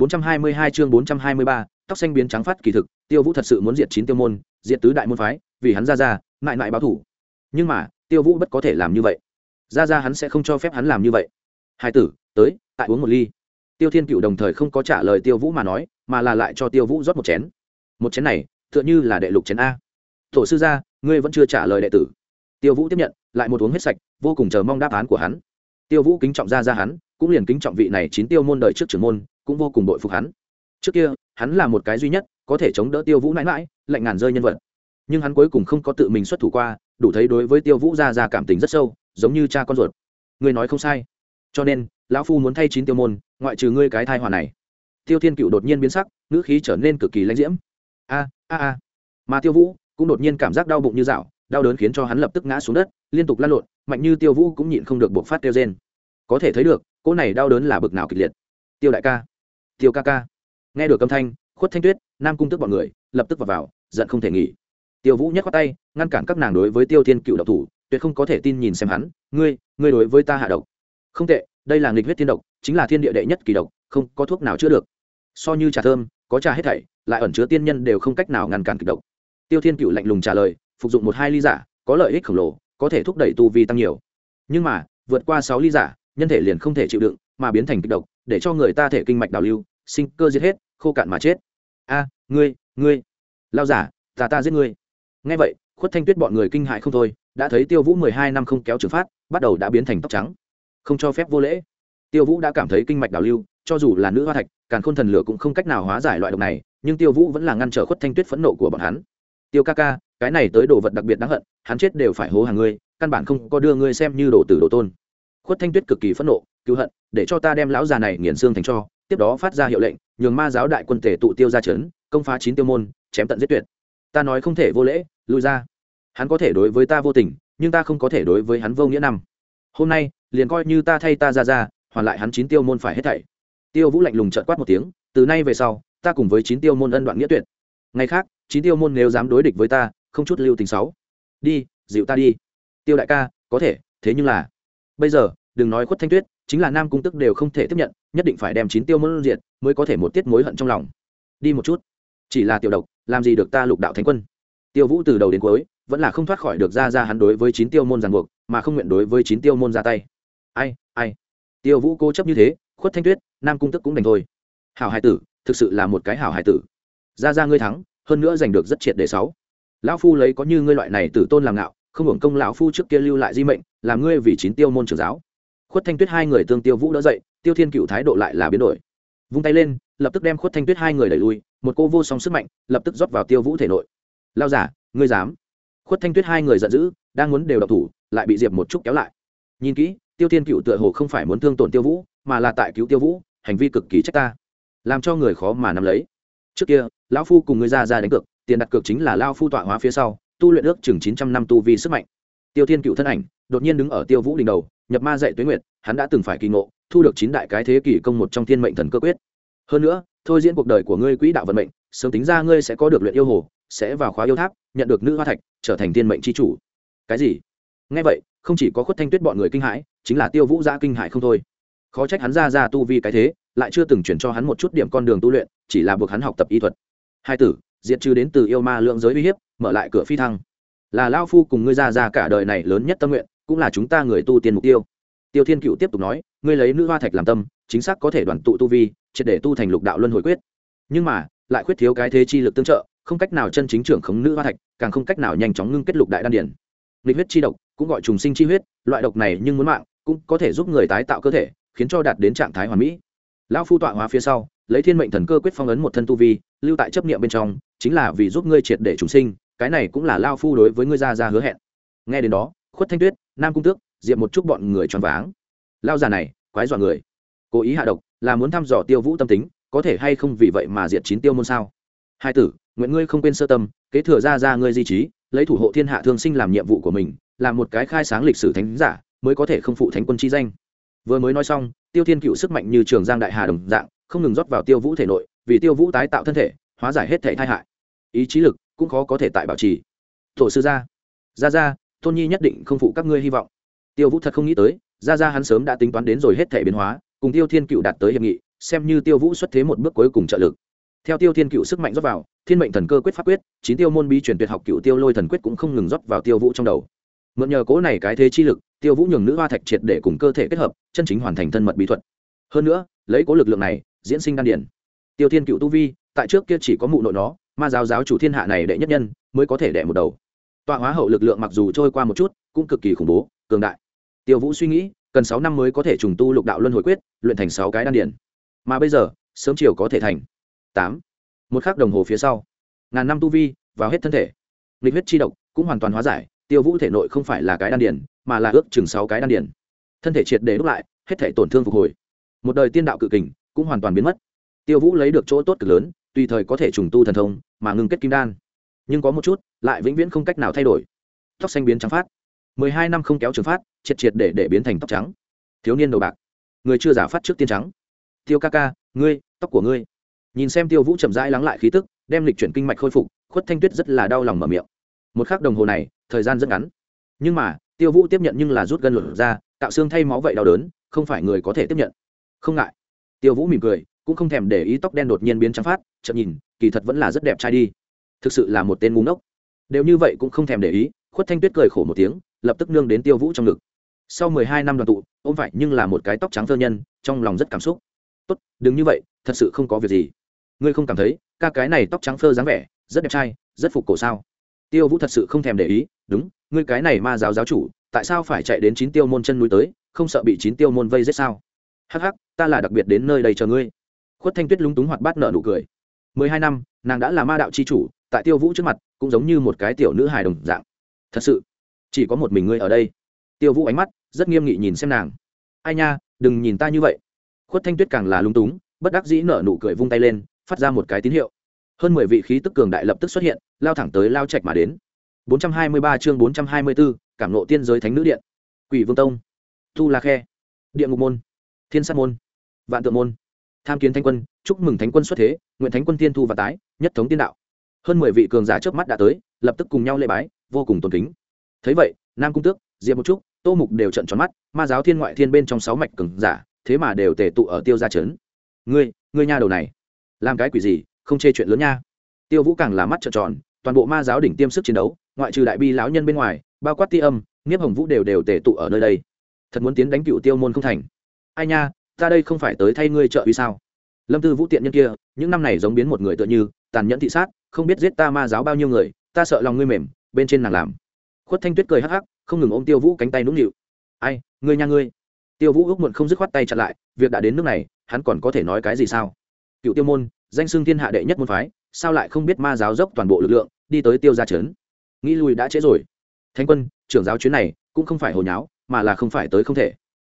422 chương 423, tóc xanh biến trắng phát kỳ thực, Tiêu Vũ thật sự muốn diệt chín tiêu môn, diệt tứ đại môn phái, vì hắn ra ra, ngại ngại báo thủ. Nhưng mà, Tiêu Vũ bất có thể làm như vậy. Ra ra hắn sẽ không cho phép hắn làm như vậy. Hai tử, tới, tại uống một ly. Tiêu Thiên Cựu đồng thời không có trả lời Tiêu Vũ mà nói, mà là lại cho Tiêu Vũ rót một chén. Một chén này, tựa như là đệ lục chén a. Tổ sư gia, ngươi vẫn chưa trả lời đệ tử. Tiêu Vũ tiếp nhận, lại một uống hết sạch, vô cùng chờ mong đáp án của hắn. Tiêu Vũ kính trọng ra ra hắn, cũng liền kính trọng vị này chín tiêu môn đời trước trưởng môn, cũng vô cùng bội phục hắn. Trước kia, hắn là một cái duy nhất có thể chống đỡ tiêu vũ mãi mãi, lạnh ngàn rơi nhân vật. Nhưng hắn cuối cùng không có tự mình xuất thủ qua, đủ thấy đối với tiêu vũ ra ra cảm tình rất sâu, giống như cha con ruột. Người nói không sai. Cho nên, lão phu muốn thay chín tiêu môn, ngoại trừ ngươi cái thai hòa này. Tiêu thiên cựu đột nhiên biến sắc, ngữ khí trở nên cực kỳ lãnh diễm. A a a. Mà tiêu vũ cũng đột nhiên cảm giác đau bụng như dạo, đau đớn khiến cho hắn lập tức ngã xuống đất, liên tục lăn lộn, mạnh như tiêu vũ cũng nhịn không được buộc phát tiêu rên. Có thể thấy được, cỗ này đau đớn là bực nào kịch liệt. Tiêu đại ca tiêu ca ca. Nghe được âm thanh khuất thanh tuyết nam cung tức bọn người lập tức vào, vào giận không thể nghỉ. Tiêu vũ nhắc qua tay ngăn cản các nàng đối với tiêu thiên cựu độc thủ tuyệt không có thể tin nhìn xem hắn ngươi ngươi đối với ta hạ độc. Không tệ đây là nghịch huyết thiên độc chính là thiên địa đệ nhất kỳ độc không có thuốc nào chữa được. So như trà thơm có trà hết thảy lại ẩn chứa tiên nhân đều không cách nào ngăn cản kịch độc. Tiêu thiên cựu lạnh lùng trả lời phục dụng một hai ly giả có lợi ích khổng lồ có thể thúc đẩy tu vi tăng nhiều. Nhưng mà vượt qua sáu ly giả nhân thể liền không thể chịu đựng mà biến thành kịch độc để cho người ta thể kinh mạch đào lưu, sinh cơ giết hết, khô cạn mà chết. A, ngươi ngươi. Lao giả, ta ta giết ngươi. Ngay vậy, khuất thanh tuyết bọn người kinh hại không thôi, đã thấy tiêu vũ mười hai năm không kéo trừng phát, bắt đầu đã biến thành tóc trắng. Không cho phép vô lễ. Tiêu vũ đã cảm thấy kinh mạch đào lưu, cho dù là nữ hoa thạch, càn khôn thần lửa cũng không cách nào hóa giải loại độc này, nhưng tiêu vũ vẫn là ngăn trở khuất thanh tuyết phẫn nộ của bọn hắn. Tiêu ca ca, cái này tới đồ vật đặc biệt đáng hận, hắn chết đều phải hố hàng ngươi, căn bản không có đưa ngươi xem như đồ tử đồ tôn. Khuất thanh tuyết cực kỳ phẫn nộ cứu hận, để cho ta đem lão già này nghiền xương thành cho, tiếp đó phát ra hiệu lệnh, nhường ma giáo đại quân tể tụ tiêu ra trấn, công phá chín tiêu môn, chém tận giết tuyệt. Ta nói không thể vô lễ, lui ra. Hắn có thể đối với ta vô tình, nhưng ta không có thể đối với hắn vô nghĩa năm. Hôm nay, liền coi như ta thay ta ra ra, hoàn lại hắn chín tiêu môn phải hết thảy. Tiêu vũ lạnh lùng trợt quát một tiếng, từ nay về sau, ta cùng với chín tiêu môn ân đoạn nghĩa tuyệt. Ngày khác, chín tiêu môn nếu dám đối địch với ta, không chút lưu tình sáu. Đi, dịu ta đi. Tiêu đại ca, có thể, thế nhưng là, bây giờ, đừng nói khuất thanh tuyết chính là nam cung tức đều không thể tiếp nhận, nhất định phải đem chín tiêu môn diệt mới có thể một tiết mối hận trong lòng. Đi một chút. Chỉ là tiểu độc, làm gì được ta lục đạo thánh quân. Tiêu vũ từ đầu đến cuối, vẫn là không thoát khỏi được ra ra hắn đối với chín tiêu môn ràng buộc, mà không nguyện đối với chín tiêu môn ra tay. Ai ai? Tiêu vũ cố chấp như thế, khuất thanh tuyết, nam cung tức cũng đành thôi. Hảo hải tử, thực sự là một cái hảo hải tử. Ra ra ngươi thắng, hơn nữa giành được rất triệt để sáu. Lão phu lấy có như ngươi loại này tử tôn làm ngạo, không hưởng công lão phu trước kia lưu lại di mệnh, làm ngươi vì chín tiêu môn trưởng giáo khuất thanh tuyết hai người tương tiêu vũ đỡ dậy, tiêu thiên cựu thái độ lại là biến đổi. Vung tay lên, lập tức đem khuất thanh tuyết hai người đẩy lui, một cô vô song sức mạnh, lập tức rót vào tiêu vũ thể nội. Lao giả, ngươi dám? Khuất thanh tuyết hai người giận dữ, đang muốn đều độc thủ, lại bị diệp một chút kéo lại. Nhìn kỹ, tiêu thiên cựu tựa hồ không phải muốn thương tổn tiêu vũ, mà là tại cứu tiêu vũ, hành vi cực kỳ trách ta, làm cho người khó mà nắm lấy. Trước kia, lão phu cùng ngươi ra ra đánh cược, tiền đặt cược chính là lao phu tọa hóa phía sau, tu luyện ước chừng chín trăm năm tu vi sức mạnh. Tiêu thiên cựu thân ảnh, đột nhiên đứng ở tiêu vũ đỉnh đầu nhập ma dạy tuế nguyệt, hắn đã từng phải kỳ ngộ, thu được chín đại cái thế kỷ công một trong thiên mệnh thần cơ quyết. Hơn nữa, thôi diễn cuộc đời của ngươi quỹ đạo vận mệnh, sớm tính ra ngươi sẽ có được luyện yêu hồ, sẽ vào khóa yêu tháp, nhận được nữ hoa thạch, trở thành thiên mệnh c h i chủ. Cái gì? Ngay vậy, không chỉ có khuất thanh tuyết bọn người kinh hãi, chính là tiêu vũ gia kinh hãi không thôi. Khó trách hắn ra ra tu vi cái thế, lại chưa từng chuyển cho hắn một chút điểm con đường tu luyện, chỉ là buộc hắn học tập y thuật. Hai tử, diệt trừ đến từ yêu ma lượng giới uy hiếp, mở lại cửa phi thăng. Là lao phu cùng ngươi ra ra cả đời này lớn nhất tâm nguyện cũng là chúng ta người tu tiên mục tiêu. Tiêu thiên cựu tiếp tục nói, ngươi lấy nữ hoa thạch làm tâm, chính xác có thể đoàn tụ tu vi, triệt để tu thành lục đạo luân hồi quyết. Nhưng mà, lại khuyết thiếu cái thế chi lực tương trợ, không cách nào chân chính trưởng khống nữ hoa thạch, càng không cách nào nhanh chóng ngưng kết lục đại đan điển. Lịch huyết chi độc, cũng gọi trùng sinh chi huyết, loại độc này nhưng muốn mạng, cũng có thể giúp người tái tạo cơ thể, khiến cho đạt đến trạng thái hoàn mỹ. Lão phu tọa hóa phía sau, lấy thiên mệnh thần cơ quyết phong ấn một thân tu vi, lưu tại chấp niệm bên trong, chính là vì giúp ngươi triệt để trùng sinh, cái này cũng là lao phu đối với ngươi ra ra hứa hẹn. Nghe đến đó khuất thanh tuyết, nam cung tước, diệp một chút bọn người choáng váng. Lao già này, quái dọa người. Cố ý hạ độc, là muốn thăm dò tiêu vũ tâm tính, có thể hay không vì vậy mà diệt chín tiêu môn sao? Hai tử, nguyện ngươi không quên sơ tâm, kế thừa ra ra ngươi di trí, lấy thủ hộ thiên hạ thương sinh làm nhiệm vụ của mình làm một cái khai sáng lịch sử thánh giả, mới có thể không phụ thánh quân chi danh. Vừa mới nói xong, tiêu thiên cựu sức mạnh như trường giang đại hà đồng dạng, không ngừng rót vào tiêu vũ thể nội, vì tiêu vũ tái tạo thân thể, hóa giải hết thể tai hại. Ý chí lực cũng khó có thể tại bảo trì. Tổ sư gia. Gia gia tôn nhi nhất định không phụ các ngươi hy vọng. Tiêu vũ thật không nghĩ tới gia gia hắn sớm đã tính toán đến rồi hết thể biến hóa, cùng tiêu thiên cựu đạt tới hiệp nghị, xem như tiêu vũ xuất thế một bước cuối cùng trợ lực. Theo tiêu thiên cựu sức mạnh rót vào, thiên mệnh thần cơ quyết pháp quyết, chín tiêu môn bí truyền tuyệt học cựu tiêu lôi thần quyết cũng không ngừng rót vào tiêu vũ trong đầu. Mượn nhờ cố này cái thế chi lực, tiêu vũ nhường nữ hoa thạch triệt để cùng cơ thể kết hợp, chân chính hoàn thành thân mật bí thuật. Hơn nữa, lấy cố lực lượng này, diễn sinh đan điển tiêu thiên cựu tu vi, tại trước kia chỉ có mụ nội nó, ma giáo giáo chủ thiên hạ này đệ nhất nhân, mới có thể đẻ một đầu tọa hóa hậu lực lượng mặc dù trôi qua một chút, cũng cực kỳ khủng bố, cường đại. Tiêu vũ suy nghĩ, cần sáu năm mới có thể trùng tu lục đạo luân hồi quyết, luyện thành sáu cái đan điển mà bây giờ, sớm chiều có thể thành. Tám. Một khắc đồng hồ phía sau. Ngàn năm tu vi, vào hết thân thể. Nghịch huyết chi độc cũng hoàn toàn hóa giải, tiêu vũ thể nội không phải là cái đan điển mà là ước chừng sáu cái đan điển thân thể triệt để đúc lại, hết thể tổn thương phục hồi. Một đời tiên đạo cự kình cũng hoàn toàn biến mất. Tiêu vũ lấy được chỗ tốt cực lớn, tùy thời có thể trùng tu thần thông, mà ngưng kết kim đan nhưng có một chút, lại vĩnh viễn không cách nào thay đổi. Tóc xanh biến trắng phát. Mười hai năm không kéo trường phát, triệt triệt để để biến thành tóc trắng. Thiếu niên đầu bạc. Người chưa giả phát trước tiên trắng. Tiêu ca ca, ngươi, tóc của ngươi. Nhìn xem tiêu vũ chậm rãi lắng lại khí tức, đem lịch chuyển kinh mạch khôi phục, khuất thanh tuyết rất là đau lòng mở miệng. Một k h ắ c đồng hồ này, thời gian rất ngắn. Nhưng mà, tiêu vũ tiếp nhận nhưng là rút gân lửa ra, tạo xương thay máu vậy đau đớn, không phải người có thể tiếp nhận. Không ngại. Tiêu vũ mỉm cười, cũng không thèm để ý tóc đen đột nhiên biến trắng phát chậm nhìn, kỳ thật vẫn là rất đẹp trai đi thực sự là một tên ngu ngốc. Đều như vậy cũng không thèm để ý, khuất thanh tuyết cười khổ một tiếng, lập tức nương đến tiêu vũ trong ngực. Sau mười hai năm đoàn tụ, ôm phải nhưng là một cái tóc trắng thơ nhân, trong lòng rất cảm xúc. Tốt, đừng như vậy, thật sự không có việc gì. Ngươi không cảm thấy, ca cái này tóc trắng phơ dáng vẻ, rất đẹp trai, rất phục cổ sao? Tiêu vũ thật sự không thèm để ý, đúng, ngươi cái này ma giáo giáo chủ, tại sao phải chạy đến chín tiêu môn chân núi tới, không sợ bị chín tiêu môn vây giết sao? Hắc hắc, ta là đặc biệt đến nơi đây chờ ngươi. Khuất thanh tuyết lúng túng hoạt bát nợ nụ cười mười hai năm nàng đã là ma đạo c h i chủ tại tiêu vũ trước mặt cũng giống như một cái tiểu nữ hài đồng dạng. Thật sự chỉ có một mình ngươi ở đây. Tiêu vũ ánh mắt rất nghiêm nghị nhìn xem nàng. Ai nha đừng nhìn ta như vậy. Khuất thanh tuyết càng là lung túng bất đắc dĩ nở nụ cười vung tay lên phát ra một cái tín hiệu. Hơn mười vị khí tức cường đại lập tức xuất hiện lao thẳng tới lao trạch mà đến. 423 chương 424, cảm nộ tiên giới thánh nữ điện. Quỷ vương tông. Tu la khe. Địa ngục môn. Thiên sát môn. Vạn tượng môn tham kiến thánh quân, chúc mừng thánh quân xuất thế, nguyện thánh quân tiên thu và tái, nhất thống tiên đạo. Hơn mười vị cường giả trước mắt đã tới, lập tức cùng nhau lễ bái, vô cùng tôn kính. Thấy vậy, nam cung tước, diệp một chút tô mục đều trận tròn mắt, ma giáo thiên ngoại thiên bên trong sáu mạch cường giả, thế mà đều tề tụ ở tiêu gia trấn. Ngươi ngươi nha đầu này, làm cái quỷ gì, không chê chuyện lớn nha. Tiêu vũ càng là mắt trợn tròn, toàn bộ ma giáo đỉnh tiêm sức chiến đấu, ngoại trừ đại bi lão nhân bên ngoài, bao quát ti âm, nghiếp hồng vũ đều đều tề tụ ở nơi đây. Thật muốn tiến đánh cựu tiêu môn không thành. Ai nha ta đây không phải tới thay ngươi trợ uy sao? Lâm tư vũ tiện nhân kia, những năm này giống biến một người tựa như, tàn nhẫn thị sát, không biết giết ta ma giáo bao nhiêu người, ta sợ lòng ngươi mềm, bên trên nàng làm. Khuất thanh tuyết cười hắc hắc, không ngừng ôm tiêu vũ cánh tay nũng nịu. Ai, ngươi nha ngươi. Tiêu vũ ước muộn không dứt khoát tay chặn lại, việc đã đến nước này, hắn còn có thể nói cái gì sao? Cựu tiêu môn, danh xưng thiên hạ đệ nhất môn phái, sao lại không biết ma giáo dốc toàn bộ lực lượng, đi tới tiêu gia trấn? Nghĩ lùi đã trễ rồi. Thánh quân, trưởng giáo chuyến này, cũng không phải hồi nháo, mà là không phải tới không thể.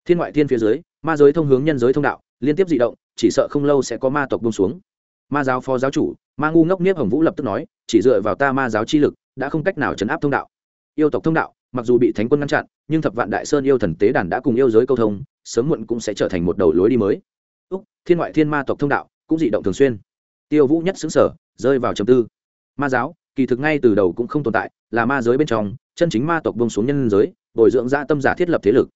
Thiên ngoại thiên phía dưới ma giới thông hướng nhân giới thông đạo, liên tiếp dị động, chỉ sợ không lâu sẽ có ma tộc bông xuống. Ma giáo phó giáo chủ, ma ngu ngốc niếp hồng vũ lập tức nói, chỉ dựa vào ta ma giáo chi lực, đã không cách nào chấn áp thông đạo. Yêu tộc thông đạo, mặc dù bị thánh quân ngăn chặn, nhưng thập vạn đại sơn yêu thần tế đàn đã cùng yêu giới câu thông, sớm muộn cũng sẽ trở thành một đầu lối đi mới. Úc, thiên ngoại thiên ma tộc thông đạo, cũng dị động thường xuyên. Tiêu vũ nhất xứng sở rơi vào trầm tư. Ma giáo, kỳ thực ngay từ đầu cũng không tồn tại, là ma giới bên trong, chân chính ma tộc bông xuống nhân giới, bồi dưỡng ra tâm giả thiết lập thế lực.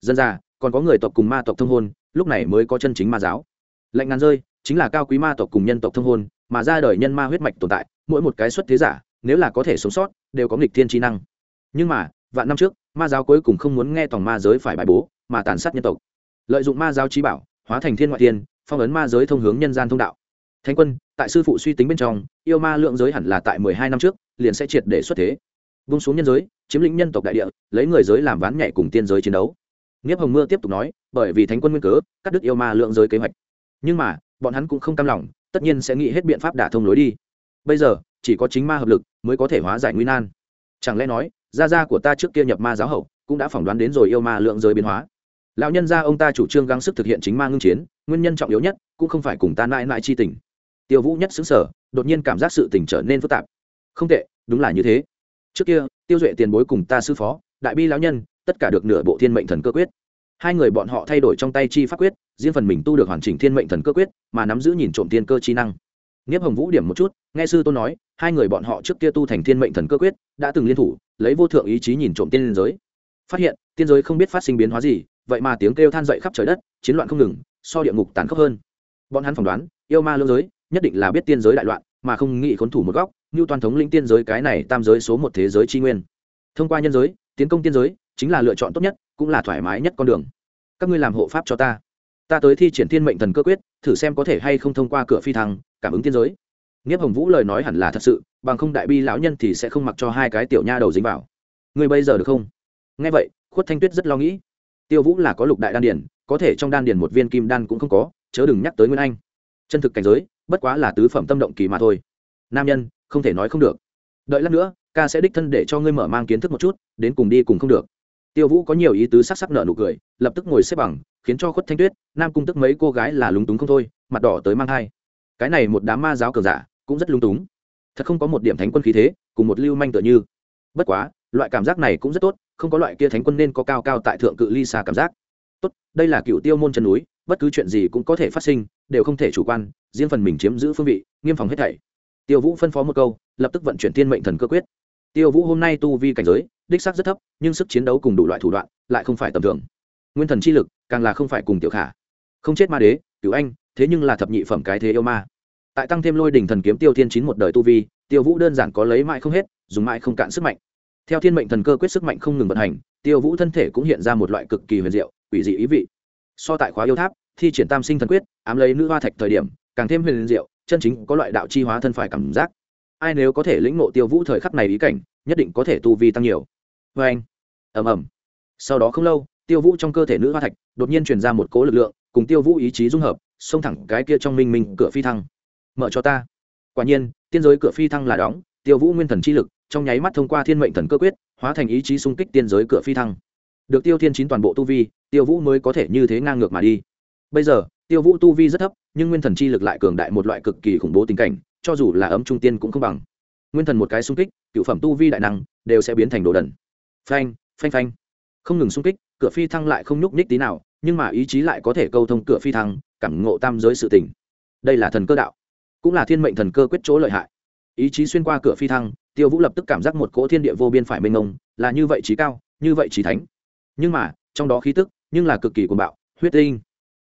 Dân ra còn có người tộc cùng ma tộc thông hôn, lúc này mới có chân chính ma giáo. Lệnh ngàn rơi, chính là cao quý ma tộc cùng nhân tộc thông hôn, mà ra đời nhân ma huyết mạch tồn tại, mỗi một cái xuất thế giả, nếu là có thể sống sót, đều có nghịch thiên trí năng. Nhưng mà, vạn năm trước, ma giáo cuối cùng không muốn nghe tòng ma giới phải bài bố, mà tàn sát nhân tộc. Lợi dụng ma giáo trí bảo, hóa thành thiên ngoại thiên, phong ấn ma giới thông hướng nhân gian thông đạo. Thánh quân, tại sư phụ suy tính bên trong, yêu ma lượng giới hẳn là tại mười hai năm trước, liền sẽ triệt để xuất thế. Vung xuống nhân giới, chiếm lĩnh nhân tộc đại địa, lấy người giới làm ván nhảy cùng tiên giới chiến đấu nghiếp hồng mưa tiếp tục nói, bởi vì thánh quân nguyên cớ, cắt đứt yêu ma lượng giới kế hoạch. Nhưng mà, bọn hắn cũng không cam lòng, tất nhiên sẽ nghĩ hết biện pháp đả thông lối đi. Bây giờ, chỉ có chính ma hợp lực mới có thể hóa giải nguy nan. Chẳng lẽ nói, gia gia của ta trước kia nhập ma giáo hậu, cũng đã phỏng đoán đến rồi yêu ma lượng giới biến hóa. Lão nhân gia ông ta chủ trương gắng sức thực hiện chính ma ngưng chiến, nguyên nhân trọng yếu nhất cũng không phải cùng ta mãi mãi chi tình. Tiêu vũ nhất xứng sở đột nhiên cảm giác sự tình trở nên phức tạp. Không tệ, đúng là như thế. Trước kia, tiêu duệ tiền bối cùng ta sư phó, đại bi lão nhân tất cả được nửa bộ thiên mệnh thần cơ quyết. Hai người bọn họ thay đổi trong tay chi pháp quyết, riêng phần mình tu được hoàn chỉnh thiên mệnh thần cơ quyết, mà nắm giữ nhìn trộm thiên cơ chi năng. Nghiếp hồng vũ điểm một chút, nghe sư tôn nói, hai người bọn họ trước kia tu thành thiên mệnh thần cơ quyết, đã từng liên thủ, lấy vô thượng ý chí nhìn trộm tiên giới. Phát hiện, tiên giới không biết phát sinh biến hóa gì, vậy mà tiếng kêu than dậy khắp trời đất, chiến loạn không ngừng, so địa ngục tàn khốc hơn. Bọn hắn phỏng đoán, yêu ma lương giới, nhất định là biết tiên giới đại loạn, mà không nghĩ khốn thủ một góc như toàn thống lĩnh tiên giới cái này tam giới số một thế giới tri nguyên. Thông qua nhân giới, tiến công tiên giới chính là lựa chọn tốt nhất, cũng là thoải mái nhất con đường. Các ngươi làm hộ pháp cho ta. Ta tới thi triển thiên mệnh thần cơ quyết, thử xem có thể hay không thông qua cửa phi thăng, cảm ứng tiên giới. Nghiếp hồng vũ lời nói hẳn là thật sự, bằng không đại bi lão nhân thì sẽ không mặc cho hai cái tiểu nha đầu dính vào. Ngươi bây giờ được không? Nghe vậy, khuất thanh tuyết rất lo nghĩ. Tiêu vũ là có lục đại đan điển có thể trong đan điển một viên kim đan cũng không có, chớ đừng nhắc tới nguyên anh. Chân thực cảnh giới, bất quá là tứ phẩm tâm động kỳ mà thôi. Nam nhân, không thể nói không được. Đợi lát nữa, ca sẽ đích thân để cho ngươi mở mang kiến thức một chút, đến cùng đi cùng không được tiêu vũ có nhiều ý tứ sắc sắc nợ nụ cười, lập tức ngồi xếp bằng, khiến cho khuất thanh tuyết, nam cung tức mấy cô gái là lúng túng không thôi, mặt đỏ tới mang thai. Cái này một đám ma giáo cường giả cũng rất lúng túng. Thật không có một điểm thánh quân khí thế, cùng một lưu manh tựa như. Bất quá, loại cảm giác này cũng rất tốt, không có loại kia thánh quân nên có cao cao tại thượng cự ly xa cảm giác. Tốt, đây là cựu tiêu môn chân núi, bất cứ chuyện gì cũng có thể phát sinh, đều không thể chủ quan, riêng phần mình chiếm giữ phương vị, nghiêm phòng hết thảy. Tiêu vũ phân phó một câu, lập tức vận chuyển thiên mệnh thần cơ quyết tiêu vũ hôm nay tu vi cảnh giới, đích xác rất thấp, nhưng sức chiến đấu cùng đủ loại thủ đoạn lại không phải tầm thường. Nguyên thần chi lực, càng là không phải cùng tiểu khả. Không chết ma đế, cửu anh, thế nhưng là thập nhị phẩm cái thế yêu ma. Tại tăng thêm lôi đỉnh thần kiếm tiêu thiên chín một đời tu vi, tiêu vũ đơn giản có lấy mãi không hết, dùng mãi không cạn sức mạnh. Theo thiên mệnh thần cơ quyết sức mạnh không ngừng vận hành, tiêu vũ thân thể cũng hiện ra một loại cực kỳ huyền diệu, quỷ dị ý vị. So tại khóa yêu tháp, thi triển tam sinh thần quyết, ám lấy nữ hoa thạch thời điểm, càng thêm huyền diệu, chân chính có loại đạo chi hóa thân phải cảm giác ai nếu có thể lĩnh ngộ tiêu vũ thời khắc này ý cảnh, nhất định có thể tu vi tăng nhiều. Vê anh, ầm ầm. Sau đó không lâu, tiêu vũ trong cơ thể nữ hoa thạch đột nhiên truyền ra một cố lực lượng, cùng tiêu vũ ý chí dung hợp, xông thẳng cái kia trong minh minh cửa phi thăng. Mở cho ta. Quả nhiên, tiên giới cửa phi thăng là đóng, tiêu vũ nguyên thần chi lực, trong nháy mắt thông qua thiên mệnh thần cơ quyết, hóa thành ý chí xung kích tiên giới cửa phi thăng. Được tiêu thiên chín toàn bộ tu vi, tiêu vũ mới có thể như thế ngang ngược mà đi. Bây giờ, tiêu vũ tu vi rất thấp, nhưng nguyên thần chi lực lại cường đại một loại cực kỳ khủng bố tình cảnh cho dù là ấm trung tiên cũng không bằng. Nguyên thần một cái xung kích, cựu phẩm tu vi đại năng, đều sẽ biến thành đồ đần. Phanh phanh phanh. Không ngừng xung kích, cửa phi thăng lại không nhúc nhích tí nào, nhưng mà ý chí lại có thể câu thông cửa phi thăng, cảm ngộ tam giới sự tỉnh đây là thần cơ đạo, cũng là thiên mệnh thần cơ quyết chỗ lợi hại. Ý chí xuyên qua cửa phi thăng, tiêu vũ lập tức cảm giác một cỗ thiên địa vô biên phải mênh mông, là như vậy trí cao, như vậy trí thánh. Nhưng mà, trong đó khí tức, nhưng là cực kỳ cuồng bạo, huyết tinh.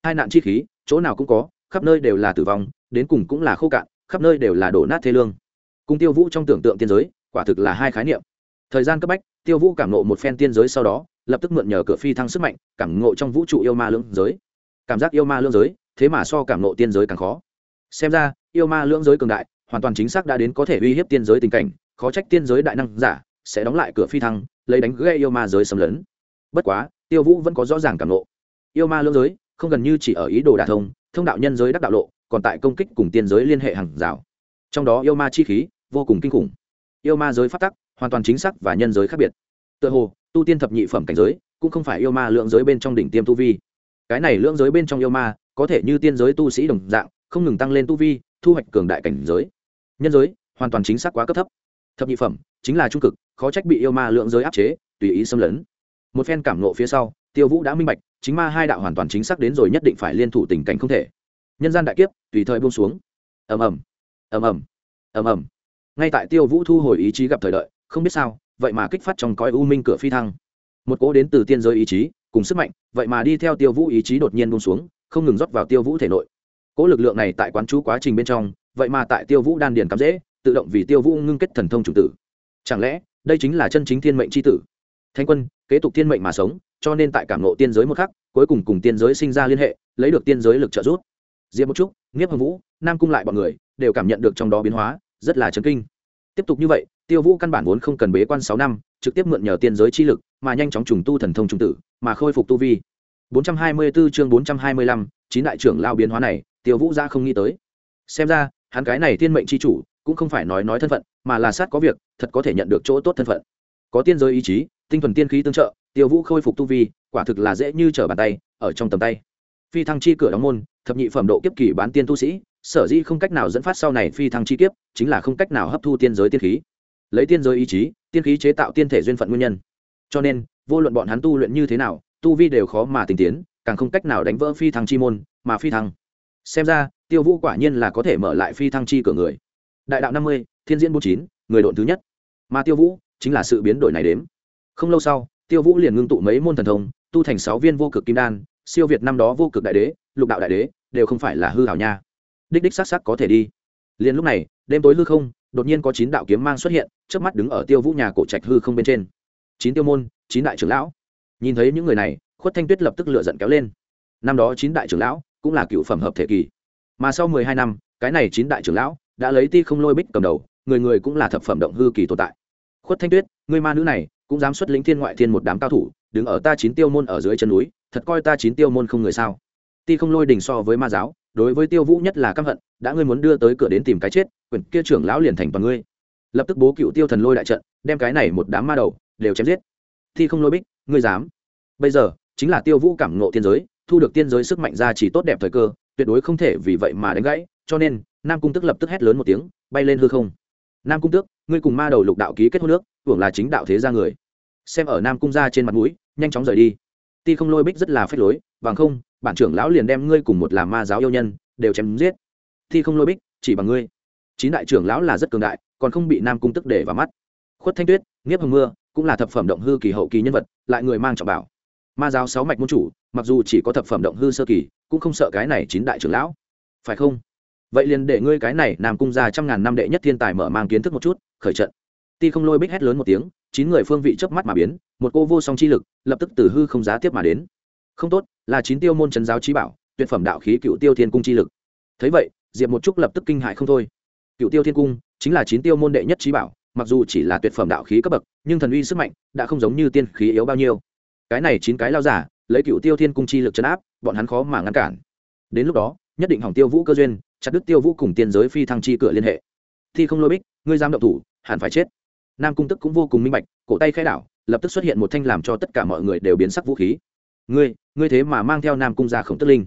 Hai nạn chi khí, chỗ nào cũng có, khắp nơi đều là tử vong, đến cùng cũng là khô cạn khắp nơi đều là đổ nát thê lương. Cùng tiêu vũ trong tưởng tượng tiên giới, quả thực là hai khái niệm. Thời gian cấp bách, tiêu vũ cảm nộ một phen tiên giới sau đó, lập tức mượn nhờ cửa phi thăng sức mạnh, cảm ngộ trong vũ trụ yêu ma lưỡng giới. Cảm giác yêu ma lưỡng giới, thế mà so cảm nộ tiên giới càng khó. Xem ra, yêu ma lưỡng giới cường đại, hoàn toàn chính xác đã đến có thể uy hiếp tiên giới tình cảnh, khó trách tiên giới đại năng giả sẽ đóng lại cửa phi thăng, lấy đánh gây yêu ma giới xâm lấn. Bất quá, tiêu vũ vẫn có rõ ràng cảm nộ yêu ma lưỡng giới, không gần như chỉ ở ý đồ đả thông thông đạo nhân giới đắc đạo lộ còn tại công kích cùng tiên giới liên hệ hàng rào. Trong đó yêu ma chi khí, vô cùng kinh khủng. Yêu ma giới phát tắc, hoàn toàn chính xác và nhân giới khác biệt. Tựa hồ, tu tiên thập nhị phẩm cảnh giới, cũng không phải yêu ma lượng giới bên trong đỉnh tiêm tu vi. Cái này lượng giới bên trong yêu ma, có thể như tiên giới tu sĩ đồng dạng, không ngừng tăng lên tu vi, thu hoạch cường đại cảnh giới. Nhân giới, hoàn toàn chính xác quá cấp thấp. Thập nhị phẩm, chính là trung cực, khó trách bị yêu ma lượng giới áp chế, tùy ý xâm lấn. Một phen cảm nộ phía sau, tiêu vũ đã minh bạch, chính ma hai đạo hoàn toàn chính xác đến rồi nhất định phải liên thủ tình cảnh không thể nhân gian đại kiếp, tùy thời buông xuống. Ầm ầm ầm ầm ầm ầm. Ngay tại tiêu vũ thu hồi ý chí gặp thời đợi, không biết sao, vậy mà kích phát trong cõi u minh cửa phi thăng. Một cố đến từ tiên giới ý chí, cùng sức mạnh, vậy mà đi theo tiêu vũ ý chí đột nhiên buông xuống, không ngừng rót vào tiêu vũ thể nội. Cố lực lượng này tại quán chú quá trình bên trong, vậy mà tại tiêu vũ đan điền cắm dễ, tự động vì tiêu vũ ngưng kết thần thông chủ tử. Chẳng lẽ, đây chính là chân chính thiên mệnh c h i tử? Thanh quân, kế tục thiên mệnh mà sống, cho nên tại cảm nộ tiên giới một khắc, cuối cùng cùng tiên giới sinh ra liên hệ, lấy được tiên giới lực trợ giúp diệp một chút nghiếp hồng vũ nam cung lại bọn người đều cảm nhận được trong đó biến hóa rất là chấn kinh. Tiếp tục như vậy tiêu vũ căn bản vốn không cần bế quan sáu năm trực tiếp mượn nhờ tiên giới chi lực mà nhanh chóng trùng tu thần thông trung tử mà khôi phục tu vi. 424 chương 425, chín đại trưởng lao biến hóa này tiêu vũ ra không nghĩ tới. Xem ra hắn cái này tiên mệnh chi chủ cũng không phải nói nói thân phận mà là sát có việc thật có thể nhận được chỗ tốt thân phận. Có tiên giới ý chí tinh thuần tiên khí tương trợ tiêu vũ khôi phục tu vi quả thực là dễ như trở bàn tay ở trong tầm tay. Phi thăng chi cửa đóng môn thập nhị phẩm độ kiếp kỳ bán tiên tu sĩ, sở di không cách nào dẫn phát sau này phi thăng chi kiếp, chính là không cách nào hấp thu tiên giới tiên khí. Lấy tiên giới ý chí, tiên khí chế tạo tiên thể duyên phận nguyên nhân. Cho nên, vô luận bọn hắn tu luyện như thế nào, tu vi đều khó mà tình tiến, càng không cách nào đánh vỡ phi thăng chi môn, mà phi thăng. Xem ra, tiêu vũ quả nhiên là có thể mở lại phi thăng chi cửa người. Đại đạo năm mươi, thiên diễn bốn chín, người độn thứ nhất. Mà tiêu vũ chính là sự biến đổi này đếm. Không lâu sau, tiêu vũ liền ngưng tụ mấy môn thần thông, tu thành sáu viên vô cực kim đan siêu việt năm đó vô cực đại đế, lục đạo đại đế, đều không phải là hư hảo nha. Đích đích s á c s á c có thể đi. Liền lúc này, đêm tối hư không, đột nhiên có chín đạo kiếm mang xuất hiện trước mắt đứng ở tiêu vũ nhà cổ trạch hư không bên trên. Chín tiêu môn, chín đại trưởng lão. Nhìn thấy những người này, khuất thanh tuyết lập tức lựa giận kéo lên. Năm đó chín đại trưởng lão cũng là cựu phẩm hợp thể kỳ. Mà sau mười hai năm, cái này chín đại trưởng lão đã lấy ti không lôi bích cầm đầu, người người cũng là thập phẩm động hư kỳ tồn tại. Khuất thanh tuyết, người ma nữ này cũng dám xuất lĩnh thiên ngoại thiên một đám cao thủ, đứng ở ta chín tiêu môn ở dưới chân núi thật coi ta chín tiêu môn không người sao? Ti không lôi đình so với ma giáo, đối với tiêu vũ nhất là căm hận, đã ngươi muốn đưa tới cửa đến tìm cái chết quyển kia trưởng lão liền thành toàn ngươi. Lập tức bố cựu tiêu thần lôi đại trận, đem cái này một đám ma đầu đều chém giết. Thi không lôi bích, ngươi dám? Bây giờ, chính là tiêu vũ cảm ngộ tiên giới, thu được tiên giới sức mạnh ra chỉ tốt đẹp thời cơ, tuyệt đối không thể vì vậy mà đánh gãy, cho nên, nam cung tức lập tức hét lớn một tiếng, bay lên hư không. Nam cung tước, ngươi cùng ma đầu lục đạo ký kết hôn nước hưởng là chính đạo thế gia người. Xem ở nam cung ra trên mặt mũi, nhanh chóng rời đi ti không lôi bích rất là phép lối, bằng không, bản trưởng lão liền đem ngươi cùng một làm ma giáo yêu nhân đều chém giết. Ti không lôi bích, chỉ bằng ngươi. Chín đại trưởng lão là rất cường đại, còn không bị nam cung tức để vào mắt. Khuất thanh tuyết, nghiếp hồng mưa, cũng là thập phẩm động hư kỳ hậu kỳ nhân vật, lại người mang trọng bảo. Ma giáo sáu mạch môn chủ, mặc dù chỉ có thập phẩm động hư sơ kỳ, cũng không sợ cái này chín đại trưởng lão. Phải không? Vậy liền để ngươi cái này nam cung ra trăm ngàn năm đệ nhất thiên tài mở mang kiến thức một chút, khởi trận. Ti không lôi bích hét lớn một tiếng chín người phương vị chớp mắt mà biến, một cô vô song chi lực lập tức từ hư không giá tiếp mà đến. Không tốt, là chín tiêu môn trấn giáo trí bảo, tuyệt phẩm đạo khí cựu tiêu thiên cung chi lực. Thấy vậy, diệp một trúc lập tức kinh hại không thôi. Cựu tiêu thiên cung chính là chín tiêu môn đệ nhất trí bảo, mặc dù chỉ là tuyệt phẩm đạo khí cấp bậc, nhưng thần uy sức mạnh đã không giống như tiên khí yếu bao nhiêu. Cái này chín cái lao giả, lấy cựu tiêu thiên cung chi lực chấn áp, bọn hắn khó mà ngăn cản. Đến lúc đó, nhất định hỏng tiêu vũ cơ duyên, chặt đứt tiêu vũ cùng tiên giới phi thăng chi cửa liên hệ. Thi không lôi bích, ngươi giam động thủ, hẳn phải chết nam cung tức cũng vô cùng minh bạch, cổ tay khai đảo, lập tức xuất hiện một thanh làm cho tất cả mọi người đều biến sắc vũ khí. Ngươi ngươi thế mà mang theo nam cung ra khổng tức linh.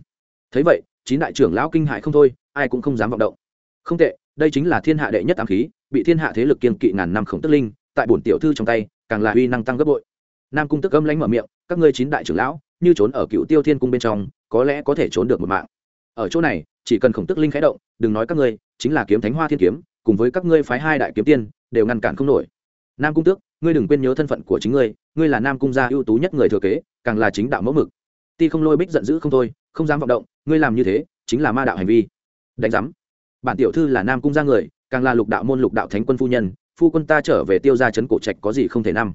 Thấy vậy, chín đại trưởng lão kinh hại không thôi, ai cũng không dám vọng động. Không tệ, đây chính là thiên hạ đệ nhất ám khí, bị thiên hạ thế lực kiên kỵ ngàn năm khổng tức linh, tại bổn tiểu thư trong tay, càng là uy năng tăng gấp bội. Nam cung tức âm lãnh mở miệng, các ngươi chín đại trưởng lão, như trốn ở cựu tiêu thiên cung bên trong, có lẽ có thể trốn được một mạng. Ở chỗ này, chỉ cần khổng tức linh khái động, đừng nói các ngươi, chính là kiếm thánh hoa thiên kiếm, cùng với các ngươi phái hai đại kiếm tiên, đều ngăn cản không nổi nam cung tước, ngươi đừng quên nhớ thân phận của chính ngươi ngươi là nam cung gia ưu tú nhất người thừa kế, càng là chính đạo mẫu mực. Ti không lôi bích giận dữ không thôi, không dám vọng động, ngươi làm như thế, chính là ma đạo hành vi. Đánh giám. Bản tiểu thư là nam cung gia người, càng là lục đạo môn lục đạo thánh quân phu nhân, phu quân ta trở về tiêu ra trấn cổ trạch có gì không thể năm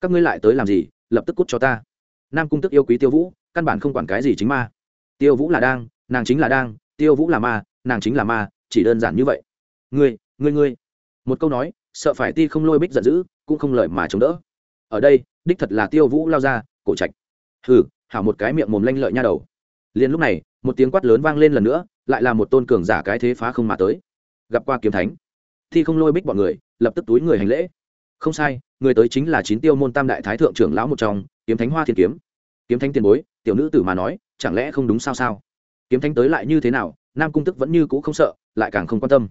các ngươi lại tới làm gì, lập tức cút cho ta. Nam cung tức yêu quý tiêu vũ, căn bản không quản cái gì chính ma. Tiêu vũ là đang, nàng chính là đang, tiêu vũ là ma, nàng chính là ma, chỉ đơn giản như vậy. Ngươi ngươi ngươi. Một câu nói sợ phải ti không lôi bích giận dữ, cũng không lời mà chống đỡ. Ở đây, đích thật là tiêu vũ lao ra, cổ trạch. Hừ, hảo một cái miệng mồm lanh lợi nha đầu. Liền lúc này, một tiếng quát lớn vang lên lần nữa, lại là một tôn cường giả cái thế phá không mà tới. Gặp qua kiếm thánh. Thi không lôi bích bọn người, lập tức túi người hành lễ. Không sai, người tới chính là chín tiêu môn tam đại thái thượng trưởng lão một trong, kiếm thánh hoa thiên kiếm. Kiếm thánh tiền bối, tiểu nữ tử mà nói, chẳng lẽ không đúng sao sao? Kiếm thánh tới lại như thế nào, nam cung tức vẫn như cũ không sợ, lại càng không quan tâm.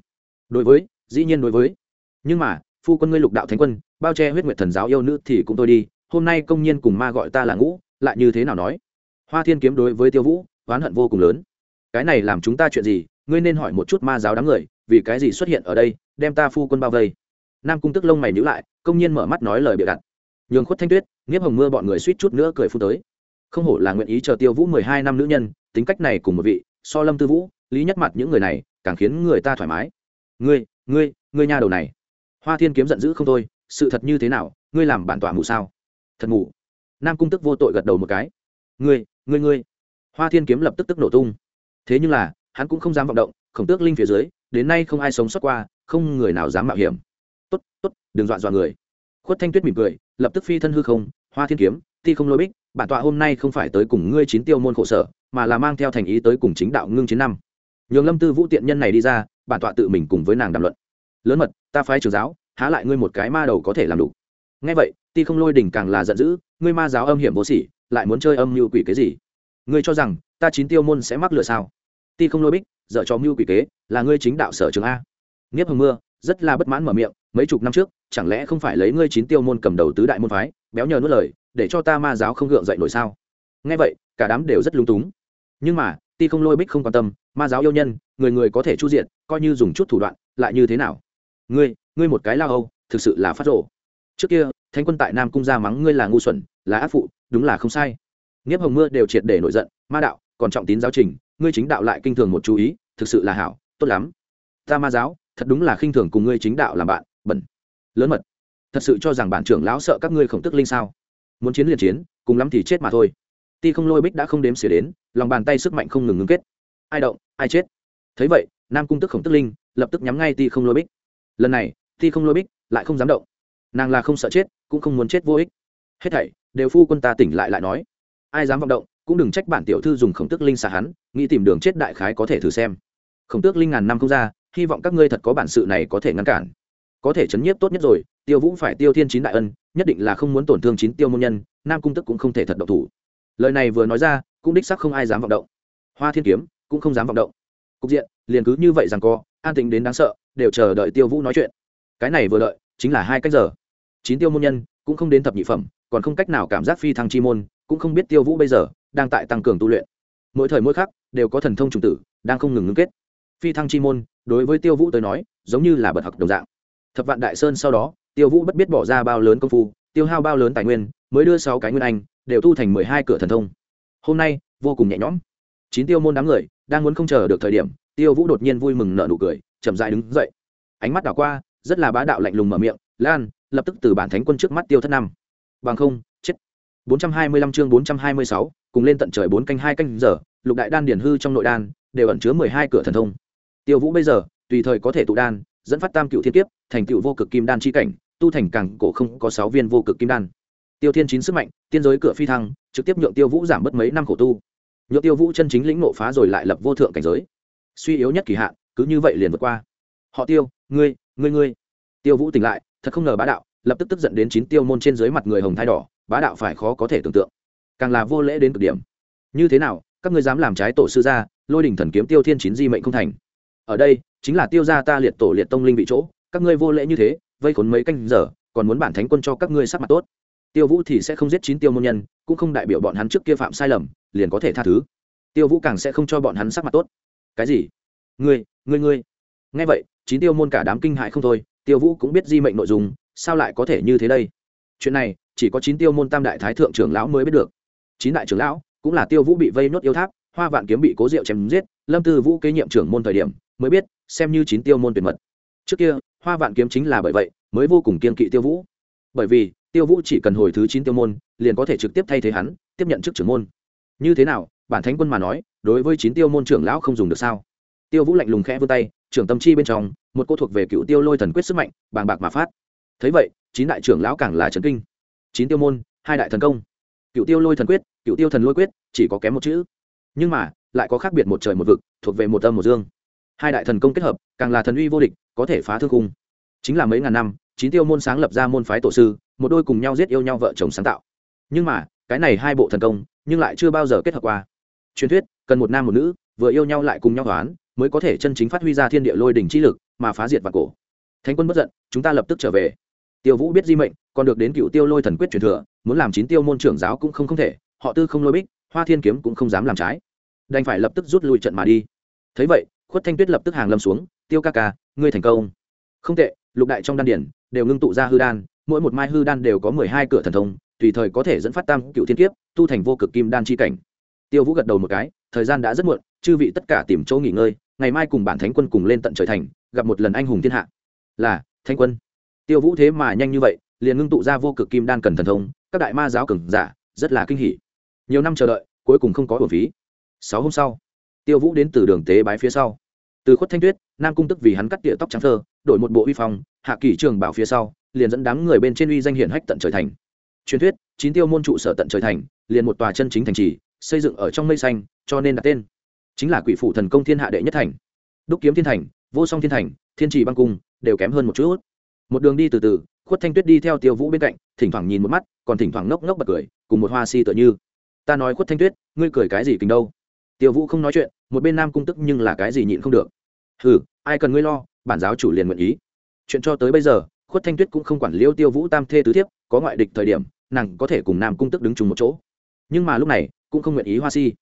Đối với, dĩ nhiên đối với nhưng mà, phu quân ngươi lục đạo thánh quân, bao che huyết nguyệt thần giáo yêu nữ thì cũng tôi đi, hôm nay công nhiên cùng ma gọi ta là ngũ, lại như thế nào nói? Hoa thiên kiếm đối với tiêu vũ, oán hận vô cùng lớn. Cái này làm chúng ta chuyện gì? Ngươi nên hỏi một chút ma giáo đám người, vì cái gì xuất hiện ở đây, đem ta phu quân bao vây? Nam cung tức lông mày nhữ lại, công nhiên mở mắt nói lời bịa đặt. Nhường khuất thanh tuyết, nghiếp hồng mưa bọn người suýt chút nữa cười phu tới. Không hổ là nguyện ý chờ tiêu vũ mười hai năm nữ nhân, tính cách này cùng một vị, so lâm tư vũ, lý nhất mặt những người này, càng khiến người ta thoải mái. Ngươi ngươi ngươi nha đầu này hoa thiên kiếm giận dữ không thôi, sự thật như thế nào, ngươi làm bản tỏa mù sao? Thật mù. Nam cung tức vô tội gật đầu một cái. Ngươi ngươi ngươi. Hoa thiên kiếm lập tức tức nổ tung. Thế nhưng là, hắn cũng không dám vọng động, khổng tước linh phía dưới, đến nay không ai sống sót qua, không người nào dám mạo hiểm. Tốt tốt, đừng dọa dọa người. Khuất thanh tuyết mỉm cười, lập tức phi thân hư không, hoa thiên kiếm thi không lôi bích, bản tọa hôm nay không phải tới cùng ngươi chín tiêu môn khổ sở, mà là mang theo thành ý tới cùng chính đạo ngưng chiến năm. Nhường lâm tư vũ tiện nhân này đi ra, bản tọa tự mình cùng với nàng đàm luận. Lớn mật ta phái trưởng giáo, há lại ngươi một cái ma đầu có thể làm đủ. Ngay vậy, ti không lôi đỉnh càng là giận dữ, ngươi ma giáo âm hiểm vô sỉ, lại muốn chơi âm mưu quỷ kế gì? Ngươi cho rằng, ta chín tiêu môn sẽ mắc lựa sao? Ti không lôi bích, dở cho mưu quỷ kế, là ngươi chính đạo sở trường a. Nghiếp hồng mưa, rất là bất mãn mở miệng, mấy chục năm trước, chẳng lẽ không phải lấy ngươi chín tiêu môn cầm đầu tứ đại môn phái, béo nhờ nuốt lời, để cho ta ma giáo không gượng dậy nổi sao? Nghe vậy, cả đám đều rất lung túng. Nhưng mà, ti không lôi bích không quan tâm, ma giáo yêu nhân, người người có thể chu diện, coi như dùng chút thủ đoạn, lại như thế nào? Ngươi ngươi một cái lao âu, thực sự là phát rộ trước kia, thánh quân tại nam cung ra mắng ngươi là ngu xuẩn, là ác phụ, đúng là không sai. Nghiếp hồng mưa đều triệt để nổi giận, ma đạo, còn trọng tín giáo trình, ngươi chính đạo lại kinh thường một chú ý, thực sự là hảo, tốt lắm. Ta ma giáo, thật đúng là khinh thường cùng ngươi chính đạo làm bạn, bẩn, lớn mật. Thật sự cho rằng bản trưởng lão sợ các ngươi khổng tức linh sao. Muốn chiến liền chiến, cùng lắm thì chết mà thôi. Ti không lôi bích đã không đếm xỉa đến, lòng bàn tay sức mạnh không ngừng ngưng kết. Ai động, ai chết? Thấy vậy, nam cung tức khổng tức linh, lập tức nhắm ngay ti không lôi bích lần này thi không lôi bích, lại không dám động. Nàng là không sợ chết, cũng không muốn chết vô ích. Hết thảy, đều phu quân ta tỉnh lại lại nói. Ai dám vọng động, cũng đừng trách bản tiểu thư dùng khổng tước linh xả hắn, nghĩ tìm đường chết đại khái có thể thử xem. Khổng tước linh ngàn năm không ra, hy vọng các ngươi thật có bản sự này có thể ngăn cản. Có thể chấn nhiếp tốt nhất rồi, tiêu vũ phải tiêu thiên chín đại ân, nhất định là không muốn tổn thương chín tiêu môn nhân, nam cung tức cũng không thể thật độc thủ. Lời này vừa nói ra, cũng đích sắc không ai dám vọng động. Hoa thiên kiếm cũng không dám vọng động. Cục diện liền cứ như vậy rằng co, an tĩnh đến đáng sợ đều chờ đợi tiêu vũ nói chuyện. Cái này vừa đợi, chính là hai cách giờ. Chín tiêu môn nhân cũng không đến thập nhị phẩm, còn không cách nào cảm giác phi thăng chi môn, cũng không biết tiêu vũ bây giờ đang tại tăng cường tu luyện. Mỗi thời mỗi khắc, đều có thần thông trùng tử đang không ngừng ngưng kết. Phi thăng chi môn, đối với tiêu vũ tới nói, giống như là bật học đồng dạng. Thập vạn đại sơn sau đó, tiêu vũ bất biết bỏ ra bao lớn công phu, tiêu hao bao lớn tài nguyên, mới đưa sáu cái nguyên anh, đều tu thành mười hai cửa thần thông. Hôm nay, vô cùng nhẹ nhõm. Chín tiêu môn đám người đang muốn không chờ được thời điểm, tiêu vũ đột nhiên vui mừng nợ nụ cười chậm dại đứng dậy. Ánh mắt đảo qua rất là bá đạo lạnh lùng mở miệng lan lập tức từ bản thánh quân trước mắt tiêu thất năm. Bằng không chết. 425 chương 426, cùng lên tận trời bốn canh hai canh giờ lục đại đan điển hư trong nội đan đều ẩn chứa mười hai cửa thần thông. Tiêu vũ bây giờ tùy thời có thể tụ đan dẫn phát tam cựu thiên kiếp thành cựu vô cực kim đan chi cảnh tu thành càng cổ không có sáu viên vô cực kim đan. Tiêu thiên chín sức mạnh tiên giới cửa phi thăng trực tiếp nhượng tiêu vũ giảm mất mấy năm khổ tu. Nhượng tiêu vũ chân chính lĩnh nộ phá rồi lại lập vô thượng cảnh giới. Suy yếu nhất kỳ hạn cứ như vậy liền vượt qua. Họ tiêu, ngươi ngươi ngươi. Tiêu vũ tỉnh lại, thật không ngờ bá đạo, lập tức tức giận đến chín tiêu môn trên dưới mặt người hồng thai đỏ, bá đạo phải khó có thể tưởng tượng. Càng là vô lễ đến cực điểm. Như thế nào, các ngươi dám làm trái tổ sư gia, lôi đỉnh thần kiếm tiêu thiên chín di mệnh không thành. Ở đây, chính là tiêu gia ta liệt tổ liệt tông linh vị chỗ, các ngươi vô lễ như thế, vây khốn mấy canh giờ, còn muốn bản thánh quân cho các ngươi sắc mặt tốt. Tiêu vũ thì sẽ không giết chín tiêu môn nhân, cũng không đại biểu bọn hắn trước kia phạm sai lầm, liền có thể tha thứ. Tiêu vũ càng sẽ không cho bọn hắn sắc mặt tốt. Cái gì? Ngươi ngươi ngươi. Nghe vậy, chín tiêu môn cả đám kinh hại không thôi, tiêu vũ cũng biết di mệnh nội dung, sao lại có thể như thế đây? Chuyện này, chỉ có chín tiêu môn tam đại thái thượng trưởng lão mới biết được. Chín đại trưởng lão, cũng là tiêu vũ bị vây nốt yêu tháp, hoa vạn kiếm bị cố diệu chém giết, lâm tư vũ kế nhiệm trưởng môn thời điểm, mới biết, xem như chín tiêu môn tuyệt mật. Trước kia, hoa vạn kiếm chính là bởi vậy, mới vô cùng kiên kỵ tiêu vũ. Bởi vì, tiêu vũ chỉ cần hồi thứ chín tiêu môn, liền có thể trực tiếp thay thế hắn, tiếp nhận chức trưởng môn. Như thế nào, bản thánh quân mà nói, đối với chín tiêu môn trưởng lão không dùng được sao? Tiêu vũ lạnh lùng khẽ vươn tay, trưởng tâm chi bên trong, một cô thuộc về cựu tiêu lôi thần quyết sức mạnh, bàng bạc mà phát. Thấy vậy, chín đại trưởng lão càng là trấn kinh. Chín tiêu môn, hai đại thần công. Cựu tiêu lôi thần quyết, cựu tiêu thần lôi quyết, chỉ có kém một chữ. Nhưng mà, lại có khác biệt một trời một vực, thuộc về một âm một dương. Hai đại thần công kết hợp, càng là thần uy vô địch, có thể phá thương cung chính là mấy ngàn năm, chín tiêu môn sáng lập ra môn phái tổ sư, một đôi cùng nhau giết yêu nhau vợ chồng sáng tạo. Nhưng mà, cái này hai bộ thần công, nhưng lại chưa bao giờ kết hợp qua. Truyền thuyết, cần một nam một nữ, vừa yêu nhau lại cùng nhau toán mới có thể chân chính phát huy ra thiên địa lôi đỉnh chi lực, mà phá diệt và cổ. Thánh quân bất giận, chúng ta lập tức trở về. Tiêu vũ biết di mệnh, còn được đến cựu tiêu lôi thần quyết truyền thừa, muốn làm chín tiêu môn trưởng giáo cũng không không thể, họ tư không lôi bích, hoa thiên kiếm cũng không dám làm trái. Đành phải lập tức rút lui trận mà đi. Thấy vậy, khuất thanh tuyết lập tức hàng lâm xuống, tiêu ca ca, ngươi thành công. Không tệ, lục đại trong đan điển, đều ngưng tụ ra hư đan, mỗi một mai hư đan đều có mười hai cửa thần thông, tùy thời có thể dẫn phát tam cựu thiên kiếp, tu thành vô cực kim đan chi cảnh. Tiêu vũ gật đầu một cái, thời gian đã rất muộn, chư vị tất cả tìm chỗ nghỉ ngơi ngày mai cùng bản thánh quân cùng lên tận trời thành, gặp một lần anh hùng thiên hạ. Là thanh quân. Tiêu vũ thế mà nhanh như vậy, liền ngưng tụ ra vô cực kim đan cần thần thông, các đại ma giáo cường giả, rất là kinh hỉ. Nhiều năm chờ đợi, cuối cùng không có hồn phí. Sáu hôm sau, tiêu vũ đến từ đường tế bái phía sau. Từ khuất thanh tuyết, nam cung tức vì hắn cắt tỉa tóc trắng thơ, đổi một bộ uy phong, hạ kỷ trường bảo phía sau, liền dẫn đám người bên trên uy danh hiển hách tận trời thành. Truyền thuyết, chín tiêu môn trụ sở tận trời thành, liền một tòa chân chính thành trì, xây dựng ở trong mây xanh, cho nên đặt tên chính là quỷ phủ thần công thiên hạ đệ nhất thành. Đúc kiếm thiên thành, vô song thiên thành, thiên trì băng cung, đều kém hơn một chút. Một đường đi từ từ, khuất thanh tuyết đi theo tiêu vũ bên cạnh, thỉnh thoảng nhìn một mắt, còn thỉnh thoảng ngốc ngốc bật cười, cùng một hoa si tựa như. Ta nói, khuất thanh tuyết, ngươi cười cái gì kính đâu? Tiêu vũ không nói chuyện, một bên nam cung tức nhưng là cái gì nhịn không được. Hừ, ai cần ngươi lo, bản giáo chủ liền nguyện ý. Chuyện cho tới bây giờ, khuất thanh tuyết cũng không quản liêu tiêu vũ tam thê tứ thiếp, có ngoại địch thời điểm, nàng có thể cùng nam cung tức đứng chung một chỗ. Nhưng mà lúc này, cũng không nguyện ý hoa si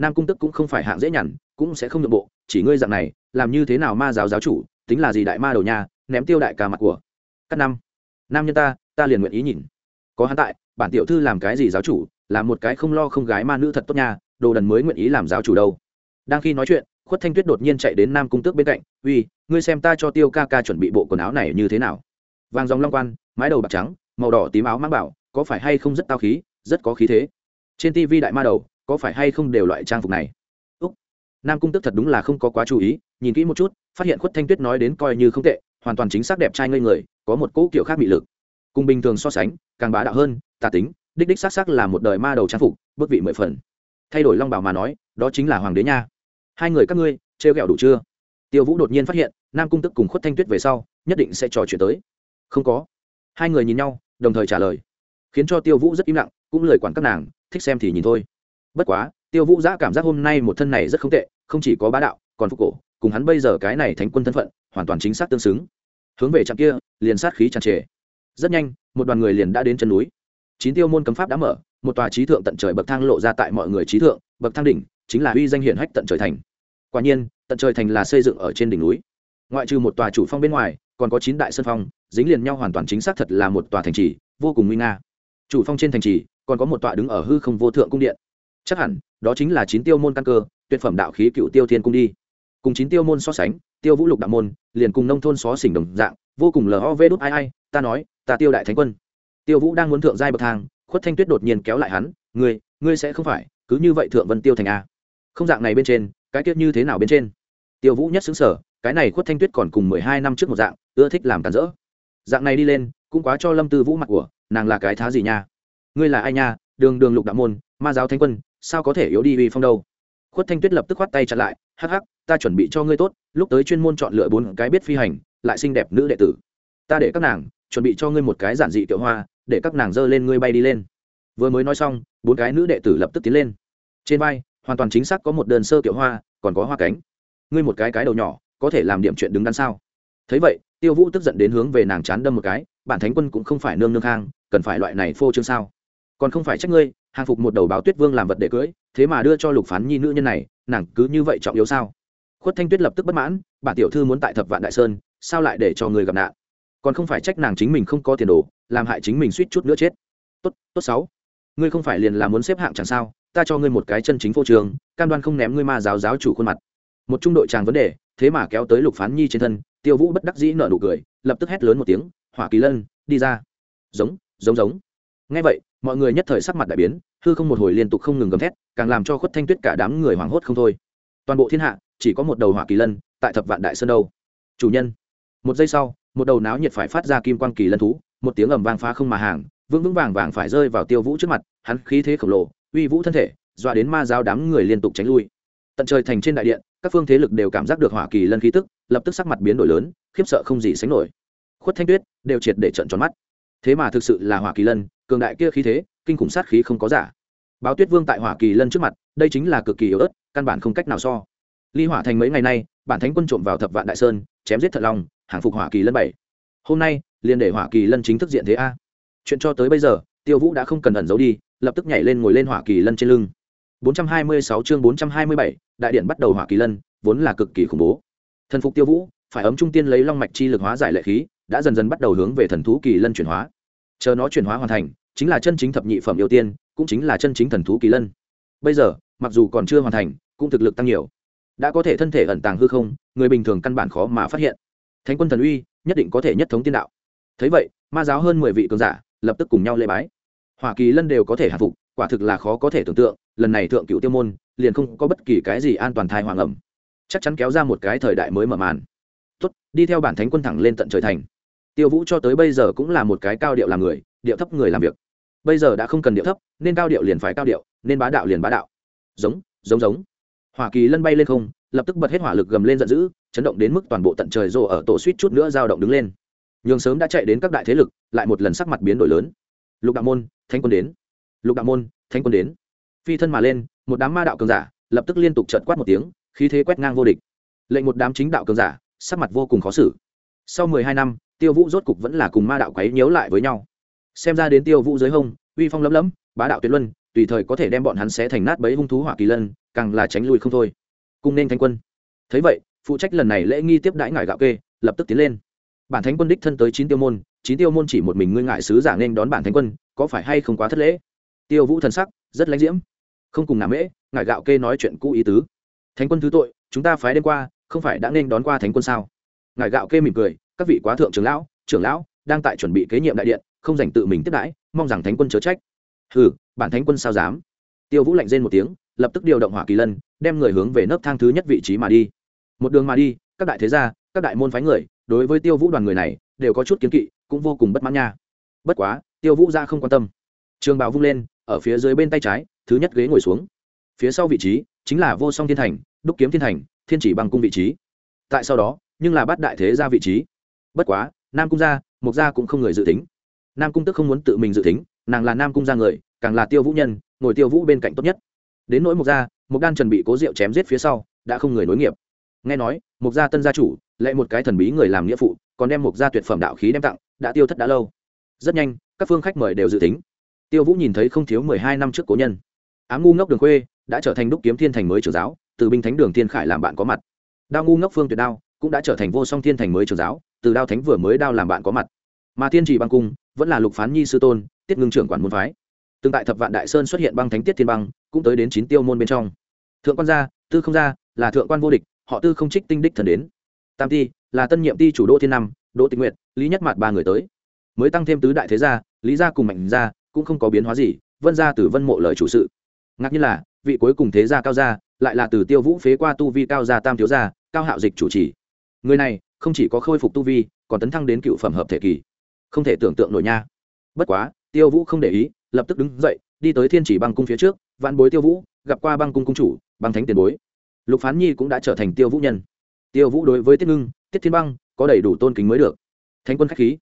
nam cung tức cũng không phải hạng dễ nhằn, cũng sẽ không nhượng bộ, chỉ ngươi dạng này, làm như thế nào ma giáo giáo chủ, tính là gì đại ma đầu nhà, ném tiêu đại ca mặt của. Các năm nam nhân ta ta liền nguyện ý nhìn. Có hắn tại, bản tiểu thư làm cái gì giáo chủ làm một cái không lo không gái ma nữ thật tốt nha, đồ đần mới nguyện ý làm giáo chủ đâu. Đang khi nói chuyện, khuất thanh tuyết đột nhiên chạy đến nam cung tước bên cạnh, uy, ngươi xem ta cho tiêu ca ca chuẩn bị bộ quần áo này như thế nào? Vàng dòng long quan, mái đầu bạc trắng, màu đỏ tím áo mang bảo, có phải hay không rất tao khí, rất có khí thế. Trên tivi đại ma đầu có phải hay không đều loại trang phục này? Úc, nam cung tức thật đúng là không có quá chú ý, nhìn kỹ một chút, phát hiện khuất thanh tuyết nói đến coi như không tệ, hoàn toàn chính xác đẹp trai ngây người, có một cỗ kiểu khác bị lực. Cùng bình thường so sánh, càng bá đạo hơn, tà tính, đích đích xác xác là một đời ma đầu trang phục, bước vị mười phần. Thay đổi long bảo mà nói, đó chính là hoàng đế nha. Hai người các ngươi, trêu ghẹo đủ chưa? Tiêu vũ đột nhiên phát hiện, nam cung tức cùng khuất thanh tuyết về sau, nhất định sẽ trò chuyện tới. Không có. Hai người nhìn nhau, đồng thời trả lời, khiến cho tiêu vũ rất im lặng, cũng lời quản các nàng, thích xem thì nhìn thôi bất quá, tiêu vũ giã cảm giác hôm nay một thân này rất không tệ, không chỉ có bá đạo, còn phục cổ, cùng hắn bây giờ cái này thánh quân thân phận, hoàn toàn chính xác tương xứng. Hướng về trạm kia, liền sát khí tràn trề. Rất nhanh, một đoàn người liền đã đến chân núi. Chín tiêu môn cấm pháp đã mở, một tòa trí thượng tận trời bậc thang lộ ra tại mọi người trí thượng, bậc thang đỉnh chính là uy danh hiển hách tận trời thành. Quả nhiên, tận trời thành là xây dựng ở trên đỉnh núi. Ngoại trừ một tòa chủ phong bên ngoài, còn có chín đại sân phong, dính liền nhau hoàn toàn chính xác thật là một tòa thành trì, vô cùng nguy nga. Chủ phong trên thành trì, còn có một tòa đứng ở hư không vô thượng cung điện chắc hẳn, đó chính là chín tiêu môn căn cơ, tuyệt phẩm đạo khí cựu tiêu thiên cung đi. Cùng chín tiêu môn so sánh, tiêu vũ lục đạo môn, liền cùng nông thôn xó xỉnh đồng dạng, vô cùng lờ ho vê đốt ai ai, ta nói, ta tiêu đại thánh quân. Tiêu vũ đang muốn thượng giai bậc thang, khuất thanh tuyết đột nhiên kéo lại hắn, ngươi ngươi sẽ không phải, cứ như vậy thượng vân tiêu thành a. Không dạng này bên trên, cái tiết như thế nào bên trên? Tiêu vũ nhất xứng sở, cái này khuất thanh tuyết còn cùng mười hai năm trước một dạng, ưa thích làm tàn rỡ. Dạng này đi lên, cũng quá cho lâm tư vũ mặt của, nàng là cái thá gì nha? Ngươi là ai nha? Đường đường lục đạo môn, ma giáo thanh quân sao có thể yếu đi uy phong đâu? Khuất thanh tuyết lập tức khoát tay chặn lại, hắc hắc, ta chuẩn bị cho ngươi tốt, lúc tới chuyên môn chọn lựa bốn cái biết phi hành, lại xinh đẹp nữ đệ tử. Ta để các nàng chuẩn bị cho ngươi một cái giản dị tiểu hoa, để các nàng dơ lên ngươi bay đi lên. Vừa mới nói xong, bốn cái nữ đệ tử lập tức tiến lên. Trên vai, hoàn toàn chính xác có một đơn sơ tiểu hoa, còn có hoa cánh. Ngươi một cái cái đầu nhỏ, có thể làm điểm chuyện đứng đắn sao? Thấy vậy, tiêu vũ tức giận đến hướng về nàng chán đâm một cái, bản thánh quân cũng không phải nương nương khang, cần phải loại này phô trương sao? Còn không phải trách ngươi hàng phục một đầu báo tuyết vương làm vật để cưới, thế mà đưa cho lục phán nhi nữ nhân này, nàng cứ như vậy trọng yếu sao? Khuất thanh tuyết lập tức bất mãn, bản tiểu thư muốn tại thập vạn đại sơn, sao lại để cho người gặp nạn? Còn không phải trách nàng chính mình không có tiền đồ, làm hại chính mình suýt chút nữa chết. Tốt tốt sáu. Ngươi không phải liền là muốn xếp hạng chẳng sao, ta cho ngươi một cái chân chính vô trường cam đoan không ném ngươi ma giáo giáo chủ khuôn mặt. Một trung đội tràng vấn đề, thế mà kéo tới lục phán nhi trên thân, tiêu vũ bất đắc dĩ nợ nụ cười, lập tức hét lớn một tiếng, hỏa kỳ lân, đi ra. Giống giống giống. Ngay vậy mọi người nhất thời sắc mặt đại biến, hư không một hồi liên tục không ngừng gầm thét, càng làm cho khuất thanh tuyết cả đám người hoảng hốt không thôi. Toàn bộ thiên hạ, chỉ có một đầu hỏa kỳ lân, tại thập vạn đại sơn đâu. Chủ nhân, một giây sau, một đầu náo nhiệt phải phát ra kim quan kỳ lân thú, một tiếng ầm vang phá không mà hàng, vững vững vàng vàng phải rơi vào tiêu vũ trước mặt, hắn khí thế khổng lồ, uy vũ thân thể, dọa đến ma giáo đám người liên tục tránh lui. Tận trời thành trên đại điện, các phương thế lực đều cảm giác được hỏa kỳ lân khí tức, lập tức sắc mặt biến đổi lớn, khiếp sợ không gì sánh nổi. Khuất thanh tuyết đều triệt để trận tròn mắt. Thế mà thực sự là hỏa kỳ lân cường đại kia khí thế kinh khủng sát khí không có giả. Báo tuyết vương tại hỏa kỳ lân trước mặt đây chính là cực kỳ yếu ớt căn bản không cách nào so. Ly hỏa thành mấy ngày nay bản thánh quân trộm vào thập vạn đại sơn chém giết thật lòng hàng phục hỏa kỳ lân bảy. Hôm nay liền để hỏa kỳ lân chính thức diện thế a. Chuyện cho tới bây giờ tiêu vũ đã không cần ẩn giấu đi lập tức nhảy lên ngồi lên hỏa kỳ lân trên lưng. 426 chương 427, đại điện bắt đầu hỏa kỳ lân vốn là cực kỳ khủng bố. Thần phục tiêu vũ phải ấm trung tiên lấy long mạch chi lực hóa giải lệ khí đã dần dần bắt đầu hướng về thần thú kỳ lân chuyển hóa. Chờ nó chuyển hóa hoàn thành chính là chân chính thập nhị phẩm yêu tiên, cũng chính là chân chính thần thú kỳ lân. Bây giờ, mặc dù còn chưa hoàn thành, cũng thực lực tăng nhiều. Đã có thể thân thể ẩn tàng hư không, người bình thường căn bản khó mà phát hiện. Thánh quân thần uy, nhất định có thể nhất thống tiên đạo. Thấy vậy, ma giáo hơn mười vị cường giả, lập tức cùng nhau lễ bái. Hoa kỳ lân đều có thể hạ phục, quả thực là khó có thể tưởng tượng, lần này thượng cựu tiêu môn, liền không có bất kỳ cái gì an toàn thai hoàng ẩm. Chắc chắn kéo ra một cái thời đại mới mở màn. Tốt, đi theo bản thánh quân thẳng lên tận trời thành. Tiêu vũ cho tới bây giờ cũng là một cái cao điệu làm người, điệu thấp người làm việc bây giờ đã không cần điệu thấp, nên cao điệu liền phải cao điệu, nên bá đạo liền bá đạo. Giống giống giống. Hỏa kỳ lân bay lên không, lập tức bật hết hỏa lực gầm lên giận dữ, chấn động đến mức toàn bộ tận trời rồ ở tổ suýt chút nữa dao động đứng lên. Nhường sớm đã chạy đến các đại thế lực, lại một lần sắc mặt biến đổi lớn. Lục đạo môn thanh quân đến. Lục đạo môn thanh quân đến. Phi thân mà lên, một đám ma đạo cường giả, lập tức liên tục trợt quát một tiếng, khí thế quét ngang vô địch. Lệnh một đám chính đạo cường giả, sắc mặt vô cùng khó xử. Sau mười hai năm, tiêu vũ rốt cục vẫn là cùng ma đạo quấy nhiễu lại với nhau xem ra đến tiêu vũ dưới hông, uy phong lấm lấm bá đạo tuyệt luân, tùy thời có thể đem bọn hắn xé thành nát bấy hung thú hỏa kỳ lân, càng là tránh lui không thôi. Cung nên thanh quân. Thấy vậy, phụ trách lần này lễ nghi tiếp đãi ngải gạo kê, lập tức tiến lên. Bản thánh quân đích thân tới chín tiêu môn, chín tiêu môn chỉ một mình ngươi ngại sứ giả nên đón bản thánh quân, có phải hay không quá thất lễ? Tiêu vũ thần sắc, rất lãnh diễm. Không cùng nà mễ ngải gạo kê nói chuyện cũ ý tứ. Thánh quân thứ tội, chúng ta phái đêm qua, không phải đã nên đón qua thánh quân sao? Ngài gạo kê mỉm cười, các vị quá thượng trưởng lão trưởng lão đang tại chuẩn bị kế nhiệm đại điện, không dành tự mình tiếp đãi, mong rằng thánh quân chớ trách. Hừ, bản thánh quân sao dám? Tiêu vũ lạnh rên một tiếng, lập tức điều động hỏa kỳ lân, đem người hướng về nấc thang thứ nhất vị trí mà đi. Một đường mà đi, các đại thế gia, các đại môn phái người, đối với tiêu vũ đoàn người này, đều có chút kiến kỵ, cũng vô cùng bất mãn nha. Bất quá, tiêu vũ ra không quan tâm. Trường bảo vung lên, ở phía dưới bên tay trái, thứ nhất ghế ngồi xuống. Phía sau vị trí, chính là vô song thiên thành, đúc kiếm thiên thành, thiên chỉ bằng cung vị trí. Tại sau đó, nhưng là bắt đại thế ra vị trí. Bất quá nam cung gia mục gia cũng không người dự tính. Nam cung tức không muốn tự mình dự tính, nàng là nam cung gia người, càng là tiêu vũ nhân, ngồi tiêu vũ bên cạnh tốt nhất. Đến nỗi mục gia mục đan chuẩn bị cố rượu chém giết phía sau, đã không người nối nghiệp. Nghe nói mục gia tân gia chủ, lại một cái thần bí người làm nghĩa phụ, còn đem mục gia tuyệt phẩm đạo khí đem tặng, đã tiêu thất đã lâu. Rất nhanh, các phương khách mời đều dự tính. Tiêu vũ nhìn thấy không thiếu mười hai năm trước cố nhân. Ám ngu ngốc đường khuê, đã trở thành đúc kiếm thiên thành mới trưởng giáo, từ binh thánh đường thiên khải làm bạn có mặt. Đao ngu ngốc phương tuyệt đao, cũng đã trở thành vô song thiên thành mới trưởng giáo từ đao thánh vừa mới đao làm bạn có mặt. Mà thiên trì băng cung vẫn là lục phán nhi sư tôn, tiết ngưng trưởng quản môn phái. Tương tại thập vạn đại sơn xuất hiện băng thánh tiết thiên băng, cũng tới đến chín tiêu môn bên trong. Thượng quan gia, tư không gia, là thượng quan vô địch, họ tư không trích tinh đích thần đến. Tam ti, là tân nhiệm ti chủ đô thiên năm đỗ tịnh nguyện lý nhất mặt ba người tới. Mới tăng thêm tứ đại thế gia, lý gia cùng mạnh gia, cũng không có biến hóa gì, vân gia từ vân mộ lời chủ sự. Ngạc nhiên là, vị cuối cùng thế gia cao gia, lại là từ tiêu vũ phế qua tu vi cao gia tam thiếu gia, cao hạo dịch chủ trì. Người này không chỉ có khôi phục tu vi, còn tấn thăng đến cựu phẩm hợp thể kỳ. Không thể tưởng tượng nổi nha. Bất quá, tiêu vũ không để ý, lập tức đứng dậy, đi tới thiên chỉ băng cung phía trước vạn bối tiêu vũ, gặp qua băng cung cung chủ, băng thánh tiền bối. Lục phán nhi cũng đã trở thành tiêu vũ nhân. Tiêu vũ đối với tiết ngưng, tiết thiên băng, có đầy đủ tôn kính mới được. Thánh quân k h á c h khí.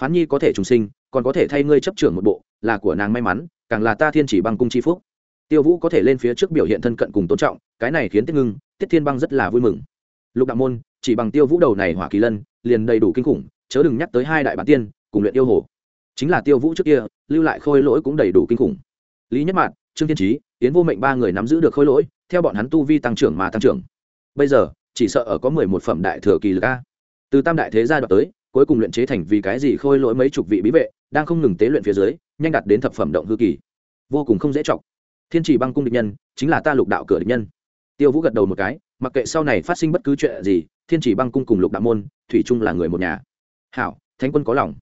Phán nhi có thể trùng sinh, còn có thể thay ngươi chấp trưởng một bộ, là của nàng may mắn, càng là ta thiên chỉ băng cung c phúc. Tiêu vũ có thể lên phía trước biểu hiện thân cận cùng tôn trọng, cái này khiến tiết ngưng, tiết thiên băng rất là vui mừng. Lục đạo môn chỉ bằng tiêu vũ đầu này hỏa kỳ lân, liền đầy đủ kinh khủng, chớ đừng nhắc tới hai đại bản tiên, cùng luyện yêu hồ. Chính là tiêu vũ trước kia, lưu lại khôi lỗi cũng đầy đủ kinh khủng. Lý nhất mạn, trương thiên trí tiến vô mệnh ba người nắm giữ được khôi lỗi, theo bọn hắn tu vi tăng trưởng mà tăng trưởng. Bây giờ, chỉ sợ ở có mười một phẩm đại thừa kỳ lực a. Từ tam đại thế gia đoạn tới, cuối cùng luyện chế thành vì cái gì khôi lỗi mấy chục vị bí vệ, đang không ngừng tế luyện phía dưới, nhanh đạt đến thập phẩm động hư kỳ. Vô cùng không dễ chọc. Thiên trì băng cung địch nhân, chính là ta lục đạo cửa địch nhân tiêu vũ gật đầu một cái, mặc kệ sau này phát sinh bất cứ chuyện gì, thiên chỉ băng cung cùng lục đạo môn, thủy chung là người một nhà. Hảo, thánh quân có lòng.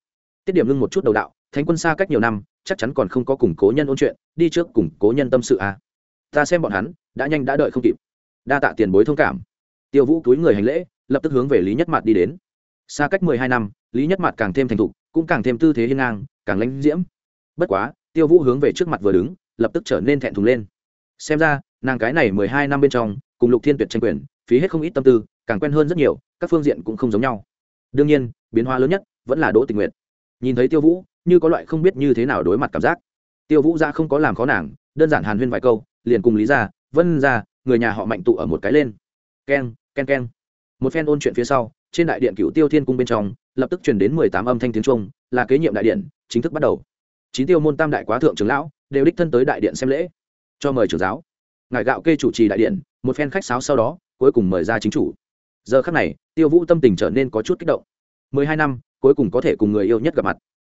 Tiết điểm ngưng một chút đầu đạo, thánh quân xa cách nhiều năm, chắc chắn còn không có củng cố nhân ôn chuyện, đi trước củng cố nhân tâm sự à. ta xem bọn hắn, đã nhanh đã đợi không kịp. Đa tạ tiền bối thông cảm. Tiêu vũ túi người hành lễ, lập tức hướng về lý nhất mạt đi đến. Xa cách mười hai năm, lý nhất mạt càng thêm thành thục, cũng càng thêm tư thế hiên ngang, càng lãnh diễm. Bất quá, tiêu vũ hướng về trước mặt vừa đứng, lập tức trở nên thẹn thùng lên. Xem ra nàng cái này mười hai năm bên trong, cùng lục thiên tuyệt tranh quyền, phí hết không ít tâm tư, càng quen hơn rất nhiều, các phương diện cũng không giống nhau. Đương nhiên, biến hóa lớn nhất vẫn là đỗ tình nguyện nhìn thấy tiêu vũ, như có loại không biết như thế nào đối mặt cảm giác. Tiêu vũ ra không có làm khó nàng, đơn giản hàn huyên vài câu, liền cùng lý ra vân ra người nhà họ mạnh tụ ở một cái lên. Keng ken ken một phen ôn chuyện phía sau, trên đại điện cựu tiêu thiên cung bên trong, lập tức chuyển đến mười tám âm thanh tiếng trung, là kế nhiệm đại điện, chính thức bắt đầu. Chín tiêu môn tam đại quá thượng trưởng lão đều đích thân tới đại điện xem lễ, cho mời trưởng giáo ngài gạo kê chủ trì đại điện, một phen khách sáo sau đó, cuối cùng mời ra chính chủ. Giờ khắc này, tiêu vũ tâm tình trở nên có chút kích động. Mười hai năm, cuối cùng có thể cùng người yêu nhất gặp mặt.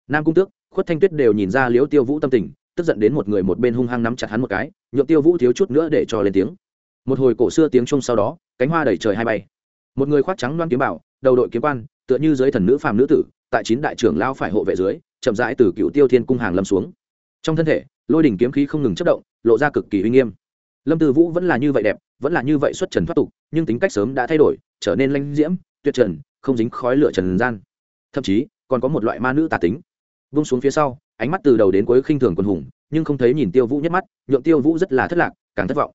Nam cung tước, khuất thanh tuyết đều nhìn ra liễu tiêu vũ tâm tình, tức giận đến một người một bên hung hăng nắm chặt hắn một cái nhuộm tiêu vũ thiếu chút nữa để cho lên tiếng. Một hồi cổ xưa tiếng chung sau đó, cánh hoa đẩy trời hai bay. Một người khoác trắng loan kiếm bảo, đầu đội kiếm quan, tựa như giới thần nữ phàm nữ tử, tại chín đại trưởng lao phải hộ vệ dưới, chậm rãi từ cựu tiêu thiên cung hàng lâm xuống. Trong thân thể, lôi đỉnh kiếm khí không ngừng chất động, lộ ra cực kỳ uy nghiêm lâm tư vũ vẫn là như vậy đẹp, vẫn là như vậy xuất trần thoát tục, nhưng tính cách sớm đã thay đổi, trở nên lanh diễm, tuyệt trần, không dính khói lửa trần gian. Thậm chí, còn có một loại ma nữ tà tính. Vung xuống phía sau, ánh mắt từ đầu đến cuối khinh thường quân hùng, nhưng không thấy nhìn tiêu vũ nhất mắt, nhượng tiêu vũ rất là thất lạc, càng thất vọng.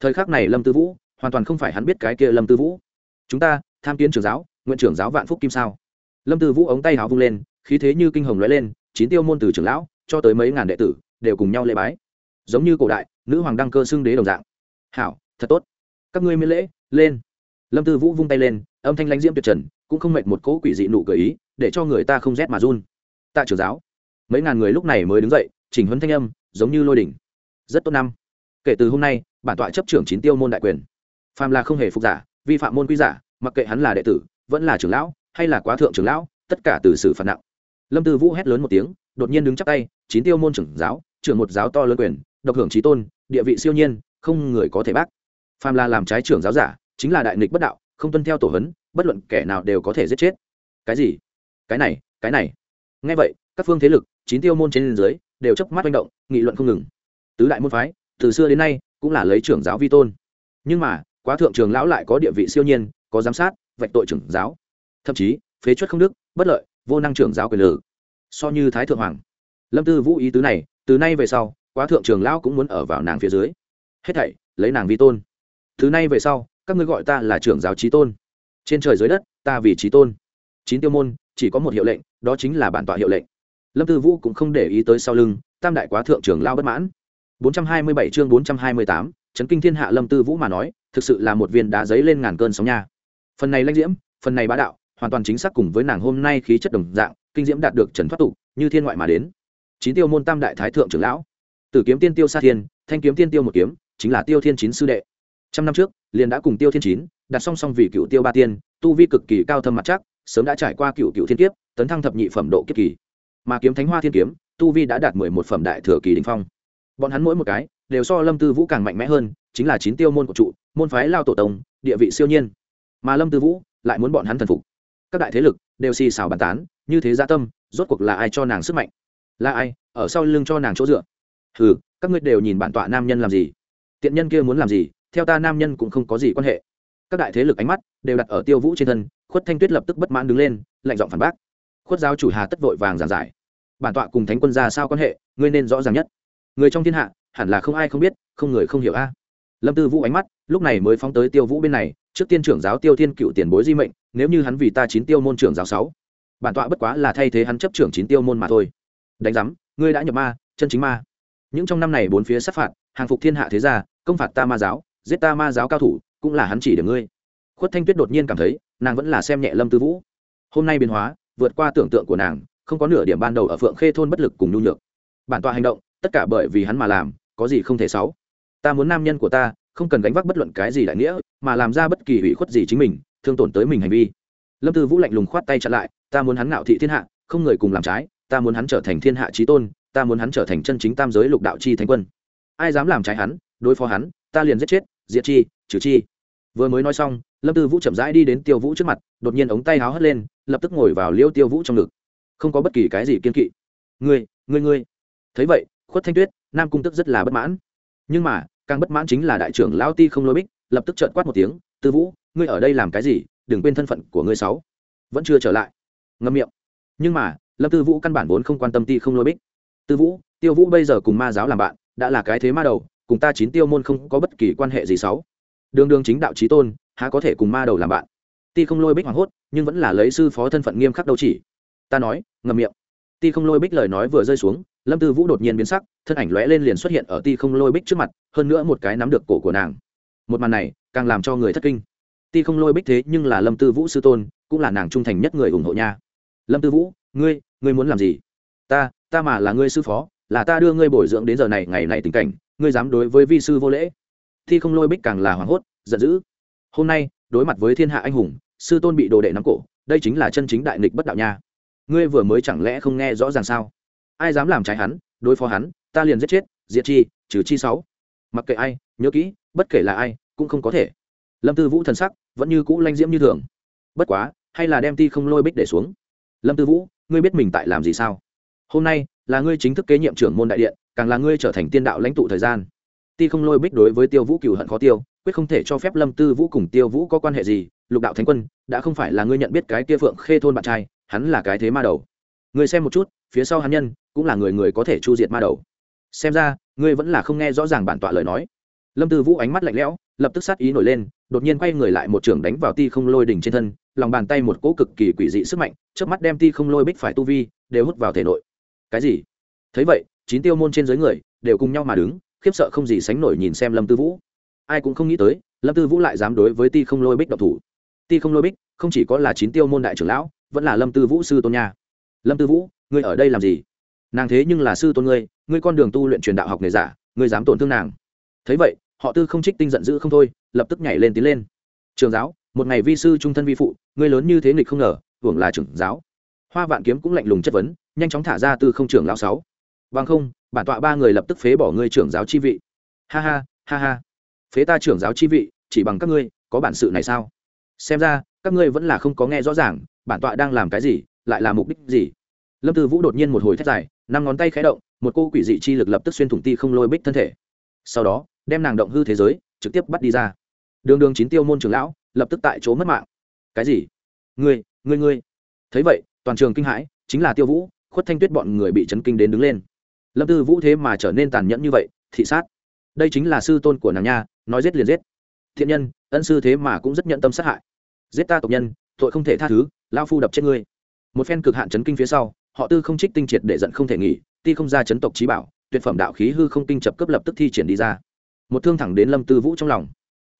Thời khắc này lâm tư vũ, hoàn toàn không phải hắn biết cái kia lâm tư vũ. Chúng ta, tham kiến trưởng giáo, nguyện trưởng giáo vạn phúc kim sao. Lâm tư vũ ống tay hào vung lên, khí thế như kinh hồng lóe lên, chín tiêu môn từ trưởng lão, cho tới mấy ngàn đệ tử, đều cùng nhau lễ bái giống như cổ đại, nữ hoàng đăng cơ xưng đế đồng dạng. Hảo, thật tốt. Các ngươi miễn lễ, lên. Lâm tư vũ vung tay lên, âm thanh lãnh diễm tuyệt trần, cũng không mệt một cỗ quỷ dị nụ cười ý, để cho người ta không rét mà run. Tạ trưởng giáo, mấy ngàn người lúc này mới đứng dậy, chỉnh huấn thanh âm, giống như lôi đỉnh. Rất tốt năm. Kể từ hôm nay, bản tọa chấp trưởng chín tiêu môn đại quyền. Phàm là không hề phục giả, vi phạm môn quy giả, mặc kệ hắn là đệ tử, vẫn là trưởng lão, hay là quá thượng trưởng lão, tất cả từ xử phạt nặng. Lâm tư vũ hét lớn một tiếng, đột nhiên đứng chắc tay, chín tiêu môn trưởng giáo, trưởng một giáo to lớn quyền độc hưởng trí tôn, địa vị siêu nhiên, không người có thể bác. Phàm là làm trái trưởng giáo giả, chính là đại nghịch bất đạo, không tuân theo tổ hấn bất luận kẻ nào đều có thể giết chết. Cái gì? Cái này cái này. Nghe vậy, các phương thế lực, chín tiêu môn trên dưới, đều chớp mắt manh động, nghị luận không ngừng. Tứ đại môn phái, từ xưa đến nay, cũng là lấy trưởng giáo vi tôn. Nhưng mà, quá thượng trường lão lại có địa vị siêu nhiên, có giám sát, vạch tội trưởng giáo. Thậm chí, phế chuất không đức, bất lợi, vô năng trưởng giáo quyền lử so như thái thượng hoàng. Lâm tư vũ ý tứ này, từ nay về sau quá thượng trường lão cũng muốn ở vào nàng phía dưới. Hết thảy lấy nàng vi tôn. Thứ nay về sau các ngươi gọi ta là trưởng giáo trí tôn. Trên trời dưới đất ta vì trí tôn. Chín tiêu môn chỉ có một hiệu lệnh đó chính là bản tọa hiệu lệnh. Lâm tư vũ cũng không để ý tới sau lưng tam đại quá thượng trưởng lao bất mãn. 427 chương 428, chấn kinh thiên hạ lâm tư vũ mà nói thực sự là một viên đá giấy lên ngàn cơn sóng nha. Phần này lãnh diễm phần này bá đạo hoàn toàn chính xác cùng với nàng hôm nay khí chất đồng dạng kinh diễm đạt được trần thoát tục như thiên ngoại mà đến. Chín tiêu môn tam đại thái thượng trưởng lão tử kiếm tiên tiêu sa thiên, thanh kiếm tiên tiêu một kiếm, chính là tiêu thiên chín sư đệ. Trăm năm trước, liền đã cùng tiêu thiên chín, đặt song song vì cựu tiêu ba tiên, tu vi cực kỳ cao thâm mặt chắc, sớm đã trải qua cựu cựu thiên kiếp, tấn thăng thập nhị phẩm độ kiếp kỳ. Mà kiếm thánh hoa thiên kiếm, tu vi đã đạt mười một phẩm đại thừa kỳ đỉnh phong. Bọn hắn mỗi một cái, đều so lâm tư vũ càng mạnh mẽ hơn, chính là chín tiêu môn của trụ, môn phái lao tổ tông, địa vị siêu nhiên. Mà lâm tư vũ lại muốn bọn hắn thần phục. Các đại thế lực đều xì xào bàn tán, như thế gia tâm, rốt cuộc là ai cho nàng sức mạnh? Là ai, ở sau lưng cho nàng chỗ dựa? Hừ, các ngươi đều nhìn bản tọa nam nhân làm gì? Tiện nhân kia muốn làm gì, theo ta nam nhân cũng không có gì quan hệ. Các đại thế lực ánh mắt đều đặt ở tiêu vũ trên thân, khuất thanh tuyết lập tức bất mãn đứng lên, lạnh giọng phản bác. Khuất giáo chủ hà tất vội vàng giảng giải. Bản tọa cùng thánh quân ra sao quan hệ, ngươi nên rõ ràng nhất. Người trong thiên hạ, hẳn là không ai không biết, không người không hiểu a. Lâm tư vũ ánh mắt, lúc này mới phóng tới tiêu vũ bên này, trước tiên trưởng giáo tiêu thiên cựu tiền bối di mệnh, nếu như hắn vì ta chín tiêu môn trưởng giáo sáu, bản tọa bất quá là thay thế hắn chấp trưởng chín tiêu môn mà thôi. Đánh giám, ngươi đã nhập ma, chân chính ma những trong năm này bốn phía sát phạt, hàng phục thiên hạ thế gia, công phạt ta ma giáo, giết ta ma giáo cao thủ, cũng là hắn chỉ được ngươi. Khuất thanh tuyết đột nhiên cảm thấy, nàng vẫn là xem nhẹ lâm tư vũ. Hôm nay biến hóa, vượt qua tưởng tượng của nàng, không có nửa điểm ban đầu ở phượng khê thôn bất lực cùng nhu nhược. Bản tọa hành động, tất cả bởi vì hắn mà làm, có gì không thể xấu. Ta muốn nam nhân của ta, không cần gánh vác bất luận cái gì đại nghĩa, mà làm ra bất kỳ hủy khuất gì chính mình, thương tổn tới mình hành vi. Lâm tư vũ lạnh lùng khoát tay chặn lại, ta muốn hắn ngạo thị thiên hạ, không người cùng làm trái, ta muốn hắn trở thành thiên hạ trí tôn ta muốn hắn trở thành chân chính tam giới lục đạo chi thánh quân. Ai dám làm trái hắn, đối phó hắn, ta liền giết chết, diệt chi, trừ chi. Vừa mới nói xong, lâm tư vũ chậm rãi đi đến tiêu vũ trước mặt, đột nhiên ống tay háo hất lên, lập tức ngồi vào liêu tiêu vũ trong ngực. Không có bất kỳ cái gì kiên kỵ. Ngươi ngươi ngươi. Thấy vậy, khuất thanh tuyết, nam cung tức rất là bất mãn. Nhưng mà, càng bất mãn chính là đại trưởng lão ti không lôi bích, lập tức trợn quát một tiếng, tư vũ, ngươi ở đây làm cái gì? Đừng quên thân phận của ngươi sáu. Vẫn chưa trở lại. Ngâm miệng. Nhưng mà, lâm tư vũ căn bản vốn không quan tâm ti không lôi bích tư vũ, tiêu vũ bây giờ cùng ma giáo làm bạn, đã là cái thế ma đầu, cùng ta chín tiêu môn không có bất kỳ quan hệ gì sáu đường đường chính đạo trí tôn, há có thể cùng ma đầu làm bạn? Ti không lôi bích hoảng hốt, nhưng vẫn là lấy sư phó thân phận nghiêm khắc đâu chỉ. Ta nói ngầm miệng. Ti không lôi bích lời nói vừa rơi xuống, lâm tư vũ đột nhiên biến sắc, thân ảnh lóe lên liền xuất hiện ở ti không lôi bích trước mặt, hơn nữa một cái nắm được cổ của nàng. Một màn này, càng làm cho người thất kinh. Ti không lôi bích thế nhưng là lâm tư vũ sư tôn, cũng là nàng trung thành nhất người ủng hộ nha. Lâm tư vũ, ngươi ngươi muốn làm gì? Ta ta mà là ngươi sư phó, là ta đưa ngươi bồi dưỡng đến giờ này, ngày này tình cảnh, ngươi dám đối với vi sư vô lễ? Thi không lôi bích càng là hoảng hốt, giận dữ. Hôm nay, đối mặt với thiên hạ anh hùng, sư tôn bị đồ đệ nắm cổ, đây chính là chân chính đại nghịch bất đạo nha. Ngươi vừa mới chẳng lẽ không nghe rõ ràng sao? Ai dám làm trái hắn, đối phó hắn, ta liền giết chết, diệt chi, trừ chi sáu. Mặc kệ ai, nhớ kỹ, bất kể là ai, cũng không có thể. Lâm tư vũ thần sắc vẫn như cũ lanh diễm như thường. Bất quá, hay là đem ti không lôi bích để xuống. Lâm tư vũ, ngươi biết mình tại làm gì sao? Hôm nay, là ngươi chính thức kế nhiệm trưởng môn đại điện, càng là ngươi trở thành tiên đạo lãnh tụ thời gian. Ti không lôi bích đối với tiêu vũ cựu hận khó tiêu, quyết không thể cho phép lâm tư vũ cùng tiêu vũ có quan hệ gì, lục đạo thánh quân, đã không phải là ngươi nhận biết cái kia phượng khê thôn bạn trai, hắn là cái thế ma đầu. Ngươi xem một chút, phía sau hắn nhân, cũng là người người có thể chu diệt ma đầu. Xem ra, ngươi vẫn là không nghe rõ ràng bản tọa lời nói. Lâm tư vũ ánh mắt lạnh lẽo, lập tức sát ý nổi lên, đột nhiên quay người lại một trường đánh vào ti không lôi đỉnh trên thân, lòng bàn tay một cỗ cực kỳ quỷ dị sức mạnh trước mắt đem ti không lôi bích phải tu vi, đều hút vào thể nội cái gì? Thấy vậy, chín tiêu môn trên dưới người đều cùng nhau mà đứng, khiếp sợ không gì sánh nổi nhìn xem lâm tư vũ. Ai cũng không nghĩ tới, lâm tư vũ lại dám đối với ti không lôi bích độc thủ. Ti không lôi bích không chỉ có là chín tiêu môn đại trưởng lão, vẫn là lâm tư vũ sư tôn nha. Lâm tư vũ, ngươi ở đây làm gì? Nàng thế nhưng là sư tôn ngươi ngươi con đường tu luyện truyền đạo học nghề giả, ngươi dám tổn thương nàng. Thấy vậy, họ tư không trích tinh giận dữ không thôi, lập tức nhảy lên tiến lên. Trường giáo, một ngày vi sư trung thân vi phụ, ngươi lớn như thế nghịch không ngờ, hưởng là trưởng giáo. Hoa vạn kiếm cũng lạnh lùng chất vấn nhanh chóng thả ra tư không trưởng lão sáu. Vâng không, bản tọa ba người lập tức phế bỏ ngươi trưởng giáo chi vị. Ha ha ha ha. Phế ta trưởng giáo chi vị, chỉ bằng các ngươi, có bản sự này sao? Xem ra, các ngươi vẫn là không có nghe rõ ràng, bản tọa đang làm cái gì, lại là mục đích gì? Lâm tư vũ đột nhiên một hồi thét dài, năm ngón tay khé động, một cô quỷ dị chi lực lập tức xuyên thủng ti không lôi bích thân thể. Sau đó, đem nàng động hư thế giới, trực tiếp bắt đi ra. Đường đường chín tiêu môn trưởng lão, lập tức tại chỗ mất mạng. Cái gì? Ngươi ngươi ngươi. Thấy vậy, toàn trường kinh hãi, chính là tiêu vũ khuất thanh tuyết bọn người bị chấn kinh đến đứng lên. Lâm tư vũ thế mà trở nên tàn nhẫn như vậy, thị sát. Đây chính là sư tôn của nàng nha, nói giết liền giết. Thiện nhân, ân sư thế mà cũng rất nhận tâm sát hại. Giết ta tộc nhân, tội không thể tha thứ, lao phu đập chết ngươi. Một phen cực hạn chấn kinh phía sau, họ tư không trích tinh triệt để giận không thể nghỉ, ti không ra chấn tộc trí bảo, tuyệt phẩm đạo khí hư không kinh chập cấp lập tức thi triển đi ra. Một thương thẳng đến lâm tư vũ trong lòng.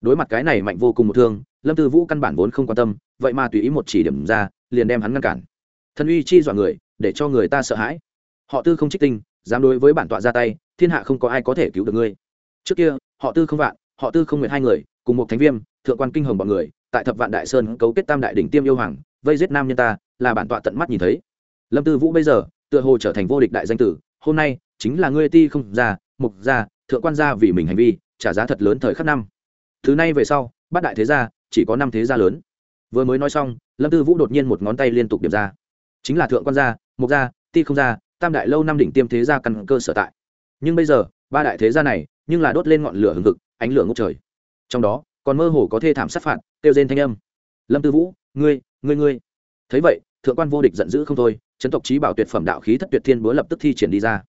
Đối mặt cái này mạnh vô cùng một thương, lâm tư vũ căn bản vốn không quan tâm, vậy mà tùy ý một chỉ điểm ra, liền đem hắn ngăn cản. Thân uy chi dọa người để cho người ta sợ hãi. Họ tư không trích tinh, dám đối với bản tọa ra tay, thiên hạ không có ai có thể cứu được ngươi. Trước kia, họ tư không vạn, họ tư không nguyện hai người, cùng một thánh viêm, thượng quan kinh hồng bọn người, tại thập vạn đại sơn cấu kết tam đại đỉnh tiêm yêu hoàng, vây giết nam nhân ta, là bản tọa tận mắt nhìn thấy. Lâm tư vũ bây giờ, tựa hồ trở thành vô địch đại danh tử, hôm nay, chính là ngươi ti không ra, mục ra, thượng quan gia vì mình hành vi, trả giá thật lớn thời khắc năm. Thứ này về sau, bát đại thế gia, chỉ có năm thế gia lớn. Vừa mới nói xong, lâm tư vũ đột nhiên một ngón tay liên tục điểm ra chính là thượng quan gia, mục gia, ti không gia, tam đại lâu năm đỉnh tiêm thế gia căn cơ sở tại. Nhưng bây giờ, ba đại thế gia này, nhưng là đốt lên ngọn lửa hừng hực, ánh lửa ngốc trời. Trong đó, còn mơ hồ có thê thảm sát phạt tiêu rên thanh âm. Lâm tư vũ, ngươi ngươi ngươi. Thấy vậy, thượng quan vô địch giận dữ không thôi, chấn tộc trí bảo tuyệt phẩm đạo khí thất tuyệt thiên búa lập tức thi triển đi ra.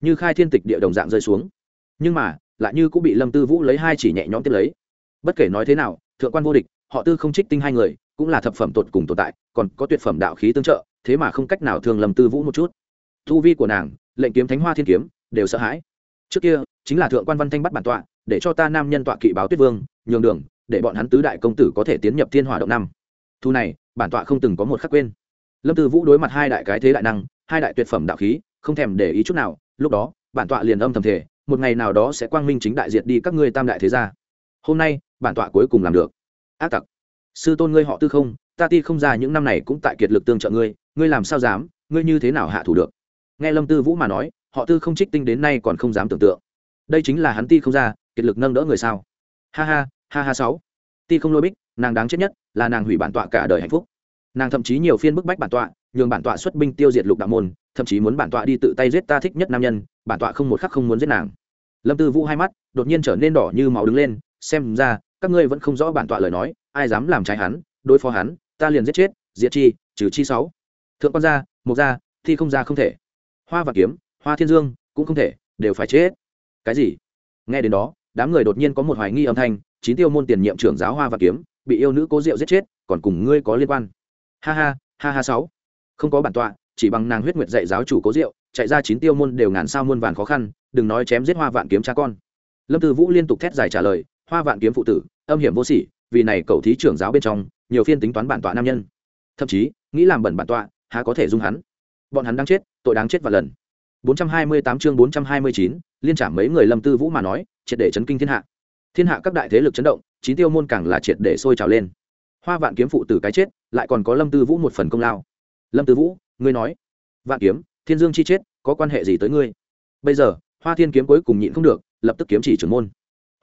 Như khai thiên tịch địa đồng dạng rơi xuống. Nhưng mà, lại như cũng bị lâm tư vũ lấy hai chỉ nhẹ nhõm tiếp lấy. Bất kể nói thế nào, thượng quan vô địch, họ tư không trích tinh hai người, cũng là thập phẩm tột cùng tồn tại, còn có tuyệt phẩm đạo khí tương trợ thế mà không cách nào thường lầm tư vũ một chút. Thu vi của nàng, lệnh kiếm thánh hoa thiên kiếm, đều sợ hãi. Trước kia, chính là thượng quan văn thanh bắt bản tọa, để cho ta nam nhân tọa kỵ báo tuyết vương, nhường đường, để bọn hắn tứ đại công tử có thể tiến nhập thiên hòa động năm. Thu này, bản tọa không từng có một khắc quên. Lâm tư vũ đối mặt hai đại cái thế đại năng, hai đại tuyệt phẩm đạo khí, không thèm để ý chút nào, lúc đó, bản tọa liền âm thầm thể một ngày nào đó sẽ quang minh chính đại diệt đi các ngươi tam đại thế gia. Hôm nay, bản tọa cuối cùng làm được. Ác tặc. Sư tôn ngươi họ tư không ta ti không ra những năm này cũng tại kiệt lực tương trợ ngươi ngươi làm sao dám, ngươi như thế nào hạ thủ được? Nghe lâm tư vũ mà nói, họ tư không trích tinh đến nay còn không dám tưởng tượng. Đây chính là hắn ti không ra, kiệt lực nâng đỡ người sao? Ha ha ha ha sáu. Ti không lôi bích, nàng đáng chết nhất, là nàng hủy bản tọa cả đời hạnh phúc. Nàng thậm chí nhiều phiên bức bách bản tọa, nhường bản tọa xuất binh tiêu diệt lục đạo môn, thậm chí muốn bản tọa đi tự tay giết ta thích nhất nam nhân, bản tọa không một khắc không muốn giết nàng. Lâm tư vũ hai mắt đột nhiên trở nên đỏ như máu đứng lên, xem ra các ngươi vẫn không rõ bản tọa lời nói, ai dám làm trái hắn, đối phó hắn ta liền giết chết, diệt chi, trừ chi sáu. Thượng quan gia, mục gia, thi không ra không thể. Hoa và kiếm, hoa thiên dương, cũng không thể, đều phải chết. Cái gì? Nghe đến đó, đám người đột nhiên có một hoài nghi âm thanh, chín tiêu môn tiền nhiệm trưởng giáo hoa và kiếm, bị yêu nữ cố diệu giết chết, còn cùng ngươi có liên quan. Ha ha ha ha sáu. Không có bản tọa, chỉ bằng nàng huyết nguyệt dạy giáo chủ cố diệu, chạy ra chín tiêu môn đều ngàn sao muôn vàn khó khăn, đừng nói chém giết hoa vạn kiếm cha con. Lâm tư vũ liên tục thét dài trả lời, hoa vạn kiếm phụ tử, âm hiểm vô sỉ, vì này cậu thí trưởng giáo bên trong nhiều phiên tính toán bản tọa nam nhân. Thậm chí nghĩ làm bẩn bản tọa há có thể dung hắn? Bọn hắn đang chết tội đáng chết và lần. 428 chương 429, liên trả mấy người lâm tư vũ mà nói triệt để chấn kinh thiên hạ. Thiên hạ các đại thế lực chấn động chín tiêu môn càng là triệt để sôi trào lên. Hoa vạn kiếm phụ tử cái chết lại còn có lâm tư vũ một phần công lao. Lâm tư vũ ngươi nói vạn kiếm thiên dương chi chết có quan hệ gì tới ngươi? Bây giờ hoa thiên kiếm cuối cùng nhịn không được lập tức kiếm chỉ trưởng môn.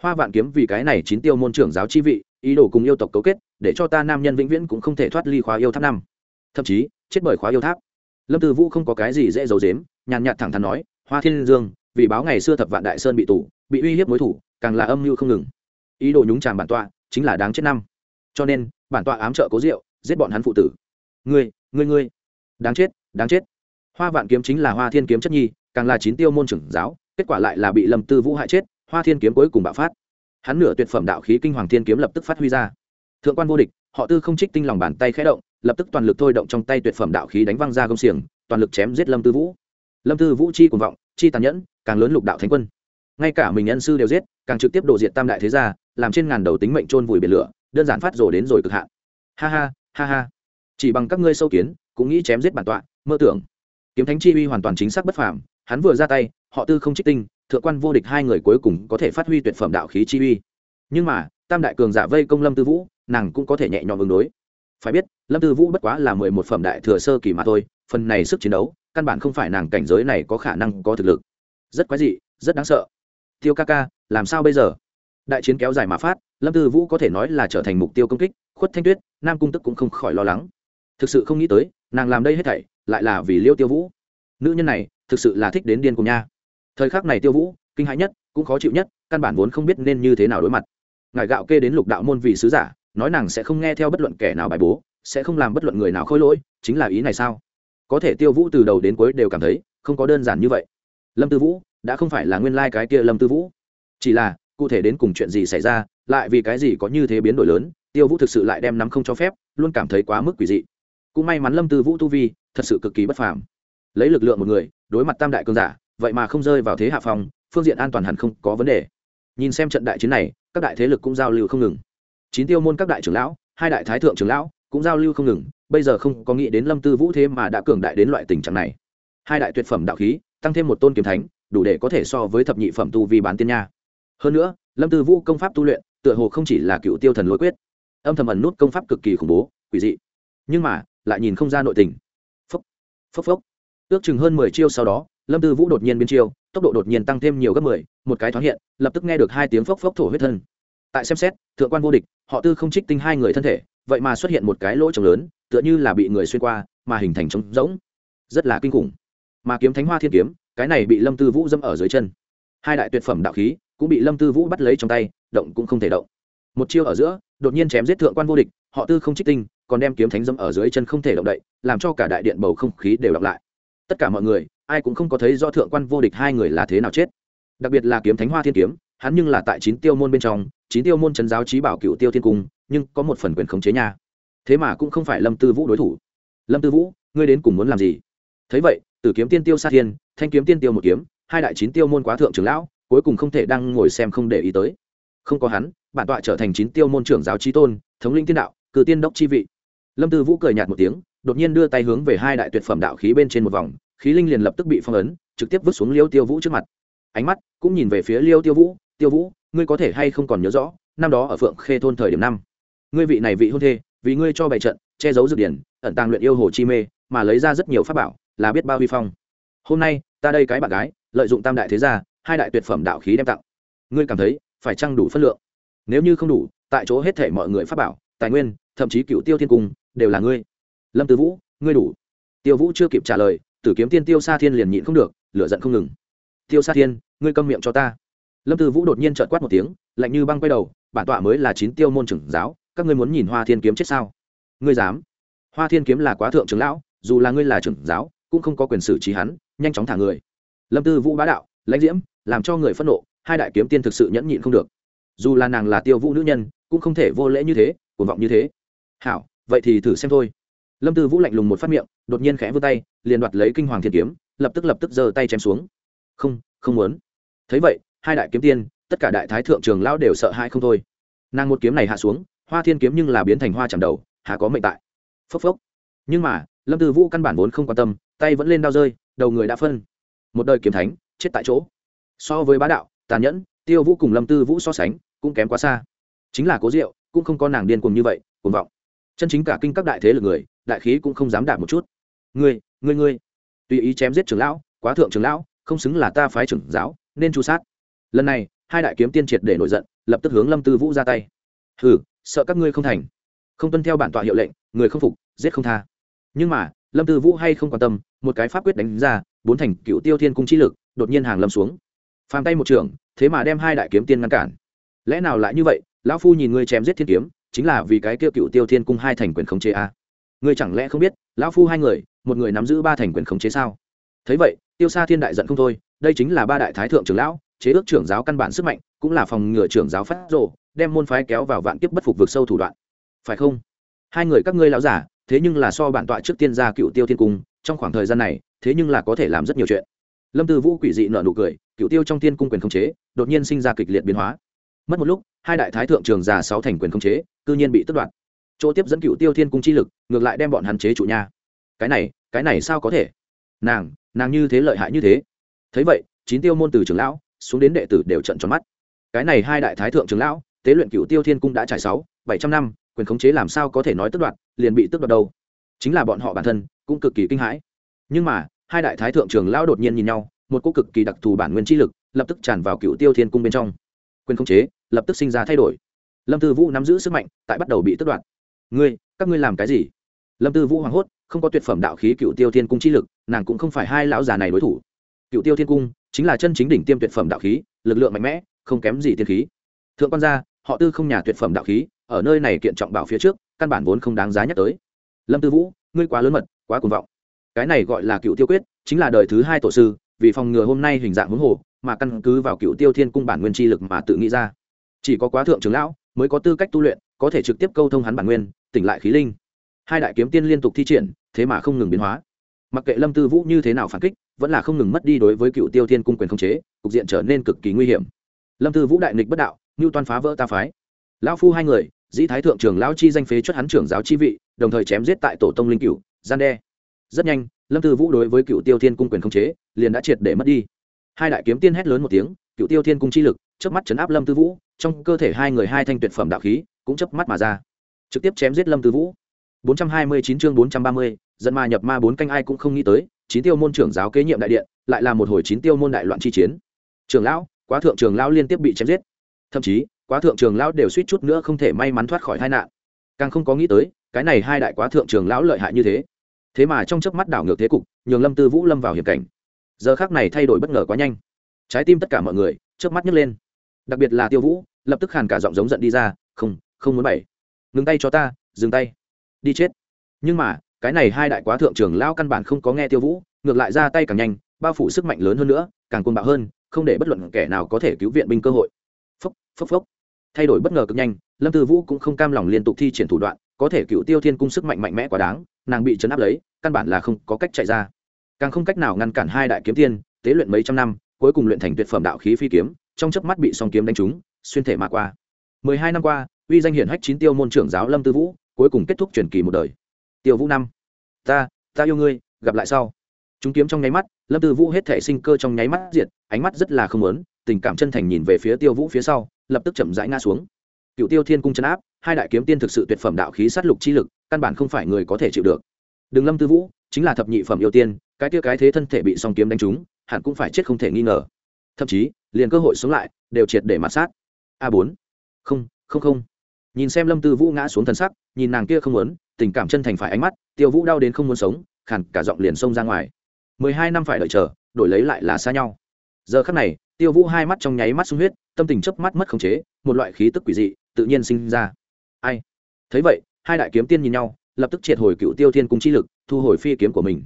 Hoa vạn kiếm vì cái này chín tiêu môn trưởng giáo chi vị ý đồ cùng yêu tộc cấu kết, để cho ta nam nhân vĩnh viễn cũng không thể thoát ly khóa yêu tháp năm. Thậm chí, chết bởi khóa yêu tháp. Lâm tư vũ không có cái gì dễ giấu dếm nhàn nhạt thẳng thắn nói, hoa thiên dương, vì báo ngày xưa thập vạn đại sơn bị tù, bị uy hiếp mối thủ, càng là âm mưu không ngừng. Ý đồ nhúng chàm bản tọa, chính là đáng chết năm. Cho nên, bản tọa ám trợ cố diệu, giết bọn hắn phụ tử. Ngươi ngươi ngươi. Đáng chết đáng chết. Hoa vạn kiếm chính là hoa thiên kiếm chất nhi, càng là chín tiêu môn trưởng giáo, kết quả lại là bị lâm tư vũ hại chết, hoa thiên kiếm cuối cùng bạo phát hắn nửa tuyệt phẩm đạo khí kinh hoàng thiên kiếm lập tức phát huy ra. Thượng quan vô địch, họ tư không trích tinh lòng bàn tay khẽ động, lập tức toàn lực thôi động trong tay tuyệt phẩm đạo khí đánh văng ra công xiềng, toàn lực chém giết lâm tư vũ. Lâm tư vũ chi cuồng vọng, chi tàn nhẫn, càng lớn lục đạo thánh quân. Ngay cả mình nhân sư đều giết, càng trực tiếp đổ diện tam đại thế gia, làm trên ngàn đầu tính mệnh trôn vùi biển lửa, đơn giản phát rồ đến rồi cực hạn. Ha ha ha ha. Chỉ bằng các ngươi sâu kiến, cũng nghĩ chém giết bản tọa, mơ tưởng. Kiếm thánh chi uy hoàn toàn chính xác bất phàm hắn vừa ra tay, họ tư không trích tinh, thượng quan vô địch hai người cuối cùng có thể phát huy tuyệt phẩm đạo khí chi uy. Nhưng mà, tam đại cường giả vây công lâm tư vũ, nàng cũng có thể nhẹ nhõm ứng đối. Phải biết, lâm tư vũ bất quá là mười một phẩm đại thừa sơ kỳ mà thôi, phần này sức chiến đấu, căn bản không phải nàng cảnh giới này có khả năng có thực lực. Rất quái dị, rất đáng sợ. Tiêu ca ca, làm sao bây giờ? Đại chiến kéo dài mà phát, lâm tư vũ có thể nói là trở thành mục tiêu công kích, khuất thanh tuyết, nam cung tức cũng không khỏi lo lắng. Thực sự không nghĩ tới, nàng làm đây hết thảy, lại là vì liêu tiêu vũ. Nữ nhân này thực sự là thích đến điên cùng nha. Thời khắc này tiêu vũ, kinh hãi nhất, cũng khó chịu nhất, căn bản vốn không biết nên như thế nào đối mặt. Ngài gạo kê đến lục đạo môn vị sứ giả, nói nàng sẽ không nghe theo bất luận kẻ nào bài bố, sẽ không làm bất luận người nào khôi lỗi, chính là ý này sao? Có thể tiêu vũ từ đầu đến cuối đều cảm thấy không có đơn giản như vậy. Lâm tư vũ, đã không phải là nguyên lai、like、cái kia lâm tư vũ. Chỉ là, cụ thể đến cùng chuyện gì xảy ra, lại vì cái gì có như thế biến đổi lớn, tiêu vũ thực sự lại đem nắm không cho phép, luôn cảm thấy quá mức quỷ dị. Cũng may mắn lâm tư vũ tu vi, thật sự cực kỳ bất phàm lấy lực lượng một người, đối mặt tam đại cường giả, vậy mà không rơi vào thế hạ phòng phương diện an toàn hẳn không có vấn đề. Nhìn xem trận đại chiến này, các đại thế lực cũng giao lưu không ngừng. Chín tiêu môn các đại trưởng lão, hai đại thái thượng trưởng lão cũng giao lưu không ngừng, bây giờ không có nghĩ đến lâm tư vũ thế mà đã cường đại đến loại tình trạng này. Hai đại tuyệt phẩm đạo khí, tăng thêm một tôn kiếm thánh, đủ để có thể so với thập nhị phẩm tu vi bán tiên nha. Hơn nữa, lâm tư vũ công pháp tu luyện, tựa hồ không chỉ là cựu tiêu thần lối quyết, âm thầm ẩn nút công pháp cực kỳ khủng bố, quỷ dị. Nhưng mà, lại nhìn không ra nội tình. Phốc phốc phốc ước chừng hơn mười chiêu sau đó, lâm tư vũ đột nhiên biến chiêu, tốc độ đột nhiên tăng thêm nhiều gấp mười, một cái thoáng hiện, lập tức nghe được hai tiếng phốc phốc thổ huyết thân. Tại xem xét, thượng quan vô địch, họ tư không trích tinh hai người thân thể, vậy mà xuất hiện một cái lỗ trống lớn, tựa như là bị người xuyên qua, mà hình thành trống rỗng. Rất là kinh khủng. Mà kiếm thánh hoa thiên kiếm, cái này bị lâm tư vũ dâm ở dưới chân. Hai đại tuyệt phẩm đạo khí cũng bị lâm tư vũ bắt lấy trong tay, động cũng không thể động. Một chiêu ở giữa, đột nhiên chém giết thượng quan vô địch, họ tư không trích tinh, còn đem kiếm thánh dâm ở dưới chân không thể động đậy, làm cho cả đại điện bầu không khí đều đọc lại tất cả mọi người, ai cũng không có thấy do thượng quan vô địch hai người là thế nào chết. Đặc biệt là kiếm thánh hoa thiên kiếm, hắn nhưng là tại chín tiêu môn bên trong, chín tiêu môn trấn giáo trí bảo cựu tiêu thiên cung, nhưng có một phần quyền khống chế nhà thế mà cũng không phải lâm tư vũ đối thủ. Lâm tư vũ, ngươi đến cùng muốn làm gì? Thấy vậy, tử kiếm tiên tiêu sát thiên, thanh kiếm tiên tiêu một kiếm, hai đại chín tiêu môn quá thượng trưởng lão, cuối cùng không thể đang ngồi xem không để ý tới. Không có hắn, bản tọa trở thành chín tiêu môn trưởng giáo trí tôn, thống linh tiên đạo, cử tiên đốc chi vị. Lâm tư vũ cười nhạt một tiếng đột nhiên đưa tay hướng về hai đại tuyệt phẩm đạo khí bên trên một vòng, khí linh liền lập tức bị phong ấn, trực tiếp vứt xuống liêu tiêu vũ trước mặt. Ánh mắt cũng nhìn về phía liêu tiêu vũ tiêu vũ, ngươi có thể hay không còn nhớ rõ, năm đó ở phượng khê thôn thời điểm năm, ngươi vị này vị hôn thê, vì ngươi cho bày trận, che giấu dược điển, ẩn tàng luyện yêu hồ chi mê, mà lấy ra rất nhiều pháp bảo, là biết bao vi phong. Hôm nay, ta đây cái bạn gái, lợi dụng tam đại thế gia, hai đại tuyệt phẩm đạo khí đem tặng. Ngươi cảm thấy, phải chăng đủ phân lượng? Nếu như không đủ, tại chỗ hết thể mọi người pháp bảo, tài nguyên, thậm chí cựu tiêu thiên cung, đều là ngươi lâm tư vũ, ngươi đủ. Tiêu vũ chưa kịp trả lời, tử kiếm tiên tiêu sa thiên liền nhịn không được, lửa giận không ngừng. Tiêu sa thiên, ngươi câm miệng cho ta. Lâm tư vũ đột nhiên trợt quát một tiếng, lạnh như băng quay đầu, bản tọa mới là chín tiêu môn trưởng giáo, các ngươi muốn nhìn hoa thiên kiếm chết sao? Ngươi dám. Hoa thiên kiếm là quá thượng trưởng lão, dù là ngươi là trưởng giáo, cũng không có quyền xử trí hắn, nhanh chóng thả người. Lâm tư vũ bá đạo, lãnh diễm, làm cho người phẫn nộ, hai đại kiếm tiên thực sự nhẫn nhịn không được. Dù là nàng là tiêu vũ nữ nhân, cũng không thể vô lễ như thế, cuồng vọng như thế. Hảo, vậy thì thử xem thôi lâm tư vũ lạnh lùng một phát miệng, đột nhiên khẽ vươn tay, liền đoạt lấy kinh hoàng thiên kiếm, lập tức lập tức giơ tay chém xuống. Không không muốn. Thấy vậy, hai đại kiếm tiên, tất cả đại thái thượng trường lão đều sợ hãi không thôi. Nàng một kiếm này hạ xuống, hoa thiên kiếm nhưng là biến thành hoa chạm đầu hạ có mệnh tại. Phốc phốc. Nhưng mà, lâm tư vũ căn bản vốn không quan tâm, tay vẫn lên đao rơi, đầu người đã phân. Một đời kiếm thánh, chết tại chỗ. So với bá đạo, tàn nhẫn, tiêu vũ cùng lâm tư vũ so sánh, cũng kém quá xa. Chính là cố diệu, cũng không có nàng điên cùng như vậy, cuồng vọng. Chân chính cả kinh các đại thế lực người đại khí cũng không dám đạp một chút. Ngươi ngươi ngươi. Tùy ý chém giết trưởng lão, quá thượng trưởng lão, không xứng là ta phái trưởng giáo, nên chu sát. Lần này, hai đại kiếm tiên triệt để nổi giận, lập tức hướng lâm tư vũ ra tay. Hừ, sợ các ngươi không thành. Không tuân theo bản tọa hiệu lệnh, người không phục, giết không tha. Nhưng mà, lâm tư vũ hay không quan tâm, một cái pháp quyết đánh ra, bốn thành cựu tiêu thiên cung chi lực, đột nhiên hàng lâm xuống. Phàm tay một trường, thế mà đem hai đại kiếm tiên ngăn cản. Lẽ nào lại như vậy, lão phu nhìn ngươi chém giết thiên kiếm, chính là vì cái tiêu cựu tiêu thiên cung hai thành quyền khống chế a? à ngươi chẳng lẽ không biết, lão phu hai người, một người nắm giữ ba thành quyền khống chế sao? Thấy vậy, tiêu sa thiên đại giận không thôi, đây chính là ba đại thái thượng trưởng lão, chế ước trưởng giáo căn bản sức mạnh, cũng là phòng ngừa trưởng giáo phát rộ đem môn phái kéo vào vạn kiếp bất phục vực sâu thủ đoạn. Phải không? Hai người các ngươi lão giả, thế nhưng là so bản tọa trước tiên gia cựu tiêu thiên cung, trong khoảng thời gian này, thế nhưng là có thể làm rất nhiều chuyện. Lâm tư vũ quỷ dị nợ nụ cười, cựu tiêu trong thiên cung quyền khống chế, đột nhiên sinh ra kịch liệt biến hóa. Mất một lúc, hai đại thái thượng trường già sáu thành quyền khống chế, cư nhiên bị tất đoạt chỗ tiếp dẫn cựu tiêu thiên cung chi lực, ngược lại đem bọn hắn chế chủ nha. Cái này cái này sao có thể? Nàng nàng như thế lợi hại như thế. Thấy vậy, chín tiêu môn từ trưởng lão, xuống đến đệ tử đều trận tròn mắt. Cái này hai đại thái thượng trưởng lão, tế luyện cựu tiêu thiên cung đã trải sáu, bảy trăm năm, quyền khống chế làm sao có thể nói tức đoạt, liền bị tức đoạt đâu. Chính là bọn họ bản thân, cũng cực kỳ kinh hãi. Nhưng mà, hai đại thái thượng trưởng lão đột nhiên nhìn nhau, một cô cực kỳ đặc thù bản nguyên chi lực, lập tức tràn vào cựu tiêu thiên cung bên trong. Quyền khống chế, lập tức sinh ra thay đổi. Lâm tư vũ nắm giữ sức mạnh, tại bắt đầu bị tức đoạt ngươi, các ngươi làm cái gì? Lâm tư vũ hoảng hốt, không có tuyệt phẩm đạo khí cựu tiêu thiên cung chi lực, nàng cũng không phải hai lão già này đối thủ. Cựu tiêu thiên cung chính là chân chính đỉnh tiêm tuyệt phẩm đạo khí, lực lượng mạnh mẽ, không kém gì tiên khí. Thượng quan gia, họ tư không nhà tuyệt phẩm đạo khí, ở nơi này kiện trọng bảo phía trước, căn bản vốn không đáng giá nhắc tới. Lâm tư vũ, ngươi quá lớn mật, quá cuồng vọng. Cái này gọi là cựu tiêu quyết, chính là đời thứ hai tổ sư, vì phòng ngừa hôm nay hình dạng huống hồ, mà căn cứ vào cựu tiêu thiên cung bản nguyên chi lực mà tự nghĩ ra. Chỉ có quá thượng trưởng lão mới có tư cách tu luyện, có thể trực tiếp câu thông hắn bản nguyên tỉnh lại khí linh. Hai đại kiếm tiên liên tục thi triển, thế mà không ngừng biến hóa. Mặc kệ lâm tư vũ như thế nào phản kích, vẫn là không ngừng mất đi đối với cựu tiêu thiên cung quyền khống chế, cục diện trở nên cực kỳ nguy hiểm. Lâm tư vũ đại nghịch bất đạo như toan phá vỡ ta phái. Lão phu hai người, dĩ thái thượng trưởng lão chi danh phế chuất hắn trưởng giáo chi vị, đồng thời chém giết tại tổ tông linh cựu gian đe. Rất nhanh, lâm tư vũ đối với cựu tiêu thiên cung quyền khống chế, liền đã triệt để mất đi. Hai đại kiếm tiên hét lớn một tiếng, cựu tiêu thiên cung chi lực, chớp mắt chấn áp lâm tư vũ, trong cơ thể hai người hai thanh tuyệt phẩm đạo khí, cũng chớp mắt mà ra trực tiếp chém giết lâm tư vũ. 429 chương 430, dẫn ma nhập ma bốn canh ai cũng không nghĩ tới chín tiêu môn trưởng giáo kế nhiệm đại điện lại là một hồi chín tiêu môn đại loạn chi chiến. Trưởng lão quá thượng trưởng lão liên tiếp bị chém giết. Thậm chí quá thượng trưởng lão đều suýt chút nữa không thể may mắn thoát khỏi tai nạn. Càng không có nghĩ tới cái này hai đại quá thượng trưởng lão lợi hại như thế. Thế mà trong chớp mắt đảo ngược thế cục nhường lâm tư vũ lâm vào hiểm cảnh. Giờ khác này thay đổi bất ngờ quá nhanh. Trái tim tất cả mọi người chớp mắt nhấc lên. Đặc biệt là tiêu vũ lập tức khàn cả giọng giống giận đi ra không không muốn bảy ngừng tay cho ta, dừng tay. Đi chết. Nhưng mà, cái này hai đại quá thượng trưởng lao căn bản không có nghe tiêu vũ, ngược lại ra tay càng nhanh, bao phủ sức mạnh lớn hơn nữa, càng côn bạo hơn, không để bất luận kẻ nào có thể cứu viện binh cơ hội. Phốc phốc phốc. Thay đổi bất ngờ cực nhanh, lâm tư vũ cũng không cam lòng liên tục thi triển thủ đoạn, có thể cựu tiêu thiên cung sức mạnh mạnh mẽ quá đáng, nàng bị chấn áp lấy, căn bản là không có cách chạy ra. Càng không cách nào ngăn cản hai đại kiếm tiên, tế luyện mấy trăm năm, cuối cùng luyện thành tuyệt phẩm đạo khí phi kiếm, trong chớp mắt bị song kiếm đánh trúng, xuyên thể mà qua. Mười hai năm qua uy danh hiển hách chín tiêu môn trưởng giáo lâm tư vũ, cuối cùng kết thúc truyền kỳ một đời. Tiêu vũ năm, ta ta yêu ngươi, gặp lại sau. Chúng kiếm trong nháy mắt, lâm tư vũ hết thể sinh cơ trong nháy mắt diệt, ánh mắt rất là không lớn tình cảm chân thành nhìn về phía tiêu vũ phía sau, lập tức chậm rãi ngã xuống. Cựu tiêu thiên cung chấn áp, hai đại kiếm tiên thực sự tuyệt phẩm đạo khí sát lục chi lực, căn bản không phải người có thể chịu được. Đừng lâm tư vũ, chính là thập nhị phẩm yêu tiên, cái kia cái thế thân thể bị song kiếm đánh trúng, hẳn cũng phải chết không thể nghi ngờ. Thậm chí, liền cơ hội sống lại, đều triệt để mặt sát. A bốn, không không không nhìn xem lâm tư vũ ngã xuống thân sắc, nhìn nàng kia không muốn, tình cảm chân thành phải ánh mắt, tiêu vũ đau đến không muốn sống, khàn cả giọng liền xông ra ngoài. Mười hai năm phải đợi chờ, đổi lấy lại là xa nhau. Giờ khắc này, tiêu vũ hai mắt trong nháy mắt sung huyết, tâm tình chớp mắt mất khống chế, một loại khí tức quỷ dị, tự nhiên sinh ra. Ai? Thấy vậy, hai đại kiếm tiên nhìn nhau, lập tức triệt hồi cựu tiêu thiên cung chi lực, thu hồi phi kiếm của mình.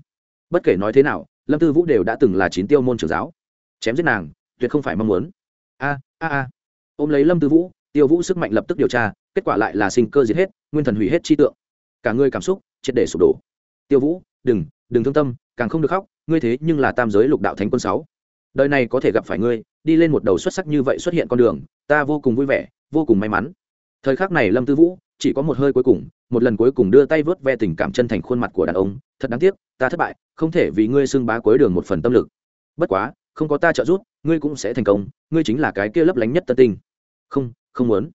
Bất kể nói thế nào, lâm tư vũ đều đã từng là chín tiêu môn trưởng giáo. Chém giết nàng, tuyệt không phải mong muốn. A a a. Ôm lấy lâm tư vũ, tiêu vũ sức mạnh lập tức điều tra kết quả lại là sinh cơ diệt hết, nguyên thần hủy hết chi tượng. Cả ngươi cảm xúc, triệt để sụp đổ. Tiêu vũ, đừng đừng thương tâm, càng không được khóc, ngươi thế nhưng là tam giới lục đạo thánh quân sáu. Đời này có thể gặp phải ngươi, đi lên một đầu xuất sắc như vậy xuất hiện con đường, ta vô cùng vui vẻ, vô cùng may mắn. Thời khắc này lâm tư vũ, chỉ có một hơi cuối cùng, một lần cuối cùng đưa tay vớt ve tình cảm chân thành khuôn mặt của đàn ông, thật đáng tiếc, ta thất bại, không thể vì ngươi xưng bá cuối đường một phần tâm lực. Bất quá, không có ta trợ giúp, ngươi cũng sẽ thành công, ngươi chính là cái kia lấp lánh nhất tân tinh. Không không muốn.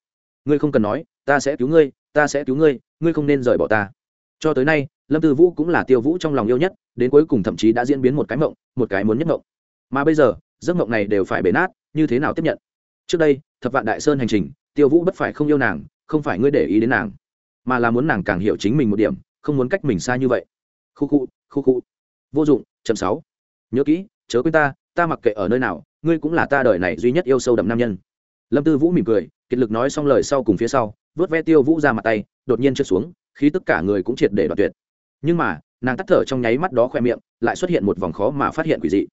Ngươi không cần nói ta sẽ cứu ngươi, ta sẽ cứu ngươi ngươi không nên rời bỏ ta. Cho tới nay, lâm tư vũ cũng là tiêu vũ trong lòng yêu nhất, đến cuối cùng thậm chí đã diễn biến một cái mộng, một cái muốn nhất mộng. Mà bây giờ, giấc mộng này đều phải bể nát, như thế nào tiếp nhận? Trước đây, thập vạn đại sơn hành trình, tiêu vũ bất phải không yêu nàng, không phải ngươi để ý đến nàng, mà là muốn nàng càng hiểu chính mình một điểm, không muốn cách mình xa như vậy. Khu khu khu khu. Vô dụng, chậm sáu. Nhớ kỹ, chớ quên ta ta mặc kệ ở nơi nào, ngươi cũng là ta đời này duy nhất yêu sâu đậm nam nhân. Lâm tư vũ mỉm cười kiệt lực nói xong lời sau cùng phía sau, vớt ve tiêu vũ ra mặt tay, đột nhiên trượt xuống khi tất cả người cũng triệt để đoạt tuyệt. Nhưng mà, nàng tắt thở trong nháy mắt đó khoe miệng, lại xuất hiện một vòng khó mà phát hiện quỷ dị.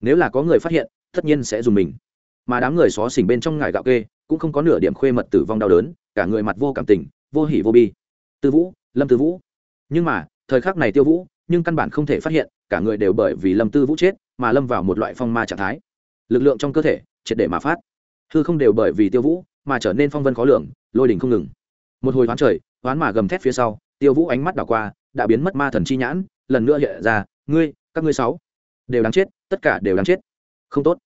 Nếu là có người phát hiện, tất nhiên sẽ dùng mình. Mà đám người xó xỉnh bên trong ngài gạo kê, cũng không có nửa điểm khuê mật tử vong đau đớn, cả người mặt vô cảm tình, vô hỉ vô bi. Tư vũ, lâm tư vũ. Nhưng mà, thời khắc này tiêu vũ, nhưng căn bản không thể phát hiện, cả người đều bởi vì lâm tư vũ chết, mà lâm vào một loại phong ma trạng thái. Lực lượng trong cơ thể, triệt để mà phát. Hư không đều bởi vì tiêu vũ mà trở nên phong vân khó lường, lôi đỉnh không ngừng. Một hồi hoán trời, hoán mà gầm thét phía sau, tiêu vũ ánh mắt đảo qua, đã biến mất ma thần chi nhãn, lần nữa hiện ra, ngươi, các ngươi sáu đều đáng chết, tất cả đều đáng chết. Không tốt.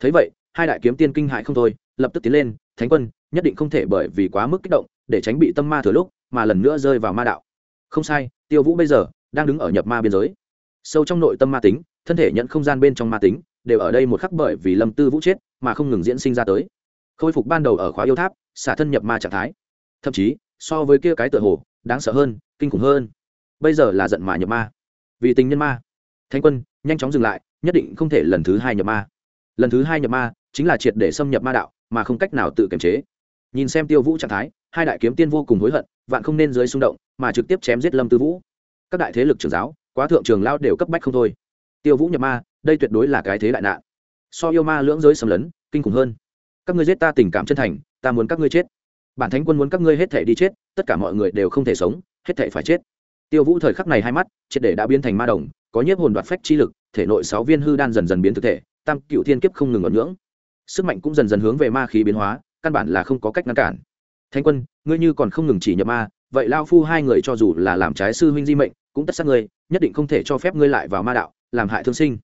Thấy vậy, hai đại kiếm tiên kinh hại không thôi, lập tức tiến lên, thánh quân, nhất định không thể bởi vì quá mức kích động, để tránh bị tâm ma thừa lúc, mà lần nữa rơi vào ma đạo. Không sai, tiêu vũ bây giờ đang đứng ở nhập ma biên giới. Sâu trong nội tâm ma tính, thân thể nhận không gian bên trong ma tính, đều ở đây một khắc bởi vì lâm tư vũ chết mà không ngừng diễn sinh ra tới khôi phục ban đầu ở khóa yêu tháp, xả thân nhập ma trạng thái. Thậm chí, so với kia cái tựa hồ, đáng sợ hơn, kinh khủng hơn. Bây giờ là giận mà nhập ma. Vì tình nhân ma. Thanh quân, nhanh chóng dừng lại, nhất định không thể lần thứ hai nhập ma. Lần thứ hai nhập ma, chính là triệt để xâm nhập ma đạo, mà không cách nào tự kiềm chế. Nhìn xem tiêu vũ trạng thái, hai đại kiếm tiên vô cùng hối hận, vạn không nên dưới xung động, mà trực tiếp chém giết lâm tư vũ. Các đại thế lực trưởng giáo, quá thượng trường lao đều cấp bách không thôi. Tiêu vũ nhập ma, đây tuyệt đối là cái thế đại nạn. So yêu ma lưỡng giới xâm lấn, kinh khủng hơn các ngươi giết ta tình cảm chân thành, ta muốn các ngươi chết. Bản thánh quân muốn các ngươi hết thể đi chết, tất cả mọi người đều không thể sống, hết thể phải chết. Tiêu vũ thời khắc này hai mắt, triệt để đã biến thành ma đồng, có nhiếp hồn đoạt phách chi lực, thể nội sáu viên hư đan dần dần biến thực thể, tam cựu thiên kiếp không ngừng ngọn ngưỡng. Sức mạnh cũng dần dần hướng về ma khí biến hóa, căn bản là không có cách ngăn cản. Thánh quân, ngươi như còn không ngừng chỉ nhập ma, vậy lao phu hai người cho dù là làm trái sư huynh di mệnh, cũng tất sát ngươi, nhất định không thể cho phép ngươi lại vào ma đạo, làm hại thương sinh.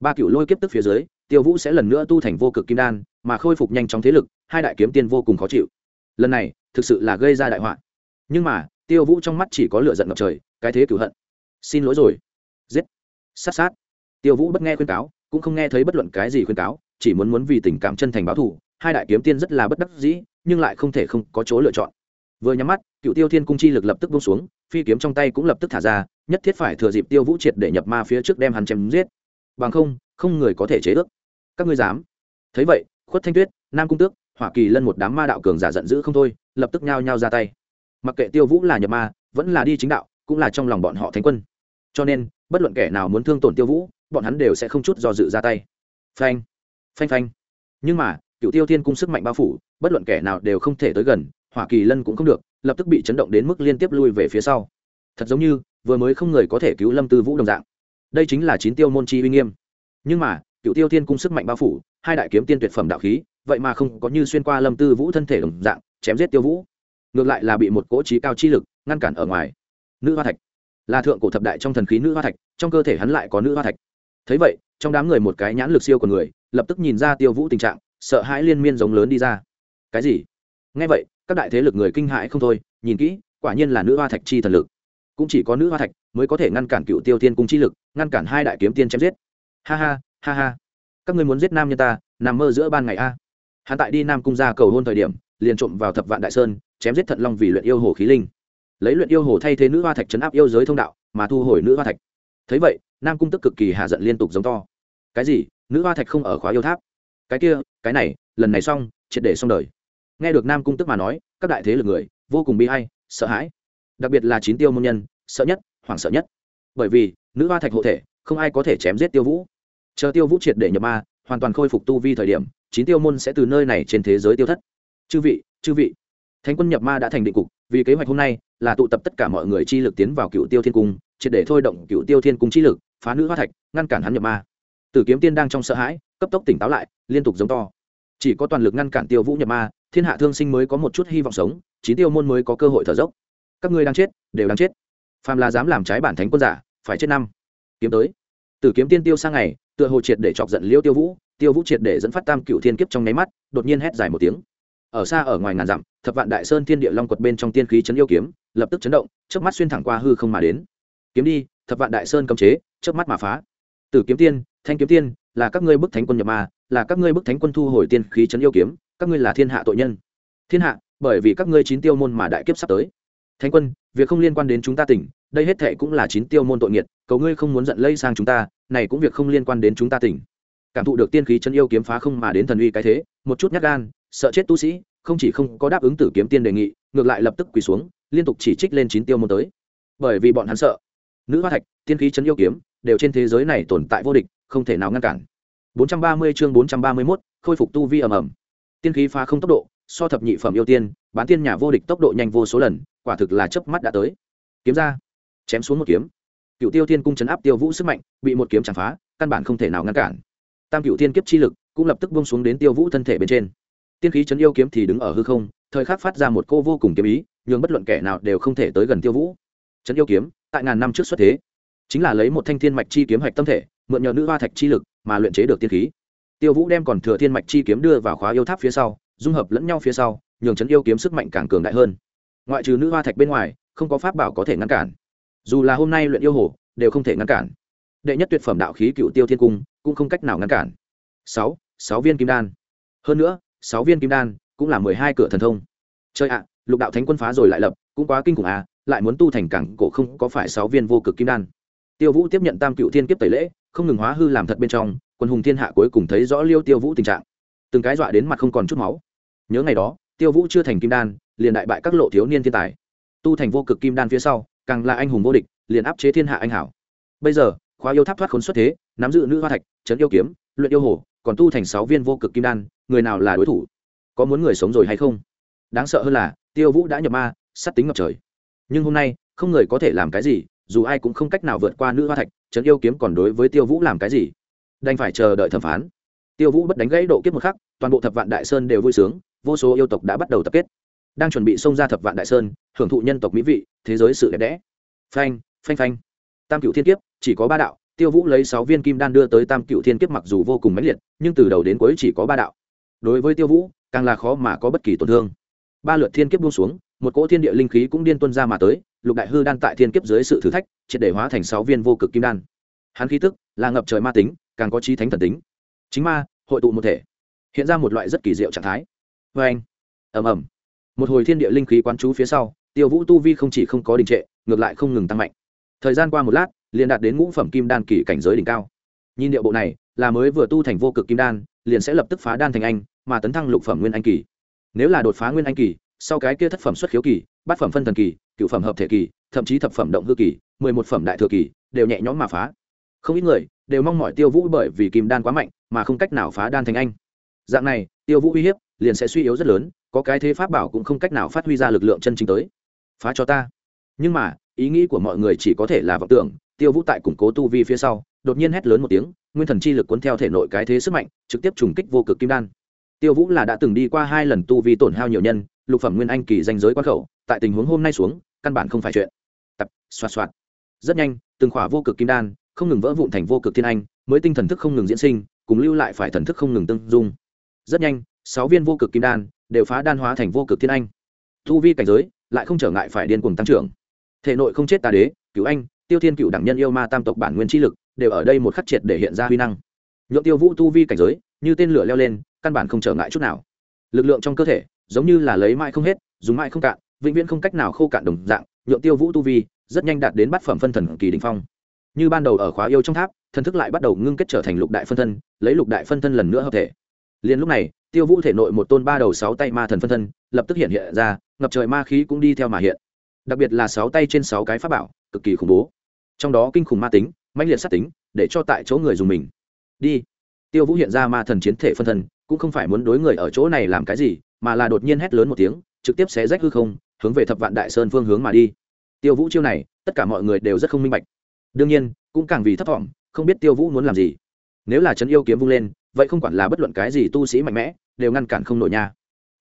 Ba cựu lôi kiếp tức phía dưới tiêu vũ sẽ lần nữa tu thành vô cực kim đan, mà khôi phục nhanh chóng thế lực, hai đại kiếm tiên vô cùng khó chịu. Lần này, thực sự là gây ra đại họa. Nhưng mà, tiêu vũ trong mắt chỉ có lửa giận ngập trời, cái thế cửu hận. Xin lỗi rồi. Giết. Sát sát. Tiêu vũ bất nghe khuyên cáo, cũng không nghe thấy bất luận cái gì khuyên cáo, chỉ muốn muốn vì tình cảm chân thành báo thù. Hai đại kiếm tiên rất là bất đắc dĩ, nhưng lại không thể không có chỗ lựa chọn. Vừa nhắm mắt cựu tiêu thiên cung chi lực lập tức buông xuống, phi kiếm trong tay cũng lập tức thả ra, nhất thiết phải thừa dịp tiêu vũ triệt để nhập ma phía trước đem hắn chém giết. Bằng không không người có thể chế ước các ngươi dám. Thấy vậy, khuất thanh tuyết, nam cung tước, hỏa kỳ lân một đám ma đạo cường giả giận dữ không thôi, lập tức nhao nhao ra tay. Mặc kệ tiêu vũ là nhập ma, vẫn là đi chính đạo, cũng là trong lòng bọn họ thánh quân. Cho nên, bất luận kẻ nào muốn thương tổn tiêu vũ, bọn hắn đều sẽ không chút do dự ra tay. Phanh phanh phanh. Nhưng mà cựu tiêu thiên cung sức mạnh bao phủ, bất luận kẻ nào đều không thể tới gần, hỏa kỳ lân cũng không được, lập tức bị chấn động đến mức liên tiếp lui về phía sau. Thật giống như, vừa mới không người có thể cứu lâm tư vũ đồng dạng. Đây chính là chín tiêu môn chi uy nghiêm. Nhưng mà cựu tiêu thiên cung sức mạnh bao phủ, hai đại kiếm tiên tuyệt phẩm đạo khí, vậy mà không có như xuyên qua lâm tư vũ thân thể đồng dạng, chém giết tiêu vũ. Ngược lại là bị một cỗ trí cao chi lực ngăn cản ở ngoài. Nữ hoa thạch. Là thượng cổ thập đại trong thần khí nữ hoa thạch, trong cơ thể hắn lại có nữ hoa thạch. Thấy vậy, trong đám người một cái nhãn lực siêu của người, lập tức nhìn ra tiêu vũ tình trạng, sợ hãi liên miên giống lớn đi ra. Cái gì? Ngay vậy, các đại thế lực người kinh hãi không thôi, nhìn kỹ, quả nhiên là nữ hoa thạch chi thần lực. Cũng chỉ có nữ hoa thạch mới có thể ngăn cản cựu tiêu tiên cung chi lực, ngăn cản hai đại kiếm tiên chém giết. Ha ha ha ha. Các ngươi muốn giết nam nhân ta, nằm mơ giữa ban ngày a. Hắn tại đi nam cung ra cầu hôn thời điểm, liền trộm vào thập vạn đại sơn, chém giết thận long vì luyện yêu hồ khí linh. Lấy luyện yêu hồ thay thế nữ hoa thạch chấn áp yêu giới thông đạo, mà thu hồi nữ hoa thạch. Thấy vậy, nam cung tức cực kỳ hạ giận liên tục giống to. Cái gì? Nữ hoa thạch không ở khóa yêu tháp? Cái kia, cái này, lần này xong, triệt để xong đời. Nghe được nam cung tức mà nói, các đại thế lực người, vô cùng bi hay sợ hãi. Đặc biệt là chín tiêu môn nhân, sợ nhất, hoảng sợ nhất. Bởi vì, nữ hoa thạch hộ thể, không ai có thể chém giết tiêu vũ chờ tiêu vũ triệt để nhập ma, hoàn toàn khôi phục tu vi thời điểm, chín tiêu môn sẽ từ nơi này trên thế giới tiêu thất. Chư vị chư vị. Thánh quân nhập ma đã thành định cục, vì kế hoạch hôm nay là tụ tập tất cả mọi người chi lực tiến vào cựu tiêu thiên cung, triệt để thôi động cựu tiêu thiên cung chi lực, phá nữ hoa thạch, ngăn cản hắn nhập ma. Tử kiếm tiên đang trong sợ hãi, cấp tốc tỉnh táo lại, liên tục giống to. Chỉ có toàn lực ngăn cản tiêu vũ nhập ma, thiên hạ thương sinh mới có một chút hy vọng sống, chín tiêu môn mới có cơ hội thở dốc. Các ngươi đang chết, đều đang chết. Phàm là dám làm trái bản thánh quân giả, phải chết năm. Kiếm tới tử kiếm tiên tiêu sang ngày, tựa hồ triệt để chọc giận liêu tiêu vũ tiêu vũ triệt để dẫn phát tam Cửu thiên kiếp trong nháy mắt, đột nhiên hét dài một tiếng. Ở xa ở ngoài ngàn dặm, thập vạn đại sơn thiên địa long quật bên trong tiên khí chấn yêu kiếm, lập tức chấn động, chớp mắt xuyên thẳng qua hư không mà đến. Kiếm đi, thập vạn đại sơn cấm chế, chớp mắt mà phá. Tử kiếm tiên, thanh kiếm tiên, là các ngươi bức thánh quân nhập ma, là các ngươi bức thánh quân thu hồi tiên khí chấn yêu kiếm, các ngươi là thiên hạ tội nhân. Thiên hạ, bởi vì các ngươi chín tiêu môn mà đại kiếp sắp tới thánh quân việc không liên quan đến chúng ta tỉnh đây hết thệ cũng là chín tiêu môn tội nghiệt cầu ngươi không muốn giận lây sang chúng ta này cũng việc không liên quan đến chúng ta tỉnh. Cảm thụ được tiên khí chân yêu kiếm phá không mà đến thần uy cái thế một chút nhát gan sợ chết tu sĩ không chỉ không có đáp ứng tử kiếm tiên đề nghị ngược lại lập tức quỳ xuống liên tục chỉ trích lên chín tiêu môn tới. Bởi vì bọn hắn sợ nữ hoa thạch tiên khí chân yêu kiếm đều trên thế giới này tồn tại vô địch không thể nào ngăn cản. 430 chương 431, khôi phục tu vi ầm ầm. Tiên khí phá không tốc độ so thập nhị phẩm yêu tiên, bán tiên nhà vô địch tốc độ nhanh vô số lần, quả thực là chớp mắt đã tới. Kiếm ra. Chém xuống một kiếm. Cựu tiêu thiên cung chấn áp tiêu vũ sức mạnh, bị một kiếm chạm phá, căn bản không thể nào ngăn cản. Tam cựu tiên kiếp chi lực cũng lập tức bông xuống đến tiêu vũ thân thể bên trên. Tiên khí chấn yêu kiếm thì đứng ở hư không, thời khắc phát ra một cô vô cùng kiếm ý, nhường bất luận kẻ nào đều không thể tới gần tiêu vũ. Chấn yêu kiếm, tại ngàn năm trước xuất thế, chính là lấy một thanh thiên mạch chi kiếm hạch tâm thể, mượn nhờ nữ hoa thạch chi lực mà luyện chế được tiên khí. Tiêu vũ đem còn thừa thiên mạch chi kiếm đưa vào khóa yêu tháp phía sau dung hợp lẫn nhau phía sau, nhường chấn yêu kiếm sức mạnh càng cường đại hơn. Ngoại trừ nữ hoa thạch bên ngoài, không có pháp bảo có thể ngăn cản. Dù là hôm nay luyện yêu hồ, đều không thể ngăn cản. Đệ nhất tuyệt phẩm đạo khí cựu tiêu thiên cung, cũng không cách nào ngăn cản. Sáu sáu viên kim đan. Hơn nữa, sáu viên kim đan cũng là mười hai cửa thần thông. Chơi ạ, lục đạo thánh quân phá rồi lại lập, cũng quá kinh khủng à lại muốn tu thành cảng cổ không có phải sáu viên vô cực kim đan. Tiêu vũ tiếp nhận tam cựu thiên kiếp tẩy lễ, không ngừng hóa hư làm thật bên trong, quân hùng thiên hạ cuối cùng thấy rõ liêu tiêu vũ tình trạng. Từng cái dọa đến mặt không còn chút máu nhớ ngày đó, tiêu vũ chưa thành kim đan, liền đại bại các lộ thiếu niên thiên tài. Tu thành vô cực kim đan phía sau, càng là anh hùng vô địch, liền áp chế thiên hạ anh hảo. Bây giờ, khóa yêu tháp thoát khốn xuất thế, nắm giữ nữ hoa thạch, trấn yêu kiếm, luyện yêu hồ, còn tu thành sáu viên vô cực kim đan, người nào là đối thủ? Có muốn người sống rồi hay không? Đáng sợ hơn là, tiêu vũ đã nhập ma, sắt tính ngập trời. Nhưng hôm nay, không người có thể làm cái gì, dù ai cũng không cách nào vượt qua nữ hoa thạch, trấn yêu kiếm còn đối với tiêu vũ làm cái gì? Đành phải chờ đợi thẩm phán. Tiêu vũ bất đánh gãy độ kiếp một khắc, toàn bộ thập vạn đại sơn đều vui sướng vô số yêu tộc đã bắt đầu tập kết. Đang chuẩn bị xông ra thập vạn đại sơn, hưởng thụ nhân tộc mỹ vị, thế giới sự đẹp đẽ. Phanh phanh phanh. Tam cựu thiên kiếp, chỉ có ba đạo, tiêu vũ lấy sáu viên kim đan đưa tới tam cựu thiên kiếp mặc dù vô cùng mãnh liệt, nhưng từ đầu đến cuối chỉ có ba đạo. Đối với tiêu vũ, càng là khó mà có bất kỳ tổn thương. Ba lượt thiên kiếp buông xuống, một cỗ thiên địa linh khí cũng điên tuân ra mà tới, lục đại hư đan tại thiên kiếp dưới sự thử thách, triệt để hóa thành sáu viên vô cực kim đan. Hắn khí tức là ngập trời ma tính, càng có trí thánh thần tính. Chính ma, hội tụ một thể. Hiện ra một loại rất kỳ diệu trạng thái vê anh. Ầm ầm. Một hồi thiên địa linh khí quán chú phía sau, tiêu vũ tu vi không chỉ không có đình trệ, ngược lại không ngừng tăng mạnh. Thời gian qua một lát, liền đạt đến ngũ phẩm kim đan kỳ cảnh giới đỉnh cao. Nhìn điệu bộ này, là mới vừa tu thành vô cực kim đan, liền sẽ lập tức phá đan thành anh, mà tấn thăng lục phẩm nguyên anh kỳ. Nếu là đột phá nguyên anh kỳ, sau cái kia thất phẩm xuất khiếu kỳ, bát phẩm phân thần kỳ, cựu phẩm hợp thể kỳ, thậm chí thập phẩm động hư kỳ, mười một phẩm đại thừa kỳ, đều nhẹ nhõm mà phá. Không ít người đều mong mỏi tiêu vũ bởi vì kim đan quá mạnh, mà không cách nào phá đan thành anh. Dạng này, tiêu vũ uy hiếp liền sẽ suy yếu rất lớn, có cái thế pháp bảo cũng không cách nào phát huy ra lực lượng chân chính tới. Phá cho ta. Nhưng mà, ý nghĩ của mọi người chỉ có thể là vọng tưởng, tiêu vũ tại củng cố tu vi phía sau, đột nhiên hét lớn một tiếng, nguyên thần chi lực cuốn theo thể nội cái thế sức mạnh, trực tiếp trùng kích vô cực kim đan. Tiêu vũ là đã từng đi qua hai lần tu vi tổn hao nhiều nhân, lục phẩm nguyên anh kỳ danh giới quan khẩu, tại tình huống hôm nay xuống, căn bản không phải chuyện. Tập, xoạt xoạt. Rất nhanh, từng khỏa vô cực kim đan, không ngừng vỡ vụn thành vô cực thiên anh, mới tinh thần thức không ngừng diễn sinh, cùng lưu lại phải thần thức không ngừng tương dung. Rất nhanh sáu viên vô cực kim đan đều phá đan hóa thành vô cực thiên anh. Tu vi cảnh giới lại không trở ngại phải điên cuồng tăng trưởng. Thể nội không chết tà đế cứu anh, tiêu thiên cựu đẳng nhân yêu ma tam tộc bản nguyên chi lực đều ở đây một khắc triệt để hiện ra huy năng. Nhuộm tiêu vũ tu vi cảnh giới như tên lửa leo lên, căn bản không trở ngại chút nào. Lực lượng trong cơ thể giống như là lấy mãi không hết, dùng mãi không cạn, vĩnh viễn không cách nào khô cạn đồng dạng nhuộm tiêu vũ tu vi rất nhanh đạt đến bát phẩm phân thần kỳ đình phong. Như ban đầu ở khóa yêu trong tháp, thần thức lại bắt đầu ngưng kết trở thành lục đại phân thân, lấy lục đại phân thân lần nữa hợp thể liền lúc này, tiêu vũ thể nội một tôn ba đầu sáu tay ma thần phân thân, lập tức hiện hiện ra, ngập trời ma khí cũng đi theo mà hiện. Đặc biệt là sáu tay trên sáu cái pháp bảo, cực kỳ khủng bố. Trong đó kinh khủng ma tính, mãnh liệt sát tính, để cho tại chỗ người dùng mình. Đi. Tiêu vũ hiện ra ma thần chiến thể phân thân, cũng không phải muốn đối người ở chỗ này làm cái gì, mà là đột nhiên hét lớn một tiếng, trực tiếp xé rách hư không, hướng về thập vạn đại sơn phương hướng mà đi. Tiêu vũ chiêu này, tất cả mọi người đều rất không minh bạch. Đương nhiên, cũng càng vì thấp thỏm không biết tiêu vũ muốn làm gì. Nếu là trấn yêu kiếm vung lên vậy không quản là bất luận cái gì tu sĩ mạnh mẽ, đều ngăn cản không nổi nha.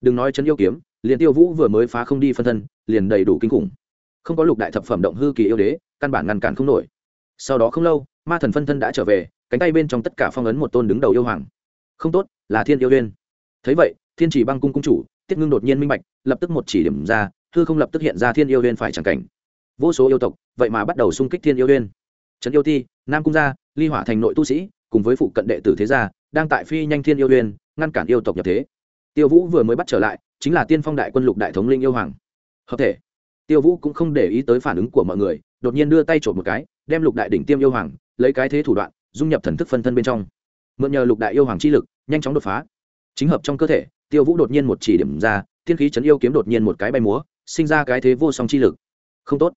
Đừng nói trấn yêu kiếm, liền tiêu vũ vừa mới phá không đi phân thân, liền đầy đủ kinh khủng. Không có lục đại thập phẩm động hư kỳ yêu đế, căn bản ngăn cản không nổi. Sau đó không lâu, ma thần phân thân đã trở về, cánh tay bên trong tất cả phong ấn một tôn đứng đầu yêu hoàng. Không tốt, là thiên yêu liên thấy vậy, thiên chỉ băng cung cung chủ, tiết ngưng đột nhiên minh bạch, lập tức một chỉ điểm ra, hư không lập tức hiện ra thiên yêu liên phải chẳng cảnh. Vô số yêu tộc, vậy mà bắt đầu xung kích thiên yêu liên trấn yêu ti, nam cung gia, ly hỏa thành nội tu sĩ, cùng với phụ cận đệ tử thế gia đang tại phi nhanh thiên yêu uyên ngăn cản yêu tộc nhập thế. Tiêu vũ vừa mới bắt trở lại, chính là tiên phong đại quân lục đại thống linh yêu hoàng. Hợp thể. Tiêu vũ cũng không để ý tới phản ứng của mọi người, đột nhiên đưa tay trộm một cái, đem lục đại đỉnh tiêm yêu hoàng, lấy cái thế thủ đoạn, dung nhập thần thức phân thân bên trong. Mượn nhờ lục đại yêu hoàng chi lực, nhanh chóng đột phá. Chính hợp trong cơ thể, tiêu vũ đột nhiên một chỉ điểm ra, thiên khí chấn yêu kiếm đột nhiên một cái bay múa, sinh ra cái thế vô song chi lực. Không tốt.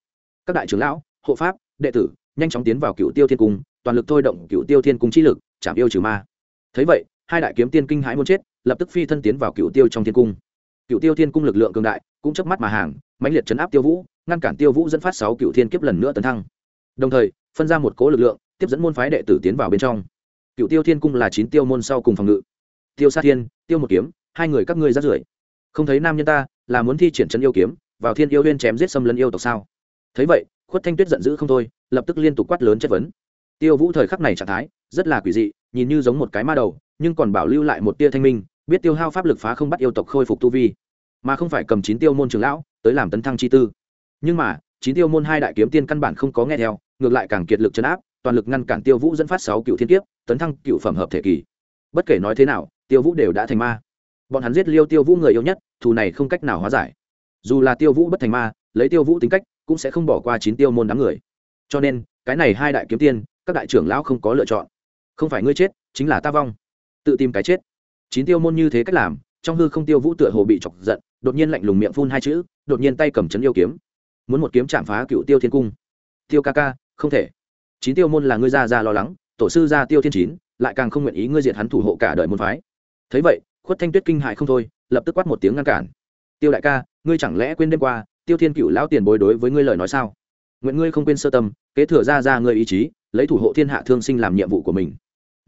Các đại trưởng lão, hộ pháp, đệ tử, nhanh chóng tiến vào cựu tiêu thiên cung, toàn lực thôi động cựu tiêu thiên cung chi lực, chạm yêu trừ ma thấy vậy, hai đại kiếm tiên kinh hãi muốn chết, lập tức phi thân tiến vào cựu tiêu trong thiên cung. Cựu tiêu thiên cung lực lượng cường đại, cũng chớp mắt mà hàng, mãnh liệt chấn áp tiêu vũ, ngăn cản tiêu vũ dẫn phát sáu cựu thiên kiếp lần nữa tấn thăng. Đồng thời, phân ra một cố lực lượng, tiếp dẫn môn phái đệ tử tiến vào bên trong. Cựu tiêu thiên cung là chín tiêu môn sau cùng phòng ngự. Tiêu sát thiên, tiêu một kiếm, hai người các ngươi rát rưởi. Không thấy nam nhân ta, là muốn thi triển chân yêu kiếm, vào thiên yêu huyên chém giết xâm lấn yêu tộc sao? Thấy vậy, khuất thanh tuyết giận dữ không thôi, lập tức liên tục quát lớn chất vấn. Tiêu vũ thời khắc này trạng thái, rất là quỷ dị nhìn như giống một cái ma đầu, nhưng còn bảo lưu lại một tia thanh minh, biết tiêu hao pháp lực phá không bắt yêu tộc khôi phục tu vi, mà không phải cầm chín tiêu môn trường lão tới làm tấn thăng chi tư. Nhưng mà, chín tiêu môn hai đại kiếm tiên căn bản không có nghe theo, ngược lại càng kiệt lực chấn áp, toàn lực ngăn cản tiêu vũ dẫn phát sáu cựu thiên kiếp, tấn thăng cựu phẩm hợp thể kỳ. Bất kể nói thế nào, tiêu vũ đều đã thành ma. Bọn hắn giết liêu tiêu vũ người yêu nhất, thù này không cách nào hóa giải. Dù là tiêu vũ bất thành ma, lấy tiêu vũ tính cách, cũng sẽ không bỏ qua chín tiêu môn đám người. Cho nên, cái này hai đại kiếm tiên, các đại trưởng lão không có lựa chọn không phải ngươi chết, chính là ta vong. Tự tìm cái chết. Chín tiêu môn như thế cách làm, trong hư không tiêu vũ tựa hồ bị chọc giận, đột nhiên lạnh lùng miệng phun hai chữ, đột nhiên tay cầm chấn yêu kiếm. Muốn một kiếm chạm phá cựu tiêu thiên cung. Tiêu ca ca, không thể. Chín tiêu môn là ngươi ra ra lo lắng, tổ sư gia tiêu thiên chín, lại càng không nguyện ý ngươi diệt hắn thủ hộ cả đời môn phái. Thấy vậy, khuất thanh tuyết kinh hại không thôi, lập tức quát một tiếng ngăn cản. Tiêu đại ca, ngươi chẳng lẽ quên đêm qua, tiêu thiên cựu lão tiền bối đối với ngươi lời nói sao? Nguyện ngươi không quên sơ tâm, kế thừa ra ra ngươi ý chí, lấy thủ hộ thiên hạ thương sinh làm nhiệm vụ của mình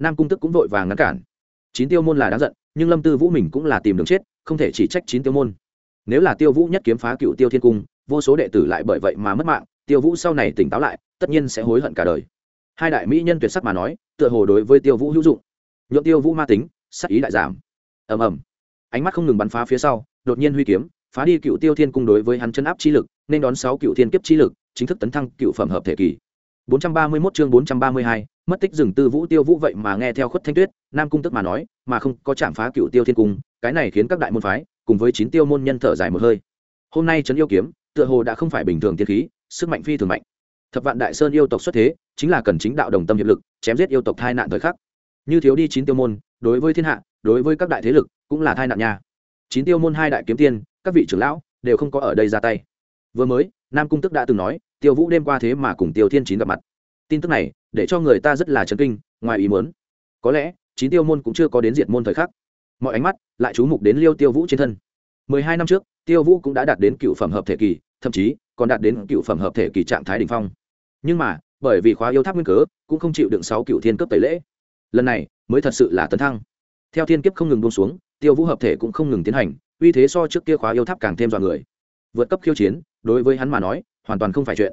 nam cung tức cũng vội vàng ngăn cản. Chín tiêu môn là đáng giận nhưng lâm tư vũ mình cũng là tìm đường chết không thể chỉ trách chín tiêu môn. Nếu là tiêu vũ nhất kiếm phá cựu tiêu thiên cung vô số đệ tử lại bởi vậy mà mất mạng tiêu vũ sau này tỉnh táo lại tất nhiên sẽ hối hận cả đời. Hai đại mỹ nhân tuyệt sắc mà nói tựa hồ đối với tiêu vũ hữu dụng. Nhuộm tiêu vũ ma tính sắc ý đại giảm. Ầm ầm. Ánh mắt không ngừng bắn phá phía sau đột nhiên huy kiếm phá đi cựu tiêu thiên cung đối với hắn chân áp chi lực nên đón sáu cựu thiên kiếp chi lực chính thức tấn thăng cựu phẩm hợp thể kỳ. 431 chương 432, mất tích rừng tư vũ tiêu vũ vậy mà nghe theo khuất thanh tuyết, nam cung tức mà nói, mà không có chạm phá cựu tiêu thiên cung, cái này khiến các đại môn phái cùng với chín tiêu môn nhân thở dài một hơi. Hôm nay trấn yêu kiếm, tựa hồ đã không phải bình thường tiên khí, sức mạnh phi thường mạnh. Thập vạn đại sơn yêu tộc xuất thế, chính là cần chính đạo đồng tâm hiệp lực, chém giết yêu tộc thai nạn thời khắc. Như thiếu đi chín tiêu môn, đối với thiên hạ, đối với các đại thế lực, cũng là thai nạn nha. Chín tiêu môn hai đại kiếm tiên, các vị trưởng lão, đều không có ở đây ra tay. Vừa mới, nam cung tức đã từng nói, tiêu vũ đêm qua thế mà cùng tiêu thiên chín gặp mặt tin tức này để cho người ta rất là chấn kinh, ngoài ý muốn. Có lẽ, chín tiêu môn cũng chưa có đến diệt môn thời khắc. Mọi ánh mắt lại chú mục đến liêu tiêu vũ trên thân. Mười hai năm trước, tiêu vũ cũng đã đạt đến cựu phẩm hợp thể kỳ, thậm chí còn đạt đến cựu phẩm hợp thể kỳ trạng thái đ ỉ n h phong. Nhưng mà, bởi vì khóa yêu tháp nguyên cớ, cũng không chịu đựng sáu cựu thiên cấp tẩy lễ. Lần này mới thật sự là tấn thăng. Theo thiên kiếp không ngừng buông xuống, tiêu vũ hợp thể cũng không ngừng tiến hành, uy thế so trước kia khóa yêu tháp càng thêm dọa người. Vượt cấp khiêu chiến, đối với hắn mà nói, hoàn toàn không phải chuyện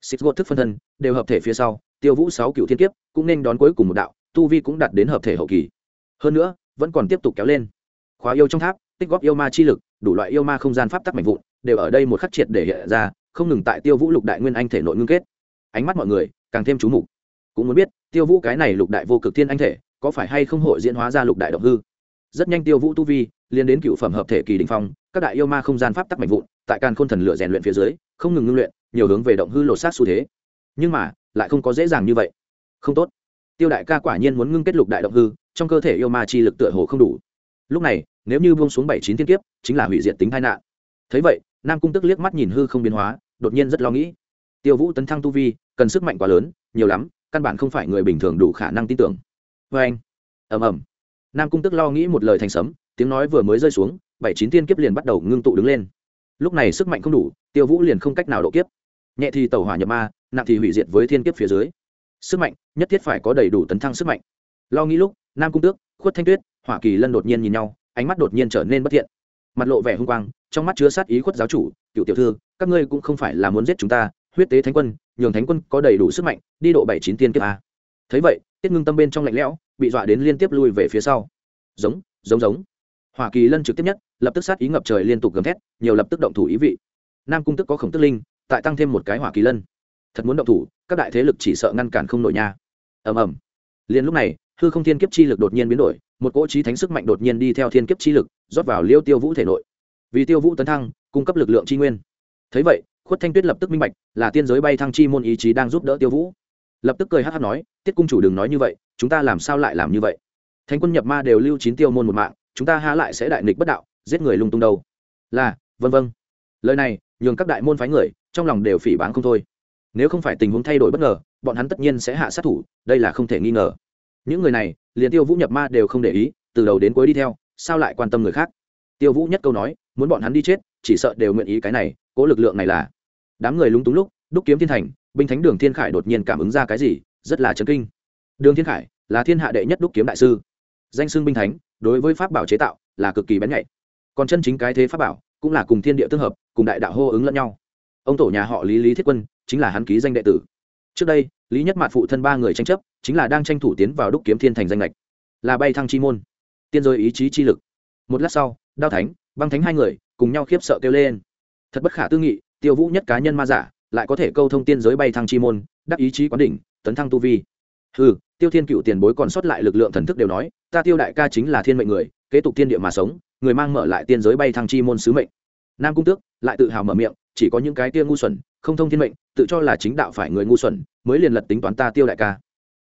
xích gột thức phân thân, đều hợp thể phía sau, tiêu vũ sáu cựu thiên kiếp cũng nên đón cuối cùng một đạo, tu vi cũng đạt đến hợp thể hậu kỳ. Hơn nữa, vẫn còn tiếp tục kéo lên. Khóa yêu trong tháp, tích góp yêu ma chi lực, đủ loại yêu ma không gian pháp tắc mạnh vụn, đều ở đây một khắc triệt để hiện ra, không ngừng tại tiêu vũ lục đại nguyên anh thể nội ngưng kết. Ánh mắt mọi người càng thêm chú mục. Cũng muốn biết, tiêu vũ cái này lục đại vô cực thiên anh thể, có phải hay không hội diễn hóa ra lục đại động hư? Rất nhanh tiêu vũ tu vi liên đến cựu phẩm hợp thể kỳ đình phong, các đại yêu ma không gian pháp tắc mạnh vụn, tại càn khôn thần lửa rèn luyện phía dưới, không ngừng ngưng luyện nhiều hướng về động hư lột sát xu thế. Nhưng mà, lại không có dễ dàng như vậy. Không tốt. Tiêu đại ca quả nhiên muốn ngưng kết lục đại động hư, trong cơ thể yêu ma chi lực tựa hồ không đủ. Lúc này, nếu như buông xuống bảy chín thiên kiếp, chính là hủy diệt tính tai nạn. Thấy vậy, nam cung tức liếc mắt nhìn hư không biến hóa, đột nhiên rất lo nghĩ. Tiêu vũ tấn thăng tu vi, cần sức mạnh quá lớn, nhiều lắm, căn bản không phải người bình thường đủ khả năng tin tưởng. Vê anh, ầm ầm. Nam cung tức lo nghĩ một lời thành sấm, tiếng nói vừa mới rơi xuống, bảy chín thiên kiếp liền bắt đầu ngưng tụ đứng lên. Lúc này sức mạnh không đủ, tiêu vũ liền không cách nào độ kiếp nhẹ thì tàu hỏa nhập ma, nặng thì hủy diệt với thiên kiếp phía dưới. Sức mạnh, nhất thiết phải có đầy đủ tấn thăng sức mạnh. Lo nghĩ lúc, nam cung tước, khuất thanh tuyết, hỏa kỳ lân đột nhiên nhìn nhau, ánh mắt đột nhiên trở nên bất thiện. Mặt lộ vẻ hung quang, trong mắt chứa sát ý khuất giáo chủ cựu tiểu thư, các ngươi cũng không phải là muốn giết chúng ta, huyết tế thánh quân, nhường thánh quân có đầy đủ sức mạnh, đi độ bảy chín tiên kiếp a. Thấy vậy, tiết ngưng tâm bên trong lạnh lẽo, bị dọa đến liên tiếp lui về phía sau. Giống giống giống. Hoa kỳ lân trực tiếp nhất, lập tức sát ý ngập trời liên tục gầm thét, nhiều lập tức động thủ ý vị. Nam cung tức có khổng tức linh tại tăng thêm một cái hỏa kỳ lân. Thật muốn động thủ, các đại thế lực chỉ sợ ngăn cản không nổi nha. Ầm ầm. Liền lúc này, hư không thiên kiếp chi lực đột nhiên biến đổi, một cỗ trí thánh sức mạnh đột nhiên đi theo thiên kiếp chi lực, rót vào liêu tiêu vũ thể nội. Vì tiêu vũ tấn thăng, cung cấp lực lượng chi nguyên. Thấy vậy, khuất thanh tuyết lập tức minh bạch, là tiên giới bay thăng chi môn ý chí đang giúp đỡ tiêu vũ. Lập tức cười hát hát nói, tiết cung chủ đừng nói như vậy, chúng ta làm sao lại làm như vậy? Thánh quân nhập ma đều lưu chín tiêu môn một mạng, chúng ta há lại sẽ đại nghịch bất đạo, giết người lung tung đâu? Là vân vân lời này nhường các đại môn phái người, trong lòng đều phỉ báng không thôi. Nếu không phải tình huống thay đổi bất ngờ, bọn hắn tất nhiên sẽ hạ sát thủ, đây là không thể nghi ngờ. Những người này, liền tiêu vũ nhập ma đều không để ý, từ đầu đến cuối đi theo, sao lại quan tâm người khác? Tiêu vũ nhất câu nói, muốn bọn hắn đi chết, chỉ sợ đều nguyện ý cái này, cố lực lượng này là. Đám người lúng túng lúc, đúc kiếm thiên thành, binh thánh đường thiên khải đột nhiên cảm ứng ra cái gì, rất là chấn kinh. Đường thiên khải là thiên hạ đệ nhất đúc kiếm đại sư. Danh xưng binh thánh, đối với pháp bảo chế tạo là cực kỳ bén nhạy. Còn chân chính cái thế pháp bảo cũng là cùng thiên địa tương hợp, cùng đại đạo hô ứng lẫn nhau. Ông tổ nhà họ lý lý thiết quân chính là hắn ký danh đệ tử. Trước đây, lý nhất mạt phụ thân ba người tranh chấp, chính là đang tranh thủ tiến vào đúc kiếm thiên thành danh lệch. Là bay thăng chi môn, tiên rồi ý chí chi lực. Một lát sau, đao thánh, băng thánh hai người cùng nhau khiếp sợ kêu lên. Thật bất khả tư nghị, tiêu vũ nhất cá nhân ma giả, lại có thể câu thông tiên giới bay thăng chi môn, đắc ý chí quán đỉnh, tấn thăng tu vi. Ừ tiêu thiên cựu tiền bối còn sót lại lực lượng thần thức đều nói, ta tiêu đại ca chính là thiên mệnh người, kế tục thiên địa mà sống người mang mở lại tiên giới bay thăng chi môn sứ mệnh. Nam cung tước lại tự hào mở miệng, chỉ có những cái tia ngu xuẩn, không thông thiên mệnh, tự cho là chính đạo phải người ngu xuẩn, mới liền lật tính toán ta tiêu đại ca.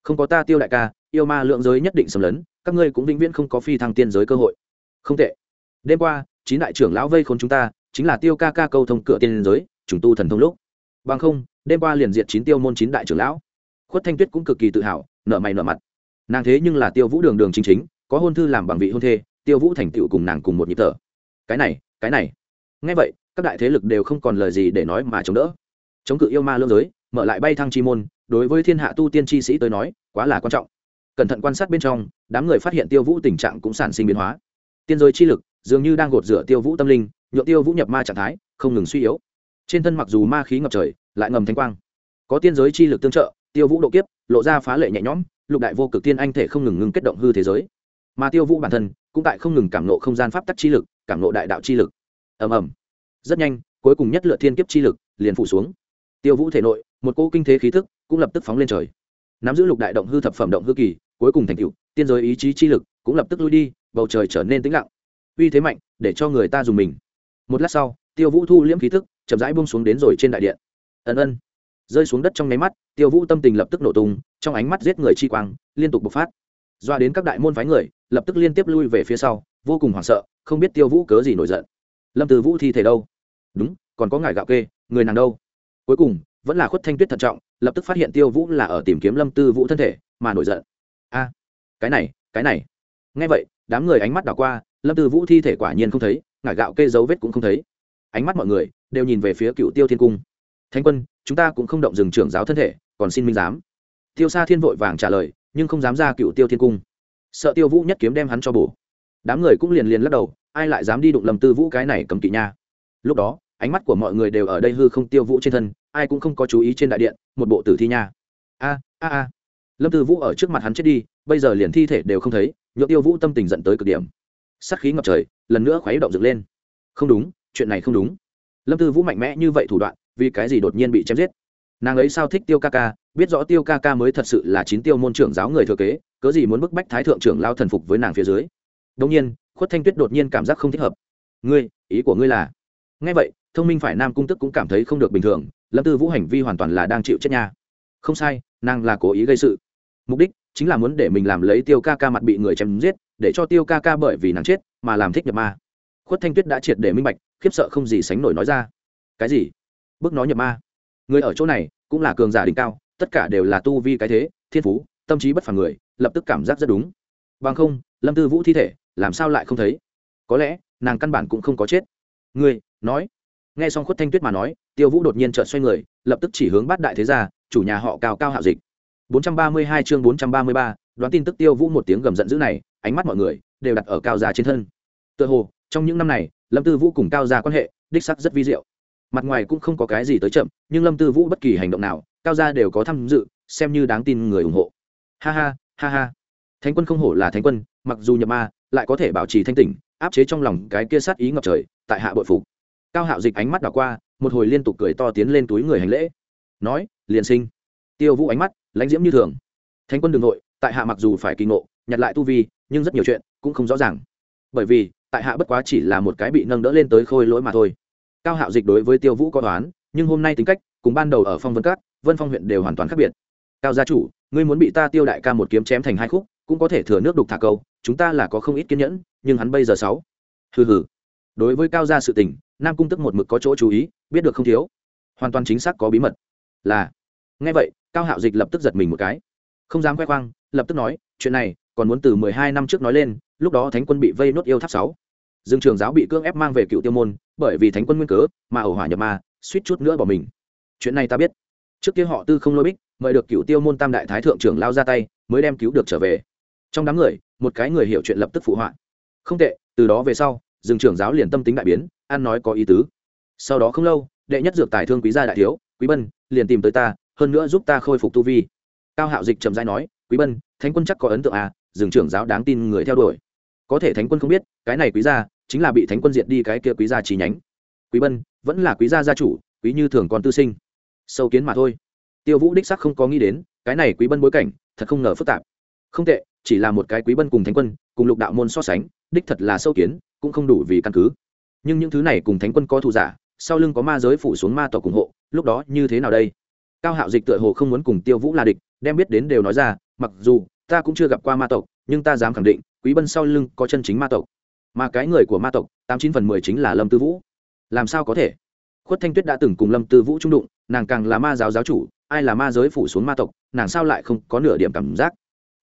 Không có ta tiêu đại ca, yêu ma lượng giới nhất định xâm lấn, các ngươi cũng vĩnh viễn không có phi thăng tiên giới cơ hội. Không tệ. Đêm qua, chín đại trưởng lão vây khốn chúng ta, chính là tiêu ca ca câu thông cửa tiên giới, trùng tu thần thông lúc. Bằng không, đêm qua liền diệt chín tiêu môn chín đại trưởng lão. Khuất thanh tuyết cũng cực kỳ tự hào nợ mày nợ mặt. Nàng thế nhưng là tiêu vũ đường đường chính chính, có hôn thư làm bằng vị hôn thê tiêu vũ thành tựu cùng nàng cùng một nhịp thở. Cái này cái này. Ngay vậy, các đại thế lực đều không còn lời gì để nói mà chống đỡ. Chống cự yêu ma lương giới, mở lại bay thăng chi môn, đối với thiên hạ tu tiên chi sĩ tới nói, quá là quan trọng. Cẩn thận quan sát bên trong, đám người phát hiện tiêu vũ tình trạng cũng sản sinh biến hóa. Tiên giới chi lực dường như đang gột rửa tiêu vũ tâm linh nhuộm tiêu vũ nhập ma trạng thái, không ngừng suy yếu. Trên thân mặc dù ma khí ngập trời, lại ngầm thanh quang. Có tiên giới chi lực tương trợ, tiêu vũ độ kiếp, lộ ra phá lệ nhẹ nhõm, lục đại vô cực tiên anh thể không ngừng ngừng kết động hư thế giới mà tiêu vũ bản thân cũng tại không ngừng cảm nộ không gian pháp tắc chi lực, cảm nộ đại đạo chi lực. Ầm ầm. Rất nhanh, cuối cùng nhất lựa thiên kiếp chi lực liền phủ xuống. Tiêu vũ thể nội, một cỗ kinh thế khí thức cũng lập tức phóng lên trời. Nắm giữ lục đại động hư thập phẩm động hư kỳ, cuối cùng thành cựu tiên giới ý chí chi lực cũng lập tức lui đi, bầu trời trở nên tĩnh lặng. Uy thế mạnh, để cho người ta dùng mình. Một lát sau, tiêu vũ thu liễm khí thức, chậm rãi bông xuống đến rồi trên đại điện. Ân ân. Rơi xuống đất trong nháy mắt, tiêu vũ tâm tình lập tức nổ tung, trong ánh mắt giết người chi quang, liên tục bộc phát doa đến các đại môn phái người, lập tức liên tiếp lui về phía sau, vô cùng hoảng sợ, không biết tiêu vũ cớ gì nổi giận. Lâm từ vũ thi thể đâu? Đúng, còn có ngài gạo kê, người nàng đâu? Cuối cùng, vẫn là khuất thanh tuyết thận trọng, lập tức phát hiện tiêu vũ là ở tìm kiếm lâm tư vũ thân thể, mà nổi giận. A, cái này cái này. Ngay vậy, đám người ánh mắt đảo qua, lâm tư vũ thi thể quả nhiên không thấy ngải gạo kê dấu vết cũng không thấy. Ánh mắt mọi người đều nhìn về phía cựu tiêu thiên cung. Thánh quân, chúng ta cũng không động dừng trưởng giáo thân thể, còn xin minh giám. Tiêu sa thiên vội vàng trả lời nhưng không dám ra cựu tiêu thiên cung. Sợ tiêu vũ nhất kiếm đem hắn cho bổ. Đám người cũng liền liền lắc đầu, ai lại dám đi đụng lầm tư vũ cái này cầm kỵ nha. Lúc đó, ánh mắt của mọi người đều ở đây hư không tiêu vũ trên thân, ai cũng không có chú ý trên đại điện, một bộ tử thi nha. A a a. Lâm tư vũ ở trước mặt hắn chết đi, bây giờ liền thi thể đều không thấy nhựa tiêu vũ tâm tình dẫn tới cực điểm. Sắc khí ngập trời, lần nữa khuấy động dựng lên. Không đúng, chuyện này không đúng. Lâm tư vũ mạnh mẽ như vậy thủ đoạn, vì cái gì đột nhiên bị chém giết? Nàng ấy sao thích tiêu ca ca, biết rõ tiêu ca ca mới thật sự là chín tiêu môn trưởng giáo người thừa kế, cớ gì muốn bức bách thái thượng trưởng lao thần phục với nàng phía dưới? Đông nhiên, khuất thanh tuyết đột nhiên cảm giác không thích hợp. Ngươi, ý của ngươi là? Ngay vậy, thông minh phải nam cung tức cũng cảm thấy không được bình thường, lâm tư vũ hành vi hoàn toàn là đang chịu chết nha. Không sai, nàng là cố ý gây sự. Mục đích chính là muốn để mình làm lấy tiêu ca ca mặt bị người chém giết, để cho tiêu ca ca bởi vì nàng chết mà làm thích nhập ma. Khuất thanh tuyết đã triệt để minh bạch, khiếp sợ không gì sánh nổi nói ra. Cái gì? Bước nó nhập ma? Người ở chỗ này cũng là cường giả đỉnh cao tất cả đều là tu vi cái thế thiên phú tâm trí bất phàm người lập tức cảm giác rất đúng. Bằng không lâm tư vũ thi thể làm sao lại không thấy? Có lẽ nàng căn bản cũng không có chết. Ngươi nói. Nghe xong khuất thanh tuyết mà nói tiêu vũ đột nhiên trợn xoay người lập tức chỉ hướng bát đại thế gia chủ nhà họ cao cao hạo dịch. 432 chương 433, đoán tin tức tiêu vũ một tiếng gầm giận dữ này ánh mắt mọi người đều đặt ở cao gia trên thân. Tựa hồ trong những năm này lâm tư vũ cùng cao gia quan hệ đích sắc rất vi diệu mặt ngoài cũng không có cái gì tới chậm, nhưng lâm tư vũ bất kỳ hành động nào, cao gia đều có tham dự, xem như đáng tin người ủng hộ. Ha ha ha ha. Thánh quân không hổ là thánh quân, mặc dù nhập ma, lại có thể bảo trì thanh tỉnh, áp chế trong lòng cái kia sát ý ngập trời, tại hạ bội phục. Cao hạo dịch ánh mắt đảo qua, một hồi liên tục cười to tiến lên túi người hành lễ. Nói, liền sinh. Tiêu vũ ánh mắt lãnh diễm như thường. Thánh quân đường nội, tại hạ mặc dù phải kỳ ngộ, nhặt lại tu vi, nhưng rất nhiều chuyện cũng không rõ ràng. Bởi vì, tại hạ bất quá chỉ là một cái bị nâng đỡ lên tới khôi lỗi mà thôi cao hạo dịch đối với tiêu vũ có toán, nhưng hôm nay tính cách, cùng ban đầu ở phong vân cát vân phong huyện đều hoàn toàn khác biệt. Cao gia chủ, ngươi muốn bị ta tiêu đại ca một kiếm chém thành hai khúc, cũng có thể thừa nước đục thả câu, chúng ta là có không ít kiên nhẫn, nhưng hắn bây giờ sáu. Hừ hừ. Đối với cao gia sự tình, nam cung tức một mực có chỗ chú ý, biết được không thiếu. Hoàn toàn chính xác có bí mật. Là. Nghe vậy, cao hạo dịch lập tức giật mình một cái. Không dám khoe khoang, lập tức nói, chuyện này còn muốn từ mười hai năm trước nói lên, lúc đó thánh quân bị vây nốt yêu tháp sáu dương trường giáo bị cưỡng ép mang về cựu tiêu môn, bởi vì thánh quân nguyên cớ, mà ẩu hỏa nhập ma, suýt chút nữa bỏ mình. Chuyện này ta biết. Trước kia họ tư không lôi bích, mời được cựu tiêu môn tam đại thái thượng trưởng lao ra tay, mới đem cứu được trở về. Trong đám người, một cái người hiểu chuyện lập tức phụ họa. Không tệ, từ đó về sau, dương trưởng giáo liền tâm tính đại biến ăn nói có ý tứ. Sau đó không lâu, đệ nhất dược tài thương quý gia đại thiếu, quý bân, liền tìm tới ta, hơn nữa giúp ta khôi phục tu vi. Cao hạo dịch trầm dai nói, quý bân, thánh quân chắc có ấn tượng à? Dương trưởng giáo đáng tin người theo đuổi. Có thể thánh quân không biết, cái này quý gia chính là bị thánh quân diệt đi cái kia quý gia chi nhánh. Quý bân, vẫn là quý gia gia chủ, quý như thường còn tư sinh. Sâu kiến mà thôi. Tiêu vũ đích sắc không có nghĩ đến, cái này quý bân bối cảnh, thật không ngờ phức tạp. Không tệ, chỉ là một cái quý bân cùng thánh quân, cùng lục đạo môn so sánh, đích thật là sâu kiến, cũng không đủ vì căn cứ. Nhưng những thứ này cùng thánh quân có thù giả, sau lưng có ma giới phủ xuống ma tộc ủng hộ, lúc đó như thế nào đây? Cao hạo dịch tựa hồ không muốn cùng tiêu vũ là địch, đem biết đến đều nói ra, mặc dù ta cũng chưa gặp qua ma tộc, nhưng ta dám khẳng định, quý bân sau lưng có chân chính ma tộc mà cái người của ma tộc, tám chín phần mười chính là lâm tư vũ. Làm sao có thể? Khuất thanh tuyết đã từng cùng lâm tư vũ trung đụng, nàng càng là ma giáo giáo chủ, ai là ma giới phủ xuống ma tộc, nàng sao lại không có nửa điểm cảm giác?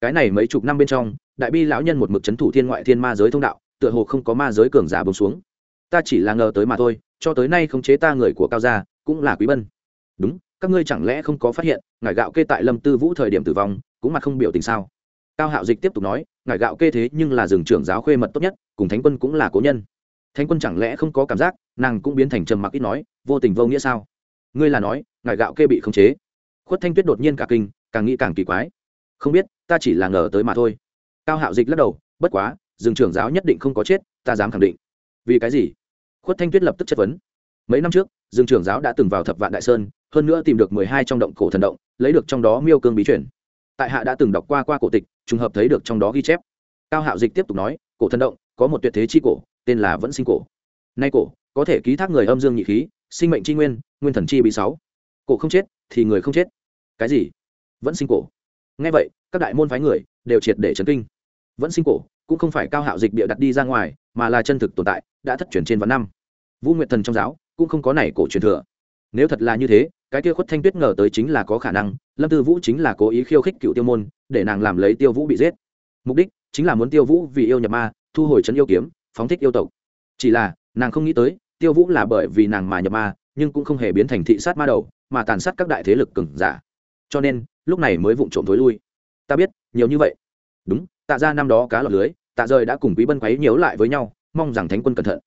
Cái này mấy chục năm bên trong, đại bi lão nhân một mực c h ấ n thủ thiên ngoại thiên ma giới thông đạo, tựa hồ không có ma giới cường giả bông xuống. Ta chỉ là ngờ tới mà thôi, cho tới nay không chế ta người của cao gia, cũng là quý bân. Đúng, các ngươi chẳng lẽ không có phát hiện ngải gạo kê tại lâm tư vũ thời điểm tử vong, cũng mặt không biểu tình sao? Cao hạo dịch tiếp tục nói ngải gạo kê thế nhưng là rừng trưởng giáo khuê mật tốt nhất, cùng thánh quân cũng là cố nhân. Thánh quân chẳng lẽ không có cảm giác, nàng cũng biến thành trầm mặc ít nói, vô tình vô nghĩa sao? Ngươi là nói ngài gạo kê bị khống chế. Khuất thanh tuyết đột nhiên cả kinh, càng nghĩ càng kỳ quái. Không biết, ta chỉ là ngờ tới mà thôi. Cao hạo dịch lắc đầu, bất quá, rừng trưởng giáo nhất định không có chết, ta dám khẳng định. Vì cái gì? Khuất thanh tuyết lập tức chất vấn. Mấy năm trước, rừng trưởng giáo đã từng vào thập vạn đại sơn, hơn nữa tìm được mười hai trong động cổ thần động, lấy được trong đó miêu cương bí chuyển tại hạ đã từng đọc qua qua cổ tịch, trùng hợp thấy được trong đó ghi chép. Cao hạo dịch tiếp tục nói, cổ thần động, có một tuyệt thế chi cổ, tên là vẫn sinh cổ. Nay cổ, có thể ký thác người âm dương nhị khí, sinh mệnh tri nguyên nguyên thần chi bị sáu. Cổ không chết, thì người không chết. Cái gì? Vẫn sinh cổ. Ngay vậy, các đại môn phái người đều triệt để chấn kinh. Vẫn sinh cổ cũng không phải cao hạo dịch bịa đặt đi ra ngoài, mà là chân thực tồn tại, đã thất truyền trên vạn năm. Vũ nguyện thần trong giáo cũng không có này cổ truyền thừa. Nếu thật là như thế cái kia khuất thanh tuyết ngờ tới chính là có khả năng, lâm tư vũ chính là cố ý khiêu khích cựu tiêu môn, để nàng làm lấy tiêu vũ bị giết. Mục đích chính là muốn tiêu vũ vì yêu nhập ma, thu hồi trấn yêu kiếm, phóng thích yêu tộc. Chỉ là, nàng không nghĩ tới, tiêu vũ là bởi vì nàng mà nhập ma, nhưng cũng không hề biến thành thị sát ma đầu, mà tàn sát các đại thế lực cừng giả. Cho nên, lúc này mới vụng trộm thối lui. Ta biết, nhiều như vậy. Đúng, tạ ra năm đó cá lọc lưới, tạ rời đã cùng quý bân quấy nhớ lại với nhau, mong rằng thánh quân cẩn thận.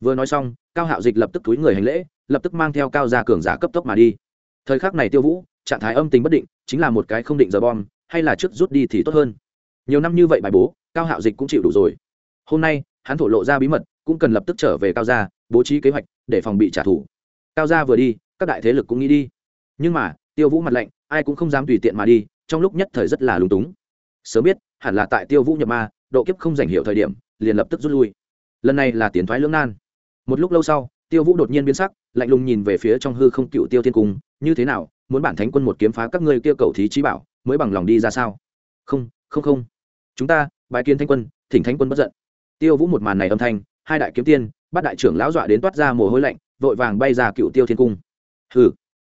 Vừa nói xong, cao hạo dịch lập tức túi người hành lễ, lập tức mang theo cao gia cường giả cấp tốc mà đi thời khắc này tiêu vũ, trạng thái âm tính bất định, chính là một cái không định giờ bom, hay là trước rút đi thì tốt hơn. Nhiều năm như vậy bài bố, cao hạo dịch cũng chịu đủ rồi. Hôm nay, hắn thổ lộ ra bí mật, cũng cần lập tức trở về cao gia, bố trí kế hoạch để phòng bị trả thù. Cao gia vừa đi, các đại thế lực cũng nghĩ đi. Nhưng mà, tiêu vũ mặt lạnh, ai cũng không dám tùy tiện mà đi, trong lúc nhất thời rất là lúng túng. Sớm biết, hẳn là tại tiêu vũ nhập ma, độ kiếp không giành hiệu thời điểm, liền lập tức rút lui. Lần này là tiến thoái lưỡng nan. Một lúc lâu sau tiêu vũ đột nhiên biến sắc, lạnh lùng nhìn về phía trong hư không cựu tiêu thiên cung, như thế nào, muốn bản thánh quân một kiếm phá các ngươi kia cầu thí trí bảo, mới bằng lòng đi ra sao? Không không không. Chúng ta, bái kiến thanh quân, thỉnh thánh quân bất giận. Tiêu vũ một màn này âm thanh, hai đại kiếm tiên, bắt đại trưởng lão dọa đến toát ra mồ hôi lạnh, vội vàng bay ra cựu tiêu thiên cung. Hừ.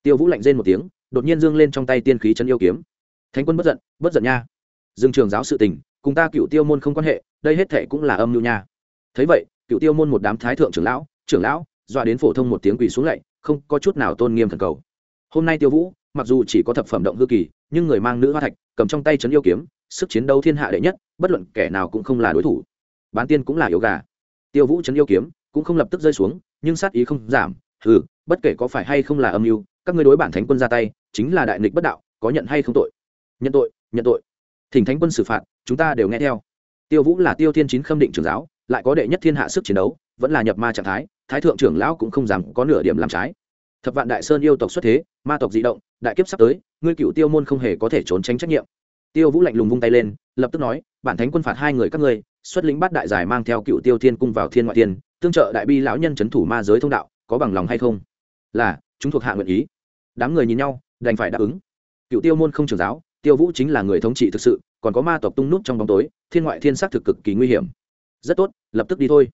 Tiêu vũ lạnh rên một tiếng, đột nhiên dương lên trong tay tiên khí chân yêu kiếm. Thánh quân bất giận bất giận nha. Dương trường giáo sự tình, cùng ta cựu tiêu môn không quan hệ, đây hết thệ cũng là âm mưu nha. Thấy vậy, cựu tiêu môn một đám thái thượng trưởng lão trưởng lão dọa đến phổ thông một tiếng quỳ xuống lạy, không có chút nào tôn nghiêm thần cầu. Hôm nay tiêu vũ, mặc dù chỉ có thập phẩm động hư kỳ, nhưng người mang nữ hoa thạch, cầm trong tay trấn yêu kiếm, sức chiến đấu thiên hạ đệ nhất, bất luận kẻ nào cũng không là đối thủ. Bán tiên cũng là yếu gà. Tiêu vũ trấn yêu kiếm cũng không lập tức rơi xuống, nhưng sát ý không giảm. Ừ bất kể có phải hay không là âm mưu, các ngươi đối bản thánh quân ra tay, chính là đại nghịch bất đạo, có nhận hay không tội? Nhận tội nhận tội. Thỉnh thánh quân xử phạt, chúng ta đều nghe theo. Tiêu vũ là tiêu thiên chín khâm định trưởng giáo, lại có đệ nhất thiên hạ sức chiến đấu, vẫn là nhập ma trạng thái thái thượng trưởng lão cũng không dám có nửa điểm làm trái. Thập vạn đại sơn yêu tộc xuất thế, ma tộc di động, đại kiếp sắp tới, ngươi cựu tiêu môn không hề có thể trốn tránh trách nhiệm. Tiêu vũ lạnh lùng vung tay lên, lập tức nói, bản thánh quân phạt hai người các ngươi, xuất lĩnh bắt đại giải mang theo cựu tiêu thiên cung vào thiên ngoại thiên, tương trợ đại bi lão nhân c h ấ n thủ ma giới thông đạo, có bằng lòng hay không? Là, chúng thuộc hạ nguyện ý. Đám người nhìn nhau, đành phải đáp ứng. Cựu tiêu môn không trường giáo, tiêu vũ chính là người thống trị thực sự, còn có ma tộc tung nút trong bóng tối, thiên ngoại thiên s á c thực cực kỳ nguy hiểm. Rất tốt, lập tức đi thôi.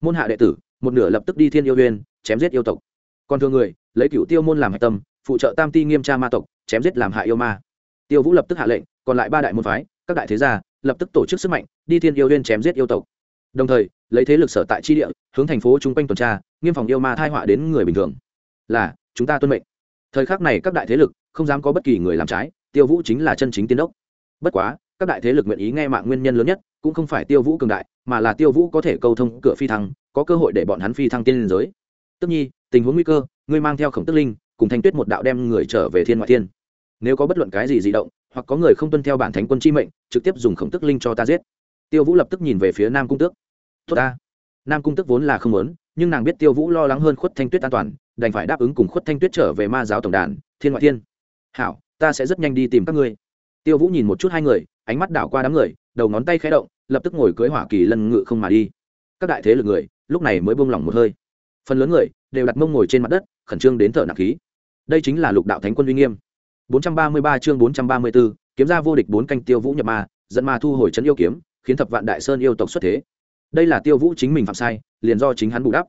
Môn hạ đệ tử một nửa lập tức đi thiên yêu uyên chém giết yêu tộc. Còn thường người, lấy cựu tiêu môn làm hạch tâm, phụ trợ tam ti nghiêm tra ma tộc, chém giết làm hại yêu ma. Tiêu vũ lập tức hạ lệnh, còn lại ba đại môn phái, các đại thế gia, lập tức tổ chức sức mạnh, đi thiên yêu huyên chém giết yêu tộc. Đồng thời, lấy thế lực sở tại tri địa, hướng thành phố chung quanh tuần tra, nghiêm phòng yêu ma thai họa đến người bình thường. Là, chúng ta tuân mệnh. Thời khắc này các đại thế lực không dám có bất kỳ người làm trái, tiêu vũ chính là chân chính tiên đốc. Bất quá các đại thế lực nguyện ý nghe mạng nguyên nhân lớn nhất, cũng không phải tiêu vũ cường đại, mà là tiêu vũ có thể câu thông cửa phi thăng, có cơ hội để bọn hắn phi thăng tiên liên giới. Tất nhi, tình huống nguy cơ, ngươi mang theo khổng tức linh, cùng thanh tuyết một đạo đem người trở về thiên ngoại thiên. Nếu có bất luận cái gì di động, hoặc có người không tuân theo bản thánh quân chi mệnh, trực tiếp dùng khổng tức linh cho ta giết. Tiêu vũ lập tức nhìn về phía nam cung tước. Tốt ta. Nam cung tước vốn là không lớn nhưng nàng biết tiêu vũ lo lắng hơn khuất thanh tuyết an toàn, đành phải đáp ứng cùng khuất thanh tuyết trở về ma giáo tổng đàn, thiên ngoại thiên. Hảo, ta sẽ rất nhanh đi tìm các ngươi. Tiêu vũ nhìn một chút hai người ánh mắt đảo qua đám người đầu ngón tay khẽ động lập tức ngồi cưới hỏa kỳ lân ngự không mà đi. Các đại thế lực người lúc này mới buông lỏng một hơi. Phần lớn người đều đặt mông ngồi trên mặt đất khẩn trương đến thở nặng khí. Đây chính là lục đạo thánh quân uy nghiêm. 433 chương 434, kiếm ra vô địch bốn canh tiêu vũ nhập ma dẫn ma thu hồi trấn yêu kiếm khiến thập vạn đại sơn yêu tộc xuất thế. Đây là tiêu vũ chính mình phạm sai liền do chính hắn bù đắp.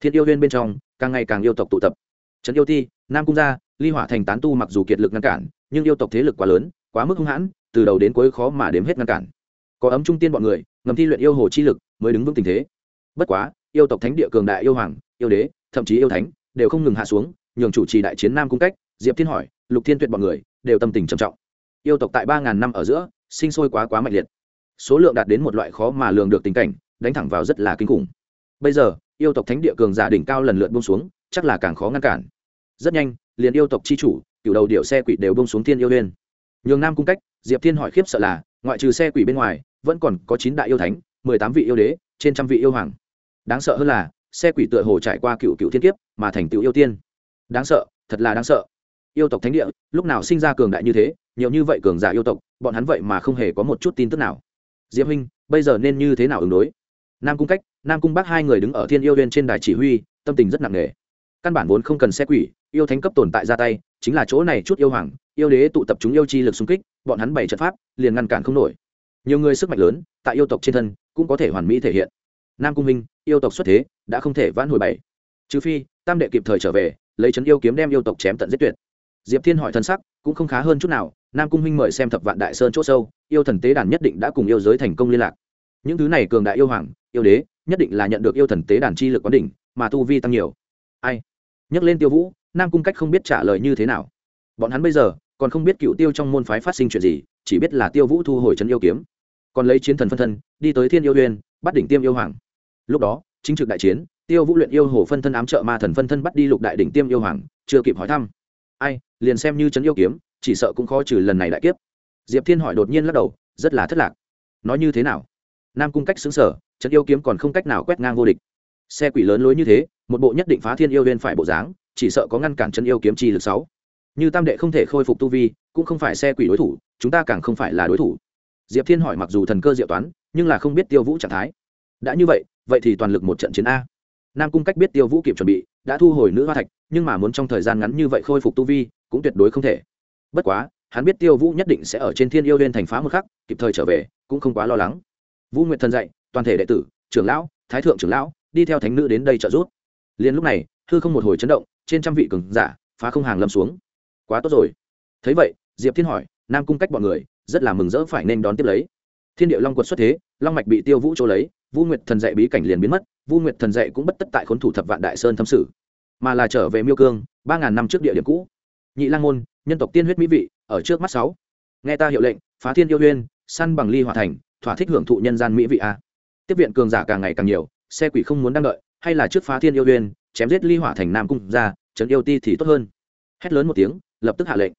Thiên yêu viên bên trong càng ngày càng yêu tộc tụ tập. Trấn yêu ti nam cung gia ly hỏa thành tán tu mặc dù kiệt lực ngăn cản nhưng yêu tộc thế lực quá lớn quá mức hung hãn, từ đầu đến cuối khó mà đếm hết ngăn cản. Có ấm trung tiên bọn người, ngầm thi luyện yêu hồ chi lực, mới đứng vững tình thế. Bất quá, yêu tộc thánh địa cường đại yêu hoàng, yêu đế, thậm chí yêu thánh, đều không ngừng hạ xuống, nhường chủ trì đại chiến nam cung cách, diệp thiên hỏi, lục thiên tuyệt bọn người, đều tâm tình trầm trọng. Yêu tộc tại ba ngàn năm ở giữa, sinh sôi quá quá mạnh liệt. Số lượng đạt đến một loại khó mà lường được tình cảnh, đánh thẳng vào rất là kinh khủng. Bây giờ, yêu tộc thánh địa cường giả đỉnh cao lần lượt bông xuống, chắc là càng khó ngăn cản. Rất nhanh, liền yêu tộc c h i chủ, cựu đầu điệu xe quỷ đều bông xuống thiên yêu liên nhường nam cung cách, diệp thiên hỏi khiếp sợ là, ngoại trừ xe quỷ bên ngoài, vẫn còn có chín đại yêu thánh, mười tám vị yêu đế, trên trăm vị yêu hoàng. Đáng sợ hơn là, xe quỷ tựa hồ trải qua cựu cựu thiên kiếp, mà thành tựu yêu tiên. Đáng sợ, thật là đáng sợ. Yêu tộc thánh địa, lúc nào sinh ra cường đại như thế, nhiều như vậy cường giả yêu tộc, bọn hắn vậy mà không hề có một chút tin tức nào. Diệp huynh, bây giờ nên như thế nào ứng đối? Nam cung cách, nam cung bác hai người đứng ở thiên yêu liên trên đài chỉ huy, tâm tình rất nặng nề. Căn bản vốn không cần xe quỷ yêu thánh cấp tồn tại ra tay, chính là chỗ này chút yêu hoàng, yêu đế tụ tập chúng yêu chi lực xung kích, bọn hắn bày trận pháp, liền ngăn cản không nổi. Nhiều người sức mạnh lớn, tại yêu tộc trên thân, cũng có thể hoàn mỹ thể hiện. Nam cung minh, yêu tộc xuất thế, đã không thể vãn hồi bảy. Trừ phi, tam đệ kịp thời trở về, lấy chấn yêu kiếm đem yêu tộc chém tận giết tuyệt. Diệp thiên hỏi thân sắc, cũng không khá hơn chút nào, nam cung minh mời xem thập vạn đại sơn c h ỗ sâu, yêu thần tế đàn nhất định đã cùng yêu giới thành công liên lạc. Những thứ này cường đại yêu hoàng, yêu đế, nhất định là nhận được yêu thần tế đàn chi lực quán đỉnh, mà tu vi tăng nhiều. Ai? Nhắc lên tiêu vũ nam cung cách không biết trả lời như thế nào. Bọn hắn bây giờ còn không biết cựu tiêu trong môn phái phát sinh chuyện gì, chỉ biết là tiêu vũ thu hồi chân yêu kiếm. Còn lấy chiến thần phân thân, đi tới thiên yêu uyên, bắt đỉnh tiêm yêu hoàng. Lúc đó, chính trực đại chiến, tiêu vũ luyện yêu hồ phân thân ám trợ ma thần phân thân bắt đi lục đại đỉnh tiêm yêu hoàng, chưa kịp hỏi thăm. Ai, liền xem như trấn yêu kiếm, chỉ sợ cũng khó trừ lần này đại kiếp. Diệp thiên hỏi đột nhiên lắc đầu, rất là thất lạc. Nói như thế nào? Nam cung cách xứng sở trấn yêu kiếm còn không cách nào quét ngang vô địch. Xe quỷ lớn lối như thế, một bộ nhất định phá thiên yêu viên phải bộ dáng chỉ sợ có ngăn cản chân yêu kiếm chi lực sáu. Như tam đệ không thể khôi phục tu vi, cũng không phải xe quỷ đối thủ, chúng ta càng không phải là đối thủ. Diệp thiên hỏi mặc dù thần cơ diệu toán, nhưng là không biết tiêu vũ trạng thái. Đã như vậy vậy thì toàn lực một trận chiến a. Nam cung cách biết tiêu vũ kịp chuẩn bị, đã thu hồi nữ hoa thạch, nhưng mà muốn trong thời gian ngắn như vậy khôi phục tu vi, cũng tuyệt đối không thể. Bất quá, hắn biết tiêu vũ nhất định sẽ ở trên thiên yêu liên thành phá một khắc, kịp thời trở về, cũng không quá lo lắng. Vũ nguyệt thần dạy, toàn thể đệ tử, trưởng lão, thái thượng trưởng lão, đi theo thánh nữ đến đây trợ giúp. Liền lúc này thư không một hồi chấn động trên trăm vị cường giả, phá không hàng lâm xuống. Quá tốt rồi. Thấy vậy, diệp thiên hỏi, nam cung cách bọn người, rất là mừng rỡ phải nên đón tiếp lấy. Thiên địa long quật xuất thế, long mạch bị tiêu vũ chỗ lấy, vu nguyệt thần dạy bí cảnh liền biến mất, vu nguyệt thần dạy cũng bất tất tại khốn thủ thập vạn đại sơn thâm sử, mà là trở về miêu cương, ba ngàn năm trước địa điểm cũ. Nhị lang môn, nhân tộc tiên huyết mỹ vị, ở trước mắt sáu. Nghe ta hiệu lệnh, phá thiên yêu huyên, săn bằng ly hòa thành, thỏa thích hưởng thụ nhân gian mỹ vị a. Tiếp viện cường giả càng ngày càng nhiều, xe quỷ không muốn đang đợi, hay là trước phá thiên yêu huyên chém giết ly hỏa thành nam cung ra, trấn yêu ti thì tốt hơn. Hét lớn một tiếng, lập tức hạ lệnh.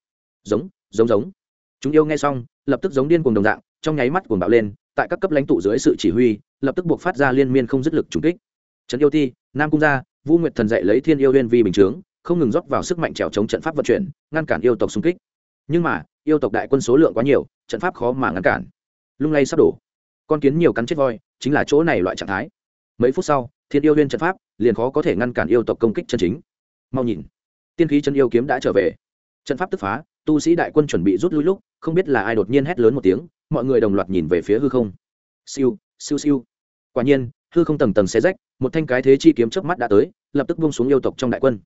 Giống giống giống. Chúng yêu nghe xong, lập tức giống điên cuồng đồng dạng, trong nháy mắt cuồng bạo lên, tại các cấp lãnh tụ dưới sự chỉ huy, lập tức buộc phát ra liên miên không dứt lực trùng kích. Trấn yêu ti, nam cung gia vu nguyệt thần dạy lấy thiên yêu liên vi bình chướng, không ngừng rót vào sức mạnh trèo chống trận pháp vận chuyển, ngăn cản yêu tộc xung kích. Nhưng mà, yêu tộc đại quân số lượng quá nhiều, trận pháp khó mà ngăn cản. Lung lay sắp đổ. Con kiến nhiều cắn chết voi, chính là chỗ này loại trạng thái. Mấy phút sau, thiên yêu liên trận pháp liền khó có thể ngăn cản yêu tộc công kích chân chính. Mau nhìn. Tiên khí chân yêu kiếm đã trở về. Trận pháp tức phá, tu sĩ đại quân chuẩn bị rút lui lúc, không biết là ai đột nhiên hét lớn một tiếng, mọi người đồng loạt nhìn về phía hư không. Siêu siêu siêu. Quả nhiên, hư không tầng tầng xé rách, một thanh cái thế chi kiếm chớp mắt đã tới, lập tức buông xuống yêu tộc trong đại quân.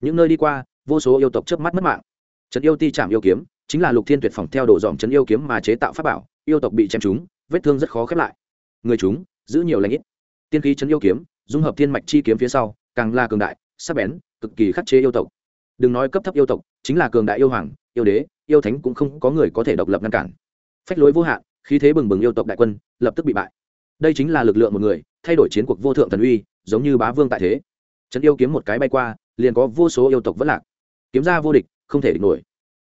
Những nơi đi qua, vô số yêu tộc chớp mắt mất mạng. Trấn yêu ti chạm yêu kiếm, chính là lục thiên tuyệt phòng theo đổ dòm trấn yêu kiếm mà chế tạo pháp bảo, yêu tộc bị chém trúng, vết thương rất khó khép lại. Người chúng, giữ nhiều lãnh ít. Tiên khí trấn yêu kiếm dung hợp thiên mạch chi kiếm phía sau, càng là cường đại, sắc bén, cực kỳ khắc chế yêu tộc. Đừng nói cấp thấp yêu tộc, chính là cường đại yêu hoàng, yêu đế, yêu thánh cũng không có người có thể độc lập ngăn cản. Phách lối vô hạn, khí thế bừng bừng yêu tộc đại quân, lập tức bị bại. Đây chính là lực lượng một người, thay đổi chiến cuộc vô thượng thần uy, giống như bá vương tại thế. Trấn yêu kiếm một cái bay qua, liền có vô số yêu tộc vất lạc. Kiếm ra vô địch, không thể địch nổi.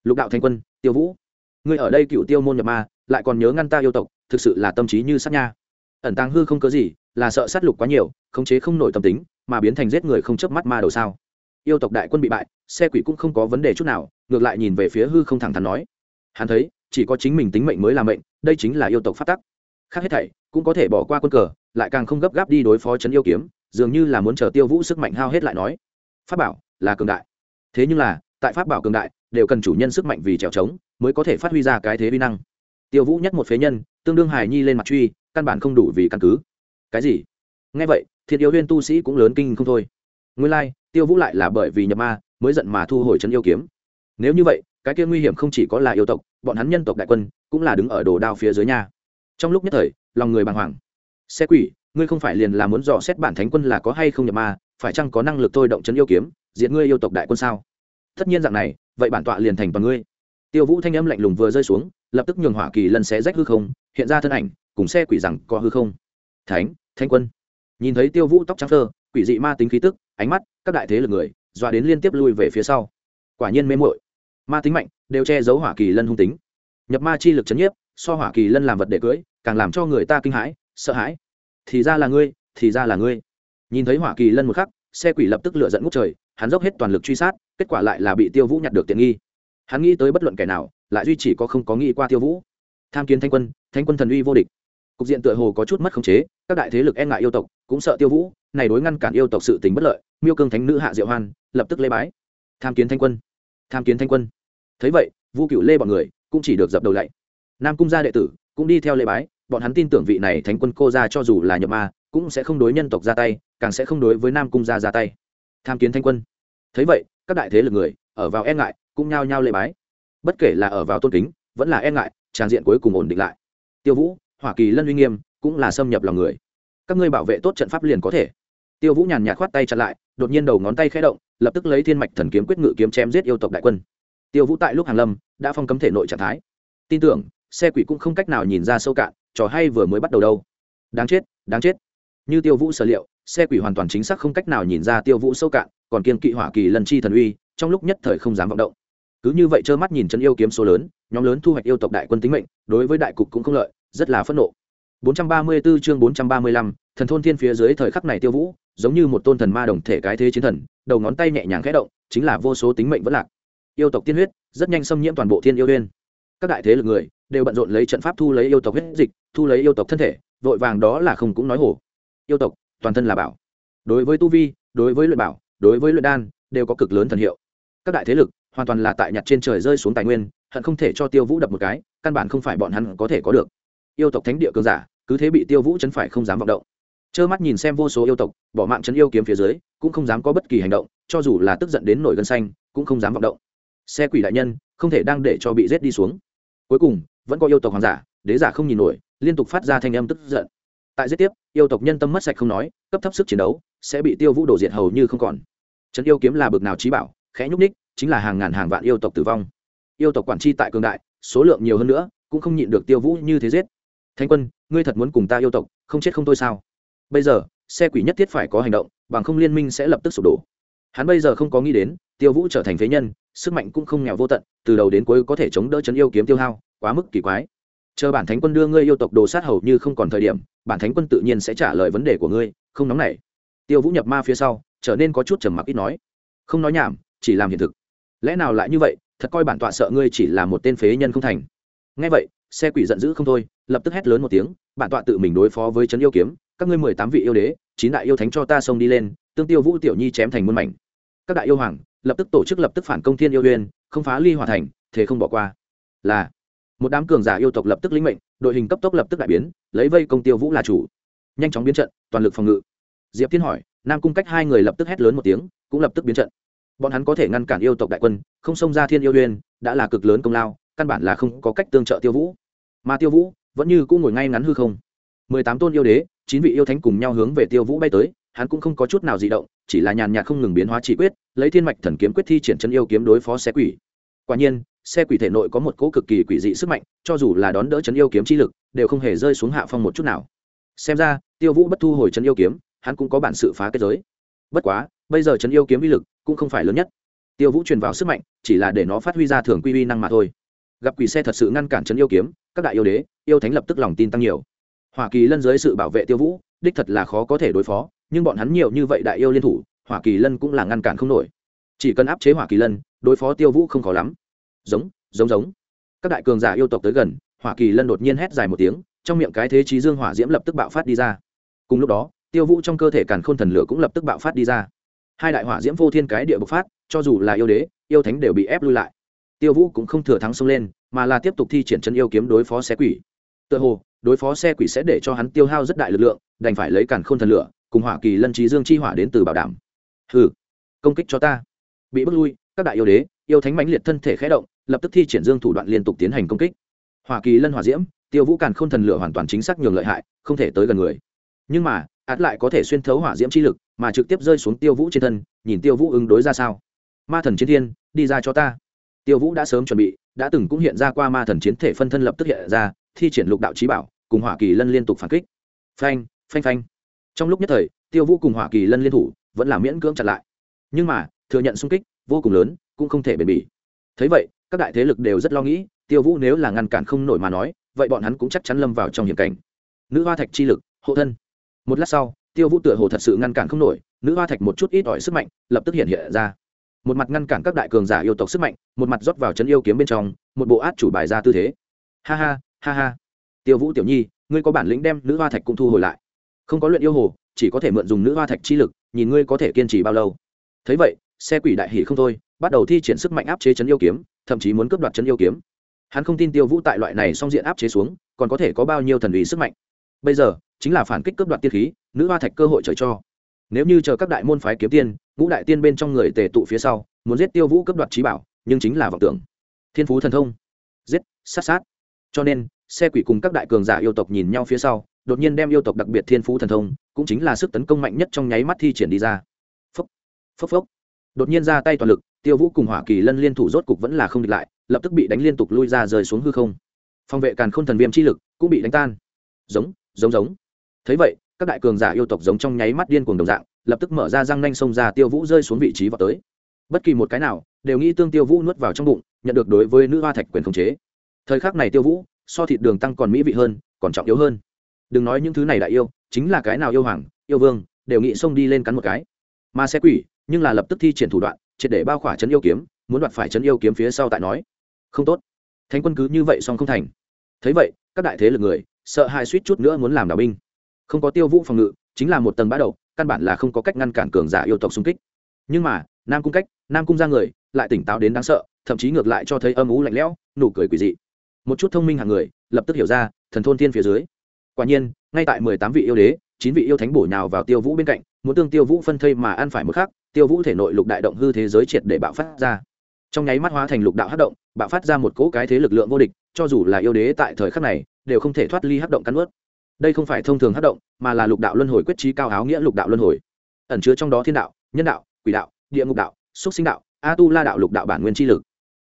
Lục đạo thanh quân, tiêu vũ, ngươi ở đây cựu tiêu môn nhập ma, lại còn nhớ ngăn ta yêu tộc, thực sự là tâm trí như sát nha ẩn tàng hư không có gì, là sợ sát lục quá nhiều, khống chế không nổi tâm tính, mà biến thành giết người không chớp mắt ma đầu sao. Yêu tộc đại quân bị bại, xe quỷ cũng không có vấn đề chút nào, ngược lại nhìn về phía hư không thẳng thắn nói. Hắn thấy, chỉ có chính mình tính mệnh mới là mệnh, đây chính là yêu tộc phát tắc. Khác hết thảy, cũng có thể bỏ qua quân cờ, lại càng không gấp gáp đi đối phó trấn yêu kiếm, dường như là muốn chờ tiêu vũ sức mạnh hao hết lại nói. Pháp bảo là cường đại. Thế nhưng là, tại pháp bảo cường đại, đều cần chủ nhân sức mạnh vì trèo trống, mới có thể phát huy ra cái thế vi năng tiêu vũ nhất một phế nhân tương đương hài nhi lên mặt truy căn bản không đủ vì căn cứ. Cái gì? Nghe vậy thiệt yêu huyên tu sĩ cũng lớn kinh không thôi. Nguyên lai、like, tiêu vũ lại là bởi vì nhập ma mới giận mà thu hồi chân yêu kiếm. Nếu như vậy cái kia nguy hiểm không chỉ có là yêu tộc bọn hắn nhân tộc đại quân cũng là đứng ở đồ đao phía dưới nhà trong lúc nhất thời lòng người bàng hoàng. Xe quỷ ngươi không phải liền là muốn dò xét bản thánh quân là có hay không nhập ma phải chăng có năng lực thôi động chấn yêu kiếm diệt ngươi yêu tộc đại quân sao? Tất nhiên dạng này vậy bản tọa liền thành bằng ngươi. Tiêu vũ thanh âm lạnh lùng vừa rơi xuống lập tức nhường hỏa kỳ lân xé rách hư không, hiện ra thân ảnh, cùng xe quỷ rằng có hư không. Thánh thanh quân. Nhìn thấy tiêu vũ tóc trắng thơ, quỷ dị ma tính khí tức, ánh mắt, các đại thế lực người, dọa đến liên tiếp lui về phía sau. Quả nhiên mê mội ma tính mạnh, đều che giấu hỏa kỳ lân hung tính. Nhập ma chi lực c h ấ n nhiếp, so hỏa kỳ lân làm vật để cưỡi càng làm cho người ta kinh hãi, sợ hãi. Thì ra là ngươi, thì ra là ngươi. Nhìn thấy hỏa kỳ lân một khắc, xe quỷ lập tức lựa dẫn ngút trời, hắn dốc hết toàn lực truy sát, kết quả lại là bị tiêu vũ nhặt được tiện nghi. Hắn nghĩ tới bất luận kẻ nào lại duy chỉ có không có nghĩ qua tiêu vũ. Tham kiến thanh quân thanh quân thần uy vô địch. Cục diện tựa hồ có chút mất khống chế, các đại thế lực e ngại yêu tộc cũng sợ tiêu vũ, này đối ngăn cản yêu tộc sự tình bất lợi, miêu cương thánh nữ hạ diệu hoan lập tức lê bái. Tham kiến thanh quân, tham kiến thanh quân. Thấy vậy, vu cựu lê bọn người cũng chỉ được dập đầu lạy nam cung gia đệ tử cũng đi theo lê bái, bọn hắn tin tưởng vị này thánh quân cô ra cho dù là nhập ma, cũng sẽ không đối nhân tộc ra tay, càng sẽ không đối với nam cung gia ra tay. Tham kiến thanh quân. Thấy vậy, các đại thế lực người ở vào e ngại cũng nhao nhao lê bái bất kể là ở vào tôn kính, vẫn là e ngại, tràn diện cuối cùng ổn định lại. Tiêu vũ hoa kỳ lân uy nghiêm, cũng là xâm nhập lòng người. Các ngươi bảo vệ tốt trận pháp liền có thể. Tiêu vũ nhàn nhạt khoát tay chặn lại, đột nhiên đầu ngón tay khẽ động, lập tức lấy thiên mạch thần kiếm quyết ngự kiếm chém giết yêu tộc đại quân. Tiêu vũ tại lúc hàng lâm, đã phong cấm thể nội trạng thái. Tin tưởng, xe quỷ cũng không cách nào nhìn ra sâu cạn, trò hay vừa mới bắt đầu đâu. Đáng chết đáng chết. Như tiêu vũ sở liệu, xe quỷ hoàn toàn chính xác không cách nào nhìn ra tiêu vũ sâu cạn, còn kiên kỵ hỏa kỳ lần chi thần uy, trong lúc nhất thời không dám vọng động cứ như vậy trơ mắt nhìn chân yêu kiếm số lớn nhóm lớn thu hoạch yêu tộc đại quân tính mệnh đối với đại cục cũng không lợi rất là phẫn nộ. 434 chương 435, thần thôn thiên phía dưới thời khắc này tiêu vũ giống như một tôn thần ma đồng thể cái thế chiến thần đầu ngón tay nhẹ nhàng khẽ động chính là vô số tính mệnh vẫn lạc. Yêu tộc tiên huyết rất nhanh xâm nhiễm toàn bộ thiên yêu uyên. Các đại thế lực người đều bận rộn lấy trận pháp thu lấy yêu tộc huyết dịch thu lấy yêu tộc thân thể vội vàng đó là không cũng nói hổ. Yêu tộc toàn thân là bảo. Đối với tu vi đối với luyện bảo đối với luyện đan đều có cực lớn thần hiệu. Các đại thế lực hoàn toàn là tại nhặt trên trời rơi xuống tài nguyên, hận không thể cho tiêu vũ đập một cái, căn bản không phải bọn hắn có thể có được. Yêu tộc thánh địa cường giả, cứ thế bị tiêu vũ chấn phải không dám vọng động. Trơ mắt nhìn xem vô số yêu tộc, bỏ mạng chấn yêu kiếm phía dưới, cũng không dám có bất kỳ hành động, cho dù là tức giận đến nổi gân xanh, cũng không dám vọng động. Xe quỷ đại nhân, không thể đang để cho bị rết đi xuống. Cuối cùng, vẫn có yêu tộc hoàng giả, đế giả không nhìn nổi, liên tục phát ra thanh âm tức giận. Tại giết tiếp, yêu tộc nhân tâm mất sạch không nói, cấp thấp sức chiến đấu, sẽ bị tiêu vũ đổ diệt hầu như không còn. Trấn yêu kiếm là bực nào trí bảo, khẽ nhúc ních chính là hàng ngàn hàng vạn yêu tộc tử vong. Yêu tộc quản tri tại cường đại, số lượng nhiều hơn nữa, cũng không nhịn được tiêu vũ như thế giết. Thanh quân, ngươi thật muốn cùng ta yêu tộc, không chết không thôi sao? Bây giờ, xe quỷ nhất thiết phải có hành động, bằng không liên minh sẽ lập tức sụp đổ. Hắn bây giờ không có nghĩ đến, tiêu vũ trở thành phế nhân, sức mạnh cũng không nghèo vô tận, từ đầu đến cuối có thể chống đỡ chấn yêu kiếm tiêu hao, quá mức kỳ quái. Chờ bản thánh quân đưa ngươi yêu tộc đồ sát hầu như không còn thời điểm, bản thánh quân tự nhiên sẽ trả lời vấn đề của ngươi, không nóng nảy. Tiêu vũ nhập ma phía sau, trở nên có chút trầm mặc ít nói. Không nói nhảm, chỉ làm hiện thực lẽ nào lại như vậy, thật coi bản tọa sợ ngươi chỉ là một tên phế nhân không thành. Ngay vậy, xe quỷ giận dữ không thôi, lập tức hét lớn một tiếng, bản tọa tự mình đối phó với trấn yêu kiếm, các ngươi mười tám vị yêu đế, chín đại yêu thánh cho ta xông đi lên, tương tiêu vũ tiểu nhi chém thành muôn mảnh. Các đại yêu hoàng, lập tức tổ chức lập tức phản công thiên yêu uyên, không phá ly hòa thành, thế không bỏ qua. Là, một đám cường giả yêu tộc lập tức lĩnh mệnh, đội hình cấp tốc lập tức đại biến, lấy vây công tiêu vũ là chủ. Nhanh chóng biến trận, toàn lực phòng ngự. Diệp thiên hỏi, nam cung cách hai người lập tức hét lớn một tiếng, cũng lập tức biến trận bọn hắn có thể ngăn cản yêu tộc đại quân, không xông ra thiên yêu uyên, đã là cực lớn công lao, căn bản là không có cách tương trợ tiêu vũ. Mà tiêu vũ vẫn như cũng ngồi ngay ngắn hư không. Mười tám tôn yêu đế, chín vị yêu thánh cùng nhau hướng về tiêu vũ bay tới, hắn cũng không có chút nào di động, chỉ là nhàn nhạt không ngừng biến hóa chỉ quyết, lấy thiên mạch thần kiếm quyết thi triển chân yêu kiếm đối phó xe quỷ. Quả nhiên, xe quỷ thể nội có một cỗ cực kỳ quỷ dị sức mạnh, cho dù là đón đỡ chân yêu kiếm chi lực, đều không hề rơi xuống hạ phong một chút nào. Xem ra, tiêu vũ bất thu hồi chân yêu kiếm, hắn cũng có bản sự phá kết giới. Bất quá, bây giờ chân yêu kiếm uy lực cũng không phải lớn nhất. Tiêu vũ truyền vào sức mạnh, chỉ là để nó phát huy ra thường quy uy năng mà thôi. Gặp quỷ xe thật sự ngăn cản chân yêu kiếm, các đại yêu đế, yêu thánh lập tức lòng tin tăng nhiều. Hoa kỳ lân dưới sự bảo vệ tiêu vũ, đích thật là khó có thể đối phó, nhưng bọn hắn nhiều như vậy đại yêu liên thủ hoa kỳ lân cũng là ngăn cản không nổi. Chỉ cần áp chế hoa kỳ lân, đối phó tiêu vũ không khó lắm. Giống giống giống. Các đại cường giả yêu tộc tới gần hoa kỳ lân đột nhiên hét dài một tiếng, trong miệng cái thế trí dương hỏa diễm lập tức bạo phát đi ra. Cùng lúc đó, tiêu vũ trong cơ thể càn khôn thần lửa cũng lập tức bạo phát đi ra hai đại hỏa diễm vô thiên cái địa bộc phát, cho dù là yêu đế, yêu thánh đều bị ép lui lại. Tiêu vũ cũng không thừa thắng xông lên, mà là tiếp tục thi triển chân yêu kiếm đối phó xe quỷ. Tựa hồ, đối phó xe quỷ sẽ để cho hắn tiêu hao rất đại lực lượng, đành phải lấy càn khôn thần lửa, cùng hỏa kỳ lân trí dương chi hỏa đến từ bảo đảm. Hừ, công kích cho ta. Bị bước lui, các đại yêu đế, yêu thánh mãnh liệt thân thể khẽ động, lập tức thi triển dương thủ đoạn liên tục tiến hành công kích. Hỏa kỳ lân hỏa diễm, tiêu vũ càn khôn thần lửa hoàn toàn chính xác nhường lợi hại, không thể tới gần người. Nhưng mà át lại có thể xuyên thấu hỏa diễm chi lực, mà trực tiếp rơi xuống tiêu vũ trên thân, nhìn tiêu vũ ứng đối ra sao? Ma thần chiến thiên, đi ra cho ta. Tiêu vũ đã sớm chuẩn bị, đã từng cũng hiện ra qua ma thần chiến thể phân thân lập tức hiện ra, thi triển lục đạo trí bảo, cùng hỏa kỳ lân liên tục phản kích. Phanh phanh phanh. Trong lúc nhất thời, tiêu vũ cùng hỏa kỳ lân liên thủ, vẫn là miễn cưỡng chặn lại. Nhưng mà, thừa nhận xung kích, vô cùng lớn, cũng không thể bền bỉ. Thấy vậy, các đại thế lực đều rất lo nghĩ, tiêu vũ nếu là ngăn cản không nổi mà nói, vậy bọn hắn cũng chắc chắn lâm vào trong hiểm cảnh. Nữ hoa thạch chi lực, hộ thân một lát sau, tiêu vũ tựa hồ thật sự ngăn cản không nổi, nữ hoa thạch một chút ít ỏi sức mạnh, lập tức hiện hiện ra. Một mặt ngăn cản các đại cường giả yêu tộc sức mạnh, một mặt rót vào chân yêu kiếm bên trong, một bộ át chủ bài ra tư thế. Ha ha ha ha. Tiêu vũ tiểu nhi, ngươi có bản lĩnh đem nữ hoa thạch cũng thu hồi lại. Không có luyện yêu hồ, chỉ có thể mượn dùng nữ hoa thạch chi lực, nhìn ngươi có thể kiên trì bao lâu. Thấy vậy, xe quỷ đại hỷ không thôi, bắt đầu thi triển sức mạnh áp chế chấn yêu kiếm, thậm chí muốn cướp đoạt chấn yêu kiếm. Hắn không tin tiêu vũ tại loại này song diện áp chế xuống, còn có thể có bao nhiêu thần ủy sức mạnh. Bây giờ chính là phản kích cướp đoạt tiên khí, nữ hoa thạch cơ hội trời cho. Nếu như chờ các đại môn phái kiếm tiên, ngũ đại tiên bên trong người tề tụ phía sau, muốn giết tiêu vũ cướp đoạt trí bảo, nhưng chính là vọng tưởng. Thiên phú thần thông. Giết, sát sát. Cho nên, xe quỷ cùng các đại cường giả yêu tộc nhìn nhau phía sau, đột nhiên đem yêu tộc đặc biệt thiên phú thần thông, cũng chính là sức tấn công mạnh nhất trong nháy mắt thi triển đi ra. Phốc phốc phốc. Đột nhiên ra tay toàn lực, tiêu vũ cùng hỏa kỳ lân liên thủ rốt cục vẫn là không địch lại, lập tức bị đánh liên tục lui ra rời xuống hư không. Phòng vệ càn k h ô n thần viêm chi lực cũng bị đánh tan. Giống giống giống thấy vậy, các đại cường giả yêu tộc giống trong nháy mắt điên cuồng đồng dạng, lập tức mở ra răng nanh xông ra tiêu vũ rơi xuống vị trí vào tới. Bất kỳ một cái nào, đều nghĩ tương tiêu vũ nuốt vào trong bụng, nhận được đối với nữ hoa thạch quyền khống chế. Thời khắc này tiêu vũ, so thịt đường tăng còn mỹ vị hơn, còn trọng yếu hơn. Đừng nói những thứ này đại yêu, chính là cái nào yêu hoàng, yêu vương, đều nghĩ xông đi lên cắn một cái. Mà xe quỷ, nhưng là lập tức thi triển thủ đoạn, triệt để bao khỏa chấn yêu kiếm, muốn đoạt phải chấn yêu kiếm phía sau tại nói. Không tốt. Thánh quân cứ như vậy xong không thành. Thấy vậy, các đại thế lực người, sợ hai suýt chút nữa muốn làm đảo binh không có tiêu vũ phòng ngự, chính là một tầng bã đầu, căn bản là không có cách ngăn cản cường giả yêu tộc xung kích. Nhưng mà, nam cung cách, nam cung ra người, lại tỉnh táo đến đáng sợ, thậm chí ngược lại cho thấy âm ú lạnh lẽo, nụ cười quỷ dị. Một chút thông minh hàng người, lập tức hiểu ra, thần thôn thiên phía dưới. Quả nhiên, ngay tại mười tám vị yêu đế, chín vị yêu thánh bổ nhào vào tiêu vũ bên cạnh, muốn tương tiêu vũ phân thây mà ăn phải một khắc, tiêu vũ thể nội lục đại động hư thế giới triệt để bạo phát ra. Trong nháy mắt hóa thành lục đạo hát động, bạo phát ra một cỗ cái thế lực lượng vô địch, cho dù là yêu đế tại thời khắc này, đều không thể thoát ly hát động cắn ướt đây không phải thông thường hát động, mà là lục đạo luân hồi quyết trí cao áo nghĩa lục đạo luân hồi. Ẩn chứa trong đó thiên đạo, nhân đạo, quỷ đạo, địa ngục đạo, xúc sinh đạo a tu la đạo lục đạo bản nguyên chi lực.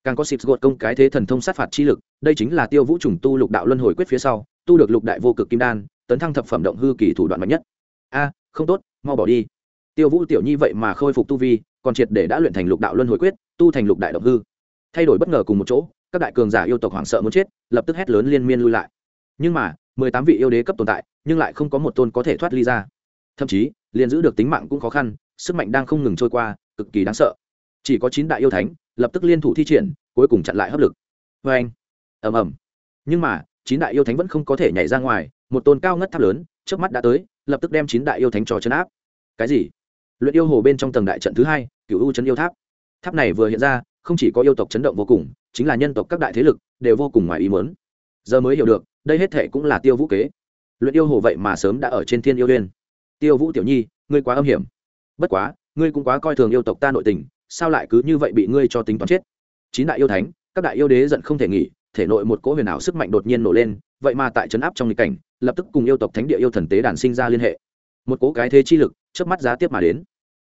Càng có xịp gột công cái thế thần thông sát phạt chi lực, đây chính là tiêu vũ trùng tu lục đạo luân hồi quyết phía sau, tu được lục đại vô cực kim đan, tấn thăng thập phẩm động hư kỳ thủ đoạn mạnh nhất. A, không tốt, mau bỏ đi. Tiêu vũ tiểu nhi vậy mà khôi phục tu vi, còn triệt để đã luyện thành lục đạo luân hồi quyết, tu thành lục đại động hư. Thay đổi bất ngờ cùng một chỗ, các đại cường giả yêu tộc hoảng sợ muốn chết, lập tức hét lớn liên miên lui lại. Nhưng mà mười tám vị yêu đế cấp tồn tại, nhưng lại không có một tôn có thể thoát ly ra. Thậm chí, liền giữ được tính mạng cũng khó khăn, sức mạnh đang không ngừng trôi qua, cực kỳ đáng sợ. Chỉ có chín đại yêu thánh, lập tức liên thủ thi triển, cuối cùng chặn lại hấp lực. Vê anh, ầm ầm. Nhưng mà, chín đại yêu thánh vẫn không có thể nhảy ra ngoài, một tôn cao ngất tháp lớn trước mắt đã tới, lập tức đem chín đại yêu thánh trò chấn áp. Cái gì? Luyện yêu hồ bên trong tầng đại trận thứ hai cựu u chấn yêu tháp. Tháp này vừa hiện ra, không chỉ có yêu tộc chấn động vô cùng, chính là nhân tộc các đại thế lực, đều vô cùng ngoài ý mớn giờ mới hiểu được đây hết thệ cũng là tiêu vũ kế. Luyện yêu hồ vậy mà sớm đã ở trên thiên yêu liên tiêu vũ tiểu nhi ngươi quá âm hiểm. Bất quá ngươi cũng quá coi thường yêu tộc ta nội tình sao lại cứ như vậy bị ngươi cho tính toán chết? Chín đại yêu thánh các đại yêu đế giận không thể nghỉ thể nội một cỗ huyền ảo sức mạnh đột nhiên nổ lên vậy mà tại trấn áp trong nghịch cảnh lập tức cùng yêu tộc thánh địa yêu thần tế đàn sinh ra liên hệ. Một cỗ cái thế chi lực trước mắt giá tiếp mà đến.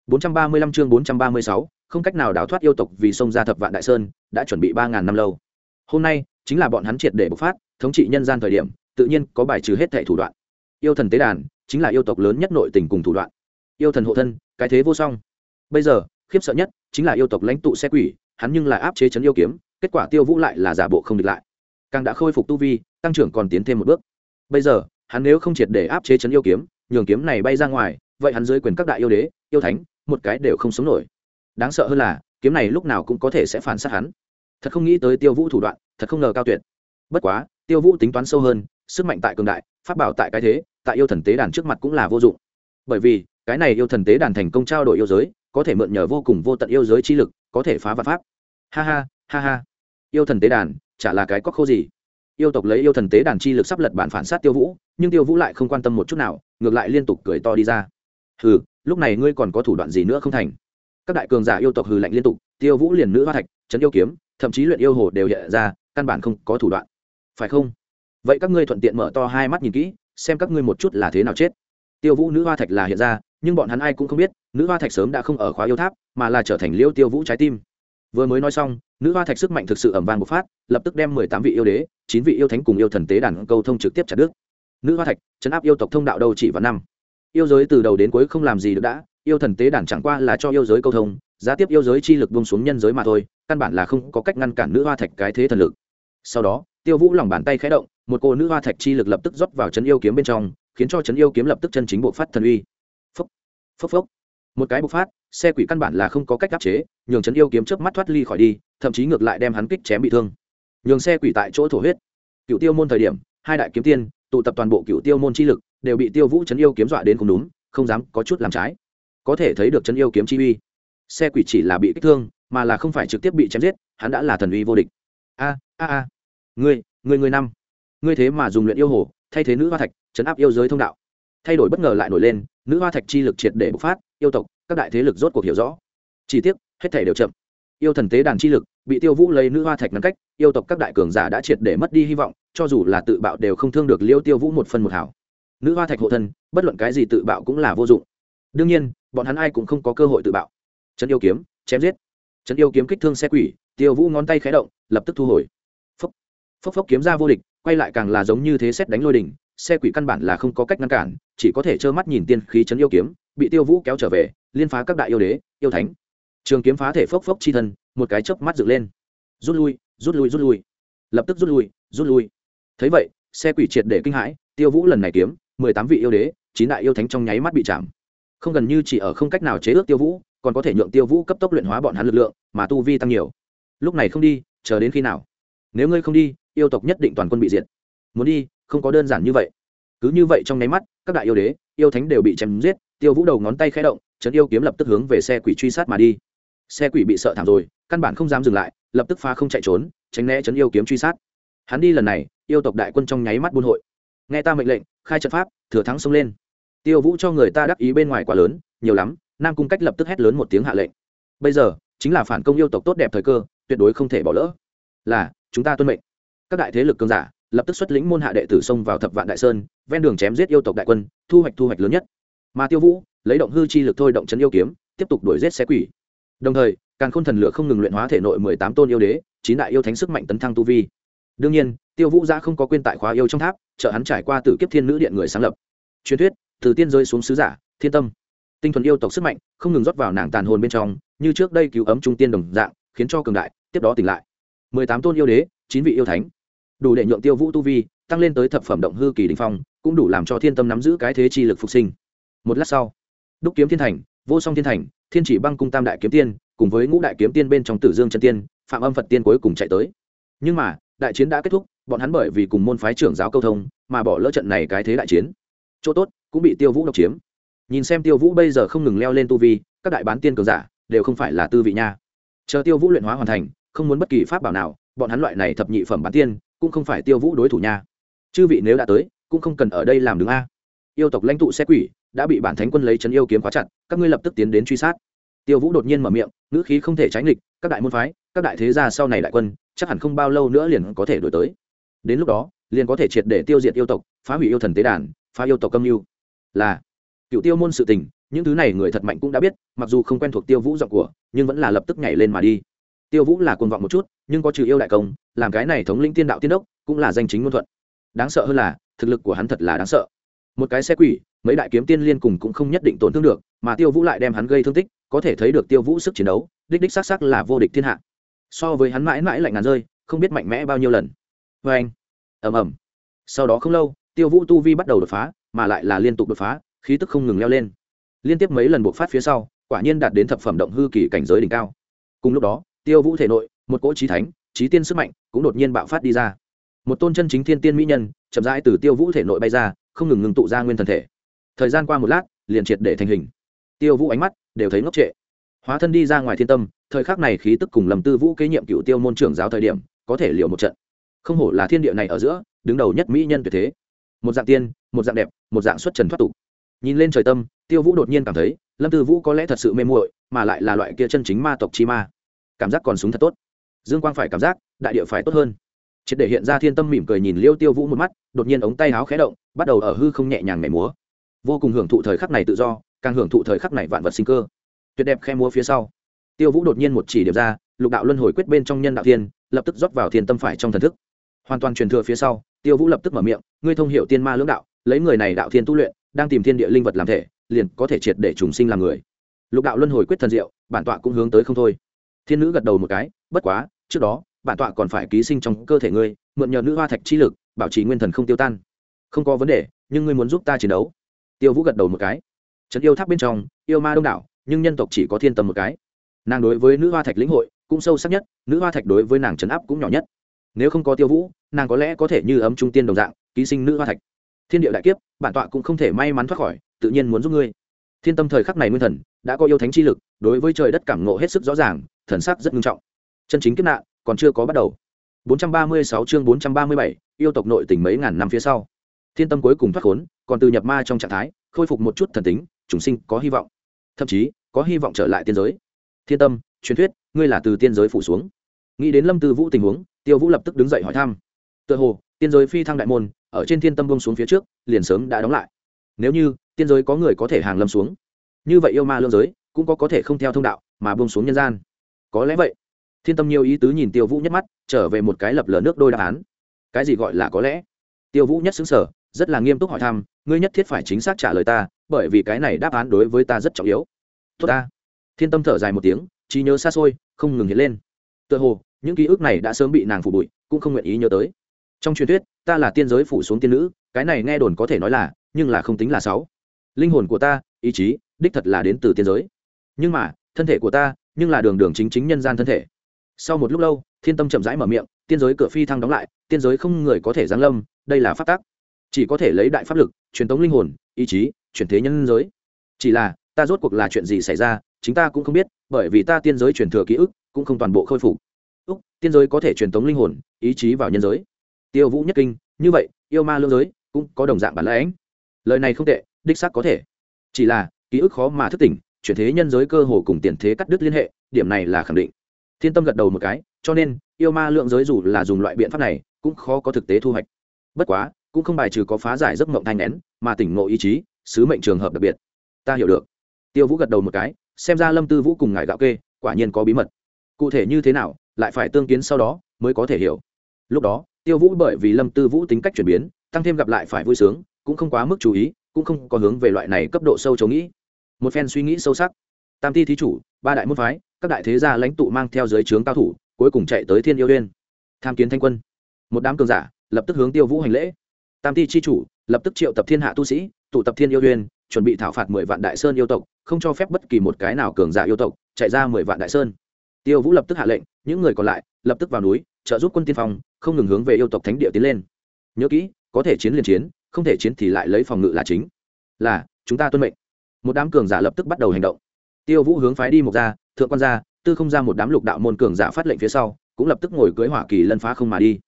435 chương 436, không cách nào đào thoát yêu tộc vì sông ra thập vạn đại sơn đã chuẩn bị ba ngàn năm lâu. Hôm nay chính là bọn hắn triệt để bộc phát thống trị nhân gian thời điểm, tự nhiên có bài trừ hết thệ thủ đoạn. Yêu thần tế đàn chính là yêu tộc lớn nhất nội tình cùng thủ đoạn. Yêu thần hộ thân, cái thế vô song. Bây giờ, khiếp sợ nhất chính là yêu tộc lãnh tụ xe quỷ, hắn nhưng là áp chế chấn yêu kiếm, kết quả tiêu vũ lại là giả bộ không địch lại. Càng đã khôi phục tu vi, tăng trưởng còn tiến thêm một bước. Bây giờ, hắn nếu không triệt để áp chế chấn yêu kiếm, nhường kiếm này bay ra ngoài, vậy hắn dưới quyền các đại yêu đế, yêu thánh, một cái đều không sống nổi. Đáng sợ hơn là, kiếm này lúc nào cũng có thể sẽ phản sát hắn. Thật không nghĩ tới tiêu vũ thủ đoạn, thật không ngờ cao tuyệt. Bất quá tiêu vũ tính toán sâu hơn, sức mạnh tại cường đại phát bảo tại cái thế, tại yêu thần tế đàn trước mặt cũng là vô dụng. Bởi vì, cái này yêu thần tế đàn thành công trao đổi yêu giới, có thể mượn nhờ vô cùng vô tận yêu giới chi lực, có thể phá vật pháp. Ha ha ha ha. Yêu thần tế đàn, chả là cái cóc khô gì. Yêu tộc lấy yêu thần tế đàn chi lực sắp lật bản phản sát tiêu vũ, nhưng tiêu vũ lại không quan tâm một chút nào, ngược lại liên tục cười to đi ra. Hừ, lúc này ngươi còn có thủ đoạn gì nữa không thành? Các đại cường giả yêu tộc hừ lạnh liên tục, tiêu vũ liền nữ hoa thạch trấn yêu kiếm, thậm chí luyện yêu hồ đều hiện ra, căn bản không có thủ đoạn phải không? Vậy các ngươi thuận tiện mở to hai mắt nhìn kỹ, xem các ngươi một chút là thế nào chết. Tiêu vũ nữ hoa thạch là hiện ra, nhưng bọn hắn ai cũng không biết, nữ hoa thạch sớm đã không ở khóa yêu tháp, mà là trở thành liêu tiêu vũ trái tim. Vừa mới nói xong, nữ hoa thạch sức mạnh thực sự ẩm vàng bộc phát, lập tức đem mười tám vị yêu đế, chín vị yêu thánh cùng yêu thần tế đàn câu thông trực tiếp chặt đứt. Nữ hoa thạch, chấn áp yêu tộc thông đạo đâu chỉ vào năm. Yêu giới từ đầu đến cuối không làm gì được đã, yêu thần tế đàn chẳng qua là cho yêu giới câu thông, giá tiếp yêu giới chi lực buông xuống nhân giới mà thôi, căn bản là không có cách ngăn cản nữ hoa thạch cái thế thần lực. Sau đó tiêu vũ lòng bàn tay khẽ động, một cô nữ hoa thạch chi lực lập tức rót vào chấn yêu kiếm bên trong, khiến cho chấn yêu kiếm lập tức chân chính bộ phát thần uy. Phốc phốc phốc. Một cái bộc phát, xe quỷ căn bản là không có cách áp chế, nhường chấn yêu kiếm chớp mắt thoát ly khỏi đi, thậm chí ngược lại đem hắn kích chém bị thương. Nhường xe quỷ tại chỗ thổ huyết. Cựu tiêu môn thời điểm, hai đại kiếm tiên, tụ tập toàn bộ cựu tiêu môn chi lực, đều bị tiêu vũ chấn yêu kiếm dọa đến không đúng, không dám có chút làm trái. Có thể thấy được chấn yêu kiếm chi uy. Xe quỷ chỉ là bị kích thương, mà là không phải trực tiếp bị chém giết, hắn đã là thần uy vô địch. A a a ngươi ngươi ngươi năm. Ngươi thế mà dùng luyện yêu hồ, thay thế nữ hoa thạch, chấn áp yêu giới thông đạo. Thay đổi bất ngờ lại nổi lên, nữ hoa thạch chi lực triệt để bộc phát, yêu tộc, các đại thế lực rốt cuộc hiểu rõ. Chi tiết hết thể đều chậm. Yêu thần tế đàn chi lực, bị tiêu vũ lấy nữ hoa thạch ngăn cách, yêu tộc các đại cường giả đã triệt để mất đi hy vọng, cho dù là tự bạo đều không thương được liêu tiêu vũ một phần một hảo. Nữ hoa thạch hộ thân, bất luận cái gì tự bạo cũng là vô dụng. Đương nhiên, bọn hắn ai cũng không có cơ hội tự bạo. Trấn yêu kiếm, chém giết. Trấn yêu kiếm kích thương xe quỷ, tiêu vũ ngón tay khé động, lập tức thu hồi phốc phốc kiếm ra vô địch, quay lại càng là giống như thế xét đánh lôi đỉnh, xe quỷ căn bản là không có cách ngăn cản, chỉ có thể trơ mắt nhìn tiên khí chấn yêu kiếm, bị tiêu vũ kéo trở về, liên phá các đại yêu đế, yêu thánh. Trường kiếm phá thể phốc phốc chi thân, một cái chớp mắt dựng lên. Rút lui rút lui rút lui. Lập tức rút lui rút lui. Thấy vậy, xe quỷ triệt để kinh hãi, tiêu vũ lần này kiếm, mười tám vị yêu đế, chín đại yêu thánh trong nháy mắt bị chạm. Không gần như chỉ ở không cách nào chế ước tiêu vũ, còn có thể nhượng tiêu vũ cấp tốc luyện hóa bọn hắn lực lượng, mà tu vi tăng nhiều. Lúc này không đi, chờ đến khi nào? Nếu ngươi không đi yêu tộc nhất định toàn quân bị diệt. Muốn đi, không có đơn giản như vậy. Cứ như vậy trong nháy mắt, các đại yêu đế, yêu thánh đều bị chém giết, tiêu vũ đầu ngón tay khẽ động, trấn yêu kiếm lập tức hướng về xe quỷ truy sát mà đi. Xe quỷ bị sợ thảm rồi, căn bản không dám dừng lại, lập tức phá không chạy trốn, tránh né trấn yêu kiếm truy sát. Hắn đi lần này, yêu tộc đại quân trong nháy mắt buôn hội. Nghe ta mệnh lệnh, khai trận pháp, thừa thắng xông lên. Tiêu vũ cho người ta đắc ý bên ngoài quá lớn, nhiều lắm, nam cung cách lập tức hét lớn một tiếng hạ lệnh. Bây giờ, chính là phản công yêu tộc tốt đẹp thời cơ, tuyệt đối không thể bỏ lỡ. Là, chúng ta tuân mệnh các đại thế lực cường giả lập tức xuất lĩnh môn hạ đệ tử xông vào thập vạn đại sơn, ven đường chém giết yêu tộc đại quân, thu hoạch thu hoạch lớn nhất. Mà tiêu vũ lấy động hư chi lực thôi động chấn yêu kiếm, tiếp tục đuổi giết xé quỷ. Đồng thời càng khôn thần lửa không ngừng luyện hóa thể nội mười tám tôn yêu đế, chín đại yêu thánh sức mạnh tấn thăng tu vi. Đương nhiên, tiêu vũ ra không có quên tại khóa yêu trong tháp, trợ hắn trải qua từ kiếp thiên nữ điện người sáng lập. Truyền thuyết, từ tiên rơi xuống sứ giả, thiên tâm. Tinh thuần yêu tộc sức mạnh không ngừng rót vào nàng tàn hồn bên trong, như trước đây cứu ấm trung tiên đồng dạng, khiến cho cường đại, tiếp đó tỉnh lại. mười tám tôn yêu đế chín vị yêu thánh. Đủ để nhượng tiêu vũ tu vi tăng lên tới thập phẩm động hư kỳ đình phong, cũng đủ làm cho thiên tâm nắm giữ cái thế chi lực phục sinh. Một lát sau, đúc kiếm thiên thành, vô song thiên thành, thiên chỉ băng cung tam đại kiếm tiên cùng với ngũ đại kiếm tiên bên trong tử dương chân tiên, phạm âm phật tiên cuối cùng chạy tới. Nhưng mà, đại chiến đã kết thúc, bọn hắn bởi vì cùng môn phái trưởng giáo câu thông mà bỏ lỡ trận này cái thế đại chiến. Chỗ tốt cũng bị tiêu vũ độc chiếm. Nhìn xem tiêu vũ bây giờ không ngừng leo lên tu vi, các đại bán tiên cường giả đều không phải là tư vị nha. Chờ tiêu vũ luyện hóa hoàn thành, không muốn bất kỳ pháp bảo nào bọn hắn loại này thập nhị phẩm bán tiên cũng không phải tiêu vũ đối thủ nha. Chư vị nếu đã tới cũng không cần ở đây làm đứng a. Yêu tộc lãnh tụ xe quỷ đã bị bản thánh quân lấy chấn yêu kiếm khóa chặt các ngươi lập tức tiến đến truy sát. Tiêu vũ đột nhiên mở miệng ngữ khí không thể tránh địch, các đại môn phái các đại thế gia sau này đại quân chắc hẳn không bao lâu nữa liền có thể đổi tới. Đến lúc đó liền có thể triệt để tiêu diệt yêu tộc phá hủy yêu thần tế đàn phá yêu tộc âm mưu. Là cựu tiêu môn sự tình những thứ này người thật mạnh cũng đã biết mặc dù không quen thuộc tiêu vũ giọng của nhưng vẫn là lập tức nhảy lên mà đi tiêu vũ là cuồng vọng một chút, nhưng có trừ yêu đại công, làm cái này thống lĩnh tiên đạo tiên đốc, cũng là danh chính ngôn thuận. Đáng sợ hơn là, thực lực của hắn thật là đáng sợ. Một cái xe quỷ, mấy đại kiếm tiên liên cùng cũng không nhất định tổn thương được, mà tiêu vũ lại đem hắn gây thương tích, có thể thấy được tiêu vũ sức chiến đấu, đích đích xác xác là vô địch thiên hạ. So với hắn mãi mãi lạnh ngàn rơi, không biết mạnh mẽ bao nhiêu lần. Vê anh, ầm ầm. Sau đó không lâu, tiêu vũ tu vi bắt đầu đột phá, mà lại là liên tục đột phá, khí tức không ngừng leo lên. Liên tiếp mấy lần buộc phát phía sau, quả nhiên đạt đến thập phẩm động hư kỳ cảnh giới đỉnh cao. Cùng lúc đó tiêu vũ thể nội, một cỗ trí thánh, trí tiên sức mạnh cũng đột nhiên bạo phát đi ra. Một tôn chân chính thiên tiên mỹ nhân, chậm rãi từ tiêu vũ thể nội bay ra, không ngừng ngừng tụ ra nguyên thần thể. Thời gian qua một lát, liền triệt để thành hình. Tiêu vũ ánh mắt đều thấy ngốc trệ. Hóa thân đi ra ngoài thiên tâm, thời khắc này khí tức cùng lầm tư vũ kế nhiệm cựu tiêu môn trưởng giáo thời điểm, có thể liệu một trận. Không hổ là thiên địa này ở giữa, đứng đầu nhất mỹ nhân tuyệt thế. Một dạng tiên, một dạng đẹp, một dạng xuất trần thoát tục. Nhìn lên trời tâm, tiêu vũ đột nhiên cảm thấy, lâm tư vũ có lẽ thật sự mê muội, mà lại là loại kia chân chính ma tộc chi ma cảm giác còn súng thật tốt. Dương quang phải cảm giác, đại địa phải tốt hơn. Triệt để hiện ra thiên tâm mỉm cười nhìn liêu tiêu vũ một mắt, đột nhiên ống tay áo khẽ động, bắt đầu ở hư không nhẹ nhàng nhảy múa. Vô cùng hưởng thụ thời khắc này tự do, càng hưởng thụ thời khắc này vạn vật sinh cơ. Tuyệt đẹp khe múa phía sau, tiêu vũ đột nhiên một chỉ điểm ra, lục đạo luân hồi quyết bên trong nhân đạo thiên, lập tức rót vào thiên tâm phải trong thần thức. Hoàn toàn truyền thừa phía sau, tiêu vũ lập tức mở miệng, ngươi thông hiệu tiên ma lưỡng đạo, lấy người này đạo thiên tu luyện, đang tìm thiên địa linh vật làm thể, liền có thể triệt để trùng sinh làm người. Lục đạo luân hồi quyết thần diệu, bản tọa cũng hướng tới không thôi thiên nữ gật đầu một cái, bất quá, trước đó, bản tọa còn phải ký sinh trong cơ thể ngươi, mượn nhờ nữ hoa thạch chi lực, bảo trì nguyên thần không tiêu tan. Không có vấn đề, nhưng ngươi muốn giúp ta chiến đấu. Tiêu vũ gật đầu một cái. Trấn yêu tháp bên trong, yêu ma đông đảo, nhưng nhân tộc chỉ có thiên tâm một cái. Nàng đối với nữ hoa thạch lĩnh hội cũng sâu sắc nhất, nữ hoa thạch đối với nàng trấn áp cũng nhỏ nhất. Nếu không có tiêu vũ, nàng có lẽ có thể như ấm trung tiên đồng dạng, ký sinh nữ hoa thạch. Thiên địa đại kiếp, bản tọa cũng không thể may mắn thoát khỏi, tự nhiên muốn giúp ngươi. Thiên tâm thời khắc này nguyên thần, đã có yêu thánh chi lực, đối với trời đất cảm ngộ hết sức rõ ràng thần sắc rất nghiêm trọng. Chân chính kiếp nạn còn chưa có bắt đầu. 436 chương 437, yêu tộc nội tình mấy ngàn năm phía sau. Thiên tâm cuối cùng thoát khốn còn từ nhập ma trong trạng thái khôi phục một chút thần tính chúng sinh có hy vọng. Thậm chí có hy vọng trở lại tiên giới. Thiên tâm truyền thuyết ngươi là từ tiên giới phủ xuống. Nghĩ đến lâm tư vũ tình huống tiêu vũ lập tức đứng dậy hỏi thăm. Tựa hồ tiên giới phi thăng đại môn ở trên thiên tâm bông xuống phía trước liền sớm đã đóng lại. Nếu như tiên giới có người có thể hàng lâm xuống như vậy yêu ma lương giới cũng có có thể không theo thông đạo mà bông xuống nhân gian có lẽ vậy. Thiên tâm nhiều ý tứ nhìn tiêu vũ nhất mắt, trở về một cái lập lờ nước đôi đáp án. Cái gì gọi là có lẽ? Tiêu vũ nhất xứng sở rất là nghiêm túc hỏi thăm, ngươi nhất thiết phải chính xác trả lời ta, bởi vì cái này đáp án đối với ta rất trọng yếu. Tốt ta. Thiên tâm thở dài một tiếng, trí nhớ xa xôi, không ngừng hiện lên. Tựa hồ, những ký ức này đã sớm bị nàng phủ bụi, cũng không nguyện ý nhớ tới. Trong truyền thuyết, ta là tiên giới phủ xuống tiên nữ, cái này nghe đồn có thể nói là, nhưng là không tính là sáu. Linh hồn của ta, ý chí, đích thật là đến từ tiên giới. Nhưng mà, thân thể của ta nhưng là đường đường chính chính nhân gian thân thể. Sau một lúc lâu, thiên tâm chậm rãi mở miệng, tiên giới cửa phi thăng đóng lại, tiên giới không người có thể giáng lâm, đây là pháp tắc. Chỉ có thể lấy đại pháp lực, truyền tống linh hồn, ý chí, chuyển thế nhân giới. Chỉ là, ta rốt cuộc là chuyện gì xảy ra, chính ta cũng không biết, bởi vì ta tiên giới truyền thừa ký ức cũng không toàn bộ khôi phục. Úc, tiên giới có thể truyền tống linh hồn, ý chí vào nhân giới. Tiêu vũ nhất kinh, như vậy, yêu ma lương giới cũng có đồng dạng bản lãnh. Lời này không tệ, đích xác có thể. Chỉ là, ký ức khó mà thức tỉnh chuyển thế nhân giới cơ hồ cùng tiền thế cắt đứt liên hệ, điểm này là khẳng định. Thiên tâm gật đầu một cái, cho nên, yêu ma lượng giới dù là dùng loại biện pháp này, cũng khó có thực tế thu hoạch. Bất quá, cũng không bài trừ có phá giải giấc mộng thanh nén, mà tỉnh ngộ ý chí, sứ mệnh trường hợp đặc biệt. Ta hiểu được. Tiêu vũ gật đầu một cái, xem ra lâm tư vũ cùng ngài gạo kê, quả nhiên có bí mật. Cụ thể như thế nào, lại phải tương kiến sau đó, mới có thể hiểu. Lúc đó, tiêu vũ bởi vì lâm tư vũ tính cách chuyển biến, tăng thêm gặp lại phải vui sướng, cũng không quá mức chú ý, cũng không có hướng về loại này cấp độ sâu chống nghĩ một phen suy nghĩ sâu sắc. Tam ti thí chủ, ba đại môn phái, các đại thế gia lãnh tụ mang theo giới trướng cao thủ, cuối cùng chạy tới thiên yêu liên tham kiến thanh quân. Một đám cường giả, lập tức hướng tiêu vũ hành lễ. Tam ti chi chủ, lập tức triệu tập thiên hạ tu sĩ, tụ tập thiên yêu liên chuẩn bị thảo phạt mười vạn đại sơn yêu tộc, không cho phép bất kỳ một cái nào cường giả yêu tộc chạy ra mười vạn đại sơn. Tiêu vũ lập tức hạ lệnh, những người còn lại lập tức vào núi, trợ giúp quân tiên phong, không ngừng hướng về yêu tộc thánh địa tiến lên. Nhớ kỹ, có thể chiến liền chiến, không thể chiến thì lại lấy phòng ngự là chính. Là, chúng ta tuân mệnh một đám cường giả lập tức bắt đầu hành động. Tiêu vũ hướng phái đi một gia, thượng quan gia tư không ra một đám lục đạo môn cường giả phát lệnh phía sau cũng lập tức ngồi cưới hỏa kỳ lân phá không mà đi.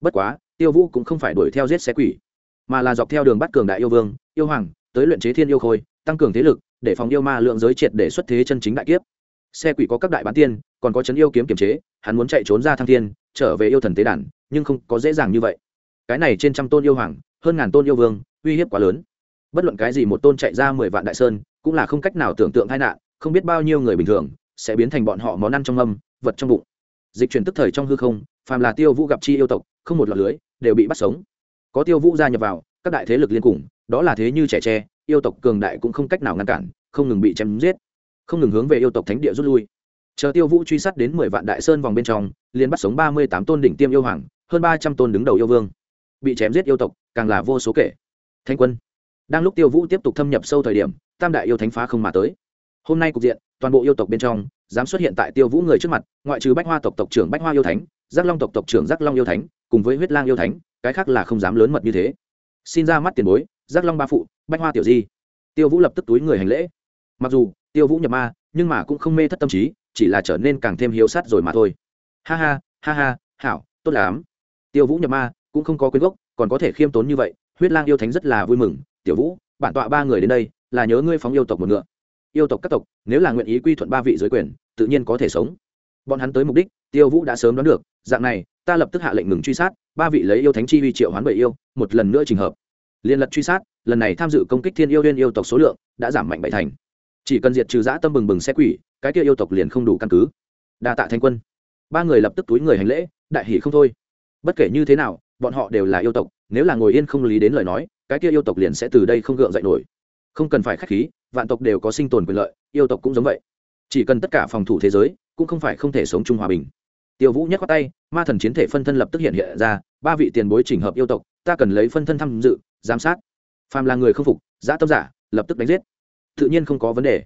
Bất quá tiêu vũ cũng không phải đuổi theo giết xe quỷ mà là dọc theo đường bắt cường đại yêu vương yêu hoàng tới luyện chế thiên yêu khôi tăng cường thế lực để phòng yêu ma lượng giới triệt để xuất thế chân chính đại kiếp. Xe quỷ có các đại bán tiên còn có chấn yêu kiếm kiềm chế hắn muốn chạy trốn ra thăng thiên trở về yêu thần tế đàn nhưng không có dễ dàng như vậy. Cái này trên trăm tôn yêu hoàng hơn ngàn tôn yêu vương uy hiếp quá lớn bất luận cái gì một tôn chạy ra mười vạn đại sơn, cũng là không cách nào tưởng tượng tai nạn, không biết bao nhiêu người bình thường sẽ biến thành bọn họ món ăn trong âm, vật trong bụng. Dịch chuyển tức thời trong hư không, phàm là tiêu vũ gặp chi yêu tộc, không một lọt lưới, đều bị bắt sống. Có tiêu vũ gia nhập vào, các đại thế lực liên cùng, đó là thế như trẻ tre, yêu tộc cường đại cũng không cách nào ngăn cản, không ngừng bị chém giết, không ngừng hướng về yêu tộc thánh địa rút lui. Chờ tiêu vũ truy sát đến mười vạn đại sơn vòng bên trong, liền bắt sống ba mươi tám tôn đỉnh tiêm yêu hoàng, hơn ba trăm tôn đứng đầu yêu vương. Bị chém giết yêu tộc, càng là vô số kể. Thanh quân đang lúc tiêu vũ tiếp tục thâm nhập sâu thời điểm, tam đại yêu thánh phá không mà tới. Hôm nay cục diện, toàn bộ yêu tộc bên trong, dám xuất hiện tại tiêu vũ người trước mặt, ngoại trừ bách hoa tộc tộc trưởng bách hoa yêu thánh, giác long tộc tộc trưởng giác long yêu thánh, cùng với huyết lang yêu thánh, cái khác là không dám lớn mật như thế. Xin ra mắt tiền bối, giác long ba phụ, bách hoa tiểu di. Tiêu vũ lập tức túi người hành lễ. Mặc dù, tiêu vũ nhập ma, nhưng mà cũng không mê thất tâm trí, chỉ là trở nên càng thêm hiếu sát rồi mà thôi. Ha ha ha ha, hảo, tốt lắm. Tiêu vũ nhập ma, cũng không có quyến gốc, còn có thể khiêm tốn như vậy, huyết lang yêu thánh rất là vui mừng tiểu vũ, bản tọa ba người đến đây, là nhớ ngươi phóng yêu tộc một ngựa. Yêu tộc các tộc, nếu là nguyện ý quy thuận ba vị giới quyền, tự nhiên có thể sống. Bọn hắn tới mục đích, tiêu vũ đã sớm đoán được, dạng này, ta lập tức hạ lệnh ngừng truy sát, ba vị lấy yêu thánh chi uy triệu hoán bậy yêu, một lần nữa trình hợp. Liên lật truy sát, lần này tham dự công kích thiên yêu liên yêu tộc số lượng đã giảm mạnh bảy thành. Chỉ cần diệt trừ giã tâm bừng bừng xe quỷ, cái kia yêu tộc liền không đủ căn cứ. Đa tạ thanh quân. Ba người lập tức túi người hành lễ, đại hỷ không thôi. Bất kể như thế nào, bọn họ đều là yêu tộc, nếu là ngồi yên không lý đến lời nói cái kia yêu tộc liền sẽ từ đây không gượng dậy nổi. Không cần phải k h á c h khí, vạn tộc đều có sinh tồn quyền lợi, yêu tộc cũng giống vậy. Chỉ cần tất cả phòng thủ thế giới, cũng không phải không thể sống chung hòa bình. Tiêu vũ nhắc qua tay, ma thần chiến thể phân thân lập tức hiện hiện ra, ba vị tiền bối trình hợp yêu tộc, ta cần lấy phân thân tham dự, giám sát. Phàm là người không phục, giã tâm giả, lập tức đánh giết. Tự nhiên không có vấn đề.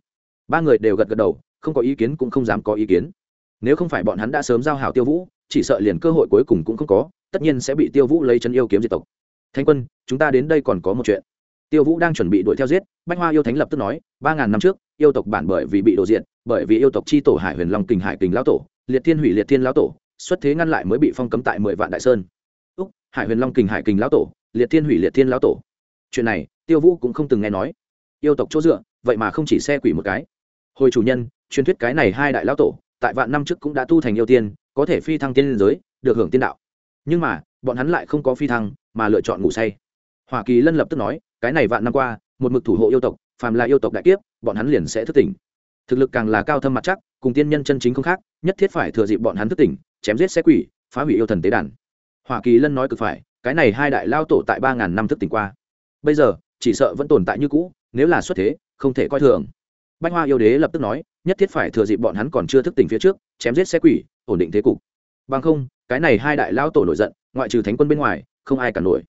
Ba người đều gật gật đầu, không có ý kiến cũng không dám có ý kiến. Nếu không phải bọn hắn đã sớm giao hảo tiêu vũ, chỉ sợ liền cơ hội cuối cùng cũng không có, tất nhiên sẽ bị tiêu vũ lấy chân yêu kiếm diệt tộc. Thánh quân, chúng ta đến đây còn có một chuyện. Tiêu vũ đang chuẩn bị đuổi theo giết, bách hoa yêu thánh lập tức nói, ba ngàn năm trước, yêu tộc bản bởi vì bị đổ diện bởi vì yêu tộc chi tổ hải huyền long kình hải kình lão tổ, liệt thiên hủy liệt thiên lão tổ, xuất thế ngăn lại mới bị phong cấm tại mười vạn đại sơn. Úc, hải huyền long kình hải kình lão tổ, liệt thiên hủy liệt thiên lão tổ. Chuyện này, tiêu vũ cũng không từng nghe nói. Yêu tộc chỗ dựa, vậy mà không chỉ xe quỷ một cái. Hồi chủ nhân, truyền thuyết cái này hai đại lão tổ, tại vạn năm trước cũng đã tu thành yêu tiên, có thể phi thăng tiên giới, được hưởng tiên đạo. Nhưng mà, bọn hắn lại không có phi thăng mà lựa chọn ngủ say. Hoa kỳ lân lập tức nói, cái này vạn năm qua, một mực thủ hộ yêu tộc, phàm là yêu tộc đại kiếp, bọn hắn liền sẽ thức tỉnh. Thực lực càng là cao thâm mặt chắc, cùng tiên nhân chân chính không khác, nhất thiết phải thừa dịp bọn hắn thức tỉnh, chém giết xe quỷ, phá hủy yêu thần tế đàn. Hoa kỳ lân nói cực phải, cái này hai đại lao tổ tại ba ngàn năm thức tỉnh qua. Bây giờ, chỉ sợ vẫn tồn tại như cũ, nếu là xuất thế, không thể coi thường. Bách hoa yêu đế lập tức nói, nhất thiết phải thừa dịp bọn hắn còn chưa thức tỉnh phía trước, chém giết xe quỷ, ổn định thế cục. Bằng không, cái này hai đại lao tổ nổi giận, ngoại trừ thánh quân bên ngoài không ai cả nổi.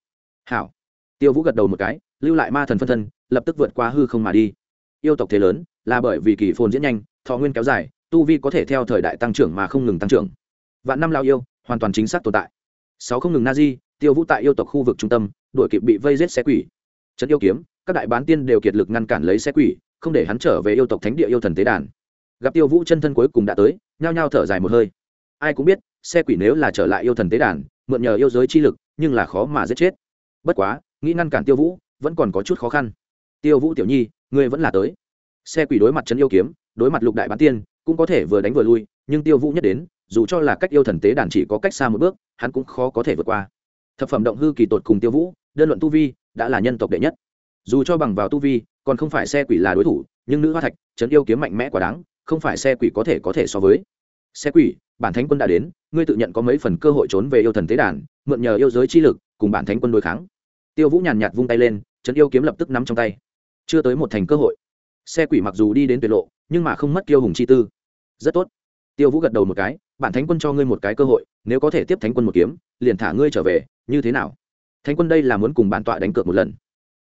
Hảo. Tiêu vũ gật đầu một cái, lưu lại ma thần phân thân, lập tức vượt qua hư không mà đi. Yêu tộc thế lớn, là bởi vì kỳ phồn diễn nhanh, thọ nguyên kéo dài, tu vi có thể theo thời đại tăng trưởng mà không ngừng tăng trưởng. Vạn năm lao yêu, hoàn toàn chính xác tồn tại. Sáu không ngừng na di tiêu vũ tại yêu tộc khu vực trung tâm đội kịp bị vây giết xe quỷ. Trấn yêu kiếm, các đại bán tiên đều kiệt lực ngăn cản lấy xe quỷ, không để hắn trở về yêu tộc thánh địa yêu thần tế đàn. Gặp tiêu vũ chân thân cuối cùng đã tới, nhao nhao thở dài một hơi. Ai cũng biết xe quỷ nếu là trở lại yêu thần tế đàn mượn nhờ yêu giới chi lực, nhưng là khó mà giết chết. Bất quá, nghĩ ngăn cản tiêu vũ, vẫn còn có chút khó khăn. Tiêu vũ tiểu nhi, ngươi vẫn là tới. Xe quỷ đối mặt trấn yêu kiếm, đối mặt lục đại bán tiên, cũng có thể vừa đánh vừa lui, nhưng tiêu vũ nhất đến, dù cho là cách yêu thần tế đàn chỉ có cách xa một bước, hắn cũng khó có thể vượt qua. Thập phẩm động hư kỳ tột cùng tiêu vũ, đơn luận tu vi, đã là nhân tộc đệ nhất. Dù cho bằng vào tu vi, còn không phải xe quỷ là đối thủ, nhưng nữ hoa thạch, trấn yêu kiếm mạnh mẽ quá đáng, không phải xe quỷ có thể có thể so với. Xe quỷ bản thánh quân đã đến, ngươi tự nhận có mấy phần cơ hội trốn về yêu thần tế đàn, mượn nhờ yêu giới chi lực, cùng bản thánh quân đối kháng. Tiêu vũ nhàn nhạt vung tay lên, trấn yêu kiếm lập tức nắm trong tay. Chưa tới một thành cơ hội. Xe quỷ mặc dù đi đến tuyệt lộ, nhưng mà không mất kiêu hùng chi tư. Rất tốt. Tiêu vũ gật đầu một cái, bản thánh quân cho ngươi một cái cơ hội, nếu có thể tiếp thánh quân một kiếm, liền thả ngươi trở về, như thế nào? Thánh quân đây là muốn cùng bản tọa đánh cược một lần.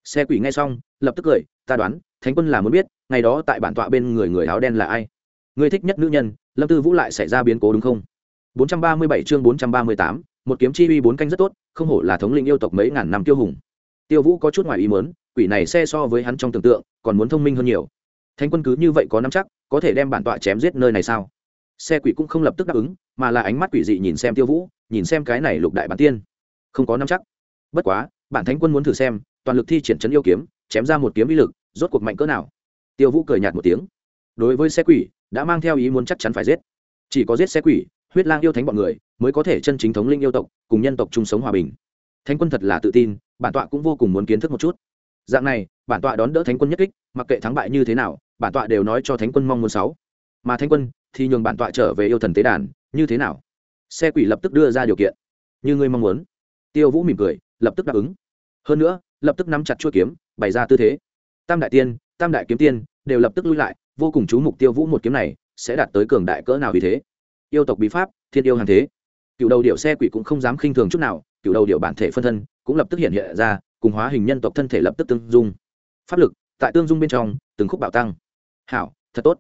Xe quỷ nghe xong, lập tức cười, ta đoán, thánh quân là muốn biết, ngày đó tại bản tọa bên người người áo đen là ai? Ngươi thích nhất nữ nhân lâm tư vũ lại xảy ra biến cố đúng không? 437 chương 438, một kiếm chi uy bốn canh rất tốt không hổ là thống lĩnh yêu tộc mấy ngàn năm tiêu hùng. Tiêu vũ có chút ngoài ý muốn quỷ này xe so với hắn trong tưởng tượng còn muốn thông minh hơn nhiều. Thánh quân cứ như vậy có nắm chắc có thể đem bản tọa chém giết nơi này sao? Xe quỷ cũng không lập tức đáp ứng mà là ánh mắt quỷ dị nhìn xem tiêu vũ nhìn xem cái này lục đại bản tiên. Không có nắm chắc. Bất quá bản thánh quân muốn thử xem toàn lực thi triển chấn yêu kiếm chém ra một kiếm uy lực rốt cuộc mạnh cỡ nào? Tiêu vũ cười nhạt một tiếng đối với xe quỷ, đã mang theo ý muốn chắc chắn phải giết. Chỉ có giết xe quỷ, huyết lang yêu thánh bọn người, mới có thể chân chính thống linh yêu tộc, cùng nhân tộc chung sống hòa bình. Thánh quân thật là tự tin, bản tọa cũng vô cùng muốn kiến thức một chút. Dạng này, bản tọa đón đỡ thánh quân nhất kích, mặc kệ thắng bại như thế nào, bản tọa đều nói cho thánh quân mong muốn sáu. Mà thánh quân thì nhường bản tọa trở về yêu thần tế đàn, như thế nào? Xe quỷ lập tức đưa ra điều kiện. Như ngươi mong muốn. Tiêu vũ mỉm cười, lập tức đáp ứng. Hơn nữa, lập tức nắm chặt chuôi kiếm, bày ra tư thế. Tam đại tiên, tam đại kiếm tiên, đều lập tức lui lại vô cùng chú mục tiêu vũ một kiếm này sẽ đạt tới cường đại cỡ nào vì thế? Yêu tộc bí pháp, thiên yêu hàng thế. Cựu đầu điệu xe quỷ cũng không dám khinh thường chút nào, cựu đầu điệu bản thể phân thân cũng lập tức hiện hiện ra, cùng hóa hình nhân tộc thân thể lập tức tương dung. Pháp lực, tại tương dung bên trong, từng khúc bạo tăng. Hảo, thật tốt.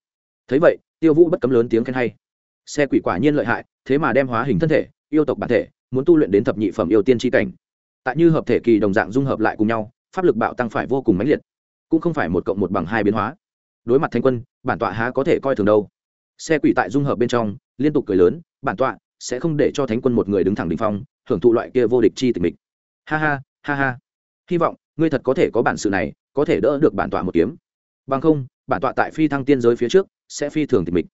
Thấy vậy, tiêu vũ bất cấm lớn tiếng khen hay. Xe quỷ quả nhiên lợi hại, thế mà đem hóa hình thân thể, yêu tộc bản thể, muốn tu luyện đến thập nhị phẩm yêu tiên tri cảnh. Tại như hợp thể kỳ đồng dạng dung hợp lại cùng nhau, pháp lực bạo tăng phải vô cùng mãnh liệt. Cũng không phải một cộng một bằng hai biến hóa đối mặt thanh quân, bản tọa há có thể coi thường đâu. Xe quỷ tại dung hợp bên trong, liên tục cười lớn, bản tọa sẽ không để cho thánh quân một người đứng thẳng đình phong, hưởng thụ loại kia vô địch chi tình mình ha ha ha ha. Hy vọng, ngươi thật có thể có bản sự này, có thể đỡ được bản tọa một kiếm. Bằng không, bản tọa tại phi thăng tiên giới phía trước, sẽ phi thường tịch mình.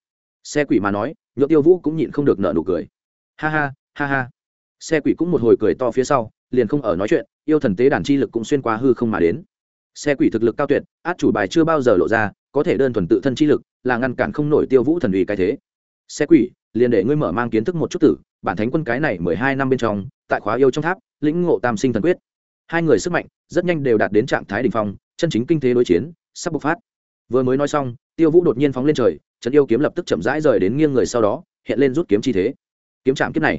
xe quỷ mà nói nhựa tiêu vũ cũng nhịn không được nợ nụ cười. Ha ha ha ha. Xe quỷ cũng một hồi cười to phía sau, liền không ở nói chuyện, yêu thần tế đàn chi lực cũng xuyên qua hư không mà đến. Xe quỷ thực lực cao tuyệt, át chủ bài chưa bao giờ lộ ra có thể đơn thuần tự thân chi lực, là ngăn cản không nổi tiêu vũ thần uy cái thế. Xe quỷ, liền để ngươi mở mang kiến thức một chút tử, bản thánh quân cái này mười hai năm bên trong, tại khóa yêu trong tháp, lĩnh ngộ tam sinh thần quyết. Hai người sức mạnh, rất nhanh đều đạt đến trạng thái đ ỉ n h phong, chân chính kinh tế đối chiến, sắp bộc phát. Vừa mới nói xong, tiêu vũ đột nhiên phóng lên trời trấn yêu kiếm lập tức chậm rãi rời đến nghiêng người sau đó, hiện lên rút kiếm chi thế. Kiếm chạm kiếp này.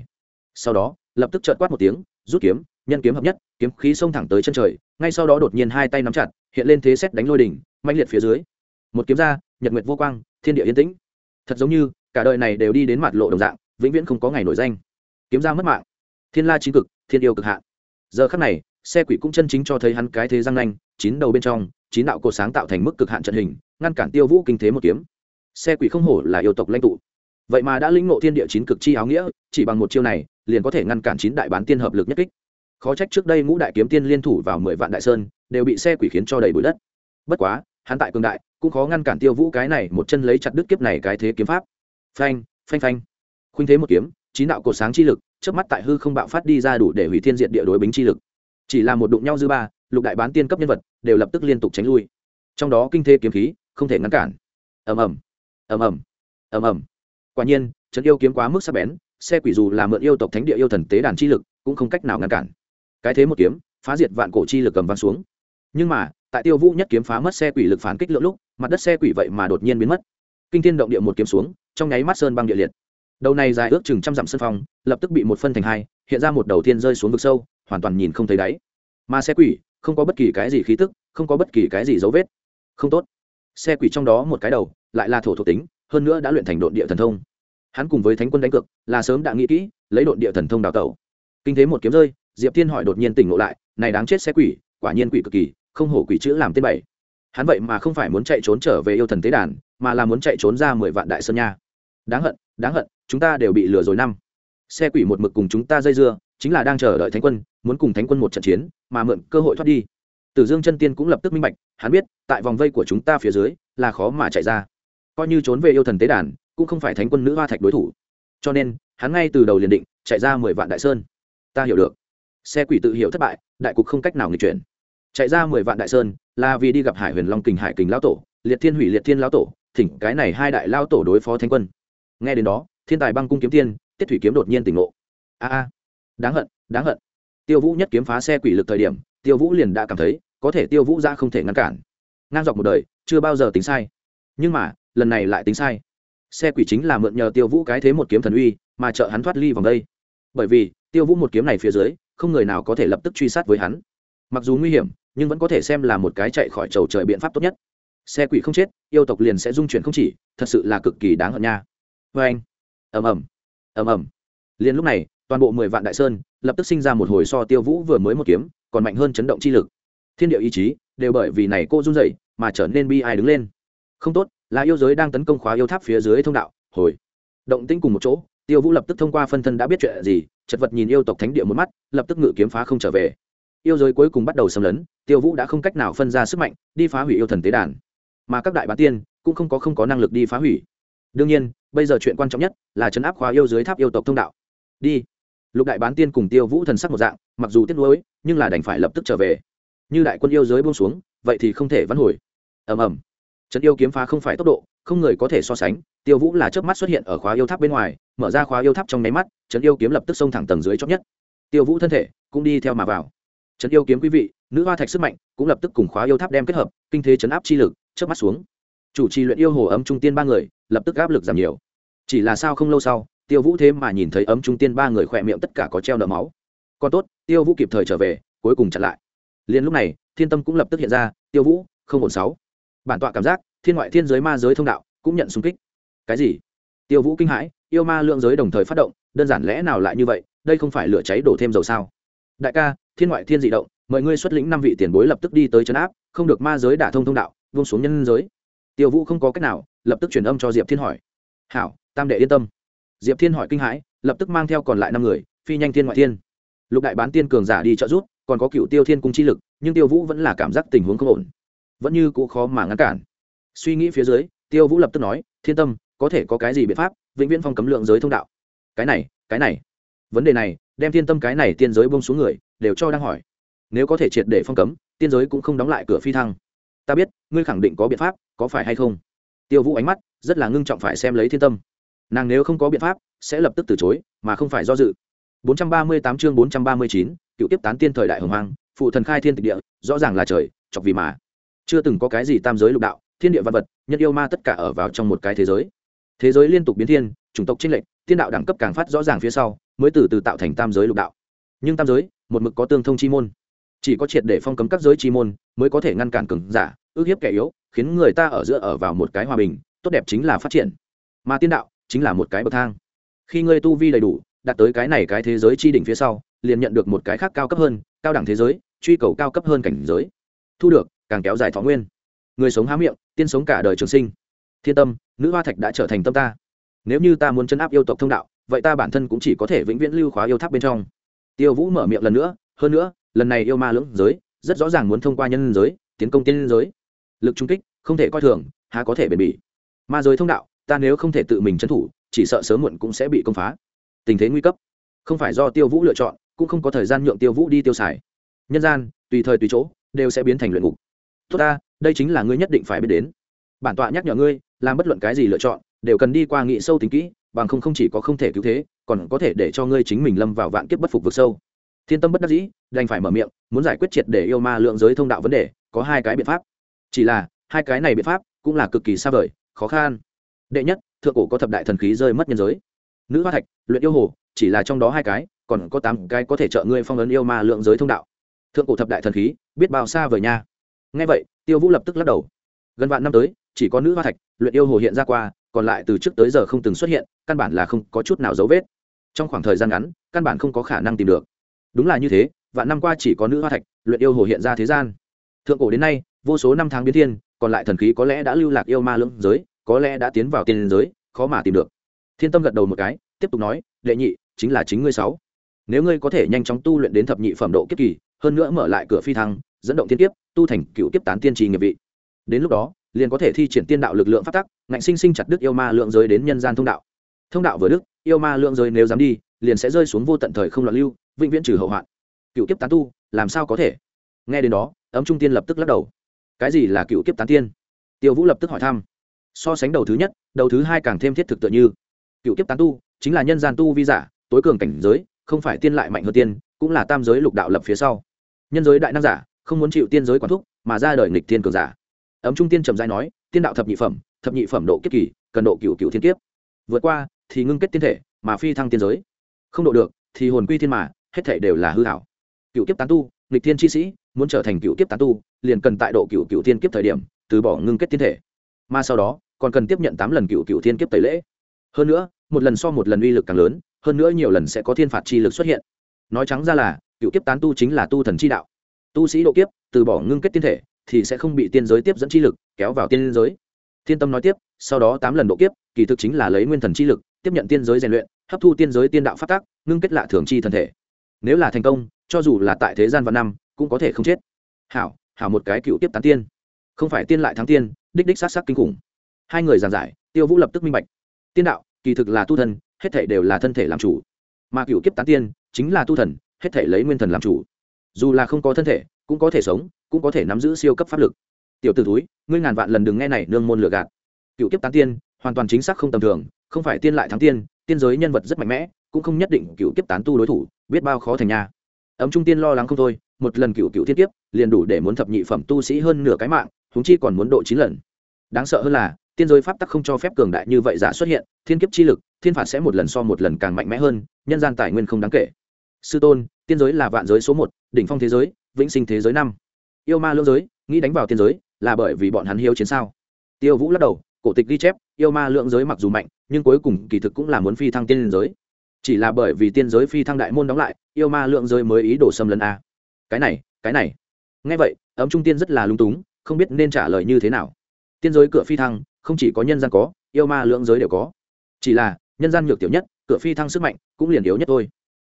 Sau đó, lập tức trợt quát một tiếng, rút kiếm, nhân kiếm hợp nhất, kiếm khí xông thẳng tới chân trời, ngay sau đó đột nhiên hai tay nắm chặt, hiện lên thế xét đánh lôi đỉnh mạnh liệt phía dưới một kiếm ra, nhật nguyệt vô quang, thiên địa yên tĩnh. Thật giống như, cả đời này đều đi đến mặt lộ đồng dạng, vĩnh viễn không có ngày nổi danh. Kiếm ra mất mạng. Thiên la chín cực, thiên yêu cực hạ. Giờ khắc này, xe quỷ cũng chân chính cho thấy hắn cái thế răng nanh, chín đầu bên trong, chín đạo cột sáng tạo thành mức cực hạn trận hình, ngăn cản tiêu vũ kinh thế một kiếm. Xe quỷ không hổ là yêu tộc lãnh tụ. Vậy mà đã lĩnh ngộ thiên địa chín cực chi áo nghĩa, chỉ bằng một chiêu này, liền có thể ngăn cản chín đại bán tiên hợp lực nhất kích. Khó trách trước đây ngũ đại kiếm tiên liên thủ vào mười vạn đại sơn, đều bị xe quỷ khiến cho đầy bụi đất. Bất quá, hắn tại cường đại cũng khó ngăn cản tiêu vũ cái này một chân lấy chặt đứt kiếp này cái thế kiếm pháp. Phanh phanh phanh. Khuynh thế một kiếm, chín đạo cột sáng chi lực trước mắt tại hư không bạo phát đi ra đủ để hủy thiên diện địa đối bính chi lực. Chỉ là một đụng nhau dư ba, lục đại bán tiên cấp nhân vật, đều lập tức liên tục tránh lui. Trong đó kinh thế kiếm khí, không thể ngăn cản. Ầm ầm ầm ầm ầm ầm. Quả nhiên trấn yêu kiếm quá mức sắc bén, xe quỷ dù là mượn yêu tộc thánh địa yêu thần tế đàn chi lực, cũng không cách nào ngăn cản. Cái thế một kiếm, phá diệt vạn cổ chi lực cầm văng xuống. Nhưng mà, tại tiêu vũ nhất kiếm phá mất xe quỷ lực phản kích lượng lúc mặt đất xe quỷ vậy mà đột nhiên biến mất. Kinh thiên động địa một kiếm xuống, trong nháy mắt sơn băng địa liệt. Đầu này dài ước chừng trăm dặm sân phong, lập tức bị một phân thành hai, hiện ra một đầu tiên rơi xuống vực sâu, hoàn toàn nhìn không thấy đáy. Mà xe quỷ, không có bất kỳ cái gì khí tức, không có bất kỳ cái gì dấu vết. Không tốt. Xe quỷ trong đó một cái đầu, lại là thổ thuộc tính, hơn nữa đã luyện thành độn địa thần thông. Hắn cùng với thánh quân đánh cực là sớm đã nghĩ kỹ, lấy độn địa thần thông đào tẩu. Kinh thế một kiếm rơi, diệp thiên hỏi đột nhiên tỉnh ngộ lại, này đáng chết xe quỷ, quả nhiên quỷ cực kỳ, không hổ quỷ chữ làm tên bảy hắn vậy mà không phải muốn chạy trốn trở về yêu thần tế đàn, mà là muốn chạy trốn ra mười vạn đại sơn nha. Đáng hận đáng hận, chúng ta đều bị lừa rồi năm. Xe quỷ một mực cùng chúng ta dây dưa, chính là đang chờ đợi thánh quân, muốn cùng thánh quân một trận chiến, mà mượn cơ hội thoát đi. Tử dương chân tiên cũng lập tức minh bạch, hắn biết, tại vòng vây của chúng ta phía dưới, là khó mà chạy ra. Coi như trốn về yêu thần tế đàn, cũng không phải thánh quân nữ hoa thạch đối thủ. Cho nên, hắn ngay từ đầu liền định, chạy ra mười vạn đại sơn. Ta hiểu được. Xe quỷ tự hiểu thất bại, đại cục không cách nào nghịch chuyển. Chạy ra mười vạn đại sơn là vì đi gặp hải huyền long kình hải kình lão tổ, liệt thiên hủy liệt thiên lão tổ, thỉnh cái này hai đại lao tổ đối phó thánh quân. Nghe đến đó, thiên tài băng cung kiếm tiên, tiết thủy kiếm đột nhiên tỉnh ngộ. A a, đáng hận đáng hận. Tiêu vũ nhất kiếm phá xe quỷ lực thời điểm, tiêu vũ liền đã cảm thấy, có thể tiêu vũ ra không thể ngăn cản. Ngang dọc một đời, chưa bao giờ tính sai. Nhưng mà, lần này lại tính sai. Xe quỷ chính là mượn nhờ tiêu vũ cái thế một kiếm thần uy, mà trợ hắn thoát ly vòng đây. Bởi vì, tiêu vũ một kiếm này phía dưới, không người nào có thể lập tức truy sát với hắn. Mặc dù nguy hiểm nhưng vẫn có thể xem là một cái chạy khỏi chầu trời biện pháp tốt nhất. Xe quỷ không chết, yêu tộc liền sẽ dung chuyển không chỉ, thật sự là cực kỳ đáng hận nha. Vê anh. Ầm ầm. Ầm ầm. Liền lúc này, toàn bộ mười vạn đại sơn lập tức sinh ra một hồi so tiêu vũ vừa mới một kiếm, còn mạnh hơn chấn động chi lực. Thiên địa ý chí đều bởi vì này cô run rẩy mà trở nên bi ai đứng lên. Không tốt, là yêu giới đang tấn công khóa yêu tháp phía dưới thông đạo. Hồi. Động tĩnh cùng một chỗ, tiêu vũ lập tức thông qua phân thân đã biết chuyện gì, chật vật nhìn yêu tộc thánh địa một mắt, lập tức ngự kiếm phá không trở về yêu giới cuối cùng bắt đầu xâm lấn, tiêu vũ đã không cách nào phân ra sức mạnh, đi phá hủy yêu thần tế đàn. Mà các đại bán tiên cũng không có không có năng lực đi phá hủy. Đương nhiên, bây giờ chuyện quan trọng nhất là chấn áp khóa yêu dưới tháp yêu tộc thông đạo. Đi. Lục đại bán tiên cùng tiêu vũ thần sắc một dạng, mặc dù tiếc nuối, nhưng là đành phải lập tức trở về. Như đại quân yêu giới buông xuống, vậy thì không thể vãn hồi. Ầm ầm. Trận yêu kiếm phá không phải tốc độ, không người có thể so sánh, tiêu vũ là chớp mắt xuất hiện ở khóa yêu tháp bên ngoài, mở ra khóa yêu tháp trong nháy mắt, trận yêu kiếm lập tức xông thẳng tầng dưới chót nhất. Tiêu vũ thân thể cũng đi theo mà vào. Trấn yêu kiếm quý vị, nữ hoa thạch sức mạnh cũng lập tức cùng khóa yêu tháp đem kết hợp, kinh thế chấn áp chi lực, chớp mắt xuống. Chủ trì luyện yêu hồ ấm trung tiên ba người, lập tức áp lực giảm nhiều. Chỉ là sao không lâu sau, tiêu vũ thế mà nhìn thấy ấm trung tiên ba người khỏe miệng tất cả có treo nợ máu. Còn tốt, tiêu vũ kịp thời trở về, cuối cùng chặn lại. Liền lúc này, thiên tâm cũng lập tức hiện ra, tiêu vũ, không ổn sáu. Bản tọa cảm giác, thiên ngoại thiên giới ma giới thông đạo, cũng nhận xung kích. Cái gì? Tiêu vũ kinh hãi, yêu ma lượng giới đồng thời phát động, đơn giản lẽ nào lại như vậy, đây không phải lửa cháy đổ thêm dầu sao? Đại ca thiên ngoại thiên dị động mời ngươi xuất lĩnh năm vị tiền bối lập tức đi tới trấn áp không được ma giới đả thông thông đạo vung xuống nhân giới. Tiêu vũ không có cách nào lập tức truyền âm cho diệp thiên hỏi. Hảo tam đệ yên tâm. Diệp thiên hỏi kinh hãi lập tức mang theo còn lại năm người phi nhanh thiên ngoại thiên. Lục đại bán tiên cường giả đi trợ giúp, còn có cựu tiêu thiên cung chi lực nhưng tiêu vũ vẫn là cảm giác tình huống không ổn. Vẫn như cũ khó mà ngăn cản. Suy nghĩ phía dưới tiêu vũ lập tức nói thiên tâm có thể có cái gì biện pháp vĩnh viễn phong cấm lượng giới thông đạo? Cái này cái này. Vấn đề này đem thiên tâm cái này tiên giới bông xuống người đều cho đang hỏi. Nếu có thể triệt để phong cấm tiên giới cũng không đóng lại cửa phi thăng. Ta biết ngươi khẳng định có biện pháp có phải hay không? Tiêu vũ ánh mắt rất là ngưng trọng phải xem lấy thiên tâm. Nàng nếu không có biện pháp sẽ lập tức từ chối mà không phải do dự. 438 chương 439, cựu tiếp tán tiên thời đại hồng hoang phụ thần khai thiên tịch địa rõ ràng là trời chọc vì mà. Chưa từng có cái gì tam giới lục đạo thiên địa văn vật nhân yêu ma tất cả ở vào trong một cái thế giới. Thế giới liên tục biến thiên chủng tộc chênh lệch tiên đạo đẳng cấp càng phát rõ ràng phía sau mới từ từ tạo thành tam giới lục đạo. Nhưng tam giới một mực có tương thông chi môn. Chỉ có triệt để phong cấm các giới chi môn mới có thể ngăn cản cường giả, ước hiếp kẻ yếu, khiến người ta ở giữa ở vào một cái hòa bình, tốt đẹp chính là phát triển. Mà tiên đạo chính là một cái bậc thang. Khi ngươi tu vi đầy đủ, đạt tới cái này cái thế giới chi đỉnh phía sau, liền nhận được một cái khác cao cấp hơn, cao đẳng thế giới, truy cầu cao cấp hơn cảnh giới. Thu được, càng kéo dài thọ nguyên. Người sống há miệng, tiên sống cả đời trường sinh. Thiên tâm, nữ hoa thạch đã trở thành tâm ta. Nếu như ta muốn chấn áp yêu tộc thông đạo, vậy ta bản thân cũng chỉ có thể vĩnh viễn lưu khóa yêu tháp bên trong tiêu vũ mở miệng lần nữa, hơn nữa, lần này yêu ma lưỡng giới, rất rõ ràng muốn thông qua nhân giới, tiến công tiên giới. Lực trung kích, không thể coi thường, há có thể bền bỉ. Ma giới thông đạo, ta nếu không thể tự mình trấn thủ, chỉ sợ sớm muộn cũng sẽ bị công phá. Tình thế nguy cấp. Không phải do tiêu vũ lựa chọn, cũng không có thời gian nhượng tiêu vũ đi tiêu xài. Nhân gian, tùy thời tùy chỗ, đều sẽ biến thành luyện ngục. Tốt ta, đây chính là ngươi nhất định phải biết đến. Bản tọa nhắc nhở ngươi, làm bất luận cái gì lựa chọn, đều cần đi qua nghị sâu tính kỹ, bằng không không chỉ có không thể cứu thế còn có thể để cho ngươi chính mình lâm vào vạn kiếp bất phục vực sâu. Thiên tâm bất đắc dĩ, đành phải mở miệng, muốn giải quyết triệt để yêu ma lượng giới thông đạo vấn đề, có hai cái biện pháp. Chỉ là, hai cái này biện pháp cũng là cực kỳ xa vời, khó khăn. Đệ nhất, thượng cổ có thập đại thần khí rơi mất nhân giới. Nữ hoa thạch, luyện yêu hồ, chỉ là trong đó hai cái, còn có tám cái có thể trợ ngươi phong ấn yêu ma lượng giới thông đạo. Thượng cổ thập đại thần khí, biết bao xa vời nha. Ngay vậy, tiêu vũ lập tức lắc đầu. Gần vạn năm tới, chỉ có nữ hoa thạch, luyện yêu hồ hiện ra qua, còn lại từ trước tới giờ không từng xuất hiện, căn bản là không có chút nào dấu vết trong khoảng thời gian ngắn, căn bản không có khả năng tìm được. Đúng là như thế, vạn năm qua chỉ có nữ hoa thạch, luyện yêu hồ hiện ra thế gian. Thượng cổ đến nay, vô số năm tháng biến thiên, còn lại thần khí có lẽ đã lưu lạc yêu ma lưỡng giới, có lẽ đã tiến vào tiên giới, khó mà tìm được. Thiên tâm gật đầu một cái, tiếp tục nói, đệ nhị, chính là chính ngươi sáu. Nếu ngươi có thể nhanh chóng tu luyện đến thập nhị phẩm độ kiếp kỳ, hơn nữa mở lại cửa phi thăng, dẫn động tiên kiếp, tu thành cựu kiếp tán tiên trì nghiệp vị. Đến lúc đó, liền có thể thi triển tiên đạo lực lượng phát tắc, ngạnh sinh sinh chặt đức yêu ma lượng giới đến nhân gian thông đạo. Thông đạo vừa đức yêu ma lượng giới nếu dám đi, liền sẽ rơi xuống vô tận thời không loạn lưu, vĩnh viễn trừ hậu hoạn. Cựu kiếp tán tu, làm sao có thể? Nghe đến đó, ấm trung tiên lập tức lắc đầu. Cái gì là cựu kiếp tán tiên? Tiêu vũ lập tức hỏi thăm. So sánh đầu thứ nhất, đầu thứ hai càng thêm thiết thực tự như. Cựu kiếp tán tu, chính là nhân gian tu vi giả, tối cường cảnh giới, không phải tiên lại mạnh hơn tiên, cũng là tam giới lục đạo lập phía sau. Nhân giới đại nam giả, không muốn chịu tiên giới quản thúc, mà ra đời nghịch tiên cường giả. Ấm trung tiên trầm dai nói, tiên đạo thập nhị phẩm, thập nhị phẩm độ kiếp kỳ, cần độ cựu cựu thiên kiếp. Vượt qua thì ngưng kết tiên thể, mà phi thăng tiên giới. Không độ được, thì hồn quy thiên mà, hết thể đều là hư hảo. Cựu kiếp tán tu, nghịch thiên chi sĩ, muốn trở thành cựu kiếp tán tu, liền cần tại độ cựu cựu tiên kiếp thời điểm, từ bỏ ngưng kết tiên thể. Mà sau đó, còn cần tiếp nhận tám lần cựu cựu tiên kiếp tẩy lễ. Hơn nữa, một lần so một lần uy lực càng lớn, hơn nữa nhiều lần sẽ có thiên phạt chi lực xuất hiện. Nói trắng ra là, cựu kiếp tán tu chính là tu thần chi đạo. Tu sĩ độ kiếp, từ bỏ ngưng kết tiên thể, thì sẽ không bị tiên giới tiếp dẫn chi lực, kéo vào tiên giới. Thiên tâm nói tiếp, sau đó tám lần độ kiếp, kỳ thực chính là lấy nguyên thần chi lực tiếp nhận tiên giới rèn luyện, hấp thu tiên giới tiên đạo phát tác ngưng kết lạ thường chi thần thể. Nếu là thành công, cho dù là tại thế gian và năm, cũng có thể không chết. Hảo hảo một cái cựu tiếp tán tiên. Không phải tiên lại thắng tiên, đích đích sát sắc kinh khủng. Hai người giảng giải, tiêu vũ lập tức minh bạch. Tiên đạo, kỳ thực là tu thần, hết thể đều là thân thể làm chủ. Mà cựu kiếp tán tiên, chính là tu thần, hết thể lấy nguyên thần làm chủ. Dù là không có thân thể, cũng có thể sống, cũng có thể nắm giữ siêu cấp pháp lực. Tiểu t ử túi ngươi ngàn vạn lần đừng nghe này nương môn lừa gạt. Cựu kiếp tán tiên hoàn toàn chính xác không tầm thường, không phải tiên lại thắng tiên tiên giới nhân vật rất mạnh mẽ, cũng không nhất định cựu kiếp tán tu đối thủ, biết bao khó thành nha. Ấm trung tiên lo lắng không thôi, một lần cựu cựu thiên kiếp, liền đủ để muốn thập nhị phẩm tu sĩ hơn nửa cái mạng húng chi còn muốn độ chín lần. Đáng sợ hơn là, tiên giới pháp tắc không cho phép cường đại như vậy giả xuất hiện, thiên kiếp chi lực, thiên phạt sẽ một lần so một lần càng mạnh mẽ hơn, nhân gian tài nguyên không đáng kể. Sư tôn, tiên giới là vạn giới số một, đỉnh phong thế giới, vĩnh sinh thế giới năm. Yêu ma lưỡng giới, nghĩ đánh vào tiên giới, là bởi vì bọn hắn hiếu chiến sao? Tiêu vũ lắc đầu cổ tịch ghi chép, yêu ma lượng giới mặc dù mạnh, nhưng cuối cùng kỳ thực cũng là muốn phi thăng tiên giới. Chỉ là bởi vì tiên giới phi thăng đại môn đóng lại, yêu ma lượng giới mới ý đồ xâm lấn a. Cái này cái này. Ngay vậy, ấm trung tiên rất là lung túng, không biết nên trả lời như thế nào. Tiên giới cửa phi thăng, không chỉ có nhân gian có, yêu ma lượng giới đều có. Chỉ là, nhân gian nhược tiểu nhất, cửa phi thăng sức mạnh cũng liền yếu nhất thôi.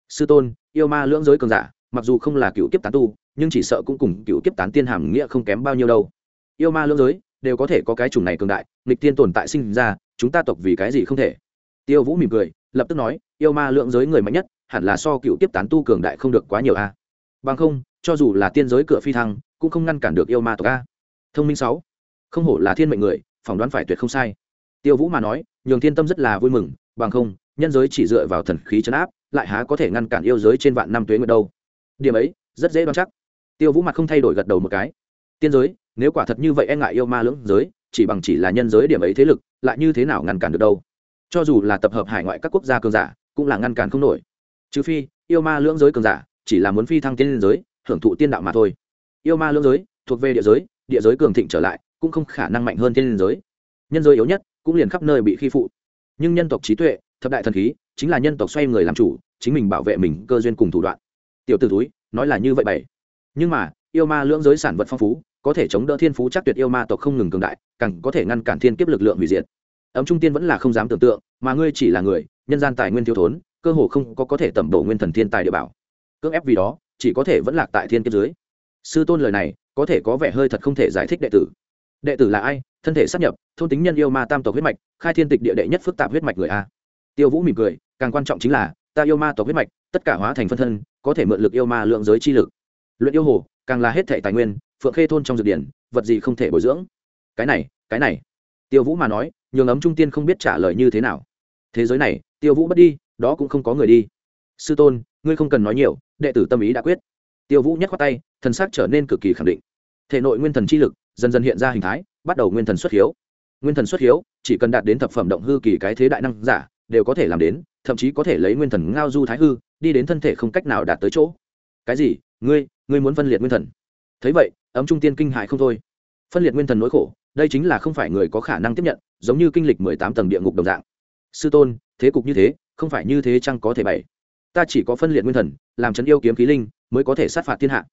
Sư tôn, yêu ma lưỡng giới cường giả, mặc dù không là cựu kiếp tán tu, nhưng chỉ sợ cũng cùng cựu kiếp tán tiên hàm nghĩa không kém bao nhiêu đâu. Yêu ma lưỡng giới đều có thể có cái chủng này cường đại, nghịch tiên tồn tại sinh ra, chúng ta tộc vì cái gì không thể? Tiêu vũ mỉm cười, lập tức nói, yêu ma lượng giới người mạnh nhất, hẳn là so cựu tiếp tán tu cường đại không được quá nhiều a. À? Bằng không, cho dù là tiên giới cửa phi thăng, cũng không ngăn cản được yêu ma tộc a. Thông minh sáu. Không hổ là thiên mệnh người, phỏng đoán phải tuyệt không sai. Tiêu vũ mà nói, nhường thiên tâm rất là vui mừng, bằng không, nhân giới chỉ dựa vào thần khí chấn áp, lại há có thể ngăn cản yêu giới trên vạn năm tuế nguyệt đâu. Điểm ấy, rất dễ đoán chắc. Tiêu vũ mặt không thay đổi gật đầu một cái. Tiên giới nếu quả thật như vậy e ngại yêu ma lưỡng giới, chỉ bằng chỉ là nhân giới điểm ấy thế lực, lại như thế nào ngăn cản được đâu? Cho dù là tập hợp hải ngoại các quốc gia cường giả, cũng là ngăn cản không nổi. Trừ phi, yêu ma lưỡng giới cường giả, chỉ là muốn phi thăng tiên giới, hưởng thụ tiên đạo mà thôi. Yêu ma lưỡng giới, thuộc về địa giới địa giới cường thịnh trở lại, cũng không khả năng mạnh hơn tiên giới. Nhân giới yếu nhất, cũng liền khắp nơi bị khi phụ. Nhưng nhân tộc trí tuệ, thập đại thần khí, chính là nhân tộc xoay người làm chủ, chính mình bảo vệ mình cơ duyên cùng thủ đoạn. Tiểu t ử túi nói là như vậy bảy nhưng mà, yêu ma lưỡng giới sản vật phong phú có thể chống đỡ thiên phú chắc tuyệt yêu ma tộc không ngừng cường đại, càng có thể ngăn cản thiên kiếp lực lượng hủy diệt. Ấm trung tiên vẫn là không dám tưởng tượng, mà ngươi chỉ là người, nhân gian tài nguyên thiếu thốn, cơ hồ không có có thể tẩm bổ nguyên thần thiên tài địa bảo. Cưỡng ép vì đó, chỉ có thể vẫn lạc tại thiên kiếp dưới. Sư tôn lời này, có thể có vẻ hơi thật không thể giải thích đệ tử. Đệ tử là ai? Thân thể sắp nhập, thôn tính nhân yêu ma tam tộc huyết mạch, khai thiên tịch địa đệ nhất phức tạp huyết mạch người a. Tiêu vũ mỉm cười, càng quan trọng chính là, ta yêu ma tộc huyết mạch, tất cả hóa thành phân thân, có thể mượn lực yêu ma lượng giới chi lực. Luyện yêu hồ, càng là hết thể tài nguyên phượng khê thôn trong dược điển, vật gì không thể bồi dưỡng? Cái này cái này. Tiêu vũ mà nói, nhường ấm trung tiên không biết trả lời như thế nào. Thế giới này, tiêu vũ bất đi, đó cũng không có người đi. Sư tôn, ngươi không cần nói nhiều, đệ tử tâm ý đã quyết. Tiêu vũ nhắc qua tay, thần sắc trở nên cực kỳ khẳng định. Thể nội nguyên thần chi lực, dần dần hiện ra hình thái, bắt đầu nguyên thần xuất hiếu. Nguyên thần xuất hiếu, chỉ cần đạt đến thập phẩm động hư kỳ cái thế đại năng giả, đều có thể làm đến, thậm chí có thể lấy nguyên thần ngao du thái hư, đi đến thân thể không cách nào đạt tới chỗ. Cái gì? Ngươi ngươi muốn phân liệt nguyên thần? Thấy vậy, ấm trung tiên kinh hại không thôi. Phân liệt nguyên thần nỗi khổ, đây chính là không phải người có khả năng tiếp nhận, giống như kinh lịch mười tám tầng địa ngục đồng dạng. Sư tôn, thế cục như thế, không phải như thế chăng có thể bày? Ta chỉ có phân liệt nguyên thần, làm chấn yêu kiếm khí linh, mới có thể sát phạt thiên hạ.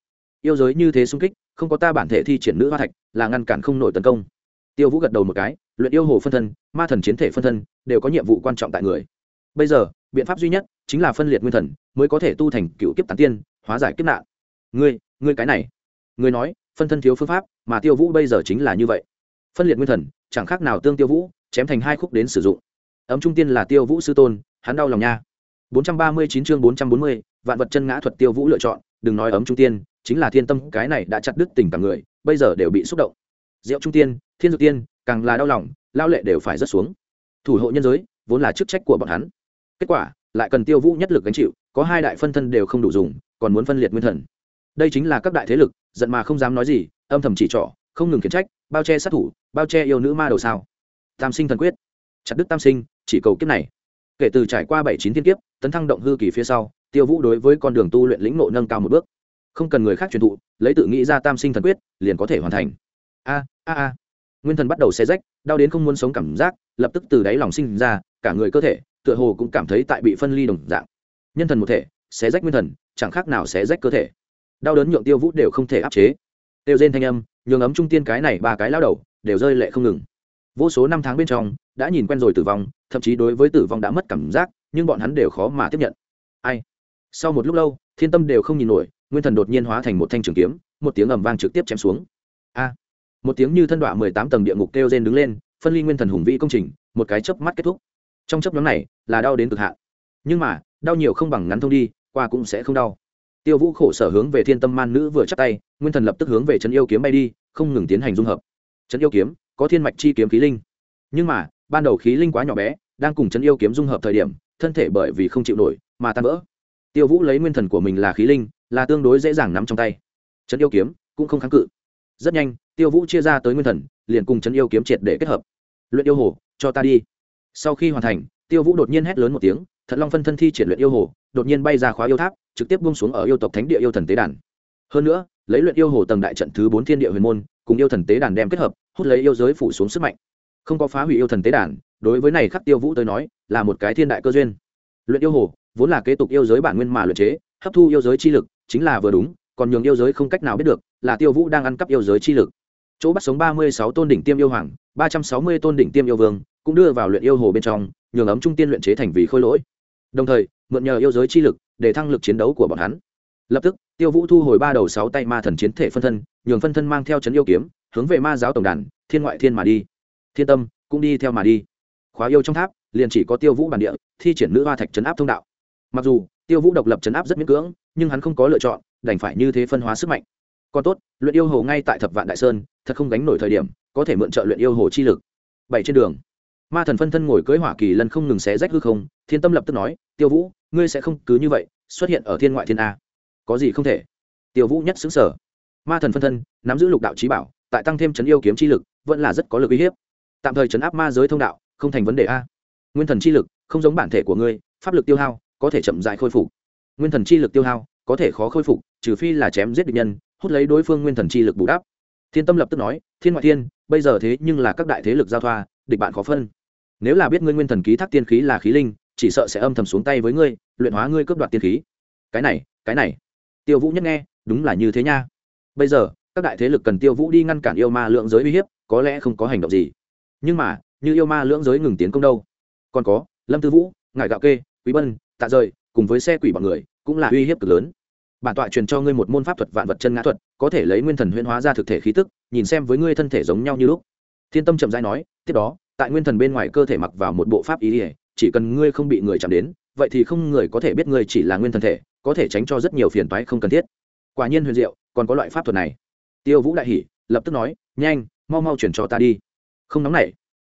Yêu giới như thế sung kích, không có ta bản thể thi triển nữ hoa thạch, là ngăn cản không nổi tấn công. Tiêu vũ gật đầu một cái, luyện yêu hồ phân thân, ma thần chiến thể phân thân, đều có nhiệm vụ quan trọng tại người. Bây giờ, biện pháp duy nhất chính là phân liệt nguyên thần, mới có thể tu thành cựu kiếp tán tiên, hóa giải kiếp nạn. Ngươi ngươi cái này người nói phân thân thiếu phương pháp mà tiêu vũ bây giờ chính là như vậy. Phân liệt nguyên thần chẳng khác nào tương tiêu vũ chém thành hai khúc đến sử dụng. Ấm trung tiên là tiêu vũ sư tôn hắn đau lòng nha. 439 chương 440, vạn vật chân ngã thuật tiêu vũ lựa chọn đừng nói ấm trung tiên chính là thiên tâm cái này đã chặt đứt tình cả người bây giờ đều bị xúc động. Diệu trung tiên thiên dược tiên càng là đau lòng lao lệ đều phải rất xuống. Thủ hộ nhân giới vốn là chức trách của bọn hắn. Kết quả lại cần tiêu vũ nhất lực gánh chịu có hai đại phân thân đều không đủ dùng còn muốn phân liệt nguyên thần. Đây chính là các đại thế lực giận mà không dám nói gì, âm thầm chỉ trỏ, không ngừng khiển trách, bao che sát thủ, bao che yêu nữ ma đầu sao. Tam sinh thần quyết. Chặt đức tam sinh, chỉ cầu kiếp này. Kể từ trải qua bảy chín thiên kiếp, tấn thăng động hư kỳ phía sau, tiêu vũ đối với con đường tu luyện lĩnh nộ nâng cao một bước. Không cần người khác truyền thụ, lấy tự nghĩ ra tam sinh thần quyết, liền có thể hoàn thành. A a a. Nguyên thần bắt đầu xe rách, đau đến không muốn sống cảm giác, lập tức từ đáy lòng sinh ra, cả người cơ thể, tựa hồ cũng cảm thấy tại bị phân ly đồng dạng. Nhân thần một thể, xé rách nguyên thần, chẳng khác nào xé rách cơ thể đau đớn nhượng tiêu vũ đều không thể áp chế. Tiêu rên thanh âm, nhường ấm trung tiên cái này ba cái lao đầu, đều rơi lệ không ngừng. Vô số năm tháng bên trong, đã nhìn quen rồi tử vong, thậm chí đối với tử vong đã mất cảm giác, nhưng bọn hắn đều khó mà tiếp nhận. Ai? Sau một lúc lâu, thiên tâm đều không nhìn nổi, nguyên thần đột nhiên hóa thành một thanh trường kiếm, một tiếng ầm vang trực tiếp chém xuống. A! Một tiếng như thân đọa mười tám tầng địa ngục kêu rên đứng lên, phân ly nguyên thần hùng vĩ công trình, một cái chớp mắt kết thúc. Trong chớp nhóm này là đau đến cực hạn. Nhưng mà, đau nhiều không bằng ngắn thông đi, qua cũng sẽ không đau tiêu vũ khổ sở hướng về thiên tâm man nữ vừa chắc tay, nguyên thần lập tức hướng về trấn yêu kiếm bay đi, không ngừng tiến hành dung hợp. Trấn yêu kiếm, có thiên mạch chi kiếm khí linh. Nhưng mà, ban đầu khí linh quá nhỏ bé, đang cùng trấn yêu kiếm dung hợp thời điểm, thân thể bởi vì không chịu nổi mà tan vỡ. Tiêu vũ lấy nguyên thần của mình là khí linh, là tương đối dễ dàng nắm trong tay. Trấn yêu kiếm cũng không kháng cự. Rất nhanh, tiêu vũ chia ra tới nguyên thần, liền cùng trấn yêu kiếm triệt để kết hợp. Luyện yêu hồ, cho ta đi. Sau khi hoàn thành, tiêu vũ đột nhiên hét lớn một tiếng thật long phân thân thi triển luyện yêu hồ, đột nhiên bay ra khóa yêu tháp trực tiếp buông xuống ở yêu tộc thánh địa yêu thần tế đàn. Hơn nữa, lấy luyện yêu hồ tầng đại trận thứ bốn thiên địa huyền môn, cùng yêu thần tế đàn đem kết hợp, hút lấy yêu giới phủ xuống sức mạnh. Không có phá hủy yêu thần tế đàn, đối với này khắc tiêu vũ tới nói, là một cái thiên đại cơ duyên. Luyện yêu hồ, vốn là kế tục yêu giới bản nguyên mà luyện chế, hấp thu yêu giới chi lực, chính là vừa đúng, còn nhường yêu giới không cách nào biết được, là tiêu vũ đang ăn cắp yêu giới chi lực. Chỗ bắt sống ba mươi sáu tôn đỉnh tiêm yêu hoàng, ba trăm sáu mươi tôn đỉnh tiêm yêu vương, cũng đưa vào luyện yêu hồ bên trong, nhường ấm trung tiên luyện chế thành vì khôi lỗi đồng thời, mượn nhờ yêu giới chi lực để thăng lực chiến đấu của bọn hắn. Lập tức, tiêu vũ thu hồi ba đầu sáu tay ma thần chiến thể phân thân, nhường phân thân mang theo chấn yêu kiếm, hướng về ma giáo tổng đàn, thiên ngoại thiên mà đi. Thiên tâm, cũng đi theo mà đi. Khóa yêu trong tháp, liền chỉ có tiêu vũ bản địa, thi triển nữ hoa thạch chấn áp thông đạo. Mặc dù, tiêu vũ độc lập chấn áp rất miễn cưỡng, nhưng hắn không có lựa chọn, đành phải như thế phân hóa sức mạnh. Còn tốt, luyện yêu hồ ngay tại thập vạn đại sơn, thật không gánh nổi thời điểm, có thể mượn trợ luyện yêu hồ chi lực. Bảy trên đường ma thần phân thân ngồi cưỡi hỏa kỳ lần không ngừng xé rách hư không, thiên tâm lập tức nói, tiêu vũ, ngươi sẽ không cứ như vậy, xuất hiện ở thiên ngoại thiên a. Có gì không thể? Tiêu vũ nhất xứng sở ma thần phân thân, nắm giữ lục đạo trí bảo, tại tăng thêm chấn yêu kiếm chi lực, vẫn là rất có lực uy hiếp. Tạm thời chấn áp ma giới thông đạo, không thành vấn đề a. Nguyên thần chi lực, không giống bản thể của ngươi, pháp lực tiêu hao, có thể chậm dại khôi phục. Nguyên thần chi lực tiêu hao, có thể khó khôi phục, trừ phi là chém giết địch nhân, hút lấy đối phương nguyên thần chi lực bù đắp. Thiên tâm lập tức nói, thiên ngoại thiên, bây giờ thế nhưng là các đại thế lực giao thoa, địch bạn khó phân nếu là biết ngươi nguyên thần ký thác tiên khí là khí linh, chỉ sợ sẽ âm thầm xuống tay với ngươi, luyện hóa ngươi cướp đoạt tiên khí. Cái này cái này. Tiêu vũ nhất nghe, đúng là như thế nha. Bây giờ, các đại thế lực cần tiêu vũ đi ngăn cản yêu ma lượng giới uy hiếp, có lẽ không có hành động gì. Nhưng mà, như yêu ma lưỡng giới ngừng tiến công đâu? Còn có, lâm tư vũ ngài gạo kê, quý bân, tạ rời, cùng với xe quỷ bọn người, cũng là uy hiếp cực lớn. Bản tọa truyền cho ngươi một môn pháp thuật vạn vật chân ngã thuật, có thể lấy nguyên thần huyễn hóa ra thực thể khí tức, nhìn xem với ngươi thân thể giống nhau như lúc. Thiên tâm chậm rãi nói, tiếp đó tại nguyên thần bên ngoài cơ thể mặc vào một bộ pháp ý ỉa, chỉ cần ngươi không bị người chạm đến, vậy thì không người có thể biết ngươi chỉ là nguyên thần thể, có thể tránh cho rất nhiều phiền toái không cần thiết. Quả nhiên huyền diệu, còn có loại pháp thuật này. Tiêu vũ đại hỉ, lập tức nói, nhanh, mau mau chuyển cho ta đi. Không nóng nảy.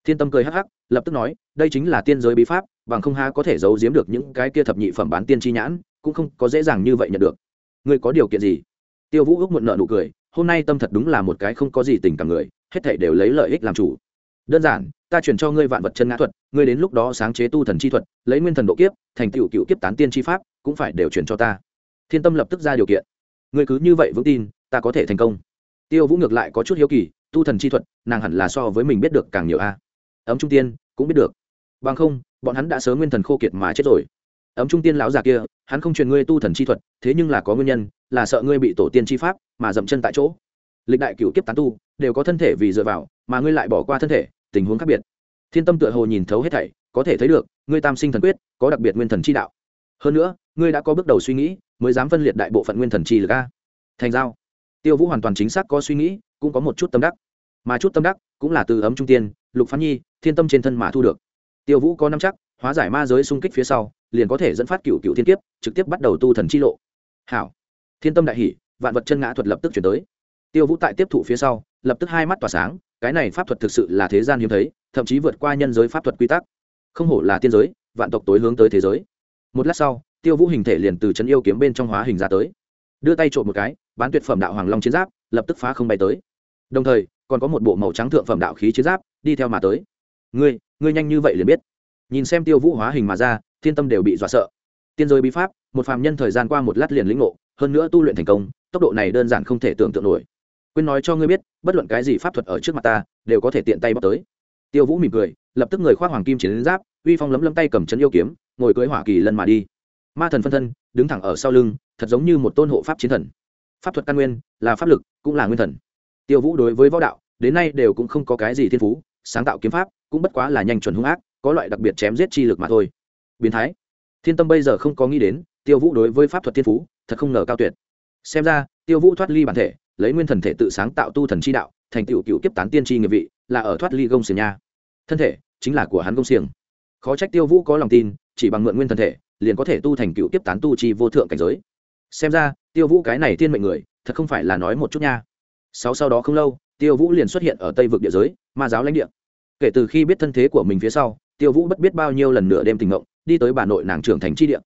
Thiên tâm cười hắc hắc, lập tức nói, đây chính là tiên giới bí pháp, bằng không ha có thể giấu giếm được những cái kia thập nhị phẩm bán tiên chi nhãn, cũng không có dễ dàng như vậy nhận được. Ngươi có điều kiện gì? Tiêu vũ ước muộn nợ nụ cười, hôm nay tâm thật đúng là một cái không có gì tình cảm người, hết thảy đều lấy lợi ích làm chủ đơn giản, ta chuyển cho ngươi vạn vật chân ngã thuật, ngươi đến lúc đó sáng chế tu thần chi thuật, lấy nguyên thần độ kiếp, thành tựu cựu kiếp tán tiên chi pháp, cũng phải đều chuyển cho ta. Thiên tâm lập tức ra điều kiện. Ngươi cứ như vậy vững tin, ta có thể thành công. Tiêu vũ ngược lại có chút hiếu kỳ, tu thần chi thuật, nàng hẳn là so với mình biết được càng nhiều a. Ấm trung tiên, cũng biết được. Bằng không, bọn hắn đã sớm nguyên thần khô kiệt mà chết rồi. Ấm trung tiên lão già kia, hắn không truyền ngươi tu thần chi thuật, thế nhưng là có nguyên nhân, là sợ ngươi bị tổ tiên chi pháp mà dậm chân tại chỗ. Lịch đại cựu kiếp tán tu, đều có thân thể vì dựa vào, mà ngươi lại bỏ qua thân thể tình huống khác biệt. Thiên tâm tựa hồ nhìn thấu hết thảy, có thể thấy được, ngươi tam sinh thần quyết, có đặc biệt nguyên thần chi đạo. Hơn nữa, ngươi đã có bước đầu suy nghĩ, mới dám phân liệt đại bộ phận nguyên thần chi lực a. Thành giao. Tiêu vũ hoàn toàn chính xác có suy nghĩ, cũng có một chút tâm đắc. Mà chút tâm đắc, cũng là từ ấm trung tiên, lục phán nhi, thiên tâm trên thân mà thu được. Tiêu vũ có năm chắc, hóa giải ma giới xung kích phía sau, liền có thể dẫn phát cựu cựu thiên kiếp, trực tiếp bắt đầu tu thần chi lộ. Hảo. Thiên tâm đại hỷ vạn vật chân ngã thuật lập tức chuyển tới. Tiêu vũ tại tiếp thụ phía sau, lập tức hai mắt tỏa sáng cái này pháp thuật thực sự là thế gian hiếm thấy, thậm chí vượt qua nhân giới pháp thuật quy tắc. Không hổ là tiên giới, vạn tộc tối hướng tới thế giới. Một lát sau, tiêu vũ hình thể liền từ chân yêu kiếm bên trong hóa hình ra tới. Đưa tay trộm một cái, bán tuyệt phẩm đạo hoàng long chiến giáp, lập tức phá không bay tới. Đồng thời, còn có một bộ màu trắng thượng phẩm đạo khí chiến giáp, đi theo mà tới. Ngươi ngươi nhanh như vậy liền biết. Nhìn xem tiêu vũ hóa hình mà ra, thiên tâm đều bị dọa sợ. Tiên giới bí pháp, một phàm nhân thời gian qua một lát liền lĩnh ngộ, hơn nữa tu luyện thành công, tốc độ này đơn giản không thể tưởng tượng nổi quên nói cho ngươi biết, bất luận cái gì pháp thuật ở trước mặt ta, đều có thể tiện tay bóc tới. Tiêu vũ mỉm cười, lập tức người khoác hoàng kim chiến giáp, uy phong lấm lấm tay cầm chấn yêu kiếm, ngồi cưới hỏa kỳ lân mà đi. Ma thần phân thân, đứng thẳng ở sau lưng, thật giống như một tôn hộ pháp chiến thần. Pháp thuật căn nguyên, là pháp lực, cũng là nguyên thần. Tiêu vũ đối với võ đạo, đến nay đều cũng không có cái gì thiên phú, sáng tạo kiếm pháp, cũng bất quá là nhanh chuẩn hung ác, có loại đặc biệt chém giết chi lực mà thôi. Biến thái. Thiên tâm bây giờ không có nghĩ đến, tiêu vũ đối với pháp thuật thiên phú, thật không ngờ cao tuyệt. Xem ra, tiêu vũ thoát ly bản thể lấy nguyên thần thể tự sáng tạo tu thần chi đạo, thành tựu cựu kiếp tán tiên tri nghiệp vị, là ở thoát ly gông xiềng nha. Thân thể chính là của hắn gông xiềng. Khó trách tiêu vũ có lòng tin, chỉ bằng mượn nguyên thần thể, liền có thể tu thành cựu kiếp tán tu chi vô thượng cảnh giới. Xem ra, tiêu vũ cái này tiên mệnh người, thật không phải là nói một chút nha. Sáu sau đó không lâu, tiêu vũ liền xuất hiện ở tây vực địa giới, ma giáo lãnh địa. Kể từ khi biết thân thế của mình phía sau, tiêu vũ bất biết bao nhiêu lần nửa đêm tình ngộng, đi tới bà nội nàng trưởng thành chi địa.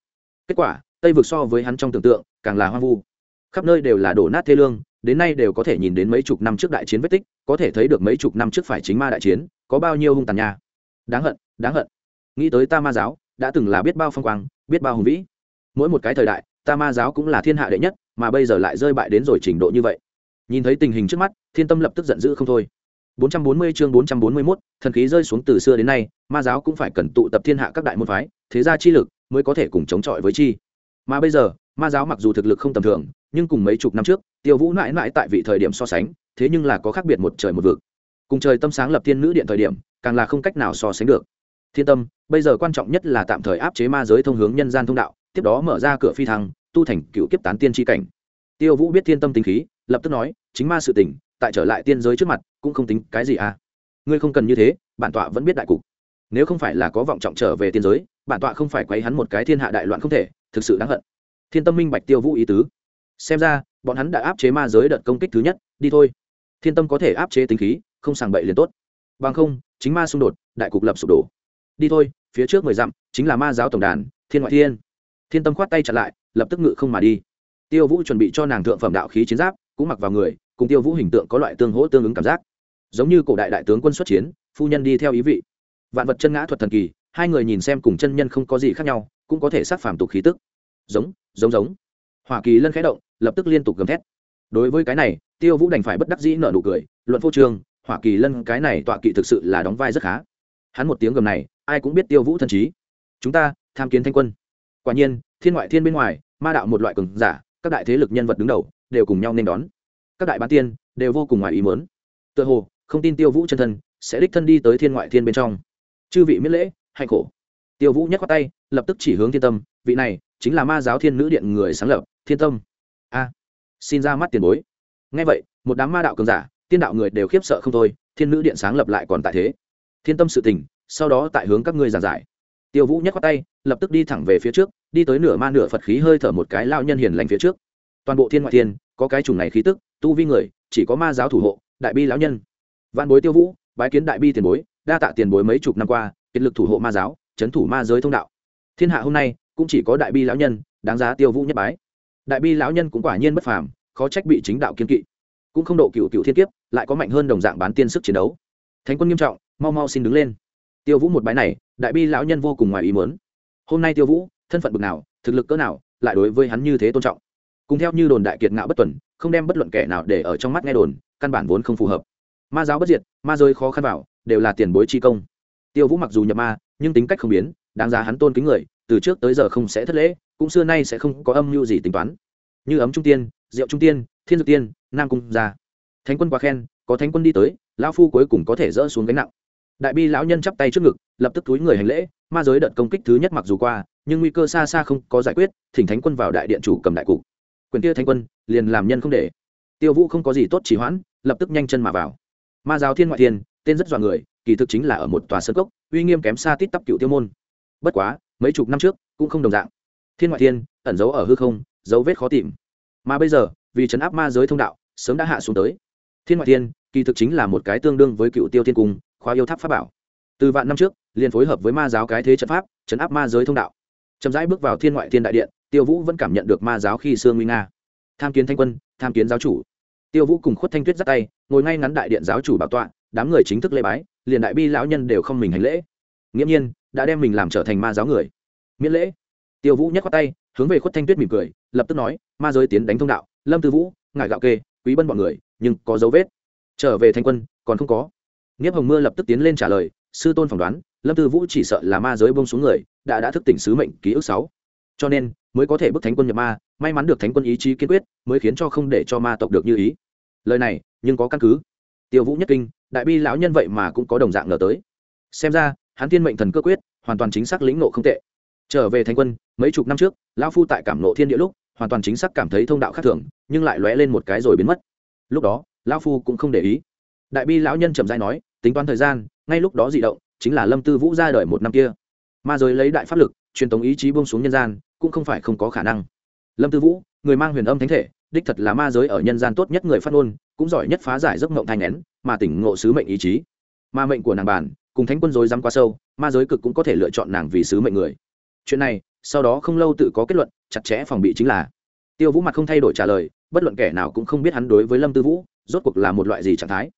Kết quả, tây vực so với hắn trong tưởng tượng, càng là hoang vu. Khắp nơi đều là đổ nát thê lương đến nay đều có thể nhìn đến mấy chục năm trước đại chiến vết tích có thể thấy được mấy chục năm trước phải chính ma đại chiến có bao nhiêu hung tàn nha. Đáng hận đáng hận. Nghĩ tới ta ma giáo đã từng là biết bao phong quang biết bao hùng vĩ. Mỗi một cái thời đại ta ma giáo cũng là thiên hạ đệ nhất mà bây giờ lại rơi bại đến rồi trình độ như vậy. Nhìn thấy tình hình trước mắt thiên tâm lập tức giận dữ không thôi. 440 chương 441, thần khí rơi xuống từ xưa đến nay ma giáo cũng phải cần tụ tập thiên hạ các đại môn phái thế gia chi lực mới có thể cùng chống chọi với chi. Mà bây giờ ma giáo mặc dù thực lực không tầm thường, nhưng cùng mấy chục năm trước, tiêu vũ mãi mãi tại vị thời điểm so sánh, thế nhưng là có khác biệt một trời một vực. Cùng trời tâm sáng lập thiên nữ điện thời điểm, càng là không cách nào so sánh được. Thiên tâm, bây giờ quan trọng nhất là tạm thời áp chế ma giới thông hướng nhân gian thông đạo, tiếp đó mở ra cửa phi thăng, tu thành cựu kiếp tán tiên tri cảnh. Tiêu vũ biết thiên tâm tính khí, lập tức nói, chính ma sự tỉnh tại trở lại tiên giới trước mặt, cũng không tính cái gì à. Ngươi không cần như thế, bản tọa vẫn biết đại cục. Nếu không phải là có vọng trọng trở về tiên giới, bản tọa không phải quấy hắn một cái thiên hạ đại loạn không thể, thực sự đáng hận thiên tâm minh bạch tiêu vũ ý tứ. Xem ra, bọn hắn đã áp chế ma giới đợt công kích thứ nhất, đi thôi. Thiên tâm có thể áp chế tính khí, không sàng bậy liền tốt. Bằng không, chính ma xung đột, đại cục lập sụp đổ. Đi thôi, phía trước mười dặm, chính là ma giáo tổng đàn, thiên ngoại thiên. Thiên tâm khoát tay chặt lại, lập tức ngự không mà đi. Tiêu vũ chuẩn bị cho nàng thượng phẩm đạo khí chiến giáp, cũng mặc vào người, cùng tiêu vũ hình tượng có loại tương hỗ tương ứng cảm giác. Giống như cổ đại đại tướng quân xuất chiến, phu nhân đi theo ý vị. Vạn vật chân ngã thuật thần kỳ, hai người nhìn xem cùng chân nhân không có gì khác nhau, cũng có thể sát phàm tục khí tức giống giống giống. Hoa kỳ lân khẽ động, lập tức liên tục gầm thét. Đối với cái này, tiêu vũ đành phải bất đắc dĩ nợ nụ cười, luận phô trương hoa kỳ lân cái này tọa kỵ thực sự là đóng vai rất khá. Hắn một tiếng gầm này, ai cũng biết tiêu vũ thần trí. Chúng ta, tham kiến thanh quân. Quả nhiên, thiên ngoại thiên bên ngoài, ma đạo một loại cường giả, các đại thế lực nhân vật đứng đầu, đều cùng nhau nên đón. Các đại bán tiên, đều vô cùng ngoài ý mớn tựa hồ, không tin tiêu vũ chân thân, sẽ đích thân đi tới thiên ngoại thiên bên trong. Chư vị miễn lễ, hạnh khổ. Tiêu vũ nhắc qua tay, lập tức chỉ hướng thiên tâm, vị này chính là ma giáo thiên nữ điện người sáng lập, thiên tâm. A, xin ra mắt tiền bối. Ngay vậy, một đám ma đạo cường giả, tiên đạo người đều khiếp sợ không thôi, thiên nữ điện sáng lập lại còn tại thế. Thiên tâm sự tình, sau đó tại hướng các ngươi giàn giải. Tiêu vũ nhắc qua tay, lập tức đi thẳng về phía trước, đi tới nửa ma nửa phật khí hơi thở một cái lao nhân hiền lành phía trước. Toàn bộ thiên ngoại thiên, có cái chủng này khí tức, tu vi người, chỉ có ma giáo thủ hộ, đại bi lão nhân. Văn bối tiêu vũ, bái kiến đại bi tiền bối, đa tạ tiền bối mấy chục năm qua, kiệt lực thủ hộ ma giáo, chấn thủ ma giới thông đạo. Thiên hạ hôm nay cũng chỉ có đại bi lão nhân, đáng giá tiêu vũ nhất bái. Đại bi lão nhân cũng quả nhiên bất phàm, khó trách bị chính đạo kiên kỵ. Cũng không độ cựu cựu thiên kiếp, lại có mạnh hơn đồng dạng bán tiên sức chiến đấu. Thánh quân nghiêm trọng, mau mau xin đứng lên. Tiêu vũ một bái này, đại bi lão nhân vô cùng ngoài ý muốn. Hôm nay tiêu vũ, thân phận bực nào, thực lực cỡ nào, lại đối với hắn như thế tôn trọng. Cùng theo như đồn đại kiệt ngạo bất tuần, không đem bất luận kẻ nào để ở trong mắt nghe đồn, căn bản vốn không phù hợp. Ma giáo bất diệt, ma rơi khó khăn vào, đều là tiền bối chi công. Tiêu vũ mặc dù nhập ma, nhưng tính cách không biến, đáng giá hắn tôn kính người từ trước tới giờ không sẽ thất lễ, cũng xưa nay sẽ không có âm mưu gì tính toán. Như ấm trung tiên, rượu trung tiên, thiên dược tiên, nam cung gia. Thánh quân quá khen, có thánh quân đi tới, lão phu cuối cùng có thể dỡ xuống gánh nặng. Đại bi lão nhân chắp tay trước ngực, lập tức túi người hành lễ, ma giới đợt công kích thứ nhất mặc dù qua, nhưng nguy cơ xa xa không có giải quyết, thỉnh thánh quân vào đại điện chủ cầm đại cục. Quyền kia thánh quân, liền làm nhân không để. Tiêu vũ không có gì tốt chỉ hoãn, lập tức nhanh chân mà vào. Ma giáo thiên ngoại thiên, tên rất dọa người, kỳ thực chính là ở một tòa sân cốc, uy nghiêm kém xa tít tắp cựu tiêu môn. Bất quá mấy chục năm trước cũng không đồng dạng. Thiên ngoại thiên, ẩn giấu ở hư không, dấu vết khó tìm. Mà bây giờ, vì chấn áp ma giới thông đạo, sớm đã hạ xuống tới. Thiên ngoại thiên, kỳ thực chính là một cái tương đương với cựu tiêu thiên cung, khóa yêu tháp pháp bảo. Từ vạn năm trước, liền phối hợp với ma giáo cái thế trận pháp, chấn áp ma giới thông đạo. Chậm rãi bước vào thiên ngoại thiên đại điện, tiêu vũ vẫn cảm nhận được ma giáo khi xưa nguy nga. Tham kiến thanh quân, tham kiến giáo chủ. Tiêu vũ cùng khuất thanh tuyết dắt tay, ngồi ngay ngắn đại điện giáo chủ bảo tọa, đám người chính thức lễ bái, liền đại bi lão nhân đều không mình hành lễ. Nghiễm nhiên đã đem mình làm trở thành ma giáo người. Miễn lễ. Tiêu vũ nhắc qua tay, hướng về khuất thanh tuyết mỉm cười, lập tức nói, ma giới tiến đánh thông đạo, lâm tư vũ ngài gạo kê, quý bân bọn người, nhưng có dấu vết. Trở về thanh quân, còn không có. Nghiếp hồng mưa lập tức tiến lên trả lời, sư tôn phỏng đoán, lâm tư vũ chỉ sợ là ma giới bông xuống người, đã đã thức tỉnh sứ mệnh ký ức sáu. Cho nên, mới có thể bức thánh quân nhập ma, may mắn được thánh quân ý chí kiên quyết, mới khiến cho không để cho ma tộc được như ý. Lời này, nhưng có căn cứ. Tiêu vũ nhất kinh, đại bi lão nhân vậy mà cũng có đồng dạng ngờ tới. Xem ra hắn thiên mệnh thần cơ quyết, hoàn toàn chính xác lĩnh nộ không tệ. Trở về thánh quân, mấy chục năm trước, lão phu tại cảm nộ thiên địa lúc, hoàn toàn chính xác cảm thấy thông đạo khác thường, nhưng lại lóe lên một cái rồi biến mất. Lúc đó, lão phu cũng không để ý. Đại bi lão nhân trầm dai nói, tính toán thời gian, ngay lúc đó dị động, chính là lâm tư vũ ra đời một năm kia. Ma giới lấy đại pháp lực, truyền tống ý chí bông xuống nhân gian, cũng không phải không có khả năng. Lâm tư vũ, người mang huyền âm thánh thể, đích thật là ma giới ở nhân gian tốt nhất người phát ngôn, cũng giỏi nhất phá giải giấc mộng thanh nén, mà tỉnh ngộ sứ mệnh ý chí. Ma mệnh của nàng bản cùng thánh quân dối dám quá sâu, ma giới cực cũng có thể lựa chọn nàng vì sứ mệnh người. Chuyện này, sau đó không lâu tự có kết luận, chặt chẽ phòng bị chính là. Tiêu vũ mặt không thay đổi trả lời, bất luận kẻ nào cũng không biết hắn đối với lâm tư vũ, rốt cuộc là một loại gì trạng thái.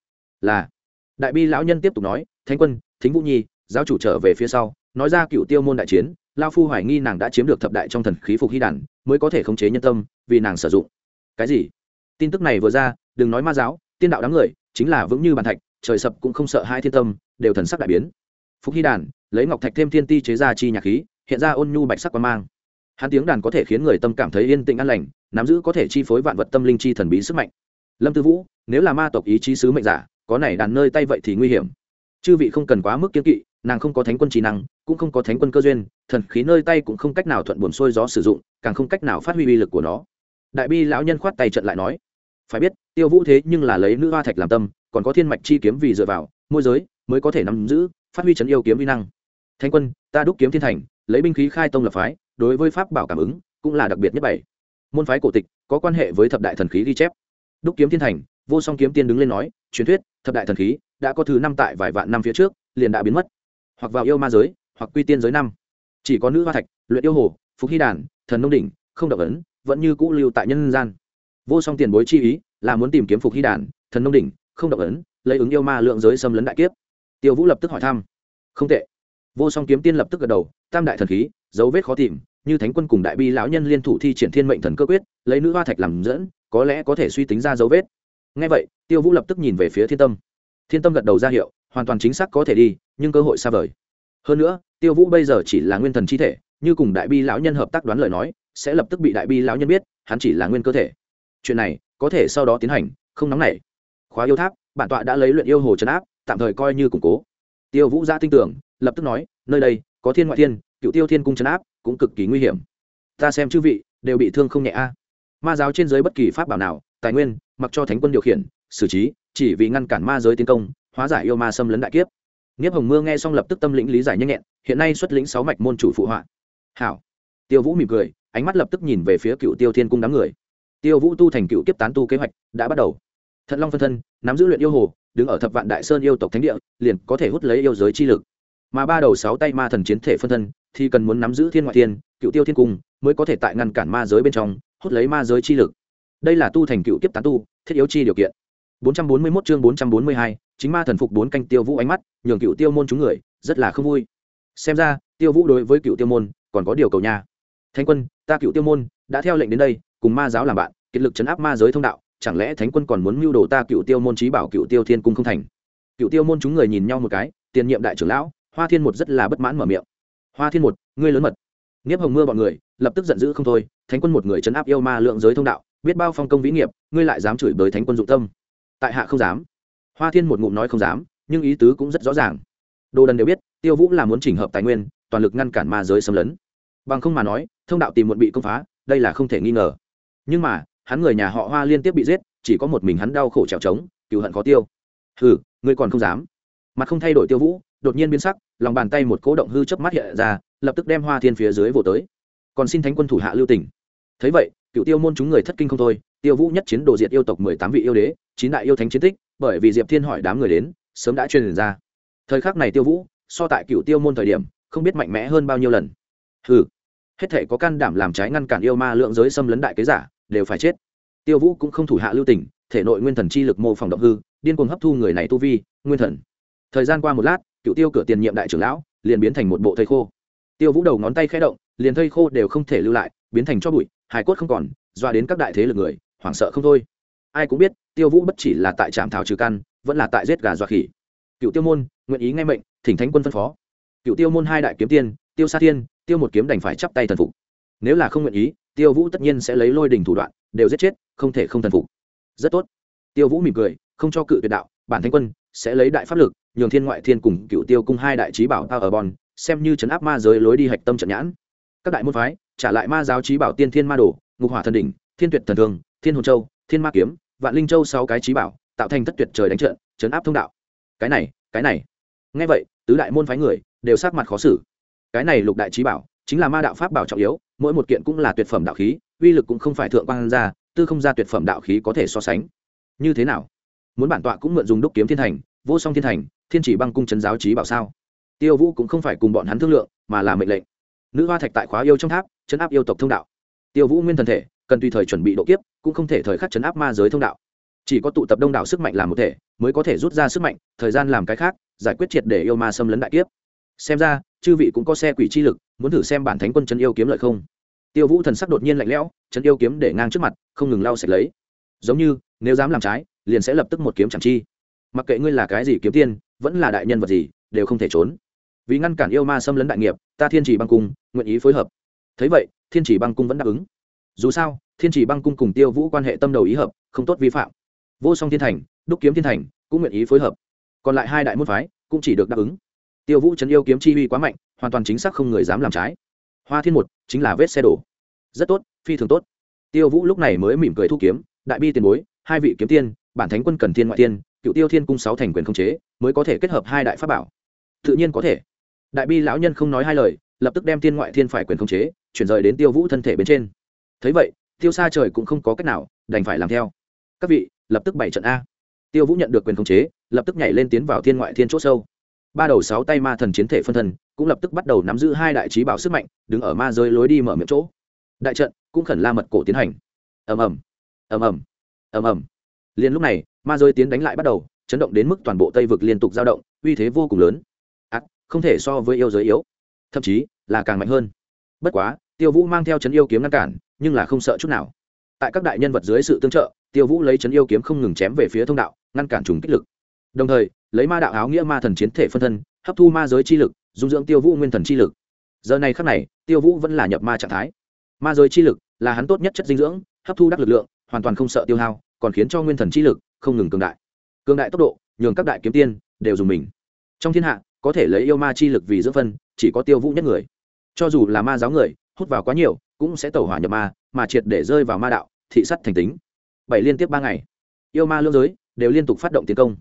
Là, đại bi lão nhân tiếp tục nói, thánh quân, thính vũ nhi, giáo chủ trở về phía sau, nói ra cựu tiêu môn đại chiến, lao phu hoài nghi nàng đã chiếm được thập đại trong thần khí phục hy đản mới có thể khống chế nhân tâm, vì nàng sử dụng. Cái gì? Tin tức này vừa ra, đừng nói ma giáo, tiên đạo đám người, chính là vững như bàn thạch trời sập cũng không sợ hai thiên tâm, đều thần sắc đại biến. Phục hy Đàn, lấy ngọc thạch thêm thiên ti chế ra chi nhạc khí, hiện ra ôn nhu bạch sắc quan mang. Hắn tiếng đàn có thể khiến người tâm cảm thấy yên tĩnh an lành, nắm giữ có thể chi phối vạn vật tâm linh chi thần bí sức mạnh. Lâm tư vũ, nếu là ma tộc ý chí sứ mệnh giả, có này đàn nơi tay vậy thì nguy hiểm. Chư vị không cần quá mức kiên kỵ, nàng không có thánh quân trí năng, cũng không có thánh quân cơ duyên, thần khí nơi tay cũng không cách nào thuận buồn xuôi gió sử dụng, càng không cách nào phát huy uy lực của nó. Đại bi lão nhân khoát tay trận lại nói, phải biết, tiêu vũ thế nhưng là lấy nữ hoa thạch làm tâm còn có thiên mạch chi kiếm vì dựa vào, môi giới mới có thể nắm giữ, phát huy trấn yêu kiếm vi năng. Thanh quân, ta đúc kiếm thiên thành, lấy binh khí khai tông lập phái, đối với pháp bảo cảm ứng cũng là đặc biệt nhất bảy. Môn phái cổ tịch có quan hệ với thập đại thần khí ghi chép. Đúc kiếm thiên thành, vô song kiếm tiên đứng lên nói, truyền thuyết, thập đại thần khí đã có thứ năm tại vài vạn năm phía trước, liền đã biến mất. Hoặc vào yêu ma giới, hoặc quy tiên giới năm. Chỉ có nữ hoa thạch, luyện yêu hồ, phục hy đàn, thần nông đỉnh, không độc ấn, vẫn như cũ lưu tại nhân gian. Vô song tiền bối chi ý là muốn tìm kiếm phục hy đàn, thần nông đỉnh không động ấn, lấy ứng yêu ma lượng giới xâm lấn đại kiếp. Tiêu vũ lập tức hỏi thăm. Không tệ. Vô song kiếm tiên lập tức gật đầu, tam đại thần khí, dấu vết khó tìm, như thánh quân cùng đại bi lão nhân liên thủ thi triển thiên mệnh thần cơ quyết, lấy nữ hoa thạch làm dẫn, có lẽ có thể suy tính ra dấu vết. Ngay vậy, tiêu vũ lập tức nhìn về phía thiên tâm. Thiên tâm gật đầu ra hiệu, hoàn toàn chính xác có thể đi, nhưng cơ hội xa vời. Hơn nữa, tiêu vũ bây giờ chỉ là nguyên thần chi thể, như cùng đại bi lão nhân hợp tác đoán lời nói, sẽ lập tức bị đại bi lão nhân biết, hắn chỉ là nguyên cơ thể. Chuyện này, có thể sau đó tiến hành, không nóng nảy khóa yêu tháp, bản tọa đã lấy luyện yêu hồ trấn áp, tạm thời coi như củng cố. Tiêu vũ gia tin tưởng, lập tức nói, nơi đây, có thiên ngoại thiên, cựu tiêu thiên cung trấn áp, cũng cực kỳ nguy hiểm. Ta xem chư vị, đều bị thương không nhẹ a. Ma giáo trên giới bất kỳ pháp bảo nào, tài nguyên, mặc cho thánh quân điều khiển, xử trí, chỉ vì ngăn cản ma giới tiến công, hóa giải yêu ma xâm lấn đại kiếp. Nghiếp hồng mưa nghe xong lập tức tâm lĩnh lý giải nhanh nhẹn, hiện nay xuất lĩnh sáu mạch môn chủ phụ họa. Hảo. Tiêu vũ mỉm cười, ánh mắt lập tức nhìn về phía cựu tiêu thiên cung đám người. Tiêu vũ tu thành cựu kiếp tán tu kế hoạch, đã bắt đầu thận long phân thân nắm giữ luyện yêu hồ đứng ở thập vạn đại sơn yêu tộc thánh địa liền có thể hút lấy yêu giới chi lực. Mà ba đầu sáu tay ma thần chiến thể phân thân thì cần muốn nắm giữ thiên ngoại thiên cựu tiêu thiên cung mới có thể tại ngăn cản ma giới bên trong hút lấy ma giới chi lực. Đây là tu thành cựu kiếp tán tu thiết yếu chi điều kiện. 441 chương 442, chính ma thần phục bốn canh tiêu vũ ánh mắt nhường cựu tiêu môn chúng người rất là không vui. Xem ra tiêu vũ đối với cựu tiêu môn còn có điều cầu nha. Thánh quân ta cựu tiêu môn đã theo lệnh đến đây cùng ma giáo làm bạn kiệt lực chấn áp ma giới thông đạo chẳng lẽ thánh quân còn muốn mưu đồ ta cựu tiêu môn trí bảo cựu tiêu thiên cung không thành? Cựu tiêu môn chúng người nhìn nhau một cái, tiền nhiệm đại trưởng lão, hoa thiên một rất là bất mãn mở miệng. Hoa thiên một, ngươi lớn mật. Nghiếp hồng mưa bọn người, lập tức giận dữ không thôi, thánh quân một người chấn áp yêu ma lượng giới thông đạo, biết bao phong công vĩ nghiệp, ngươi lại dám chửi bới thánh quân dụng tâm. Tại hạ không dám. Hoa thiên một ngụm nói không dám, nhưng ý tứ cũng rất rõ ràng. Đồ đần đều biết, tiêu vũ là muốn chỉnh hợp tài nguyên, toàn lực ngăn cản ma giới xâm lấn. Bằng không mà nói, thông đạo tìm muộn bị công phá, đây là không thể nghi ngờ. Nhưng mà hắn người nhà họ hoa liên tiếp bị giết chỉ có một mình hắn đau khổ trèo trống cựu hận khó tiêu. Hừ ngươi còn không dám. Mặt không thay đổi tiêu vũ đột nhiên biến sắc lòng bàn tay một cố động hư chớp mắt hiện ra lập tức đem hoa thiên phía dưới vỗ tới. Còn xin thánh quân thủ hạ lưu tỉnh thấy vậy cựu tiêu môn chúng người thất kinh không thôi tiêu vũ nhất chiến đồ diệt yêu tộc mười tám vị yêu đế chín đại yêu thánh chiến tích bởi vì diệp thiên hỏi đám người đến sớm đã truyền ra. Thời khắc này tiêu vũ so tại cựu tiêu môn thời điểm không biết mạnh mẽ hơn bao nhiêu lần. Hừ, hết thể có can đảm làm trái ngăn cản yêu ma lượng giới xâm lấn đại kế giả đều phải chết. Tiêu vũ cũng không thủ hạ lưu tình, thể nội nguyên thần chi lực mô phỏng động hư, điên cuồng hấp thu người này tu vi, nguyên thần. Thời gian qua một lát, cựu tiêu cửa tiền nhiệm đại trưởng lão, liền biến thành một bộ thây khô. Tiêu vũ đầu ngón tay khẽ động, liền thây khô đều không thể lưu lại, biến thành cho bụi hải cốt không còn, doa đến các đại thế lực người, hoảng sợ không thôi. Ai cũng biết, tiêu vũ bất chỉ là tại trạm thảo trừ căn, vẫn là tại giết gà dọa khỉ. Cựu tiêu môn, nguyện ý nghe mệnh, thỉnh thánh quân phân phó. Cựu tiêu môn hai đại kiếm tiên, tiêu sa thiên, tiêu một kiếm đành phải chắp tay thần phục. Nếu là không nguyện ý tiêu vũ tất nhiên sẽ lấy lôi đình thủ đoạn đều giết chết không thể không thần phục. Rất tốt. Tiêu vũ mỉm cười không cho cự tuyệt đạo bản thánh quân sẽ lấy đại pháp lực nhường thiên ngoại thiên cùng cựu tiêu cung hai đại trí bảo tao ở bòn, xem như chấn áp ma giới lối đi hạch tâm trận nhãn. Các đại môn phái trả lại ma giáo trí bảo tiên thiên ma đồ ngục hỏa thần đỉnh thiên tuyệt thần thường thiên hồn châu thiên ma kiếm vạn linh châu sáu cái trí bảo tạo thành thất tuyệt trời đánh trận chấn áp thông đạo. Cái này cái này. Ngay vậy tứ đại môn phái người đều sát mặt khó xử. Cái này lục đại trí bảo chính là ma đạo pháp bảo trọng yếu mỗi một kiện cũng là tuyệt phẩm đạo khí, uy lực cũng không phải thượng quan ra tư không ra tuyệt phẩm đạo khí có thể so sánh. Như thế nào? Muốn bản tọa cũng mượn dùng đúc kiếm thiên thành, vô song thiên thành, thiên chỉ băng cung trấn giáo trí bảo sao? Tiêu vũ cũng không phải cùng bọn hắn thương lượng, mà là mệnh lệnh. Nữ hoa thạch tại khóa yêu trong tháp, chấn áp yêu tộc thông đạo. Tiêu vũ nguyên thần thể, cần tùy thời chuẩn bị độ kiếp, cũng không thể thời khắc chấn áp ma giới thông đạo. Chỉ có tụ tập đông đảo sức mạnh làm một thể, mới có thể rút ra sức mạnh, thời gian làm cái khác, giải quyết triệt để yêu ma xâm lấn đại kiếp xem ra, chư vị cũng có xe quỷ chi lực, muốn thử xem bản thánh quân chân yêu kiếm lợi không? Tiêu vũ thần sắc đột nhiên lạnh lẽo chân yêu kiếm để ngang trước mặt, không ngừng lau sạch lấy. Giống như, nếu dám làm trái, liền sẽ lập tức một kiếm chẳng chi. Mặc kệ ngươi là cái gì kiếm tiên, vẫn là đại nhân vật gì, đều không thể trốn. Vì ngăn cản yêu ma xâm lấn đại nghiệp, ta thiên chỉ băng cung, nguyện ý phối hợp. Thấy vậy, thiên chỉ băng cung vẫn đáp ứng. Dù sao, thiên chỉ băng cung cùng tiêu vũ quan hệ tâm đầu ý hợp, không tốt vi phạm. Vô song thiên thành, đúc kiếm thiên thành, cũng nguyện ý phối hợp. Còn lại hai đại môn phái, cũng chỉ được đáp ứng tiêu vũ trấn yêu kiếm chi uy quá mạnh, hoàn toàn chính xác không người dám làm trái. Hoa thiên một, chính là vết xe đổ. Rất tốt, phi thường tốt. Tiêu vũ lúc này mới mỉm cười thu kiếm, đại bi tiền bối, hai vị kiếm tiên, bản thánh quân cần thiên ngoại tiên, cựu tiêu thiên cung sáu thành quyền không chế, mới có thể kết hợp hai đại pháp bảo. Tự nhiên có thể. Đại bi lão nhân không nói hai lời, lập tức đem thiên ngoại thiên phải quyền không chế, chuyển rời đến tiêu vũ thân thể bên trên. Thấy vậy, tiêu xa trời cũng không có cách nào, đành phải làm theo. Các vị, lập tức bảy trận a. Tiêu vũ nhận được quyền không chế, lập tức nhảy lên tiến vào thiên ngoại thiên c h ỗ sâu ba đầu sáu tay ma thần chiến thể phân thân cũng lập tức bắt đầu nắm giữ hai đại trí bảo sức mạnh đứng ở ma rơi lối đi mở miệng chỗ. Đại trận cũng khẩn la mật cổ tiến hành. Ầm ầm ầm ầm ầm ầm. Liền lúc này ma rơi tiến đánh lại bắt đầu chấn động đến mức toàn bộ tây vực liên tục dao động uy thế vô cùng lớn. À, không thể so với yêu giới yếu thậm chí là càng mạnh hơn. Bất quá tiêu vũ mang theo chấn yêu kiếm ngăn cản nhưng là không sợ chút nào. Tại các đại nhân vật dưới sự tương trợ tiêu vũ lấy chấn yêu kiếm không ngừng chém về phía thông đạo ngăn cản trùng kích lực đồng thời, lấy ma đạo áo nghĩa ma thần chiến thể phân thân, hấp thu ma giới chi lực, dung dưỡng tiêu vũ nguyên thần chi lực. Giờ này khắc này, tiêu vũ vẫn là nhập ma trạng thái. Ma giới chi lực là hắn tốt nhất chất dinh dưỡng, hấp thu đắc lực lượng, hoàn toàn không sợ tiêu hao, còn khiến cho nguyên thần chi lực không ngừng cường đại. Cường đại tốc độ, nhường các đại kiếm tiên đều dùng mình. Trong thiên hạ, có thể lấy yêu ma chi lực vì dưỡng phân, chỉ có tiêu vũ nhất người. Cho dù là ma giáo người, hút vào quá nhiều, cũng sẽ tẩu hỏa nhập ma, mà triệt để rơi vào ma đạo, thị sắt thành tính. Bảy liên tiếp ba ngày, yêu ma lương giới đều liên tục phát động tiến công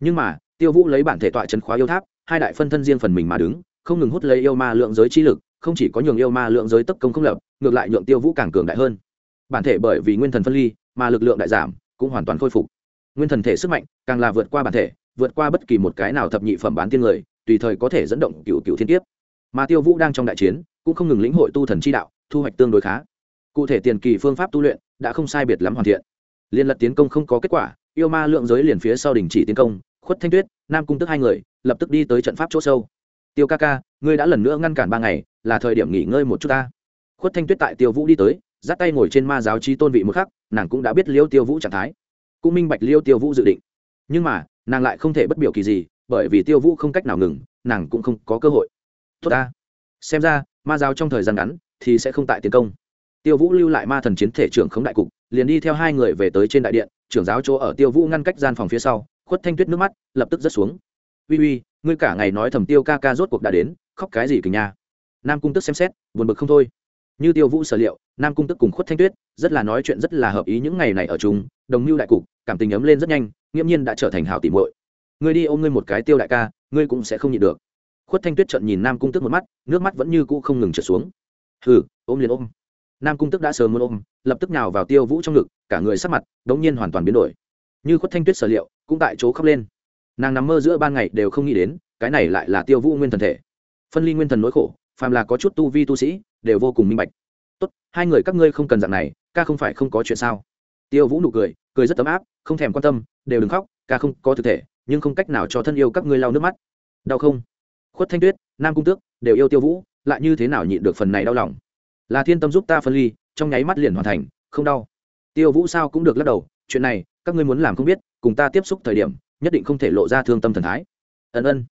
nhưng mà, tiêu vũ lấy bản thể tọa chấn khóa yêu tháp, hai đại phân thân riêng phần mình mà đứng, không ngừng hút lấy yêu ma lượng giới chi lực, không chỉ có nhường yêu ma lượng giới tấp công không lập, ngược lại nhượng tiêu vũ càng cường đại hơn. Bản thể bởi vì nguyên thần phân ly, mà lực lượng đại giảm, cũng hoàn toàn khôi phục. Nguyên thần thể sức mạnh, càng là vượt qua bản thể, vượt qua bất kỳ một cái nào thập nhị phẩm bán tiên người, tùy thời có thể dẫn động cựu cựu thiên tiếp mà tiêu vũ đang trong đại chiến, cũng không ngừng lĩnh hội tu thần chi đạo, thu hoạch tương đối khá. Cụ thể tiền kỳ phương pháp tu luyện, đã không sai biệt lắm hoàn thiện. Liên lật tiến công không có kết quả, yêu ma lượng giới liền phía sau đình chỉ tiến công khuất thanh tuyết, nam cung tức hai người, lập tức đi tới trận pháp chỗ sâu. Tiêu ca ca, ngươi đã lần nữa ngăn cản ba ngày, là thời điểm nghỉ ngơi một chút ta. Khuất thanh tuyết tại tiêu vũ đi tới dắt tay ngồi trên ma giáo trí tôn vị một khắc, nàng cũng đã biết liêu tiêu vũ trạng thái. Cũng minh bạch liêu tiêu vũ dự định. Nhưng mà, nàng lại không thể bất biểu kỳ gì, bởi vì tiêu vũ không cách nào ngừng, nàng cũng không có cơ hội. Tốt ta. Xem ra, ma giáo trong thời gian ngắn, thì sẽ không tại tiến công. Tiêu vũ lưu lại ma thần chiến thể trưởng khống đại cục, liền đi theo hai người về tới trên đại điện, trưởng giáo chỗ ở tiêu vũ ngăn cách gian phòng phía sau khuất thanh tuyết nước mắt, lập tức rớt xuống. Uy uy, ngươi cả ngày nói thầm tiêu ca ca rốt cuộc đã đến, khóc cái gì kình nha. Nam cung tức xem xét, buồn bực không thôi. Như tiêu vũ sở liệu, nam cung tức cùng khuất thanh tuyết, rất là nói chuyện rất là hợp ý những ngày này ở chung, đồng mưu đại cục, cảm tình ấm lên rất nhanh, nghiễm nhiên đã trở thành hảo tỉ muội. Ngươi đi ôm ngươi một cái tiêu đại ca, ngươi cũng sẽ không nhịn được. Khuất thanh tuyết trợn nhìn nam cung tức một mắt, nước mắt vẫn như cũ không ngừng trở xuống. Hừ, ôm liền ôm. Nam cung tức đã sớm muốn ôm, lập tức nào vào tiêu vũ trong ngực, cả người sắc mặt đống nhiên hoàn toàn biến đổi như khuất thanh tuyết sở liệu, cũng tại chỗ khóc lên. Nàng nằm mơ giữa ban ngày đều không nghĩ đến, cái này lại là tiêu vũ nguyên thần thể. Phân ly nguyên thần nỗi khổ, phàm là có chút tu vi tu sĩ, đều vô cùng minh bạch. Tốt, hai người các ngươi không cần dạng này, ca không phải không có chuyện sao? Tiêu vũ nụ cười cười rất tấm áp, không thèm quan tâm, đều đừng khóc, ca không có thực thể, nhưng không cách nào cho thân yêu các ngươi lau nước mắt. Đau không? Khuất thanh tuyết, nam cung tước, đều yêu tiêu vũ, lại như thế nào nhịn được phần này đau lòng? Là thiên tâm giúp ta phân ly, trong nháy mắt liền hoàn thành, không đau. Tiêu vũ sao cũng được lắc đầu, chuyện này các ngươi muốn làm không biết cùng ta tiếp xúc thời điểm nhất định không thể lộ ra thương tâm thần thái. Ân ân.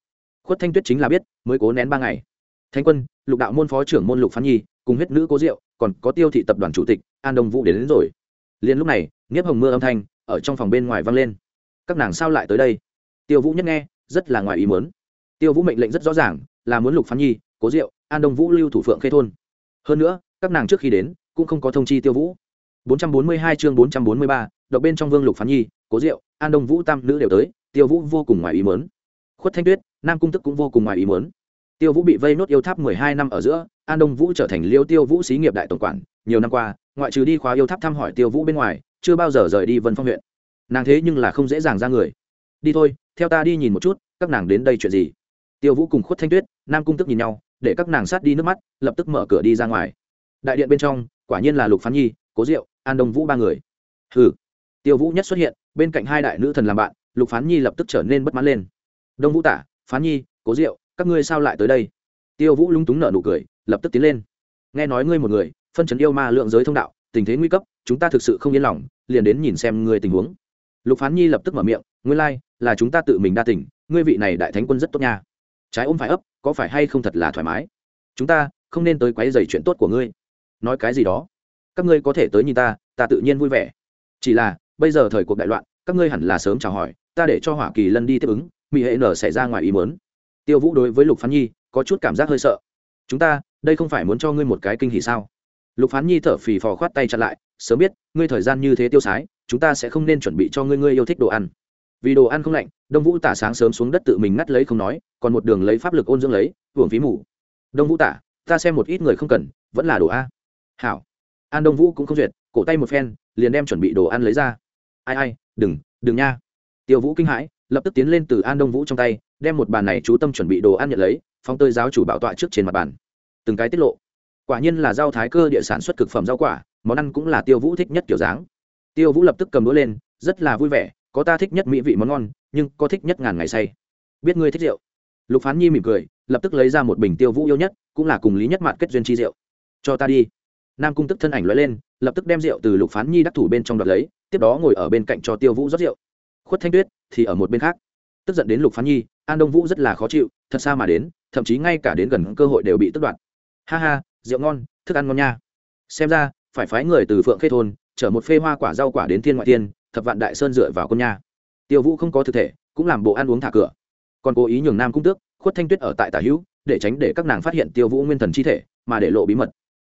Khuất thanh tuyết chính là biết mới cố nén ba ngày. Thanh quân lục đạo môn phó trưởng môn lục phán nhi cùng huyết nữ cố diệu còn có tiêu thị tập đoàn chủ tịch an đông vũ đến, đến rồi. Liền lúc này nghiếp hồng mưa âm thanh ở trong phòng bên ngoài vang lên. Các nàng sao lại tới đây? Tiêu vũ nhất nghe rất là ngoài ý muốn. Tiêu vũ mệnh lệnh rất rõ ràng là muốn lục phán nhi cố diệu an đông vũ lưu thủ phượng khê thôn. Hơn nữa các nàng trước khi đến cũng không có thông chi tiêu vũ. 442 chương 443, độc bên trong vương lục phán nhi cố diệu an đông vũ tam nữ đều tới tiêu vũ vô cùng ngoài ý muốn. Khuất thanh tuyết nam cung tức cũng vô cùng ngoài ý muốn. Tiêu vũ bị vây nốt yêu tháp 12 năm ở giữa an đông vũ trở thành liêu tiêu vũ xí nghiệp đại tổng quản nhiều năm qua ngoại trừ đi khóa yêu tháp thăm hỏi tiêu vũ bên ngoài chưa bao giờ rời đi vân phong huyện. Nàng thế nhưng là không dễ dàng ra người. Đi thôi theo ta đi nhìn một chút các nàng đến đây chuyện gì? Tiêu vũ cùng khuất thanh tuyết nam cung tức nhìn nhau để các nàng sát đi nước mắt lập tức mở cửa đi ra ngoài. Đại điện bên trong quả nhiên là lục phán nhi cố diệu an đông vũ ba người hừ tiêu vũ nhất xuất hiện bên cạnh hai đại nữ thần làm bạn lục phán nhi lập tức trở nên bất mãn lên đông vũ tả phán nhi cố diệu các ngươi sao lại tới đây tiêu vũ lúng túng nở nụ cười lập tức tiến lên nghe nói ngươi một người phân chấn yêu ma lượng giới thông đạo tình thế nguy cấp chúng ta thực sự không yên lòng liền đến nhìn xem ngươi tình huống lục phán nhi lập tức mở miệng ngươi lai、like, là chúng ta tự mình đa tỉnh ngươi vị này đại thánh quân rất tốt nha trái ôm phải ấp có phải hay không thật là thoải mái chúng ta không nên tới quấy dày chuyện tốt của ngươi nói cái gì đó các ngươi có thể tới nhìn ta ta tự nhiên vui vẻ. Chỉ là, bây giờ thời cuộc đại loạn, các ngươi hẳn là sớm chào hỏi, ta để cho hỏa kỳ lân đi tiếp ứng mỹ hệ nở xảy ra ngoài ý mớn tiêu vũ đối với lục phán nhi có chút cảm giác hơi sợ. Chúng ta, đây không phải muốn cho ngươi một cái kinh hỉ sao? Lục phán nhi thở phì phò khoát tay chặn lại, sớm biết, ngươi thời gian như thế tiêu sái, chúng ta sẽ không nên chuẩn bị cho ngươi ngươi yêu thích đồ ăn. Vì đồ ăn không lạnh, đông vũ tả sáng sớm xuống đất tự mình ngắt lấy không nói, còn một đường lấy pháp lực ôn dưỡng lấy hưởng phí mù. Đông vũ tả, ta xem một ít người không cần, vẫn là đồ a. Hảo an đông vũ cũng không duyệt, cổ tay một phen, liền đem chuẩn bị đồ ăn lấy ra. Ai ai, đừng đừng nha. Tiêu vũ kinh hãi, lập tức tiến lên từ an đông vũ trong tay, đem một bàn này chú tâm chuẩn bị đồ ăn nhận lấy phong tơi giáo chủ bảo tọa trước trên mặt bàn. Từng cái tiết lộ. Quả nhiên là rau thái cơ địa sản xuất cực phẩm rau quả, món ăn cũng là tiêu vũ thích nhất kiểu dáng. Tiêu vũ lập tức cầm đũa lên, rất là vui vẻ, có ta thích nhất mỹ vị món ngon, nhưng có thích nhất ngàn ngày say. Biết ngươi thích rượu. Lục phán nhi mỉm cười, lập tức lấy ra một bình tiêu vũ yêu nhất, cũng là cùng lý nhất mạn kết duyên chi rượu. Cho ta đi nam cung tức thân ảnh l lên, lập tức đem rượu từ lục phán nhi đắc thủ bên trong đoạt lấy, tiếp đó ngồi ở bên cạnh cho tiêu vũ rót rượu. Khuất thanh tuyết thì ở một bên khác. Tức giận đến lục phán nhi, an đông vũ rất là khó chịu, thật xa mà đến, thậm chí ngay cả đến gần cơ hội đều bị tức đoạt. Ha ha, rượu ngon, thức ăn ngon nha. Xem ra, phải phái người từ phượng khê thôn, chở một phê hoa quả rau quả đến thiên ngoại thiên, thập vạn đại sơn dựa vào con nha. Tiêu vũ không có thực thể, cũng làm bộ ăn uống thả cửa. Còn cố ý nhường nam cung tước, khuất thanh tuyết ở tại tả hữu, để tránh để các nàng phát hiện tiêu vũ nguyên thần chi thể, mà để lộ bí mật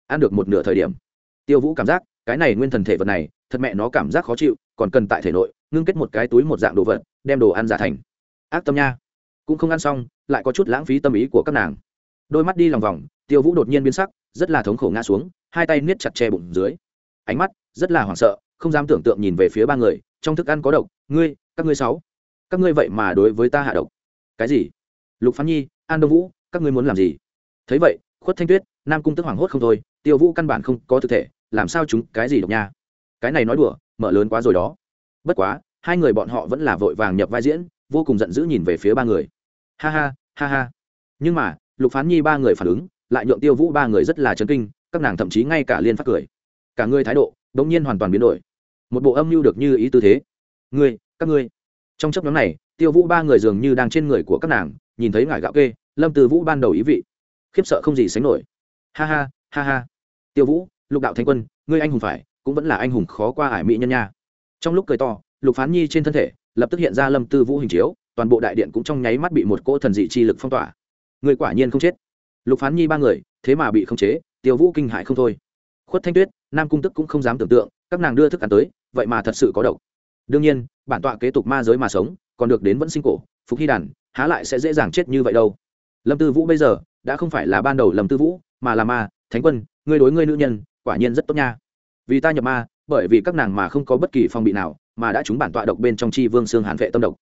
ăn được một nửa thời điểm. Tiêu vũ cảm giác, cái này nguyên thần thể vật này, thật mẹ nó cảm giác khó chịu, còn cần tại thể nội, ngưng kết một cái túi một dạng đồ vật, đem đồ ăn giả thành. Ác tâm nha. Cũng không ăn xong, lại có chút lãng phí tâm ý của các nàng. Đôi mắt đi lòng vòng, tiêu vũ đột nhiên biến sắc, rất là thống khổ ngã xuống, hai tay niết chặt che bụng dưới. Ánh mắt rất là hoảng sợ, không dám tưởng tượng nhìn về phía ba người, trong thức ăn có độc, ngươi, các ngươi sáu. Các ngươi vậy mà đối với ta hạ độc. Cái gì? Lục phán nhi, an đông vũ, các ngươi muốn làm gì? Thấy vậy, khuất thanh tuyết, nam cung tức hoảng hốt không thôi tiêu vũ căn bản không có thực thể, làm sao chúng cái gì độc nha? Cái này nói đùa, mở lớn quá rồi đó. Bất quá, hai người bọn họ vẫn là vội vàng nhập vai diễn, vô cùng giận dữ nhìn về phía ba người. Ha ha ha ha. Nhưng mà, lục phán nhi ba người phản ứng, lại nhượng tiêu vũ ba người rất là chấn kinh, các nàng thậm chí ngay cả liên phát cười. Cả người thái độ đ ỗ n g nhiên hoàn toàn biến đổi. Một bộ âm mưu được như ý tư thế. Ngươi, các ngươi. Trong chấp nhóm này, tiêu vũ ba người dường như đang trên người của các nàng, nhìn thấy ngải gạo kê, lâm từ vũ ban đầu ý vị. Khiếp sợ không gì sánh nổi. Ha ha ha ha tiêu vũ, lục đạo thanh quân, ngươi anh hùng phải, cũng vẫn là anh hùng khó qua ải mỹ nhân nha. Trong lúc cười to, lục phán nhi trên thân thể, lập tức hiện ra lâm tư vũ hình chiếu, toàn bộ đại điện cũng trong nháy mắt bị một cỗ thần dị chi lực phong tỏa. Người quả nhiên không chết. Lục phán nhi ba người, thế mà bị khống chế, tiêu vũ kinh hại không thôi. Khuất thanh tuyết, nam cung tức cũng không dám tưởng tượng, các nàng đưa thức ăn tới, vậy mà thật sự có độc. Đương nhiên, bản tọa kế tục ma giới mà sống, còn được đến vẫn sinh cổ, phục hy đàn, há lại sẽ dễ dàng chết như vậy đâu. Lâm tư vũ bây giờ, đã không phải là ban đầu lâm tư vũ, mà là ma, thánh quân ngươi đối ngươi nữ nhân, quả nhiên rất tốt nha. Vì ta nhập ma, bởi vì các nàng mà không có bất kỳ phong bị nào, mà đã trúng bản tọa độc bên trong chi vương xương hàn vệ tâm độc.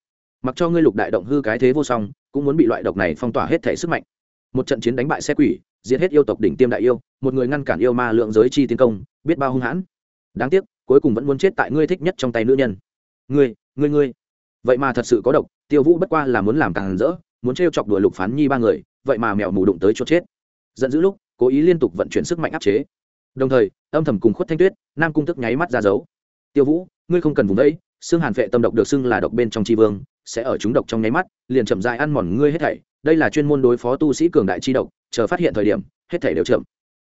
Mặc cho ngươi lục đại động hư cái thế vô song, cũng muốn bị loại độc này phong tỏa hết thể sức mạnh. Một trận chiến đánh bại xe quỷ, giết hết yêu tộc đỉnh tiêm đại yêu, một người ngăn cản yêu ma lượng giới chi tiến công, biết bao hung hãn. Đáng tiếc, cuối cùng vẫn muốn chết tại ngươi thích nhất trong tay nữ nhân. Ngươi ngươi ngươi. Vậy mà thật sự có độc, tiêu vũ bất qua là muốn làm càng rỡ, muốn t chọc đùa lục phán nhi ba người, vậy mà mèo mù đụng tới chỗ chết. Giận dữ lúc cố ý liên tục vận chuyển sức mạnh áp chế. Đồng thời, âm thầm cùng khuất thanh tuyết, nam cung tức nháy mắt ra dấu. Tiêu vũ, ngươi không cần vùng đấy, xương hàn vệ tâm độc được xưng là độc bên trong tri vương, sẽ ở chúng độc trong nháy mắt, liền chậm dại ăn mòn ngươi hết thảy. Đây là chuyên môn đối phó tu sĩ cường đại chi độc, chờ phát hiện thời điểm, hết thảy đều chậm.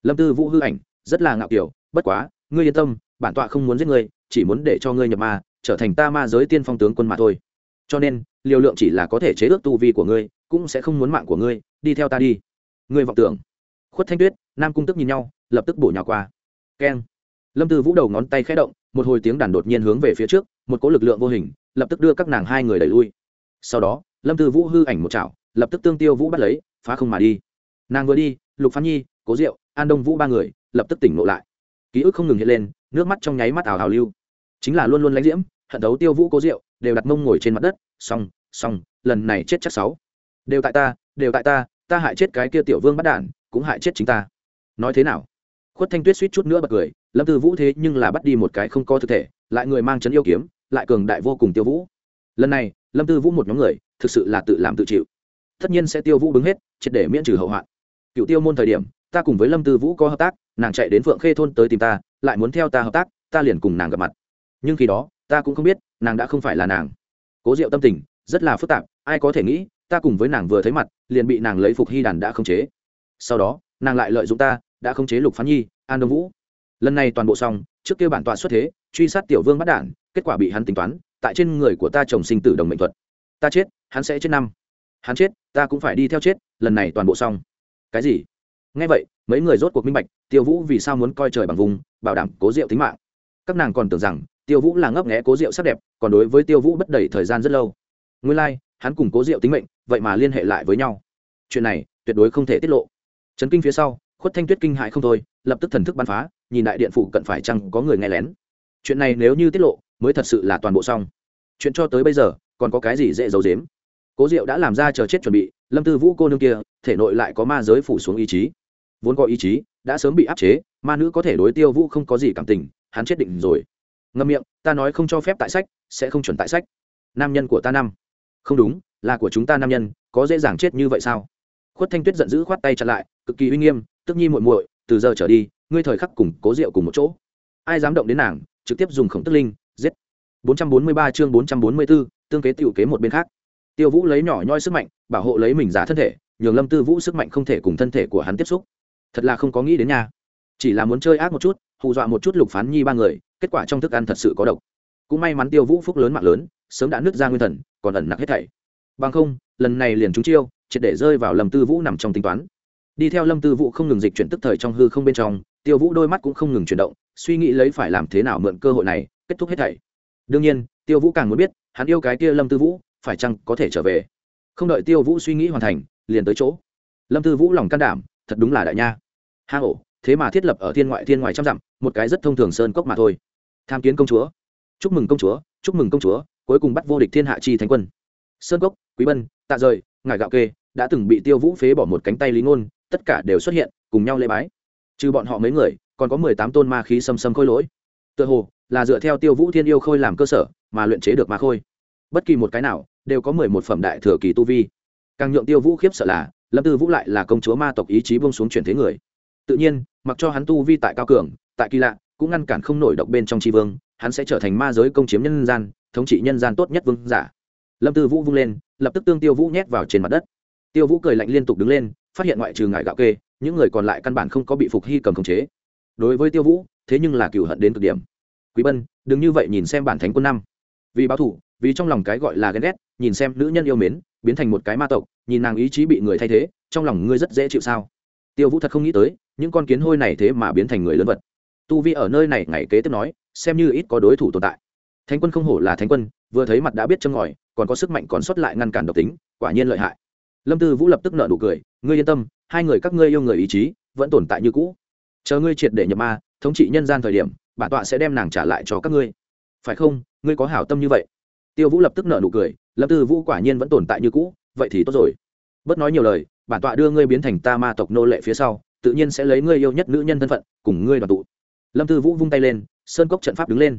Lâm tư vũ hư ảnh, rất là ngạo kiểu, bất quá, ngươi yên tâm, bản tọa không muốn giết ngươi, chỉ muốn để cho ngươi nhập ma, trở thành ta ma giới tiên phong tướng quân mà thôi. Cho nên, liều lượng chỉ là có thể chế ước tu vi của ngươi, cũng sẽ không muốn mạng của ngươi, đi theo ta đi. Ngươi vọng tưởng khuất thanh tuyết, nam cung tức nhìn nhau, lập tức bổ nhào qua. Keng. Lâm tư vũ đầu ngón tay khẽ động, một hồi tiếng đàn đột nhiên hướng về phía trước, một cỗ lực lượng vô hình, lập tức đưa các nàng hai người đẩy lui. Sau đó, lâm tư vũ hư ảnh một chảo, lập tức tương tiêu vũ bắt lấy, phá không mà đi. Nàng vừa đi, lục phán nhi, cố diệu, an đông vũ ba người, lập tức tỉnh ngộ lại. Ký ức không ngừng hiện lên, nước mắt trong nháy mắt ảo hào lưu. Chính là luôn luôn lãnh diễm, hận đấu tiêu vũ cố diệu, đều đặt mông ngồi trên mặt đất xong xong lần này chết chắc sáu. Đều tại ta, đều tại ta ta hại chết cái kia tiểu vương bắt đản cũng hại chết chính ta. Nói thế nào? Khuất thanh tuyết suýt chút nữa bật cười, lâm tư vũ thế nhưng là bắt đi một cái không có thực thể, lại người mang chấn yêu kiếm, lại cường đại vô cùng tiêu vũ. Lần này, lâm tư vũ một nhóm người, thực sự là tự làm tự chịu. Tất nhiên sẽ tiêu vũ bứng hết, triệt để miễn trừ hậu hoạn. Cựu tiêu môn thời điểm, ta cùng với lâm tư vũ có hợp tác, nàng chạy đến phượng khê thôn tới tìm ta, lại muốn theo ta hợp tác, ta liền cùng nàng gặp mặt. Nhưng khi đó, ta cũng không biết, nàng đã không phải là nàng. Cố diệu tâm tình, rất là phức tạp, ai có thể nghĩ, ta cùng với nàng vừa thấy mặt, liền bị nàng lấy phục hy đàn đã khống chế sau đó nàng lại lợi dụng ta đã khống chế lục phán nhi an đông vũ. Lần này toàn bộ xong trước kia bản tọa xuất thế truy sát tiểu vương bắt đản kết quả bị hắn tính toán tại trên người của ta chồng sinh tử đồng mệnh thuật. Ta chết hắn sẽ chết năm. Hắn chết ta cũng phải đi theo chết lần này toàn bộ xong. Cái gì? Ngay vậy mấy người rốt cuộc minh bạch tiêu vũ vì sao muốn coi trời bằng vùng bảo đảm cố diệu tính mạng. Các nàng còn tưởng rằng tiêu vũ là ngấp nghẽ cố diệu sắc đẹp còn đối với tiêu vũ bất đầy thời gian rất lâu. Nguyên lai、like, hắn cùng cố diệu tính mệnh vậy mà liên hệ lại với nhau. Chuyện này tuyệt đối không thể tiết lộ trấn kinh phía sau, khuất thanh tuyết kinh hại không thôi, lập tức thần thức bắn phá, nhìn đại điện phủ cận phải chăng có người nghe lén. Chuyện này nếu như tiết lộ, mới thật sự là toàn bộ xong. Chuyện cho tới bây giờ, còn có cái gì dễ giấu dếm cố diệu đã làm ra chờ chết chuẩn bị, lâm tư vũ cô nương kia, thể nội lại có ma giới phủ xuống ý chí. Vốn có ý chí, đã sớm bị áp chế, ma nữ có thể đối tiêu vũ không có gì cảm tình, hắn chết định rồi. Ngâm miệng, ta nói không cho phép tại sách, sẽ không chuẩn tại sách. Nam nhân của ta năm. Không đúng, là của chúng ta nam nhân, có dễ dàng chết như vậy sao? Khuất thanh tuyết giận dữ khoát tay chặn lại cực kỳ uy nghiêm tức nhi muội muội từ giờ trở đi ngươi thời khắc cùng cố rượu cùng một chỗ. Ai dám động đến nàng trực tiếp dùng khổng tức linh giết. 443 chương 444, tương kế tiểu kế một bên khác. Tiêu vũ lấy nhỏ nhoi sức mạnh bảo hộ lấy mình giả thân thể nhường lâm tư vũ sức mạnh không thể cùng thân thể của hắn tiếp xúc. Thật là không có nghĩ đến nhà chỉ là muốn chơi ác một chút hù dọa một chút lục phán nhi ba người kết quả trong thức ăn thật sự có độc. Cũng may mắn tiêu vũ phúc lớn mạng lớn sớm đã nứt ra nguyên thần còn ẩn nặc hết thảy bằng không, lần này liền trúng chiêu, triệt để rơi vào lâm tư vũ nằm trong tính toán. Đi theo lâm tư vũ không ngừng dịch chuyển tức thời trong hư không bên trong, tiêu vũ đôi mắt cũng không ngừng chuyển động, suy nghĩ lấy phải làm thế nào mượn cơ hội này, kết thúc hết thảy. Đương nhiên, tiêu vũ càng muốn biết, hắn yêu cái kia lâm tư vũ, phải chăng có thể trở về? Không đợi tiêu vũ suy nghĩ hoàn thành, liền tới chỗ. Lâm tư vũ lòng can đảm, thật đúng là đại nha. Hang ổ thế mà thiết lập ở thiên ngoại thiên ngoài trăm dặm, một cái rất thông thường sơn cốc mà thôi. Tham kiến công chúa. Chúc mừng công chúa, chúc mừng công chúa, cuối cùng bắt vô địch thiên hạ chi thánh quân. Sơn cốc quý bân, tạ rời ngài gạo kê đã từng bị tiêu vũ phế bỏ một cánh tay lý ngôn, tất cả đều xuất hiện, cùng nhau lễ bái. Trừ bọn họ mấy người, còn có mười tám tôn ma khí xâm xâm khôi lỗi. Tựa hồ là dựa theo tiêu vũ thiên yêu khôi làm cơ sở, mà luyện chế được ma khôi. Bất kỳ một cái nào đều có mười một phẩm đại thừa kỳ tu vi. Càng nhượng tiêu vũ khiếp sợ là, lâm tư vũ lại là công chúa ma tộc ý chí bông xuống chuyển thế người. Tự nhiên, mặc cho hắn tu vi tại cao cường, tại kỳ lạ, cũng ngăn cản không nổi độc bên trong tri vương, hắn sẽ trở thành ma giới công chiếm nhân gian, thống trị nhân gian tốt nhất vương giả. Lâm tư vũ vung lên lập tức tương tiêu vũ nhét vào trên mặt đất. Tiêu vũ cười lạnh liên tục đứng lên, phát hiện ngoại trừ ngại gạo kê, những người còn lại căn bản không có bị phục hy cầm khống chế. Đối với tiêu vũ, thế nhưng là cựu hận đến cực điểm. Quý bân, đừng như vậy nhìn xem bản thánh quân năm. Vì báo thủ, vì trong lòng cái gọi là ghen ghét, nhìn xem nữ nhân yêu mến, biến thành một cái ma tộc, nhìn nàng ý chí bị người thay thế, trong lòng ngươi rất dễ chịu sao? Tiêu vũ thật không nghĩ tới, những con kiến hôi này thế mà biến thành người lớn vật. Tu vi ở nơi này ngày kế tiếp nói, xem như ít có đối thủ tồn tại. Thánh quân không hổ là thánh quân, vừa thấy mặt đã biết châm ngòi còn có sức mạnh còn xuất lại ngăn cản độc tính, quả nhiên lợi hại. Lâm tư vũ lập tức nợ nụ cười, ngươi yên tâm, hai người các ngươi yêu người ý chí vẫn tồn tại như cũ. Chờ ngươi triệt để nhập ma, thống trị nhân gian thời điểm, bản tọa sẽ đem nàng trả lại cho các ngươi. Phải không? Ngươi có hảo tâm như vậy? Tiêu vũ lập tức nợ nụ cười, lâm tư vũ quả nhiên vẫn tồn tại như cũ, vậy thì tốt rồi. Bớt nói nhiều lời, bản tọa đưa ngươi biến thành ta ma tộc nô lệ phía sau, tự nhiên sẽ lấy ngươi yêu nhất nữ nhân thân phận cùng ngươi đoàn tụ. Lâm tư vũ vung tay lên, sơn cốc trận pháp đứng lên.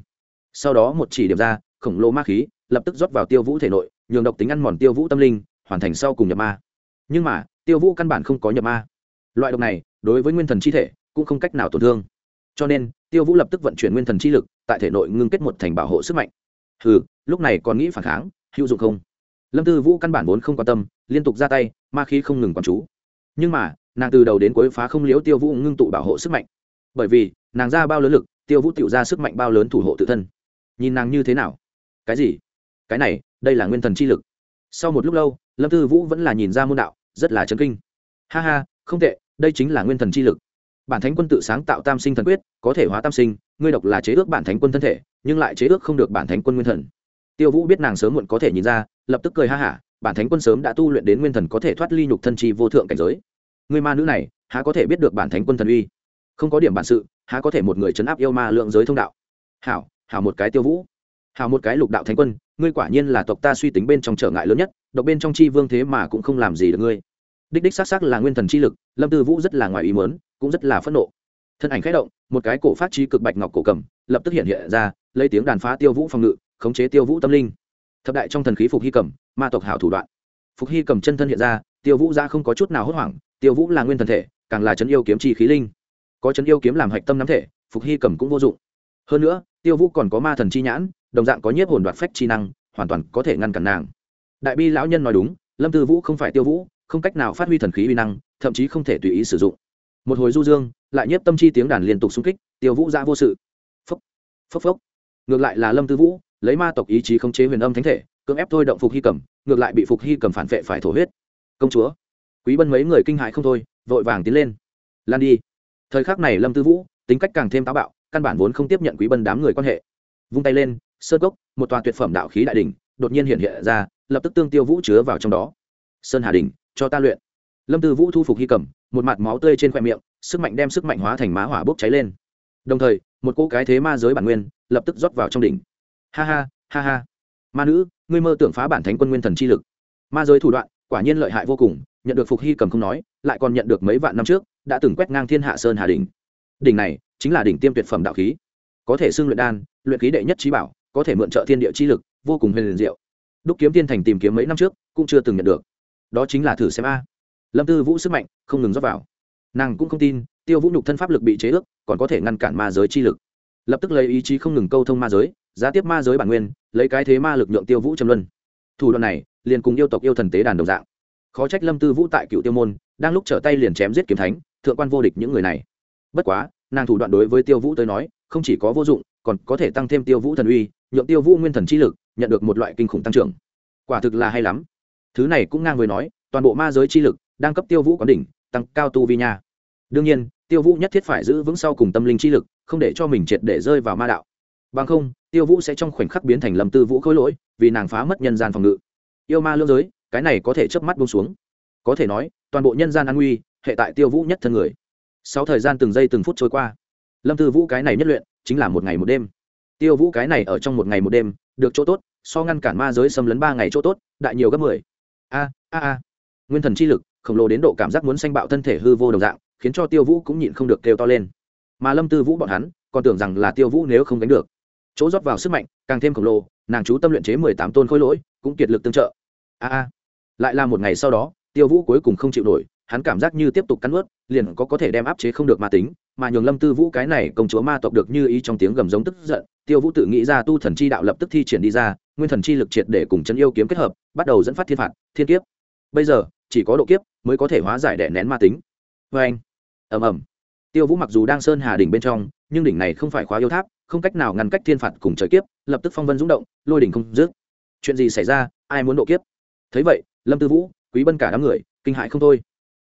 Sau đó một chỉ điểm ra, khổng lồ ma khí lập tức rót vào tiêu vũ thể nội, nhường độc tính ăn mòn tiêu vũ tâm linh, hoàn thành sau cùng nhập ma. Nhưng mà, tiêu vũ căn bản không có nhập ma. Loại độc này, đối với nguyên thần chi thể, cũng không cách nào tổn thương. Cho nên, tiêu vũ lập tức vận chuyển nguyên thần chi lực, tại thể nội ngưng kết một thành bảo hộ sức mạnh. Hừ, lúc này còn nghĩ phản kháng, hữu dụng không? Lâm tư vũ căn bản vốn không quan tâm, liên tục ra tay, ma khí không ngừng quán chú. Nhưng mà, nàng từ đầu đến cuối phá không liếu tiêu vũ ngưng tụ bảo hộ sức mạnh. Bởi vì, nàng ra bao lớn lực, tiêu vũ tự ra sức mạnh bao lớn thủ hộ tự thân. Nhìn nàng như thế nào? Cái gì? Cái này, đây là nguyên thần chi lực. Sau một lúc lâu, lâm tư vũ vẫn là nhìn ra môn đạo, rất là chấn kinh. Ha ha, không tệ, đây chính là nguyên thần chi lực. Bản thánh quân tự sáng tạo tam sinh thần quyết, có thể hóa tam sinh, ngươi độc là chế ước bản thánh quân thân thể, nhưng lại chế ước không được bản thánh quân nguyên thần. Tiêu vũ biết nàng sớm muộn có thể nhìn ra, lập tức cười ha hả, bản thánh quân sớm đã tu luyện đến nguyên thần có thể thoát ly nhục thân chi vô thượng cảnh giới. Người ma nữ này, há có thể biết được bản thánh quân thần uy? Không có điểm bản sự, há có thể một người chấn áp yêu ma lượng giới thông đạo. Hảo hảo một cái tiêu vũ hảo một cái lục đạo thánh quân, ngươi quả nhiên là tộc ta suy tính bên trong trở ngại lớn nhất, độc bên trong chi vương thế mà cũng không làm gì được ngươi. Đích đích xác xác là nguyên thần chi lực, lâm tư vũ rất là ngoài ý mớn cũng rất là phẫn nộ. Thân ảnh khẽ động, một cái cổ phát chi cực bạch ngọc cổ cầm, lập tức hiện hiện ra, lấy tiếng đàn phá tiêu vũ phòng ngự, khống chế tiêu vũ tâm linh. Thập đại trong thần khí phục hy cầm, ma tộc hảo thủ đoạn. Phục hy cầm chân thân hiện ra, tiêu vũ ra không có chút nào hốt hoảng, tiêu vũ là nguyên thần thể, càng là chấn yêu kiếm chi khí linh. Có chấn yêu kiếm làm hạch tâm nắm thể, phục hy cầm cũng vô dụng. Hơn nữa, tiêu vũ còn có ma thần chi nhãn đồng dạng có nhiếp hồn đoạt phách chi năng, hoàn toàn có thể ngăn cản nàng. Đại bi lão nhân nói đúng, lâm tư vũ không phải tiêu vũ, không cách nào phát huy thần khí uy năng, thậm chí không thể tùy ý sử dụng. Một hồi du dương, lại nhiếp tâm chi tiếng đàn liên tục xung kích, tiêu vũ ra vô sự. Phốc phốc phốc. Ngược lại là lâm tư vũ, lấy ma tộc ý chí khống chế huyền âm thánh thể, cưỡng ép thôi động phục hy cầm, ngược lại bị phục hy cầm phản vệ phải thổ huyết. Công chúa, quý bân mấy người kinh hại không thôi, vội vàng tiến lên. Lan đi. Thời khắc này lâm tư vũ, tính cách càng thêm táo bạo, căn bản vốn không tiếp nhận quý bân đám người quan hệ. Vung tay lên sơn cốc, một tòa tuyệt phẩm đạo khí đại đ ỉ n h đột nhiên hiện hiện ra, lập tức tương tiêu vũ chứa vào trong đó. Sơn hà đình cho ta luyện. Lâm tư vũ thu phục hy cầm một mặt máu tươi trên khoe miệng, sức mạnh đem sức mạnh hóa thành má hỏa bốc cháy lên. Đồng thời, một cỗ cái thế ma giới bản nguyên, lập tức rót vào trong đỉnh. Ha ha ha ha. Ma nữ, ngươi mơ tưởng phá bản thánh quân nguyên thần chi lực. Ma giới thủ đoạn, quả nhiên lợi hại vô cùng, nhận được phục hy cầm không nói, lại còn nhận được mấy vạn năm trước, đã từng quét ngang thiên hạ sơn hà đình đỉnh này, chính là đỉnh tiêm tuyệt phẩm đạo khí. Có thể xưng luyện đan, luyện khí đệ nhất trí bảo có thể mượn trợ thiên địa chi lực, vô cùng huyền liền diệu. Đúc kiếm tiên thành tìm kiếm mấy năm trước, cũng chưa từng nhận được. Đó chính là thử xem a. Lâm tư vũ sức mạnh không ngừng rót vào. Nàng cũng không tin, tiêu vũ nhục thân pháp lực bị chế ước, còn có thể ngăn cản ma giới chi lực. Lập tức lấy ý chí không ngừng câu thông ma giới, giá tiếp ma giới bản nguyên, lấy cái thế ma lực lượng tiêu vũ trầm luân. Thủ đoạn này, liền cùng yêu tộc yêu thần tế đàn đồng dạng. Khó trách lâm tư vũ tại cựu tiêu môn, đang lúc trở tay liền chém giết kiếm thánh, thượng quan vô địch những người này. Bất quá, nàng thủ đoạn đối với tiêu vũ tới nói, không chỉ có vô dụng, còn có thể tăng thêm tiêu vũ thần uy nhượng tiêu vũ nguyên thần chi lực, nhận được một loại kinh khủng tăng trưởng. Quả thực là hay lắm. Thứ này cũng ngang với nói, toàn bộ ma giới chi lực đang cấp tiêu vũ quán đỉnh, tăng cao tu vi nha. Đương nhiên, tiêu vũ nhất thiết phải giữ vững sau cùng tâm linh chi lực, không để cho mình triệt để rơi vào ma đạo. Bằng không, tiêu vũ sẽ trong khoảnh khắc biến thành lầm tư vũ khối lỗi, vì nàng phá mất nhân gian phòng ngự. Yêu ma lương giới, cái này có thể chớp mắt bông xuống. Có thể nói, toàn bộ nhân gian an nguy, hệ tại tiêu vũ nhất thân người. Sau thời gian từng giây từng phút trôi qua, lâm tư vũ cái này nhất luyện, chính là một ngày một đêm tiêu vũ cái này ở trong một ngày một đêm, được chỗ tốt, so ngăn cản ma giới xâm lấn ba ngày chỗ tốt, đại nhiều gấp mười. A a a. Nguyên thần chi lực, khổng lồ đến độ cảm giác muốn sanh bạo thân thể hư vô đồng dạng, khiến cho tiêu vũ cũng nhịn không được kêu to lên. Mà lâm tư vũ bọn hắn, còn tưởng rằng là tiêu vũ nếu không đánh được. Chỗ rót vào sức mạnh, càng thêm khổng lồ, nàng chú tâm luyện chế mười tám tôn khối lỗi, cũng kiệt lực tương trợ. A a. Lại là một ngày sau đó, tiêu vũ cuối cùng không chịu nổi, hắn cảm giác như tiếp tục cắn ướt liền có có thể đem áp chế không được ma tính mà nhường lâm tư vũ cái này công chúa ma tộc được như ý trong tiếng gầm giống tức giận, tiêu vũ tự nghĩ ra tu thần chi đạo lập tức thi triển đi ra, nguyên thần chi lực triệt để cùng chân yêu kiếm kết hợp, bắt đầu dẫn phát thiên phạt, thiên kiếp. Bây giờ, chỉ có độ kiếp mới có thể hóa giải đẻ nén ma tính. Vê anh, ầm ầm. Tiêu vũ mặc dù đang sơn hà đỉnh bên trong, nhưng đỉnh này không phải khóa yêu tháp, không cách nào ngăn cách thiên phạt cùng trời kiếp, lập tức phong vân rúng động, lôi đỉnh không dứt. Chuyện gì xảy ra, ai muốn độ kiếp? Thấy vậy, lâm tư vũ, quý bân cả đám người, kinh hại không thôi.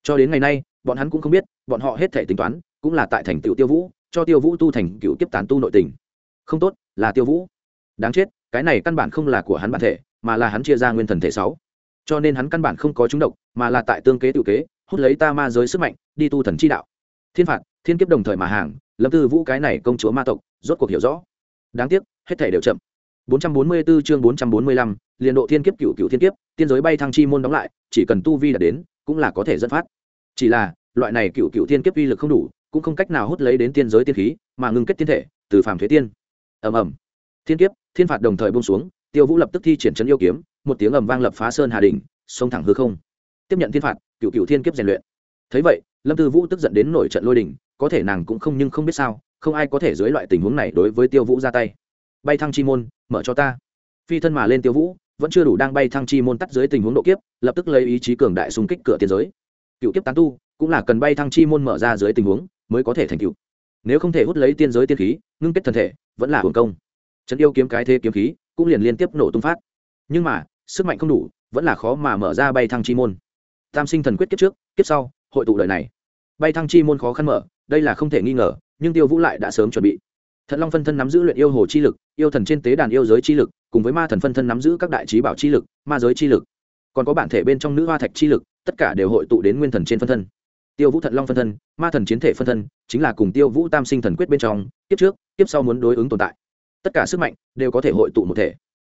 Cho đến ngày nay, bọn hắn cũng không biết, bọn họ hết thể tính toán cũng là tại thành tựu tiêu vũ cho tiêu vũ tu thành cựu kiếp tán tu nội tình. Không tốt là tiêu vũ. Đáng chết cái này căn bản không là của hắn bản thể mà là hắn chia ra nguyên thần thể sáu. Cho nên hắn căn bản không có chúng độc mà là tại tương kế tự kế hút lấy ta ma giới sức mạnh đi tu thần chi đạo. Thiên phạt thiên kiếp đồng thời mà hàng lâm tư vũ cái này công chúa ma tộc rốt cuộc hiểu rõ. Đáng tiếc hết thể đều chậm. 444 chương 445, liên độ thiên kiếp cựu cựu thiên kiếp tiên giới bay thăng chi môn đóng lại chỉ cần tu vi đạt đến cũng là có thể dẫn phát. Chỉ là loại này cựu cựu thiên kiếp uy lực không đủ cũng không cách nào hút lấy đến tiên giới tiên khí, mà ngưng kết tiên thể, từ phàm thuế tiên. Ầm ầm. Thiên kiếp, thiên phạt đồng thời bông xuống, tiêu vũ lập tức thi triển trấn yêu kiếm, một tiếng ầm vang lập phá sơn hà đình xông thẳng hư không. Tiếp nhận thiên phạt, cựu cựu thiên kiếp rèn luyện. Thấy vậy, lâm tư vũ tức giận đến nổi trận lôi đình, có thể nàng cũng không nhưng không biết sao, không ai có thể dưới loại tình huống này đối với tiêu vũ ra tay. Bay thăng chi môn, mở cho ta. Phi thân mà lên tiêu vũ, vẫn chưa đủ đang bay thăng chi môn tắt dưới tình huống độ kiếp, lập tức lấy ý chí cường đại xung kích cửa tiên giới. Cựu kiếp tán tu, cũng là cần bay thăng chi môn mở ra dưới tình huống mới có thể thành tựu. Nếu không thể hút lấy tiên giới tiên khí ngưng kết thân thể vẫn là hưởng công. Trấn yêu kiếm cái thế kiếm khí cũng liền liên tiếp nổ tung phát. Nhưng mà sức mạnh không đủ vẫn là khó mà mở ra bay thăng chi môn. Tam sinh thần quyết kiếp trước kiếp sau hội tụ đời này. Bay thăng chi môn khó khăn mở đây là không thể nghi ngờ nhưng tiêu vũ lại đã sớm chuẩn bị. Thần Long phân thân nắm giữ luyện yêu hồ chi lực, yêu thần trên tế đàn yêu giới chi lực, cùng với ma thần phân thân nắm giữ các đại trí bảo chi lực, ma giới chi lực. Còn có bản thể bên trong nữ hoa thạch chi lực, tất cả đều hội tụ đến nguyên thần trên phân thân. Tiêu Vũ Thận Long phân thân, ma thần chiến thể phân thân, chính là cùng Tiêu Vũ Tam Sinh thần quyết bên trong, tiếp trước, tiếp sau muốn đối ứng tồn tại. Tất cả sức mạnh đều có thể hội tụ một thể.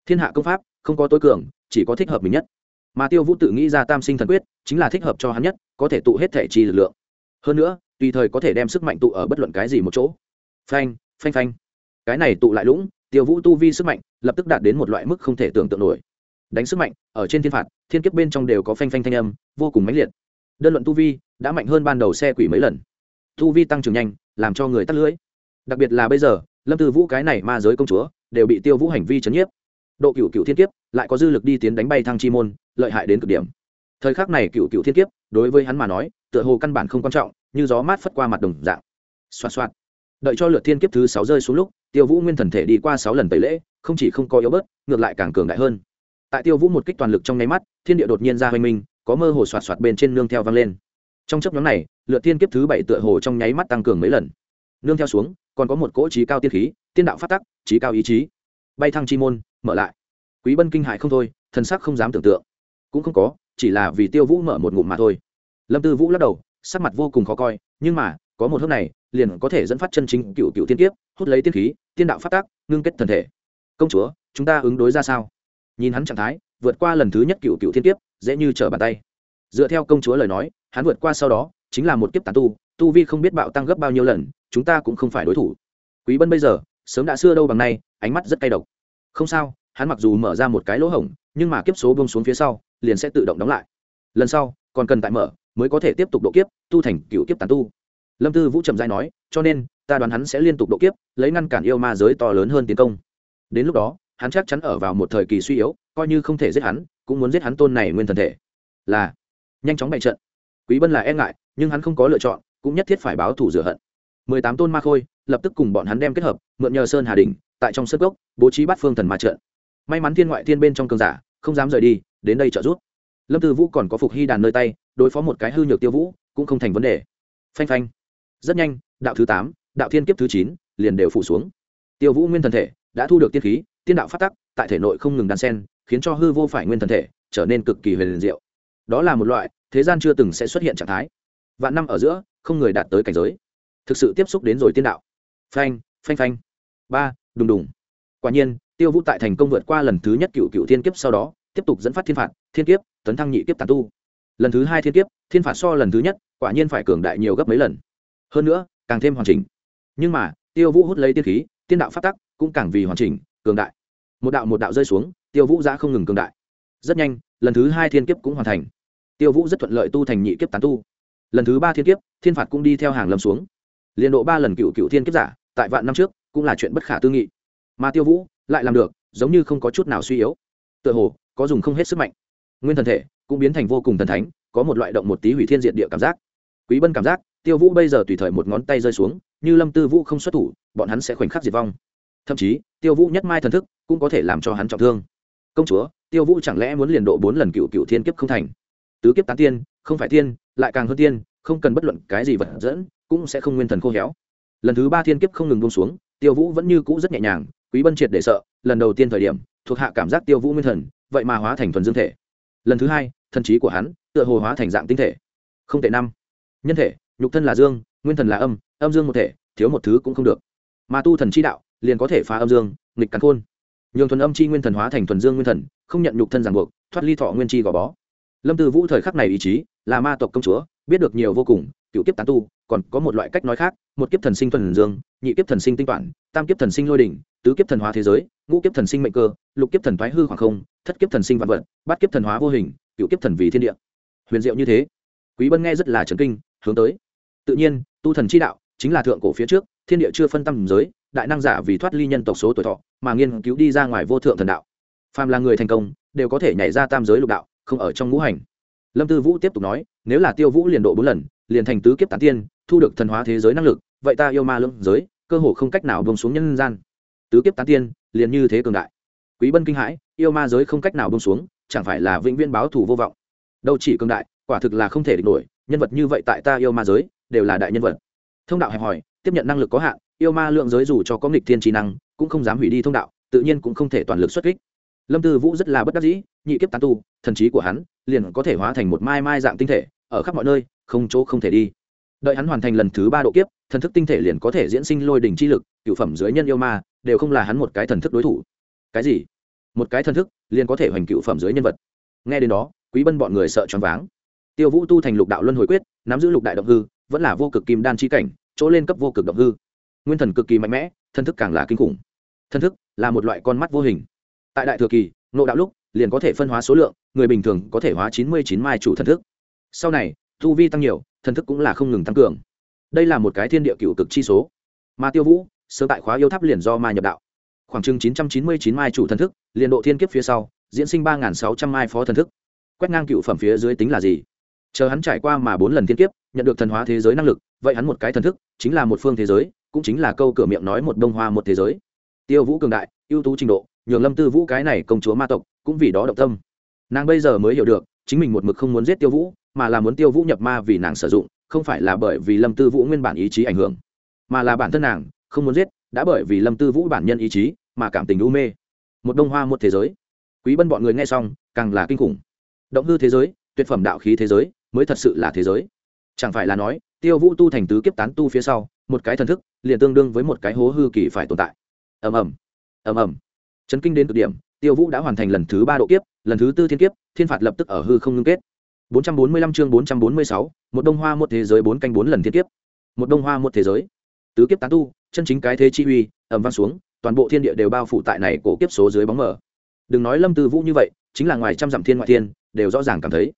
Thiên hạ công pháp, không có tối cường, chỉ có thích hợp mình nhất. Mà Tiêu Vũ tự nghĩ ra Tam Sinh thần quyết, chính là thích hợp cho hắn nhất, có thể tụ hết thể chi lực lượng. Hơn nữa, tùy thời có thể đem sức mạnh tụ ở bất luận cái gì một chỗ. Phanh, phanh phanh cái này tụ lại lũng tiêu vũ tu vi sức mạnh lập tức đạt đến một loại mức không thể tưởng tượng nổi đánh sức mạnh ở trên thiên phạt thiên kiếp bên trong đều có phanh phanh thanh âm vô cùng mãnh liệt đơn luận tu vi đã mạnh hơn ban đầu xe quỷ mấy lần. Tu vi tăng trưởng nhanh, làm cho người tắt lưỡi. Đặc biệt là bây giờ, lâm tư vũ cái này ma giới công chúa, đều bị tiêu vũ hành vi chấn nhiếp. Độ cựu cựu thiên kiếp lại có dư lực đi tiến đánh bay thăng chi môn, lợi hại đến cực điểm. Thời khắc này cựu cựu thiên kiếp, đối với hắn mà nói, tựa hồ căn bản không quan trọng, như gió mát phất qua mặt đồng dạng. Xoạt xoạt. Đợi cho lượt thiên kiếp thứ sáu rơi xuống lúc, tiêu vũ nguyên thần thể đi qua sáu lần tẩy lễ, không chỉ không có yếu bớt, ngược lại càng cường đại hơn. Tại tiêu vũ một kích toàn lực trong nháy mắt, thiên địa đột nhiên ra hoành minh, có mơ hồ xoạt xoạt bên trên nương theo vang lên trong chấp nhóm này, lượt tiên kiếp thứ bảy tựa hồ trong nháy mắt tăng cường mấy lần. Nương theo xuống, còn có một cỗ trí cao tiên khí, tiên đạo phát tắc, trí cao ý chí. Bay thăng chi môn, mở lại. Quý bân kinh hại không thôi, thần sắc không dám tưởng tượng. Cũng không có, chỉ là vì tiêu vũ mở một ngụm mà thôi. Lâm tư vũ lắc đầu, sắc mặt vô cùng khó coi, nhưng mà, có một hớp này, liền có thể dẫn phát chân chính cựu cựu tiên kiếp, hút lấy tiên khí, tiên đạo phát tác ngưng kết thần thể. Công chúa, chúng ta ứng đối ra sao? Nhìn hắn trạng thái, vượt qua lần thứ nhất cựu cựu thiên kiếp, dễ như trở bàn tay. Dựa theo công chúa lời nói hắn vượt qua sau đó, chính là một kiếp tàn tu tu vi không biết bạo tăng gấp bao nhiêu lần, chúng ta cũng không phải đối thủ. Quý bân bây giờ, sớm đã xưa đâu bằng nay, ánh mắt rất cay độc. Không sao, hắn mặc dù mở ra một cái lỗ hổng, nhưng mà kiếp số bông xuống phía sau, liền sẽ tự động đóng lại. Lần sau, còn cần tại mở, mới có thể tiếp tục độ kiếp, tu thành cựu kiếp tàn tu. Lâm tư vũ trầm giai nói, cho nên, ta đoán hắn sẽ liên tục độ kiếp, lấy ngăn cản yêu ma giới to lớn hơn tiến công. Đến lúc đó, hắn chắc chắn ở vào một thời kỳ suy yếu, coi như không thể giết hắn, cũng muốn giết hắn tôn này nguyên thần thể. Là, nhanh chóng bày trận quý bân là e ngại, nhưng hắn không có lựa chọn, cũng nhất thiết phải báo thủ rửa hận. Mười tám tôn ma khôi, lập tức cùng bọn hắn đem kết hợp, mượn nhờ sơn hà đình tại trong sân gốc bố trí bắt phương thần ma trận. May mắn thiên ngoại thiên bên trong cường giả, không dám rời đi, đến đây trợ giúp. Lâm tư vũ còn có phục hy đàn nơi tay, đối phó một cái hư nhược tiêu vũ, cũng không thành vấn đề. Phanh phanh. Rất nhanh, đạo thứ tám, đạo thiên kiếp thứ chín, liền đều phủ xuống. Tiêu vũ nguyên thần thể, đã thu được tiên khí, tiên đạo phát tắc, tại thể nội không ngừng đan sen, khiến cho hư vô phải nguyên thần thể, trở nên cực kỳ huyền diệu đó là một loại, thế gian chưa từng sẽ xuất hiện trạng thái. Vạn năm ở giữa, không người đạt tới cảnh giới. Thực sự tiếp xúc đến rồi tiên đạo. Phanh phanh phanh. Ba, đùng đùng. Quả nhiên, tiêu vũ tại thành công vượt qua lần thứ nhất cựu cựu thiên kiếp sau đó, tiếp tục dẫn phát thiên phạt, thiên kiếp, tấn thăng nhị kiếp tàn tu. Lần thứ hai thiên kiếp, thiên phạt so lần thứ nhất, quả nhiên phải cường đại nhiều gấp mấy lần. Hơn nữa, càng thêm hoàn chỉnh. Nhưng mà, tiêu vũ hút lấy tiên khí, tiên đạo phát tắc cũng càng vì hoàn chỉnh, cường đại. Một đạo một đạo rơi xuống, tiêu vũ giã không ngừng cường đại. Rất nhanh, lần thứ hai thiên kiếp cũng hoàn thành tiêu vũ rất thuận lợi tu thành nhị kiếp tán tu. Lần thứ ba thiên kiếp, thiên phạt cũng đi theo hàng lâm xuống. Liên độ ba lần cựu cựu thiên kiếp giả, tại vạn năm trước, cũng là chuyện bất khả tư nghị. Mà tiêu vũ lại làm được, giống như không có chút nào suy yếu. Tựa hồ, có dùng không hết sức mạnh. Nguyên thần thể cũng biến thành vô cùng thần thánh, có một loại động một tí hủy thiên diệt địa cảm giác. Quý bân cảm giác, tiêu vũ bây giờ tùy thời một ngón tay rơi xuống, như lâm tư vũ không xuất thủ, bọn hắn sẽ khoảnh khắc diệt vong. Thậm chí, tiêu vũ nhất mai thần thức cũng có thể làm cho hắn trọng thương. Công chúa, tiêu vũ chẳng lẽ muốn liền độ bốn lần cựu cựu thiên kiếp không thành? Tứ kiếp tán tiên, không phải tiên, lại càng hơn tiên, không cần bất luận cái gì vật dẫn, cũng sẽ không nguyên thần khô héo. Lần thứ ba thiên kiếp không ngừng bông xuống, tiêu vũ vẫn như cũ rất nhẹ nhàng, quý bân triệt để sợ, lần đầu tiên thời điểm, thuộc hạ cảm giác tiêu vũ nguyên thần, vậy mà hóa thành thuần dương thể. Lần thứ hai, thần trí của hắn tựa hồ hóa thành dạng tinh thể. Không thể năm. Nhân thể, nhục thân là dương, nguyên thần là âm âm dương một thể, thiếu một thứ cũng không được. Mà tu thần chi đạo, liền có thể phá âm dương, nghịch cắn khôn. Nhường thuần âm chi nguyên thần hóa thành thuần dương nguyên thần, không nhận nhục thân ràng buộc, thoát ly thọ nguyên chi gò bó lâm tư vũ thời khắc này ý chí là ma tộc công chúa, biết được nhiều vô cùng, cựu kiếp tán tu, còn có một loại cách nói khác, một kiếp thần sinh thuần dương, nhị kiếp thần sinh tinh toản, tam kiếp thần sinh lôi đỉnh, tứ kiếp thần hóa thế giới, ngũ kiếp thần sinh mệnh cơ, lục kiếp thần thoái hư khoảng không, thất kiếp thần sinh vạn vật, bát kiếp thần hóa vô hình, cựu kiếp thần vì thiên địa. Huyền diệu như thế. Quý bân nghe rất là trấn kinh, hướng tới. Tự nhiên, tu thần chi đạo chính là thượng cổ phía trước, thiên địa chưa phân tâm giới, đại năng giả vì thoát ly nhân tộc số tuổi thọ, mà nghiên cứu đi ra ngoài vô thượng thần đạo. Phàm là người thành công, đều có thể nhảy ra tam giới lục đạo không ở trong ngũ hành. Lâm tư vũ tiếp tục nói, nếu là tiêu vũ liền độ bốn lần, liền thành tứ kiếp tán tiên, thu được thần hóa thế giới năng lực, vậy ta yêu ma lưỡng giới, cơ hồ không cách nào bông xuống nhân gian. Tứ kiếp tán tiên, liền như thế cường đại. Quý bân kinh hãi, yêu ma giới không cách nào bông xuống, chẳng phải là vĩnh viễn báo thù vô vọng. Đâu chỉ cường đại, quả thực là không thể địch nổi, nhân vật như vậy tại ta yêu ma giới, đều là đại nhân vật. Thông đạo hẹp hòi, tiếp nhận năng lực có hạn, yêu ma lượng giới dù cho có nghịch thiên trí năng, cũng không dám hủy đi thông đạo, tự nhiên cũng không thể toàn lực xuất kích. Lâm tư vũ rất là bất đắc dĩ nhị kiếp tán tu, thần trí của hắn liền có thể hóa thành một mai mai dạng tinh thể, ở khắp mọi nơi, không chỗ không thể đi. Đợi hắn hoàn thành lần thứ ba độ kiếp, thần thức tinh thể liền có thể diễn sinh lôi đỉnh chi lực, cựu phẩm dưới nhân yêu ma đều không là hắn một cái thần thức đối thủ. Cái gì? Một cái thần thức liền có thể hoành cựu phẩm dưới nhân vật. Nghe đến đó, quý bân bọn người sợ choáng váng. Tiêu vũ tu thành lục đạo luân hồi quyết, nắm giữ lục đại động hư, vẫn là vô cực kim đan chi cảnh, chỗ lên cấp vô cực động hư. Nguyên thần cực kỳ mạnh mẽ, thần thức càng là kinh khủng. Thần thức là một loại con mắt vô hình. Tại đại thừa kỳ nộ đạo lúc liền có thể phân hóa số lượng, người bình thường có thể hóa chín mươi chín mai chủ thần thức. Sau này, tu vi tăng nhiều, thần thức cũng là không ngừng tăng cường. Đây là một cái thiên địa cựu cực chi số. Mà tiêu vũ, sơ tại khóa yêu tháp liền do ma nhập đạo. Khoảng chừng chín trăm chín mươi chín mai chủ thần thức, liền độ thiên kiếp phía sau, diễn sinh ba sáu trăm mai phó thần thức. Quét ngang cựu phẩm phía dưới tính là gì? Chờ hắn trải qua mà bốn lần thiên kiếp, nhận được thần hóa thế giới năng lực, vậy hắn một cái thần thức, chính là một phương thế giới, cũng chính là câu cửa miệng nói một đông hoa một thế giới. Tiêu vũ cường đại, ưu tú trình độ, nhường lâm tư vũ cái này công chúa ma tộc cũng vì đó động tâm. Nàng bây giờ mới hiểu được, chính mình một mực không muốn giết tiêu vũ, mà là muốn tiêu vũ nhập ma vì nàng sử dụng, không phải là bởi vì lâm tư vũ nguyên bản ý chí ảnh hưởng, mà là bản thân nàng không muốn giết, đã bởi vì lâm tư vũ bản nhân ý chí mà cảm tình u mê. Một đông hoa một thế giới. Quý bân bọn người nghe xong, càng là kinh khủng. Động hư thế giới, tuyệt phẩm đạo khí thế giới, mới thật sự là thế giới. Chẳng phải là nói, tiêu vũ tu thành tứ kiếp tán tu phía sau, một cái thần thức liền tương đương với một cái hố hư kỳ phải tồn tại. Ầm ầm. Ầm ầm. Chấn kinh đến cực điểm tiêu vũ đã hoàn thành lần thứ ba độ kiếp lần thứ tư thiên kiếp thiên phạt lập tức ở hư không ngưng kết. 445 chương 446, một đông hoa một thế giới bốn canh bốn lần thiên kiếp. Một đông hoa một thế giới. Tứ kiếp tán tu chân chính cái thế chi uy ầm vang xuống toàn bộ thiên địa đều bao phủ tại này cổ kiếp số dưới bóng mờ. Đừng nói lâm tư vũ như vậy chính là ngoài trăm dặm thiên ngoại thiên đều rõ ràng cảm thấy.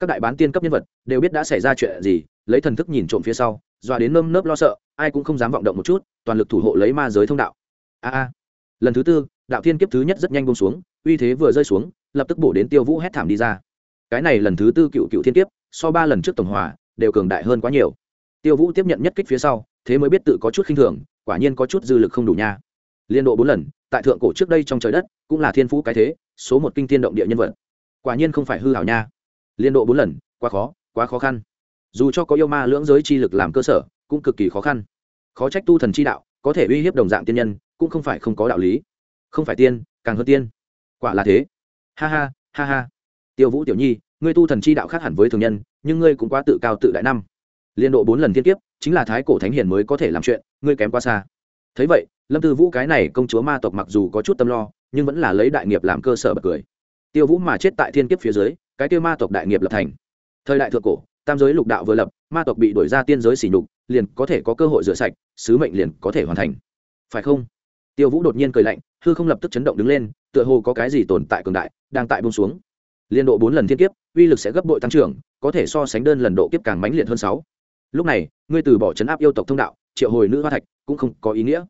Các đại bán tiên cấp nhân vật đều biết đã xảy ra chuyện gì lấy thần thức nhìn trộm phía sau dọa đến nơm nớp lo sợ ai cũng không dám vọng động một chút toàn lực thủ hộ lấy ma giới thông đạo. A a. Lần thứ tư đạo thiên kiếp thứ nhất rất nhanh bông xuống, uy thế vừa rơi xuống, lập tức bổ đến tiêu vũ hét thảm đi ra. Cái này lần thứ tư cựu cựu thiên kiếp, so ba lần trước tổng hòa, đều cường đại hơn quá nhiều. Tiêu vũ tiếp nhận nhất kích phía sau, thế mới biết tự có chút khinh thường, quả nhiên có chút dư lực không đủ nha. Liên độ bốn lần, tại thượng cổ trước đây trong trời đất, cũng là thiên phú cái thế, số một kinh thiên động địa nhân vật. Quả nhiên không phải hư hảo nha. Liên độ bốn lần, quá khó quá khó khăn. Dù cho có yêu ma lưỡng giới chi lực làm cơ sở, cũng cực kỳ khó khăn. Khó trách tu thần chi đạo, có thể uy hiếp đồng dạng tiên nhân, cũng không phải không có đạo lý không phải tiên, càng hơn tiên. Quả là thế. Ha ha ha ha. Tiêu vũ tiểu nhi, ngươi tu thần chi đạo khác hẳn với thường nhân, nhưng ngươi cũng quá tự cao tự đại năm. Liên độ bốn lần thiên kiếp, chính là thái cổ thánh hiền mới có thể làm chuyện, ngươi kém quá xa. Thấy vậy, lâm tư vũ cái này công chúa ma tộc mặc dù có chút tâm lo, nhưng vẫn là lấy đại nghiệp làm cơ sở bật cười. Tiêu vũ mà chết tại thiên kiếp phía dưới, cái tiêu ma tộc đại nghiệp lập thành. Thời đại thượng cổ, tam giới lục đạo vừa lập, ma tộc bị đổi ra tiên giới xỉ nhục, liền có thể có cơ hội rửa sạch, sứ mệnh liền có thể hoàn thành. Phải không? Tiêu vũ đột nhiên cười lạnh, hư không lập tức chấn động đứng lên, tựa hồ có cái gì tồn tại cường đại, đang tại bông xuống. Liên độ bốn lần thiên kiếp, uy lực sẽ gấp bội tăng trưởng, có thể so sánh đơn lần độ kiếp càng mãnh liệt hơn sáu. Lúc này, ngươi từ bỏ chấn áp yêu tộc thông đạo, triệu hồi nữ hoa thạch, cũng không có ý nghĩa.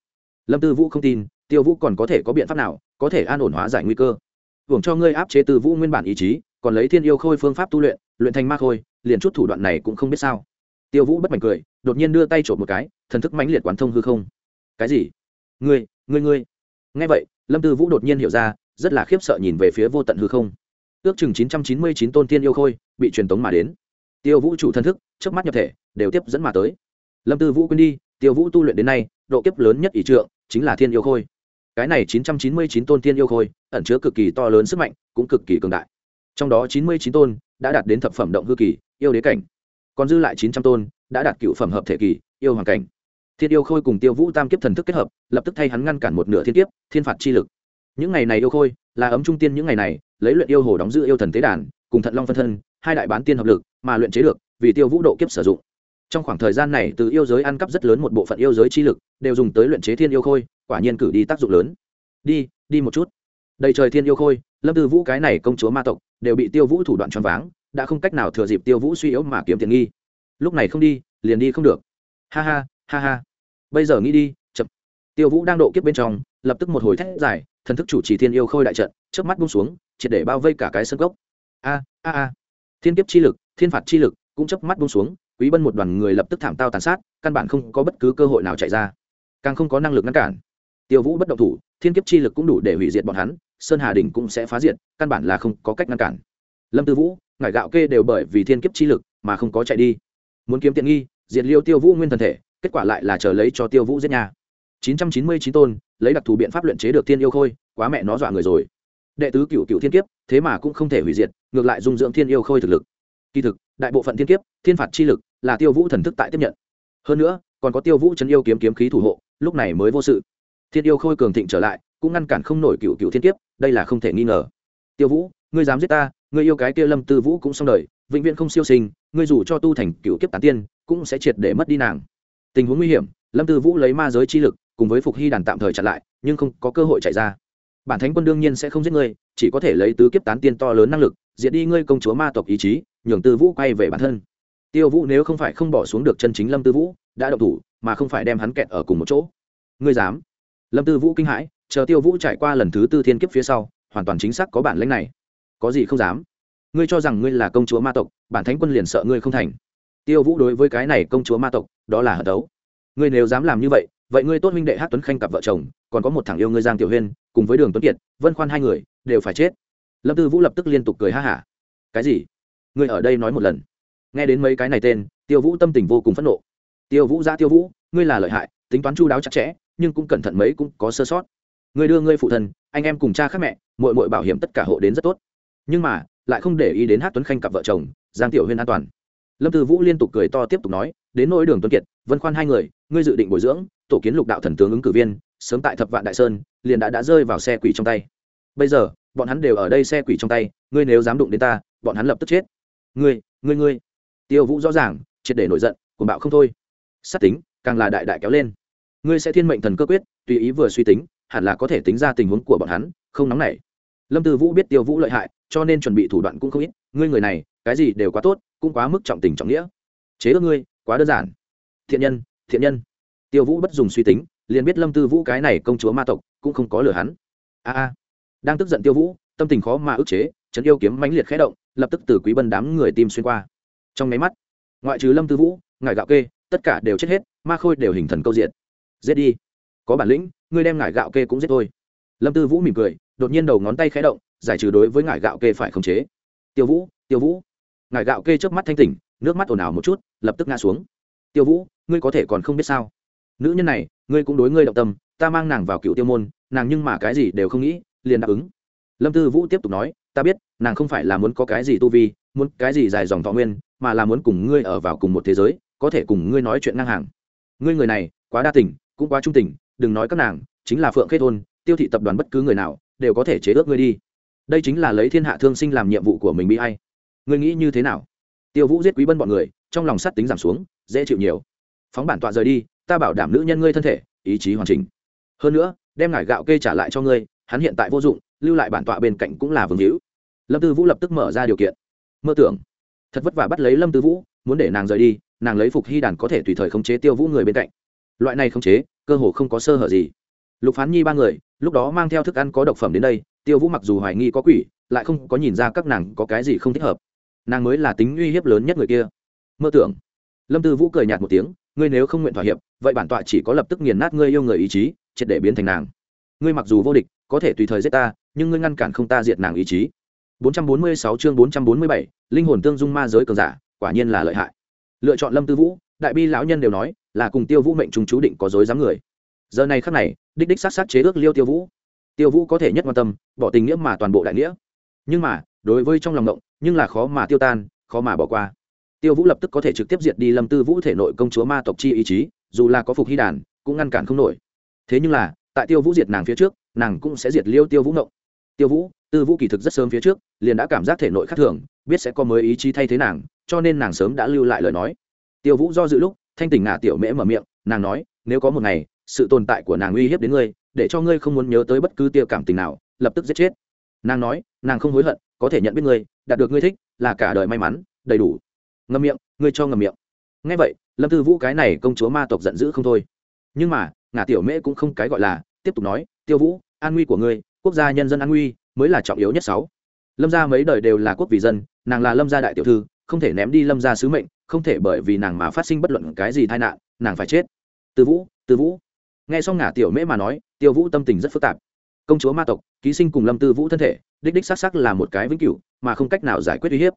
Lâm tư vũ không tin, tiêu vũ còn có thể có biện pháp nào, có thể an ổn hóa giải nguy cơ. Hưởng cho ngươi áp chế từ vũ nguyên bản ý chí, còn lấy thiên yêu khôi phương pháp tu luyện luyện thành ma khôi, liền chút thủ đoạn này cũng không biết sao. Tiêu vũ bất mảnh cười, đột nhiên đưa tay trộm một cái, thần thức mãnh liệt quán thông hư không. Cái gì? Ngươi ngươi ngươi. Nghe vậy, lâm tư vũ đột nhiên hiểu ra, rất là khiếp sợ nhìn về phía vô tận hư không. Ước chừng chín trăm chín mươi chín tôn tiên yêu khôi bị truyền tống mà đến. Tiêu vũ chủ thân thức trước mắt nhập thể, đều tiếp dẫn mà tới. Lâm tư vũ quên đi, tiêu vũ tu luyện đến nay, độ kiếp lớn nhất ỷ trượng chính là thiên yêu khôi. Cái này chín trăm chín mươi chín tôn tiên yêu khôi, ẩn chứa cực kỳ to lớn sức mạnh, cũng cực kỳ cường đại. Trong đó chín mươi chín tôn đã đạt đến thập phẩm động hư kỳ, yêu đế cảnh. Còn dư lại chín trăm tôn đã đạt cựu phẩm hợp thể kỳ, yêu hoàng cảnh thiên yêu khôi cùng tiêu vũ tam kiếp thần thức kết hợp, lập tức thay hắn ngăn cản một nửa thiên kiếp, thiên phạt chi lực. Những ngày này yêu khôi, là ấm trung tiên những ngày này, lấy luyện yêu hồ đóng giữ yêu thần tế đàn, cùng thận long phân thân, hai đại bán tiên hợp lực, mà luyện chế được, vì tiêu vũ độ kiếp sử dụng. Trong khoảng thời gian này, từ yêu giới ăn cắp rất lớn một bộ phận yêu giới chi lực, đều dùng tới luyện chế thiên yêu khôi, quả nhiên cử đi tác dụng lớn. Đi đi một chút. Đầy trời thiên yêu khôi, lâm tư vũ cái này công chúa ma tộc, đều bị tiêu vũ thủ đoạn choáng váng, đã không cách nào thừa dịp tiêu vũ suy yếu mà kiếm tiền nghi. Lúc này không đi, liền đi không được. Ha ha ha ha bây giờ nghĩ đi, chậm. Tiêu vũ đang độ kiếp bên trong, lập tức một hồi thét dài, thần thức chủ trì thiên yêu khôi đại trận trước mắt bung xuống, triệt để bao vây cả cái sân gốc a a a. Thiên kiếp chi lực, thiên phạt chi lực cũng chớp mắt bung xuống, quý bân một đoàn người lập tức thảm tao tàn sát, căn bản không có bất cứ cơ hội nào chạy ra. Càng không có năng lực ngăn cản. Tiêu vũ bất động thủ, thiên kiếp chi lực cũng đủ để hủy diệt bọn hắn, sơn hà đình cũng sẽ phá diệt, căn bản là không có cách ngăn cản. Lâm tư vũ, ngải gạo kê đều bởi vì thiên kiếp chi lực mà không có chạy đi. Muốn kiếm tiện nghi, diệt liêu tiêu vũ nguyên thần thể kết quả lại là chờ lấy cho tiêu vũ giết nhà 999 tôn, lấy đặc thù biện pháp luyện chế được thiên yêu khôi, quá mẹ nó dọa người rồi. Đệ tứ cựu cựu thiên kiếp, thế mà cũng không thể hủy diệt, ngược lại dung dưỡng thiên yêu khôi thực lực. Kỳ thực, đại bộ phận thiên kiếp, thiên phạt chi lực là tiêu vũ thần thức tại tiếp nhận. Hơn nữa, còn có tiêu vũ chấn yêu kiếm kiếm khí thủ hộ, lúc này mới vô sự. Thiên yêu khôi cường thịnh trở lại, cũng ngăn cản không nổi cựu cựu thiên kiếp, đây là không thể nghi ngờ. Tiêu vũ, ngươi dám giết ta, ngươi yêu cái kia lâm tư vũ cũng xong đời, vĩnh viễn không siêu sinh, ngươi dù cho tu thành cựu kiếp tán tiên, cũng sẽ triệt để mất đi nàng tình huống nguy hiểm, lâm tư vũ lấy ma giới chi lực cùng với phục hy đàn tạm thời chặn lại, nhưng không có cơ hội chạy ra. Bản thánh quân đương nhiên sẽ không giết ngươi, chỉ có thể lấy tứ kiếp tán tiên to lớn năng lực, diệt đi ngươi công chúa ma tộc ý chí, nhường tư vũ quay về bản thân. Tiêu vũ nếu không phải không bỏ xuống được chân chính lâm tư vũ, đã động thủ, mà không phải đem hắn kẹt ở cùng một chỗ. Ngươi dám? Lâm tư vũ kinh hãi, chờ tiêu vũ trải qua lần thứ tư thiên kiếp phía sau, hoàn toàn chính xác có bản lãnh này. Có gì không dám? Ngươi cho rằng ngươi là công chúa ma tộc, bản thánh quân liền sợ ngươi không thành tiêu vũ đối với cái này công chúa ma tộc, đó là hận đấu ngươi nếu dám làm như vậy vậy ngươi tốt huynh đệ hát tuấn khanh cặp vợ chồng, còn có một thằng yêu ngươi giang tiểu huyên, cùng với đường tuấn kiệt, vân khoan hai người, đều phải chết. Lâm tư vũ lập tức liên tục cười ha hả. Cái gì? Ngươi ở đây nói một lần. Nghe đến mấy cái này tên, tiêu vũ tâm tình vô cùng phẫn nộ. Tiêu vũ ra tiêu vũ, ngươi là lợi hại, tính toán chu đáo chặt chẽ, nhưng cũng cẩn thận mấy cũng có sơ sót. Ngươi đưa ngươi phụ thân, anh em cùng cha khác mẹ mội mội bảo hiểm tất cả hộ đến rất tốt. Nhưng mà, lại không để ý đến hát tuấn khanh cặp vợ chồng, giang tiểu huyên an toàn lâm tư vũ liên tục cười to tiếp tục nói, đến nỗi đường tuấn kiệt, vân khoan hai người, ngươi dự định bồi dưỡng, tổ kiến lục đạo thần tướng ứng cử viên, sớm tại thập vạn đại sơn, liền đã đã rơi vào xe quỷ trong tay. Bây giờ, bọn hắn đều ở đây xe quỷ trong tay, ngươi nếu dám đụng đến ta, bọn hắn lập tức chết. Ngươi ngươi ngươi. Tiêu vũ rõ ràng, triệt để nổi giận, cuồng bạo không thôi. Sát tính, càng là đại đại kéo lên. Ngươi sẽ thiên mệnh thần cơ quyết, tùy ý vừa suy tính, hẳn là có thể tính ra tình huống của bọn hắn, không nóng nảy. Lâm tư vũ biết tiêu vũ lợi hại, cho nên chuẩn bị thủ đoạn cũng không ít. Ngươi người này, cái gì đều quá tốt cũng quá mức trọng tình trọng nghĩa. Chế ước ngươi, quá đơn giản. Thiện nhân thiện nhân. Tiêu vũ bất dùng suy tính, liền biết lâm tư vũ cái này công chúa ma tộc cũng không có lừa hắn. A a. Đang tức giận tiêu vũ, tâm tình khó mà ức chế trấn yêu kiếm mãnh liệt khẽ động, lập tức từ quý bân đám người tim xuyên qua. Trong máy mắt, ngoại trừ lâm tư vũ ngài gạo kê, tất cả đều chết hết, ma khôi đều hình thần câu diện. Giết đi. Có bản lĩnh, ngươi đem ngải gạo kê cũng giết thôi. Lâm tư vũ mỉm cười, đột nhiên đầu ngón tay khẽ động, giải trừ đối với ngải gạo kê phải khống chế. Tiêu vũ tiêu vũ. Ngài gạo kê trước mắt thanh tỉnh, nước mắt ồn ào một chút, lập tức ngã xuống. Tiêu vũ, ngươi có thể còn không biết sao? Nữ nhân này, ngươi cũng đối ngươi động tâm, ta mang nàng vào cựu tiêu môn, nàng nhưng mà cái gì đều không nghĩ, liền đáp ứng. Lâm tư vũ tiếp tục nói, ta biết, nàng không phải là muốn có cái gì tu vi, muốn cái gì dài dòng thọ nguyên, mà là muốn cùng ngươi ở vào cùng một thế giới, có thể cùng ngươi nói chuyện ngang hàng. Ngươi người này, quá đa tình, cũng quá trung tình, đừng nói các nàng, chính là phượng khê thôn, tiêu thị tập đoàn bất cứ người nào, đều có thể chế ước ngươi đi. Đây chính là lấy thiên hạ thương sinh làm nhiệm vụ của mình bị hay ngươi nghĩ như thế nào? Tiêu vũ giết quý bân bọn người, trong lòng sắt tính giảm xuống, dễ chịu nhiều. Phóng bản tọa rời đi, ta bảo đảm nữ nhân ngươi thân thể, ý chí hoàn chỉnh. Hơn nữa, đem ngải gạo kê trả lại cho ngươi, hắn hiện tại vô dụng, lưu lại bản tọa bên cạnh cũng là vương hữu. Lâm tư vũ lập tức mở ra điều kiện. Mơ tưởng. Thật vất vả bắt lấy lâm tư vũ, muốn để nàng rời đi, nàng lấy phục hy đàn có thể tùy thời khống chế tiêu vũ người bên cạnh. Loại này khống chế, cơ hồ không có sơ hở gì. Lục phán nhi ba người, lúc đó mang theo thức ăn có độc phẩm đến đây, tiêu vũ mặc dù hoài nghi có quỷ, lại không có nhìn ra các nàng có cái gì không thích hợp nàng mới là tính uy hiếp lớn nhất người kia. Mơ tưởng. Lâm tư vũ cười nhạt một tiếng ngươi nếu không nguyện thỏa hiệp vậy bản tọa chỉ có lập tức nghiền nát ngươi yêu người ý chí triệt để biến thành nàng. Ngươi mặc dù vô địch có thể tùy thời giết ta nhưng ngươi ngăn cản không ta diệt nàng ý chí. 446 chương 447, linh hồn tương dung ma giới cường giả quả nhiên là lợi hại. Lựa chọn lâm tư vũ đại bi lão nhân đều nói là cùng tiêu vũ mệnh trùng chú định có dối dám người. Giờ này khắc này đích đích sát sát chế ước liêu tiêu vũ. Tiêu vũ có thể nhất quan tâm bỏ tình nghĩa mà toàn bộ đại nghĩa nhưng mà, đối với trong lòng động nhưng là khó mà tiêu tan, khó mà bỏ qua. Tiêu vũ lập tức có thể trực tiếp diệt đi lâm tư vũ thể nội công chúa ma tộc chi ý chí, dù là có phục hy đàn, cũng ngăn cản không nổi. Thế nhưng là, tại tiêu vũ diệt nàng phía trước, nàng cũng sẽ diệt liêu tiêu vũ ngộng. Tiêu vũ, tư vũ kỳ thực rất sớm phía trước, liền đã cảm giác thể nội khác thường, biết sẽ có mới ý chí thay thế nàng, cho nên nàng sớm đã lưu lại lời nói. Tiêu vũ do dự lúc, thanh tỉnh ngả tiểu mễ mở miệng, nàng nói, nếu có một ngày, sự tồn tại của nàng uy hiếp đến ngươi, để cho ngươi không muốn nhớ tới bất cứ tiêu cảm tình nào, lập tức giết chết nàng nói, nàng không hối hận, có thể nhận biết ngươi, đạt được ngươi thích, là cả đời may mắn, đầy đủ. Ngâm miệng, ngươi cho ngầm miệng. Ngay vậy, lâm tư vũ cái này công chúa ma tộc giận dữ không thôi. Nhưng mà, ngả tiểu mễ cũng không cái gọi là, tiếp tục nói, tiêu vũ, an nguy của ngươi, quốc gia nhân dân an nguy, mới là trọng yếu nhất sáu. Lâm gia mấy đời đều là quốc vì dân, nàng là lâm gia đại tiểu thư, không thể ném đi lâm gia sứ mệnh, không thể bởi vì nàng mà phát sinh bất luận cái gì tai nạn, nàng phải chết. Từ vũ từ vũ. Nghe xong ngả tiểu mễ mà nói, tiêu vũ tâm tình rất phức tạp công chúa ma tộc, ký sinh cùng lâm tư vũ thân thể, đích đích xác sắc là một cái vĩnh cửu, mà không cách nào giải quyết uy hiếp.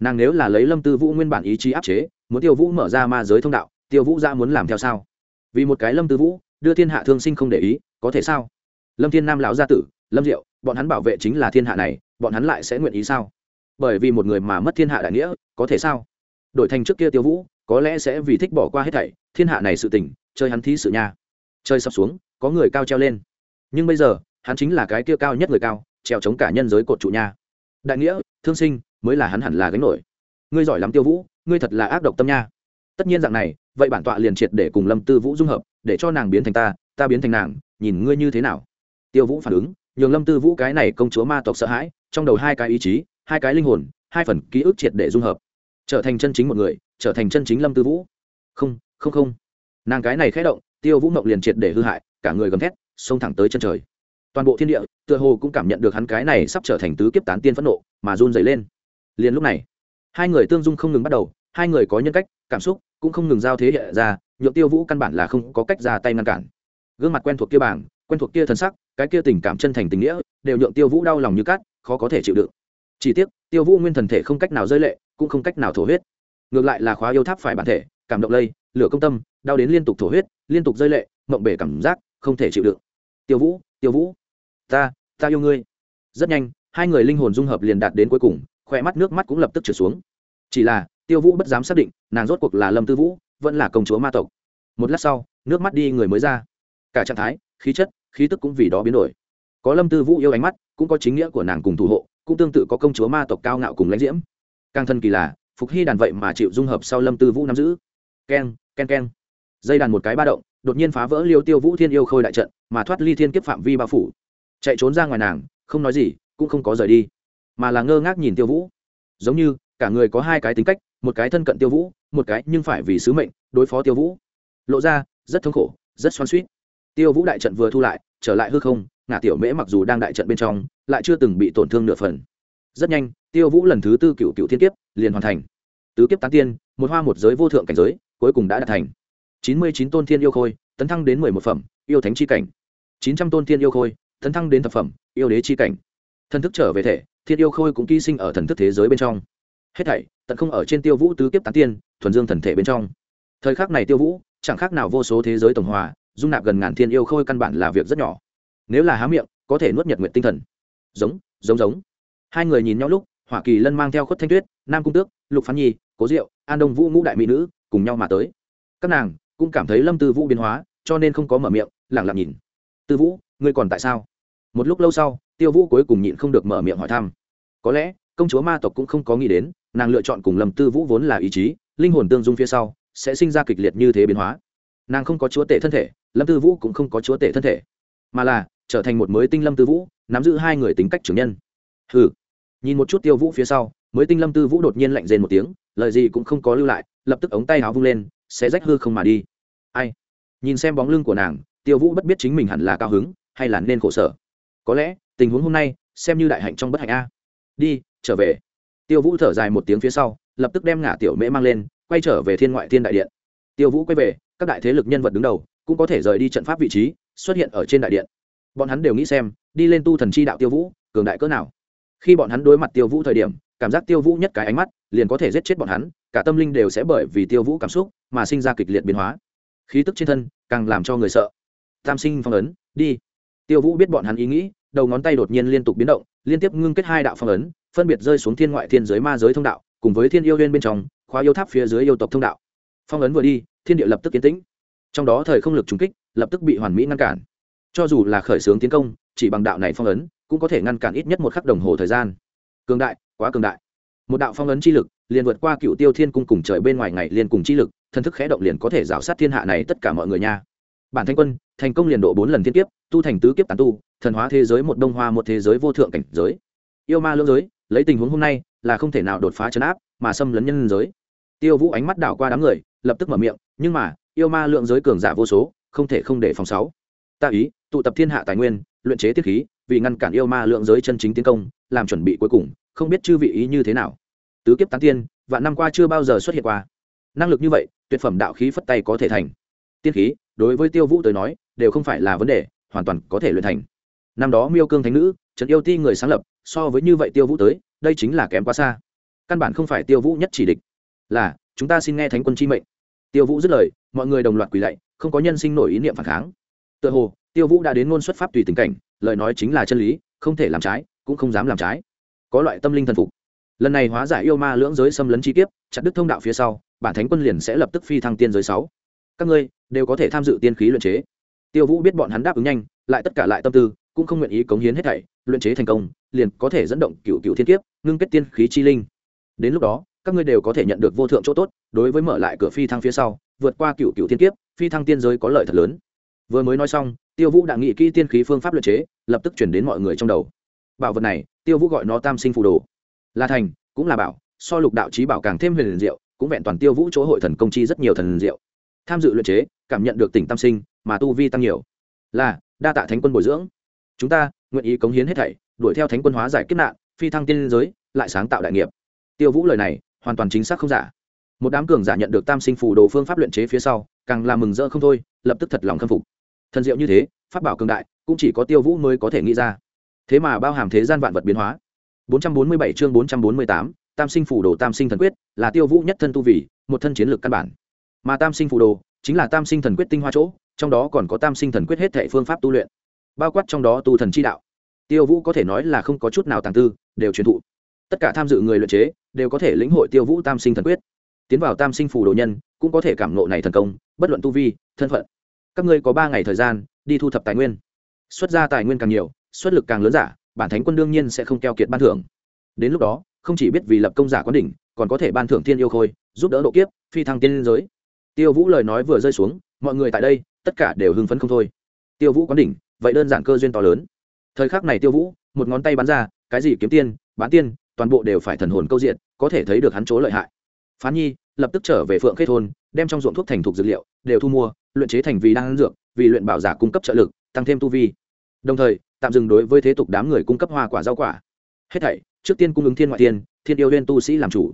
Nàng nếu là lấy lâm tư vũ nguyên bản ý chí áp chế, muốn tiêu vũ mở ra ma giới thông đạo, tiêu vũ ra muốn làm theo sao? Vì một cái lâm tư vũ, đưa thiên hạ thương sinh không để ý, có thể sao? Lâm thiên nam lão gia tử, lâm diệu, bọn hắn bảo vệ chính là thiên hạ này, bọn hắn lại sẽ nguyện ý sao? Bởi vì một người mà mất thiên hạ đại nghĩa, có thể sao? Đổi thành trước kia tiêu vũ, có lẽ sẽ vì thích bỏ qua hết thảy, thiên hạ này sự tình, chơi hắn thí sự nha. Chơi sập xuống, có người cao treo lên. Nhưng bây giờ hắn chính là cái kia cao nhất người cao treo chống cả nhân giới cột trụ nha. Đại nghĩa, thương sinh, mới là hắn hẳn là gánh nổi. Ngươi giỏi lắm tiêu vũ, ngươi thật là ác độc tâm nha. Tất nhiên dạng này, vậy bản tọa liền triệt để cùng lâm tư vũ dung hợp, để cho nàng biến thành ta ta biến thành nàng, nhìn ngươi như thế nào. Tiêu vũ phản ứng, nhường lâm tư vũ cái này công chúa ma tộc sợ hãi, trong đầu hai cái ý chí, hai cái linh hồn, hai phần ký ức triệt để dung hợp. Trở thành chân chính một người, trở thành chân chính lâm tư vũ. Không không không. Nàng cái này khẽ động, tiêu vũ mộng liền triệt để hư hại, cả người gầm thét, xông thẳng tới chân trời toàn bộ thiên địa, tựa hồ cũng cảm nhận được hắn cái này sắp trở thành tứ kiếp tán tiên phẫn nộ, mà run dày lên. Liền lúc này, hai người tương dung không ngừng bắt đầu, hai người có nhân cách, cảm xúc cũng không ngừng giao thế hệ ra, nhượng tiêu vũ căn bản là không có cách ra tay ngăn cản. Gương mặt quen thuộc kia bảng, quen thuộc kia thân sắc, cái kia tình cảm chân thành tình nghĩa, đều nhượng tiêu vũ đau lòng như cát, khó có thể chịu đựng. Chỉ tiếc, tiêu vũ nguyên thần thể không cách nào rơi lệ, cũng không cách nào thổ huyết. Ngược lại là khóa yêu tháp phải bản thể, cảm động lây, lửa công tâm, đau đến liên tục thổ huyết, liên tục rơi lệ, mộng bể cảm giác, không thể chịu đựng. Tiêu vũ tiêu vũ ta ta yêu ngươi. Rất nhanh, hai người linh hồn dung hợp liền đạt đến cuối cùng khoe mắt nước mắt cũng lập tức trở xuống. Chỉ là, tiêu vũ bất dám xác định, nàng rốt cuộc là lâm tư vũ, vẫn là công chúa ma tộc. Một lát sau, nước mắt đi người mới ra. Cả trạng thái, khí chất, khí tức cũng vì đó biến đổi. Có lâm tư vũ yêu ánh mắt, cũng có chính nghĩa của nàng cùng thủ hộ, cũng tương tự có công chúa ma tộc cao ngạo cùng lãnh diễm. Càng thân kỳ là, phục hy đàn vậy mà chịu dung hợp sau lâm tư vũ nắm giữ. Keng keng keng. Dây đàn một cái ba động, đột nhiên phá vỡ liêu tiêu vũ thiên yêu khôi đại trận, mà thoát ly thiên kiếp phạm vi bao phủ chạy trốn ra ngoài nàng, không nói gì, cũng không có rời đi, mà là ngơ ngác nhìn tiêu vũ. Giống như, cả người có hai cái tính cách, một cái thân cận tiêu vũ, một cái nhưng phải vì sứ mệnh đối phó tiêu vũ. Lộ ra, rất thống khổ, rất xoan suýt tiêu vũ đại trận vừa thu lại, trở lại hư không, ngả tiểu mễ mặc dù đang đại trận bên trong, lại chưa từng bị tổn thương nửa phần. Rất nhanh, tiêu vũ lần thứ tư cựu cựu thiên kiếp, liền hoàn thành. Tứ kiếp tán tiên, một hoa một giới vô thượng cảnh giới, cuối cùng đã đạt thành. Chín mươi chín tôn thiên yêu khôi, tấn thăng đến mười một phẩm, yêu thánh chi cảnh. Chín trăm tôn thiên yêu khôi tấn thăng đến thập phẩm, yêu đế chi cảnh. Thần thức trở về thể, thiên yêu khôi cũng ký sinh ở thần thức thế giới bên trong. Hết thảy, tận không ở trên tiêu vũ tứ kiếp tán tiên, thuần dương thần thể bên trong. Thời khắc này tiêu vũ, chẳng khác nào vô số thế giới tổng hòa, dung nạp gần ngàn thiên yêu khôi căn bản là việc rất nhỏ. Nếu là há miệng, có thể nuốt nhật nguyện tinh thần. Giống giống giống. Hai người nhìn nhau lúc hoa kỳ lân mang theo khuất thanh tuyết, nam cung tước, lục phán nhi, cố diệu, an đông vũ ngũ đại mỹ nữ, cùng nhau mà tới. Các nàng cũng cảm thấy lâm tư vũ biến hóa, cho nên không có mở miệng lẳng lặng nhìn. Tư vũ, ngươi còn tại sao? Một lúc lâu sau, tiêu vũ cuối cùng nhịn không được mở miệng hỏi thăm. Có lẽ, công chúa ma tộc cũng không có nghĩ đến, nàng lựa chọn cùng lâm tư vũ vốn là ý chí, linh hồn tương dung phía sau, sẽ sinh ra kịch liệt như thế biến hóa. Nàng không có chúa tể thân thể, lâm tư vũ cũng không có chúa tể thân thể. Mà là, trở thành một mới tinh lâm tư vũ, nắm giữ hai người tính cách trưởng nhân. Hừ. Nhìn một chút tiêu vũ phía sau, mới tinh lâm tư vũ đột nhiên lạnh rên một tiếng, lời gì cũng không có lưu lại, lập tức ống tay áo vung lên sẽ rách hư không mà đi. Ai? Nhìn xem bóng lưng của nàng, tiêu vũ bất biết chính mình hẳn là cao hứng, hay là nên khổ sở có lẽ, tình huống hôm nay, xem như đại hạnh trong bất hạnh a. Đi, trở về. Tiêu vũ thở dài một tiếng phía sau, lập tức đem ngả tiểu mễ mang lên, quay trở về thiên ngoại thiên đại điện. Tiêu vũ quay về, các đại thế lực nhân vật đứng đầu, cũng có thể rời đi trận pháp vị trí, xuất hiện ở trên đại điện. Bọn hắn đều nghĩ xem, đi lên tu thần chi đạo tiêu vũ, cường đại cỡ nào. Khi bọn hắn đối mặt tiêu vũ thời điểm, cảm giác tiêu vũ nhất cái ánh mắt, liền có thể giết chết bọn hắn, cả tâm linh đều sẽ bởi vì tiêu vũ cảm xúc, mà sinh ra kịch liệt biến hóa. Khí tức trên thân, càng làm cho người sợ. Tam sinh phong ấn, đi tiêu vũ biết bọn hắn ý nghĩ, đầu ngón tay đột nhiên liên tục biến động, liên tiếp ngưng kết hai đạo phong ấn, phân biệt rơi xuống thiên ngoại thiên giới ma giới thông đạo, cùng với thiên yêu liên bên trong, khóa yêu tháp phía dưới yêu tộc thông đạo. Phong ấn vừa đi, thiên địa lập tức yên tĩnh. Trong đó thời không lực trùng kích, lập tức bị hoàn mỹ ngăn cản. Cho dù là khởi xướng tiến công, chỉ bằng đạo này phong ấn, cũng có thể ngăn cản ít nhất một khắc đồng hồ thời gian. Cường đại, quá cường đại. Một đạo phong ấn chi lực, liền vượt qua cựu tiêu thiên cung cùng trời bên ngoài ngày liền cùng chi lực, thân thức khẽ động liền có thể rào sát thiên hạ này tất cả mọi người nha bản thanh quân, thành công liền độ bốn lần thiên kiếp, tu thành tứ kiếp tán tu, thần hóa thế giới một đông hoa một thế giới vô thượng cảnh giới. Yêu ma lưỡng giới, lấy tình huống hôm nay, là không thể nào đột phá chấn áp, mà xâm lấn nhân giới. Tiêu vũ ánh mắt đảo qua đám người, lập tức mở miệng, nhưng mà, yêu ma lượng giới cường giả vô số, không thể không để phòng sáu. Ta ý, tụ tập thiên hạ tài nguyên, luyện chế tiết khí, vì ngăn cản yêu ma lượng giới chân chính tiến công, làm chuẩn bị cuối cùng, không biết chư vị ý như thế nào. Tứ kiếp tán tiên và năm qua chưa bao giờ xuất hiện qua. Năng lực như vậy, tuyệt phẩm đạo khí phất tay có thể thành. Tiên khí đối với tiêu vũ tới nói, đều không phải là vấn đề, hoàn toàn có thể luyện thành. Năm đó miêu cương thánh nữ, trần yêu ti người sáng lập, so với như vậy tiêu vũ tới, đây chính là kém quá xa. Căn bản không phải tiêu vũ nhất chỉ địch. Là, chúng ta xin nghe thánh quân chi mệnh. Tiêu vũ dứt lời, mọi người đồng loạt quỳ lạy không có nhân sinh nổi ý niệm phản kháng. Tựa hồ, tiêu vũ đã đến ngôn xuất pháp tùy tình cảnh, lời nói chính là chân lý, không thể làm trái, cũng không dám làm trái. Có loại tâm linh thần phục. Lần này hóa giải yêu ma lưỡng giới xâm lấn chi tiếp chặt đứt thông đạo phía sau, bản thánh quân liền sẽ lập tức phi thăng tiên giới sáu các ngươi đều có thể tham dự tiên khí luyện chế. Tiêu vũ biết bọn hắn đáp ứng nhanh, lại tất cả lại tâm tư, cũng không nguyện ý cống hiến hết thảy, luyện chế thành công, liền có thể dẫn động cựu cựu thiên kiếp, ngưng kết tiên khí chi linh. Đến lúc đó, các ngươi đều có thể nhận được vô thượng chỗ tốt, đối với mở lại cửa phi thăng phía sau, vượt qua cựu cựu thiên kiếp, phi thăng tiên giới có lợi thật lớn. Vừa mới nói xong, tiêu vũ đã nghĩ kỹ tiên khí phương pháp luyện chế, lập tức chuyển đến mọi người trong đầu. Bảo vật này, tiêu vũ gọi nó tam sinh phù đồ. Là thành, cũng là bảo, so lục đạo trí bảo càng thêm huyền diệu, cũng vẹn toàn tiêu vũ chỗ hội thần công chi rất nhiều thần diệu tham dự luyện chế cảm nhận được tỉnh tam sinh mà tu vi tăng nhiều. Là đa tạ thánh quân bồi dưỡng. Chúng ta nguyện ý cống hiến hết thảy đuổi theo thánh quân hóa giải kiếp nạn phi thăng tiên giới lại sáng tạo đại nghiệp. Tiêu vũ lời này hoàn toàn chính xác không giả. Một đám cường giả nhận được tam sinh phù đồ phương pháp luyện chế phía sau càng làm mừng rỡ không thôi lập tức thật lòng khâm phục. Thần diệu như thế pháp bảo cường đại cũng chỉ có tiêu vũ mới có thể nghĩ ra. Thế mà bao hàm thế gian vạn vật biến hóa. 447 chương 448, tam sinh phù đồ tam sinh thần quyết là tiêu vũ nhất thân tu vì một thân chiến lược căn bản mà tam sinh phù đồ chính là tam sinh thần quyết tinh hoa chỗ, trong đó còn có tam sinh thần quyết hết thệ phương pháp tu luyện, bao quát trong đó tu thần chi đạo. Tiêu vũ có thể nói là không có chút nào tàng tư, đều truyền thụ. Tất cả tham dự người luyện chế đều có thể lĩnh hội tiêu vũ tam sinh thần quyết. Tiến vào tam sinh phù đồ nhân cũng có thể cảm nộ này thần công, bất luận tu vi, thân phận. Các ngươi có ba ngày thời gian đi thu thập tài nguyên. Xuất ra tài nguyên càng nhiều, xuất lực càng lớn giả, bản thánh quân đương nhiên sẽ không keo kiệt ban thưởng. Đến lúc đó, không chỉ biết vì lập công giả quán đỉnh, còn có thể ban thưởng thiên yêu khôi, giúp đỡ độ kiếp, phi thăng tiên liên giới tiêu vũ lời nói vừa rơi xuống, mọi người tại đây, tất cả đều hưng phấn không thôi. Tiêu vũ quán đỉnh, vậy đơn giản cơ duyên to lớn. Thời khắc này tiêu vũ, một ngón tay bắn ra, cái gì kiếm tiên, bán tiên, toàn bộ đều phải thần hồn câu diện, có thể thấy được hắn chỗ lợi hại. Phán nhi, lập tức trở về phượng khê thôn, đem trong ruộng thuốc thành thục dược liệu, đều thu mua, luyện chế thành vì đan dược, vì luyện bảo giả cung cấp trợ lực, tăng thêm tu vi. Đồng thời, tạm dừng đối với thế tục đám người cung cấp hoa quả rau quả. Hết thảy, trước tiên cung ứng thiên ngoại tiên, thiên yêu huyên tu sĩ làm chủ.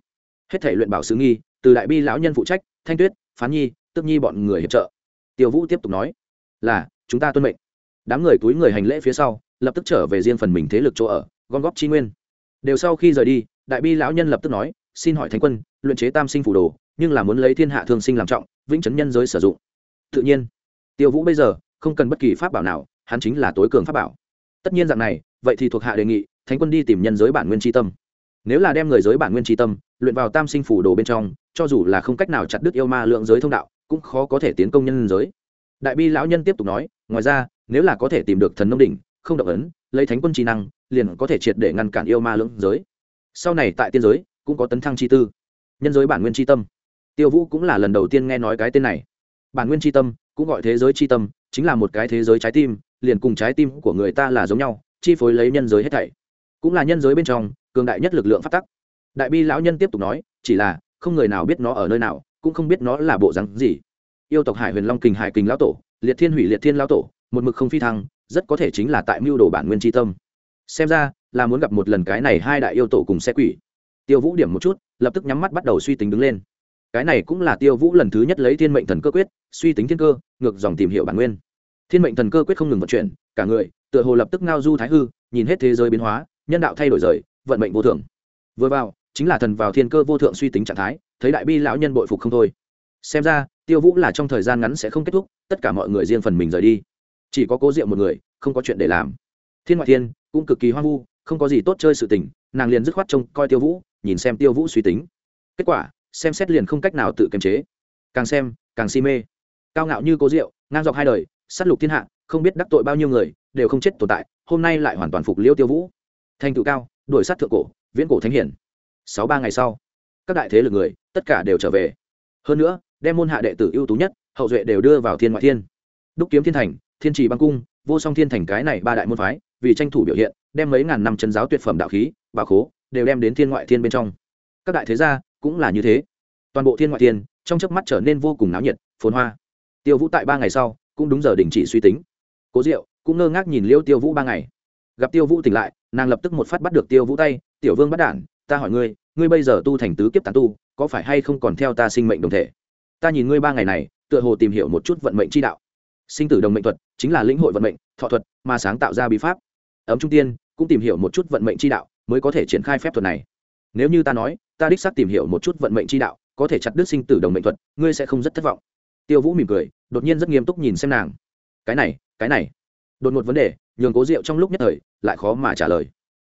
Hết thảy luyện bảo sứ nghi, từ đại bi lão nhân phụ trách, thanh tuyết phán nhi tức nhi bọn người hiệp trợ. Tiêu vũ tiếp tục nói, là, chúng ta tuân mệnh. Đám người túi người hành lễ phía sau, lập tức trở về riêng phần mình thế lực chỗ ở, gom góp chi nguyên. Đều sau khi rời đi, đại bi lão nhân lập tức nói, xin hỏi thánh quân, luyện chế tam sinh phủ đồ, nhưng là muốn lấy thiên hạ thương sinh làm trọng, vĩnh chấn nhân giới sử dụng. Tự nhiên, tiêu vũ bây giờ không cần bất kỳ pháp bảo nào, hắn chính là tối cường pháp bảo. Tất nhiên dạng này, vậy thì thuộc hạ đề nghị, thánh quân đi tìm nhân giới bản nguyên tri tâm nếu là đem người giới bản nguyên tri tâm, luyện vào tam sinh phủ đồ bên trong, cho dù là không cách nào chặt đứt yêu ma lượng giới thông đạo, cũng khó có thể tiến công nhân giới. Đại bi lão nhân tiếp tục nói, ngoài ra, nếu là có thể tìm được thần nông đỉnh, không động ấn, lấy thánh quân trí năng, liền có thể triệt để ngăn cản yêu ma lưỡng giới. Sau này tại tiên giới, cũng có tấn thăng chi tư. Nhân giới bản nguyên tri tâm. Tiêu vũ cũng là lần đầu tiên nghe nói cái tên này. Bản nguyên tri tâm, cũng gọi thế giới tri tâm, chính là một cái thế giới trái tim, liền cùng trái tim của người ta là giống nhau, chi phối lấy nhân giới hết thảy cũng là nhân giới bên trong cường đại nhất lực lượng phát tắc. Đại bi lão nhân tiếp tục nói, chỉ là không người nào biết nó ở nơi nào, cũng không biết nó là bộ rắn gì. Yêu tộc hải huyền long kình, hải kình lão tổ, liệt thiên hủy liệt thiên lão tổ, một mực không phi thăng, rất có thể chính là tại mưu đồ bản nguyên tri tâm. Xem ra, là muốn gặp một lần cái này hai đại yêu tổ cùng xe quỷ. Tiêu vũ điểm một chút, lập tức nhắm mắt bắt đầu suy tính đứng lên. Cái này cũng là tiêu vũ lần thứ nhất lấy thiên mệnh thần cơ quyết, suy tính thiên cơ, ngược dòng tìm hiểu bản nguyên. Thiên mệnh thần cơ quyết không ngừng vận chuyển, cả người, tựa hồ lập tức ngao du thái hư, nhìn hết thế giới biến hóa nhân đạo thay đổi rời, vận mệnh vô thường. vừa vào, chính là thần vào thiên cơ vô thượng suy tính trạng thái, thấy đại bi lão nhân bội phục không thôi. Xem ra, tiêu vũ là trong thời gian ngắn sẽ không kết thúc, tất cả mọi người riêng phần mình rời đi. Chỉ có cố diệu một người, không có chuyện để làm. Thiên ngoại thiên cũng cực kỳ hoang vu, không có gì tốt chơi sự tình, nàng liền dứt khoát trông coi tiêu vũ, nhìn xem tiêu vũ suy tính. Kết quả, xem xét liền không cách nào tự kiềm chế. Càng xem, càng si mê. Cao ngạo như cố diệu, ngang dọc hai đời s á t lục thiên hạ, không biết đắc tội bao nhiêu người, đều không chết tồn tại, hôm nay lại hoàn toàn phục liêu tiêu vũ thành tựu cao, đuổi sát thượng cổ, viễn cổ thánh hiển. Sáu ba ngày sau, các đại thế lực người, tất cả đều trở về. Hơn nữa, đem môn hạ đệ tử ưu tú nhất, hậu duệ đều đưa vào thiên ngoại thiên. Đúc kiếm thiên thành, thiên trì băng cung, vô song thiên thành cái này ba đại môn phái, vì tranh thủ biểu hiện, đem mấy ngàn năm chân giáo tuyệt phẩm đạo khí bà khố, đều đem đến thiên ngoại thiên bên trong. Các đại thế gia cũng là như thế. Toàn bộ thiên ngoại thiên, trong chớp mắt trở nên vô cùng náo nhiệt, phồn hoa. Tiêu vũ tại ba ngày sau, cũng đúng giờ đình chỉ suy tính. Cố diệu cũng ngơ ngác nhìn liêu tiêu vũ ba ngày gặp tiêu vũ tỉnh lại, nàng lập tức một phát bắt được tiêu vũ tay, tiểu vương bắt đản, ta hỏi ngươi ngươi bây giờ tu thành tứ kiếp tán tu, có phải hay không còn theo ta sinh mệnh đồng thể? Ta nhìn ngươi ba ngày này, tựa hồ tìm hiểu một chút vận mệnh chi đạo. Sinh tử đồng mệnh thuật chính là lĩnh hội vận mệnh, thọ thuật mà sáng tạo ra bí pháp. Ấm trung tiên cũng tìm hiểu một chút vận mệnh chi đạo mới có thể triển khai phép thuật này. Nếu như ta nói, ta đích xác tìm hiểu một chút vận mệnh chi đạo, có thể chặt đứt sinh tử đồng mệnh thuật, ngươi sẽ không rất thất vọng. Tiêu vũ mỉm cười, đột nhiên rất nghiêm túc nhìn xem nàng. Cái này cái này đột ngột vấn đề, nhường cố diệu trong lúc nhất thời lại khó mà trả lời.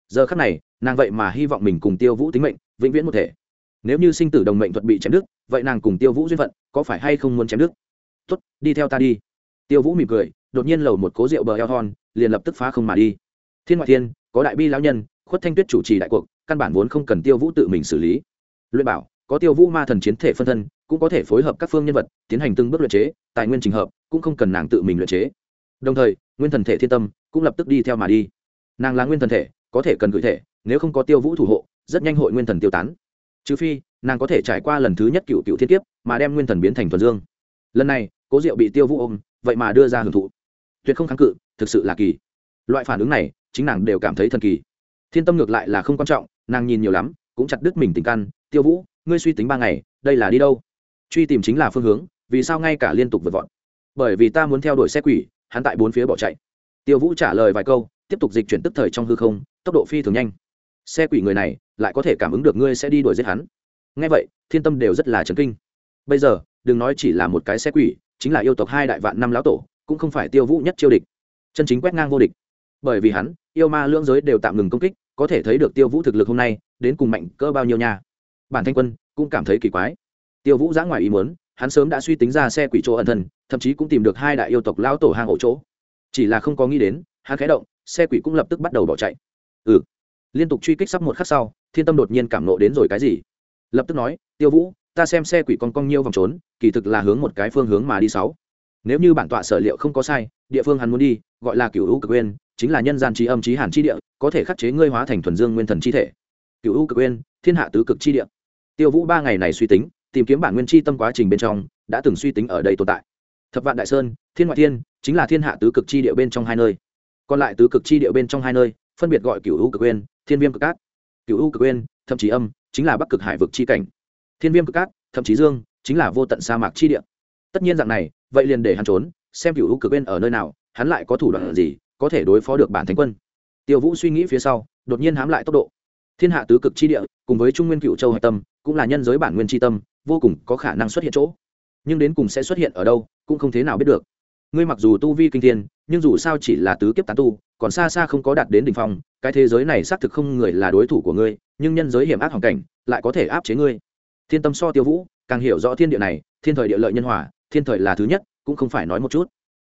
Giờ khắc này, nàng vậy mà hy vọng mình cùng tiêu vũ tính mệnh vĩnh viễn một thể. Nếu như sinh tử đồng mệnh thuật bị chém đứt, vậy nàng cùng tiêu vũ duyên phận có phải hay không muốn chém đứt? Tuất đi theo ta đi. Tiêu vũ mỉm cười, đột nhiên lầu một cố rượu bờ eo thon liền lập tức phá không mà đi. Thiên ngoại thiên, có đại bi lão nhân, khuất thanh tuyết chủ trì đại cuộc, căn bản vốn không cần tiêu vũ tự mình xử lý. Luyện bảo, có tiêu vũ ma thần chiến thể phân thân, cũng có thể phối hợp các phương nhân vật, tiến hành từng bước luyện chế, tài nguyên trình hợp, cũng không cần nàng tự mình luyện chế đồng thời, nguyên thần thể thiên tâm cũng lập tức đi theo mà đi. Nàng là nguyên thần thể, có thể cần gửi thể, nếu không có tiêu vũ thủ hộ, rất nhanh hội nguyên thần tiêu tán. Trừ phi, nàng có thể trải qua lần thứ nhất cựu cựu thiên kiếp, mà đem nguyên thần biến thành thuần dương. Lần này, cố diệu bị tiêu vũ ôm, vậy mà đưa ra hưởng thụ. Tuyệt không kháng cự, thực sự là kỳ. Loại phản ứng này, chính nàng đều cảm thấy thần kỳ. Thiên tâm ngược lại là không quan trọng, nàng nhìn nhiều lắm, cũng chặt đứt mình tình căn. Tiêu vũ, ngươi suy tính ba ngày, đây là đi đâu? Truy tìm chính là phương hướng, vì sao ngay cả liên tục vượt vọt? Bởi vì ta muốn theo đuổi xe quỷ hắn tại bốn phía bỏ chạy. Tiêu vũ trả lời vài câu, tiếp tục dịch chuyển tức thời trong hư không, tốc độ phi thường nhanh. Xe quỷ người này lại có thể cảm ứng được ngươi sẽ đi đuổi giết hắn. Ngay vậy, thiên tâm đều rất là chấn kinh. Bây giờ, đừng nói chỉ là một cái xe quỷ, chính là yêu tộc hai đại vạn năm lão tổ, cũng không phải tiêu vũ nhất chiêu địch. Chân chính quét ngang vô địch. Bởi vì hắn, yêu ma lưỡng giới đều tạm ngừng công kích, có thể thấy được tiêu vũ thực lực hôm nay đến cùng mạnh cỡ bao nhiêu nha. Bản thanh quân cũng cảm thấy kỳ quái. Tiêu vũ giã ngoài ý muốn hắn sớm đã suy tính ra xe quỷ chỗ ẩn thân, thậm chí cũng tìm được hai đại yêu tộc lão tổ hang ổ chỗ. Chỉ là không có nghĩ đến, hắn khé động, xe quỷ cũng lập tức bắt đầu bỏ chạy. Ừ. Liên tục truy kích sắp một khắc sau, thiên tâm đột nhiên cảm nộ đến rồi cái gì? Lập tức nói, tiêu vũ, ta xem xe quỷ con cong nhiêu vòng trốn, kỳ thực là hướng một cái phương hướng mà đi sáu. Nếu như bản tọa sở liệu không có sai, địa phương hắn muốn đi, gọi là cựu u cực quên chính là nhân gian trí âm trí hàn chi địa, có thể khắc chế ngươi hóa thành thuần dương nguyên thần chi thể. Cựu u cực quên thiên hạ tứ cực chi địa. Tiêu vũ ba ngày này suy tính tìm kiếm bản nguyên chi tâm quá trình bên trong, đã từng suy tính ở đây tồn tại. Thập vạn đại sơn, thiên ngoại thiên, chính là thiên hạ tứ cực chi địa bên trong hai nơi. Còn lại tứ cực chi địa bên trong hai nơi, phân biệt gọi cựu u cực quên thiên viêm cực cát. Cựu u cực quên thậm chí âm, chính là bắc cực hải vực chi cảnh. Thiên viêm cực cát, thậm chí dương, chính là vô tận sa mạc chi địa. Tất nhiên dạng này, vậy liền để hắn trốn, xem cựu u cực quên ở nơi nào, hắn lại có thủ đoạn gì, có thể đối phó được bản thánh quân. Tiêu vũ suy nghĩ phía sau, đột nhiên hám lại tốc độ. Thiên hạ tứ cực chi địa, cùng với trung nguyên cựu châu hạch tâm, cũng là nhân giới bản nguyên tri tâm vô cùng có khả năng xuất hiện chỗ. Nhưng đến cùng sẽ xuất hiện ở đâu, cũng không thế nào biết được. Ngươi mặc dù tu vi kinh thiên, nhưng dù sao chỉ là tứ kiếp tán tu, còn xa xa không có đạt đến đ ỉ n h phong, cái thế giới này xác thực không người là đối thủ của ngươi, nhưng nhân giới hiểm ác hoàn cảnh lại có thể áp chế ngươi. Thiên tâm so tiêu vũ, càng hiểu rõ thiên địa này, thiên thời địa lợi nhân hòa, thiên thời là thứ nhất, cũng không phải nói một chút.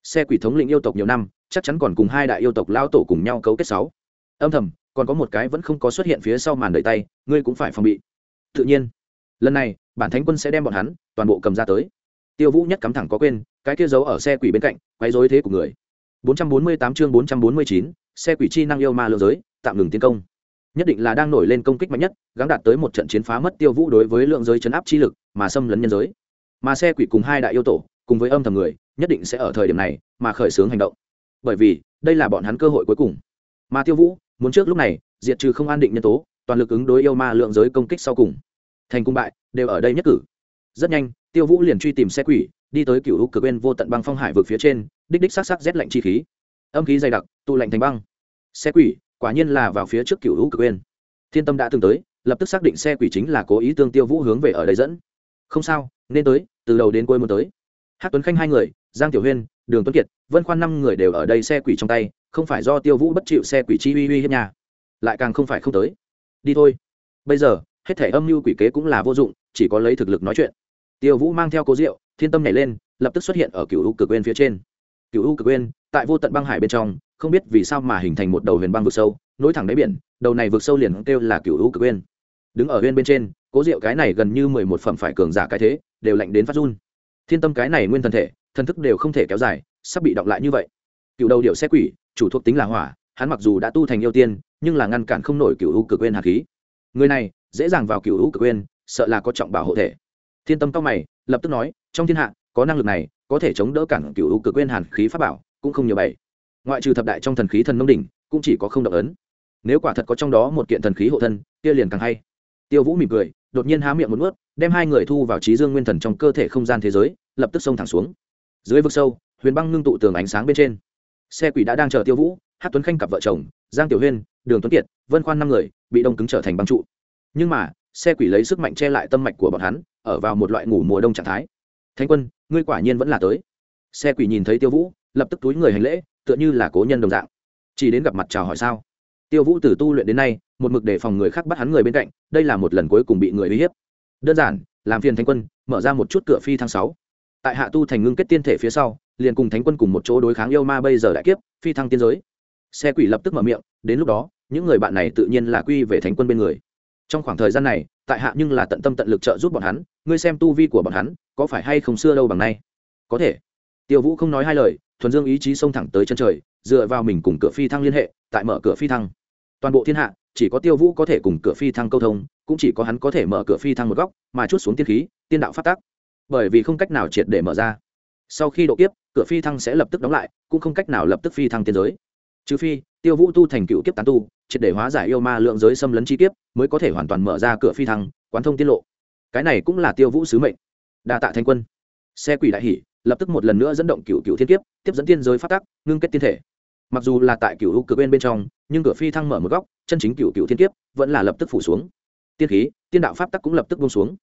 Xe quỷ thống lĩnh yêu tộc nhiều năm, chắc chắn còn cùng hai đại yêu tộc lao tổ cùng nhau cấu kết sáu. Âm thầm, còn có một cái vẫn không có xuất hiện phía sau màn đợi tay, ngươi cũng phải phòng bị. Tự nhiên lần này bản thánh quân sẽ đem bọn hắn toàn bộ cầm ra tới. Tiêu vũ nhất cắm thẳng có quên cái kia giấu ở xe quỷ bên cạnh quấy dối thế của người. 448 chương 449, xe quỷ chi năng yêu ma lừa giới tạm ngừng tiến công. Nhất định là đang nổi lên công kích mạnh nhất gắng đạt tới một trận chiến phá mất tiêu vũ đối với lượng giới chấn áp chi lực mà xâm lấn nhân giới. Mà xe quỷ cùng hai đại yêu tổ cùng với âm thầm người nhất định sẽ ở thời điểm này mà khởi xướng hành động. Bởi vì đây là bọn hắn cơ hội cuối cùng. Mà tiêu vũ muốn trước lúc này diệt trừ không an định nhân tố toàn lực ứng đối yêu ma lượng giới công kích sau cùng thành cung bại, đều ở đây nhất cử. Rất nhanh, tiêu vũ liền truy tìm xe quỷ, đi tới cựu cực bên vô tận băng phong hải vực phía trên, đích đích sắc sắc rét lạnh chi khí. Âm khí dày đặc, tụ lạnh thành băng. Xe quỷ, quả nhiên là vào phía trước cựu cực bên. Thiên tâm đã từng tới, lập tức xác định xe quỷ chính là cố ý tương tiêu vũ hướng về ở đây dẫn. Không sao, nên tới, từ đầu đến cuối muốn tới. Hát tuấn khanh hai người, giang tiểu huyên, đường tuấn kiệt, vân khoan năm người đều ở đây xe quỷ trong tay, không phải do tiêu vũ bất chịu xe quỷ chi uy uy hiếp nhà. Lại càng không phải không tới. Đi thôi. Bây giờ hết thể âm mưu quỷ kế cũng là vô dụng chỉ có lấy thực lực nói chuyện. Tiêu vũ mang theo cố Diệu, thiên tâm nhảy lên lập tức xuất hiện ở cựu u cực quên phía trên. Cựu u cực quên tại vô tận băng hải bên trong không biết vì sao mà hình thành một đầu huyền băng vực sâu nối thẳng đáy biển đầu này vực sâu liền kêu là cựu u cực quên đứng ở huyên bên trên cố Diệu cái này gần như mười một phẩm phải cường giả cái thế đều lạnh đến phát run. Thiên tâm cái này nguyên thân thể thần thức đều không thể kéo dài sắp bị động lại như vậy. Cựu đầu điệu xe quỷ chủ thuộc tính là hỏa hắn mặc dù đã tu thành yêu tiên nhưng là ngăn cản không nổi cựu u cực quên hạt khí. Người này dễ dàng vào cựu u cực quên, sợ là có trọng bảo hộ thể. Thiên tâm cao mày, lập tức nói, trong thiên hạ, có năng lực này, có thể chống đỡ cản cựu u cực quên hàn khí pháp bảo, cũng không nhiều bảy ngoại trừ thập đại trong thần khí thần nông đỉnh, cũng chỉ có không động ấn. Nếu quả thật có trong đó một kiện thần khí hộ thân, kia liền càng hay. Tiêu vũ mỉm cười, đột nhiên há miệng một nuốt, đem hai người thu vào trí dương nguyên thần trong cơ thể không gian thế giới, lập tức xông thẳng xuống. Dưới vực sâu, huyền băng ngưng tụ tường ánh sáng bên trên. Xe quỷ đã đang chờ tiêu vũ hát tuấn khanh cặp vợ chồng, giang tiểu huyên, đường tuấn kiệt, vân khoan năm người, bị đông cứng trở thành băng trụ nhưng mà, xe quỷ lấy sức mạnh che lại tâm mạch của bọn hắn, ở vào một loại ngủ mùa đông trạng thái. Thanh quân, ngươi quả nhiên vẫn là tới. Xe quỷ nhìn thấy tiêu vũ, lập tức túi người hành lễ, tựa như là cố nhân đồng dạng. Chỉ đến gặp mặt chào hỏi sao? Tiêu vũ từ tu luyện đến nay, một mực đề phòng người khác bắt hắn người bên cạnh, đây là một lần cuối cùng bị người uy hiếp. Đơn giản, làm phiền thanh quân, mở ra một chút cửa phi tháng sáu. Tại hạ tu thành ngưng kết tiên thể phía sau, liền cùng thánh quân cùng một chỗ đối kháng yêu ma bây giờ đại kiếp, phi thăng tiên giới. Xe quỷ lập tức mở miệng, đến lúc đó, những người bạn này tự nhiên là quy về thánh quân bên người trong khoảng thời gian này, tại hạ nhưng là tận tâm tận lực trợ giúp bọn hắn, ngươi xem tu vi của bọn hắn, có phải hay không xưa đâu bằng nay? Có thể. Tiêu vũ không nói hai lời, thuần dương ý chí xông thẳng tới chân trời, dựa vào mình cùng cửa phi thăng liên hệ, tại mở cửa phi thăng. Toàn bộ thiên hạ, chỉ có tiêu vũ có thể cùng cửa phi thăng câu thông, cũng chỉ có hắn có thể mở cửa phi thăng một góc, mà chút xuống tiên khí, tiên đạo phát tác bởi vì không cách nào triệt để mở ra. Sau khi độ kiếp, cửa phi thăng sẽ lập tức đóng lại, cũng không cách nào lập tức phi thăng tiên giới. Trừ phi tiêu vũ tu thành cựu kiếp tán tu, triệt để hóa giải yêu ma lượng giới xâm lấn chi kiếp, mới có thể hoàn toàn mở ra cửa phi thăng, quán thông tiết lộ. Cái này cũng là tiêu vũ sứ mệnh. Đa tạ thanh quân. Xe quỷ đại hỷ lập tức một lần nữa dẫn động cựu cựu thiên kiếp, tiếp dẫn tiên giới phát tác ngưng kết tiên thể. Mặc dù là tại cựu cực bên bên trong, nhưng cửa phi thăng mở một góc, chân chính cựu cựu thiên kiếp vẫn là lập tức phủ xuống. Tiên khí, tiên đạo pháp tắc cũng lập tức buông xuống.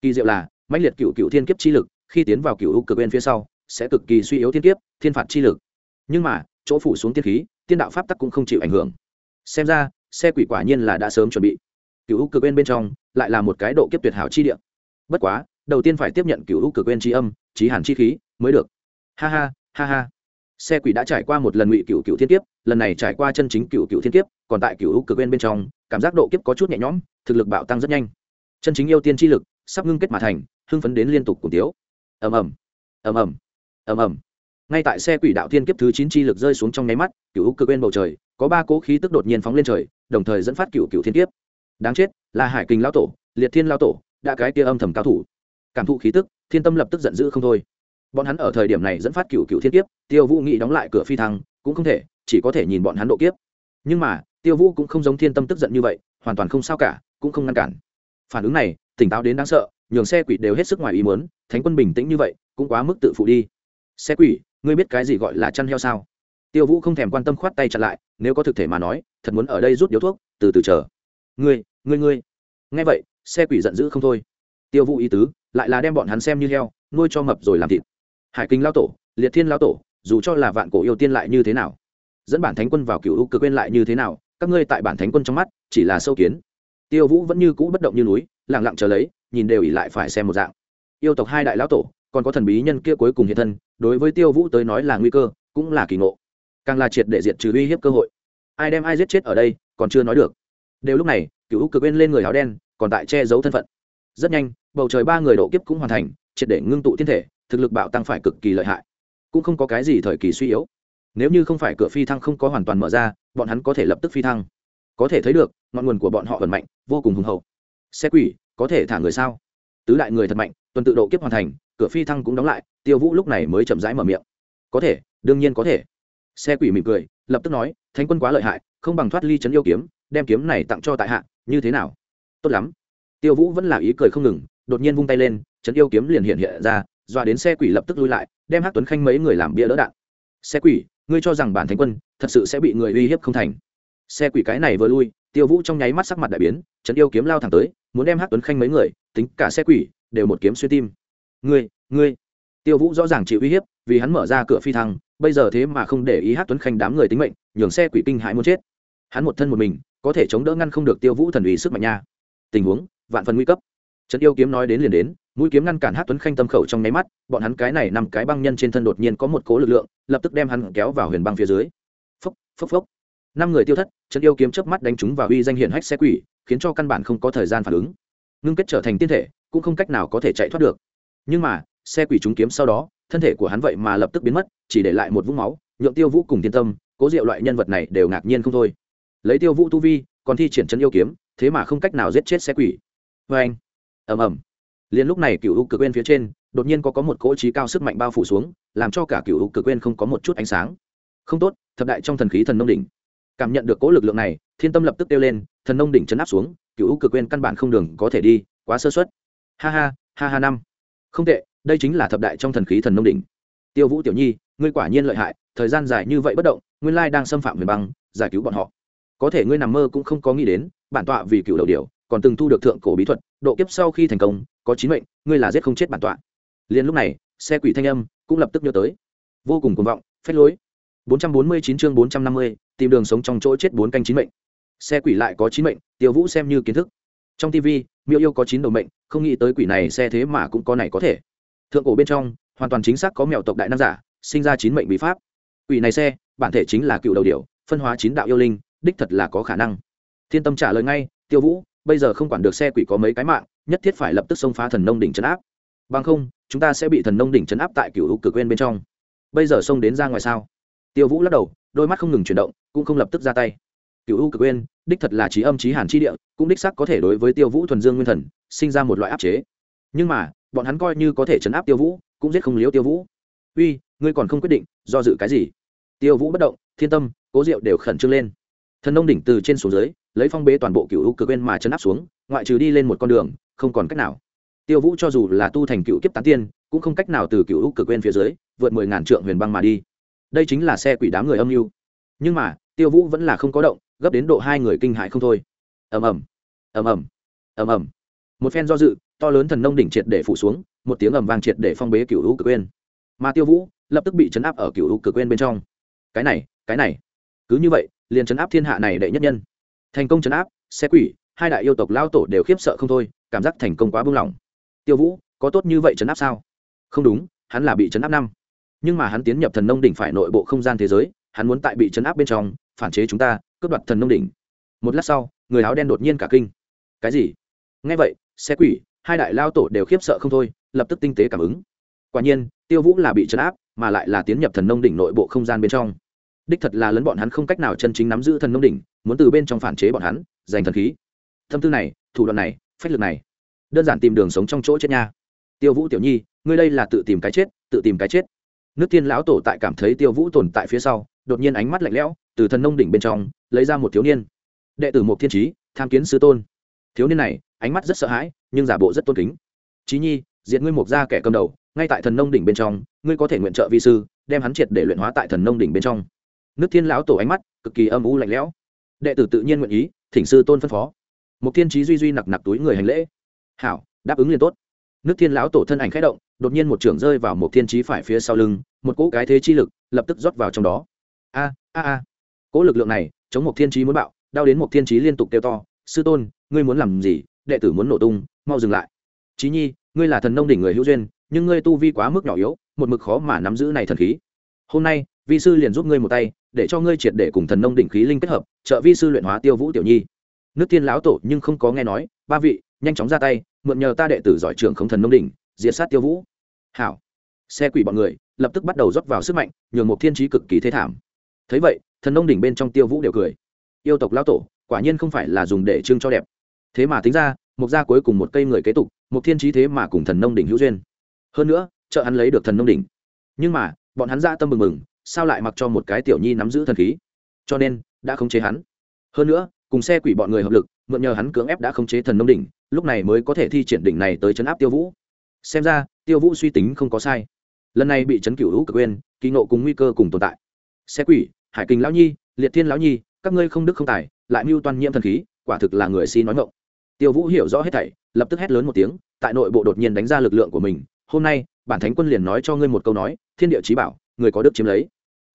Kỳ diệu là mạnh liệt cựu cựu thiên kiếp chi lực, khi tiến vào cựu cực bên phía sau, sẽ cực kỳ suy yếu thiên kiếp, thiên phạt chi lực. Nhưng mà, chỗ phủ xuống tiên khí tiên đạo pháp tắc cũng không chịu ảnh hưởng. Xem ra, xe quỷ quả nhiên là đã sớm chuẩn bị. Cựu cực bên bên trong, lại là một cái độ kiếp tuyệt hảo chi địa. Bất quá, đầu tiên phải tiếp nhận cựu cực bên chi âm trí hàn chi khí, mới được. Ha ha ha ha. Xe quỷ đã trải qua một lần ngụy cựu cựu thiên kiếp, lần này trải qua chân chính cựu cựu thiên kiếp, còn tại cựu cực bên bên trong, cảm giác độ kiếp có chút nhẹ nhõm, thực lực bạo tăng rất nhanh. Chân chính yêu tiên chi lực, sắp ngưng kết mà thành, hưng phấn đến liên tục cùng tiếu. Ầm ầm. Ầm ầm. Ầm ầm ngay tại xe quỷ đạo thiên kiếp thứ chín chi lực rơi xuống trong nháy mắt, cựu cực bên bầu trời, có ba cỗ khí tức đột nhiên phóng lên trời, đồng thời dẫn phát cựu cựu thiên kiếp. Đáng chết, là hải kinh lao tổ, liệt thiên lao tổ, đã cái kia âm thầm cao thủ. Cảm thụ khí tức, thiên tâm lập tức giận dữ không thôi. Bọn hắn ở thời điểm này dẫn phát cựu cựu thiên kiếp, tiêu vũ nghị đóng lại cửa phi thăng, cũng không thể, chỉ có thể nhìn bọn hắn độ kiếp. Nhưng mà, tiêu vũ cũng không giống thiên tâm tức giận như vậy, hoàn toàn không sao cả, cũng không ngăn cản. Phản ứng này, tỉnh táo đến đáng sợ, nhường xe quỷ đều hết sức ngoài ý muốn, thánh quân bình tĩnh như vậy, cũng quá mức tự phụ đi. Xe quỷ ngươi biết cái gì gọi là chăn heo sao? Tiêu vũ không thèm quan tâm khoát tay chặn lại, nếu có thực thể mà nói, thật muốn ở đây rút điếu thuốc, từ từ chờ. Ngươi ngươi ngươi. Nghe vậy, xe quỷ giận dữ không thôi. Tiêu vũ ý tứ, lại là đem bọn hắn xem như heo, nuôi cho mập rồi làm thịt. Hải kinh lao tổ, liệt thiên lao tổ, dù cho là vạn cổ yêu tiên lại như thế nào? Dẫn bản thánh quân vào cựu ưu cực quên lại như thế nào? Các ngươi tại bản thánh quân trong mắt, chỉ là sâu kiến. Tiêu vũ vẫn như cũ bất động như núi lẳng lặng chờ lấy, nhìn đều ỉ lại phải xem một dạng. Yêu tộc hai đại lão tổ còn có thần bí nhân kia cuối cùng hiện thân, đối với tiêu vũ tới nói là nguy cơ, cũng là kỳ ngộ. Càng là triệt để diệt trừ uy hiếp cơ hội. Ai đem ai giết chết ở đây, còn chưa nói được. Đều lúc này, cựu cực bên lên người áo đen, còn tại che giấu thân phận. Rất nhanh, bầu trời ba người độ kiếp cũng hoàn thành, triệt để ngưng tụ thiên thể, thực lực bạo tăng phải cực kỳ lợi hại. Cũng không có cái gì thời kỳ suy yếu. Nếu như không phải cửa phi thăng không có hoàn toàn mở ra, bọn hắn có thể lập tức phi thăng. Có thể thấy được, ngọn nguồn của bọn họ vẫn mạnh, vô cùng hùng hậu. Xe quỷ, có thể thả người sao? Tứ đại người thật mạnh, tuần tự độ kiếp hoàn thành cửa phi thăng cũng đóng lại, tiêu vũ lúc này mới chậm rãi mở miệng. Có thể, đương nhiên có thể. Xe quỷ mỉm cười, lập tức nói, thánh quân quá lợi hại, không bằng thoát ly trấn yêu kiếm, đem kiếm này tặng cho tại hạ, như thế nào? Tốt lắm. Tiêu vũ vẫn là ý cười không ngừng, đột nhiên vung tay lên trấn yêu kiếm liền hiện hiện ra, dọa đến xe quỷ lập tức lui lại, đem hát tuấn khanh mấy người làm bia đỡ đạn. Xe quỷ, ngươi cho rằng bản thánh quân thật sự sẽ bị người uy hiếp không thành? Xe quỷ cái này vừa lui, tiêu vũ trong nháy mắt sắc mặt đại biến trấn yêu kiếm lao thẳng tới, muốn đem hát tuấn khanh mấy người, tính cả xe quỷ, đều một kiếm xuyên tim ngươi ngươi. Tiêu vũ rõ ràng chịu uy hiếp, vì hắn mở ra cửa phi thăng, bây giờ thế mà không để ý hát tuấn khanh đám người tính mệnh, nhường xe quỷ kinh hãi muốn chết. Hắn một thân một mình, có thể chống đỡ ngăn không được tiêu vũ thần ủy sức mạnh nha. Tình huống, vạn phần nguy cấp. Trần yêu kiếm nói đến liền đến, mũi kiếm ngăn cản hát tuấn khanh tâm khẩu trong nháy mắt, bọn hắn cái này nằm cái băng nhân trên thân đột nhiên có một cố lực lượng, lập tức đem hắn kéo vào huyền băng phía dưới. Phốc phốc phốc. Năm người tiêu thất Trần yêu kiếm chớp mắt đánh chúng vào uy danh hiển hách xe quỷ, khiến cho căn bản không có thời gian phản ứng. Ngưng kết trở thành tiên thể, cũng không cách nào có thể chạy thoát được nhưng mà, xe quỷ trúng kiếm sau đó, thân thể của hắn vậy mà lập tức biến mất, chỉ để lại một vũng máu, nhượng tiêu vũ cùng thiên tâm, cố diệu loại nhân vật này đều ngạc nhiên không thôi. Lấy tiêu vũ tu vi, còn thi triển chân yêu kiếm, thế mà không cách nào giết chết xe quỷ. Vê anh, ầm ầm. Liền lúc này cựu u cực quên phía trên, đột nhiên có có một cỗ trí cao sức mạnh bao phủ xuống, làm cho cả cựu u cực quên không có một chút ánh sáng. Không tốt, thập đại trong thần khí thần nông đỉnh. Cảm nhận được cỗ lực lượng này, thiên tâm lập tức kêu lên, thần nông đỉnh chấn áp xuống cựu u cực quên căn bản không đường có thể đi, quá sơ xuất ha ha ha ha năm không tệ đây chính là thập đại trong thần khí thần nông đỉnh. Tiêu vũ tiểu nhi ngươi quả nhiên lợi hại thời gian dài như vậy bất động nguyên lai đang xâm phạm huyền băng giải cứu bọn họ. Có thể ngươi nằm mơ cũng không có nghĩ đến bản tọa vì cựu đầu điều còn từng thu được thượng cổ bí thuật độ kiếp sau khi thành công có chín mệnh ngươi là giết không chết bản tọa. Liền lúc này xe quỷ thanh âm cũng lập tức nhớ tới. Vô cùng cuồng vọng phép lối. 449 chương 450, tìm đường sống trong chỗ chết bốn canh chín mệnh. Xe quỷ lại có chín mệnh tiêu vũ xem như kiến thức. Trong tv miêu yêu có chín đầu mệnh, không nghĩ tới quỷ này xe thế mà cũng có này có thể. Thượng cổ bên trong, hoàn toàn chính xác có mèo tộc đại nam giả, sinh ra chín mệnh bí pháp. Quỷ này xe, bản thể chính là cựu đầu điểu, phân hóa chín đạo yêu linh, đích thật là có khả năng. Thiên tâm trả lời ngay, tiêu vũ, bây giờ không quản được xe quỷ có mấy cái mạng, nhất thiết phải lập tức xông phá thần nông đỉnh chấn áp. Bằng không, chúng ta sẽ bị thần nông đỉnh chấn áp tại cựu cực quên bên trong. Bây giờ xông đến ra ngoài sao? Tiêu vũ lắc đầu, đôi mắt không ngừng chuyển động, cũng không lập tức ra tay cựu u cực quên đích thật là trí âm trí hàn chi địa, cũng đích sắc có thể đối với tiêu vũ thuần dương nguyên thần, sinh ra một loại áp chế. Nhưng mà, bọn hắn coi như có thể chấn áp tiêu vũ, cũng giết không liếu tiêu vũ. Uy, ngươi còn không quyết định, do dự cái gì? Tiêu vũ bất động, thiên tâm, cố diệu đều khẩn trương lên. Thần nông đỉnh từ trên xuống dưới, lấy phong bế toàn bộ cựu u cực quên mà chấn áp xuống, ngoại trừ đi lên một con đường, không còn cách nào. Tiêu vũ cho dù là tu thành cựu kiếp tán tiên, cũng không cách nào từ cựu U cực quên phía dưới, vượt mười ngàn trượng huyền băng mà đi. Đây chính là xe quỷ đám người âm mưu. Nhưng mà, tiêu vũ vẫn là không có động gấp đến độ hai người kinh hại không thôi. Ầm ầm ầm ầm ầm ầm. Một phen do dự, to lớn thần nông đỉnh triệt để phủ xuống, một tiếng ầm vang triệt để phong bế cựu úc cực quên mà tiêu vũ lập tức bị chấn áp ở cựu úc cực quên bên trong. Cái này cái này. Cứ như vậy, liền chấn áp thiên hạ này đệ nhất nhân. Thành công chấn áp, xe quỷ, hai đại yêu tộc lao tổ đều khiếp sợ không thôi, cảm giác thành công quá buông lỏng. Tiêu vũ, có tốt như vậy chấn áp sao? Không đúng, hắn là bị chấn áp năm. Nhưng mà hắn tiến nhập thần nông đỉnh phải nội bộ không gian thế giới, hắn muốn tại bị chấn áp bên trong phản chế chúng ta, cướp đoạt thần nông đỉnh. Một lát sau, người áo đen đột nhiên cả kinh. Cái gì? Ngay vậy, xe quỷ, hai đại lao tổ đều khiếp sợ không thôi, lập tức tinh tế cảm ứng. Quả nhiên, tiêu vũ là bị chấn áp, mà lại là tiến nhập thần nông đỉnh nội bộ không gian bên trong. Đích thật là lấn bọn hắn không cách nào chân chính nắm giữ thần nông đỉnh, muốn từ bên trong phản chế bọn hắn, giành thần khí. Thâm tư này, thủ đoạn này, phách lực này, đơn giản tìm đường sống trong chỗ chết nha. Tiêu vũ tiểu nhi, ngươi đây là tự tìm cái chết, tự tìm cái chết. Nước tiên lão tổ tại cảm thấy tiêu vũ tồn tại phía sau, đột nhiên ánh mắt lạnh lẽo từ thần nông đỉnh bên trong, lấy ra một thiếu niên. Đệ tử một thiên trí tham kiến sư tôn. Thiếu niên này, ánh mắt rất sợ hãi, nhưng giả bộ rất tôn kính. Trí nhi, diệt ngươi mục ra kẻ cầm đầu, ngay tại thần nông đỉnh bên trong, ngươi có thể nguyện trợ vi sư, đem hắn triệt để luyện hóa tại thần nông đỉnh bên trong. Nước thiên lão tổ ánh mắt cực kỳ âm u lạnh lẽo. Đệ tử tự nhiên nguyện ý, thỉnh sư tôn phân phó. Một thiên trí duy duy nặc nặc túi người hành lễ. Hảo, đáp ứng liền tốt. Nước thiên lão tổ thân ảnh khẽ động, đột nhiên một trưởng rơi vào một thiên trí phải phía sau lưng, một cỗ cái thế chi lực lập tức rót vào trong đó. A a a cỗ lực lượng này, chống một thiên trí muốn bạo, đau đến một thiên trí liên tục kêu to, sư tôn, ngươi muốn làm gì? Đệ tử muốn nổ tung, mau dừng lại. Trí nhi, ngươi là thần nông đỉnh người hữu duyên, nhưng ngươi tu vi quá mức nhỏ yếu, một mực khó mà nắm giữ này thần khí. Hôm nay, vi sư liền giúp ngươi một tay, để cho ngươi triệt để cùng thần nông đỉnh khí linh kết hợp, trợ vi sư luyện hóa tiêu vũ tiểu nhi. Nước tiên lão tổ nhưng không có nghe nói, ba vị, nhanh chóng ra tay, mượn nhờ ta đệ tử giỏi trưởng không thần nông đỉnh, diệt sát tiêu vũ. Hảo. Xe quỷ bọn người lập tức bắt đầu rót vào sức mạnh, nhường một thiên trí cực kỳ thế thảm. Thấy vậy thần nông đỉnh bên trong tiêu vũ đều cười. Yêu tộc lão tổ, quả nhiên không phải là dùng để trưng cho đẹp. Thế mà tính ra một gia cuối cùng một cây người kế tục một thiên trí thế mà cùng thần nông đỉnh hữu duyên. Hơn nữa trợ hắn lấy được thần nông đỉnh. Nhưng mà, bọn hắn ra tâm mừng mừng sao lại mặc cho một cái tiểu nhi nắm giữ thần khí? Cho nên, đã khống chế hắn. Hơn nữa, cùng xe quỷ bọn người hợp lực, mượn nhờ hắn cưỡng ép đã khống chế thần nông đỉnh, lúc này mới có thể thi triển đỉnh này tới chấn áp tiêu vũ. Xem ra, tiêu vũ suy tính không có sai. Lần này bị chấn cửu hữu cực quên, kỳ nộ cùng nguy cơ cùng tồn tại. Xe quỷ hải kinh lão nhi, liệt thiên lão nhi, các ngươi không đức không tài, lại mưu toan nhiễm thần khí, quả thực là người si nói ngộng tiêu vũ hiểu rõ hết thảy, lập tức hét lớn một tiếng, tại nội bộ đột nhiên đánh ra lực lượng của mình. Hôm nay, bản thánh quân liền nói cho ngươi một câu nói, thiên địa trí bảo, người có đức chiếm lấy.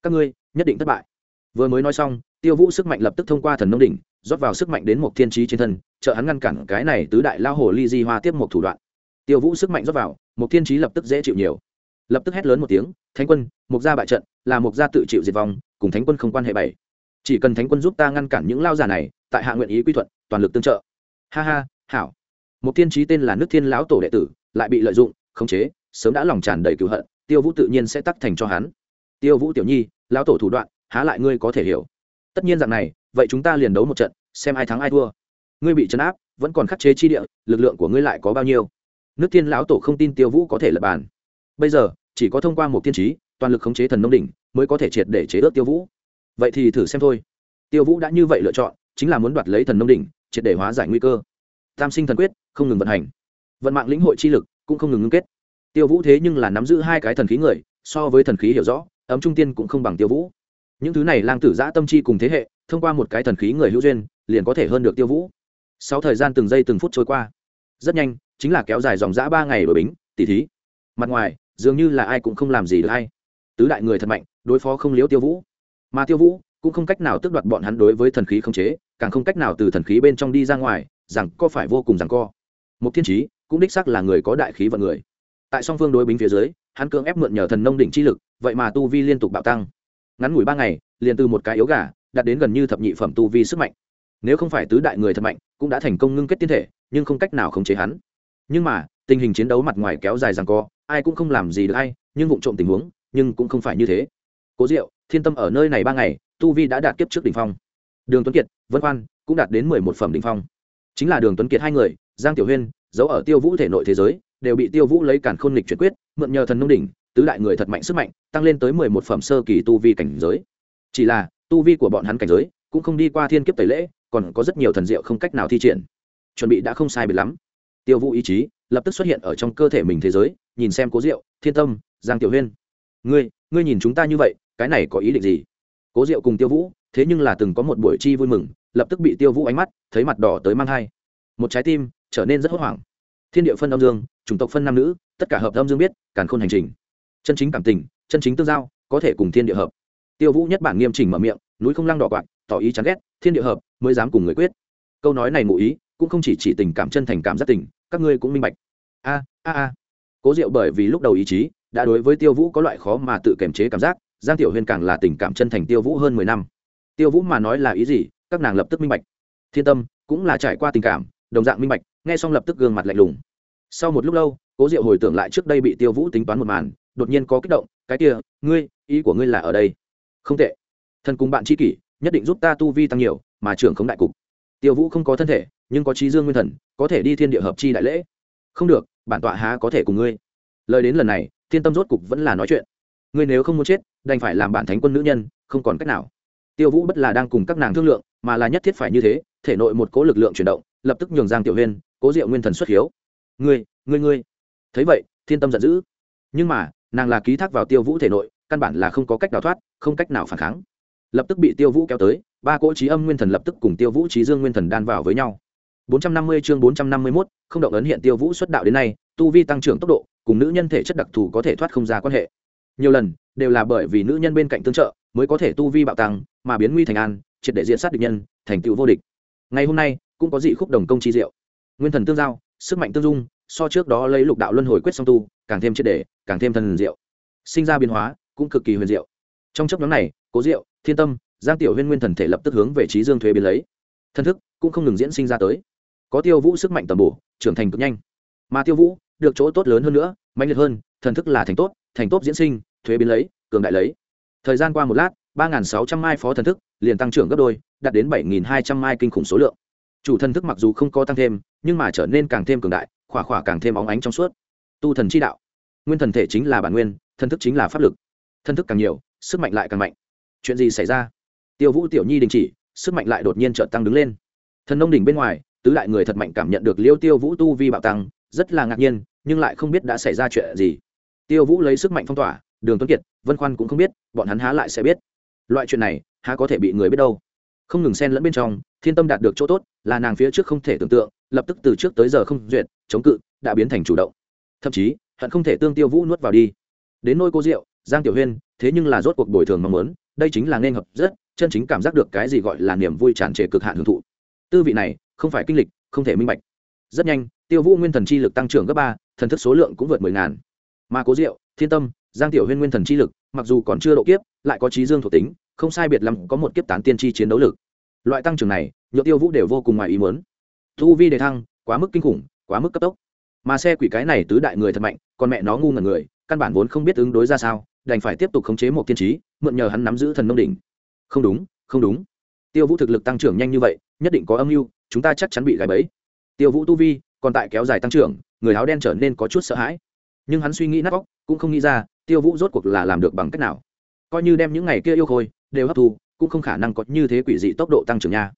Các ngươi, nhất định thất bại. Vừa mới nói xong, tiêu vũ sức mạnh lập tức thông qua thần nông đỉnh, rót vào sức mạnh đến một thiên trí trên thân, trợ hắn ngăn cản cái này tứ đại lao hồ ly di hoa tiếp một thủ đoạn. Tiêu vũ sức mạnh rót vào, một thiên trí lập tức dễ chịu nhiều. Lập tức hét lớn một tiếng, thánh quân, mục gia bại trận, là mục gia tự chịu diệt vong cùng thánh quân không quan hệ bảy. Chỉ cần thánh quân giúp ta ngăn cản những lao giả này, tại hạ nguyện ý quy thuận, toàn lực tương trợ. Ha ha, hảo. Một thiên trí tên là nước thiên lão tổ đệ tử, lại bị lợi dụng, khống chế, sớm đã lòng tràn đầy cựu hận, tiêu vũ tự nhiên sẽ tắc thành cho hắn. Tiêu vũ tiểu nhi, lão tổ thủ đoạn, há lại ngươi có thể hiểu. Tất nhiên dạng này, vậy chúng ta liền đấu một trận, xem ai thắng ai thua. Ngươi bị chấn áp, vẫn còn khắc chế chi địa, lực lượng của ngươi lại có bao nhiêu? Nước thiên lão tổ không tin tiêu vũ có thể lập bàn. Bây giờ, chỉ có thông qua một thiên trí, toàn lực khống chế thần nông đỉnh mới có thể triệt để chế ước tiêu vũ. Vậy thì thử xem thôi. Tiêu vũ đã như vậy lựa chọn, chính là muốn đoạt lấy thần nông đỉnh, triệt để hóa giải nguy cơ. Tam sinh thần quyết, không ngừng vận hành. Vận mạng lĩnh hội chi lực cũng không ngừng ngưng kết. Tiêu vũ thế nhưng là nắm giữ hai cái thần khí người, so với thần khí hiểu rõ, ấm trung tiên cũng không bằng tiêu vũ. Những thứ này lang tử giã tâm chi cùng thế hệ, thông qua một cái thần khí người hữu duyên, liền có thể hơn được tiêu vũ. Sau thời gian từng giây từng phút trôi qua, rất nhanh, chính là kéo dài dòng giã ba ngày đổi bính, tỉ thí. Mặt ngoài, dường như là ai cũng không làm gì được hay. Tứ đại người thật mạnh đối phó không liếu tiêu vũ. Mà tiêu vũ cũng không cách nào tước đoạt bọn hắn đối với thần khí không chế, càng không cách nào từ thần khí bên trong đi ra ngoài, rằng co phải vô cùng rằng co. Một thiên trí cũng đích xác là người có đại khí vận người. Tại song phương đối bính phía dưới, hắn cưỡng ép mượn nhờ thần nông đỉnh chi lực, vậy mà tu vi liên tục bạo tăng. Ngắn ngủi ba ngày, liền từ một cái yếu gà, đạt đến gần như thập nhị phẩm tu vi sức mạnh. Nếu không phải tứ đại người thật mạnh, cũng đã thành công ngưng kết tiên thể, nhưng không cách nào khống chế hắn. Nhưng mà, tình hình chiến đấu mặt ngoài kéo dài rằng co, ai cũng không làm gì được ai, nhưng vụ trộm tình huống, nhưng cũng không phải như thế cố diệu, thiên tâm ở nơi này ba ngày, tu vi đã đạt kiếp trước đ ỉ n h phong. Đường tuấn kiệt, vân khoan cũng đạt đến mười một phẩm đ ỉ n h phong. Chính là đường tuấn kiệt hai người, giang tiểu huyên giấu ở tiêu vũ thể nội thế giới, đều bị tiêu vũ lấy cản khôn lịch chuyển quyết, mượn nhờ thần nông đỉnh, tứ đại người thật mạnh sức mạnh, tăng lên tới mười một phẩm sơ kỳ tu vi cảnh giới. Chỉ là, tu vi của bọn hắn cảnh giới cũng không đi qua thiên kiếp tẩy lễ, còn có rất nhiều thần diệu không cách nào thi triển. Chuẩn bị đã không sai biệt lắm. Tiêu vũ ý chí lập tức xuất hiện ở trong cơ thể mình thế giới, nhìn xem cố diệu, thiên tâm, giang tiểu huyên. Ngươi ngươi nhìn chúng ta như vậy, cái này có ý định gì? Cố diệu cùng tiêu vũ, thế nhưng là từng có một buổi chi vui mừng, lập tức bị tiêu vũ ánh mắt, thấy mặt đỏ tới mang thai. Một trái tim trở nên rất hốt hoảng. Thiên địa phân âm dương, chủng tộc phân nam nữ, tất cả hợp âm dương biết, càn khôn hành trình. Chân chính cảm tình, chân chính tương giao, có thể cùng thiên địa hợp. Tiêu vũ nhất bản nghiêm chỉnh mở miệng, núi không lăng đỏ quạt, tỏ ý chán ghét, thiên địa hợp, mới dám cùng người quyết. Câu nói này ngụ ý, cũng không chỉ chỉ tình cảm chân thành cảm giác tình, các ngươi cũng minh bạch. A a a. Cố diệu bởi vì lúc đầu ý chí đã đối với tiêu vũ có loại khó mà tự kiềm chế cảm giác, giang tiểu huyên càng là tình cảm chân thành tiêu vũ hơn mười năm. Tiêu vũ mà nói là ý gì? Các nàng lập tức minh bạch. Thiên tâm cũng là trải qua tình cảm, đồng dạng minh bạch, nghe xong lập tức gương mặt lạnh lùng. Sau một lúc lâu, cố diệu hồi tưởng lại trước đây bị tiêu vũ tính toán một màn, đột nhiên có kích động, cái kia, ngươi, ý của ngươi là ở đây? Không tệ. Thân cùng bạn tri kỷ, nhất định giúp ta tu vi tăng nhiều, mà trưởng không đại cục. Tiêu vũ không có thân thể, nhưng có trí dương nguyên thần, có thể đi thiên địa hợp chi đại lễ. Không được, bản tọa há có thể cùng ngươi. Lời đến lần này thiên tâm rốt cục vẫn là nói chuyện. Ngươi nếu không muốn chết đành phải làm bản thánh quân nữ nhân không còn cách nào. Tiêu vũ bất là đang cùng các nàng thương lượng mà là nhất thiết phải như thế thể nội một cố lực lượng chuyển động lập tức nhường giang tiểu huyên cố diệu nguyên thần xuất hiếu. Ngươi ngươi ngươi. Thấy vậy thiên tâm giận dữ. Nhưng mà nàng là ký thác vào tiêu vũ thể nội căn bản là không có cách nào thoát không cách nào phản kháng. Lập tức bị tiêu vũ kéo tới ba cỗ trí âm nguyên thần lập tức cùng tiêu vũ trí dương nguyên thần đan vào với nhau. 450 chương 451, không động ấn hiện tiêu vũ xuất đạo đến nay tu vi tăng trưởng tốc độ cùng nữ nhân thể chất đặc thù có thể thoát không ra quan hệ. Nhiều lần, đều là bởi vì nữ nhân bên cạnh tương trợ, mới có thể tu vi bạo tăng, mà biến nguy thành an, triệt để diện sát địch nhân, thành tựu vô địch. Ngày hôm nay, cũng có dị khúc đồng công chi diệu. Nguyên thần tương giao, sức mạnh tương dung, so trước đó lấy lục đạo luân hồi quyết song tu, càng thêm triệt để, càng thêm thần diệu. Sinh ra biến hóa, cũng cực kỳ huyền diệu. Trong chấp nhóm này, cố diệu, thiên tâm, giang tiểu huyên nguyên thần thể lập tức hướng về trí dương thuế biến lấy. Thân thức cũng không ngừng diễn sinh ra tới. Có tiêu vũ sức mạnh tầm bổ, trưởng thành cực nhanh. Mà tiêu vũ được chỗ tốt lớn hơn nữa mạnh liệt hơn, thần thức là thành tốt thành tốt diễn sinh, thuế biến lấy, cường đại lấy. Thời gian qua một lát, ba sáu trăm mai phó thần thức liền tăng trưởng gấp đôi, đạt đến bảy hai trăm mai kinh khủng số lượng. Chủ thần thức mặc dù không có tăng thêm, nhưng mà trở nên càng thêm cường đại, khỏa khỏa càng thêm óng ánh trong suốt. Tu thần chi đạo. Nguyên thần thể chính là bản nguyên, thần thức chính là pháp lực. Thần thức càng nhiều, sức mạnh lại càng mạnh. Chuyện gì xảy ra? Tiêu vũ tiểu nhi đình chỉ, sức mạnh lại đột nhiên trợt tăng đứng lên. Thần nông đỉnh bên ngoài, tứ đại người thật mạnh cảm nhận được liêu tiêu vũ tu vi bạo tăng, rất là ngạc nhiên nhưng lại không biết đã xảy ra chuyện gì. Tiêu vũ lấy sức mạnh phong tỏa, đường tuấn kiệt, vân khoan cũng không biết, bọn hắn há lại sẽ biết. Loại chuyện này, há có thể bị người biết đâu. Không ngừng xen lẫn bên trong, thiên tâm đạt được chỗ tốt, là nàng phía trước không thể tưởng tượng, lập tức từ trước tới giờ không duyệt, chống cự, đã biến thành chủ động. Thậm chí, hận không thể tương tiêu vũ nuốt vào đi. Đến nôi cô diệu, giang tiểu huyên, thế nhưng là rốt cuộc bồi thường mong muốn, đây chính là nên hợp rất, chân chính cảm giác được cái gì gọi là niềm vui tràn trề cực hạn hưởng thụ. Tư vị này, không phải kinh lịch, không thể minh bạch. Rất nhanh, tiêu vũ nguyên thần chi lực tăng trưởng gấp ba thần thức số lượng cũng vượt mười ngàn. Mà cố diệu, thiên tâm, giang tiểu huyên nguyên thần chi lực, mặc dù còn chưa độ kiếp, lại có trí dương thuộc tính, không sai biệt lắm có một kiếp tán tiên chi chiến đấu lực. Loại tăng trưởng này, nhựa tiêu vũ đều vô cùng ngoài ý muốn. Thu vi đề thăng, quá mức kinh khủng, quá mức cấp tốc. Mà xe quỷ cái này tứ đại người thật mạnh, còn mẹ nó ngu ngần người, căn bản vốn không biết ứng đối ra sao, đành phải tiếp tục khống chế một tiên trí, mượn nhờ hắn nắm giữ thần nông đỉnh. Không đúng không đúng. Tiêu vũ thực lực tăng trưởng nhanh như vậy, nhất định có âm mưu, chúng ta chắc chắn bị gài bẫy. Tiêu vũ tu vi còn tại kéo dài tăng trưởng, người áo đen trở nên có chút sợ hãi. Nhưng hắn suy nghĩ nát óc, cũng không nghĩ ra, tiêu vũ rốt cuộc là làm được bằng cách nào. Coi như đem những ngày kia yêu khôi, đều hấp thu, cũng không khả năng có như thế quỷ dị tốc độ tăng trưởng nha.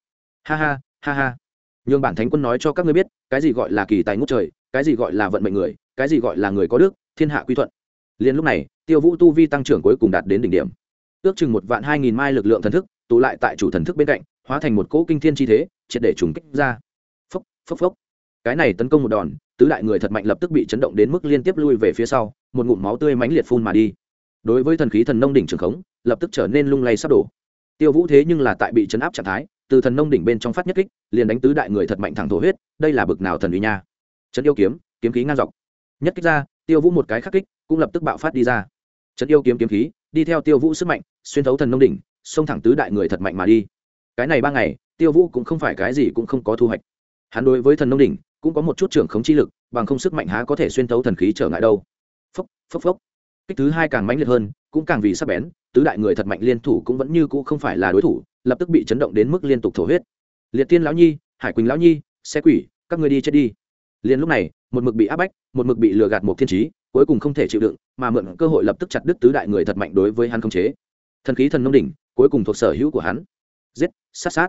Ha ha ha ha. Nhường bản thánh quân nói cho các ngươi biết, cái gì gọi là kỳ tài ngút trời, cái gì gọi là vận mệnh người, cái gì gọi là người có đức, thiên hạ quy thuận. Liền lúc này, tiêu vũ tu vi tăng trưởng cuối cùng đạt đến đỉnh điểm. Ước chừng một vạn hai nghìn mai lực lượng thần thức, tụ lại tại chủ thần thức bên cạnh, hóa thành một cỗ kinh thiên chi thế, triệt để trùng kích ra. Phốc phốc phốc cái này tấn công một đòn, tứ đại người thật mạnh lập tức bị chấn động đến mức liên tiếp lui về phía sau, một ngụm máu tươi mãnh liệt phun mà đi. Đối với thần khí thần nông đỉnh trường khống, lập tức trở nên lung lay sắp đổ. Tiêu vũ thế nhưng là tại bị chấn áp trạng thái, từ thần nông đỉnh bên trong phát nhất kích, liền đánh tứ đại người thật mạnh thẳng thổ huyết, đây là bực nào thần uy nha. Trấn yêu kiếm kiếm khí ngang dọc. Nhất kích ra, tiêu vũ một cái khắc kích, cũng lập tức bạo phát đi ra. Trấn yêu kiếm kiếm khí, đi theo tiêu vũ sức mạnh, xuyên thấu thần nông đỉnh, xông thẳng tứ đại người thật mạnh mà đi. Cái này ba ngày, tiêu vũ cũng không phải cái gì cũng không có thu hoạch. Hắn đối với thần nông đỉnh cũng có một chút trưởng khống chi lực, bằng không sức mạnh há có thể xuyên thấu thần khí trở ngại đâu. Phốc phốc phốc. Kích thứ hai càng mãnh liệt hơn, cũng càng vì sắc bén, tứ đại người thật mạnh liên thủ cũng vẫn như cũ không phải là đối thủ, lập tức bị chấn động đến mức liên tục thổ huyết. Liệt tiên lão nhi, hải quỳnh lão nhi, xe quỷ, các người đi chết đi. Liền lúc này, một mực bị áp bách, một mực bị lừa gạt một thiên trí, cuối cùng không thể chịu đựng, mà mượn cơ hội lập tức chặt đứt tứ đại người thật mạnh đối với hắn không chế. Thần khí thần nông đỉnh, cuối cùng thuộc sở hữu của hắn. Giết, sát sát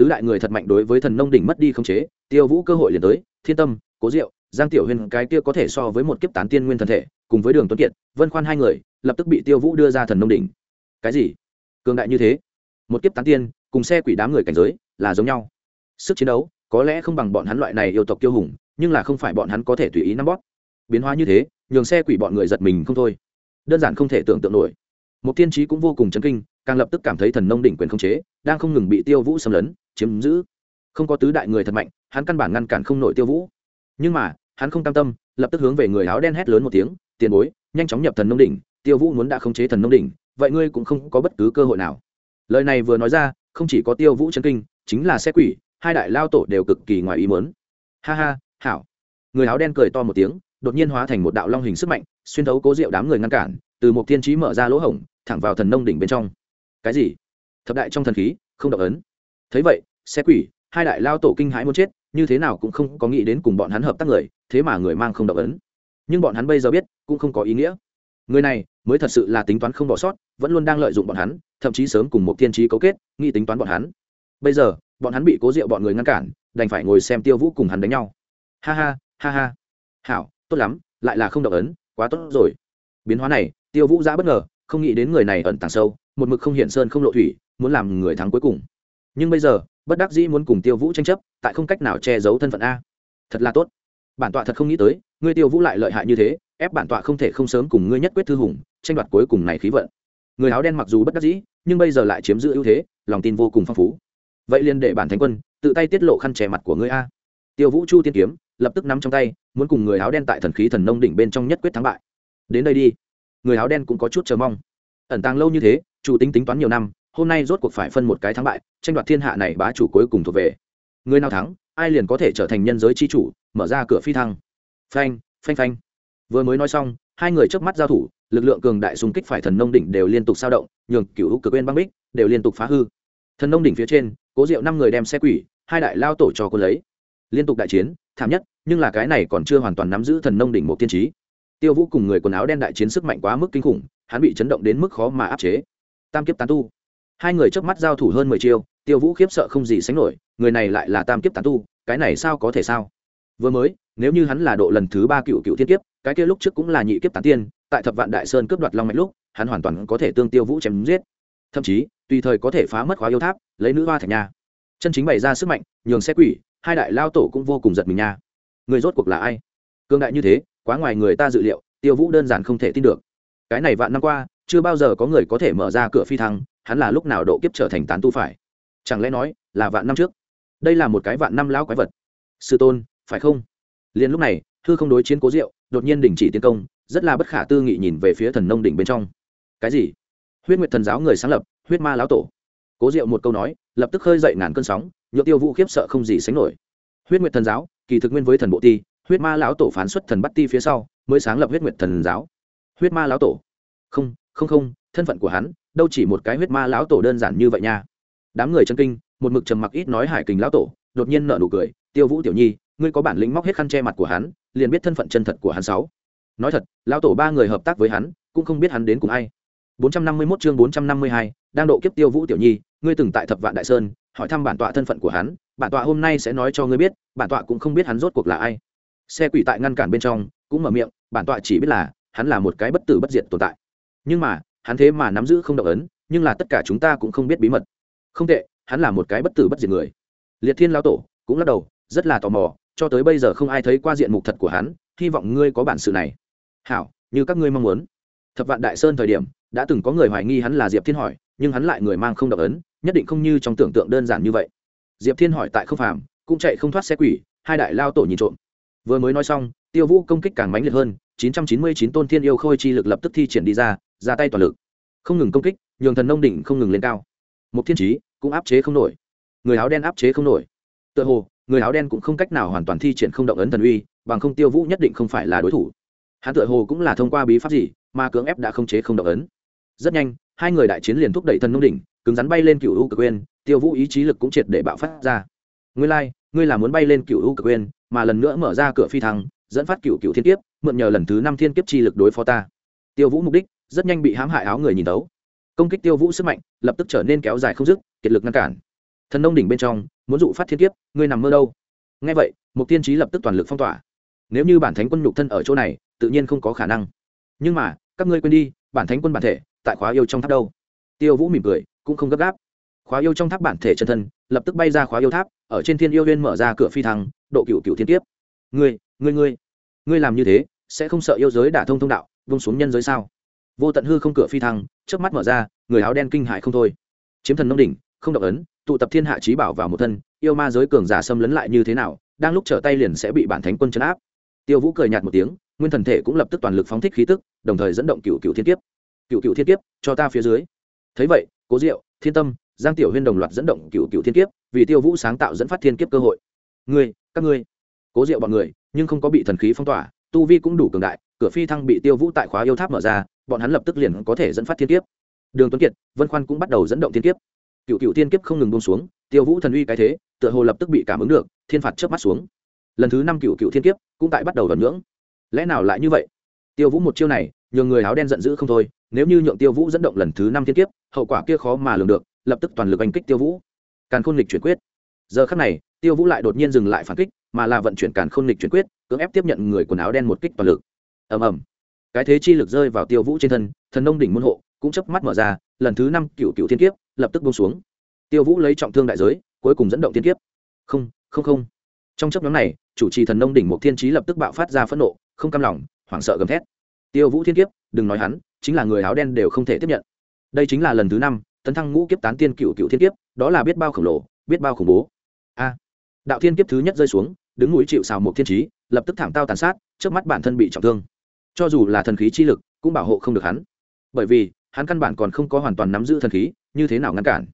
tứ đại người thật mạnh đối với thần nông đỉnh mất đi không chế, tiêu vũ cơ hội liền tới, thiên tâm, cố diệu, giang tiểu huyền, cái kia có thể so với một kiếp tán tiên nguyên thần thể, cùng với đường tuấn kiệt, vân khoan hai người, lập tức bị tiêu vũ đưa ra thần nông đỉnh. Cái gì? Cường đại như thế? Một kiếp tán tiên, cùng xe quỷ đám người cảnh giới, là giống nhau. Sức chiến đấu, có lẽ không bằng bọn hắn loại này yêu tộc kiêu hùng, nhưng là không phải bọn hắn có thể tùy ý nắm bóp. Biến hóa như thế, nhường xe quỷ bọn người giật mình không thôi. Đơn giản không thể tưởng tượng nổi. Một tiên trí cũng vô cùng chấn kinh, càng lập tức cảm thấy thần nông đỉnh quyền không chế, đang không ngừng bị tiêu vũ xâm lấn chiếm giữ. Không có tứ đại người thật mạnh, hắn căn bản ngăn cản không nổi tiêu vũ. Nhưng mà, hắn không cam tâm, lập tức hướng về người áo đen hét lớn một tiếng, tiền bối, nhanh chóng nhập thần nông đỉnh, tiêu vũ muốn đã khống chế thần nông đỉnh, vậy ngươi cũng không có bất cứ cơ hội nào. Lời này vừa nói ra, không chỉ có tiêu vũ chấn kinh, chính là xe quỷ, hai đại lao tổ đều cực kỳ ngoài ý mớn ha ha, hảo. Người áo đen cười to một tiếng, đột nhiên hóa thành một đạo long hình sức mạnh, xuyên thấu cố rượu đám người ngăn cản, từ một thiên trí mở ra lỗ hổng, thẳng vào thần nông đỉnh bên trong. Cái gì? Thập đại trong thần khí, không động ấn thấy vậy xe quỷ, hai đại lao tổ kinh hãi muốn chết, như thế nào cũng không có nghĩ đến cùng bọn hắn hợp tác người, thế mà người mang không động ấn. Nhưng bọn hắn bây giờ biết, cũng không có ý nghĩa. Người này, mới thật sự là tính toán không bỏ sót, vẫn luôn đang lợi dụng bọn hắn, thậm chí sớm cùng một tiên trí cấu kết, nghĩ tính toán bọn hắn. Bây giờ, bọn hắn bị cố rượu bọn người ngăn cản, đành phải ngồi xem tiêu vũ cùng hắn đánh nhau. Ha ha ha ha. Hảo, tốt lắm, lại là không động ấn, quá tốt rồi. Biến hóa này, tiêu vũ giã bất ngờ, không nghĩ đến người này ẩn tàng sâu, một mực không hiện sơn không lộ thủy, muốn làm người thắng cuối cùng nhưng bây giờ, bất đắc dĩ muốn cùng tiêu vũ tranh chấp, tại không cách nào che giấu thân phận a. Thật là tốt. Bản tọa thật không nghĩ tới, ngươi tiêu vũ lại lợi hại như thế, ép bản tọa không thể không sớm cùng ngươi nhất quyết thư hùng, tranh đoạt cuối cùng này khí vận. Người áo đen mặc dù bất đắc dĩ, nhưng bây giờ lại chiếm giữ ưu thế, lòng tin vô cùng phong phú. Vậy liền để bản thánh quân, tự tay tiết lộ khăn trẻ mặt của ngươi a. Tiêu vũ chu tiên kiếm, lập tức nắm trong tay, muốn cùng người áo đen tại thần khí thần nông đỉnh bên trong nhất quyết thắng bại. Đến đây đi. Người áo đen cũng có chút chờ mong. Ẩn tàng lâu như thế, chủ tính tính toán nhiều năm hôm nay rốt cuộc phải phân một cái thắng bại, tranh đoạt thiên hạ này bá chủ cuối cùng thuộc về. Người nào thắng, ai liền có thể trở thành nhân giới chi chủ, mở ra cửa phi thăng. Phanh phanh phanh. Vừa mới nói xong, hai người trước mắt giao thủ, lực lượng cường đại xung kích phải thần nông đỉnh đều liên tục sao động, nhường cựu cực bên băng bích đều liên tục phá hư. Thần nông đỉnh phía trên, cố diệu năm người đem xe quỷ, hai đại lao tổ cho cô lấy. Liên tục đại chiến, thảm nhất, nhưng là cái này còn chưa hoàn toàn nắm giữ thần nông đỉnh một tiên trí. Tiêu vũ cùng người quần áo đen đại chiến sức mạnh quá mức kinh khủng, hắn bị chấn động đến mức khó mà áp chế. Tam kiếp tán tu hai người trước mắt giao thủ hơn mười chiêu, tiêu vũ khiếp sợ không gì sánh nổi, người này lại là tam kiếp tán tu, cái này sao có thể sao? Vừa mới, nếu như hắn là độ lần thứ ba cựu cựu thiên kiếp, cái kia lúc trước cũng là nhị kiếp tán tiên, tại thập vạn đại sơn cướp đoạt long mạch lúc, hắn hoàn toàn có thể tương tiêu vũ chém giết. Thậm chí, tùy thời có thể phá mất khóa yêu tháp, lấy nữ hoa thành nhà chân chính bày ra sức mạnh, nhường xe quỷ, hai đại lao tổ cũng vô cùng giật mình nha. Người rốt cuộc là ai? Cương đại như thế, quá ngoài người ta dự liệu, tiêu vũ đơn giản không thể tin được. Cái này vạn năm qua, chưa bao giờ có người có thể mở ra cửa phi thăng hắn là lúc nào độ kiếp trở thành tán tu phải? Chẳng lẽ nói là vạn năm trước? Đây là một cái vạn năm lão quái vật. Sư tôn, phải không? Liền lúc này thư không đối chiến cố diệu đột nhiên đình chỉ tiến công, rất là bất khả tư nghị nhìn về phía thần nông đỉnh bên trong. Cái gì? Huyết nguyệt thần giáo người sáng lập, huyết ma lão tổ. Cố diệu một câu nói, lập tức khơi dậy ngàn cơn sóng nhựa tiêu vũ khiếp sợ không gì sánh nổi. Huyết nguyệt thần giáo, kỳ thực nguyên với thần bộ ti, huyết ma lão tổ phán xuất thần bắt ti phía sau, mới sáng lập huyết nguyệt thần giáo. Huyết ma lão tổ. Không không không thân phận của hắn đâu chỉ một cái huyết ma lão tổ đơn giản như vậy nha. Đám người chân kinh một mực trầm mặc ít nói hải kình lão tổ đột nhiên nở nụ cười tiêu vũ tiểu nhi ngươi có bản lĩnh móc hết khăn che mặt của hắn liền biết thân phận chân thật của hắn sáu. Nói thật lão tổ ba người hợp tác với hắn cũng không biết hắn đến cùng ai. 451 chương 452, đang độ kiếp tiêu vũ tiểu nhi ngươi từng tại thập vạn đại sơn hỏi thăm bản tọa thân phận của hắn bản tọa hôm nay sẽ nói cho ngươi biết bản tọa cũng không biết hắn rốt cuộc là ai. Xe quỷ tại ngăn cản bên trong cũng mở miệng bản tọa chỉ biết là hắn là một cái bất tử bất diệt tồn tại. Nhưng mà hắn thế mà nắm giữ không động ấn, nhưng là tất cả chúng ta cũng không biết bí mật. Không tệ, hắn là một cái bất tử bất diệt người. Liệt thiên Lao tổ cũng lắc đầu, rất là tò mò, cho tới bây giờ không ai thấy qua diện mục thật của hắn, hy vọng ngươi có bản sự này. Hảo, như các ngươi mong muốn. Thập vạn đại sơn thời điểm, đã từng có người hoài nghi hắn là diệp thiên hỏi, nhưng hắn lại người mang không động ấn, nhất định không như trong tưởng tượng đơn giản như vậy. Diệp thiên hỏi tại không phàm, cũng chạy không thoát xe quỷ, hai đại lao tổ nhìn trộm. Vừa mới nói xong, tiêu vũ công kích càng mãnh liệt hơn 999 tôn thiên yêu khôi chi lực lập tức thi triển đi ra ra tay toàn lực. Không ngừng công kích nhường thần nông đỉnh không ngừng lên cao. Một thiên trí cũng áp chế không nổi. Người áo đen áp chế không nổi. Tựa hồ người áo đen cũng không cách nào hoàn toàn thi triển không động ấn thần uy bằng không tiêu vũ nhất định không phải là đối thủ. Hắn tựa hồ cũng là thông qua bí pháp gì mà cưỡng ép đã không chế không động ấn. Rất nhanh hai người đại chiến liền thúc đẩy thần nông đỉnh cứng rắn bay lên cựu u cực quên tiêu vũ ý chí lực cũng triệt để bạo phát ra. Ngươi lai、like, ngươi là muốn bay lên cựu u cực quên mà lần nữa mở ra cửa phi thăng dẫn phát cựu cựu thiên kiếp mượn nhờ lần thứ năm thiên kiếp chi lực đối phó ta. Tiêu vũ mục đích rất nhanh bị hãm hại áo người nhìn tấu. Công kích tiêu vũ sức mạnh lập tức trở nên kéo dài không dứt, kiệt lực ngăn cản. Thần nông đỉnh bên trong, muốn dụ phát thiên kiếp, ngươi nằm mơ đâu? Ngay vậy một tiên trí lập tức toàn lực phong tỏa. Nếu như bản thánh quân nhục thân ở chỗ này, tự nhiên không có khả năng. Nhưng mà, các ngươi quên đi, bản thánh quân bản thể, tại khóa yêu trong tháp đâu? Tiêu vũ mỉm cười, cũng không gấp gáp. Khóa yêu trong tháp bản thể chân thân, lập tức bay ra khóa yêu tháp, ở trên thiên yêu viên mở ra cửa phi thăng, độ cựu cựu thiên tiếp ngươi ngươi ngươi ngươi làm như thế, sẽ không sợ yêu giới đả thông thông đạo, vung xuống nhân giới sao? Vô tận hư không cửa phi thăng trước mắt mở ra, người áo đen kinh hại không thôi. Chiếm thần nông đỉnh, không động ấn, tụ tập thiên hạ trí bảo vào một thân, yêu ma giới cường giả xâm lấn lại như thế nào, đang lúc trở tay liền sẽ bị bản thánh quân chấn áp. Tiêu vũ cười nhạt một tiếng, nguyên thần thể cũng lập tức toàn lực phóng thích khí tức, đồng thời dẫn động cựu cựu thiên kiếp. Cựu cựu thiên kiếp, cho ta phía dưới. Thấy vậy, cố diệu, thiên tâm, giang tiểu huyên đồng loạt dẫn động cựu cựu thiên kiếp, vì tiêu vũ sáng tạo dẫn phát thiên kiếp cơ hội. Ngươi, các ngươi. Cố diệu bọn người, nhưng không có bị thần khí phong tỏa, tu vi cũng đủ cường đại cửa phi thăng bị tiêu vũ tại khóa yêu tháp mở ra, bọn hắn lập tức liền có thể dẫn phát thiên kiếp. Đường tuấn kiệt, vân khoan cũng bắt đầu dẫn động thiên kiếp. Cựu cựu thiên kiếp không ngừng buông xuống, tiêu vũ thần uy cái thế, tựa hồ lập tức bị cảm ứng được, thiên phạt chớp mắt xuống. Lần thứ năm cựu cựu thiên kiếp cũng tại bắt đầu gần ngưỡng. Lẽ nào lại như vậy? Tiêu vũ một chiêu này, nhường người áo đen giận dữ không thôi, nếu như nhượng tiêu vũ dẫn động lần thứ năm thiên kiếp, hậu quả kia khó mà lường được, lập tức toàn lực oanh kích tiêu vũ. Càn khôn lịch chuyển quyết. Giờ khắc này, tiêu vũ lại đột nhiên dừng lại phản kích, mà là vận chuyển càn khôn lịch chuyển quyết, cưỡng ép tiếp nhận người quần áo đen một kích toàn lực ầm ầm. Cái thế chi lực rơi vào tiêu vũ trên thân, thần nông đỉnh môn hộ cũng chớp mắt mở ra, lần thứ năm cựu cựu thiên kiếp lập tức bông xuống. Tiêu vũ lấy trọng thương đại giới, cuối cùng dẫn động thiên kiếp. Không không không. Trong chấp nhóm này, chủ trì thần nông đỉnh một thiên trí lập tức bạo phát ra phẫn nộ, không cam lòng, hoảng sợ gầm thét. Tiêu vũ thiên kiếp, đừng nói hắn, chính là người áo đen đều không thể tiếp nhận. Đây chính là lần thứ năm, tấn thăng ngũ kiếp tán tiên cựu cựu thiên kiếp, đó là biết bao khổng lồ, biết bao khủng bố. A. Đạo thiên kiếp thứ nhất rơi xuống, đứng núi chịu xào một thiên trí, lập tức thảm tao tàn sát trước mắt bản thân bị trọng thương cho dù là thần khí chi lực, cũng bảo hộ không được hắn. Bởi vì, hắn căn bản còn không có hoàn toàn nắm giữ thần khí, như thế nào ngăn cản?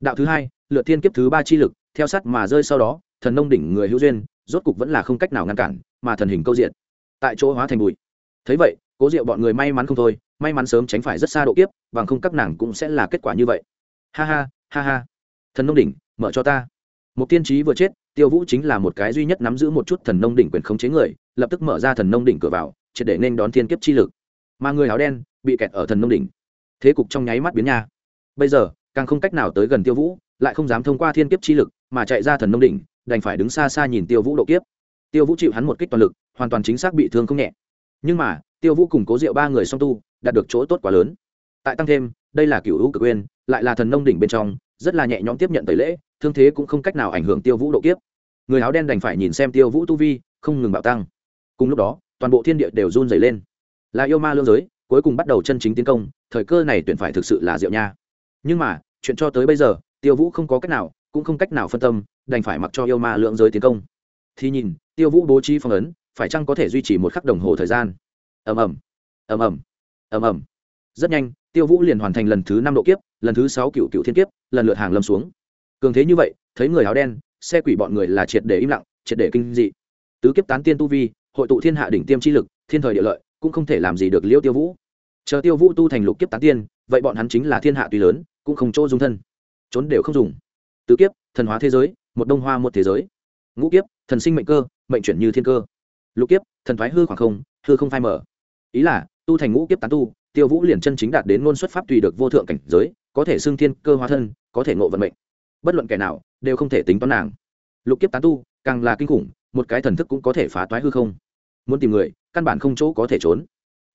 Đạo thứ hai, lựa thiên kiếp thứ ba chi lực, theo sát mà rơi sau đó, thần nông đỉnh người hữu duyên, rốt cục vẫn là không cách nào ngăn cản, mà thần hình câu diện. Tại chỗ hóa thành bụi. Thấy vậy, cố diệu bọn người may mắn không thôi, may mắn sớm tránh phải rất xa độ kiếp, bằng không các nàng cũng sẽ là kết quả như vậy. Ha ha ha ha. Thần nông đỉnh, mở cho ta. Một tiên trí vừa chết, tiêu vũ chính là một cái duy nhất nắm giữ một chút thần nông đỉnh quyền khống chế người, lập tức mở ra thần nông đỉnh cửa vào triệt để nên đón thiên kiếp chi lực. Mà người áo đen bị kẹt ở thần nông đỉnh. Thế cục trong nháy mắt biến nha. Bây giờ, càng không cách nào tới gần tiêu vũ, lại không dám thông qua thiên kiếp chi lực mà chạy ra thần nông đỉnh, đành phải đứng xa xa nhìn tiêu vũ độ kiếp. Tiêu vũ chịu hắn một kích toàn lực, hoàn toàn chính xác bị thương không nhẹ. Nhưng mà, tiêu vũ cùng cố diệu ba người song tu, đạt được chỗ tốt quá lớn. Tại tăng thêm, đây là cựu hữu cực quên lại là thần nông đỉnh bên trong, rất là nhẹ nhõm tiếp nhận tẩy lễ, thương thế cũng không cách nào ảnh hưởng tiêu vũ độ kiếp. Người áo đen đành phải nhìn xem tiêu vũ tu vi, không ngừng bạo tăng. Cùng lúc đó toàn bộ thiên địa đều run dày lên. Là yêu ma lương giới, cuối cùng bắt đầu chân chính tiến công, thời cơ này tuyển phải thực sự là diệu nha. Nhưng mà, chuyện cho tới bây giờ, tiêu vũ không có cách nào, cũng không cách nào phân tâm, đành phải mặc cho yêu ma lưỡng giới tiến công. Thì nhìn, tiêu vũ bố trí phong ấn, phải chăng có thể duy trì một khắc đồng hồ thời gian? Ầm ầm ầm ầm ầm ầm. Rất nhanh, tiêu vũ liền hoàn thành lần thứ năm độ kiếp, lần thứ sáu cựu cựu thiên kiếp, lần lượt hàng lâm xuống. Cường thế như vậy, thấy người áo đen, xe quỷ bọn người là triệt để im lặng, triệt để kinh dị. Tứ kiếp tán tiên tu vi hội tụ thiên hạ đỉnh tiêm chi lực, thiên thời địa lợi, cũng không thể làm gì được liêu tiêu vũ. Chờ tiêu vũ tu thành lục kiếp tán tiên, vậy bọn hắn chính là thiên hạ tuy lớn, cũng không chỗ dung thân. Trốn đều không dùng. Tứ kiếp, thần hóa thế giới, một đông hoa một thế giới. Ngũ kiếp, thần sinh mệnh cơ, mệnh chuyển như thiên cơ. Lục kiếp, thần thoái hư khoảng không, hư không phai mở ý là, tu thành ngũ kiếp tán tu, tiêu vũ liền chân chính đạt đến ngôn xuất pháp tùy được vô thượng cảnh giới, có thể xưng thiên cơ hóa thân, có thể ngộ vận mệnh. Bất luận kẻ nào, đều không thể tính toán nàng. Lục kiếp tán tu, càng là kinh khủng một cái thần thức cũng có thể phá toái hư không. Muốn tìm người, căn bản không chỗ có thể trốn.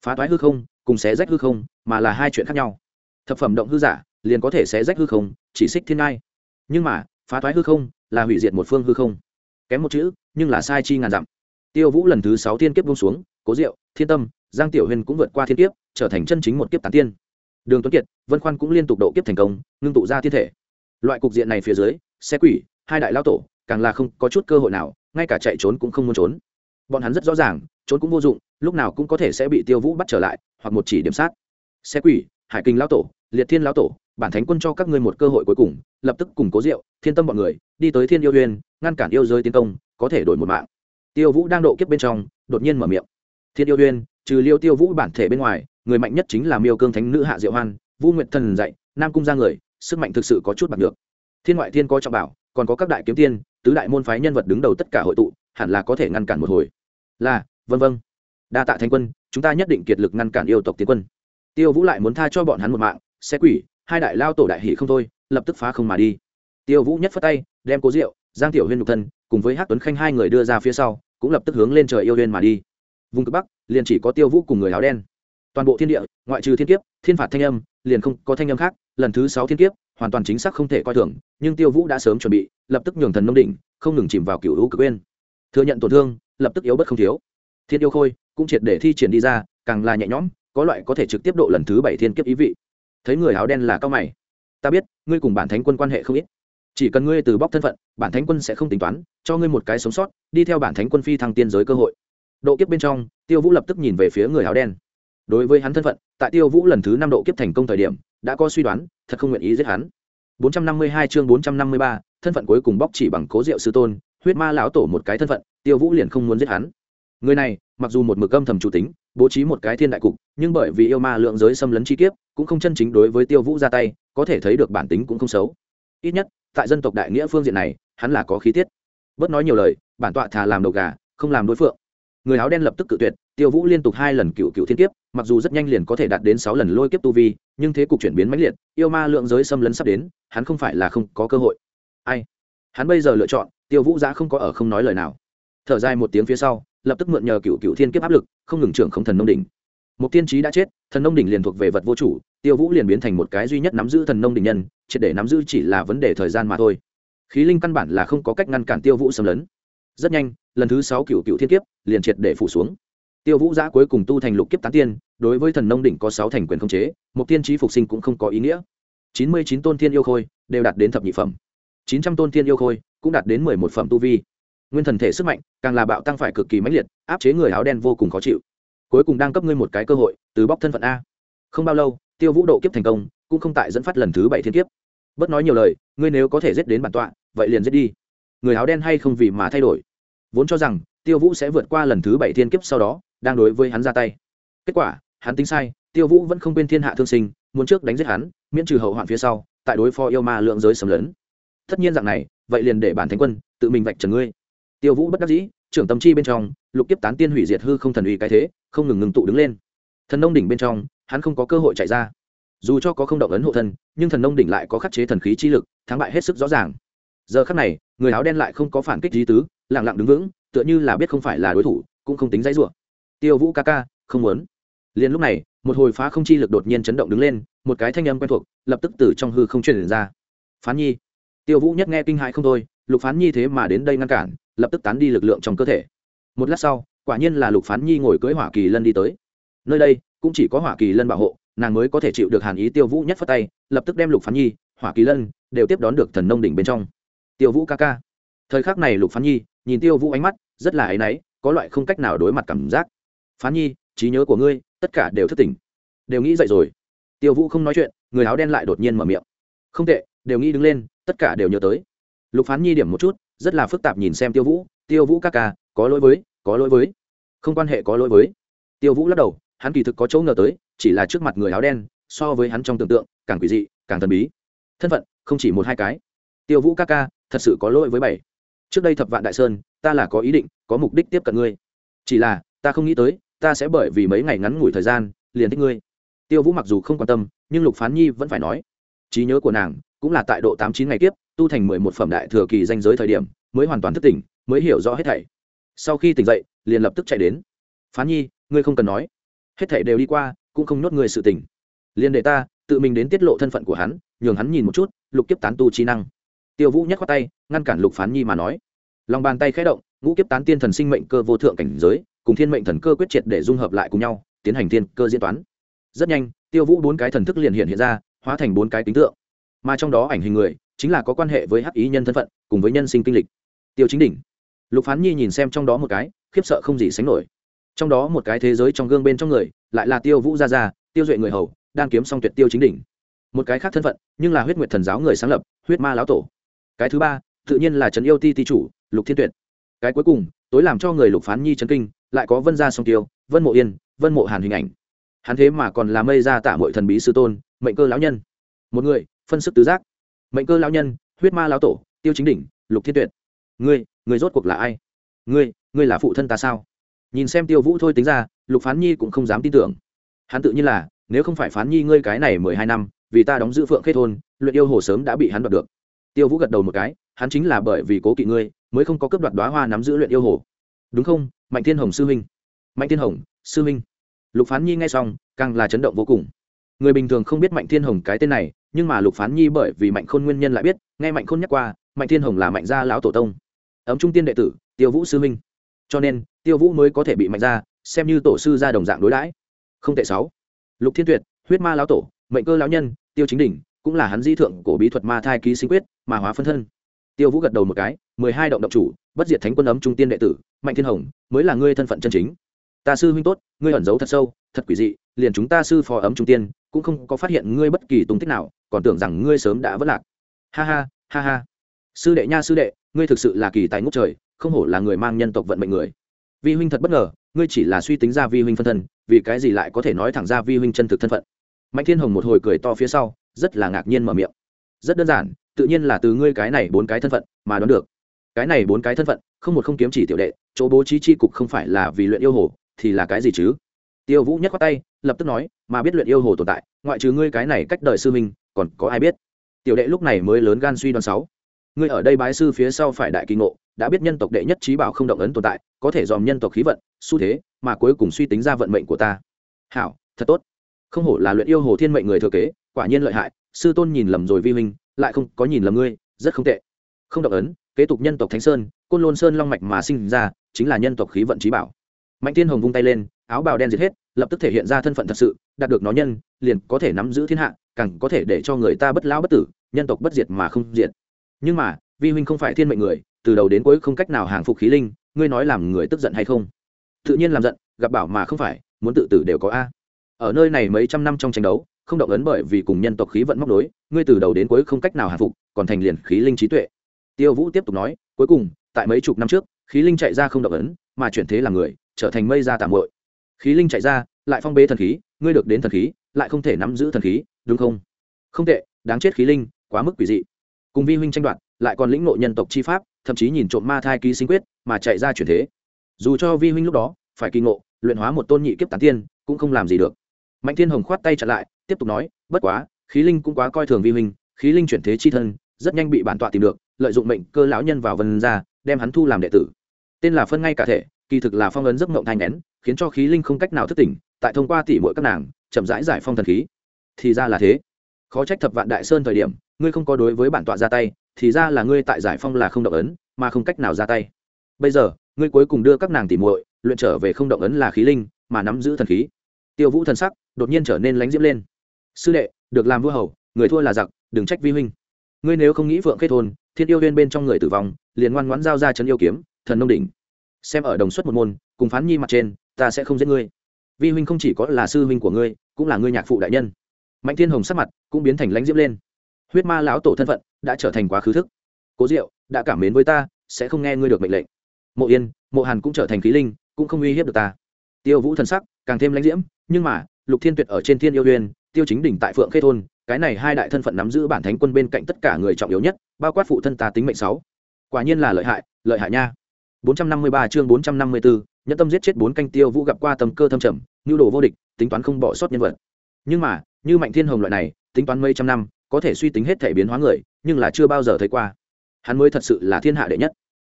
Phá toái hư không, cùng xé rách hư không, mà là hai chuyện khác nhau. Thập phẩm động hư giả, liền có thể xé rách hư không, chỉ xích thiên ngai. Nhưng mà, phá toái hư không, là hủy diệt một phương hư không. Kém một chữ, nhưng là sai chi ngàn dặm. Tiêu vũ lần thứ sáu thiên kiếp bông xuống, cố diệu, thiên tâm, giang tiểu huyền cũng vượt qua thiên kiếp, trở thành chân chính một kiếp tán tiên. Đường tuấn kiệt, vân khoan cũng liên tục độ kiếp thành công, ngưng tụ ra thiên thể. Loại cục diện này phía dưới xe quỷ, hai đại lao tổ càng là không có chút cơ hội nào, ngay cả chạy trốn cũng không muốn trốn. Bọn hắn rất rõ ràng, trốn cũng vô dụng, lúc nào cũng có thể sẽ bị tiêu vũ bắt trở lại, hoặc một chỉ điểm sát. Xe quỷ, hải kinh lão tổ, liệt thiên lão tổ, bản thánh quân cho các ngươi một cơ hội cuối cùng, lập tức cùng cố diệu, thiên tâm bọn người, đi tới thiên yêu huyền ngăn cản yêu giới tiến công, có thể đổi một mạng. Tiêu vũ đang độ kiếp bên trong, đột nhiên mở miệng. Thiên yêu huyền trừ liêu tiêu vũ bản thể bên ngoài, người mạnh nhất chính là miêu cương thánh nữ hạ diệu hoan, vũ nguyện thần dạy, nam cung ra người, sức mạnh thực sự có chút bằng được thiên ngoại thiên có trọng bảo, còn có các đại kiếm tiên tứ đại môn phái nhân vật đứng đầu tất cả hội tụ, hẳn là có thể ngăn cản một hồi. Là vân vân đa tạ thanh quân, chúng ta nhất định kiệt lực ngăn cản yêu tộc tiến quân. Tiêu vũ lại muốn tha cho bọn hắn một mạng xe quỷ, hai đại lao tổ đại hỷ không thôi, lập tức phá không mà đi. Tiêu vũ nhất phất tay, đem cố rượu, giang tiểu huyên nhục thân, cùng với hát tuấn khanh hai người đưa ra phía sau, cũng lập tức hướng lên trời yêu huyên mà đi. Vùng cực bắc, liền chỉ có tiêu vũ cùng người áo đen. Toàn bộ thiên địa, ngoại trừ thiên kiếp, thiên phạt thanh âm, liền không có thanh âm khác lần thứ sáu thiên kiếp, hoàn toàn chính xác không thể coi thường, nhưng tiêu vũ đã sớm chuẩn bị, lập tức nhường thần nông đỉnh, không ngừng chìm vào cựu hữu cực bên thừa nhận tổn thương, lập tức yếu bất không thiếu. Thiên yêu khôi, cũng triệt để thi triển đi ra, càng là nhẹ nhõm, có loại có thể trực tiếp độ lần thứ bảy thiên kiếp ý vị. Thấy người áo đen là cao mày. Ta biết, ngươi cùng bản thánh quân quan hệ không ít. Chỉ cần ngươi từ bóc thân phận, bản thánh quân sẽ không tính toán, cho ngươi một cái sống sót, đi theo bản thánh quân phi thăng tiên giới cơ hội. Độ kiếp bên trong, tiêu vũ lập tức nhìn về phía người áo đen. Đối với hắn thân phận, tại tiêu vũ lần thứ năm độ kiếp thành công thời điểm đã có suy đoán thật không nguyện ý giết hắn. 452 chương 453, thân phận cuối cùng bóc chỉ bằng cố diệu sư tôn huyết ma lão tổ một cái thân phận tiêu vũ liền không muốn giết hắn. Người này mặc dù một mực âm thầm chủ tính bố trí một cái thiên đại cục nhưng bởi vì yêu ma lượng giới xâm lấn chi kiếp cũng không chân chính đối với tiêu vũ ra tay có thể thấy được bản tính cũng không xấu. Ít nhất tại dân tộc đại nghĩa phương diện này hắn là có khí tiết. Bớt nói nhiều lời bản tọa thà làm đầu gà không làm đối phượng. Người áo đen lập tức cự tuyệt tiêu vũ liên tục hai lần cựu cựu thiên kiếp, mặc dù rất nhanh liền có thể đạt đến sáu lần lôi kiếp tu vi, nhưng thế cục chuyển biến mãnh liệt, yêu ma lượng giới xâm lấn sắp đến, hắn không phải là không có cơ hội. Ai? Hắn bây giờ lựa chọn, tiêu vũ giã không có ở không nói lời nào. Thở dài một tiếng phía sau, lập tức mượn nhờ cựu cựu thiên kiếp áp lực, không ngừng trưởng không thần nông đỉnh. Một tiên trí đã chết, thần nông đỉnh liền thuộc về vật vô chủ, tiêu vũ liền biến thành một cái duy nhất nắm giữ thần nông đỉnh nhân, triệt để nắm giữ chỉ là vấn đề thời gian mà thôi. Khí linh căn bản là không có cách ngăn cản tiêu vũ xâm lấn. Rất nhanh, lần thứ sáu cựu cựu thiên kiếp liền triệt để phủ xuống tiêu vũ giã cuối cùng tu thành lục kiếp tán tiên, đối với thần nông đỉnh có sáu thành quyền không chế một tiên trí phục sinh cũng không có ý nghĩa. Chín mươi chín tôn thiên yêu khôi đều đạt đến thập nhị phẩm. Chín trăm tôn thiên yêu khôi cũng đạt đến mười một phẩm tu vi. Nguyên thần thể sức mạnh, càng là bạo tăng phải cực kỳ mãnh liệt, áp chế người áo đen vô cùng khó chịu. Cuối cùng đang cấp ngươi một cái cơ hội, từ bóc thân phận a. Không bao lâu, tiêu vũ độ kiếp thành công, cũng không tại dẫn phát lần thứ bảy thiên kiếp. Bớt nói nhiều lời, ngươi nếu có thể giết đến bản tọa, vậy liền giết đi. Người áo đen hay không vì mà thay đổi? Vốn cho rằng, tiêu vũ sẽ vượt qua lần thứ bảy thiên kiếp sau đó đang đối với hắn ra tay. Kết quả, hắn tính sai, tiêu vũ vẫn không quên thiên hạ thương sinh, muốn trước đánh giết hắn, miễn trừ hậu hoạn phía sau, tại đối phó yêu ma lượng giới sầm lớn tất nhiên dạng này, vậy liền để bản thánh quân, tự mình vạch trần ngươi. Tiêu vũ bất đắc dĩ, trưởng tâm chi bên trong, lục kiếp tán tiên hủy diệt hư không thần uy cái thế, không ngừng ngừng tụ đứng lên. Thần nông đỉnh bên trong, hắn không có cơ hội chạy ra. Dù cho có không động ấn hộ thân, nhưng thần nông đỉnh lại có khắc chế thần khí chi lực, thắng bại hết sức rõ ràng. Giờ khắc này, người áo đen lại không có phản kích lý tứ lẳng lặng đứng vững, tựa như là biết không phải là đối thủ, cũng không tính dãy rủa tiêu vũ ca ca, không muốn. Liền lúc này, một hồi phá không chi lực đột nhiên chấn động đứng lên, một cái thanh âm quen thuộc, lập tức từ trong hư không truyền ra. Phán nhi. Tiêu vũ nhất nghe kinh hại không thôi, lục phán nhi thế mà đến đây ngăn cản, lập tức tán đi lực lượng trong cơ thể. Một lát sau, quả nhiên là lục phán nhi ngồi cưới hỏa kỳ lân đi tới. Nơi đây, cũng chỉ có hỏa kỳ lân bảo hộ, nàng mới có thể chịu được hàn ý tiêu vũ nhất phất tay, lập tức đem lục phán nhi, hỏa kỳ lân đều tiếp đón được thần nông đỉnh bên trong. Tiêu vũ ca ca. Thời khắc này lục phán nhi, nhìn tiêu vũ ánh mắt, rất là áy náy, có loại không cách nào đối mặt cảm giác phán nhi, trí nhớ của ngươi, tất cả đều thất tỉnh đều nghĩ dậy rồi. Tiêu vũ không nói chuyện, người áo đen lại đột nhiên mở miệng. Không tệ, đều nghĩ đứng lên, tất cả đều nhớ tới. Lục phán nhi điểm một chút, rất là phức tạp nhìn xem tiêu vũ. Tiêu vũ ca ca, có lỗi với, có lỗi với. Không quan hệ có lỗi với. Tiêu vũ lắc đầu, hắn kỳ thực có chỗ ngờ tới, chỉ là trước mặt người áo đen, so với hắn trong tưởng tượng, càng quỷ dị, càng thần bí. Thân phận, không chỉ một hai cái. Tiêu vũ ca ca, thật sự có lỗi với bảy. Trước đây thập vạn đại sơn, ta là có ý định, có mục đích tiếp cận ngươi. Chỉ là, ta không nghĩ tới ta sẽ bởi vì mấy ngày ngắn ngủi thời gian, liền thích ngươi. Tiêu vũ mặc dù không quan tâm, nhưng lục phán nhi vẫn phải nói, trí nhớ của nàng cũng là tại độ tám chín ngày tiếp tu thành mười một phẩm đại thừa kỳ danh giới thời điểm, mới hoàn toàn thức tỉnh, mới hiểu rõ hết thảy. Sau khi tỉnh dậy, liền lập tức chạy đến. Phán nhi, ngươi không cần nói. Hết thảy đều đi qua, cũng không nhốt người sự tỉnh. Liền để ta tự mình đến tiết lộ thân phận của hắn, nhường hắn nhìn một chút, lục kiếp tán tu trí năng. Tiêu vũ nhắc qua tay, ngăn cản lục phán nhi mà nói. Lòng bàn tay khẽ động, ngũ kiếp tán tiên thần sinh mệnh cơ vô thượng cảnh giới cùng thiên mệnh thần cơ quyết triệt để dung hợp lại cùng nhau, tiến hành thiên cơ diễn toán. Rất nhanh, tiêu vũ bốn cái thần thức liền hiện hiện ra, hóa thành bốn cái tính tượng. Mà trong đó ảnh hình người, chính là có quan hệ với hắc ý nhân thân phận, cùng với nhân sinh kinh lịch. Tiêu chính đỉnh. Lục phán nhi nhìn xem trong đó một cái, khiếp sợ không gì sánh nổi. Trong đó một cái thế giới trong gương bên trong người, lại là tiêu vũ gia gia, tiêu duệ người hầu, đang kiếm xong tuyệt tiêu chính đỉnh. Một cái khác thân phận, nhưng là huyết nguyệt thần giáo người sáng lập, huyết ma lão tổ. Cái thứ ba, tự nhiên là trấn yêu ti ti chủ, lục thiên tuyệt. Cái cuối cùng, tối làm cho người lục phán nhi chấn kinh lại có vân gia song tiêu, vân mộ yên, vân mộ hàn hình ảnh. Hắn thế mà còn là mây ra tả mọi thần bí sư tôn, mệnh cơ lão nhân. Một người, phân sức tứ giác. Mệnh cơ lão nhân, huyết ma lão tổ, tiêu chính đỉnh, lục thiên tuyệt. Ngươi ngươi rốt cuộc là ai? Ngươi ngươi là phụ thân ta sao? Nhìn xem tiêu vũ thôi tính ra, lục phán nhi cũng không dám tin tưởng. Hắn tự nhiên là, nếu không phải phán nhi ngươi cái này mười hai năm, vì ta đóng giữ phượng khê thôn, luyện yêu hồ sớm đã bị hắn đoạt được. Tiêu vũ gật đầu một cái, hắn chính là bởi vì cố kỵ ngươi, mới không có cướp đoạt đoá hoa nắm giữ luyện yêu hồ đúng không? Mạnh thiên hồng sư huynh. Mạnh thiên hồng sư huynh. Lục phán nhi nghe xong, càng là chấn động vô cùng. Người bình thường không biết mạnh thiên hồng cái tên này, nhưng mà lục phán nhi bởi vì mạnh khôn nguyên nhân lại biết, nghe mạnh khôn nhắc qua, mạnh thiên hồng là mạnh gia lão tổ tông. Ấm trung tiên đệ tử, tiêu vũ sư huynh. Cho nên, tiêu vũ mới có thể bị mạnh gia xem như tổ sư gia đồng dạng đối đãi. Không tệ sáu. Lục thiên tuyệt, huyết ma lão tổ, mệnh cơ lão nhân, tiêu chính đỉnh, cũng là hắn di thượng cổ bí thuật ma thai ký sinh quyết, mà hóa phân thân tiêu vũ gật đầu một cái, mười hai động động chủ, bất diệt thánh quân ấm trung tiên đệ tử, mạnh thiên hồng, mới là ngươi thân phận chân chính. Ta sư huynh tốt, ngươi ẩn giấu thật sâu, thật quỷ dị, liền chúng ta sư phò ấm trung tiên, cũng không có phát hiện ngươi bất kỳ tung tích nào, còn tưởng rằng ngươi sớm đã vất lạc. Ha ha ha ha. Sư đệ nha sư đệ, ngươi thực sự là kỳ tài ngút trời, không hổ là người mang nhân tộc vận mệnh người. Vi huynh thật bất ngờ, ngươi chỉ là suy tính ra vi huynh phân thân, vì cái gì lại có thể nói thẳng ra vi huynh chân thực thân phận? Mạnh thiên hồng một hồi cười to phía sau, rất là ngạc nhiên mở miệng. Rất đơn giản tự nhiên là từ ngươi cái này bốn cái thân phận mà đoán được. Cái này bốn cái thân phận, không một không kiếm chỉ tiểu đệ, chỗ bố trí chi cục không phải là vì luyện yêu hồ, thì là cái gì chứ? Tiêu vũ nhất qua tay, lập tức nói, mà biết luyện yêu hồ tồn tại, ngoại trừ ngươi cái này cách đời sư minh còn có ai biết? Tiểu đệ lúc này mới lớn gan suy đoán sáu. Ngươi ở đây bái sư phía sau phải đại kỳ ngộ, đã biết nhân tộc đệ nhất trí bảo không động ấn tồn tại, có thể dòm nhân tộc khí vận, xu thế, mà cuối cùng suy tính ra vận mệnh của ta. Hảo, thật tốt. Không hổ là luyện yêu hồ thiên mệnh người thừa kế, quả nhiên lợi hại, sư tôn nhìn lầm rồi vi huynh lại không có nhìn lầm ngươi, rất không tệ. Không động ấn, kế tục nhân tộc thánh sơn, côn lôn sơn long mạch mà sinh ra, chính là nhân tộc khí vận trí bảo. Mạnh thiên hồng vung tay lên, áo bào đen diệt hết, lập tức thể hiện ra thân phận thật sự, đạt được nó nhân, liền có thể nắm giữ thiên hạ, càng có thể để cho người ta bất lão bất tử, nhân tộc bất diệt mà không diệt. Nhưng mà, vi huynh không phải thiên mệnh người, từ đầu đến cuối không cách nào hàng phục khí linh, ngươi nói làm người tức giận hay không? Tự nhiên làm giận, gặp bảo mà không phải, muốn tự tử đều có a. Ở nơi này mấy trăm năm trong tranh đấu không động ấn bởi vì cùng nhân tộc khí vận móc đối ngươi từ đầu đến cuối không cách nào hạ phục, còn thành liền khí linh trí tuệ. Tiêu vũ tiếp tục nói, cuối cùng, tại mấy chục năm trước, khí linh chạy ra không động ấn, mà chuyển thế làm người, trở thành mây ra tạm muội. khí linh chạy ra, lại phong bế thần khí, ngươi được đến thần khí, lại không thể nắm giữ thần khí, đúng không? Không tệ, đáng chết khí linh, quá mức quỷ dị. Cùng vi huynh tranh đoạt, lại còn lĩnh nội nhân tộc chi pháp, thậm chí nhìn trộm ma thai ký sinh quyết, mà chạy ra chuyển thế. Dù cho vi huynh lúc đó, phải kỳ ngộ, luyện hóa một tôn nhị kiếp tán tiên, cũng không làm gì được. Mạnh thiên hồng khoát tay chặn lại tiếp tục nói, bất quá, khí linh cũng quá coi thường vi huynh, khí linh chuyển thế chi thân, rất nhanh bị bản tọa tìm được, lợi dụng mệnh cơ lão nhân vào vân ra đem hắn thu làm đệ tử. Tên là phân ngay cả thể, kỳ thực là phong ấn giấc mộng thanh nén, khiến cho khí linh không cách nào thức tỉnh, tại thông qua tỉ mỗi các nàng, chậm rãi giải phong thần khí. Thì ra là thế. Khó trách thập vạn đại sơn thời điểm, ngươi không có đối với bản tọa ra tay, thì ra là ngươi tại giải phong là không động ấn, mà không cách nào ra tay. Bây giờ, ngươi cuối cùng đưa các nàng tỉ muội, luyện trở về không động ấn là khí linh, mà nắm giữ thần khí. Tiêu vũ thần sắc đột nhiên trở nên lánh diễm lên sư đệ, được làm vua hầu, người thua là giặc, đừng trách vi huynh. Ngươi nếu không nghĩ vượng kết hôn thiên yêu viên bên trong người tử vong, liền ngoan ngoãn giao ra chân yêu kiếm, thần nông đỉnh. Xem ở đồng xuất một môn, cùng phán nhi mặt trên, ta sẽ không giết ngươi. Vi huynh không chỉ có là sư huynh của ngươi, cũng là ngươi nhạc phụ đại nhân. Mạnh thiên hồng sắc mặt cũng biến thành lãnh diễm lên. Huyết ma lão tổ thân phận đã trở thành quá khứ thức. Cố diệu, đã cảm mến với ta, sẽ không nghe ngươi được mệnh lệnh. Mộ yên, mộ hàn cũng trở thành khí linh, cũng không uy hiếp được ta. Tiêu vũ thần sắc càng thêm lãnh diễm, nhưng mà, lục thiên tuyệt ở trên thiên yêu uyên tiêu chính đỉnh tại phượng khê thôn cái này hai đại thân phận nắm giữ bản thánh quân bên cạnh tất cả người trọng yếu nhất bao quát phụ thân ta tính mệnh sáu. Quả nhiên là lợi hại lợi hại nha. 453 chương 454, nhẫn tâm giết chết bốn canh tiêu vũ gặp qua tầm cơ thâm trầm nhu đồ vô địch tính toán không bỏ sót nhân vật. Nhưng mà như mạnh thiên hồng loại này tính toán mấy trăm năm có thể suy tính hết thể biến hóa người nhưng là chưa bao giờ thấy qua. Hắn mới thật sự là thiên hạ đệ nhất.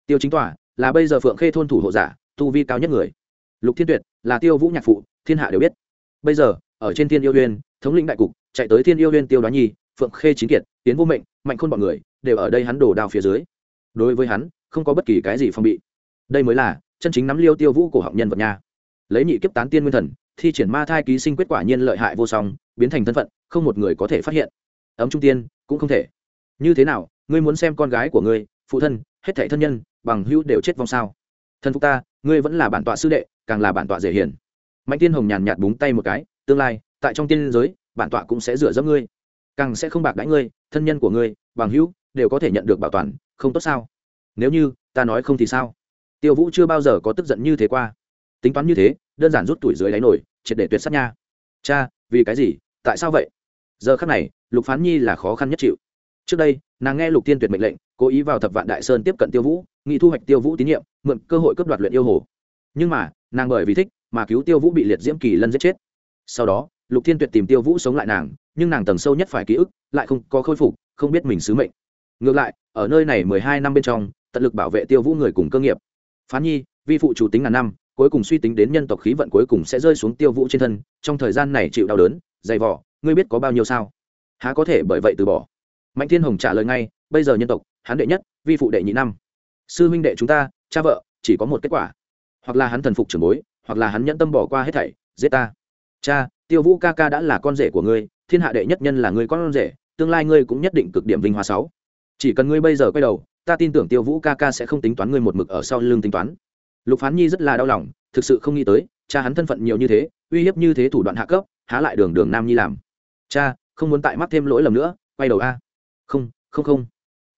Tiêu chính tỏa là bây giờ phượng khê thôn thủ hộ giả tu vi cao nhất người. Lục thiên tuyệt là tiêu vũ nhạc phụ thiên hạ đều biết. Bây giờ ở trên thiên yêu uyên thống lĩnh đại cục, chạy tới thiên yêu uyên tiêu đoá nhi, phượng khê chính kiệt, tiến vô mệnh, mạnh khôn bọn người, đều ở đây hắn đổ đao phía dưới. Đối với hắn, không có bất kỳ cái gì phong bị. Đây mới là chân chính nắm liêu tiêu vũ cổ họng nhân vật nha. Lấy nhị kiếp tán tiên nguyên thần, thi triển ma thai ký sinh kết quả nhiên lợi hại vô song, biến thành thân phận, không một người có thể phát hiện. Ấm trung tiên, cũng không thể. Như thế nào, ngươi muốn xem con gái của ngươi, phụ thân, hết thảy thân nhân, bằng hữu đều chết vong sao? Thân phục ta, ngươi vẫn là bản tọa sư đệ, càng là bản tọa dễ hiền. Mạnh tiên hồng nhàn nhạt búng tay một cái tương lai, tại trong tiên giới, bản tọa cũng sẽ rửa dẫm ngươi. Càng sẽ không bạc đãi ngươi, thân nhân của ngươi, bằng hữu, đều có thể nhận được bảo toàn, không tốt sao? Nếu như, ta nói không thì sao? Tiêu vũ chưa bao giờ có tức giận như thế qua. Tính toán như thế, đơn giản rút tuổi dưới đáy nổi, triệt để tuyệt sát nha. Cha, vì cái gì? Tại sao vậy? Giờ khắc này, lục phán nhi là khó khăn nhất chịu. Trước đây, nàng nghe lục tiên tuyệt mệnh lệnh, cố ý vào thập vạn đại sơn tiếp cận tiêu vũ, nghị thu hoạch tiêu vũ tín nhiệm, mượn cơ hội cấp đoạt luyện yêu hồ. Nhưng mà, nàng bởi vì thích mà cứu tiêu vũ bị liệt diễm kỳ lân giết chết sau đó, lục thiên tuyệt tìm tiêu vũ sống lại nàng, nhưng nàng tầng sâu nhất phải ký ức, lại không có khôi phục, không biết mình sứ mệnh. Ngược lại, ở nơi này mười hai năm bên trong, tận lực bảo vệ tiêu vũ người cùng cơ nghiệp. Phán nhi, vi phụ chủ tính ngàn năm, cuối cùng suy tính đến nhân tộc khí vận cuối cùng sẽ rơi xuống tiêu vũ trên thân, trong thời gian này chịu đau đớn, dày vỏ ngươi biết có bao nhiêu sao? Há có thể bởi vậy từ bỏ? Mạnh thiên hồng trả lời ngay, bây giờ nhân tộc, hắn đệ nhất, vi phụ đệ nhị năm. Sư huynh đệ chúng ta, cha vợ, chỉ có một kết quả. Hoặc là hắn thần phục trưởng bối, hoặc là hắn nhẫn tâm bỏ qua hết thảy, giết ta cha, tiêu vũ ca ca đã là con rể của ngươi, thiên hạ đệ nhất nhân là ngươi con rể, tương lai ngươi cũng nhất định cực điểm vinh hoa sáu. Chỉ cần ngươi bây giờ quay đầu, ta tin tưởng tiêu vũ ca ca sẽ không tính toán ngươi một mực ở sau lưng tính toán. Lục phán nhi rất là đau lòng, thực sự không nghĩ tới, cha hắn thân phận nhiều như thế, uy hiếp như thế thủ đoạn hạ cấp, há lại đường đường nam nhi làm. Cha, không muốn tại mắc thêm lỗi lầm nữa, quay đầu a. Không không không.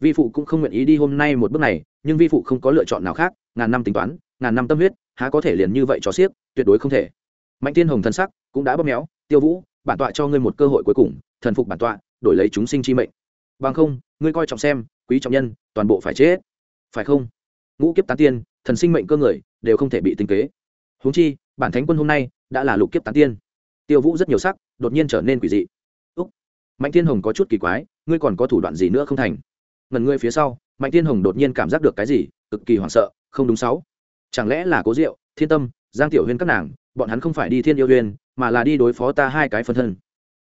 Vi phụ cũng không nguyện ý đi hôm nay một bước này, nhưng vi phụ không có lựa chọn nào khác, ngàn năm tính toán, ngàn năm tâm huyết, há có thể liền như vậy cho xiếc, tuyệt đối không thể. Mạnh tiên hồng thân sắc cũng đã bóp méo, tiêu vũ, bản tọa cho ngươi một cơ hội cuối cùng, thần phục bản tọa, đổi lấy chúng sinh chi mệnh. Bằng không, ngươi coi trọng xem, quý trọng nhân, toàn bộ phải chết. Phải không? Ngũ kiếp tán tiên, thần sinh mệnh cơ người, đều không thể bị tinh kế. Huống chi, bản thánh quân hôm nay đã là lục kiếp tán tiên. Tiêu vũ rất nhiều sắc, đột nhiên trở nên quỷ dị. Úc! Mạnh thiên hồng có chút kỳ quái, ngươi còn có thủ đoạn gì nữa không thành? Ngần ngươi phía sau, mạnh thiên hồng đột nhiên cảm giác được cái gì, cực kỳ hoảng sợ, không đúng sáu. Chẳng lẽ là cố diệu, thiên tâm, giang tiểu huyên các nàng bọn hắn không phải đi thiên yêu huyền mà là đi đối phó ta hai cái phân thân.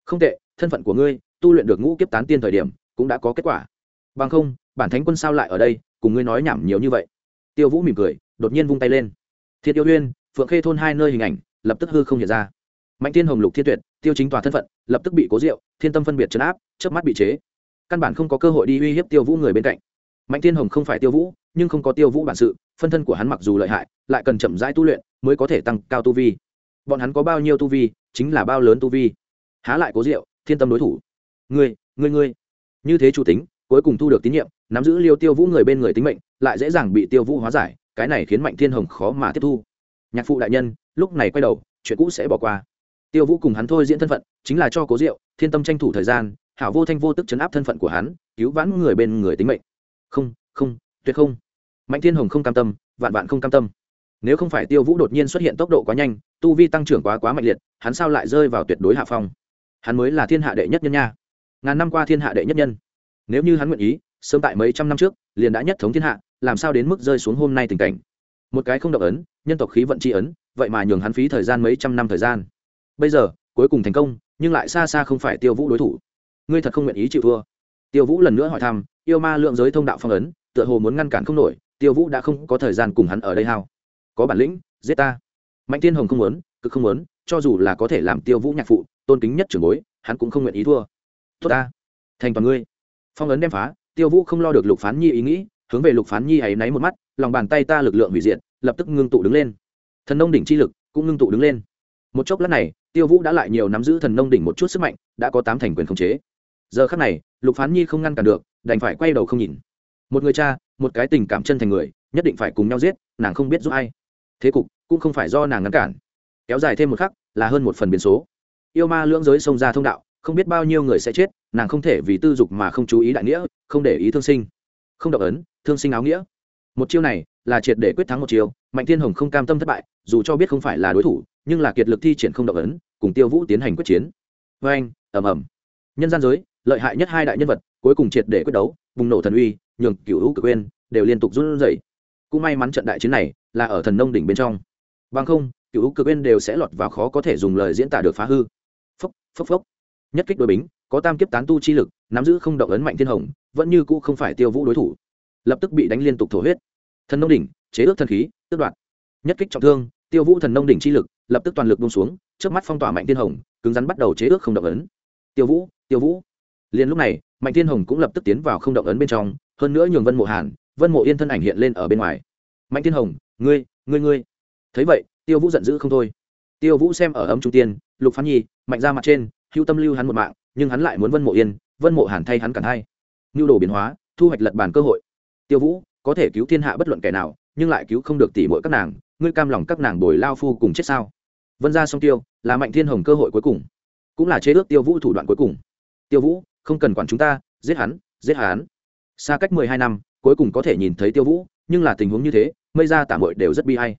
Không tệ, thân phận của ngươi, tu luyện được ngũ kiếp tán tiên thời điểm, cũng đã có kết quả. Bằng không, bản thánh quân sao lại ở đây, cùng ngươi nói nhảm nhiều như vậy? Tiêu vũ mỉm cười, đột nhiên vung tay lên. Thiên yêu huyền phượng khê thôn hai nơi hình ảnh, lập tức hư không hiện ra. Mạnh tiên hồng lục thiên tuyệt, tiêu chính tòa thân phận, lập tức bị cố diệu, thiên tâm phân biệt chấn áp, chớp mắt bị chế. Căn bản không có cơ hội đi uy hiếp tiêu vũ người bên cạnh. Mạnh tiên hồng không phải tiêu vũ, nhưng không có tiêu vũ bản sự, phân thân của hắn mặc dù lợi hại, lại cần chậm rãi tu luyện mới có thể tăng cao tu vi. Bọn hắn có bao nhiêu tu vi, chính là bao lớn tu vi. Há lại cố diệu, thiên tâm đối thủ. Ngươi ngươi ngươi. Như thế chủ tính, cuối cùng thu được tín nhiệm, nắm giữ liêu tiêu vũ người bên người tính mệnh, lại dễ dàng bị tiêu vũ hóa giải, cái này khiến mạnh thiên hồng khó mà tiếp thu. Nhạc phụ đại nhân, lúc này quay đầu, chuyện cũ sẽ bỏ qua. Tiêu vũ cùng hắn thôi diễn thân phận, chính là cho cố diệu, thiên tâm tranh thủ thời gian, hảo vô thanh vô tức chấn áp thân phận của hắn, cứu vãn người bên người tính mệnh. Không không, tuyệt không. Mạnh thiên hồng không cam tâm, vạn vạn không cam tâm nếu không phải tiêu vũ đột nhiên xuất hiện tốc độ quá nhanh, tu vi tăng trưởng quá quá mạnh liệt, hắn sao lại rơi vào tuyệt đối hạ phong? Hắn mới là thiên hạ đệ nhất nhân nha. Ngàn năm qua thiên hạ đệ nhất nhân. Nếu như hắn nguyện ý, sớm tại mấy trăm năm trước, liền đã nhất thống thiên hạ, làm sao đến mức rơi xuống hôm nay tình cảnh? Một cái không động ấn, nhân tộc khí vận tri ấn, vậy mà nhường hắn phí thời gian mấy trăm năm thời gian. Bây giờ, cuối cùng thành công, nhưng lại xa xa không phải tiêu vũ đối thủ. Ngươi thật không nguyện ý chịu thua. Tiêu vũ lần nữa hỏi thăm, yêu ma lượng giới thông đạo phong ấn, tựa hồ muốn ngăn cản không nổi, tiêu vũ đã không có thời gian cùng hắn ở đây hao có bản lĩnh, giết ta. Mạnh Thiên hồng không muốn, cực không muốn, cho dù là có thể làm tiêu vũ nhạc phụ, tôn kính nhất trưởng bối, hắn cũng không nguyện ý thua. Tốt ta. Thành toàn ngươi. Phong ấn đem phá, tiêu vũ không lo được lục phán nhi ý nghĩ, hướng về lục phán nhi ấy náy một mắt, lòng bàn tay ta lực lượng hủy diệt, lập tức ngưng tụ đứng lên. Thần nông đỉnh chi lực cũng ngưng tụ đứng lên. Một chốc lát này, tiêu vũ đã lại nhiều nắm giữ thần nông đỉnh một chút sức mạnh, đã có tám thành quyền khống chế. Giờ khắc này, lục phán nhi không ngăn cản được, đành phải quay đầu không nhìn. Một người cha, một cái tình cảm chân thành người, nhất định phải cùng nhau giết, nàng không biết giúp ai thế cục cũng không phải do nàng ngăn cản. Kéo dài thêm một khắc là hơn một phần biến số. Yêu ma lưỡng giới xông ra thông đạo, không biết bao nhiêu người sẽ chết, nàng không thể vì tư dục mà không chú ý đại nghĩa, không để ý thương sinh, không độc ấn, thương sinh áo nghĩa. Một chiêu này là triệt để quyết thắng một chiêu, mạnh thiên hồng không cam tâm thất bại, dù cho biết không phải là đối thủ, nhưng là kiệt lực thi triển không độc ấn, cùng tiêu vũ tiến hành quyết chiến. Vê anh ẩm ẩm nhân gian giới, lợi hại nhất hai đại nhân vật, cuối cùng triệt để quyết đấu, bùng nổ thần uy, nhường cựu hữu cực quên đều liên tục run rẩy cũng may mắn trận đại chiến này là ở thần nông đỉnh bên trong. Bằng không, cựu hữu cực bên đều sẽ lọt vào khó có thể dùng lời diễn tả được phá hư. Phốc phốc phốc. Nhất kích đội bính, có tam kiếp tán tu chi lực, nắm giữ không động ấn mạnh thiên hồng, vẫn như cũ không phải tiêu vũ đối thủ. Lập tức bị đánh liên tục thổ huyết. Thần nông đỉnh, chế ước thần khí, tước đoạt. Nhất kích trọng thương, tiêu vũ thần nông đỉnh chi lực, lập tức toàn lực bông xuống, trước mắt phong tỏa mạnh thiên hồng, cứng rắn bắt đầu chế ước không động ấn. Tiêu vũ tiêu vũ. Liền lúc này, mạnh thiên hồng cũng lập tức tiến vào không động ấn bên trong, hơn nữa nhường vân mộ hàn vân mộ yên thân ảnh hiện lên ở bên ngoài. Mạnh thiên hồng, ngươi ngươi ngươi. Thấy vậy, tiêu vũ giận dữ không thôi. Tiêu vũ xem ở ấm trung tiên, lục phán nhi, mạnh ra mặt trên hữu tâm lưu hắn một mạng, nhưng hắn lại muốn vân mộ yên, vân mộ hàn thay hắn cản hay nhu đồ biến hóa, thu hoạch lật bàn cơ hội. Tiêu vũ, có thể cứu thiên hạ bất luận kẻ nào, nhưng lại cứu không được tỷ mỗi các nàng, ngươi cam lòng các nàng bồi lao phu cùng chết sao? Vân ra song tiêu, là mạnh thiên hồng cơ hội cuối cùng, cũng là chế ước tiêu vũ thủ đoạn cuối cùng. Tiêu vũ, không cần quản chúng ta, giết hắn giết hắn. Xa cách mười hai năm cuối cùng có thể nhìn thấy tiêu vũ, nhưng là tình huống như thế, mây ra tả mội đều rất bi hay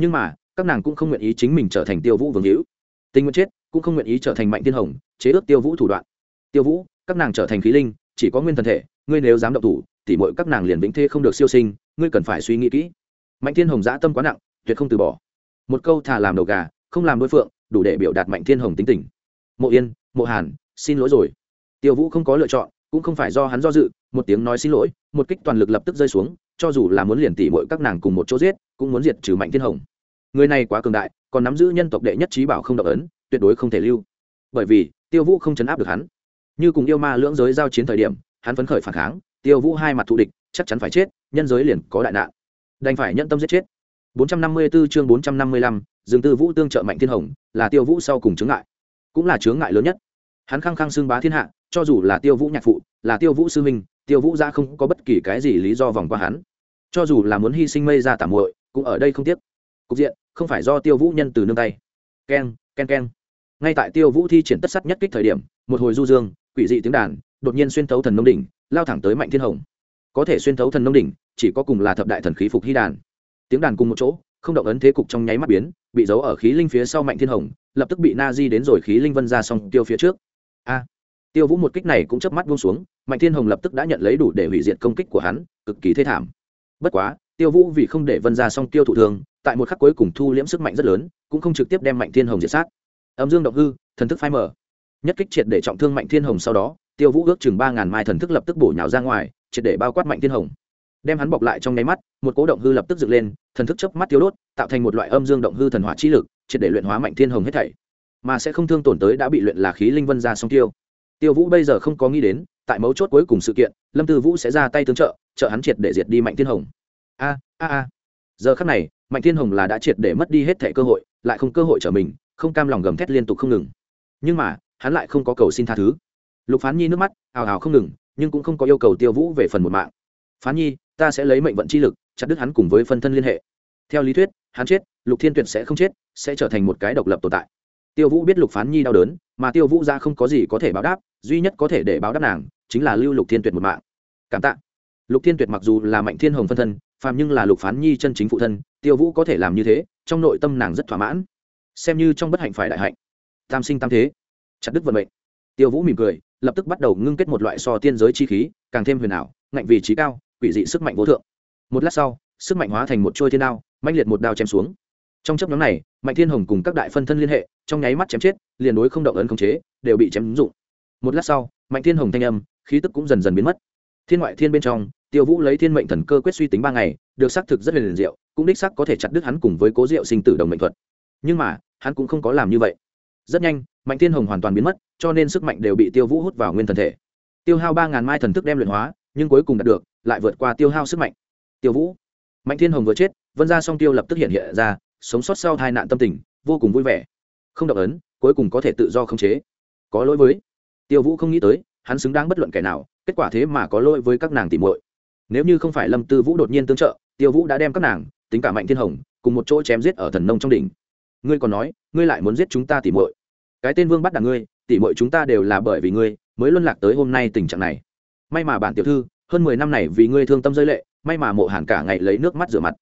nhưng mà, các nàng cũng không nguyện ý chính mình trở thành tiêu vũ vương hữu. Tình nguyện chết, cũng không nguyện ý trở thành mạnh thiên hồng, chế ước tiêu vũ thủ đoạn. Tiêu vũ, các nàng trở thành khí linh, chỉ có nguyên thần thể, ngươi nếu dám động thủ, tỉ mọi các nàng liền vĩnh thê không được siêu sinh, ngươi cần phải suy nghĩ kỹ. Mạnh thiên hồng dã tâm quá nặng, tuyệt không từ bỏ. Một câu thà làm đầu gà, không làm đối phượng, đủ để biểu đạt mạnh thiên hồng tính tình. Mộ yên, mộ hàn, xin lỗi rồi. Tiêu vũ không có lựa chọn, cũng không phải do hắn do dự, một tiếng nói xin lỗi một kích toàn lực lập tức rơi xuống cho dù là muốn liền tỉ mọi các nàng cùng một chỗ giết cũng muốn diệt trừ mạnh thiên hồng. Người này quá cường đại còn nắm giữ nhân tộc đệ nhất trí bảo không động ấn tuyệt đối không thể lưu. Bởi vì tiêu vũ không chấn áp được hắn. Như cùng yêu ma lưỡng giới giao chiến thời điểm hắn phấn khởi phản kháng tiêu vũ hai mặt thù địch chắc chắn phải chết nhân giới liền có đại nạn. Đành phải nhận tâm giết chết. 454 chương 455, Dương Tư Vũ tương trợ Mạnh Thiên Hồng, là Tiêu Vũ sau cùng chướng ngại, cũng là chướng ngại lớn nhất. Hắn khăng khăng xưng bá thiên hạ, cho dù là Tiêu Vũ nhạc phụ, là Tiêu Vũ sư huynh, Tiêu Vũ gia không có bất kỳ cái gì lý do vòng qua hắn. Cho dù là muốn hy sinh mây ra tạm muội, cũng ở đây không tiếc. Cục diện không phải do Tiêu Vũ nhân từ nương tay. Keng, ken ken. Ngay tại Tiêu Vũ thi triển tất sắt nhất kích thời điểm, một hồi du dương, quỷ dị tiếng đàn, đột nhiên xuyên thấu thần nông đỉnh, lao thẳng tới Mạnh Thiên Hồng. Có thể xuyên thấu thần nông đỉnh, chỉ có cùng là thập đại thần khí phục hy đàn tiếng đàn cùng một chỗ không động ấn thế cục trong nháy mắt biến bị giấu ở khí linh phía sau mạnh thiên hồng lập tức bị na di đến rồi khí linh vân ra xong tiêu phía trước a tiêu vũ một kích này cũng chớp mắt buông xuống mạnh thiên hồng lập tức đã nhận lấy đủ để hủy diệt công kích của hắn cực kỳ thê thảm. Bất quá tiêu vũ vì không để vân ra xong tiêu thụ thương, tại một khắc cuối cùng thu liễm sức mạnh rất lớn cũng không trực tiếp đem mạnh thiên hồng diệt sát. Âm dương động hư thần thức phai mở nhất kích triệt để trọng thương mạnh thiên hồng sau đó tiêu vũ ước chừng ba ngàn mai thần thức lập tức bổ nhào ra ngoài triệt để bao quát mạnh thiên hồng. Đem hắn bọc lại trong nháy mắt một cố động hư lập tức dựng lên thần thức chớp mắt tiêu đốt tạo thành một loại âm dương động hư thần hỏa chi lực triệt để luyện hóa mạnh thiên hồng hết thảy. Mà sẽ không thương tổn tới đã bị luyện là khí linh vân ra song tiêu tiêu vũ bây giờ không có nghĩ đến, tại mấu chốt cuối cùng sự kiện, lâm tư vũ sẽ ra tay tương trợ trợ hắn triệt để diệt đi mạnh thiên hồng. A a a. Giờ khắc này, mạnh thiên hồng là đã triệt để mất đi hết thẻ cơ hội, lại không cơ hội trở mình, không cam lòng gầm thét liên tục không ngừng. Nhưng mà, hắn lại không có cầu xin tha thứ. Lục phán nhi nước mắt ào ào không ngừng, nhưng cũng không có yêu cầu tiêu vũ về phần một mạng. Phán nhi, ta sẽ lấy mệnh vận chi lực, chặt đứt hắn cùng với phân thân liên hệ. Theo lý thuyết, hắn chết, lục thiên tuyệt sẽ không chết, sẽ trở thành một cái độc lập tồn tại. Tiêu vũ biết lục phán nhi đau đớn, mà tiêu vũ ra không có gì có thể báo đáp duy nhất có thể để báo đáp nàng chính là lưu lục thiên tuyệt một mạng cảm tạ lục thiên tuyệt mặc dù là mạnh thiên hồng phân thân phàm nhưng là lục phán nhi chân chính phụ thân tiêu vũ có thể làm như thế trong nội tâm nàng rất thỏa mãn xem như trong bất hạnh phải đại hạnh tam sinh tam thế chặt đứt vận mệnh tiêu vũ mỉm cười lập tức bắt đầu ngưng kết một loại so tiên giới chi khí càng thêm huyền ảo ngạnh vì trí cao quỷ dị sức mạnh vô thượng một lát sau sức mạnh hóa thành một trôi thiên đao mạnh liệt một đao chém xuống trong chấp nhóm này mạnh thiên hồng cùng các đại phân thân liên hệ trong nháy mắt chém chết liền đối không động ấn khống chế đều bị chém dụng một lát sau, mạnh thiên hồng thanh âm, khí tức cũng dần dần biến mất. Thiên ngoại thiên bên trong, tiêu vũ lấy thiên mệnh thần cơ quyết suy tính ba ngày, được xác thực rất liền diệu, cũng đích xác có thể chặt đứt hắn cùng với cố diệu sinh tử đồng mệnh thuật. Nhưng mà, hắn cũng không có làm như vậy. Rất nhanh, mạnh thiên hồng hoàn toàn biến mất, cho nên sức mạnh đều bị tiêu vũ hút vào nguyên thần thể. Tiêu hao ba ngàn mai thần thức đem luyện hóa, nhưng cuối cùng đạt được, lại vượt qua tiêu hao sức mạnh. Tiêu vũ, mạnh thiên hồng vừa chết, vân ra song tiêu lập tức hiện hiện ra, sống sót sau tai nạn tâm tình, vô cùng vui vẻ. Không độc ấn, cuối cùng có thể tự do khống chế. Có lỗi với tiêu vũ không nghĩ tới, hắn xứng đáng bất luận kẻ nào, kết quả thế mà có lỗi với các nàng tìm muội. Nếu như không phải lâm tư vũ đột nhiên tương trợ, tiêu vũ đã đem các nàng, tính cả mạnh thiên hồng, cùng một chỗ chém giết ở thần nông trong đỉnh. Ngươi còn nói, ngươi lại muốn giết chúng ta tỉ muội. Cái tên vương bắt đằng ngươi, tỉ muội chúng ta đều là bởi vì ngươi, mới luân lạc tới hôm nay tình trạng này. May mà bản tiểu thư, hơn mười năm này vì ngươi thương tâm rơi lệ, may mà mộ hàn cả ngày lấy nước mắt rửa mặt.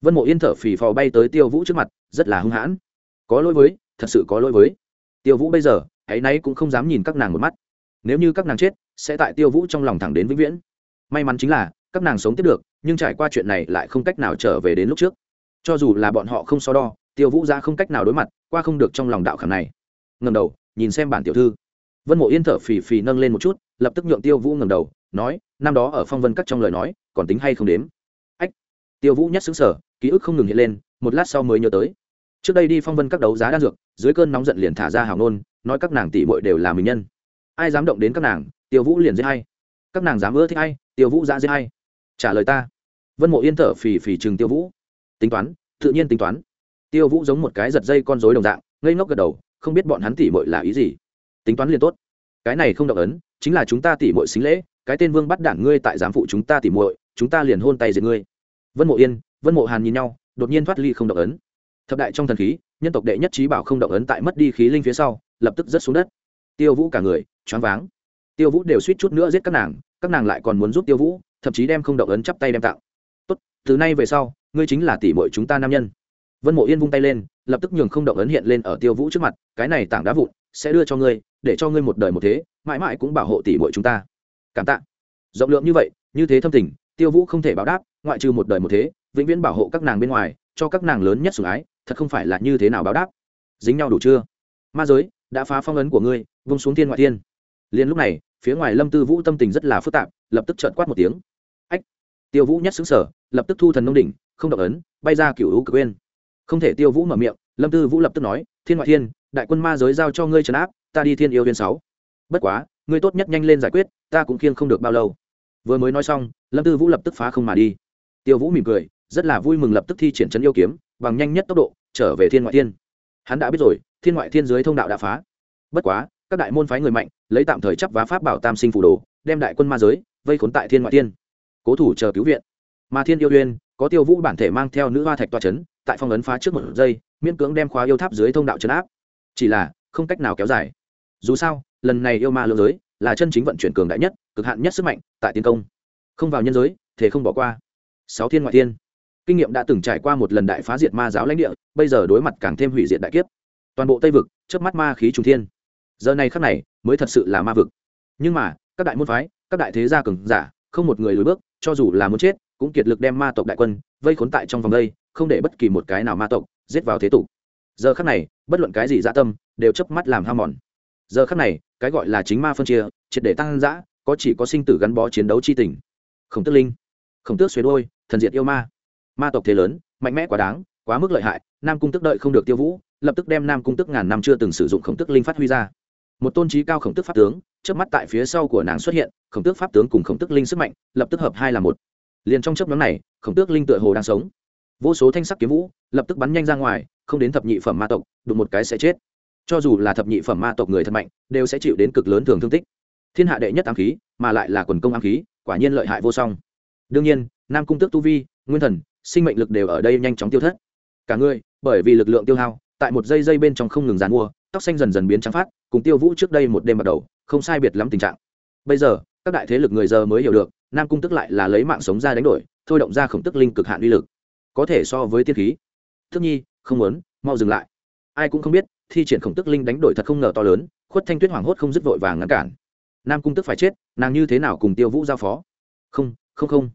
Vân mộ yên thở phì phò bay tới tiêu vũ trước mặt, rất là hung hãn. Có lỗi với, thật sự có lỗi với. Tiêu vũ bây giờ hãy náy cũng không dám nhìn các nàng một mắt. Nếu như các nàng chết, sẽ tại tiêu vũ trong lòng thẳng đến vĩnh viễn. May mắn chính là, các nàng sống tiếp được, nhưng trải qua chuyện này lại không cách nào trở về đến lúc trước. Cho dù là bọn họ không so đo, tiêu vũ ra không cách nào đối mặt, qua không được trong lòng đạo khảm này. Ngầm đầu, nhìn xem bản tiểu thư. Vân mộ yên thở phì phì nâng lên một chút, lập tức nhượng tiêu vũ ngầm đầu, nói, năm đó ở phong vân các trong lời nói, còn tính hay không đếm? Ách. Tiêu vũ nhất xứng sở ký ức không ngừng hiện lên, một lát sau mới nhớ tới. Trước đây đi phong vân các đấu giá đan dược, dưới cơn nóng giận liền thả ra hào nôn nói các nàng tỷ muội đều là mình nhân. Ai dám động đến các nàng, tiêu vũ liền giết hay các nàng dám ưa thích hay tiêu vũ dã giết hay trả lời ta. Vân mộ yên thở phì phì chừng tiêu vũ. Tính toán, tự nhiên tính toán. Tiêu vũ giống một cái giật dây con rối đồng dạng, ngây ngốc gật đầu, không biết bọn hắn tỷ muội là ý gì. Tính toán liền tốt. Cái này không động ấn, chính là chúng ta tỷ muội xính lễ, cái tên vương bắt đảng ngươi tại giám phụ chúng ta tỷ muội, chúng ta liền hôn tay diệt ngươi. Vân mộ yên, vân mộ hàn nhìn nhau, đột nhiên thoát ly không động ấn. Thập đại trong thần khí, nhân tộc đệ nhất trí bảo không động ấn tại mất đi khí linh phía sau lập tức rớt xuống đất. Tiêu vũ cả người, choáng váng. Tiêu vũ đều suýt chút nữa giết các nàng các nàng lại còn muốn giúp tiêu vũ, thậm chí đem không động ấn chắp tay đem tạo tốt, từ nay về sau, ngươi chính là tỷ muội chúng ta nam nhân. Vân mộ yên vung tay lên, lập tức nhường không động ấn hiện lên ở tiêu vũ trước mặt, cái này tảng đá vụn sẽ đưa cho ngươi, để cho ngươi một đời một thế, mãi mãi cũng bảo hộ tỷ muội chúng ta. Cảm tạ. Rộng lượng như vậy, như thế thâm tình, tiêu vũ không thể báo đáp, ngoại trừ một đời một thế, vĩnh viễn bảo hộ các nàng bên ngoài, cho các nàng lớn nhất sủng ái, thật không phải là như thế nào báo đáp. Dính nhau đủ chưa? Ma giới đã phá phong ấn của ngươi, vung xuống thiên ngoại thiên. Liền lúc này, phía ngoài lâm tư vũ tâm tình rất là phức tạp, lập tức trợn quát một tiếng. Ách! Tiêu vũ nhất xứng sở lập tức thu thần nông đỉnh, không động ấn, bay ra cựu hữu cực quên. Không thể tiêu vũ mở miệng, lâm tư vũ lập tức nói, thiên ngoại thiên, đại quân ma giới giao cho ngươi trấn áp, ta đi thiên yêu viên sáu. Bất quá, ngươi tốt nhất nhanh lên giải quyết, ta cũng kiêng không được bao lâu. Vừa mới nói xong, lâm tư vũ lập tức phá không mà đi. Tiêu vũ mỉm cười, rất là vui mừng lập tức thi triển trấn yêu kiếm, bằng nhanh nhất tốc độ, trở về thiên ngoại thiên. Hắn đã biết rồi thiên ngoại thiên giới thông đạo đã phá. Bất quá các đại môn phái người mạnh lấy tạm thời chấp vá pháp bảo tam sinh phủ đồ đem đại quân ma giới vây khốn tại thiên ngoại thiên. Cố thủ chờ cứu viện. Mà thiên yêu uyên có tiêu vũ bản thể mang theo nữ hoa thạch toa chấn, tại phong ấn phá trước một giây miễn cưỡng đem khóa yêu tháp dưới thông đạo chấn áp. Chỉ là không cách nào kéo dài. Dù sao lần này yêu ma lưỡng giới là chân chính vận chuyển cường đại nhất cực hạn nhất sức mạnh tại tiến công. Không vào nhân giới thế không bỏ qua. Sáu thiên ngoại thiên. Kinh nghiệm đã từng trải qua một lần đại phá diệt ma giáo lãnh địa bây giờ đối mặt càng thêm hủy diệt đại kiếp toàn bộ tây vực trước mắt ma khí trùng thiên. Giờ này khắc này, mới thật sự là ma vực. Nhưng mà, các đại môn phái, các đại thế gia cường giả, không một người lùi bước, cho dù là muốn chết, cũng kiệt lực đem ma tộc đại quân vây khốn tại trong vòng đây, không để bất kỳ một cái nào ma tộc giết vào thế tục. Giờ khắc này, bất luận cái gì dã tâm, đều chớp mắt làm ham mòn. Giờ khắc này, cái gọi là chính ma phân chia, triệt để tăng dã, có chỉ có sinh tử gắn bó chiến đấu chi tình. Khổng tước linh, khổng tước xuế đôi, thần diệt yêu ma. Ma tộc thế lớn, mạnh mẽ quá đáng quá mức lợi hại, nam cung tức đợi không được tiêu vũ, lập tức đem nam cung tức ngàn năm chưa từng sử dụng khổng tức linh phát huy ra. Một tôn trí cao khổng tức pháp tướng trước mắt tại phía sau của nàng xuất hiện, khổng tước pháp tướng cùng khổng tức linh sức mạnh, lập tức hợp hai là một. Liền trong chấp nhóm này, khổng tước linh tựa hồ đang sống. Vô số thanh sắc kiếm vũ, lập tức bắn nhanh ra ngoài, không đến thập nhị phẩm ma tộc, đụng một cái sẽ chết. Cho dù là thập nhị phẩm ma tộc người thật mạnh, đều sẽ chịu đến cực lớn thường thương tích. Thiên hạ đệ nhất ám khí, mà lại là quần công ám khí, quả nhiên lợi hại vô song. Đương nhiên, nam cung tước tu vi, nguyên thần, sinh mệnh lực đều ở đây nhanh chóng tiêu thất cả người, bởi vì lực lượng tiêu hao, tại một dây dây bên trong không ngừng dàn mua, tóc xanh dần dần biến trắng phát, cùng tiêu vũ trước đây một đêm bắt đầu, không sai biệt lắm tình trạng. Bây giờ, các đại thế lực người giờ mới hiểu được, nam cung tức lại là lấy mạng sống ra đánh đổi, thôi động ra khổng tức linh cực hạn uy lực. Có thể so với tiết khí. Thức nhi, không muốn, mau dừng lại. Ai cũng không biết, thi triển khổng tức linh đánh đổi thật không ngờ to lớn, khuất thanh tuyết hoảng hốt không dứt vội vàng ngăn cản. Nam cung tức phải chết, nàng như thế nào cùng tiêu vũ giao phó? Không không không.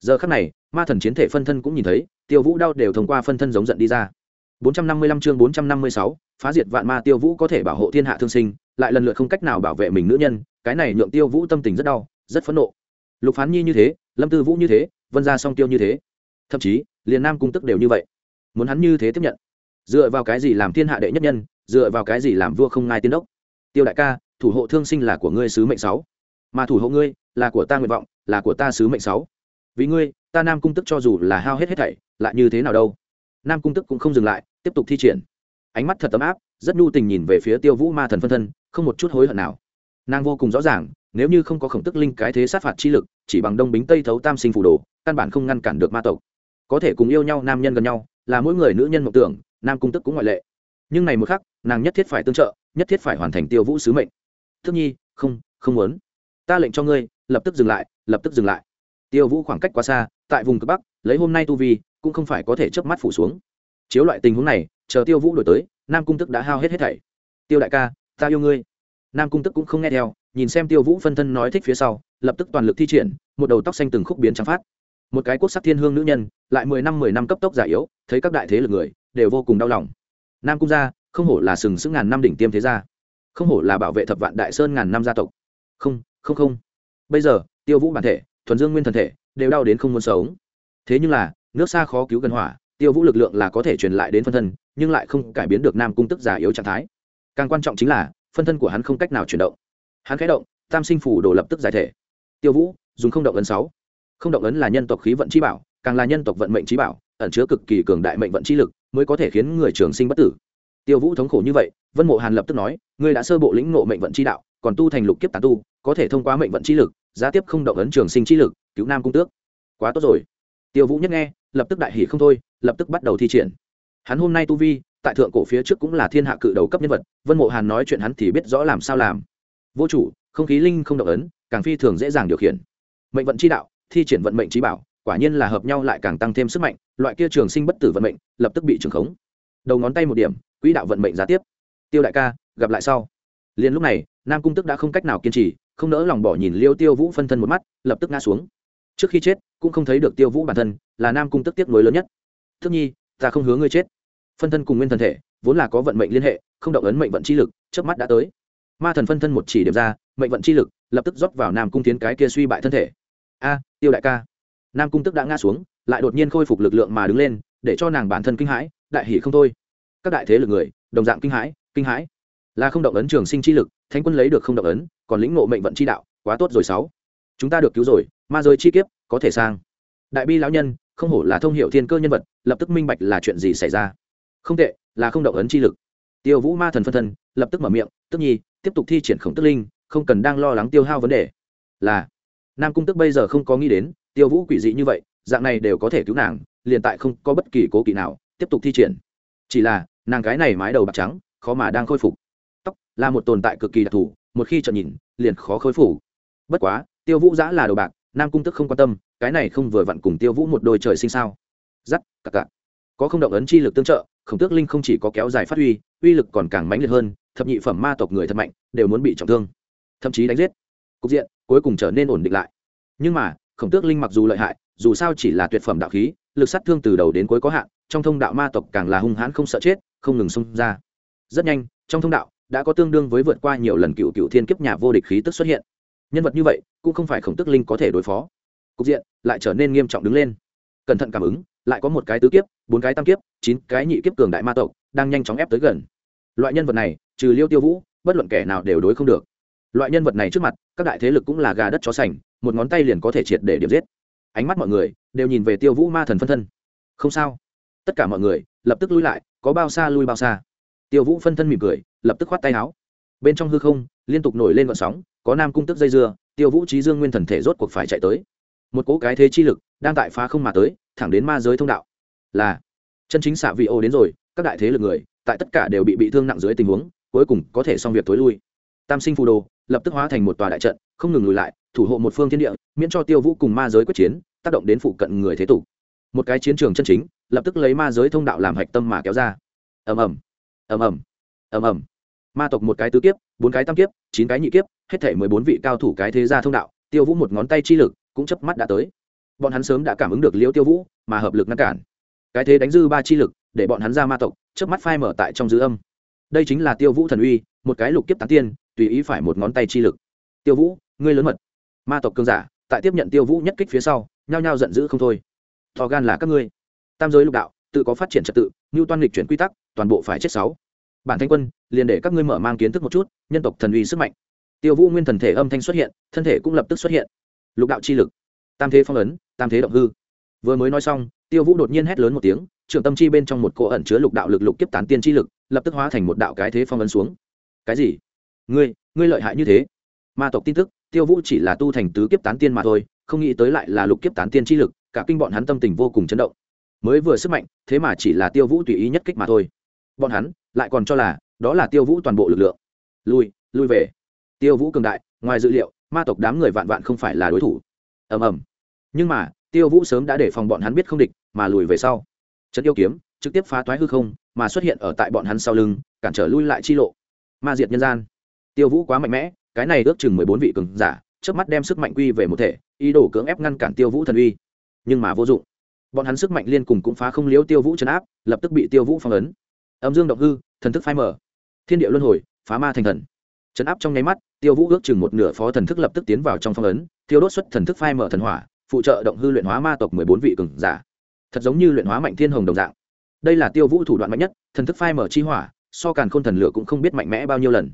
Giờ khắc này, ma thần chiến thể phân thân cũng nhìn thấy tiêu vũ đau đều thông qua phân thân giống giận đi ra. 455 chương 456, phá diệt vạn ma tiêu vũ có thể bảo hộ thiên hạ thương sinh lại lần lượt không cách nào bảo vệ mình nữ nhân cái này nhượng tiêu vũ tâm tình rất đau rất phẫn nộ. Lục phán nhi như thế lâm tư vũ như thế vân gia song tiêu như thế. Thậm chí liền nam cung tức đều như vậy. Muốn hắn như thế tiếp nhận dựa vào cái gì làm thiên hạ đệ nhất nhân dựa vào cái gì làm vua không ngai tiên đốc? Tiêu đại ca thủ hộ thương sinh là của ngươi sứ mệnh sáu. Mà thủ hộ ngươi là của ta nguyện vọng là của ta sứ mệnh sáu vì ngươi, ta nam cung tức cho dù là hao hết hết thảy, lại như thế nào đâu? Nam cung tức cũng không dừng lại, tiếp tục thi triển. Ánh mắt thật tấm áp, rất nhu tình nhìn về phía tiêu vũ ma thần phân thân, không một chút hối hận nào. Nàng vô cùng rõ ràng, nếu như không có khổng tức linh cái thế sát phạt chi lực, chỉ bằng đông bính tây thấu tam sinh phủ đồ, căn bản không ngăn cản được ma tộc. Có thể cùng yêu nhau nam nhân gần nhau, là mỗi người nữ nhân mộng tưởng, nam cung tức cũng ngoại lệ. Nhưng này một khắc, nàng nhất thiết phải tương trợ, nhất thiết phải hoàn thành tiêu vũ sứ mệnh. Thức nhi, không không muốn. Ta lệnh cho ngươi, lập tức dừng lại, lập tức dừng lại tiêu vũ khoảng cách quá xa, tại vùng cực bắc, lấy hôm nay tu vi, cũng không phải có thể chớp mắt phủ xuống. Chiếu loại tình huống này, chờ tiêu vũ đổi tới, nam cung tức đã hao hết hết thảy. Tiêu đại ca, ta yêu ngươi. Nam cung tức cũng không nghe theo, nhìn xem tiêu vũ phân thân nói thích phía sau, lập tức toàn lực thi triển, một đầu tóc xanh từng khúc biến trắng phát. Một cái quốc sắc thiên hương nữ nhân, lại mười năm mười năm cấp tốc giả yếu, thấy các đại thế lực người, đều vô cùng đau lòng. Nam cung gia, không hổ là sừng sững ngàn năm đỉnh tiêm thế gia. Không hổ là bảo vệ thập vạn đại sơn ngàn năm gia tộc. Không không không. Bây giờ, tiêu vũ bản thể thuần dương nguyên thần thể, đều đau đến không muốn sống. Thế nhưng là, nước xa khó cứu gần hỏa, tiêu vũ lực lượng là có thể truyền lại đến phân thân, nhưng lại không cải biến được nam cung tức giả yếu trạng thái. Càng quan trọng chính là, phân thân của hắn không cách nào chuyển động. Hắn khẽ động, tam sinh phủ đổ lập tức giải thể. Tiêu vũ, dùng không động ấn sáu. Không động ấn là nhân tộc khí vận trí bảo, càng là nhân tộc vận mệnh trí bảo, ẩn chứa cực kỳ cường đại mệnh vận trí lực, mới có thể khiến người trường sinh bất tử. Tiêu vũ thống khổ như vậy, vân mộ hàn lập tức nói, ngươi đã sơ bộ lĩnh ngộ mệnh vận chi đạo, còn tu thành lục kiếp tà tu, có thể thông qua mệnh vận chi lực giá tiếp không động ấn trường sinh chi lực, cứu nam cung tước. Quá tốt rồi. Tiêu vũ nhất nghe, lập tức đại hỷ không thôi, lập tức bắt đầu thi triển. Hắn hôm nay tu vi, tại thượng cổ phía trước cũng là thiên hạ cự đầu cấp nhân vật, vân mộ hàn nói chuyện hắn thì biết rõ làm sao làm. Vô chủ, không khí linh không động ấn, càng phi thường dễ dàng điều khiển. Mệnh vận chi đạo, thi triển vận mệnh trí bảo, quả nhiên là hợp nhau lại càng tăng thêm sức mạnh, loại kia trường sinh bất tử vận mệnh, lập tức bị trường khống. Đầu ngón tay một điểm, quỹ đạo vận mệnh giá tiếp. Tiêu đại ca, gặp lại sau. Liền lúc này, nam cung tức đã không cách nào kiên trì không nỡ lòng bỏ nhìn liêu tiêu vũ phân thân một mắt, lập tức ngã xuống. Trước khi chết, cũng không thấy được tiêu vũ bản thân, là nam cung tức tiếc nối lớn nhất. Thức nhi, ta không hứa ngươi chết. Phân thân cùng nguyên thần thể, vốn là có vận mệnh liên hệ, không động ấn mệnh vận chi lực trước mắt đã tới. Ma thần phân thân một chỉ điểm ra, mệnh vận chi lực, lập tức rót vào nam cung tiến cái kia suy bại thân thể. A, tiêu đại ca. Nam cung tức đã ngã xuống, lại đột nhiên khôi phục lực lượng mà đứng lên, để cho nàng bản thân kinh hãi, đại hỷ không thôi. Các đại thế lực người, đồng dạng kinh hãi kinh hãi là không động ấn trường sinh chi lực, thánh quân lấy được không động ấn, còn lĩnh ngộ mệnh vận chi đạo, quá tốt rồi sáu. Chúng ta được cứu rồi, ma rơi chi kiếp, có thể sang. Đại bi lão nhân, không hổ là thông hiệu thiên cơ nhân vật, lập tức minh bạch là chuyện gì xảy ra. Không tệ, là không động ấn chi lực. Tiêu vũ ma thần phân thân, lập tức mở miệng, tức nhi, tiếp tục thi triển khổng tức linh, không cần đang lo lắng tiêu hao vấn đề. Là. Nam cung tức bây giờ không có nghĩ đến, tiêu vũ quỷ dị như vậy, dạng này đều có thể cứu nàng, liền tại không có bất kỳ cố kỵ nào, tiếp tục thi triển. Chỉ là, nàng cái này mái đầu bạc trắng, khó mà đang khôi phục tóc, là một tồn tại cực kỳ đặc thù, một khi chợt nhìn, liền khó khôi phục. Bất quá, tiêu vũ giã là đồ bạc, nam cung tức không quan tâm, cái này không vừa vặn cùng tiêu vũ một đôi trời sinh sao. Giắt, cặc cặc. Có không động ấn chi lực tương trợ, khổng tước linh không chỉ có kéo dài phát huy, uy lực còn càng mãnh liệt hơn, thập nhị phẩm ma tộc người thật mạnh, đều muốn bị trọng thương. Thậm chí đánh giết. Cục diện cuối cùng trở nên ổn định lại. Nhưng mà, khổng tước linh mặc dù lợi hại, dù sao chỉ là tuyệt phẩm đạo khí, lực sát thương từ đầu đến cuối có hạn, trong thông đạo ma tộc càng là hung hãn không sợ chết, không ngừng xông ra. Rất nhanh, trong thông đạo đã có tương đương với vượt qua nhiều lần cựu cựu thiên kiếp nhà vô địch khí tức xuất hiện. Nhân vật như vậy, cũng không phải khổng tức linh có thể đối phó. Cục diện lại trở nên nghiêm trọng đứng lên. Cẩn thận cảm ứng, lại có một cái tứ kiếp, bốn cái tam kiếp, chín cái nhị kiếp cường đại ma tộc đang nhanh chóng ép tới gần. Loại nhân vật này, trừ liêu tiêu vũ, bất luận kẻ nào đều đối không được. Loại nhân vật này trước mặt, các đại thế lực cũng là gà đất chó sành, một ngón tay liền có thể triệt để điểm giết. Ánh mắt mọi người đều nhìn về tiêu vũ ma thần phân thân. Không sao. Tất cả mọi người lập tức lui lại, có bao xa lui bao xa tiêu vũ phân thân mỉm cười, lập tức khoát tay áo. Bên trong hư không, liên tục nổi lên vận sóng, có nam cung tức dây dưa, tiêu vũ trí dương nguyên thần thể rốt cuộc phải chạy tới. Một cỗ cái thế chi lực đang tại phá không mà tới, thẳng đến ma giới thông đạo. Là, chân chính xạ vị ô đến rồi, các đại thế lực người, tại tất cả đều bị bị thương nặng dưới tình huống, cuối cùng có thể xong việc tối lui. Tam sinh phù đồ, lập tức hóa thành một tòa đại trận, không ngừng lùi lại, thủ hộ một phương thiên địa, miễn cho tiêu vũ cùng ma giới quyết chiến, tác động đến phụ cận người thế tục. Một cái chiến trường chân chính, lập tức lấy ma giới thông đạo làm hạch tâm mà kéo ra. Ầm ầm ầm ầm ầm ầm. Ma tộc một cái tứ kiếp, bốn cái tam kiếp, chín cái nhị kiếp, hết thể mười bốn vị cao thủ cái thế gia thông đạo, tiêu vũ một ngón tay chi lực cũng chớp mắt đã tới. Bọn hắn sớm đã cảm ứng được liễu tiêu vũ, mà hợp lực ngăn cản. Cái thế đánh dư ba chi lực, để bọn hắn ra ma tộc, chớp mắt phai mở tại trong dư âm. Đây chính là tiêu vũ thần uy, một cái lục kiếp tán tiên, tùy ý phải một ngón tay chi lực. Tiêu vũ, ngươi lớn mật. Ma tộc cương giả, tại tiếp nhận tiêu vũ nhất kích phía sau, nhao nhao giận dữ không thôi. Thò gan là các ngươi. Tam giới lục đạo, tự có phát triển trật tự như toan lịch chuyển quy tắc toàn bộ phải chết sáu. Bản thanh quân, liền để các ngươi mở mang kiến thức một chút, nhân tộc thần uy sức mạnh. Tiêu vũ nguyên thần thể âm thanh xuất hiện, thân thể cũng lập tức xuất hiện. Lục đạo chi lực. Tam thế phong ấn, tam thế động hư. Vừa mới nói xong, tiêu vũ đột nhiên hét lớn một tiếng, trưởng tâm chi bên trong một cỗ ẩn chứa lục đạo lực lục kiếp tán tiên chi lực, lập tức hóa thành một đạo cái thế phong ấn xuống. Cái gì? Ngươi ngươi lợi hại như thế? Ma tộc tin tức, tiêu vũ chỉ là tu thành tứ kiếp tán tiên mà thôi, không nghĩ tới lại là lục kiếp tán tiên chi lực, cả kinh bọn hắn tâm tình vô cùng chấn động. Mới vừa sức mạnh, thế mà chỉ là tiêu vũ tùy ý nhất kích mà thôi bọn hắn lại còn cho là đó là tiêu vũ toàn bộ lực lượng. Lui lui về. Tiêu vũ cường đại, ngoài dự liệu, ma tộc đám người vạn vạn không phải là đối thủ. Ầm ầm. Nhưng mà, tiêu vũ sớm đã để phòng bọn hắn biết không địch, mà lùi về sau. Trận yêu kiếm, trực tiếp phá toái hư không, mà xuất hiện ở tại bọn hắn sau lưng, cản trở lui lại chi lộ. Ma diệt nhân gian. Tiêu vũ quá mạnh mẽ, cái này ước chừng mười bốn vị cường giả trước mắt đem sức mạnh quy về một thể, ý đồ cưỡng ép ngăn cản tiêu vũ thần uy. Nhưng mà vô dụng. Bọn hắn sức mạnh liên cùng cũng phá không liếu tiêu vũ chấn áp, lập tức bị tiêu vũ phong ấn âm dương động hư, thần thức phai mở thiên địa luân hồi, phá ma thành thần. Chấn áp trong nháy mắt, tiêu vũ ước chừng một nửa phó thần thức lập tức tiến vào trong phong ấn, tiêu đốt xuất thần thức phai mở thần hỏa, phụ trợ động hư luyện hóa ma tộc mười bốn vị cường giả. Thật giống như luyện hóa mạnh thiên hồng đồng dạng. Đây là tiêu vũ thủ đoạn mạnh nhất, thần thức phai mở chi hỏa, so càn khôn thần lửa cũng không biết mạnh mẽ bao nhiêu lần.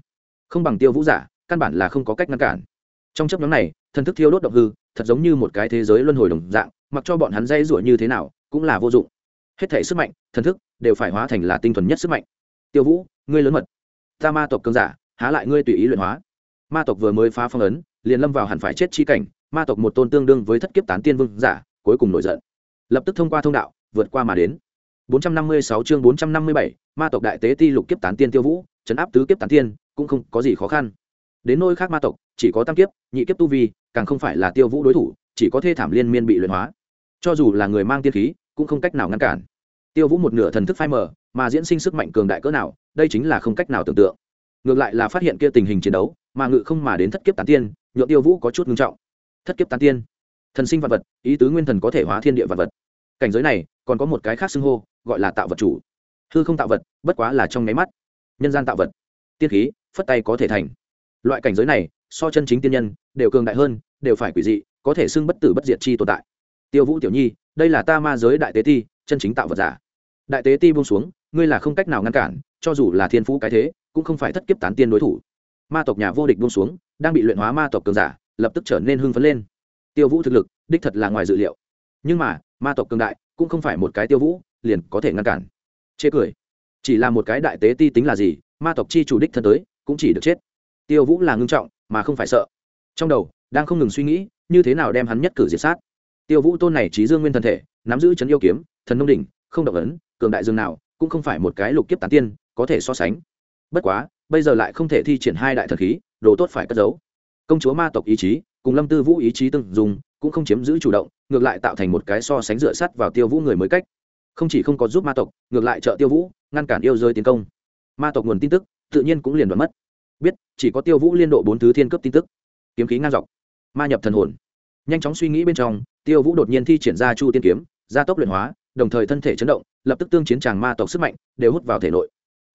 Không bằng tiêu vũ giả, căn bản là không có cách ngăn cản. Trong chấp nhóm này, thần thức thiêu đốt động hư, thật giống như một cái thế giới luân hồi đồng dạng, mặc cho bọn hắn dây rủa như thế nào, cũng là vô dụng. Hết thể sức mạnh thần thức đều phải hóa thành là tinh thuần nhất sức mạnh. Tiêu vũ ngươi lớn mật. Ta ma tộc cường giả há lại ngươi tùy ý luyện hóa. Ma tộc vừa mới phá phong ấn liền lâm vào hẳn phải chết chi cảnh ma tộc một tôn tương đương với thất kiếp tán tiên vương giả cuối cùng nổi giận. Lập tức thông qua thông đạo vượt qua mà đến. 456 chương 457, ma tộc đại tế ti lục kiếp tán tiên tiêu vũ chấn áp tứ kiếp tán tiên cũng không có gì khó khăn. Đến nơi khác ma tộc chỉ có tam kiếp nhị kiếp tu vi càng không phải là tiêu vũ đối thủ chỉ có thê thảm liên miên bị luyện hóa. Cho dù là người mang tiên khí cũng không cách nào ngăn cản tiêu vũ một nửa thần thức phai mờ, mà diễn sinh sức mạnh cường đại cỡ nào, đây chính là không cách nào tưởng tượng. Ngược lại là phát hiện kia tình hình chiến đấu, mà ngự không mà đến thất kiếp tán tiên nhựa tiêu vũ có chút ngưng trọng. Thất kiếp tán tiên? Thần sinh vật vật, ý tứ nguyên thần có thể hóa thiên địa vật vật. Cảnh giới này, còn có một cái khác xưng hô, gọi là tạo vật chủ. Hư không tạo vật, bất quá là trong nháy mắt. Nhân gian tạo vật. Tiên khí, phất tay có thể thành. Loại cảnh giới này, so chân chính tiên nhân, đều cường đại hơn, đều phải quỷ dị, có thể xưng bất tử bất diệt chi tồn tại. Tiêu vũ tiểu nhi, đây là ta ma giới đại tế ti chân chính tạo vật giả. Đại tế ti buông xuống, ngươi là không cách nào ngăn cản, cho dù là thiên phú cái thế, cũng không phải thất kiếp tán tiên đối thủ. Ma tộc nhà vô địch buông xuống, đang bị luyện hóa ma tộc cường giả, lập tức trở nên hưng phấn lên. Tiêu vũ thực lực, đích thật là ngoài dự liệu. Nhưng mà, ma tộc cường đại, cũng không phải một cái tiêu vũ, liền có thể ngăn cản. Chê cười. Chỉ là một cái đại tế ti tính là gì, ma tộc chi chủ đích thân tới, cũng chỉ được chết. Tiêu vũ là ngưng trọng, mà không phải sợ. Trong đầu, đang không ngừng suy nghĩ, như thế nào đem hắn nhất cử diệt sát. Tiêu vũ tôn này trí dương nguyên thân thể, nắm giữ chấn yêu kiếm thần nông đỉnh, không động ấn, cường đại dương nào, cũng không phải một cái lục kiếp tán tiên, có thể so sánh. Bất quá, bây giờ lại không thể thi triển hai đại thần khí, đồ tốt phải cất giấu. Công chúa ma tộc ý chí, cùng lâm tư vũ ý chí từng dùng cũng không chiếm giữ chủ động, ngược lại tạo thành một cái so sánh dựa sắt vào tiêu vũ người mới cách. Không chỉ không có giúp ma tộc, ngược lại trợ tiêu vũ, ngăn cản yêu rơi tiến công. Ma tộc nguồn tin tức, tự nhiên cũng liền đoán mất. Biết, chỉ có tiêu vũ liên độ bốn thứ thiên cấp tin tức. Kiếm khí ngang dọc. Ma nhập thần hồn. Nhanh chóng suy nghĩ bên trong, tiêu vũ đột nhiên thi triển ra chu tiên kiếm, gia tốc luyện hóa đồng thời thân thể chấn động, lập tức tương chiến tràng ma tộc sức mạnh đều hút vào thể nội.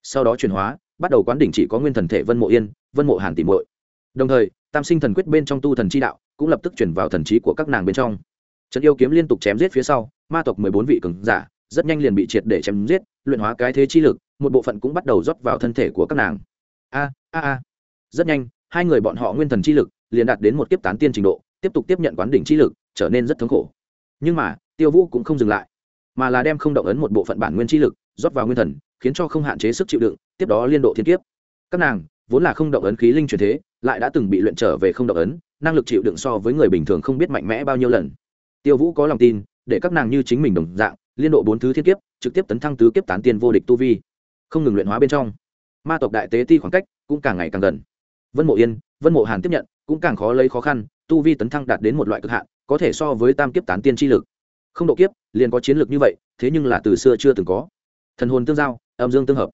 Sau đó chuyển hóa, bắt đầu quán đỉnh chỉ có nguyên thần thể vân mộ yên, vân mộ hàn tìm muội. Đồng thời, tam sinh thần quyết bên trong tu thần chi đạo cũng lập tức chuyển vào thần trí của các nàng bên trong. Trận yêu kiếm liên tục chém giết phía sau, ma tộc mười bốn vị cường giả rất nhanh liền bị triệt để chém giết, luyện hóa cái thế chi lực, một bộ phận cũng bắt đầu rót vào thân thể của các nàng. A a a. Rất nhanh, hai người bọn họ nguyên thần chi lực liền đạt đến một kiếp tán tiên trình độ, tiếp tục tiếp nhận quán đỉnh chi lực, trở nên rất thống khổ. Nhưng mà, tiêu vũ cũng không dừng lại mà là đem không động ấn một bộ phận bản nguyên chi lực, rót vào nguyên thần, khiến cho không hạn chế sức chịu đựng, tiếp đó liên độ thiên kiếp. Các nàng, vốn là không động ấn khí linh truyền thế, lại đã từng bị luyện trở về không động ấn, năng lực chịu đựng so với người bình thường không biết mạnh mẽ bao nhiêu lần. Tiêu vũ có lòng tin, để các nàng như chính mình đồng dạng, liên độ bốn thứ thiên kiếp, trực tiếp tấn thăng tứ kiếp tán tiên vô địch tu vi. Không ngừng luyện hóa bên trong. Ma tộc đại tế ti khoảng cách cũng càng ngày càng gần. Vân mộ yên, vân mộ hàn tiếp nhận, cũng càng khó lấy khó khăn, tu vi tấn thăng đạt đến một loại cực hạn, có thể so với tam kiếp tán tiên chi lực không độ kiếp, liền có chiến lược như vậy, thế nhưng là từ xưa chưa từng có. Thần hồn tương giao, âm dương tương hợp.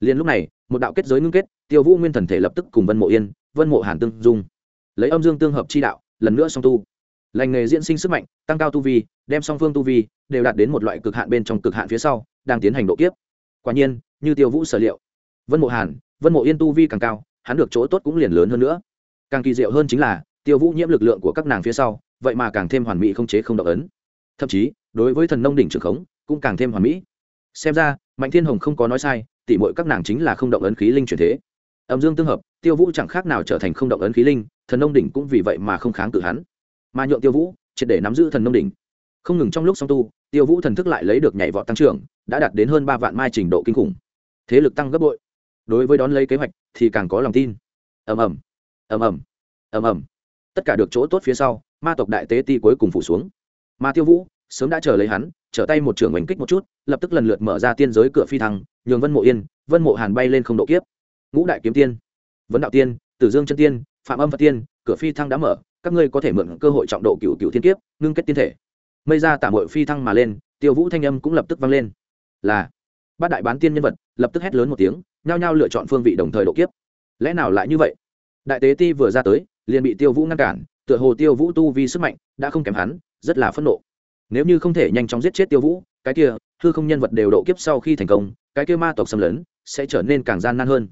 Liền lúc này, một đạo kết giới ngưng kết, tiêu vũ nguyên thần thể lập tức cùng vân mộ yên, vân mộ hàn tương dung. Lấy âm dương tương hợp chi đạo, lần nữa song tu. Lành nghề diễn sinh sức mạnh, tăng cao tu vi, đem song phương tu vi đều đạt đến một loại cực hạn bên trong cực hạn phía sau, đang tiến hành độ kiếp. Quả nhiên, như tiêu vũ sở liệu, vân mộ hàn, vân mộ yên tu vi càng cao, hắn được chỗ tốt cũng liền lớn hơn nữa. Càng kỳ diệu hơn chính là, tiêu vũ nhiễm lực lượng của các nàng phía sau, vậy mà càng thêm hoàn mỹ không chế không động ấn thậm chí, đối với thần nông đỉnh trường khống, cũng càng thêm hoàn mỹ. Xem ra, mạnh thiên hồng không có nói sai, tỉ mọi các nàng chính là không động ấn khí linh truyền thế. Âm dương tương hợp, tiêu vũ chẳng khác nào trở thành không động ấn khí linh, thần nông đỉnh cũng vì vậy mà không kháng cự hắn. Mà nhượng tiêu vũ, triệt để nắm giữ thần nông đỉnh. Không ngừng trong lúc song tu, tiêu vũ thần thức lại lấy được nhảy vọt tăng trưởng, đã đạt đến hơn ba vạn mai trình độ kinh khủng. Thế lực tăng gấp bội. Đối với đón lấy kế hoạch thì càng có lòng tin. Ầm ầm. Ầm ầm. Ầm ầm. Tất cả được chỗ tốt phía sau, ma tộc đại tế ti cuối cùng phủ xuống mà tiêu vũ sớm đã chờ lấy hắn, trở tay một trưởng oanh kích một chút, lập tức lần lượt mở ra tiên giới cửa phi thăng, nhường vân mộ yên, vân mộ hàn bay lên không độ kiếp. Ngũ đại kiếm tiên, vấn đạo tiên, tử dương chân tiên, phạm âm phật tiên, cửa phi thăng đã mở, các ngươi có thể mượn cơ hội trọng độ cựu cựu thiên kiếp, ngưng kết tiên thể. Mây ra tả mội phi thăng mà lên, tiêu vũ thanh âm cũng lập tức vang lên. Là, bát đại bán tiên nhân vật, lập tức hét lớn một tiếng, nhao nhao lựa chọn phương vị đồng thời độ kiếp. Lẽ nào lại như vậy? Đại tế ti vừa ra tới, liền bị tiêu vũ ngăn cản, tựa hồ tiêu vũ tu vi sức mạnh đã không kém hắn rất là phẫn nộ. Nếu như không thể nhanh chóng giết chết tiêu vũ, cái kia, hư không nhân vật đều độ kiếp sau khi thành công, cái kia ma tộc xâm lấn, sẽ trở nên càng gian nan hơn.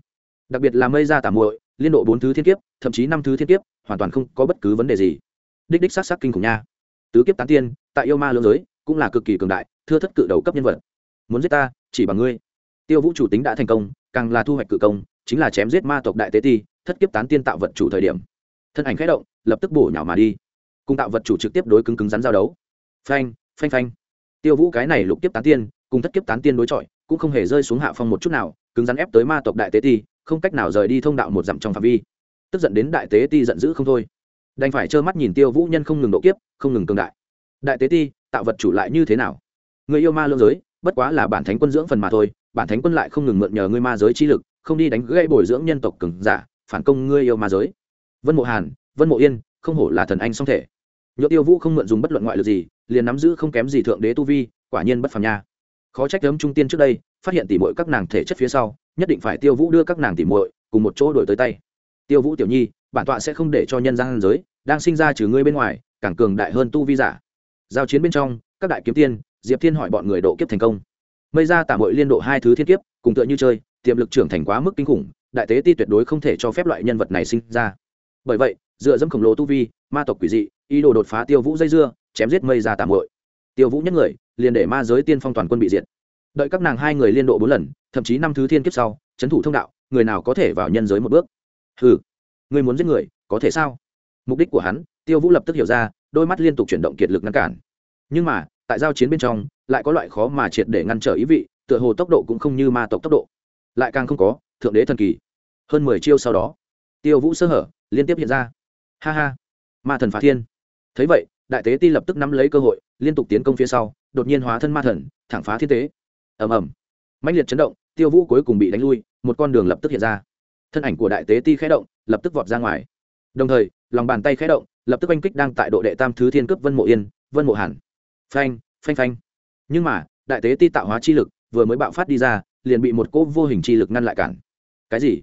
Đặc biệt là mây ra tả muội, liên độ bốn thứ thiên kiếp, thậm chí năm thứ thiên kiếp, hoàn toàn không có bất cứ vấn đề gì. Đích đích sát sát kinh khủng nha. Tứ kiếp tán tiên, tại yêu ma lưỡng giới, cũng là cực kỳ cường đại, thưa thất cự đầu cấp nhân vật. Muốn giết ta, chỉ bằng ngươi. Tiêu vũ chủ tính đã thành công, càng là thu hoạch cự công, chính là chém giết ma tộc đại tế ti, thất kiếp tán tiên tạo vật chủ thời điểm. Thân ảnh khẽ động, lập tức bổ nhào mà đi cùng tạo vật chủ trực tiếp đối cứng cứng rắn giao đấu. Phanh phanh phanh. Tiêu vũ cái này lục kiếp tán tiên, cùng thất kiếp tán tiên đối chọi, cũng không hề rơi xuống hạ phong một chút nào, cứng rắn ép tới ma tộc đại tế ti, không cách nào rời đi thông đạo một dặm trong phạm vi. Tức giận đến đại tế ti giận dữ không thôi. Đành phải trơ mắt nhìn tiêu vũ nhân không ngừng độ kiếp, không ngừng cường đại. Đại tế ti, tạo vật chủ lại như thế nào? Người yêu ma lương giới, bất quá là bản thánh quân dưỡng phần mà thôi, bản thánh quân lại không ngừng mượn nhờ ngươi ma giới chi lực, không đi đánh gãy bồi dưỡng nhân tộc cường giả, phản công ngươi yêu ma giới. Vân mộ hàn, vân mộ yên, không hổ là thần anh song thể nhựa tiêu vũ không mượn dùng bất luận ngoại lực gì, liền nắm giữ không kém gì thượng đế tu vi, quả nhiên bất phàm nha. Khó trách đấm trung tiên trước đây, phát hiện tỉ muội các nàng thể chất phía sau, nhất định phải tiêu vũ đưa các nàng tỉ muội cùng một chỗ đổi tới tay. Tiêu vũ tiểu nhi, bản tọa sẽ không để cho nhân gian giới, đang sinh ra trừ ngươi bên ngoài, càng cường đại hơn tu vi giả. Giao chiến bên trong, các đại kiếm tiên, diệp thiên hỏi bọn người độ kiếp thành công. Mây ra tạm hội liên độ hai thứ thiên kiếp, cùng tựa như chơi, tiềm lực trưởng thành quá mức kinh khủng, đại tế ti tuyệt đối không thể cho phép loại nhân vật này sinh ra. Bởi vậy, dựa dẫm khổng lồ tu vi, ma tộc quỷ dị ý đồ đột phá tiêu vũ dây dưa, chém giết mây ra tạm hội tiêu vũ nhất người, liền để ma giới tiên phong toàn quân bị diệt. Đợi các nàng hai người liên độ bốn lần, thậm chí năm thứ thiên kiếp sau trấn thủ thông đạo, người nào có thể vào nhân giới một bước? Ừ người muốn giết người, có thể sao? Mục đích của hắn, tiêu vũ lập tức hiểu ra, đôi mắt liên tục chuyển động kiệt lực ngăn cản. Nhưng mà, tại giao chiến bên trong, lại có loại khó mà triệt để ngăn trở ý vị, tựa hồ tốc độ cũng không như ma tộc tốc độ. Lại càng không có, thượng đế thần kỳ. Hơn mười chiêu sau đó, tiêu vũ sơ hở, liên tiếp hiện ra. Ha ha, ma thần phá thiên thấy vậy, đại tế ti lập tức nắm lấy cơ hội, liên tục tiến công phía sau, đột nhiên hóa thân ma thần, thẳng phá thiên tế. Ầm ầm. Mạnh liệt chấn động, tiêu vũ cuối cùng bị đánh lui, một con đường lập tức hiện ra. Thân ảnh của đại tế ti khẽ động, lập tức vọt ra ngoài. Đồng thời, lòng bàn tay khẽ động, lập tức oanh kích đang tại độ đệ tam thứ thiên cướp vân mộ yên, vân mộ hàn. Phanh phanh phanh. Nhưng mà, đại tế ti tạo hóa chi lực, vừa mới bạo phát đi ra, liền bị một cỗ vô hình chi lực ngăn lại cản. Cái gì?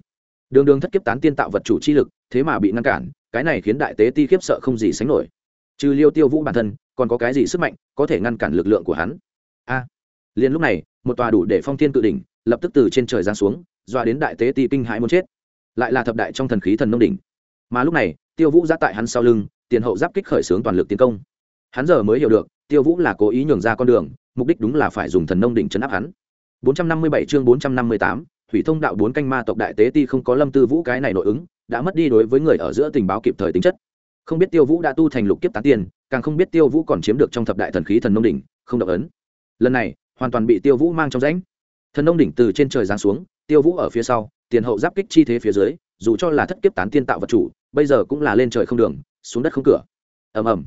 Đường đường thất kiếp tán tiên tạo vật chủ chi lực, thế mà bị ngăn cản, cái này khiến đại tế ti khiếp sợ không gì sánh nổi trừ liêu tiêu vũ bản thân còn có cái gì sức mạnh có thể ngăn cản lực lượng của hắn? A. Liền lúc này một tòa đủ để phong thiên cự đỉnh lập tức từ trên trời giáng xuống doa đến đại tế ti kinh hãi muốn chết. Lại là thập đại trong thần khí thần nông đỉnh. Mà lúc này tiêu vũ ra tại hắn sau lưng tiền hậu giáp kích khởi xướng toàn lực tiến công. Hắn giờ mới hiểu được tiêu vũ là cố ý nhường ra con đường mục đích đúng là phải dùng thần nông đỉnh chấn áp hắn. 457 chương 458, thủy thông đạo bốn canh ma tộc đại tế ti không có lâm tư vũ cái này nội ứng đã mất đi đối với người ở giữa tình báo kịp thời tính chất không biết tiêu vũ đã tu thành lục kiếp tán tiền, càng không biết tiêu vũ còn chiếm được trong thập đại thần khí thần nông đỉnh, không động ấn. Lần này, hoàn toàn bị tiêu vũ mang trong rãnh. Thần nông đỉnh từ trên trời giáng xuống, tiêu vũ ở phía sau, tiền hậu giáp kích chi thế phía dưới, dù cho là thất kiếp tán tiên tạo vật chủ, bây giờ cũng là lên trời không đường, xuống đất không cửa. Ầm ầm.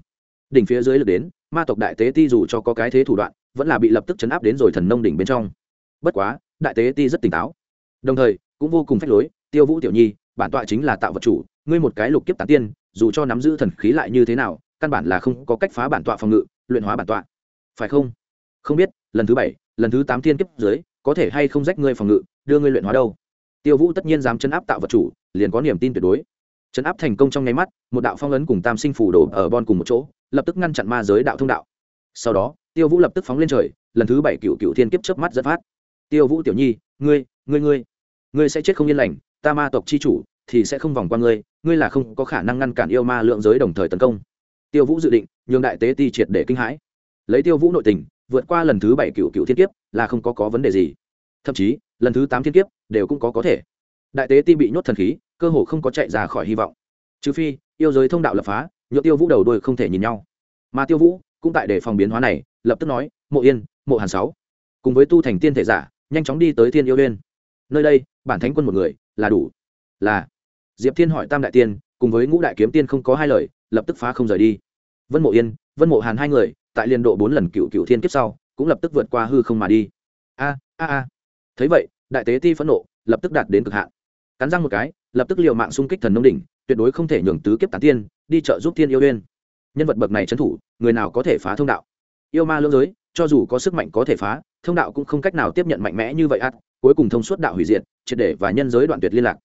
Đỉnh phía dưới lực đến, ma tộc đại tế ti dù cho có cái thế thủ đoạn, vẫn là bị lập tức chấn áp đến rồi thần nông đỉnh bên trong. Bất quá, đại tế ti rất tỉnh táo. Đồng thời, cũng vô cùng phách lối, tiêu vũ tiểu nhi, bản tọa chính là tạo vật chủ, ngươi một cái lục kiếp tán tiên dù cho nắm giữ thần khí lại như thế nào, căn bản là không có cách phá bản tọa phòng ngự, luyện hóa bản tọa. Phải không? Không biết, lần thứ bảy, lần thứ tám thiên kiếp dưới, có thể hay không rách ngươi phòng ngự, đưa ngươi luyện hóa đâu? Tiêu vũ tất nhiên dám chấn áp tạo vật chủ, liền có niềm tin tuyệt đối. Chấn áp thành công trong nháy mắt, một đạo phong ấn cùng tam sinh phủ đổ ở bon cùng một chỗ, lập tức ngăn chặn ma giới đạo thông đạo. Sau đó, tiêu vũ lập tức phóng lên trời, lần thứ bảy cựu cựu thiên kiếp chớp mắt dẫn phát. Tiêu vũ tiểu nhi, ngươi ngươi ngươi ngươi sẽ chết không yên lành, ta ma tộc chi chủ thì sẽ không vòng qua ngươi ngươi là không có khả năng ngăn cản yêu ma lượng giới đồng thời tấn công. Tiêu vũ dự định, nhường đại tế ti triệt để kinh hãi. Lấy tiêu vũ nội tình, vượt qua lần thứ bảy cựu cựu thiên kiếp, là không có có vấn đề gì. Thậm chí, lần thứ tám thiên kiếp, đều cũng có có thể. Đại tế ti bị nhốt thần khí, cơ hồ không có chạy ra khỏi hy vọng. Trừ phi, yêu giới thông đạo lập phá nhựa tiêu vũ đầu đôi không thể nhìn nhau. Mà tiêu vũ, cũng tại để phòng biến hóa này, lập tức nói, mộ yên, mộ hàn sáu, cùng với tu thành tiên thể giả, nhanh chóng đi tới thiên yêu liên. Nơi đây, bản thánh quân một người, là đủ. Là diệp thiên hỏi tam đại tiên, cùng với ngũ đại kiếm tiên không có hai lời, lập tức phá không rời đi. Vân mộ yên, vân mộ hàn hai người, tại liên độ bốn lần cựu cựu thiên kiếp sau, cũng lập tức vượt qua hư không mà đi. A a a. Thấy vậy, đại tế ti phẫn nộ, lập tức đạt đến cực hạn. Cắn răng một cái, lập tức l i ề u mạng xung kích thần nông đỉnh, tuyệt đối không thể nhường tứ kiếp tán tiên, đi trợ giúp thiên yêu uyên. Nhân vật bậc này trấn thủ, người nào có thể phá thông đạo? Yêu ma lưỡng giới, cho dù có sức mạnh có thể phá, thông đạo cũng không cách nào tiếp nhận mạnh mẽ như vậy ắt cuối cùng thông suốt đạo hủy diệt, triệt để và nhân giới đoạn tuyệt liên lạc.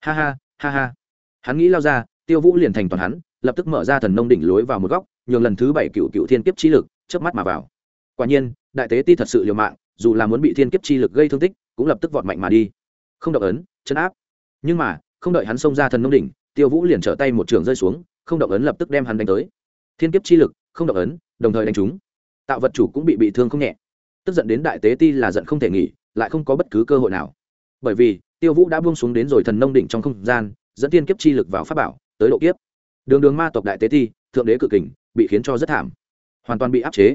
Ha ha ha ha. Hắn nghĩ lao ra, tiêu vũ liền thành toàn hắn, lập tức mở ra thần nông đỉnh lối vào một góc, nhường lần thứ bảy cựu cựu thiên kiếp chi lực chớp mắt mà vào. Quả nhiên, đại tế ti thật sự liều mạng, dù là muốn bị thiên kiếp chi lực gây thương tích, cũng lập tức vọt mạnh mà đi. Không động ấn, chấn áp. Nhưng mà, không đợi hắn xông ra thần nông đỉnh, tiêu vũ liền trở tay một trường rơi xuống, không động ấn lập tức đem hắn đánh tới. Thiên kiếp chi lực, không động ấn, đồng thời đánh chúng tạo vật chủ cũng bị bị thương không nhẹ. Tức giận đến đại tế ti là giận không thể nghỉ, lại không có bất cứ cơ hội nào. Bởi vì tiêu vũ đã buông xuống đến rồi thần nông đỉnh trong không gian, dẫn tiên kiếp chi lực vào pháp bảo, tới độ kiếp. Đường đường ma tộc đại tế thi thượng đế cự kình, bị khiến cho rất thảm. Hoàn toàn bị áp chế.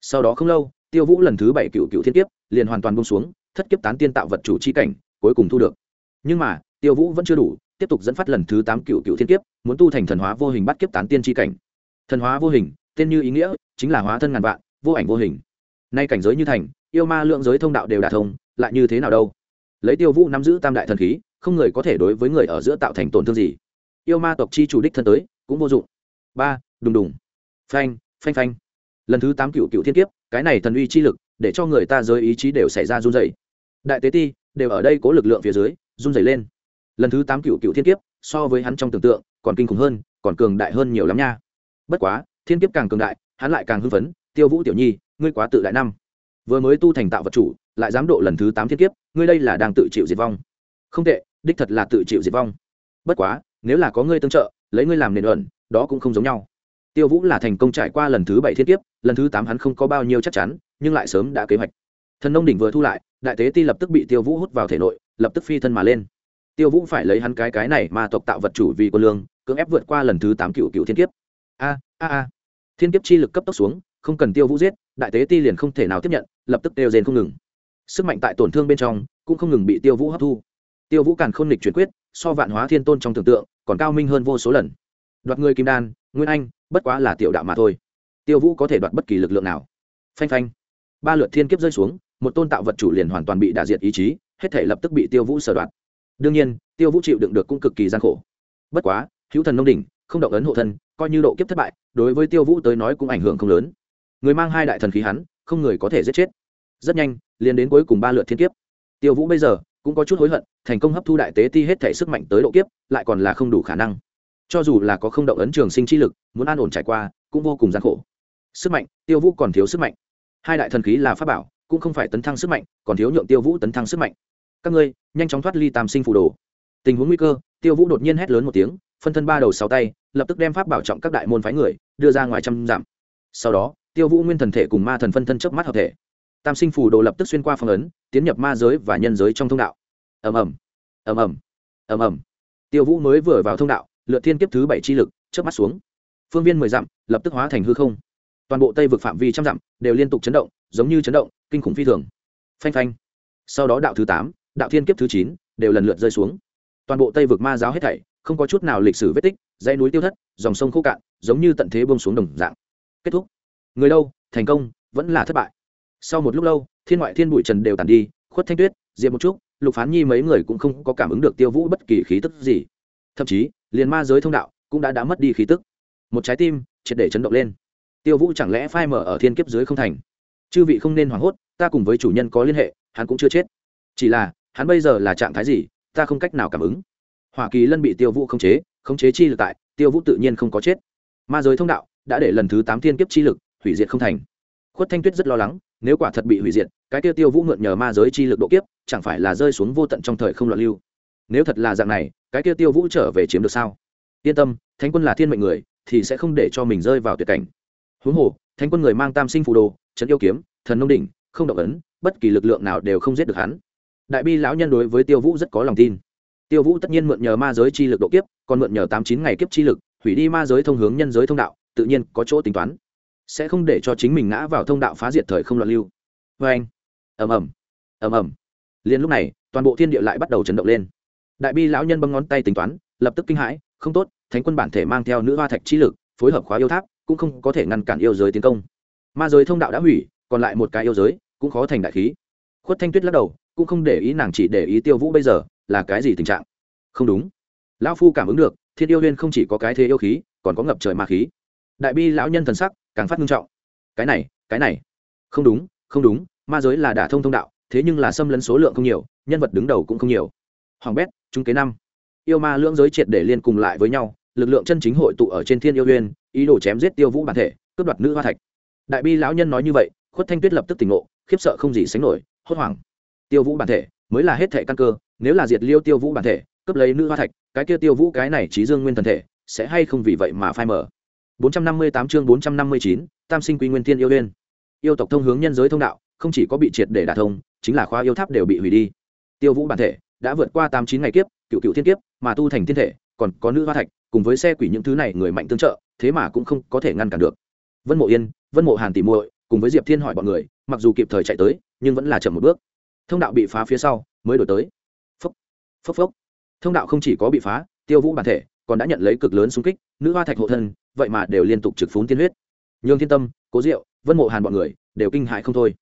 Sau đó không lâu, tiêu vũ lần thứ bảy cựu cựu thiên kiếp, liền hoàn toàn buông xuống, thất kiếp tán tiên tạo vật chủ chi cảnh, cuối cùng thu được. Nhưng mà, tiêu vũ vẫn chưa đủ, tiếp tục dẫn phát lần thứ tám cựu cựu thiên kiếp, muốn tu thành thần hóa vô hình bắt kiếp tán tiên chi cảnh. Thần hóa vô hình, tên như ý nghĩa, chính là hóa thân ngàn vạn, vô ảnh vô hình. Nay cảnh giới như thành, yêu ma lượng giới thông đạo đều đả thông, lại như thế nào đâu? Lấy tiêu vũ nắm giữ tam đại thần khí, không người có thể đối với người ở giữa tạo thành tổn thương gì. Yêu ma tộc chi chủ đích thân tới, cũng vô dụng. Ba, đùng đùng. Phanh phanh phanh. Lần thứ tám cựu cựu thiên kiếp, cái này thần uy chi lực, để cho người ta giới ý chí đều xảy ra run dày đại tế ti, đều ở đây có lực lượng phía dưới, run dày lên. Lần thứ tám cựu cựu thiên kiếp, so với hắn trong tưởng tượng, còn kinh khủng hơn, còn cường đại hơn nhiều lắm nha. Bất quá, thiên kiếp càng cường đại, hắn lại càng hưng phấn. Tiêu vũ tiểu nhi, ngươi quá tự đại năm. Vừa mới tu thành tạo vật chủ, lại dám độ lần thứ tám thiên kiếp ngươi đây là đang tự chịu diệt vong. Không tệ, đích thật là tự chịu diệt vong. Bất quá, nếu là có ngươi tương trợ, lấy ngươi làm nền ẩn, đó cũng không giống nhau. Tiêu vũ là thành công trải qua lần thứ bảy thiên kiếp, lần thứ tám hắn không có bao nhiêu chắc chắn, nhưng lại sớm đã kế hoạch. Thần nông đỉnh vừa thu lại, đại tế ti lập tức bị tiêu vũ hút vào thể nội, lập tức phi thân mà lên. Tiêu vũ phải lấy hắn cái cái này mà tộc tạo vật chủ vì quân lương, cưỡng ép vượt qua lần thứ tám cựu cựu thiên kiếp. A a a. Thiên kiếp chi lực cấp tốc xuống, không cần tiêu vũ giết, đại tế ti liền không thể nào tiếp nhận, lập tức đều rền không ngừng sức mạnh tại tổn thương bên trong, cũng không ngừng bị tiêu vũ hấp thu. Tiêu vũ càn k h ô n chuyển quyết, so vạn hóa thiên tôn trong tưởng tượng, còn cao minh hơn vô số lần. Đoạt người kim đan, nguyên anh, bất quá là tiểu đạo mà thôi. Tiêu vũ có thể đoạt bất kỳ lực lượng nào. Phanh phanh. Ba lượt thiên kiếp rơi xuống, một tôn tạo vật chủ liền hoàn toàn bị đả diệt ý chí, hết thể lập tức bị tiêu vũ sở đoạt. Đương nhiên, tiêu vũ chịu đựng được cũng cực kỳ gian khổ. Bất quá, hữu thần nông đỉnh, không động ấn hộ thân, coi như độ kiếp thất bại, đối với tiêu vũ tới nói cũng ảnh hưởng không lớn. Người mang hai đại thần khí hắn, không người có thể giết chết rất nhanh, liền đến cuối cùng ba lượt thiên kiếp. Tiêu vũ bây giờ cũng có chút hối hận, thành công hấp thu đại tế ti hết thể sức mạnh tới độ kiếp, lại còn là không đủ khả năng. Cho dù là có không động ấn trường sinh chi lực, muốn an ổn trải qua, cũng vô cùng gian khổ. Sức mạnh, tiêu vũ còn thiếu sức mạnh. Hai đại thần khí là pháp bảo, cũng không phải tấn thăng sức mạnh, còn thiếu nhượng tiêu vũ tấn thăng sức mạnh. Các ngươi, nhanh chóng thoát ly tam sinh phù đồ. Tình huống nguy cơ, tiêu vũ đột nhiên hét lớn một tiếng, phân thân ba đầu sáu tay, lập tức đem pháp bảo trọng các đại môn phái người đưa ra ngoài trăm dặm. Sau đó, tiêu vũ nguyên thần thể cùng ma thần phân thân chớp mắt hợp thể tam sinh phù đồ lập tức xuyên qua phong ấn, tiến nhập ma giới và nhân giới trong thông đạo. Ầm ầm ầm ầm ầm ầm. Tiêu vũ mới vừa vào thông đạo lựa thiên kiếp thứ bảy chi lực, chớp mắt xuống. Phương viên mười dặm, lập tức hóa thành hư không. Toàn bộ tây vực phạm vi trăm dặm đều liên tục chấn động, giống như chấn động, kinh khủng phi thường. Phanh phanh. Sau đó đạo thứ tám, đạo thiên kiếp thứ chín đều lần lượt rơi xuống. Toàn bộ tây vực ma giáo hết thảy, không có chút nào lịch sử vết tích, dãy núi tiêu thất, dòng sông khô cạn, giống như tận thế bông xuống đồng dạng. Kết thúc. Người đâu? Thành công, vẫn là thất bại sau một lúc lâu, thiên ngoại thiên bụi trần đều tàn đi, khuất thanh tuyết, diệp một chút, lục phán nhi mấy người cũng không có cảm ứng được tiêu vũ bất kỳ khí tức gì. Thậm chí, liền ma giới thông đạo cũng đã đã mất đi khí tức. Một trái tim, triệt để chấn động lên. Tiêu vũ chẳng lẽ phai mở ở thiên kiếp dưới không thành? Chư vị không nên hoảng hốt, ta cùng với chủ nhân có liên hệ, hắn cũng chưa chết. Chỉ là, hắn bây giờ là trạng thái gì, ta không cách nào cảm ứng. Hoa kỳ lân bị tiêu vũ khống chế khống chế chi lực tại, tiêu vũ tự nhiên không có chết. Ma giới thông đạo đã để lần thứ tám thiên kiếp chi lực hủy diệt không thành. Khuất thanh tuyết rất lo lắng nếu quả thật bị hủy diệt, cái tiêu tiêu vũ mượn nhờ ma giới chi lực độ kiếp, chẳng phải là rơi xuống vô tận trong thời không loạn lưu? Nếu thật là dạng này, cái tiêu tiêu vũ trở về chiếm được sao? Yên tâm, thánh quân là thiên mệnh người, thì sẽ không để cho mình rơi vào tuyệt cảnh. Huống hồ, thánh quân người mang tam sinh phù đồ trấn yêu kiếm, thần nông đỉnh, không động ấn, bất kỳ lực lượng nào đều không giết được hắn. Đại bi lão nhân đối với tiêu vũ rất có lòng tin. Tiêu vũ tất nhiên mượn nhờ ma giới chi lực độ kiếp, còn mượn nhờ tám chín ngày kiếp chi lực, hủy đi ma giới thông hướng nhân giới thông đạo, tự nhiên có chỗ tính toán sẽ không để cho chính mình ngã vào thông đạo phá diệt thời không loạn lưu. Vê anh, ầm ầm ầm ầm. Liền lúc này, toàn bộ thiên địa lại bắt đầu chấn động lên. Đại bi lão nhân bấm ngón tay tính toán, lập tức kinh hãi, không tốt, thánh quân bản thể mang theo nữ hoa thạch chi lực, phối hợp khóa yêu tháp, cũng không có thể ngăn cản yêu giới tiến công. Ma giới thông đạo đã hủy, còn lại một cái yêu giới, cũng khó thành đại khí. Khuất thanh tuyết lắc đầu, cũng không để ý nàng chỉ để ý tiêu vũ bây giờ, là cái gì tình trạng? Không đúng. Lão phu cảm ứng được, thiên yêu huyên không chỉ có cái thế yêu khí, còn có ngập trời ma khí. Đại bi lão nhân thần sắc càng phát nghiêm trọng. Cái này cái này. Không đúng không đúng, ma giới là đả thông thông đạo, thế nhưng là xâm lấn số lượng không nhiều, nhân vật đứng đầu cũng không nhiều. Hoàng bét chúng kế năm. Yêu ma lưỡng giới triệt để liên cùng lại với nhau, lực lượng chân chính hội tụ ở trên thiên yêu uyên, ý đồ chém giết tiêu vũ bản thể, cướp đoạt nữ hoa thạch. Đại bi lão nhân nói như vậy, khuất thanh tuyết lập tức tỉnh ngộ, khiếp sợ không gì sánh nổi, hốt hoảng. Tiêu vũ bản thể mới là hết thể căn cơ, nếu là diệt liêu tiêu vũ bản thể, cướp lấy nữ hoa thạch, cái kia tiêu vũ cái này trí dương nguyên thần thể, sẽ hay không vì vậy mà phai mở 458 chương 459, Tam sinh quy nguyên tiên yêu liên. Yêu tộc thông hướng nhân giới thông đạo, không chỉ có bị triệt để đả thông, chính là khóa yêu tháp đều bị hủy đi. Tiêu Vũ bản thể đã vượt qua 89 ngày kiếp, cựu cựu thiên kiếp, mà tu thành thiên thể, còn có nữ hoa thạch, cùng với xe quỷ những thứ này người mạnh tương trợ, thế mà cũng không có thể ngăn cản được. Vân Mộ Yên, Vân Mộ Hàn tỷ muội, cùng với Diệp Thiên hỏi bọn người, mặc dù kịp thời chạy tới, nhưng vẫn là chậm một bước. Thông đạo bị phá phía sau, mới đổi tới. Phốc, phốc phốc. Thông đạo không chỉ có bị phá, Tiêu Vũ bản thể còn đã nhận lấy cực lớn xung kích, nữ hoa thạch hộ thân, vậy mà đều liên tục trực phún tiên huyết. Nhường thiên tâm, cố diệu, vân mộ hàn bọn người đều kinh hại không thôi.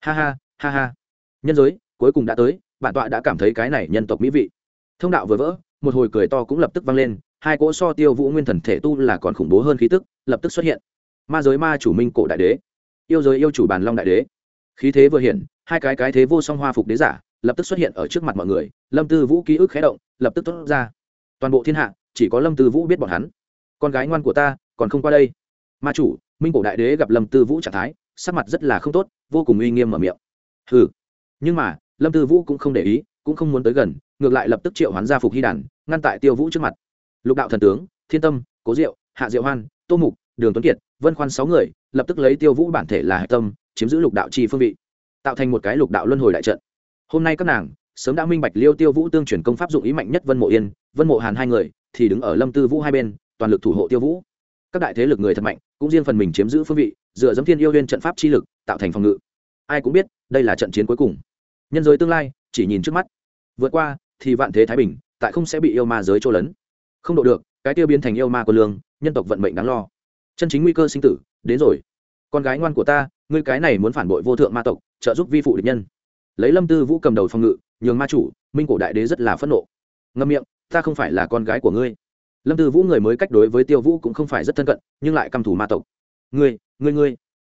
Ha ha ha ha. Nhân giới, cuối cùng đã tới, bản tọa đã cảm thấy cái này nhân tộc mỹ vị. Thông đạo vừa vỡ, một hồi cười to cũng lập tức vang lên, hai cỗ so tiêu vũ nguyên thần thể tu là còn khủng bố hơn khí tức, lập tức xuất hiện. Ma giới ma chủ minh cổ đại đế, yêu giới yêu chủ bàn long đại đế. Khí thế vừa hiện, hai cái cái thế vô song hoa phục đế giả lập tức xuất hiện ở trước mặt mọi người, lâm tư vũ ký ức khé động, lập tức tốt ra. Toàn bộ thiên hạ, chỉ có lâm tư vũ biết bọn hắn con gái ngoan của ta, còn không qua đây. Ma chủ, minh cổ đại đế gặp lâm tư vũ trạng thái, sắc mặt rất là không tốt, vô cùng uy nghiêm mở miệng. Hừ. Nhưng mà, lâm tư vũ cũng không để ý, cũng không muốn tới gần, ngược lại lập tức triệu hoán gia phục hy đản ngăn tại tiêu vũ trước mặt. Lục đạo thần tướng, thiên tâm, cố diệu, hạ diệu hoan, tô mục, đường tuấn kiệt, vân khoan sáu người, lập tức lấy tiêu vũ bản thể là hạch tâm, chiếm giữ lục đạo chi phương vị, tạo thành một cái lục đạo luân hồi đại trận. Hôm nay các nàng, sớm đã minh bạch liêu tiêu vũ tương truyền công pháp dụng ý mạnh nhất vân mộ yên, vân mộ hàn hai người, thì đứng ở lâm tư vũ hai bên toàn lực thủ hộ tiêu vũ. Các đại thế lực người thật mạnh, cũng riêng phần mình chiếm giữ phương vị, dựa dẫm thiên yêu liên trận pháp chi lực, tạo thành phòng ngự. Ai cũng biết, đây là trận chiến cuối cùng. Nhân giới tương lai, chỉ nhìn trước mắt. Vượt qua, thì vạn thế thái bình, tại không sẽ bị yêu ma giới trô lấn. Không độ được, cái tiêu biến thành yêu ma của lương, nhân tộc vận mệnh đáng lo. Chân chính nguy cơ sinh tử, đến rồi. Con gái ngoan của ta, ngươi cái này muốn phản bội vô thượng ma tộc, trợ giúp vi phụ địch nhân. Lấy lâm tư vũ cầm đầu phòng ngự, nhường ma chủ, minh cổ đại đế rất là phẫn nộ. Ngâm miệng, ta không phải là con gái của ngươi lâm tư vũ người mới cách đối với tiêu vũ cũng không phải rất thân cận, nhưng lại căm thủ ma tộc. Ngươi ngươi ngươi.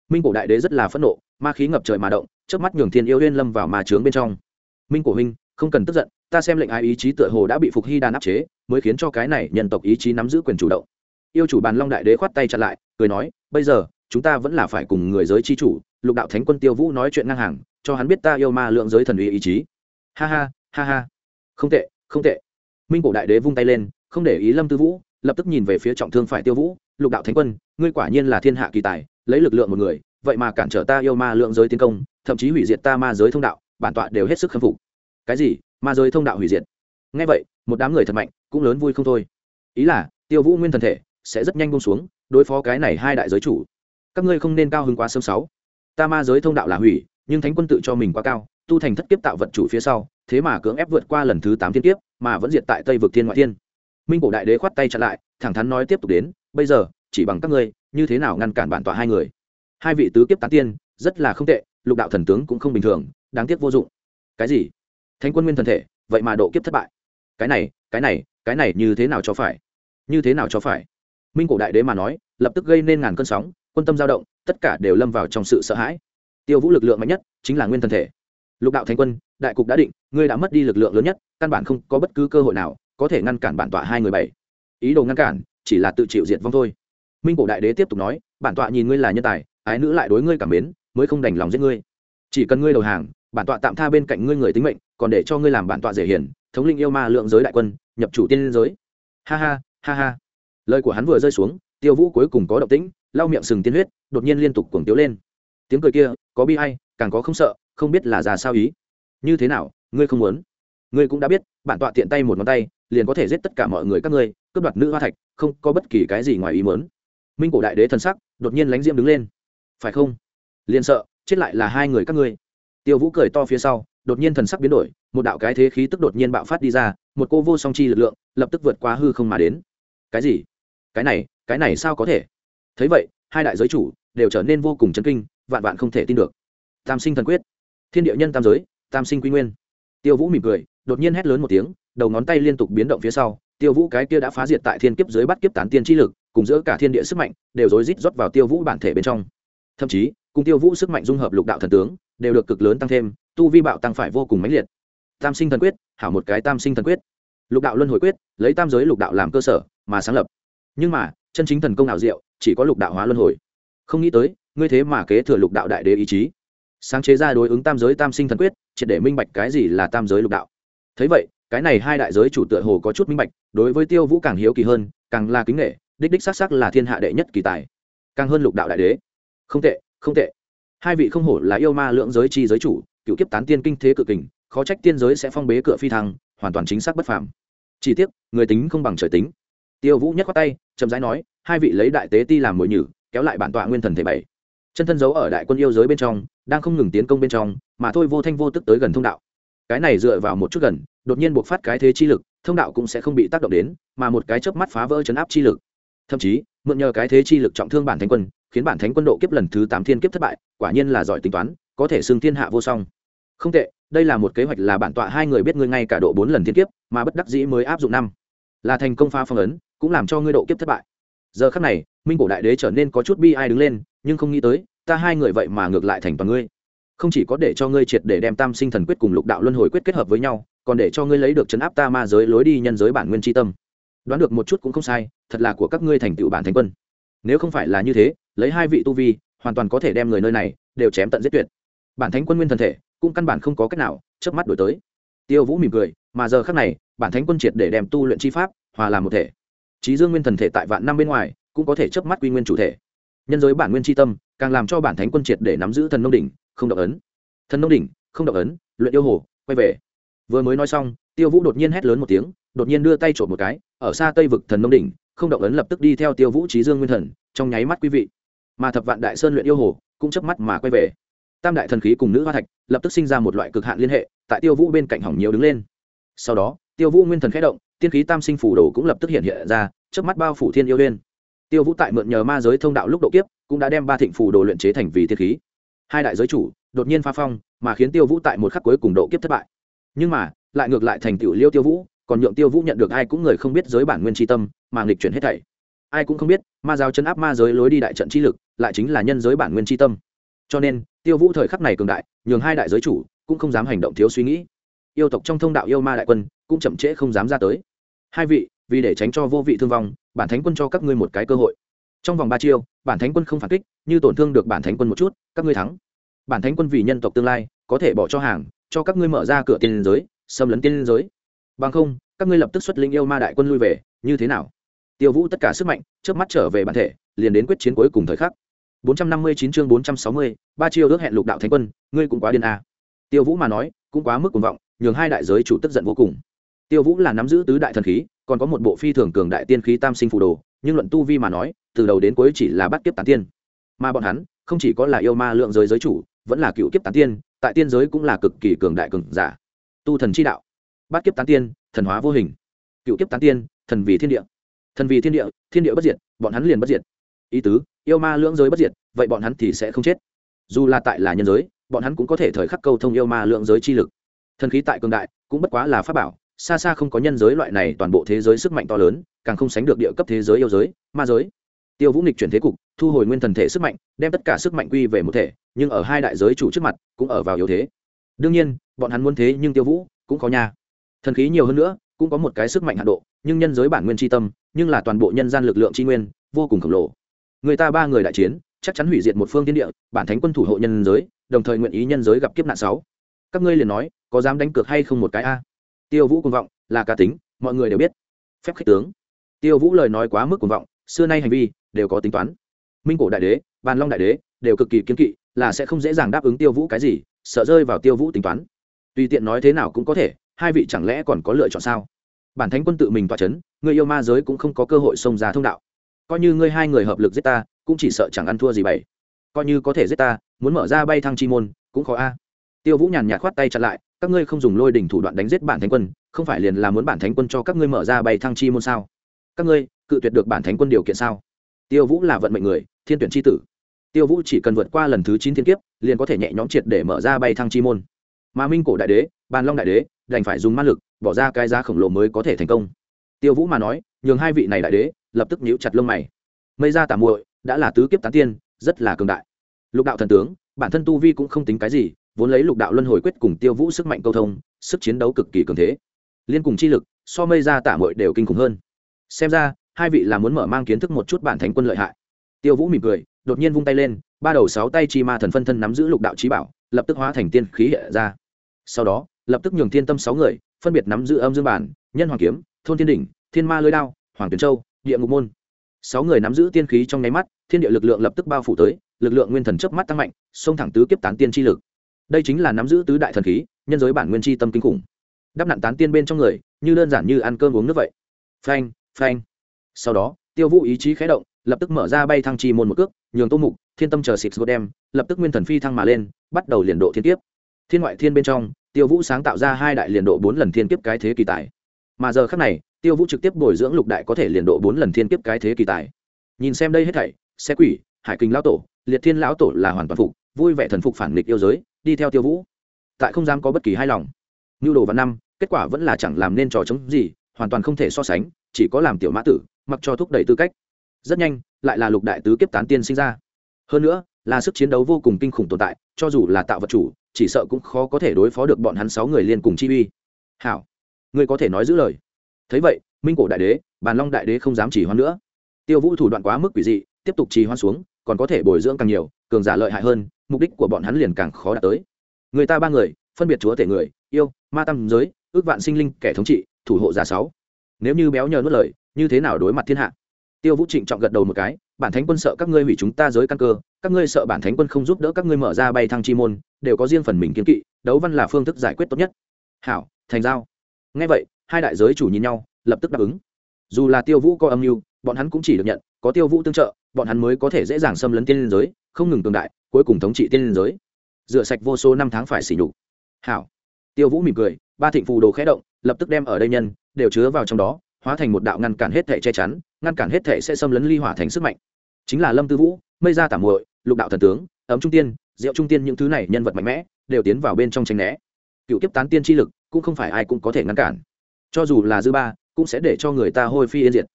Minh cổ đại đế rất là phẫn nộ, ma khí ngập trời mà động trước mắt nhường thiên yêu huyên lâm vào ma trướng bên trong. Minh cổ huynh, không cần tức giận, ta xem lệnh ai ý chí tựa hồ đã bị phục hy đàn áp chế, mới khiến cho cái này nhân tộc ý chí nắm giữ quyền chủ động. Yêu chủ bàn long đại đế khoát tay chặn lại, cười nói, bây giờ, chúng ta vẫn là phải cùng người giới chi chủ, lục đạo thánh quân tiêu vũ nói chuyện ngang hàng, cho hắn biết ta yêu ma lượng giới thần uy ý chí. Ha ha ha ha. Không tệ không tệ. Minh cổ đại đế vung tay lên không để ý lâm tư vũ, lập tức nhìn về phía trọng thương phải tiêu vũ, lục đạo thánh quân, ngươi quả nhiên là thiên hạ kỳ tài, lấy lực lượng một người, vậy mà cản trở ta yêu ma lượng giới tiến công, thậm chí hủy diệt ta ma giới thông đạo, bản tọa đều hết sức khâm phục. Cái gì? Ma giới thông đạo hủy diệt? Ngay vậy, một đám người thật mạnh, cũng lớn vui không thôi. Ý là, tiêu vũ nguyên thần thể sẽ rất nhanh bông xuống, đối phó cái này hai đại giới chủ. Các ngươi không nên cao hứng quá sớm sáu. Ta ma giới thông đạo là hủy, nhưng thánh quân tự cho mình quá cao, tu thành thất kiếp tạo vật chủ phía sau, thế mà cưỡng ép vượt qua lần thứ tám thiên kiếp, mà vẫn diệt tại tây vực thiên ngoại thiên minh cổ đại đế khoát tay chặn lại, thẳng thắn nói tiếp tục đến, bây giờ, chỉ bằng các ngươi, như thế nào ngăn cản bản tọa hai người? Hai vị tứ kiếp tán tiên, rất là không tệ, lục đạo thần tướng cũng không bình thường, đáng tiếc vô dụng. Cái gì? Thánh quân nguyên thần thể, vậy mà độ kiếp thất bại. Cái này cái này cái này như thế nào cho phải? Như thế nào cho phải? Minh cổ đại đế mà nói, lập tức gây nên ngàn cơn sóng, quân tâm dao động, tất cả đều lâm vào trong sự sợ hãi. Tiêu vũ lực lượng mạnh nhất chính là nguyên thần thể. Lục đạo thánh quân, đại cục đã định, ngươi đã mất đi lực lượng lớn nhất, căn bản không có bất cứ cơ hội nào có thể ngăn cản bản tọa hai người bảy. Ý đồ ngăn cản, chỉ là tự chịu diệt vong thôi. Minh cổ đại đế tiếp tục nói, bản tọa nhìn ngươi là nhân tài, ái nữ lại đối ngươi cảm mến, mới không đành lòng giết ngươi. Chỉ cần ngươi đầu hàng, bản tọa tạm tha bên cạnh ngươi người tính mệnh, còn để cho ngươi làm bản tọa dễ hiền, thống linh yêu ma lượng giới đại quân, nhập chủ tiên liên giới. Ha ha ha ha. Lời của hắn vừa rơi xuống, tiêu vũ cuối cùng có động tĩnh, lau miệng sừng tiên huyết, đột nhiên liên tục cuồng tiếu lên. Tiếng cười kia, có bi hay càng có không sợ, không biết là già sao ý. Như thế nào, ngươi không muốn? Ngươi cũng đã biết, bản tọa tiện tay một ngón tay liền có thể giết tất cả mọi người các ngươi, cướp đoạt nữ hoa thạch, không có bất kỳ cái gì ngoài ý muốn. Minh cổ đại đế thần sắc đột nhiên lánh diễm đứng lên. Phải không? Liền sợ, chết lại là hai người các ngươi. Tiêu vũ cười to phía sau, đột nhiên thần sắc biến đổi, một đạo cái thế khí tức đột nhiên bạo phát đi ra, một cô vô song chi lực lượng lập tức vượt qua hư không mà đến. Cái gì? Cái này cái này sao có thể? Thấy vậy, hai đại giới chủ đều trở nên vô cùng chấn kinh, vạn vạn không thể tin được. Tam sinh thần quyết. Thiên địa nhân tam giới, tam sinh quy nguyên. Tiêu vũ mỉm cười, đột nhiên hét lớn một tiếng đầu ngón tay liên tục biến động phía sau, tiêu vũ cái kia đã phá diệt tại thiên kiếp dưới bắt kiếp tán tiên chi lực, cùng giữa cả thiên địa sức mạnh, đều rối rít rót vào tiêu vũ bản thể bên trong. Thậm chí, cùng tiêu vũ sức mạnh dung hợp lục đạo thần tướng, đều được cực lớn tăng thêm, tu vi bạo tăng phải vô cùng mãnh liệt. Tam sinh thần quyết, hảo một cái tam sinh thần quyết. Lục đạo luân hồi quyết, lấy tam giới lục đạo làm cơ sở, mà sáng lập. Nhưng mà, chân chính thần công nào diệu, chỉ có lục đạo hóa luân hồi. Không nghĩ tới, ngươi thế mà kế thừa lục đạo đại đế ý chí. Sáng chế ra đối ứng tam giới tam sinh thần quyết, triệt để minh bạch cái gì là tam giới lục đạo. Thấy vậy cái này hai đại giới chủ tựa hồ có chút minh bạch, đối với tiêu vũ càng hiếu kỳ hơn, càng là kính nghệ đích đích xác xác là thiên hạ đệ nhất kỳ tài. Càng hơn lục đạo đại đế. Không tệ không tệ. Hai vị không hổ là yêu ma lượng giới chi giới chủ, cựu kiếp tán tiên kinh thế cự kình, khó trách tiên giới sẽ phong bế cửa phi thăng, hoàn toàn chính xác bất phàm. Chỉ tiếc, người tính không bằng trời tính. Tiêu vũ nhắc qua tay, chậm rãi nói, hai vị lấy đại tế ti làm mồi nhử, kéo lại bản tọa nguyên thần thể bảy. Chân thân giấu ở đại quân yêu giới bên trong, đang không ngừng tiến công bên trong, mà thôi vô thanh vô tức tới gần thông đạo. Cái này dựa vào một chút gần đột nhiên buộc phát cái thế chi lực, thông đạo cũng sẽ không bị tác động đến, mà một cái chớp mắt phá vỡ chấn áp chi lực. Thậm chí, mượn nhờ cái thế chi lực trọng thương bản thánh quân, khiến bản thánh quân độ kiếp lần thứ tám thiên kiếp thất bại, quả nhiên là giỏi tính toán, có thể xưng thiên hạ vô song. Không tệ, đây là một kế hoạch là bản tọa hai người biết ngươi ngay cả độ bốn lần thiên kiếp, mà bất đắc dĩ mới áp dụng năm. Là thành công pha phong ấn, cũng làm cho ngươi độ kiếp thất bại. Giờ khắc này, minh cổ đại đế trở nên có chút bi ai đứng lên, nhưng không nghĩ tới, ta hai người vậy mà ngược lại thành toàn ngươi. Không chỉ có để cho ngươi triệt để đem tam sinh thần quyết cùng lục đạo luân hồi quyết kết hợp với nhau còn để cho ngươi lấy được chấn áp ta ma giới lối đi nhân giới bản nguyên tri tâm. Đoán được một chút cũng không sai, thật là của các ngươi thành tựu bản thánh quân. Nếu không phải là như thế, lấy hai vị tu vi, hoàn toàn có thể đem người nơi này đều chém tận giết tuyệt. Bản thánh quân nguyên thần thể, cũng căn bản không có cách nào chớp mắt đổi tới. Tiêu vũ mỉm cười, mà giờ khác này, bản thánh quân triệt để đem tu luyện chi pháp hòa làm một thể. Trí dương nguyên thần thể tại vạn năm bên ngoài, cũng có thể chớp mắt quy nguyên chủ thể. Nhân giới bản nguyên tri tâm, càng làm cho bản thánh quân triệt để nắm giữ thần nông đỉnh, không động ấn. Thần nông đỉnh, không động ấn, luyện yêu hồ, quay về vừa mới nói xong, tiêu vũ đột nhiên hét lớn một tiếng, đột nhiên đưa tay trộm một cái, ở xa tây vực thần nông đỉnh, không động ấn lập tức đi theo tiêu vũ trí dương nguyên thần, trong nháy mắt quý vị. Mà thập vạn đại sơn luyện yêu hồ, cũng chớp mắt mà quay về. Tam đại thần khí cùng nữ hoa thạch, lập tức sinh ra một loại cực hạn liên hệ, tại tiêu vũ bên cạnh hỏng nhiều đứng lên. Sau đó, tiêu vũ nguyên thần khẽ động, tiên khí tam sinh phủ đồ cũng lập tức hiện hiện ra trước mắt bao phủ thiên yêu liên. Tiêu vũ tại mượn nhờ ma giới thông đạo lúc độ kiếp, cũng đã đem ba thịnh phủ đồ luyện chế thành vì tiên khí. Hai đại giới chủ, đột nhiên pha phong, mà khiến tiêu vũ tại một khắc cuối cùng độ kiếp thất bại nhưng mà, lại ngược lại thành tựu liêu tiêu vũ, còn nhượng tiêu vũ nhận được ai cũng người không biết giới bản nguyên tri tâm, mà nghịch chuyển hết thảy. Ai cũng không biết, ma giáo chấn áp ma giới lối đi đại trận chi lực, lại chính là nhân giới bản nguyên tri tâm. Cho nên, tiêu vũ thời khắc này cường đại, nhường hai đại giới chủ cũng không dám hành động thiếu suy nghĩ. Yêu tộc trong thông đạo yêu ma đại quân cũng chậm trễ không dám ra tới. Hai vị, vì để tránh cho vô vị thương vong, bản thánh quân cho các ngươi một cái cơ hội. Trong vòng ba chiêu, bản thánh quân không phản kích, như tổn thương được bản thánh quân một chút, các ngươi thắng. Bản thánh quân vì nhân tộc tương lai, có thể bỏ cho hàng cho các ngươi mở ra cửa tiên giới xâm lấn tiên giới. Bằng không các ngươi lập tức xuất linh yêu ma đại quân lui về như thế nào? Tiêu vũ tất cả sức mạnh trước mắt trở về bản thể liền đến quyết chiến cuối cùng thời khắc. 459 chương 460, ba chiêu ước hẹn lục đạo thánh quân ngươi cũng quá điên à. tiêu vũ mà nói cũng quá mức cuồng vọng nhường hai đại giới chủ tức giận vô cùng. Tiêu vũ là nắm giữ tứ đại thần khí còn có một bộ phi thường cường đại tiên khí tam sinh phù đồ nhưng luận tu vi mà nói từ đầu đến cuối chỉ là bắt kiếp tán tiên. Mà bọn hắn không chỉ có là yêu ma lượng giới giới chủ vẫn là cựu kiếp tán tiên tại tiên giới cũng là cực kỳ cường đại cường giả. Tu thần chi đạo, bát kiếp tán tiên, thần hóa vô hình. Cựu kiếp tán tiên, thần vì thiên địa. Thần vì thiên địa thiên địa bất diệt, bọn hắn liền bất diệt. Ý tứ, yêu ma lưỡng giới bất diệt, vậy bọn hắn thì sẽ không chết. Dù là tại là nhân giới, bọn hắn cũng có thể thời khắc câu thông yêu ma lượng giới chi lực. Thần khí tại cường đại, cũng bất quá là pháp bảo, xa xa không có nhân giới loại này toàn bộ thế giới sức mạnh to lớn, càng không sánh được địa cấp thế giới yêu giới, ma giới tiêu vũ nghịch chuyển thế cục, thu hồi nguyên thần thể sức mạnh, đem tất cả sức mạnh quy về một thể, nhưng ở hai đại giới chủ trước mặt cũng ở vào yếu thế. Đương nhiên, bọn hắn muốn thế nhưng tiêu vũ cũng có nha. Thần khí nhiều hơn nữa, cũng có một cái sức mạnh hạ độ, nhưng nhân giới bản nguyên tri tâm, nhưng là toàn bộ nhân gian lực lượng tri nguyên, vô cùng khổng lồ. Người ta ba người đại chiến, chắc chắn hủy diệt một phương tiên địa, bản thánh quân thủ hộ nhân giới, đồng thời nguyện ý nhân giới gặp kiếp nạn sáu. Các ngươi liền nói, có dám đánh cược hay không một cái a? Tiêu vũ cuồng vọng, là cá tính, mọi người đều biết. Phép khích tướng. Tiêu vũ lời nói quá mức cuồng vọng, xưa nay hành vi đều có tính toán. Minh cổ đại đế, bàn long đại đế đều cực kỳ kiên kỵ, là sẽ không dễ dàng đáp ứng tiêu vũ cái gì, sợ rơi vào tiêu vũ tính toán. Tùy tiện nói thế nào cũng có thể, hai vị chẳng lẽ còn có lựa chọn sao? Bản thánh quân tự mình toa c h ấ n người yêu ma giới cũng không có cơ hội xông ra thông đạo. Coi như ngươi hai người hợp lực giết ta, cũng chỉ sợ chẳng ăn thua gì bày coi như có thể giết ta, muốn mở ra bay thăng chi môn, cũng khó a. Tiêu vũ nhàn nhạt khoát tay chặn lại, các ngươi không dùng lôi đỉnh thủ đoạn đánh giết bản thánh quân, không phải liền là muốn bản thánh quân cho các ngươi mở ra bay thăng chi môn sao? Các ngươi, cự tuyệt được bản thánh quân điều kiện sao? Tiêu vũ là vận mệnh người, thiên tuyển tri tử. Tiêu vũ chỉ cần vượt qua lần thứ chín thiên kiếp, liền có thể nhẹ nhõm triệt để mở ra bay thăng chi môn. Mà minh cổ đại đế, bàn long đại đế, đành phải dùng ma lực, bỏ ra cái giá khổng lồ mới có thể thành công. Tiêu vũ mà nói, nhường hai vị này đại đế, lập tức nhíu chặt lông mày. Mây ra tả muội đã là tứ kiếp tán tiên, rất là cường đại. Lục đạo thần tướng, bản thân tu vi cũng không tính cái gì, vốn lấy lục đạo luân hồi quyết cùng tiêu vũ sức mạnh câu thông, sức chiến đấu cực kỳ cường thế. Liên cùng chi lực, so mây ra tả mội đều kinh khủng hơn. Xem ra hai vị là muốn mở mang kiến thức một chút bản thánh quân lợi hại. Tiêu vũ mỉm cười, đột nhiên vung tay lên, ba đầu sáu tay chi ma thần phân thân nắm giữ lục đạo trí bảo, lập tức hóa thành tiên khí hệ ra. Sau đó, lập tức nhường thiên tâm sáu người, phân biệt nắm giữ âm dương bản, nhân hoàng kiếm, thôn thiên đỉnh, thiên ma lưới đao, hoàng tuyển châu, địa ngục môn. Sáu người nắm giữ tiên khí trong nháy mắt, thiên địa lực lượng lập tức bao phủ tới, lực lượng nguyên thần chớp mắt tăng mạnh, xông thẳng tứ kiếp tán tiên chi lực. Đây chính là nắm giữ tứ đại thần khí, nhân giới bản nguyên chi tâm kinh khủng. Đắp nặn tán tiên bên trong người, như đơn giản như ăn cơm uống nước vậy. Phanh phanh sau đó, tiêu vũ ý chí khé động, lập tức mở ra bay thăng chi môn một cước, nhường tô mục, thiên tâm chờ xịt đem, lập tức nguyên thần phi thăng mà lên, bắt đầu liền độ thiên kiếp. Thiên ngoại thiên bên trong, tiêu vũ sáng tạo ra hai đại liền độ bốn lần thiên kiếp cái thế kỳ tài. Mà giờ khác này, tiêu vũ trực tiếp bồi dưỡng lục đại có thể liền độ bốn lần thiên kiếp cái thế kỳ tài. Nhìn xem đây hết thảy, xe quỷ, hải kinh lão tổ, liệt thiên lão tổ là hoàn toàn phục, vui vẻ thần phục phản nghịch yêu giới, đi theo tiêu vũ. Tại không dám có bất kỳ hai lòng. Nhu đồ và năm, kết quả vẫn là chẳng làm nên trò chống gì, hoàn toàn không thể so sánh, chỉ có làm tiểu mã tử mặc cho thúc đẩy tư cách. Rất nhanh, lại là lục đại tứ kiếp tán tiên sinh ra. Hơn nữa, là sức chiến đấu vô cùng kinh khủng tồn tại, cho dù là tạo vật chủ, chỉ sợ cũng khó có thể đối phó được bọn hắn sáu người liên cùng chi uy. Hảo, ngươi có thể nói giữ lời. Thấy vậy, minh cổ đại đế, bàn long đại đế không dám chỉ hoan nữa. Tiêu vũ thủ đoạn quá mức quỷ dị, tiếp tục trì hoãn xuống, còn có thể bồi dưỡng càng nhiều, cường giả lợi hại hơn, mục đích của bọn hắn liền càng khó đạt tới. Người ta ba người, phân biệt chúa thể người, yêu, ma tam giới, ước vạn sinh linh kẻ thống trị, thủ hộ giả sáu. Nếu như béo nhờ nuốt lời như thế nào đối mặt thiên hạ? Tiêu vũ trịnh trọng gật đầu một cái, bản thánh quân sợ các ngươi hủy chúng ta giới căn cơ, các ngươi sợ bản thánh quân không giúp đỡ các ngươi mở ra bay thăng chi môn, đều có riêng phần mình kiên kỵ, đấu văn là phương thức giải quyết tốt nhất. Hảo, thành giao. Ngay vậy, hai đại giới chủ nhìn nhau, lập tức đáp ứng. Dù là tiêu vũ có âm mưu, bọn hắn cũng chỉ được nhận, có tiêu vũ tương trợ, bọn hắn mới có thể dễ dàng xâm lấn tiên liên giới, không ngừng tương đại, cuối cùng thống trị tiên liên giới. Rửa sạch vô số năm tháng phải xỉ nhục. Hảo. Tiêu vũ mỉm cười, ba thịnh phù đồ khẽ động, lập tức đem ở đây nhân, đều chứa vào trong đó hóa thành một đạo ngăn cản hết thể che chắn, ngăn cản hết thể sẽ xâm lấn ly hỏa thành sức mạnh. Chính là lâm tư vũ, mây gia tảm muội, lục đạo thần tướng, ấm trung tiên, diệu trung tiên những thứ này nhân vật mạnh mẽ, đều tiến vào bên trong tranh né. Cựu kiếp tán tiên chi lực cũng không phải ai cũng có thể ngăn cản. Cho dù là dư ba, cũng sẽ để cho người ta hôi phi yên diệt.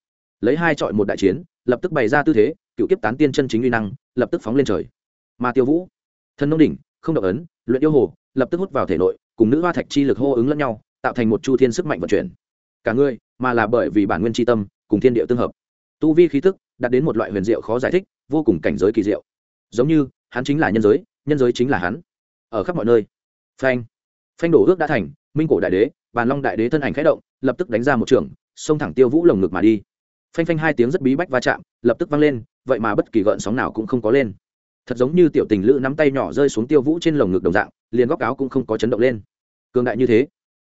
Lấy hai chọi một đại chiến, lập tức bày ra tư thế, cựu kiếp tán tiên chân chính uy năng, lập tức phóng lên trời. Mà tiêu vũ, thân nông đỉnh, không độc ấn, luyện yêu hồ, lập tức hút vào thể nội, cùng nữ hoa thạch chi lực hô ứng lẫn nhau, tạo thành một chu thiên sức mạnh vận chuyển cả ngươi, mà là bởi vì bản nguyên tri tâm, cùng thiên địa tương hợp. Tu vi khí thức đạt đến một loại huyền diệu khó giải thích, vô cùng cảnh giới kỳ diệu. Giống như, hắn chính là nhân giới nhân giới chính là hắn. Ở khắp mọi nơi. Phanh. Phanh đổ ước đã thành, minh cổ đại đế, bàn long đại đế thân ảnh khẽ động, lập tức đánh ra một trường, xông thẳng tiêu vũ lồng ngực mà đi. Phanh phanh hai tiếng rất bí bách va chạm, lập tức vang lên, vậy mà bất kỳ gợn sóng nào cũng không có lên. Thật giống như tiểu tình lữ nắm tay nhỏ rơi xuống tiêu vũ trên lồng ngực đồng dạng, liền góc áo cũng không có chấn động lên. Cường đại như thế.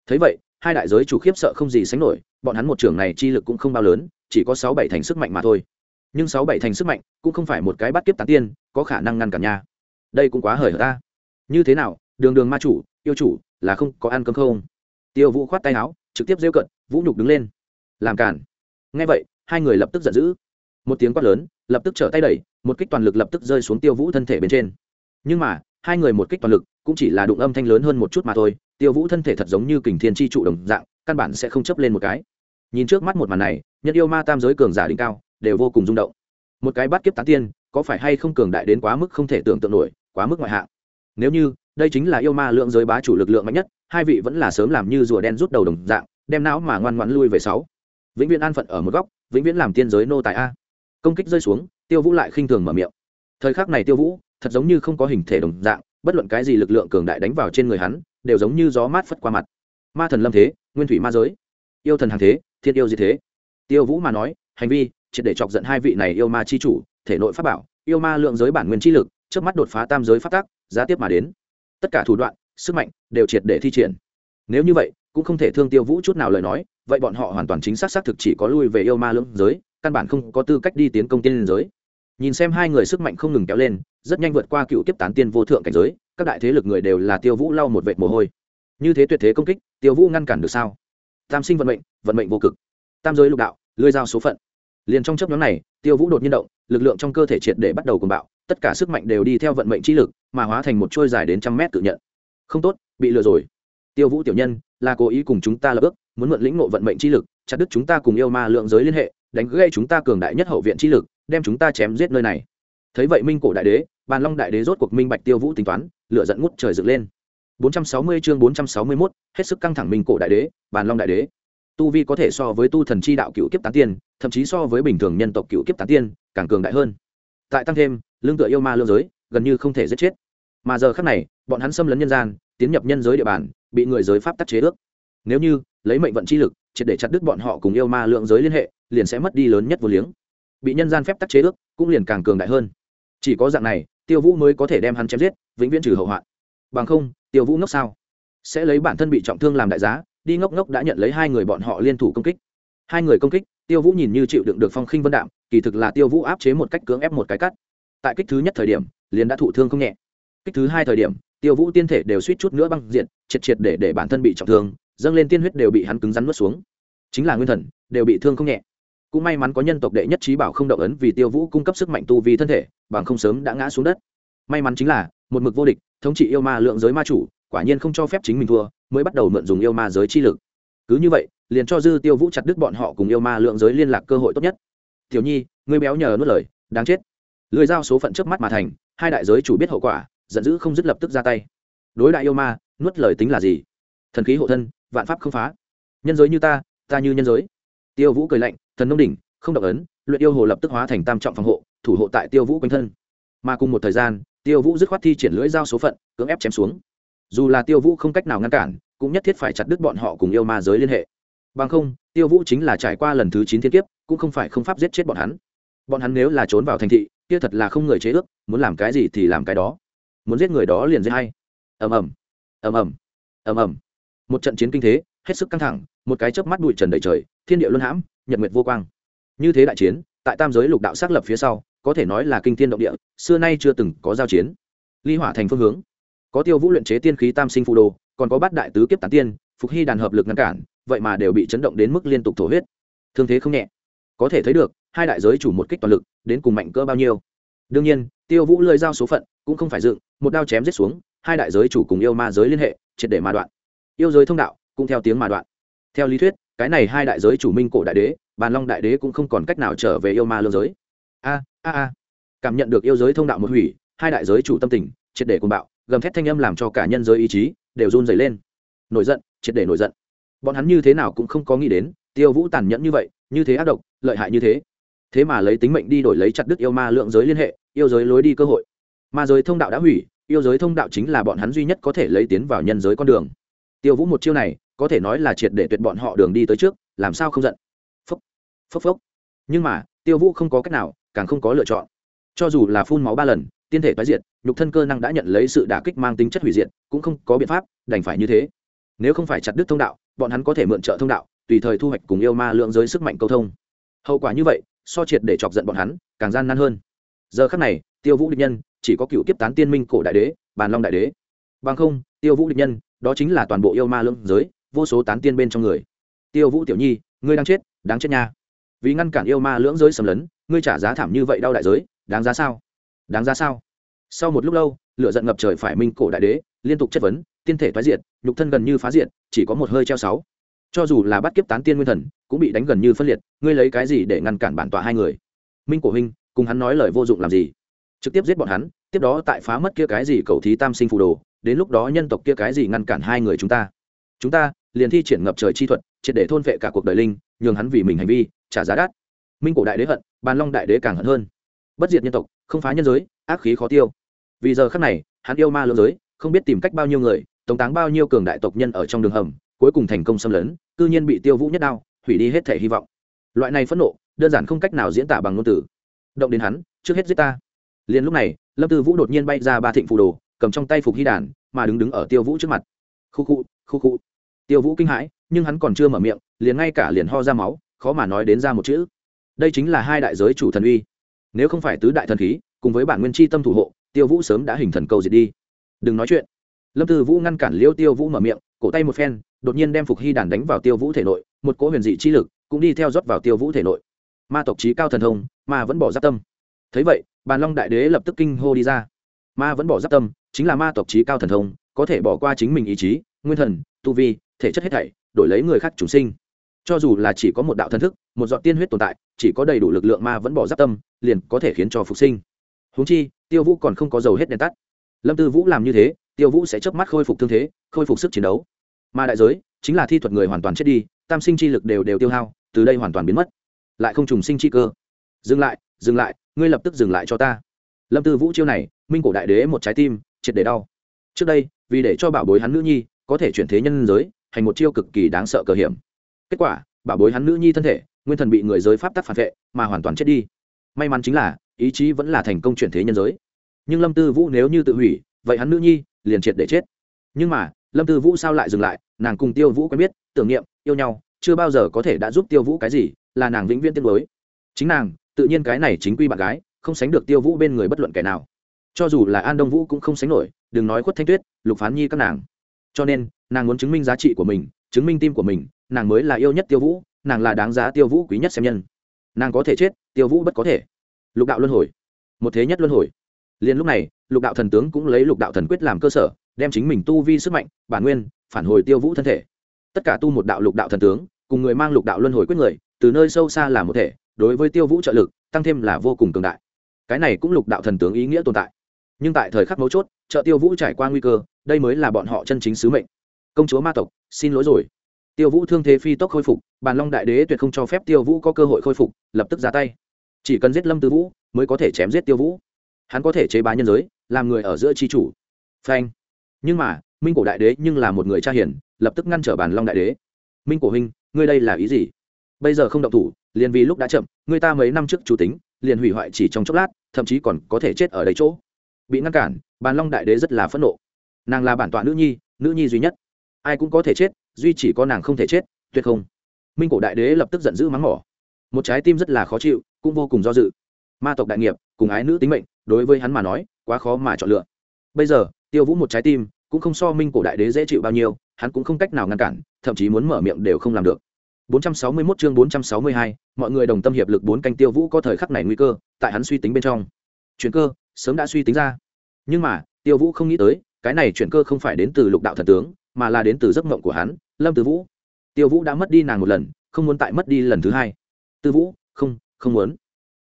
Thấy vậy hai đại giới chủ khiếp sợ không gì sánh nổi, bọn hắn một trưởng này chi lực cũng không bao lớn, chỉ có sáu bảy thành sức mạnh mà thôi. Nhưng sáu bảy thành sức mạnh cũng không phải một cái bắt kiếp tán tiên, có khả năng ngăn cản nha. Đây cũng quá hời hợt ta. Như thế nào, đường đường ma chủ, yêu chủ, là không có ăn cơm không? Tiêu vũ khoát tay áo, trực tiếp rêu cận vũ nhục đứng lên. Làm cản. Ngay vậy, hai người lập tức giận dữ. Một tiếng quát lớn, lập tức trở tay đẩy, một kích toàn lực lập tức rơi xuống tiêu vũ thân thể bên trên. Nhưng mà, hai người một kích toàn lực cũng chỉ là đụng âm thanh lớn hơn một chút mà thôi tiêu vũ thân thể thật giống như kình thiên tri trụ đồng dạng, căn bản sẽ không chấp lên một cái. Nhìn trước mắt một màn này, nhân yêu ma tam giới cường giả đỉnh cao, đều vô cùng rung động. Một cái bắt kiếp tán tiên, có phải hay không cường đại đến quá mức không thể tưởng tượng nổi, quá mức ngoại hạng? Nếu như, đây chính là yêu ma lượng giới bá chủ lực lượng mạnh nhất, hai vị vẫn là sớm làm như rùa đen rút đầu đồng dạng, đem não mà ngoan ngoãn lui về sáu. Vĩnh viễn an phận ở một góc, vĩnh viễn làm tiên giới nô tài a. Công kích rơi xuống, tiêu vũ lại khinh thường mở miệng. Thời khắc này tiêu vũ, thật giống như không có hình thể đồng dạng bất luận cái gì lực lượng cường đại đánh vào trên người hắn, đều giống như gió mát phất qua mặt. Ma thần lâm thế, nguyên thủy ma giới. Yêu thần hàng thế, thiên yêu gì thế. Tiêu vũ mà nói, hành vi, triệt để chọc giận hai vị này yêu ma chi chủ, thể nội pháp bảo, yêu ma lượng giới bản nguyên chi lực trước mắt đột phá tam giới phát tác giá tiếp mà đến. Tất cả thủ đoạn, sức mạnh, đều triệt để thi triển. Nếu như vậy, cũng không thể thương tiêu vũ chút nào lời nói, vậy bọn họ hoàn toàn chính xác xác thực chỉ có lui về yêu ma lưỡng giới, căn bản không có tư cách đi tiến công tiên liên giới. Nhìn xem hai người sức mạnh không ngừng kéo lên rất nhanh vượt qua cựu kiếp tán tiên vô thượng cảnh giới, các đại thế lực người đều là tiêu vũ lau một vệt mồ hôi. Như thế tuyệt thế công kích, tiêu vũ ngăn cản được sao? Tam sinh vận mệnh vận mệnh vô cực. Tam giới lục đạo, lưới giao số phận. Liền trong chấp nhóm này, tiêu vũ đột nhiên động, lực lượng trong cơ thể triệt để bắt đầu cùng bạo, tất cả sức mạnh đều đi theo vận mệnh trí lực, mà hóa thành một trôi dài đến trăm mét tự nhận. Không tốt, bị lừa rồi. Tiêu vũ tiểu nhân, là cố ý cùng chúng ta lập ước, muốn mượn lĩnh ngộ vận mệnh chi lực, chặt đứt chúng ta cùng yêu ma lượng giới liên hệ, đánh gây chúng ta cường đại nhất hậu viện chi lực, đem chúng ta chém giết nơi này. Thấy vậy minh cổ đại đế bàn long đại đế rốt cuộc minh bạch tiêu vũ tính toán lựa dẫn ngút trời dựng lên. 460 chương 461, hết sức căng thẳng minh cổ đại đế bàn long đại đế. Tu vi có thể so với tu thần chi đạo cựu kiếp tán tiên thậm chí so với bình thường nhân tộc cựu kiếp tán tiên càng cường đại hơn. Tại tăng thêm lương tựa yêu ma lương giới gần như không thể giết chết. Mà giờ khác này bọn hắn xâm lấn nhân gian tiến nhập nhân giới địa bàn bị người giới pháp tắc chế ước. Nếu như lấy mệnh vận chi lực triệt để chặt đứt bọn họ cùng yêu ma lượng giới liên hệ liền sẽ mất đi lớn nhất vô liếng. Bị nhân gian phép tắc chế ước cũng liền càng cường đại hơn. Chỉ có dạng này tiêu vũ mới có thể đem hắn chém giết, vĩnh viễn trừ hậu hoạn. Bằng không, tiêu vũ ngốc sao? Sẽ lấy bản thân bị trọng thương làm đại giá, đi ngốc ngốc đã nhận lấy hai người bọn họ liên thủ công kích. Hai người công kích, tiêu vũ nhìn như chịu đựng được phong khinh vân đạm, kỳ thực là tiêu vũ áp chế một cách cưỡng ép một cái cắt. Tại kích thứ nhất thời điểm, liền đã thụ thương không nhẹ. Kích thứ hai thời điểm, tiêu vũ tiên thể đều suýt chút nữa băng diện triệt triệt để để bản thân bị trọng thương, dâng lên tiên huyết đều bị hắn cứng rắn nuốt xuống. Chính là nguyên thần, đều bị thương không nhẹ cũng may mắn có nhân tộc đệ nhất trí bảo không động ấn vì tiêu vũ cung cấp sức mạnh tu vì thân thể, bằng không sớm đã ngã xuống đất. May mắn chính là, một mực vô địch, thống trị yêu ma lượng giới ma chủ, quả nhiên không cho phép chính mình thua, mới bắt đầu mượn dùng yêu ma giới chi lực. Cứ như vậy, liền cho dư tiêu vũ chặt đứt bọn họ cùng yêu ma lượng giới liên lạc cơ hội tốt nhất. Tiểu nhi người béo nhờ nuốt lời, đáng chết. Lười giao số phận trước mắt mà thành, hai đại giới chủ biết hậu quả, giận dữ không dứt lập tức ra tay. Đối đại yêu ma, nuốt lời tính là gì? Thần khí hộ thân, vạn pháp không phá. Nhân giới như ta ta như nhân giới. Tiêu vũ cười lạnh thần nông đỉnh, không động ấn, luyện yêu hồ lập tức hóa thành tam trọng phòng hộ, thủ hộ tại tiêu vũ quanh thân. Mà cùng một thời gian, tiêu vũ dứt khoát thi triển lưỡi dao số phận, cưỡng ép chém xuống. Dù là tiêu vũ không cách nào ngăn cản, cũng nhất thiết phải chặt đứt bọn họ cùng yêu ma giới liên hệ. Bằng không, tiêu vũ chính là trải qua lần thứ chín thiên kiếp, cũng không phải không pháp giết chết bọn hắn. Bọn hắn nếu là trốn vào thành thị, kia thật là không người chế ước, muốn làm cái gì thì làm cái đó. Muốn giết người đó liền giết hay ầm ầm. Ầm ầm. Ầm ầm. Một trận chiến kinh thế, hết sức căng thẳng, một cái chớp mắt bụi trần đầy trời, thiên địa luân hãm nhật nguyệt vô quang. Như thế đại chiến, tại tam giới lục đạo xác lập phía sau, có thể nói là kinh thiên động địa, xưa nay chưa từng có giao chiến. Ly hỏa thành phương hướng. Có tiêu vũ luyện chế tiên khí tam sinh phù đồ, còn có bát đại tứ kiếp tán tiên, phục hy đàn hợp lực ngăn cản, vậy mà đều bị chấn động đến mức liên tục thổ huyết. Thương thế không nhẹ. Có thể thấy được, hai đại giới chủ một kích toàn lực, đến cùng mạnh cỡ bao nhiêu. Đương nhiên, tiêu vũ lơi giao số phận, cũng không phải dựng, một đao chém giết xuống, hai đại giới chủ cùng yêu ma giới liên hệ, triệt để mà đoạn. Yêu giới thông đạo, cũng theo tiếng mà đoạn. Theo lý thuyết cái này hai đại giới chủ minh cổ đại đế, bàn long đại đế cũng không còn cách nào trở về yêu ma lương giới. A a a. Cảm nhận được yêu giới thông đạo một hủy, hai đại giới chủ tâm tình, triệt để cuồng bạo, gầm thét thanh âm làm cho cả nhân giới ý chí đều run dày lên. Nổi giận, triệt để nổi giận. Bọn hắn như thế nào cũng không có nghĩ đến, tiêu vũ tàn nhẫn như vậy, như thế ác độc, lợi hại như thế. Thế mà lấy tính mệnh đi đổi lấy chặt đứt yêu ma lượng giới liên hệ, yêu giới lối đi cơ hội. Ma giới thông đạo đã hủy, yêu giới thông đạo chính là bọn hắn duy nhất có thể lấy tiến vào nhân giới con đường. Tiêu vũ một chiêu này có thể nói là triệt để tuyệt bọn họ đường đi tới trước, làm sao không giận? Phốc phốc phốc. Nhưng mà, tiêu vũ không có cách nào, càng không có lựa chọn. Cho dù là phun máu ba lần, tiên thể tái diệt, nhục thân cơ năng đã nhận lấy sự đả kích mang tính chất hủy diệt, cũng không có biện pháp, đành phải như thế. Nếu không phải chặt đứt thông đạo, bọn hắn có thể mượn trợ thông đạo, tùy thời thu hoạch cùng yêu ma lượng giới sức mạnh câu thông. Hậu quả như vậy, so triệt để chọc giận bọn hắn, càng gian nan hơn. Giờ khắc này, tiêu vũ địch nhân, chỉ có cựu kiếp tán tiên minh cổ đại đế, bàn long đại đế. Bằng không, tiêu vũ địch nhân, đó chính là toàn bộ yêu ma lượng giới vô số tán tiên bên trong người. Tiêu vũ tiểu nhi, ngươi đang chết, đáng chết nha. Vì ngăn cản yêu ma lưỡng giới xâm lấn, ngươi trả giá thảm như vậy đau đại giới, đáng giá sao? Đáng giá sao? Sau một lúc lâu, lửa giận ngập trời phải minh cổ đại đế, liên tục chất vấn, tiên thể thoái diệt, nhục thân gần như phá diệt, chỉ có một hơi treo sáu. Cho dù là bắt kiếp tán tiên nguyên thần, cũng bị đánh gần như phân liệt, ngươi lấy cái gì để ngăn cản bản tọa hai người? Minh cổ huynh, cùng hắn nói lời vô dụng làm gì? Trực tiếp giết bọn hắn, tiếp đó tại phá mất kia cái gì cầu thí tam sinh phù đồ, đến lúc đó nhân tộc kia cái gì ngăn cản hai người chúng ta? Chúng ta liền thi triển ngập trời chi thuật, triệt để thôn vệ cả cuộc đời linh, nhường hắn vì mình hành vi trả giá đắt. Minh cổ đại đế hận, bàn long đại đế càng hận hơn. Bất diệt nhân tộc, không phá nhân giới, ác khí khó tiêu. Vì giờ khắc này, hắn yêu ma lưỡng giới, không biết tìm cách bao nhiêu người, tống táng bao nhiêu cường đại tộc nhân ở trong đường hầm, cuối cùng thành công xâm lấn, cư nhiên bị tiêu vũ nhất đao, hủy đi hết thể hy vọng. Loại này phẫn nộ, đơn giản không cách nào diễn tả bằng ngôn từ. Động đến hắn, trước hết giết ta. Liền lúc này, lâm tư vũ đột nhiên bay ra ba thịnh phù đồ, cầm trong tay phục hy đàn, mà đứng đứng ở tiêu vũ trước mặt khu khu khu khu. Tiêu vũ kinh hãi, nhưng hắn còn chưa mở miệng, liền ngay cả liền ho ra máu, khó mà nói đến ra một chữ. Đây chính là hai đại giới chủ thần uy. Nếu không phải tứ đại thần khí, cùng với bản nguyên chi tâm thủ hộ, tiêu vũ sớm đã hình thần cầu diệt đi. Đừng nói chuyện. Lâm tư vũ ngăn cản liêu tiêu vũ mở miệng, cổ tay một phen, đột nhiên đem phục hy đàn đánh vào tiêu vũ thể nội, một cỗ huyền dị chi lực cũng đi theo rót vào tiêu vũ thể nội. Ma tộc trí cao thần thông, ma vẫn bỏ giáp tâm. Thấy vậy, bàn long đại đế lập tức kinh hô đi ra. Ma vẫn bỏ giáp tâm, chính là ma tộc trí cao thần thông có thể bỏ qua chính mình ý chí, nguyên thần, tu vi, thể chất hết thảy, đổi lấy người khác chủ sinh. Cho dù là chỉ có một đạo thần thức, một giọt tiên huyết tồn tại, chỉ có đầy đủ lực lượng ma vẫn bỏ giáp tâm, liền có thể khiến cho phục sinh. Húng chi, tiêu vũ còn không có dầu hết đèn tắt. Lâm tư vũ làm như thế, tiêu vũ sẽ chớp mắt khôi phục thương thế, khôi phục sức chiến đấu. Mà đại giới, chính là thi thuật người hoàn toàn chết đi, tam sinh chi lực đều đều tiêu hao, từ đây hoàn toàn biến mất. Lại không trùng sinh chi cơ. Dừng lại dừng lại, ngươi lập tức dừng lại cho ta. Lâm tư vũ chiêu này, minh cổ đại đế một trái tim, triệt để đau. Trước đây vì để cho bảo bối hắn nữ nhi có thể chuyển thế nhân giới, hành một chiêu cực kỳ đáng sợ cờ hiểm. Kết quả, bảo bối hắn nữ nhi thân thể, nguyên thần bị người giới pháp tắc phản vệ, mà hoàn toàn chết đi. May mắn chính là, ý chí vẫn là thành công chuyển thế nhân giới. Nhưng lâm tư vũ nếu như tự hủy, vậy hắn nữ nhi liền triệt để chết. Nhưng mà, lâm tư vũ sao lại dừng lại? Nàng cùng tiêu vũ quen biết, tưởng niệm, yêu nhau, chưa bao giờ có thể đã giúp tiêu vũ cái gì, là nàng vĩnh viễn tiên mới chính nàng, tự nhiên cái này chính quy bạn gái, không sánh được tiêu vũ bên người bất luận kẻ nào cho dù là an đông vũ cũng không sánh nổi, đừng nói khuất thanh tuyết, lục phán nhi các nàng. Cho nên, nàng muốn chứng minh giá trị của mình, chứng minh tim của mình, nàng mới là yêu nhất tiêu vũ, nàng là đáng giá tiêu vũ quý nhất xem nhân. Nàng có thể chết, tiêu vũ bất có thể. Lục đạo luân hồi. Một thế nhất luân hồi. Liền lúc này, lục đạo thần tướng cũng lấy lục đạo thần quyết làm cơ sở, đem chính mình tu vi sức mạnh, bản nguyên, phản hồi tiêu vũ thân thể. Tất cả tu một đạo lục đạo thần tướng, cùng người mang lục đạo luân hồi quyết người, từ nơi sâu xa là một thể, đối với tiêu vũ trợ lực, tăng thêm là vô cùng cường đại. Cái này cũng lục đạo thần tướng ý nghĩa tồn tại nhưng tại thời khắc mấu chốt, chợ tiêu vũ trải qua nguy cơ, đây mới là bọn họ chân chính sứ mệnh. Công chúa ma tộc, xin lỗi rồi. Tiêu vũ thương thế phi tốc khôi phục, bàn long đại đế tuyệt không cho phép tiêu vũ có cơ hội khôi phục, lập tức ra tay. Chỉ cần giết lâm tư vũ, mới có thể chém giết tiêu vũ. Hắn có thể chế bá nhân giới, làm người ở giữa tri chủ. Phanh. Nhưng mà, minh cổ đại đế nhưng là một người cha hiển lập tức ngăn trở bàn long đại đế. Minh cổ huynh, ngươi đây là ý gì? Bây giờ không động thủ, liền vì lúc đã chậm người ta mấy năm trước chủ tính, liền hủy hoại chỉ trong chốc lát, thậm chí còn có thể chết ở đấy chỗ bị ngăn cản bàn long đại đế rất là phẫn nộ. Nàng là bản tọa nữ nhi nữ nhi duy nhất. Ai cũng có thể chết duy chỉ có nàng không thể chết tuyệt không. Minh cổ đại đế lập tức giận dữ mắng mỏ. Một trái tim rất là khó chịu cũng vô cùng do dự. Ma tộc đại nghiệp cùng ái nữ tính mệnh đối với hắn mà nói quá khó mà chọn lựa. Bây giờ tiêu vũ một trái tim cũng không so minh cổ đại đế dễ chịu bao nhiêu hắn cũng không cách nào ngăn cản thậm chí muốn mở miệng đều không làm được. 461 chương 462, mọi người đồng tâm hiệp lực bốn canh tiêu vũ có thời khắc này nguy cơ tại hắn suy tính bên trong. Chuyển cơ sớm đã suy tính ra. Nhưng mà, tiêu vũ không nghĩ tới, cái này chuyển cơ không phải đến từ lục đạo thần tướng, mà là đến từ giấc mộng của hắn, lâm Tư vũ. Tiêu vũ đã mất đi nàng một lần, không muốn tại mất đi lần thứ hai. Tư vũ, không không muốn.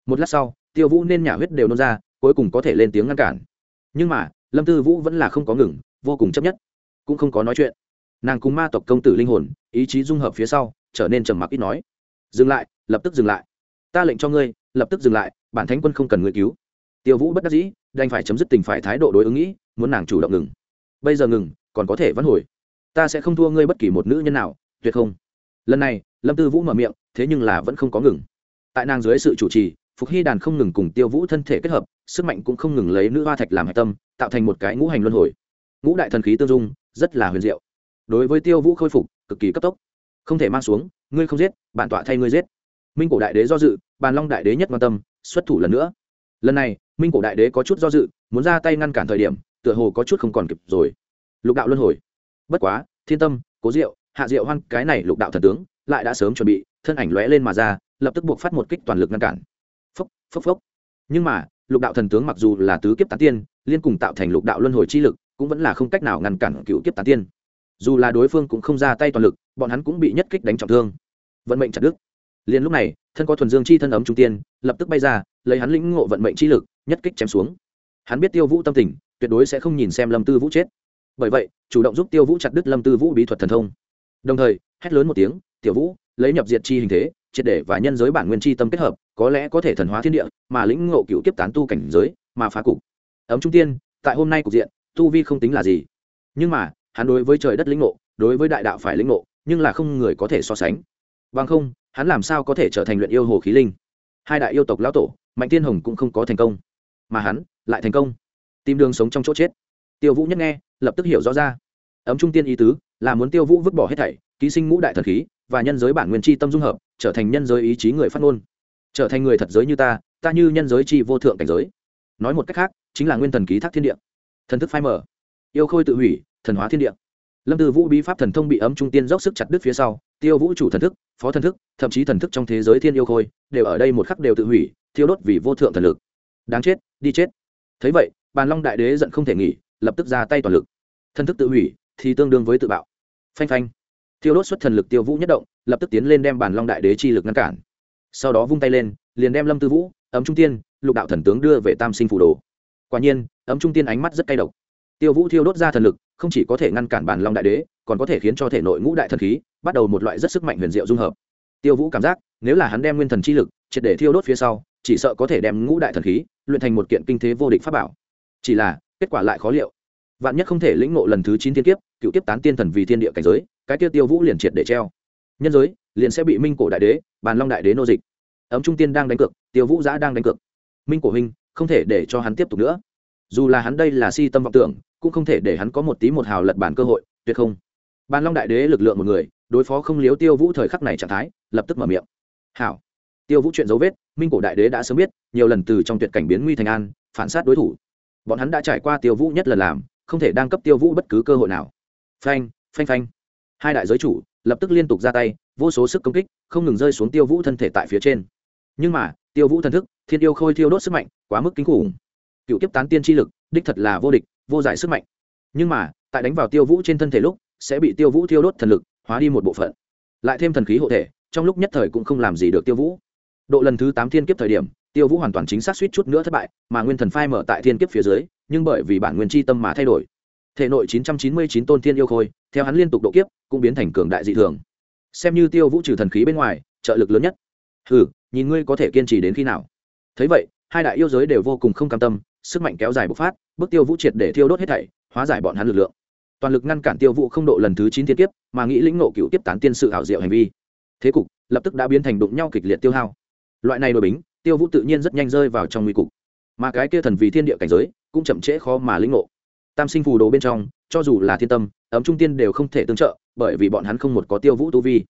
Một lát sau, tiêu vũ nên nhả huyết đều nôn ra, cuối cùng có thể lên tiếng ngăn cản. Nhưng mà, lâm tư vũ vẫn là không có ngừng, vô cùng chấp nhất. Cũng không có nói chuyện. Nàng cùng ma tộc công tử linh hồn, ý chí dung hợp phía sau, trở nên trầm mặc ít nói. Dừng lại, lập tức dừng lại. Ta lệnh cho ngươi, lập tức dừng lại, bản thánh quân không cần ngươi cứu tiêu vũ bất đắc dĩ, đành phải chấm dứt tình phải thái độ đối ứng nghĩ, muốn nàng chủ động ngừng. Bây giờ ngừng, còn có thể vẫn hồi. Ta sẽ không thua ngươi bất kỳ một nữ nhân nào, tuyệt không. Lần này, lâm tư vũ mở miệng, thế nhưng là vẫn không có ngừng. Tại nàng dưới sự chủ trì, phục hy đàn không ngừng cùng tiêu vũ thân thể kết hợp, sức mạnh cũng không ngừng lấy nữ hoa thạch làm hạch tâm, tạo thành một cái ngũ hành luân hồi. Ngũ đại thần khí tương dung, rất là huyền diệu. Đối với tiêu vũ khôi phục, cực kỳ cấp tốc. Không thể mang xuống, ngươi không giết, bản tọa thay ngươi giết. Minh cổ đại đế do dự, bàn long đại đế nhất quan tâm, xuất thủ lần nữa. Lần này minh cổ đại đế có chút do dự, muốn ra tay ngăn cản thời điểm, tựa hồ có chút không còn kịp rồi. Lục đạo luân hồi. Bất quá, thiên tâm, cố diệu, hạ diệu hoan, cái này lục đạo thần tướng, lại đã sớm chuẩn bị, thân ảnh lóe lên mà ra, lập tức buộc phát một kích toàn lực ngăn cản. Phốc phốc phốc. Nhưng mà, lục đạo thần tướng mặc dù là tứ kiếp tán tiên, liên cùng tạo thành lục đạo luân hồi chi lực, cũng vẫn là không cách nào ngăn cản cựu kiếp tán tiên. Dù là đối phương cũng không ra tay toàn lực, bọn hắn cũng bị nhất kích đánh trọng thương. Vận mệnh chặt đức liền lúc này, thân có thuần dương chi thân ấm trung tiên, lập tức bay ra, lấy hắn lĩnh ngộ vận mệnh chi lực, nhất kích chém xuống. Hắn biết tiêu vũ tâm tình, tuyệt đối sẽ không nhìn xem lâm tư vũ chết. Bởi vậy, chủ động giúp tiêu vũ chặt đứt lâm tư vũ bí thuật thần thông. Đồng thời, hét lớn một tiếng, tiểu vũ, lấy nhập diệt chi hình thế, triệt để và nhân giới bản nguyên chi tâm kết hợp, có lẽ có thể thần hóa thiên địa, mà lĩnh ngộ cựu kiếp tán tu cảnh giới, mà phá cục. Ấm trung tiên, tại hôm nay cục diện, tu vi không tính là gì. Nhưng mà, hắn đối với trời đất lĩnh ngộ, đối với đại đạo phải lĩnh ngộ, nhưng là không người có thể so sánh. Bằng không hắn làm sao có thể trở thành luyện yêu hồ khí linh? Hai đại yêu tộc lão tổ, mạnh tiên hồng cũng không có thành công, mà hắn lại thành công. Tìm đường sống trong chỗ chết. Tiêu vũ nhất nghe, lập tức hiểu rõ ra. Ấm trung tiên ý tứ là muốn tiêu vũ vứt bỏ hết thảy, ký sinh ngũ đại thần khí và nhân giới bản nguyên chi tâm dung hợp, trở thành nhân giới ý chí người phát ngôn. Trở thành người thật giới như ta ta như nhân giới chi vô thượng cảnh giới. Nói một cách khác, chính là nguyên thần ký thác thiên địa. Thần thức phai mở yêu khôi tự hủy, thần hóa thiên địa lâm Tư vũ bí pháp thần thông bị ấm trung tiên dốc sức chặt đứt phía sau, tiêu vũ chủ thần thức, phó thần thức, thậm chí thần thức trong thế giới thiên yêu khôi, đều ở đây một khắc đều tự hủy, thiêu đốt vì vô thượng thần lực. Đáng chết, đi chết. Thấy vậy, bàn long đại đế giận không thể nghỉ, lập tức ra tay toàn lực. Thần thức tự hủy, thì tương đương với tự bạo. Phanh phanh. Thiêu đốt xuất thần lực tiêu vũ nhất động, lập tức tiến lên đem bàn long đại đế chi lực ngăn cản. Sau đó vung tay lên, liền đem lâm tư vũ, ấm trung tiên, lục đạo thần tướng đưa về tam sinh phủ đồ. Quả nhiên, ấm trung tiên ánh mắt rất cay độc tiêu vũ thiêu đốt ra thần lực, không chỉ có thể ngăn cản bàn long đại đế, còn có thể khiến cho thể nội ngũ đại thần khí bắt đầu một loại rất sức mạnh huyền diệu dung hợp. Tiêu vũ cảm giác, nếu là hắn đem nguyên thần chi lực triệt để thiêu đốt phía sau, chỉ sợ có thể đem ngũ đại thần khí luyện thành một kiện kinh thế vô địch pháp bảo. Chỉ là, kết quả lại khó liệu. Vạn nhất không thể lĩnh ngộ lần thứ chín thiên kiếp, cựu tiếp tán tiên thần vì thiên địa cảnh giới, cái tiêu tiêu vũ liền triệt để treo. Nhân giới liền sẽ bị minh cổ đại đế bàn long đại đế nô dịch. Ấm trung tiên đang đánh cược, tiêu vũ giã đang đánh cược. Minh cổ huynh, không thể để cho hắn tiếp tục nữa dù là hắn đây là si tâm vọng tưởng, cũng không thể để hắn có một tí một hào lật bản cơ hội, tuyệt không. Bàn long đại đế lực lượng một người, đối phó không liếu tiêu vũ thời khắc này trạng thái, lập tức mở miệng. Hảo. Tiêu vũ chuyện dấu vết, minh cổ đại đế đã sớm biết, nhiều lần từ trong tuyệt cảnh biến nguy thành an, phản sát đối thủ. Bọn hắn đã trải qua tiêu vũ nhất lần làm, không thể đang cấp tiêu vũ bất cứ cơ hội nào. Phanh phanh phanh. Hai đại giới chủ, lập tức liên tục ra tay, vô số sức công kích, không ngừng rơi xuống tiêu vũ thân thể tại phía trên. Nhưng mà, tiêu vũ thần thức, thiên yêu khôi thiêu đốt sức mạnh, quá mức kinh khủng cựu kiếp tán tiên tri lực, đích thật là vô địch, vô giải sức mạnh. Nhưng mà, tại đánh vào tiêu vũ trên thân thể lúc, sẽ bị tiêu vũ thiêu đốt thần lực, hóa đi một bộ phận. Lại thêm thần khí hộ thể, trong lúc nhất thời cũng không làm gì được tiêu vũ. Độ lần thứ tám thiên kiếp thời điểm, tiêu vũ hoàn toàn chính xác suýt chút nữa thất bại, mà nguyên thần phai mở tại thiên kiếp phía dưới, nhưng bởi vì bản nguyên chi tâm mà thay đổi. Thể nội chín trăm chín mươi chín tôn thiên yêu khôi, theo hắn liên tục độ kiếp, cũng biến thành cường đại dị thường. Xem như tiêu vũ trừ thần khí bên ngoài, trợ lực lớn nhất. Hừ, nhìn ngươi có thể kiên trì đến khi nào. Thấy vậy, hai đại yêu giới đều vô cùng không cam tâm sức mạnh kéo dài bộc phát, bước tiêu vũ triệt để thiêu đốt hết thảy, hóa giải bọn hắn lực lượng. Toàn lực ngăn cản tiêu vũ không độ lần thứ chín thiên kiếp, mà nghĩ lĩnh nộ cựu tiếp tán tiên sự hảo diệu hành vi. Thế cục lập tức đã biến thành đụng nhau kịch liệt tiêu hao. Loại này đội bính, tiêu vũ tự nhiên rất nhanh rơi vào trong nguy cục. Mà cái kia thần vì thiên địa cảnh giới, cũng chậm trễ khó mà lĩnh ngộ. Tam sinh phù đồ bên trong, cho dù là thiên tâm, ấm trung tiên đều không thể tương trợ, bởi vì bọn hắn không một có tiêu vũ tu vi.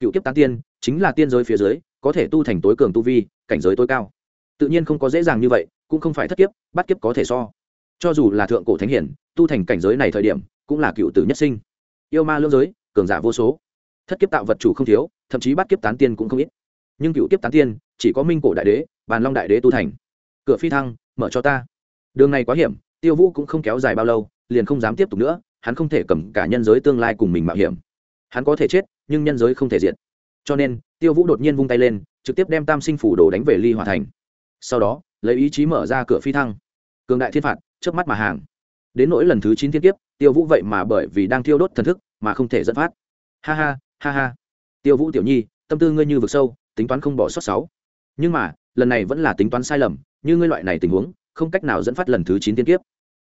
Cựu kiếp tán tiên, chính là tiên giới phía dưới, có thể tu thành tối cường tu vi, cảnh giới tối cao tự nhiên không có dễ dàng như vậy, cũng không phải thất kiếp, bắt kiếp có thể so. Cho dù là thượng cổ thánh hiển, tu thành cảnh giới này thời điểm, cũng là cựu tử nhất sinh. Yêu ma lưỡng giới, cường giả vô số. Thất kiếp tạo vật chủ không thiếu, thậm chí bắt kiếp tán tiên cũng không ít. Nhưng cựu kiếp tán tiên, chỉ có minh cổ đại đế, bàn long đại đế tu thành. Cửa phi thăng, mở cho ta. Đường này quá hiểm, tiêu vũ cũng không kéo dài bao lâu, liền không dám tiếp tục nữa, hắn không thể cầm cả nhân giới tương lai cùng mình mạo hiểm. Hắn có thể chết, nhưng nhân giới không thể diệt. Cho nên, tiêu vũ đột nhiên vung tay lên, trực tiếp đem tam sinh phủ đồ đánh về ly hòa thành sau đó, lấy ý chí mở ra cửa phi thăng. Cường đại thiên phạt trước mắt mà hàng. Đến nỗi lần thứ chín thiên kiếp, tiêu vũ vậy mà bởi vì đang thiêu đốt thần thức mà không thể dẫn phát. Ha ha ha ha. Tiêu vũ tiểu nhi, tâm tư ngươi như vực sâu, tính toán không bỏ sót sáu. Nhưng mà, lần này vẫn là tính toán sai lầm, như ngươi loại này tình huống, không cách nào dẫn phát lần thứ chín thiên kiếp.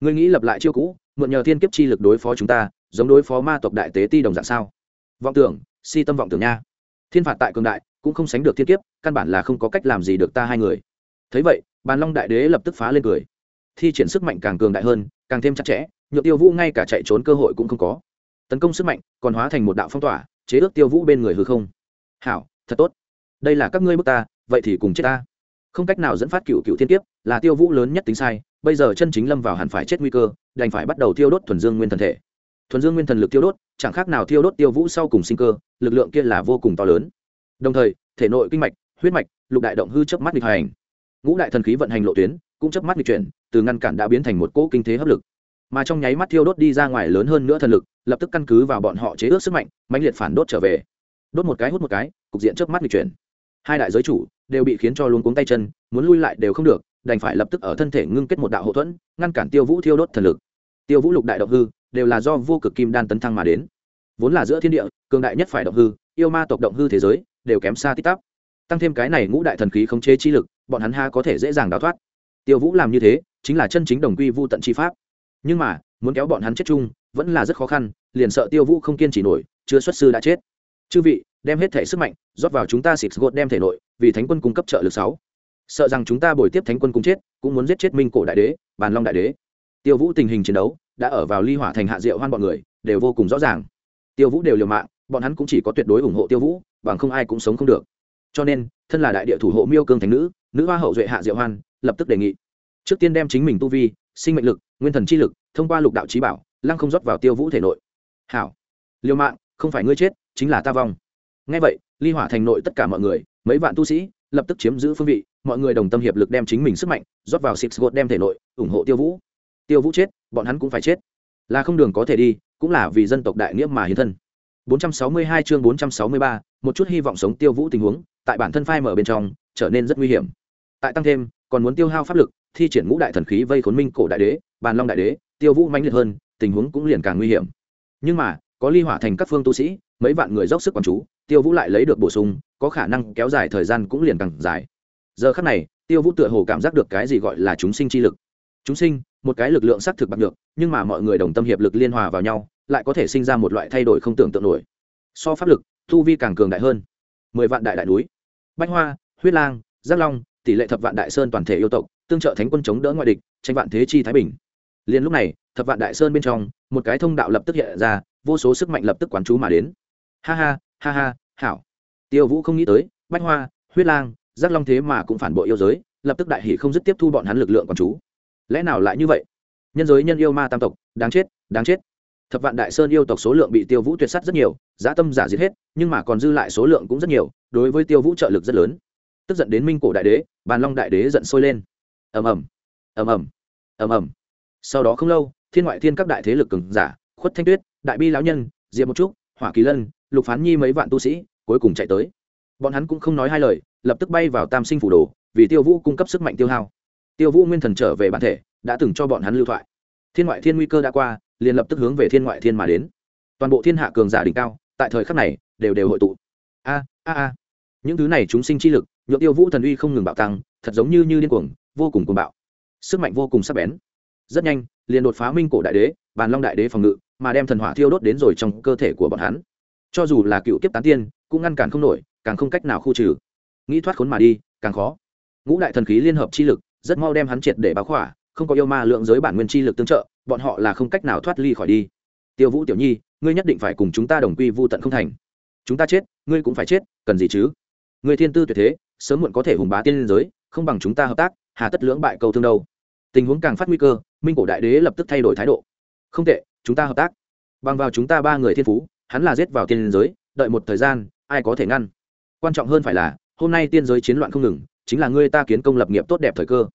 Ngươi nghĩ lập lại chiêu cũ, mượn nhờ thiên kiếp chi lực đối phó chúng ta, giống đối phó ma tộc đại tế ti đồng dạng sao? Vọng tưởng, si tâm vọng tưởng nha. Thiên phạt tại cường đại, cũng không sánh được thiên kiếp, căn bản là không có cách làm gì được ta hai người thấy vậy, bàn long đại đế lập tức phá lên cười. Thi triển sức mạnh càng cường đại hơn, càng thêm chặt chẽ nhựa tiêu vũ ngay cả chạy trốn cơ hội cũng không có. Tấn công sức mạnh, còn hóa thành một đạo phong tỏa, chế ước tiêu vũ bên người hư không. Hảo, thật tốt. Đây là các ngươi bước ta, vậy thì cùng chết ta. Không cách nào dẫn phát cựu cựu thiên kiếp, là tiêu vũ lớn nhất tính sai, bây giờ chân chính lâm vào hẳn phải chết nguy cơ, đành phải bắt đầu tiêu đốt thuần dương nguyên thần thể. Thuần dương nguyên thần lực tiêu đốt, chẳng khác nào tiêu đốt tiêu vũ sau cùng sinh cơ, lực lượng kia là vô cùng to lớn. Đồng thời, thể nội kinh mạch, huyết mạch, lục đại động hư chớp mắt nghịch hành ngũ đại thần khí vận hành lộ tuyến, cũng chớp mắt di chuyển, từ ngăn cản đã biến thành một cỗ kinh thế hấp lực. Mà trong nháy mắt thiêu đốt đi ra ngoài lớn hơn nữa thần lực, lập tức căn cứ vào bọn họ chế ước sức mạnh, mãnh liệt phản đốt trở về. Đốt một cái, hút một cái, cục diện chớp mắt di chuyển. Hai đại giới chủ đều bị khiến cho luôn cuống tay chân, muốn lui lại đều không được, đành phải lập tức ở thân thể ngưng kết một đạo hậu thuẫn, ngăn cản tiêu vũ thiêu đốt thần lực. Tiêu vũ lục đại động hư, đều là do vô cực kim đan tấn thăng mà đến. Vốn là giữa thiên địa, cường đại nhất phải động hư, yêu ma tộc động hư thế giới, đều kém xa tích tắp tăng thêm cái này ngũ đại thần khí khống chế chi lực, bọn hắn ha có thể dễ dàng đào thoát. Tiêu vũ làm như thế, chính là chân chính đồng quy vô tận chi pháp. Nhưng mà, muốn kéo bọn hắn chết chung, vẫn là rất khó khăn, liền sợ tiêu vũ không kiên trì nổi, chưa xuất sư đã chết. Chư vị, đem hết thể sức mạnh, rót vào chúng ta xịt gột đem thể nội, vì thánh quân cung cấp trợ lực sáu. Sợ rằng chúng ta bồi tiếp thánh quân cùng chết, cũng muốn giết chết minh cổ đại đế, bàn long đại đế. Tiêu vũ tình hình chiến đấu, đã ở vào ly hỏa thành hạ diệu hoan bọn người, đều vô cùng rõ ràng. Tiêu vũ đều liều mạng, bọn hắn cũng chỉ có tuyệt đối ủng hộ tiêu vũ, bằng không ai cũng sống không được cho nên thân là đại địa thủ hộ miêu cương thánh nữ nữ hoa hậu duệ hạ diệu hoan lập tức đề nghị. Trước tiên đem chính mình tu vi sinh mệnh lực nguyên thần chi lực thông qua lục đạo trí bảo lăng không rót vào tiêu vũ thể nội. Hảo. Liều mạng không phải ngươi chết chính là ta vong. Ngay vậy ly hỏa thành nội tất cả mọi người mấy vạn tu sĩ lập tức chiếm giữ phương vị mọi người đồng tâm hiệp lực đem chính mình sức mạnh rót vào six gột đem thể nội ủng hộ tiêu vũ. Tiêu vũ chết bọn hắn cũng phải chết. Là không đường có thể đi cũng là vì dân tộc đại nghĩa mà hiến thân. 462 chương 463, một chút hy vọng sống tiêu vũ tình huống, tại bản thân phai mở bên trong, trở nên rất nguy hiểm. Tại tăng thêm, còn muốn tiêu hao pháp lực, thi triển ngũ đại thần khí vây khốn minh cổ đại đế, bàn long đại đế, tiêu vũ mãnh liệt hơn, tình huống cũng liền càng nguy hiểm. Nhưng mà, có ly hỏa thành các phương tu sĩ, mấy vạn người dốc sức quản chú, tiêu vũ lại lấy được bổ sung, có khả năng kéo dài thời gian cũng liền càng dài. Giờ khắc này, tiêu vũ tựa hồ cảm giác được cái gì gọi là chúng sinh chi lực. Chúng sinh, một cái lực lượng xác thực bạc được nhưng mà mọi người đồng tâm hiệp lực liên hòa vào nhau, lại có thể sinh ra một loại thay đổi không tưởng tượng nổi. So pháp lực thu vi càng cường đại hơn. Mười vạn đại đại núi, bách hoa, huyết lang giác long, tỷ lệ thập vạn đại sơn toàn thể yêu tộc, tương trợ thánh quân chống đỡ ngoại địch, tranh vạn thế chi thái bình. Liền lúc này, thập vạn đại sơn bên trong, một cái thông đạo lập tức hiện ra, vô số sức mạnh lập tức quán chú mà đến. Ha ha ha ha, hảo. Tiêu vũ không nghĩ tới, bách hoa, huyết lang giác long thế mà cũng phản bội yêu giới, lập tức đại hỷ không dứt tiếp thu bọn hắn lực lượng quán chú. Lẽ nào lại như vậy? Nhân giới nhân yêu ma tam tộc, đáng chết đáng chết thập vạn đại sơn yêu tộc số lượng bị tiêu vũ tuyệt s á t rất nhiều, giá tâm giả diệt hết, nhưng mà còn dư lại số lượng cũng rất nhiều, đối với tiêu vũ trợ lực rất lớn. Tức giận đến minh cổ đại đế, bàn long đại đế giận sôi lên. Ầm ầm ầm ầm ầm ầm. Sau đó không lâu, thiên ngoại thiên các đại thế lực cường giả, khuất thanh tuyết, đại bi lão nhân, diệp một trúc, hỏa kỳ lân, lục phán nhi mấy vạn tu sĩ cuối cùng chạy tới. Bọn hắn cũng không nói hai lời, lập tức bay vào tam sinh phủ đồ, vì tiêu vũ cung cấp sức mạnh tiêu hao. Tiêu vũ nguyên thần trở về bản thể, đã từng cho bọn hắn lưu thoại. Thiên ngoại thiên nguy cơ đã qua liền lập tức hướng về thiên ngoại thiên mà đến. Toàn bộ thiên hạ cường giả đỉnh cao, tại thời khắc này, đều đều hội tụ. A a a. Những thứ này chúng sinh chi lực, nhượng tiêu vũ thần uy không ngừng bạo tăng, thật giống như như điên cuồng, vô cùng cuồng bạo. Sức mạnh vô cùng sắc bén. Rất nhanh, liền đột phá minh cổ đại đế, bàn long đại đế phòng ngự, mà đem thần hỏa thiêu đốt đến rồi trong cơ thể của bọn hắn. Cho dù là cựu kiếp tán tiên, cũng ngăn cản không nổi, càng không cách nào khu trừ. Nghĩ thoát khốn mà đi, càng khó. Ngũ đại thần khí liên hợp chi lực, rất mau đem hắn triệt để báo khỏa, không có yêu ma lượng giới bản nguyên chi lực tương trợ bọn họ là không cách nào thoát ly khỏi đi. Tiêu vũ tiểu nhi, ngươi nhất định phải cùng chúng ta đồng quy vô tận không thành. Chúng ta chết, ngươi cũng phải chết, cần gì chứ? Người thiên tư tuyệt thế, sớm muộn có thể hùng bá tiên liên giới, không bằng chúng ta hợp tác, hà tất lưỡng bại cầu thương đâu. Tình huống càng phát nguy cơ, minh cổ đại đế lập tức thay đổi thái độ. Không tệ, chúng ta hợp tác. Bằng vào chúng ta ba người thiên phú, hắn là giết vào tiên liên giới, đợi một thời gian, ai có thể ngăn? Quan trọng hơn phải là, hôm nay tiên giới chiến loạn không ngừng, chính là ngươi ta kiến công lập nghiệp tốt đẹp thời cơ.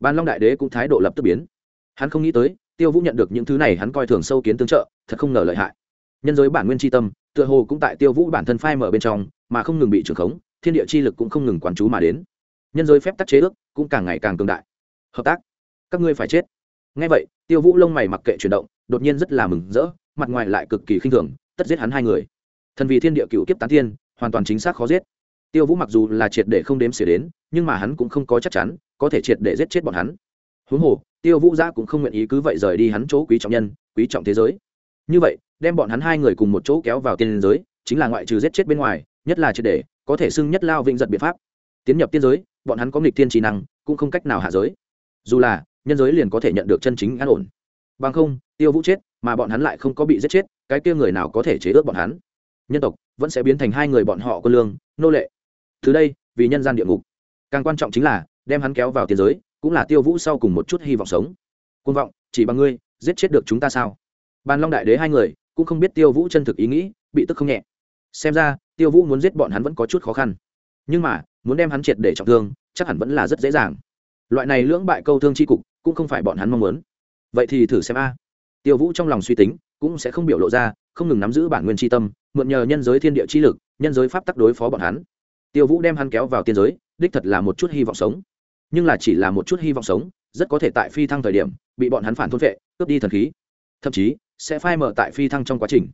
Ban long đại đế cũng thái độ lập tức biến. Hắn không nghĩ tới tiêu vũ nhận được những thứ này hắn coi thường sâu kiến tương trợ, thật không ngờ lợi hại. Nhân giới bản nguyên tri tâm, tựa hồ cũng tại tiêu vũ bản thân phai mở bên trong, mà không ngừng bị trưởng khống, thiên địa chi lực cũng không ngừng quán chú mà đến. Nhân giới phép tắc chế ước cũng càng ngày càng cường đại. Hợp tác, các ngươi phải chết. Ngay vậy, tiêu vũ lông mày mặc kệ chuyển động, đột nhiên rất là mừng rỡ, mặt ngoài lại cực kỳ khinh thường, tất giết hắn hai người. Thần vì thiên địa cựu kiếp tán thiên hoàn toàn chính xác khó giết. Tiêu vũ mặc dù là triệt để không đếm xỉa đến, nhưng mà hắn cũng không có chắc chắn, có thể triệt để giết chết bọn hắn. Huống hồ tiêu vũ giã cũng không nguyện ý cứ vậy rời đi hắn chỗ quý trọng nhân, quý trọng thế giới. Như vậy, đem bọn hắn hai người cùng một chỗ kéo vào tiên giới, chính là ngoại trừ giết chết bên ngoài, nhất là triệt để, có thể xưng nhất lao vinh giật biện pháp. Tiến nhập tiên giới, bọn hắn có nghịch tiên trí năng, cũng không cách nào hạ giới. Dù là, nhân giới liền có thể nhận được chân chính an ổn. Bằng không, tiêu vũ chết, mà bọn hắn lại không có bị giết chết, cái kia người nào có thể chế ước bọn hắn? Nhân tộc vẫn sẽ biến thành hai người bọn họ quân lương, nô lệ. Từ đây, vì nhân gian địa ngục. Càng quan trọng chính là, đem hắn kéo vào tiên giới cũng là tiêu vũ sau cùng một chút hy vọng sống. Côn vọng, chỉ bằng ngươi, giết chết được chúng ta sao? Bàn long đại đế hai người, cũng không biết tiêu vũ chân thực ý nghĩ, bị tức không nhẹ. Xem ra, tiêu vũ muốn giết bọn hắn vẫn có chút khó khăn. Nhưng mà, muốn đem hắn triệt để trọng thương, chắc hẳn vẫn là rất dễ dàng. Loại này lưỡng bại câu thương c h i cục, cũng không phải bọn hắn mong muốn. Vậy thì thử xem a. Tiêu vũ trong lòng suy tính, cũng sẽ không biểu lộ ra, không ngừng nắm giữ bản nguyên tri tâm, mượn nhờ nhân giới thiên địa chi lực, nhân giới pháp tắc đối phó bọn hắn. Tiêu vũ đem hắn kéo vào tiên giới, đích thật là một chút hy vọng sống nhưng là chỉ là một chút hy vọng sống, rất có thể tại phi thăng thời điểm, bị bọn hắn phản thôn vệ, cướp đi thần khí. Thậm chí, sẽ phai mở tại phi thăng trong quá trình.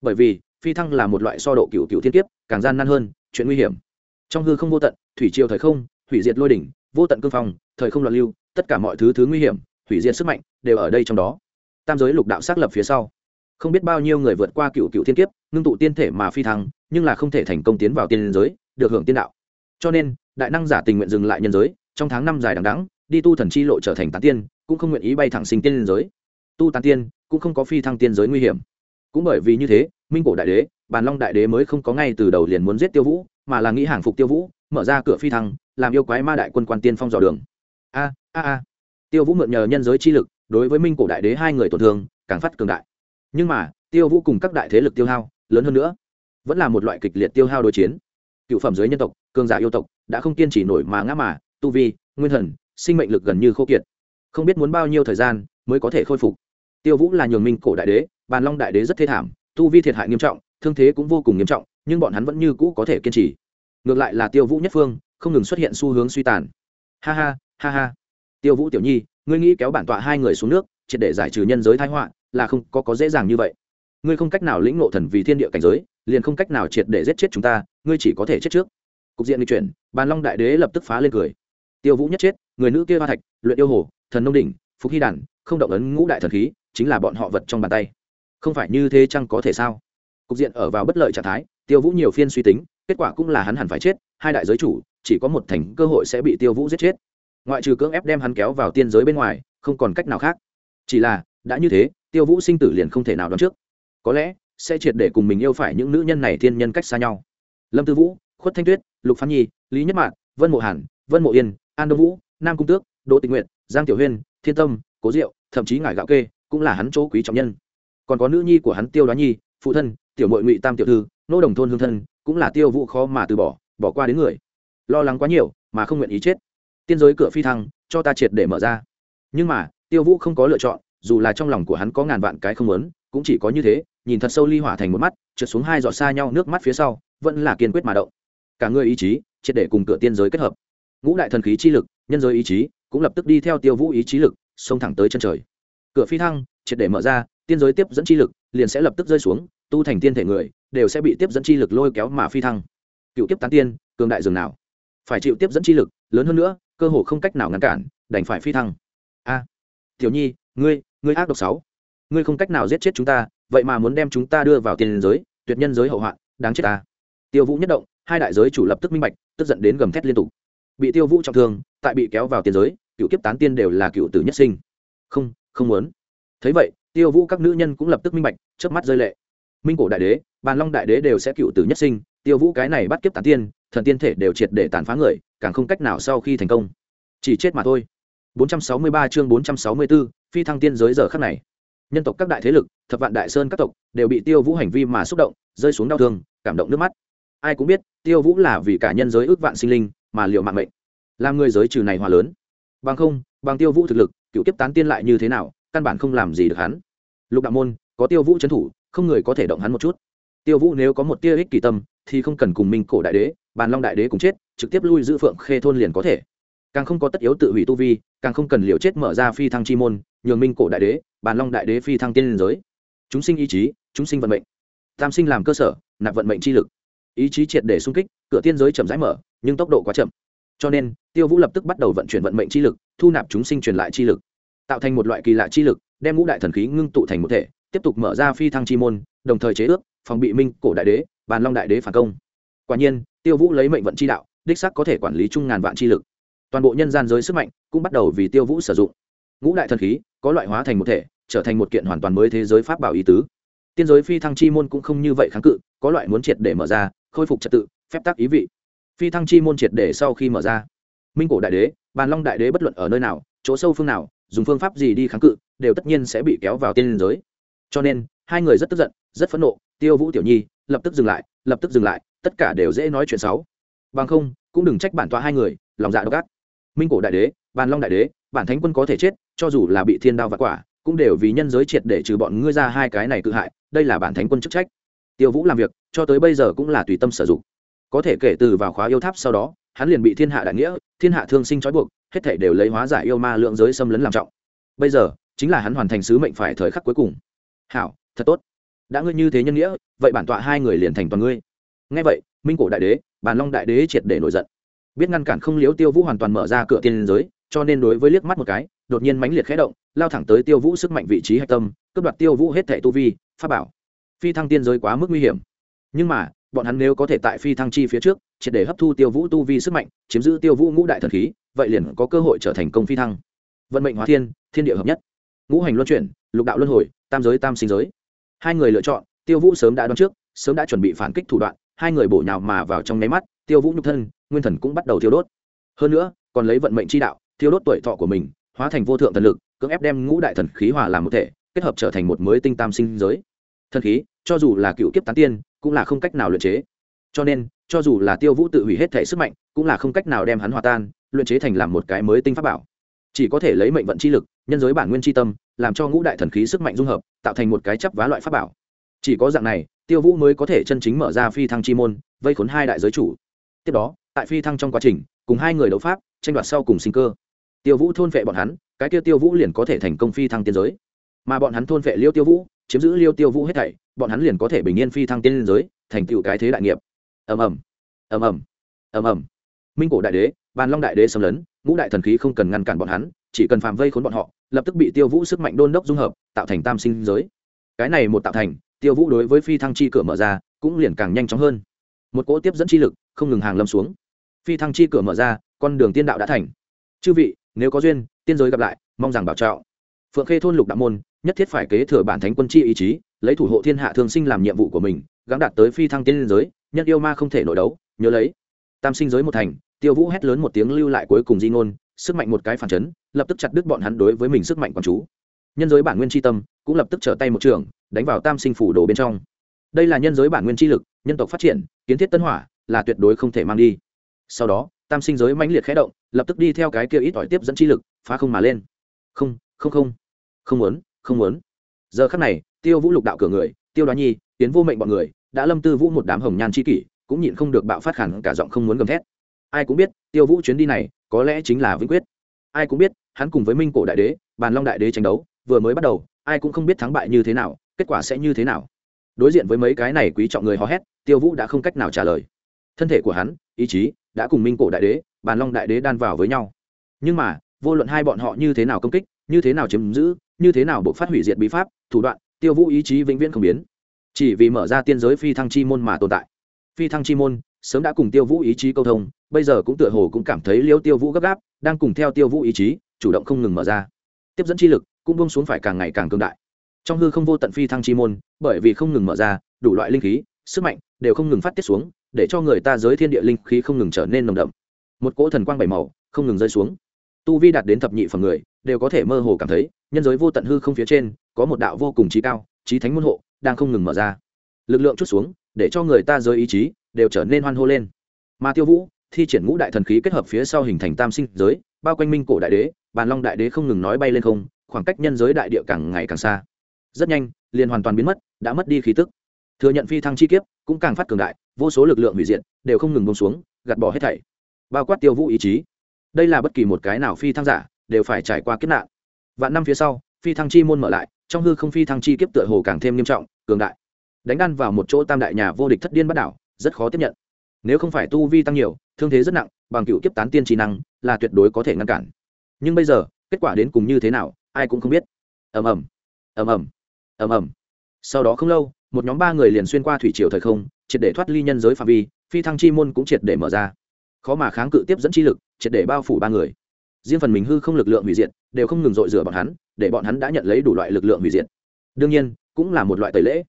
Bởi vì, phi thăng là một loại so độ cựu cựu thiên kiếp, càng gian nan hơn, chuyện nguy hiểm. Trong hư không vô tận, thủy triều thời không, hủy diệt lôi đỉnh, vô tận cương phong, thời không loạn lưu, tất cả mọi thứ thứ nguy hiểm, hủy diệt sức mạnh, đều ở đây trong đó. Tam giới lục đạo xác lập phía sau. Không biết bao nhiêu người vượt qua cựu cựu thiên kiếp, ngưng tụ tiên thể mà phi thăng, nhưng là không thể thành công tiến vào tiên giới, được hưởng tiên đạo. Cho nên, đại năng giả tình nguyện dừng lại nhân giới trong tháng năm dài đằng đẵng, đi tu thần chi lộ trở thành tán tiên, cũng không nguyện ý bay thẳng sinh tiên liên giới. Tu tán tiên cũng không có phi thăng tiên giới nguy hiểm. Cũng bởi vì như thế, minh cổ đại đế, bàn long đại đế mới không có ngay từ đầu liền muốn giết tiêu vũ, mà là nghĩ hàng phục tiêu vũ, mở ra cửa phi thăng, làm yêu quái ma đại quân quan tiên phong dò đường. A a a. Tiêu vũ mượn nhờ nhân giới chi lực, đối với minh cổ đại đế hai người tổn thương, càng phát cường đại. Nhưng mà, tiêu vũ cùng các đại thế lực tiêu hao, lớn hơn nữa, vẫn là một loại kịch liệt tiêu hao đối chiến. Cựu phẩm giới nhân tộc, cường giả yêu tộc, đã không kiên trì nổi mà ngã mà tu vi, nguyên thần, sinh mệnh lực gần như khô kiệt. Không biết muốn bao nhiêu thời gian mới có thể khôi phục. Tiêu vũ là nhường minh cổ đại đế, bàn long đại đế rất thê thảm, tu vi thiệt hại nghiêm trọng, thương thế cũng vô cùng nghiêm trọng, nhưng bọn hắn vẫn như cũ có thể kiên trì. Ngược lại là tiêu vũ nhất phương, không ngừng xuất hiện xu hướng suy tàn. Ha ha ha ha. Tiêu vũ tiểu nhi, ngươi nghĩ kéo bản tọa hai người xuống nước, triệt để giải trừ nhân giới thái họa, là không có có dễ dàng như vậy. Ngươi không cách nào lĩnh ngộ thần vì thiên địa cảnh giới, liền không cách nào triệt để giết chết chúng ta, ngươi chỉ có thể chết trước. Cục diện di chuyển, bàn long đại đế lập tức phá lên cười tiêu vũ nhất chết, người nữ kia hoa thạch, luyện yêu hồ, thần nông đỉnh phúc hy đàn, không động ấn ngũ đại thần khí, chính là bọn họ vật trong bàn tay. Không phải như thế chăng có thể sao? Cục diện ở vào bất lợi trạng thái, tiêu vũ nhiều phiên suy tính, kết quả cũng là hắn hẳn phải chết, hai đại giới chủ, chỉ có một thành cơ hội sẽ bị tiêu vũ giết chết. Ngoại trừ cưỡng ép đem hắn kéo vào tiên giới bên ngoài, không còn cách nào khác. Chỉ là, đã như thế, tiêu vũ sinh tử liền không thể nào đoán trước. Có lẽ, sẽ triệt để cùng mình yêu phải những nữ nhân này thiên nhân cách xa nhau. Lâm tư vũ, khuất thanh tuyết, lục phan nhi, lý nhất mạn, vân mộ hàn, vân mộ yên an đông vũ, nam cung tước, đỗ tình nguyện giang tiểu huyên, thiên tâm, cố diệu, thậm chí ngải gạo kê cũng là hắn chỗ quý trọng nhân. Còn có nữ nhi của hắn tiêu đoá nhi, phụ thân, tiểu mội ngụy tam tiểu thư, nô đồng thôn hương thân, cũng là tiêu vũ khó mà từ bỏ bỏ qua đến người. Lo lắng quá nhiều, mà không nguyện ý chết. Tiên giới cửa phi thăng, cho ta triệt để mở ra. Nhưng mà, tiêu vũ không có lựa chọn, dù là trong lòng của hắn có ngàn vạn cái không lớn cũng chỉ có như thế, nhìn thật sâu ly hỏa thành một mắt, trượt xuống hai giọt xa nhau nước mắt phía sau, vẫn là kiên quyết mà động. Cả người ý chí, triệt để cùng cửa tiên giới kết hợp ngũ đại thần khí chi lực, nhân giới ý chí, cũng lập tức đi theo tiêu vũ ý chí lực, xông thẳng tới chân trời. Cửa phi thăng, triệt để mở ra, tiên giới tiếp dẫn chi lực liền sẽ lập tức rơi xuống, tu thành tiên thể người, đều sẽ bị tiếp dẫn chi lực lôi kéo mà phi thăng. Cựu tiếp tán tiên, cường đại dường nào? Phải chịu tiếp dẫn chi lực, lớn hơn nữa, cơ hồ không cách nào ngăn cản, đành phải phi thăng. A, tiểu nhi, ngươi ngươi ác độc sáu. Ngươi không cách nào giết chết chúng ta, vậy mà muốn đem chúng ta đưa vào tiền giới, tuyệt nhân giới hậu hoạn, đáng chết ta. Tiêu vũ nhất động, hai đại giới chủ lập tức minh bạch, tức giận đến gầm thét liên tục bị tiêu vũ trọng thương tại bị kéo vào tiền giới cựu kiếp tán tiên đều là cựu tử nhất sinh. Không không muốn. Thấy vậy tiêu vũ các nữ nhân cũng lập tức minh bạch trước mắt rơi lệ. Minh cổ đại đế bàn long đại đế đều sẽ cựu tử nhất sinh tiêu vũ cái này bắt kiếp tán tiên thần tiên thể đều triệt để tàn phá người càng không cách nào sau khi thành công. Chỉ chết mà thôi. 463 chương 464, phi thăng tiên giới giờ khắc này. Nhân tộc các đại thế lực thập vạn đại sơn các tộc đều bị tiêu vũ hành vi mà xúc động rơi xuống đau thương cảm động nước mắt. Ai cũng biết tiêu vũ là vì cả nhân giới ước vạn sinh linh mà liệu mạng mệnh. Làm người giới trừ này hòa lớn. Bằng không, bằng tiêu vũ thực lực, cựu kiếp tán tiên lại như thế nào, căn bản không làm gì được hắn. Lục đạo môn, có tiêu vũ trấn thủ, không người có thể động hắn một chút. Tiêu vũ nếu có một tia ích kỳ tâm, thì không cần cùng minh cổ đại đế, bàn long đại đế cùng chết, trực tiếp lui giữ phượng khê thôn liền có thể. Càng không có tất yếu tự hủy tu vi, càng không cần liều chết mở ra phi thăng chi môn, nhường minh cổ đại đế, bàn long đại đế phi thăng tiên liên giới. Chúng sinh ý chí, chúng sinh vận mệnh. Tam sinh làm cơ sở, nạp vận mệnh chi lực ý chí triệt để xung kích, cửa tiên giới chậm rãi mở, nhưng tốc độ quá chậm. Cho nên, tiêu vũ lập tức bắt đầu vận chuyển vận mệnh chi lực, thu nạp chúng sinh truyền lại chi lực. Tạo thành một loại kỳ lạ chi lực, đem ngũ đại thần khí ngưng tụ thành một thể, tiếp tục mở ra phi thăng chi môn, đồng thời chế ước, phòng bị minh cổ đại đế, bàn long đại đế phản công. Quả nhiên, tiêu vũ lấy mệnh vận chi đạo, đích sắc có thể quản lý chung ngàn vạn chi lực. Toàn bộ nhân gian giới sức mạnh cũng bắt đầu vì tiêu vũ sử dụng. Ngũ đại thần khí có loại hóa thành một thể, trở thành một kiện hoàn toàn mới thế giới pháp bảo ý tứ. Tiên giới phi thăng chi môn cũng không như vậy kháng cự, có loại muốn triệt để mở ra khôi phục trật tự, phép tác ý vị. Phi thăng chi môn triệt để sau khi mở ra. Minh cổ đại đế, bàn long đại đế bất luận ở nơi nào, chỗ sâu phương nào, dùng phương pháp gì đi kháng cự, đều tất nhiên sẽ bị kéo vào tiên giới. Cho nên, hai người rất tức giận, rất phẫn nộ, tiêu vũ tiểu nhi lập tức dừng lại, lập tức dừng lại, tất cả đều dễ nói chuyện xấu. Bằng không, cũng đừng trách bản tọa hai người, lòng dạ độc ác. Minh cổ đại đế, bàn long đại đế, bản thánh quân có thể chết, cho dù là bị thiên đao và quả, cũng đều vì nhân giới triệt để trừ bọn ngươi ra hai cái này cự hại, đây là bản thánh quân chức trách. Tiêu vũ làm việc cho tới bây giờ cũng là tùy tâm sử dụng. Có thể kể từ vào khóa yêu tháp sau đó, hắn liền bị thiên hạ đại nghĩa, thiên hạ thương sinh trói buộc, hết thể đều lấy hóa giải yêu ma lượng giới xâm lấn làm trọng. Bây giờ, chính là hắn hoàn thành sứ mệnh phải thời khắc cuối cùng. Hảo, thật tốt. Đã ngươi như thế nhân nghĩa, vậy bản tọa hai người liền thành toàn ngươi. Ngay vậy, minh cổ đại đế, bàn long đại đế triệt để nổi giận. Biết ngăn cản không liếu tiêu vũ hoàn toàn mở ra cửa tiên giới, cho nên đối với liếc mắt một cái, đột nhiên mãnh liệt khẽ động, lao thẳng tới tiêu vũ sức mạnh vị trí hạch tâm, cướp đoạt tiêu vũ hết thẻ tu vi, pháp bảo. Phi thăng tiên giới quá mức nguy hiểm nhưng mà, bọn hắn nếu có thể tại phi thăng chi phía trước, triệt để hấp thu tiêu vũ tu vi sức mạnh, chiếm giữ tiêu vũ ngũ đại thần khí, vậy liền có cơ hội trở thành công phi thăng. Vận mệnh hóa thiên thiên địa hợp nhất. Ngũ hành luân chuyển, lục đạo luân hồi, tam giới tam sinh giới. Hai người lựa chọn, tiêu vũ sớm đã đoán trước, sớm đã chuẩn bị phản kích thủ đoạn, hai người bổ nhào mà vào trong nháy mắt, tiêu vũ nhục thân, nguyên thần cũng bắt đầu thiêu đốt. Hơn nữa, còn lấy vận mệnh chi đạo, thiêu đốt tuổi thọ của mình, hóa thành vô thượng thần lực, cưỡng ép đem ngũ đại thần khí hòa làm một thể, kết hợp trở thành một mới tinh tam sinh giới thần khí, cho dù là cựu kiếp tán tiên, cũng là không cách nào luyện chế. Cho nên, cho dù là tiêu vũ tự hủy hết thể sức mạnh, cũng là không cách nào đem hắn hòa tan, luyện chế thành làm một cái mới tinh pháp bảo. Chỉ có thể lấy mệnh vận chi lực, nhân giới bản nguyên chi tâm, làm cho ngũ đại thần khí sức mạnh dung hợp, tạo thành một cái chấp vá loại pháp bảo. Chỉ có dạng này, tiêu vũ mới có thể chân chính mở ra phi thăng chi môn, vây khốn hai đại giới chủ. Tiếp đó, tại phi thăng trong quá trình, cùng hai người đấu pháp, tranh đoạt sau cùng sinh cơ. Tiêu vũ thôn vệ bọn hắn, cái tiêu tiêu vũ liền có thể thành công phi thăng tiên giới. Mà bọn hắn thôn vệ liêu tiêu vũ chiếm giữ liêu tiêu vũ hết thảy, bọn hắn liền có thể bình yên phi thăng tiên giới, thành tựu cái thế đại nghiệp. Ầm ầm. Ầm ầm. Ầm ầm. Minh cổ đại đế, bàn long đại đế xâm lấn, ngũ đại thần khí không cần ngăn cản bọn hắn, chỉ cần phàm vây khốn bọn họ, lập tức bị tiêu vũ sức mạnh đôn đốc dung hợp, tạo thành tam sinh giới. Cái này một tạo thành, tiêu vũ đối với phi thăng chi cửa mở ra, cũng liền càng nhanh chóng hơn. Một cỗ tiếp dẫn chi lực, không ngừng hàng lâm xuống. Phi thăng chi cửa mở ra, con đường tiên đạo đã thành. Chư vị, nếu có duyên, tiên giới gặp lại, mong rằng bảo trọng. phượng khê thôn lục đạo môn nhất thiết phải kế thừa bản thánh quân chi ý chí, lấy thủ hộ thiên hạ thương sinh làm nhiệm vụ của mình, gắng đạt tới phi thăng tiên giới, nhân yêu ma không thể nội đấu, nhớ lấy. Tam sinh giới một thành, tiêu vũ hét lớn một tiếng lưu lại cuối cùng di ngôn, sức mạnh một cái phản chấn, lập tức chặt đứt bọn hắn đối với mình sức mạnh quán chú. Nhân giới bản nguyên tri tâm cũng lập tức trở tay một trường, đánh vào tam sinh phủ đồ bên trong. Đây là nhân giới bản nguyên tri lực, nhân tộc phát triển, kiến thiết tân hỏa, là tuyệt đối không thể mang đi. Sau đó, tam sinh giới mãnh liệt khẽ động, lập tức đi theo cái kia ít ỏi tiếp dẫn chi lực, phá không mà lên. Không không không. Không muốn không muốn. Giờ khắc này, tiêu vũ lục đạo cửa người, tiêu đoá nhi, tiến vô mệnh bọn người, đã lâm tư vũ một đám hồng nhan chi kỷ, cũng nhịn không được bạo phát khẳng cả giọng không muốn gầm thét. Ai cũng biết, tiêu vũ chuyến đi này, có lẽ chính là vĩnh quyết. Ai cũng biết, hắn cùng với minh cổ đại đế, bàn long đại đế tranh đấu, vừa mới bắt đầu, ai cũng không biết thắng bại như thế nào, kết quả sẽ như thế nào. Đối diện với mấy cái này quý trọng người hò hét, tiêu vũ đã không cách nào trả lời. Thân thể của hắn, ý chí, đã cùng minh cổ đại đế, bàn long đại đế đan vào với nhau. Nhưng mà, vô luận hai bọn họ như thế nào công kích, như thế nào chiếm giữ như thế nào buộc phát hủy diệt bí pháp, thủ đoạn, tiêu vũ ý chí vĩnh viễn không biến. Chỉ vì mở ra tiên giới phi thăng chi môn mà tồn tại. Phi thăng chi môn, sớm đã cùng tiêu vũ ý chí câu thông, bây giờ cũng tựa hồ cũng cảm thấy liêu tiêu vũ gấp gáp, đang cùng theo tiêu vũ ý chí, chủ động không ngừng mở ra. Tiếp dẫn chi lực cũng bông xuống phải càng ngày càng cường đại. Trong hư không vô tận phi thăng chi môn, bởi vì không ngừng mở ra, đủ loại linh khí, sức mạnh đều không ngừng phát tiết xuống, để cho người ta giới thiên địa linh khí không ngừng trở nên nồng đậm. Một cỗ thần quang bảy màu không ngừng rơi xuống tu vi đạt đến thập nhị phần người, đều có thể mơ hồ cảm thấy, nhân giới vô tận hư không phía trên, có một đạo vô cùng trí cao, trí thánh môn hộ, đang không ngừng mở ra. Lực lượng chút xuống, để cho người ta giới ý chí, đều trở nên hoan hô lên. Mà tiêu vũ, thi triển ngũ đại thần khí kết hợp phía sau hình thành tam sinh giới, bao quanh minh cổ đại đế, bàn long đại đế không ngừng nói bay lên không, khoảng cách nhân giới đại địa càng ngày càng xa. Rất nhanh, liền hoàn toàn biến mất, đã mất đi khí tức. Thừa nhận phi thăng chi kiếp, cũng càng phát cường đại, vô số lực lượng hủy diệt, đều không ngừng bông xuống, gạt bỏ hết thảy. Bao quát tiêu vũ ý chí đây là bất kỳ một cái nào phi thăng giả, đều phải trải qua kiếp nạn. Vạn năm phía sau, phi thăng chi môn mở lại, trong hư không phi thăng chi kiếp tựa hồ càng thêm nghiêm trọng, cường đại. Đánh đan vào một chỗ tam đại nhà vô địch thất điên bắt đảo, rất khó tiếp nhận. Nếu không phải tu vi tăng nhiều, thương thế rất nặng, bằng cựu kiếp tán tiên trí năng, là tuyệt đối có thể ngăn cản. Nhưng bây giờ, kết quả đến cùng như thế nào, ai cũng không biết. Ầm ầm ầm ầm ầm ầm. Sau đó không lâu, một nhóm ba người liền xuyên qua thủy triều thời không, triệt để thoát ly nhân giới phạm vi, phi thăng chi môn cũng triệt để mở ra khó mà kháng cự tiếp dẫn chi lực, triệt để bao phủ ba người. Riêng phần mình hư không lực lượng hủy diệt, đều không ngừng dội rửa bọn hắn, để bọn hắn đã nhận lấy đủ loại lực lượng hủy diệt. Đương nhiên, cũng là một loại tẩy lễ.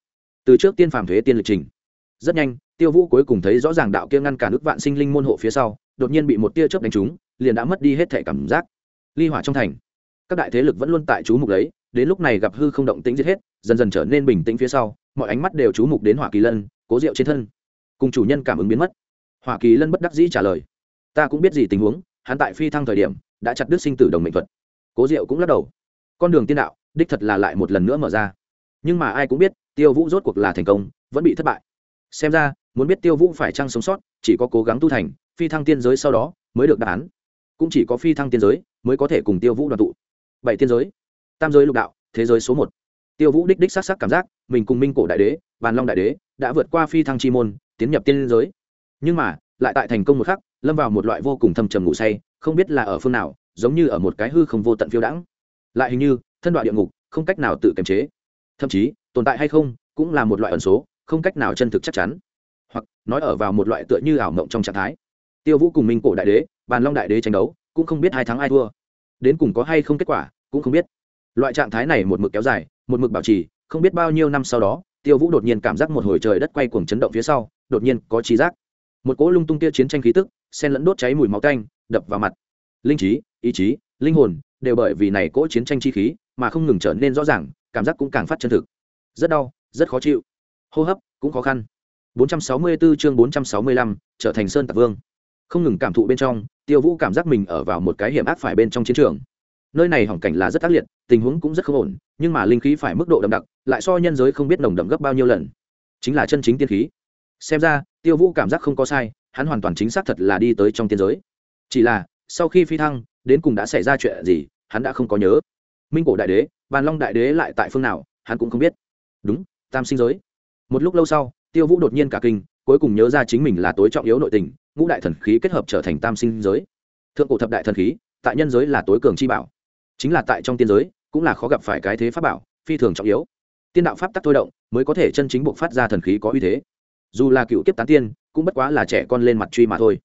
Từ trước tiên phàm thuế tiên lịch trình. Rất nhanh, tiêu vũ cuối cùng thấy rõ ràng đạo kia ngăn cản ức vạn sinh linh môn hộ phía sau, đột nhiên bị một tia chớp đánh trúng, liền đã mất đi hết thể cảm giác. Ly hỏa trong thành. Các đại thế lực vẫn luôn tại chú mục lấy đến lúc này gặp hư không động tĩnh giết hết, dần dần trở nên bình tĩnh phía sau, mọi ánh mắt đều chú mục đến hỏa kỳ lân, cố diệu trên thân. Cùng chủ nhân cảm ứng biến mất hỏa kỳ lân bất đắc dĩ trả lời. Ta cũng biết gì tình huống, hắn tại phi thăng thời điểm, đã chặt đứt sinh tử đồng mệnh thuật. Cố diệu cũng lắc đầu. Con đường tiên đạo, đích thật là lại một lần nữa mở ra. Nhưng mà ai cũng biết, tiêu vũ rốt cuộc là thành công, vẫn bị thất bại. Xem ra, muốn biết tiêu vũ phải chăng sống sót, chỉ có cố gắng tu thành, phi thăng tiên giới sau đó mới được đáp án. Cũng chỉ có phi thăng tiên giới mới có thể cùng tiêu vũ đoàn tụ. Bảy tiên giới. Tam giới lục đạo, thế giới số một. Tiêu vũ đích đích s á c sắc cảm giác, mình cùng minh cổ đại đế, bàn long đại đế, đã vượt qua phi thăng chi môn, tiến nhập tiên giới nhưng mà, lại tại thành công một khắc, lâm vào một loại vô cùng thâm trầm ngủ say, không biết là ở phương nào, giống như ở một cái hư không vô tận phiêu đãng. Lại hình như, thân đoạn địa ngục, không cách nào tự kiềm chế. Thậm chí, tồn tại hay không, cũng là một loại ẩn số, không cách nào chân thực chắc chắn. Hoặc, nói ở vào một loại tựa như ảo mộng trong trạng thái. Tiêu vũ cùng minh cổ đại đế, bàn long đại đế tranh đấu, cũng không biết hai thắng ai thua. Đến cùng có hay không kết quả, cũng không biết. Loại trạng thái này một mực kéo dài, một mực bảo trì, không biết bao nhiêu năm sau đó, tiêu vũ đột nhiên cảm giác một hồi trời đất quay cuồng chấn động phía sau, đột nhiên có trí giác một cỗ lung tung kia chiến tranh khí tức sen lẫn đốt cháy mùi máu tanh đập vào mặt. Linh trí ý chí linh hồn đều bởi vì này cỗ chiến tranh chi khí mà không ngừng trở nên rõ ràng cảm giác cũng càng phát chân thực. Rất đau rất khó chịu. Hô hấp cũng khó khăn. 464 chương 465, trở thành sơn tạc vương. Không ngừng cảm thụ bên trong tiêu vũ cảm giác mình ở vào một cái hiểm ác phải bên trong chiến trường. Nơi này hỏng cảnh là rất ác liệt tình huống cũng rất không ổn nhưng mà linh khí phải mức độ đậm đặc lại so nhân giới không biết nồng đậm gấp bao nhiêu lần. Chính là chân chính tiên khí xem ra, tiêu vũ cảm giác không có sai, hắn hoàn toàn chính xác thật là đi tới trong tiên giới. Chỉ là, sau khi phi thăng, đến cùng đã xảy ra chuyện gì, hắn đã không có nhớ. Minh cổ đại đế, bàn long đại đế lại tại phương nào, hắn cũng không biết. Đúng, tam sinh giới. Một lúc lâu sau, tiêu vũ đột nhiên cả kinh, cuối cùng nhớ ra chính mình là tối trọng yếu nội tình, ngũ đại thần khí kết hợp trở thành tam sinh giới. Thượng cổ thập đại thần khí, tại nhân giới là tối cường chi bảo. Chính là tại trong tiên giới, cũng là khó gặp phải cái thế pháp bảo, phi thường trọng yếu. Tiên đạo pháp tắc thôi động, mới có thể chân chính buộc phát ra thần khí có uy thế dù là cựu kiếp tán tiên, cũng bất quá là trẻ con lên mặt truy mà thôi.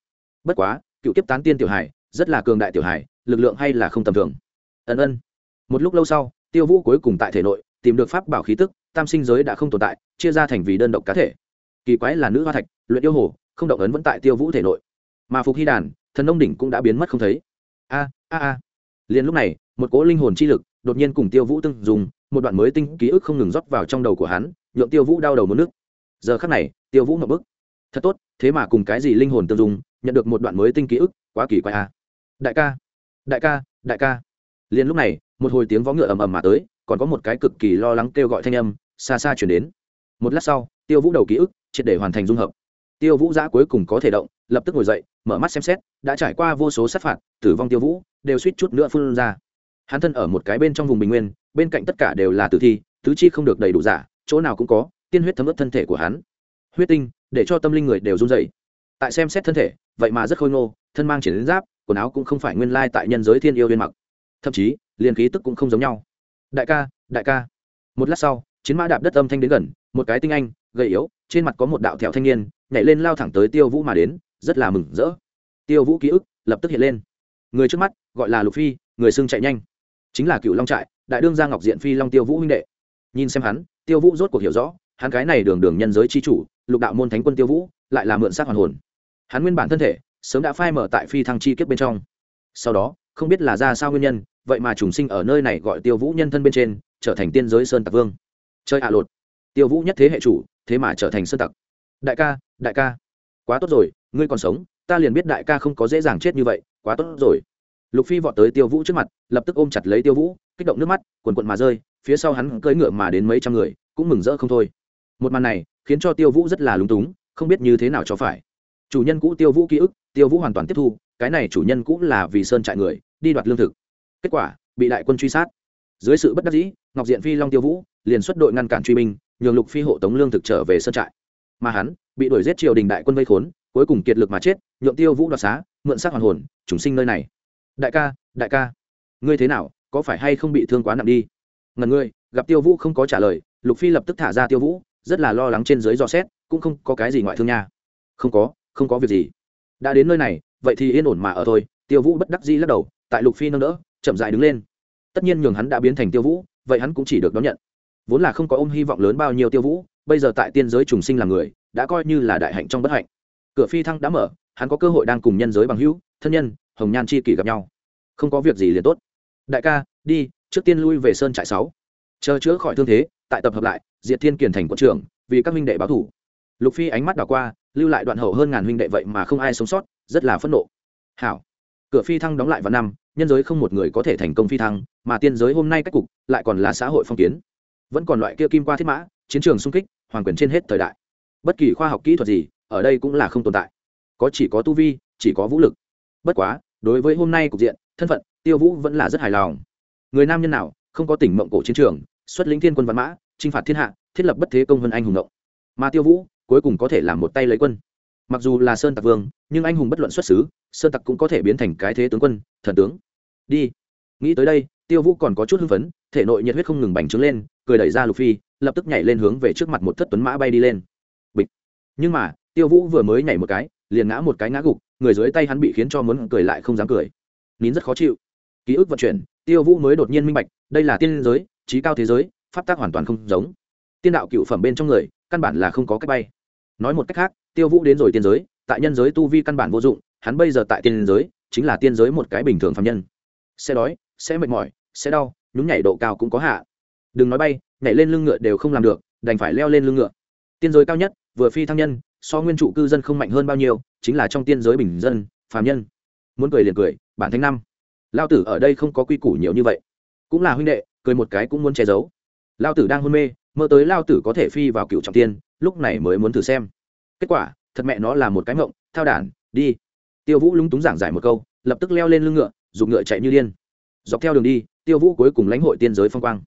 Bất quá, cựu kiếp tán tiên tiểu hải rất là cường đại tiểu hải lực lượng hay là không tầm thường. Ân ân. Một lúc lâu sau, tiêu vũ cuối cùng tại thể nội, tìm được pháp bảo khí tức, tam sinh giới đã không tồn tại, chia ra thành vì đơn độc cá thể. Kỳ quái là nữ hoa thạch, luyện yêu hồ, không động ấn vẫn tại tiêu vũ thể nội. Mà phục hy đàn, thần nông đỉnh cũng đã biến mất không thấy. A a a. Liền lúc này, một cỗ linh hồn chi lực đột nhiên cùng tiêu vũ tương dùng, một đoạn mới tinh ký ức không ngừng rót vào trong đầu của hắn, nhượng tiêu vũ đau đầu mất nước giờ khắc này tiêu vũ ngập bức. Thật tốt thế mà cùng cái gì linh hồn tương dung, nhận được một đoạn mới tinh ký ức quá kỳ quái a đại ca đại ca đại ca. Liền lúc này một hồi tiếng vó ngựa ầm ầm mà tới còn có một cái cực kỳ lo lắng kêu gọi thanh âm xa xa chuyển đến. Một lát sau tiêu vũ đầu ký ức triệt để hoàn thành dung hợp. Tiêu vũ giã cuối cùng có thể động lập tức ngồi dậy mở mắt xem xét đã trải qua vô số sát phạt tử vong tiêu vũ đều suýt chút nữa phun ra. Hắn thân ở một cái bên trong vùng bình nguyên bên cạnh tất cả đều là tử thi tứ chi không được đầy đủ giả chỗ nào cũng có tiên huyết thấm ướt thân thể của hắn huyết tinh, để cho tâm linh người đều run dày tại xem xét thân thể, vậy mà rất khôi ngô, thân mang triển đến giáp, quần áo cũng không phải nguyên lai tại nhân giới thiên yêu viên mặc. Thậm chí, liền khí tức cũng không giống nhau. Đại ca đại ca. Một lát sau, chiến mã đạp đất âm thanh đến gần, một cái tinh anh, gầy yếu, trên mặt có một đạo thẹo thanh niên, nhảy lên lao thẳng tới tiêu vũ mà đến, rất là mừng rỡ. Tiêu vũ ký ức lập tức hiện lên. Người trước mắt, gọi là lục phi người xưng chạy nhanh. Chính là cựu long trại, đại đương gia ngọc diện phi long tiêu vũ huynh đệ. Nhìn xem hắn, tiêu vũ rốt cuộc hiểu rõ, hắn cái này đường đường nhân giới chi chủ lục đạo môn thánh quân tiêu vũ lại là mượn sát hoàn hồn. Hắn nguyên bản thân thể sớm đã phai mở tại phi thăng chi kiếp bên trong. Sau đó, không biết là ra sao nguyên nhân, vậy mà trùng sinh ở nơi này gọi tiêu vũ nhân thân bên trên, trở thành tiên giới sơn tặc vương. Chơi ạ à lột. Tiêu vũ nhất thế hệ chủ, thế mà trở thành sơn tặc. Đại ca đại ca. Quá tốt rồi, ngươi còn sống, ta liền biết đại ca không có dễ dàng chết như vậy, quá tốt rồi. Lục phi vọt tới tiêu vũ trước mặt, lập tức ôm chặt lấy tiêu vũ, kích động nước mắt, quần quận mà rơi, phía sau hắn cưỡi ngựa mà đến mấy trăm người, cũng mừng rỡ không thôi một màn này khiến cho tiêu vũ rất là lúng túng, không biết như thế nào cho phải. Chủ nhân cũ tiêu vũ ký ức, tiêu vũ hoàn toàn tiếp thu, cái này chủ nhân cũ là vì sơn trại người, đi đoạt lương thực. Kết quả, bị đại quân truy sát. Dưới sự bất đắc dĩ, ngọc diện phi, long tiêu vũ liền xuất đội ngăn cản truy binh, nhường lục phi hộ tống lương thực trở về sơn trại. Mà hắn bị đuổi giết triều đình đại quân vây khốn, cuối cùng kiệt lực mà chết, nhượng tiêu vũ đoạt xá, mượn xác hoàn hồn chúng sinh nơi này. Đại ca đại ca, ngươi thế nào, có phải hay không bị thương quá nặng đi? Ngần ngươi gặp tiêu vũ không có trả lời, lục phi lập tức thả ra tiêu vũ rất là lo lắng trên dưới dò xét, cũng không có cái gì ngoại thương nha. Không có không có việc gì. Đã đến nơi này, vậy thì yên ổn mà ở thôi, tiêu vũ bất đắc dĩ lắc đầu, tại lục phi nâng đỡ, chậm dại đứng lên. Tất nhiên nhường hắn đã biến thành tiêu vũ, vậy hắn cũng chỉ được đón nhận. Vốn là không có ôm hy vọng lớn bao nhiêu tiêu vũ, bây giờ tại tiên giới trùng sinh là người, đã coi như là đại hạnh trong bất hạnh. Cửa phi thăng đã mở, hắn có cơ hội đang cùng nhân giới bằng hữu, thân nhân, hồng nhan chi kỷ gặp nhau. Không có việc gì liền tốt. Đại ca, đi, trước tiên lui về sơn trại sáu. Chờ chữa khỏi thương thế tại tập hợp lại, diệt thiên kiền thành quận trưởng, vì các huynh đệ báo thủ. Lục phi ánh mắt đảo qua, lưu lại đoạn hậu hơn ngàn huynh đệ vậy mà không ai sống sót, rất là phẫn nộ. Hảo. Cửa phi thăng đóng lại vào năm, nhân giới không một người có thể thành công phi thăng, mà tiên giới hôm nay cách cục lại còn là xã hội phong kiến. Vẫn còn loại kia kim qua thiết mã, chiến trường xung kích, hoàng quyền trên hết thời đại. Bất kỳ khoa học kỹ thuật gì, ở đây cũng là không tồn tại. Có chỉ có tu vi, chỉ có vũ lực. Bất quá, đối với hôm nay cục diện, thân phận, tiêu vũ vẫn là rất hài lòng. Người nam nhân nào, không có tỉnh mộng cổ chiến trường xuất lĩnh thiên quân văn mã, chinh phạt thiên hạ, thiết lập bất thế công vân anh hùng động. Mà tiêu vũ, cuối cùng có thể làm một tay lấy quân. Mặc dù là sơn tặc vương, nhưng anh hùng bất luận xuất xứ, sơn tặc cũng có thể biến thành cái thế tướng quân, thần tướng. Đi. Nghĩ tới đây, tiêu vũ còn có chút hưng phấn, thể nội nhiệt huyết không ngừng bành trướng lên, cười đẩy ra lục phi, lập tức nhảy lên hướng về trước mặt một thất tuấn mã bay đi lên. Bịch. Nhưng mà, tiêu vũ vừa mới nhảy một cái, liền ngã một cái ngã gục, người dưới tay hắn bị khiến cho muốn cười lại không dám cười. Nín rất khó chịu. Ký ức vận chuyển, tiêu vũ mới đột nhiên minh bạch, đây là tiên giới trí cao thế giới, pháp tác hoàn toàn không giống. Tiên đạo cựu phẩm bên trong người, căn bản là không có cách bay. Nói một cách khác, tiêu vũ đến rồi tiên giới, tại nhân giới tu vi căn bản vô dụng, hắn bây giờ tại tiên giới, chính là tiên giới một cái bình thường phạm nhân. Sẽ đói, sẽ mệt mỏi, sẽ đau nhúng nhảy độ cao cũng có hạ. Đừng nói bay, nhảy lên lưng ngựa đều không làm được, đành phải leo lên lưng ngựa. Tiên giới cao nhất, vừa phi thăng nhân, so nguyên trụ cư dân không mạnh hơn bao nhiêu, chính là trong tiên giới bình dân, phàm nhân. Muốn cười liền cười, bản thánh năm. Lao tử ở đây không có quy củ nhiều như vậy cũng là huynh đệ, cười một cái cũng muốn che giấu. Lao tử đang hôn mê, mơ tới lao tử có thể phi vào cựu trọng tiên, lúc này mới muốn thử xem. Kết quả, thật mẹ nó là một cái mộng, thao đản, đi. Tiêu vũ lúng túng giảng giải một câu, lập tức leo lên lưng ngựa, dùng ngựa chạy như điên. Dọc theo đường đi, tiêu vũ cuối cùng lãnh hội tiên giới phong quang.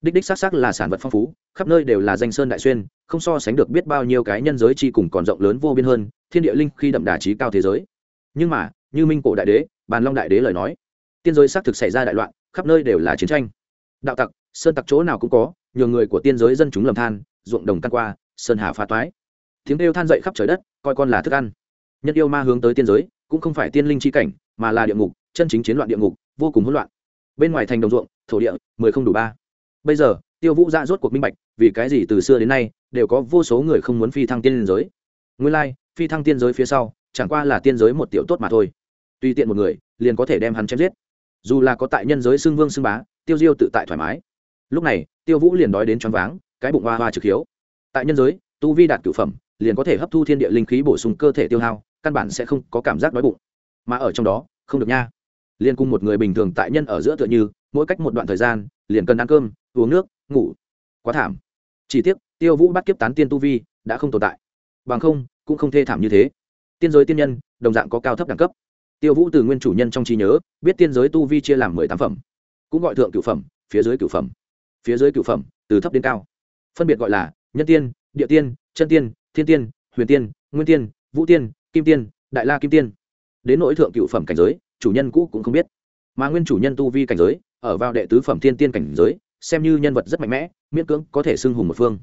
Đích đích xác xác là sản vật phong phú, khắp nơi đều là danh sơn đại xuyên, không so sánh được biết bao nhiêu cái nhân giới chi cùng còn rộng lớn vô biên hơn, thiên địa linh khi đậm đà trí cao thế giới. Nhưng mà, như minh cổ đại đế, bàn long đại đế lời nói, tiên giới xác thực xảy ra đại loạn khắp nơi đều là chiến tranh. Đạo tặc, sơn tặc chỗ nào cũng có nhiều người của tiên giới dân chúng lầm than, ruộng đồng căn qua, sơn hà phá toái. Tiếng kêu than dậy khắp trời đất, coi con là thức ăn. Nhân yêu ma hướng tới tiên giới, cũng không phải tiên linh chi cảnh, mà là địa ngục, chân chính chiến loạn địa ngục, vô cùng hỗn loạn. Bên ngoài thành đồng ruộng, thổ địa, mười không đủ ba. Bây giờ, tiêu vũ ra rốt cuộc minh bạch, vì cái gì từ xưa đến nay, đều có vô số người không muốn phi thăng tiên giới. Nguyên lai, phi thăng tiên giới phía sau, chẳng qua là tiên giới một tiểu tốt mà thôi. Tùy tiện một người, liền có thể đem hắn chém giết dù là có tại nhân giới xưng vương xưng bá, tiêu diêu tự tại thoải mái. Lúc này, tiêu vũ liền đói đến choáng váng, cái bụng hoa hoa trực hiếu. Tại nhân giới, tu vi đạt cửu phẩm, liền có thể hấp thu thiên địa linh khí bổ sung cơ thể tiêu hao, căn bản sẽ không có cảm giác đói bụng. Mà ở trong đó, không được nha. Liên cùng một người bình thường tại nhân ở giữa tựa như, mỗi cách một đoạn thời gian, liền cần ăn cơm, uống nước, ngủ. Quá thảm. Chỉ tiếc, tiêu vũ bắt kiếp tán tiên tu vi đã không tồn tại. Bằng không, cũng không thê thảm như thế. Tiên giới tiên nhân, đồng dạng có cao thấp đẳng cấp tiêu vũ từ nguyên chủ nhân trong trí nhớ biết tiên giới tu vi chia làm mười tám phẩm cũng gọi thượng cửu phẩm phía dưới cửu phẩm. Phía dưới cửu phẩm từ thấp đến cao. Phân biệt gọi là nhân tiên địa tiên chân tiên thiên tiên huyền tiên nguyên tiên vũ tiên kim tiên đại la kim tiên. Đến nỗi thượng cửu phẩm cảnh giới chủ nhân cũ cũng không biết. Mà nguyên chủ nhân tu vi cảnh giới ở vào đệ tứ phẩm thiên tiên cảnh giới xem như nhân vật rất mạnh mẽ miễn cưỡng có thể xưng hùng một phương.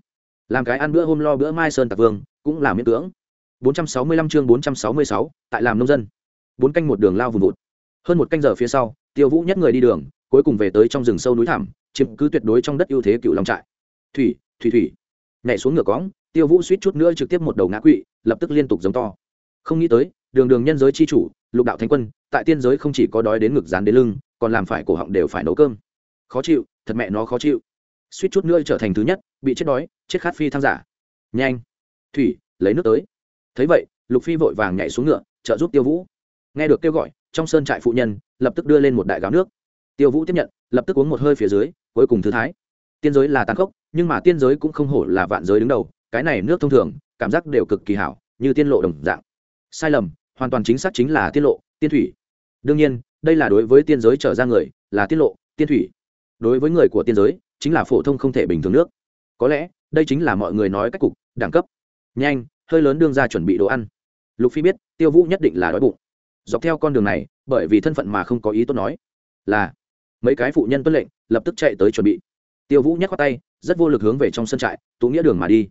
Làm cái ăn bữa hôm lo bữa mai sơn tạc vương cũng là miễn cưỡng. 465 chương 466, tại làm nông dân bốn canh một đường lao vùng vụt. Hơn một canh giờ phía sau, tiêu vũ nhất người đi đường, cuối cùng về tới trong rừng sâu núi thẳm, chiếm cứ tuyệt đối trong đất ưu thế cựu long trại. Thủy thủy thủy. Nhảy xuống ngựa cõng, tiêu vũ suýt chút nữa trực tiếp một đầu ngã quỵ, lập tức liên tục giống to. Không nghĩ tới, đường đường nhân giới chi chủ, lục đạo thánh quân, tại tiên giới không chỉ có đói đến ngực dán đến lưng, còn làm phải cổ họng đều phải nấu cơm. Khó chịu, thật mẹ nó khó chịu. Suýt chút nữa trở thành thứ nhất, bị chết đói, chết khát phi thăng giả. Nhanh. Thủy, lấy nước tới. Thấy vậy, lục phi vội vàng nhảy xuống ngựa, trợ giúp tiêu vũ nghe được kêu gọi, trong sơn trại phụ nhân lập tức đưa lên một đại gáo nước. Tiêu vũ tiếp nhận, lập tức uống một hơi phía dưới, cuối cùng thư thái. Tiên giới là tàn khốc, nhưng mà tiên giới cũng không hổ là vạn giới đứng đầu, cái này nước thông thường, cảm giác đều cực kỳ hảo, như tiên lộ đồng dạng. Sai lầm, hoàn toàn chính xác chính là tiên lộ, tiên thủy. Đương nhiên, đây là đối với tiên giới trở ra người, là tiên lộ, tiên thủy. Đối với người của tiên giới, chính là phổ thông không thể bình thường nước. Có lẽ, đây chính là mọi người nói cách cục, đẳng cấp. Nhanh, hơi lớn đương ra chuẩn bị đồ ăn. Lục phi biết, tiêu vũ nhất định là đói bụng dọc theo con đường này, bởi vì thân phận mà không có ý tốt nói, là mấy cái phụ nhân tuân lệnh, lập tức chạy tới chuẩn bị. Tiêu vũ nhắc qua tay, rất vô lực hướng về trong sân trại, tụ nghĩa đường mà đi.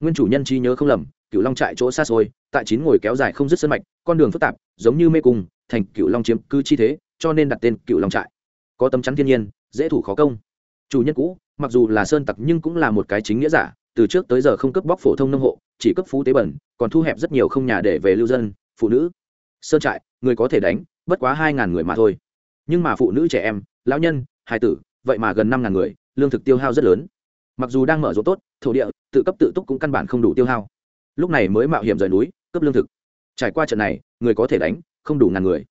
Nguyên chủ nhân trí nhớ không lầm cựu long trại chỗ xa xôi, tại chín ngồi kéo dài không dứt sân mạch, con đường phức tạp, giống như mê cung, thành cựu long chiếm cư chi thế, cho nên đặt tên cựu long trại. Có tấm chắn thiên nhiên, dễ thủ khó công. Chủ nhân cũ, mặc dù là sơn tặc nhưng cũng là một cái chính nghĩa giả, từ trước tới giờ không cấp bóc phổ thông nông hộ, chỉ cấp phú tế bẩn, còn thu hẹp rất nhiều không nhà để về lưu dân, phụ nữ sơn trại, người có thể đánh, bất quá hai ngàn người mà thôi. Nhưng mà phụ nữ trẻ em, lão nhân, hài tử, vậy mà gần năm ngàn người, lương thực tiêu hao rất lớn. Mặc dù đang mở rộ tốt, thổ địa, tự cấp tự túc cũng căn bản không đủ tiêu hao. Lúc này mới mạo hiểm rời núi cấp lương thực. Trải qua trận này, người có thể đánh, không đủ ngàn người.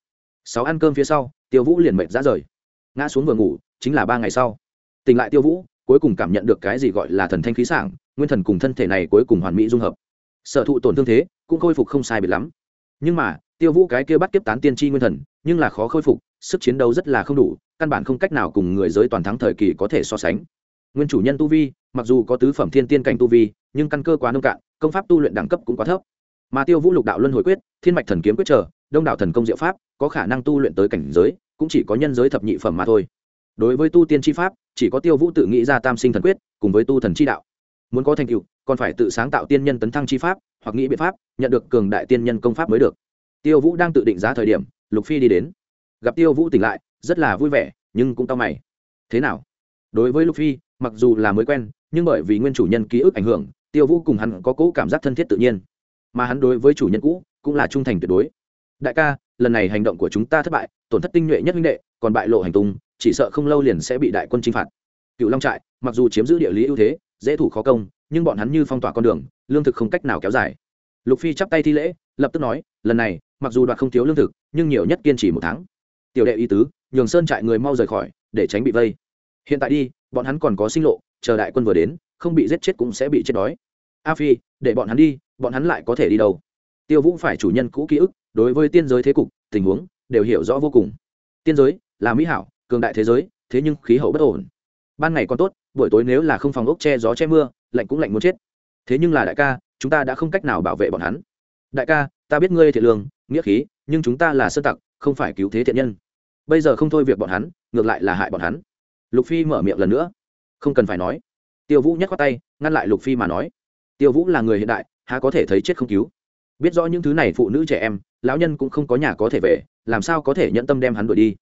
Sáu ăn cơm phía sau, tiêu vũ liền mệt ra rời. Ngã xuống vừa ngủ, chính là ba ngày sau. Tỉnh lại tiêu vũ, cuối cùng cảm nhận được cái gì gọi là thần thanh khí sảng, nguyên thần cùng thân thể này cuối cùng hoàn mỹ dung hợp. Sở thụ tổn thương thế, cũng khôi phục không sai biệt lắm nhưng mà, tiêu vũ cái kia bắt kiếp tán tiên tri nguyên thần, nhưng là khó khôi phục, sức chiến đấu rất là không đủ, căn bản không cách nào cùng người giới toàn thắng thời kỳ có thể so sánh. Nguyên chủ nhân tu vi, mặc dù có tứ phẩm thiên tiên cảnh tu vi, nhưng căn cơ quá nông cạn, công pháp tu luyện đẳng cấp cũng quá thấp. Mà tiêu vũ lục đạo luân hồi quyết, thiên mạch thần kiếm quyết trở, đông đạo thần công diệu pháp, có khả năng tu luyện tới cảnh giới, cũng chỉ có nhân giới thập nhị phẩm mà thôi. Đối với tu tiên chi pháp, chỉ có tiêu vũ tự nghĩ ra tam sinh thần quyết, cùng với tu thần chi đạo. Muốn có thành tựu còn phải tự sáng tạo tiên nhân tấn thăng chi pháp, hoặc nghĩ biện pháp, nhận được cường đại tiên nhân công pháp mới được. Tiêu vũ đang tự định giá thời điểm, lục phi đi đến. Gặp tiêu vũ tỉnh lại, rất là vui vẻ, nhưng cũng tao mày. Thế nào? Đối với lục phi, mặc dù là mới quen, nhưng bởi vì nguyên chủ nhân ký ức ảnh hưởng, tiêu vũ cùng hắn có cỗ cảm giác thân thiết tự nhiên. Mà hắn đối với chủ nhân cũ, cũng là trung thành tuyệt đối. Đại ca, lần này hành động của chúng ta thất bại, tổn thất tinh nhuệ nhất minh đệ, còn bại lộ hành tung, chỉ sợ không lâu liền sẽ bị đại quân chinh phạt. Cựu long trại, mặc dù chiếm giữ địa lý ưu thế, dễ thủ khó công nhưng bọn hắn như phong tỏa con đường, lương thực không cách nào kéo dài. Lục phi chắp tay thi lễ, lập tức nói, lần này, mặc dù đoạt không thiếu lương thực, nhưng nhiều nhất kiên trì một tháng. Tiểu đệ ý tứ, nhường sơn trại người mau rời khỏi, để tránh bị vây. Hiện tại đi, bọn hắn còn có sinh lộ, chờ đại quân vừa đến, không bị giết chết cũng sẽ bị chết đói. A phi, để bọn hắn đi, bọn hắn lại có thể đi đâu? Tiêu vũ phải chủ nhân cũ ký ức, đối với tiên giới thế cục, tình huống, đều hiểu rõ vô cùng. Tiên giới là mỹ hảo, cường đại thế giới, thế nhưng khí hậu bất ổn ban ngày còn tốt, buổi tối nếu là không phòng ốc che gió che mưa, lạnh cũng lạnh muốn chết. Thế nhưng là đại ca, chúng ta đã không cách nào bảo vệ bọn hắn. Đại ca, ta biết ngươi thiện lương, nghĩa khí, nhưng chúng ta là sơ tặc, không phải cứu thế thiện nhân. Bây giờ không thôi việc bọn hắn, ngược lại là hại bọn hắn. Lục phi mở miệng lần nữa. Không cần phải nói. Tiêu vũ nhắc qua tay, ngăn lại lục phi mà nói. Tiêu vũ là người hiện đại, há có thể thấy chết không cứu. Biết rõ những thứ này phụ nữ trẻ em, lão nhân cũng không có nhà có thể về, làm sao có thể nhận tâm đem hắn đuổi đi.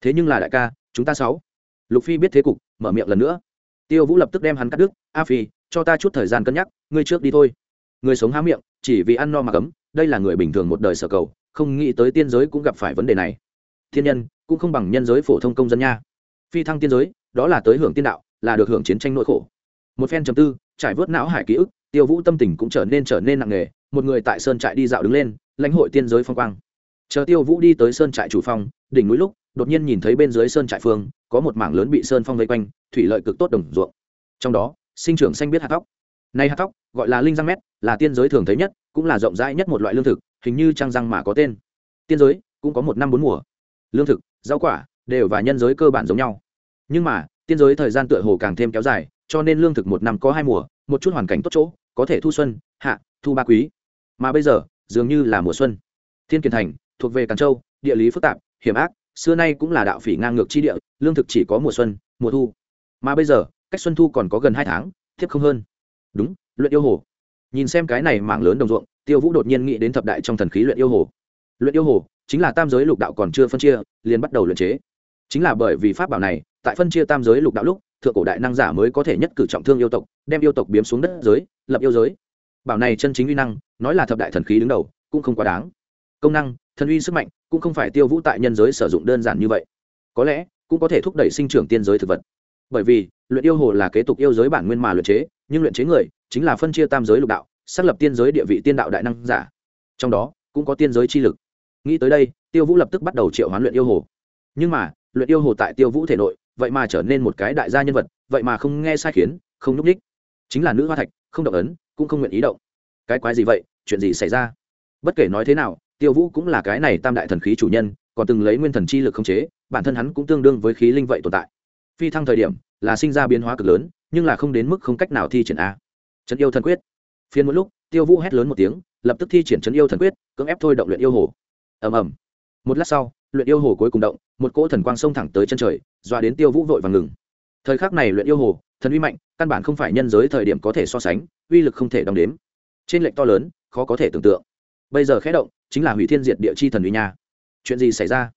Thế nhưng là đại ca, chúng ta sáu lục phi biết thế cục, mở miệng lần nữa. Tiêu vũ lập tức đem hắn cắt đứt. A phi, cho ta chút thời gian cân nhắc, ngươi trước đi thôi. Người sống há miệng, chỉ vì ăn no mà cấm, đây là người bình thường một đời sở cầu, không nghĩ tới tiên giới cũng gặp phải vấn đề này. Thiên nhân cũng không bằng nhân giới phổ thông công dân nha. Phi thăng tiên giới, đó là tới hưởng tiên đạo, là được hưởng chiến tranh nỗi khổ. Một phen chầm tư, trải vớt não hải ký ức, tiêu vũ tâm tình cũng trở nên trở nên nặng nề. Một người tại sơn trại đi dạo đứng lên, lãnh hội tiên giới phong quang. Chờ tiêu vũ đi tới sơn trại chủ phong đỉnh núi lúc đột nhiên nhìn thấy bên dưới sơn trại phương, có một mảng lớn bị sơn phong vây quanh, thủy lợi cực tốt đồng ruộng. Trong đó, sinh trưởng xanh biết hạt tóc nay hạt tóc gọi là linh răng mét, là tiên giới thường thấy nhất, cũng là rộng rãi nhất một loại lương thực, hình như trăng răng mà có tên. Tiên giới, cũng có một năm bốn mùa. Lương thực, rau quả, đều và nhân giới cơ bản giống nhau. Nhưng mà, tiên giới thời gian tựa hồ càng thêm kéo dài, cho nên lương thực một năm có hai mùa, một chút hoàn cảnh tốt chỗ, có thể thu xuân, hạ, thu ba quý. Mà bây giờ, dường như là mùa xuân. Thiên kiền thành, thuộc về càn châu, địa lý phức tạp, hiểm ác xưa nay cũng là đạo phỉ ngang ngược chi địa, lương thực chỉ có mùa xuân, mùa thu. Mà bây giờ, cách xuân thu còn có gần hai tháng tiếp không hơn. Đúng, luyện yêu hồ. Nhìn xem cái này mảng lớn đồng ruộng, tiêu vũ đột nhiên nghĩ đến thập đại trong thần khí luyện yêu hồ. Luyện yêu hồ, chính là tam giới lục đạo còn chưa phân chia, liền bắt đầu luyện chế. Chính là bởi vì pháp bảo này, tại phân chia tam giới lục đạo lúc, thượng cổ đại năng giả mới có thể nhất cử trọng thương yêu tộc, đem yêu tộc biếm xuống đất giới, lập yêu giới. Bảo này chân chính uy năng, nói là thập đại thần khí đứng đầu, cũng không quá đáng. Công năng thần uy sức mạnh cũng không phải tiêu vũ tại nhân giới sử dụng đơn giản như vậy. Có lẽ cũng có thể thúc đẩy sinh trưởng tiên giới thực vật. Bởi vì, luyện yêu hồ là kế tục yêu giới bản nguyên mà luyện chế, nhưng luyện chế người chính là phân chia tam giới lục đạo, xác lập tiên giới địa vị tiên đạo đại năng giả. Trong đó, cũng có tiên giới chi lực. Nghĩ tới đây, tiêu vũ lập tức bắt đầu triệu hoán luyện yêu hồ. Nhưng mà, luyện yêu hồ tại tiêu vũ thể nội, vậy mà trở nên một cái đại gia nhân vật, vậy mà không nghe sai khiến, không núp ních chính là nữ hoa thạch, không động ấn, cũng không nguyện ý động. Cái quái gì vậy? Chuyện gì xảy ra? Bất kể nói thế nào tiêu vũ cũng là cái này tam đại thần khí chủ nhân, còn từng lấy nguyên thần chi lực khống chế, bản thân hắn cũng tương đương với khí linh vậy tồn tại. Phi thăng thời điểm, là sinh ra biến hóa cực lớn, nhưng là không đến mức không cách nào thi triển a. Trấn yêu thần quyết. Phiên một lúc, tiêu vũ hét lớn một tiếng, lập tức thi triển trấn yêu thần quyết, cưỡng ép thôi động luyện yêu hồ. Ầm ầm. Một lát sau, luyện yêu hồ cuối cùng động, một cỗ thần quang xông thẳng tới chân trời, dọa đến tiêu vũ vội và ngừng. Thời khắc này luyện yêu hồ, thần uy mạnh, căn bản không phải nhân giới thời điểm có thể so sánh, uy lực không thể đong đếm. Trên lệnh to lớn, khó có thể tưởng tượng. Bây giờ khẽ động chính là hủy thiên diệt địa chi thần uy nha. Chuyện gì xảy ra?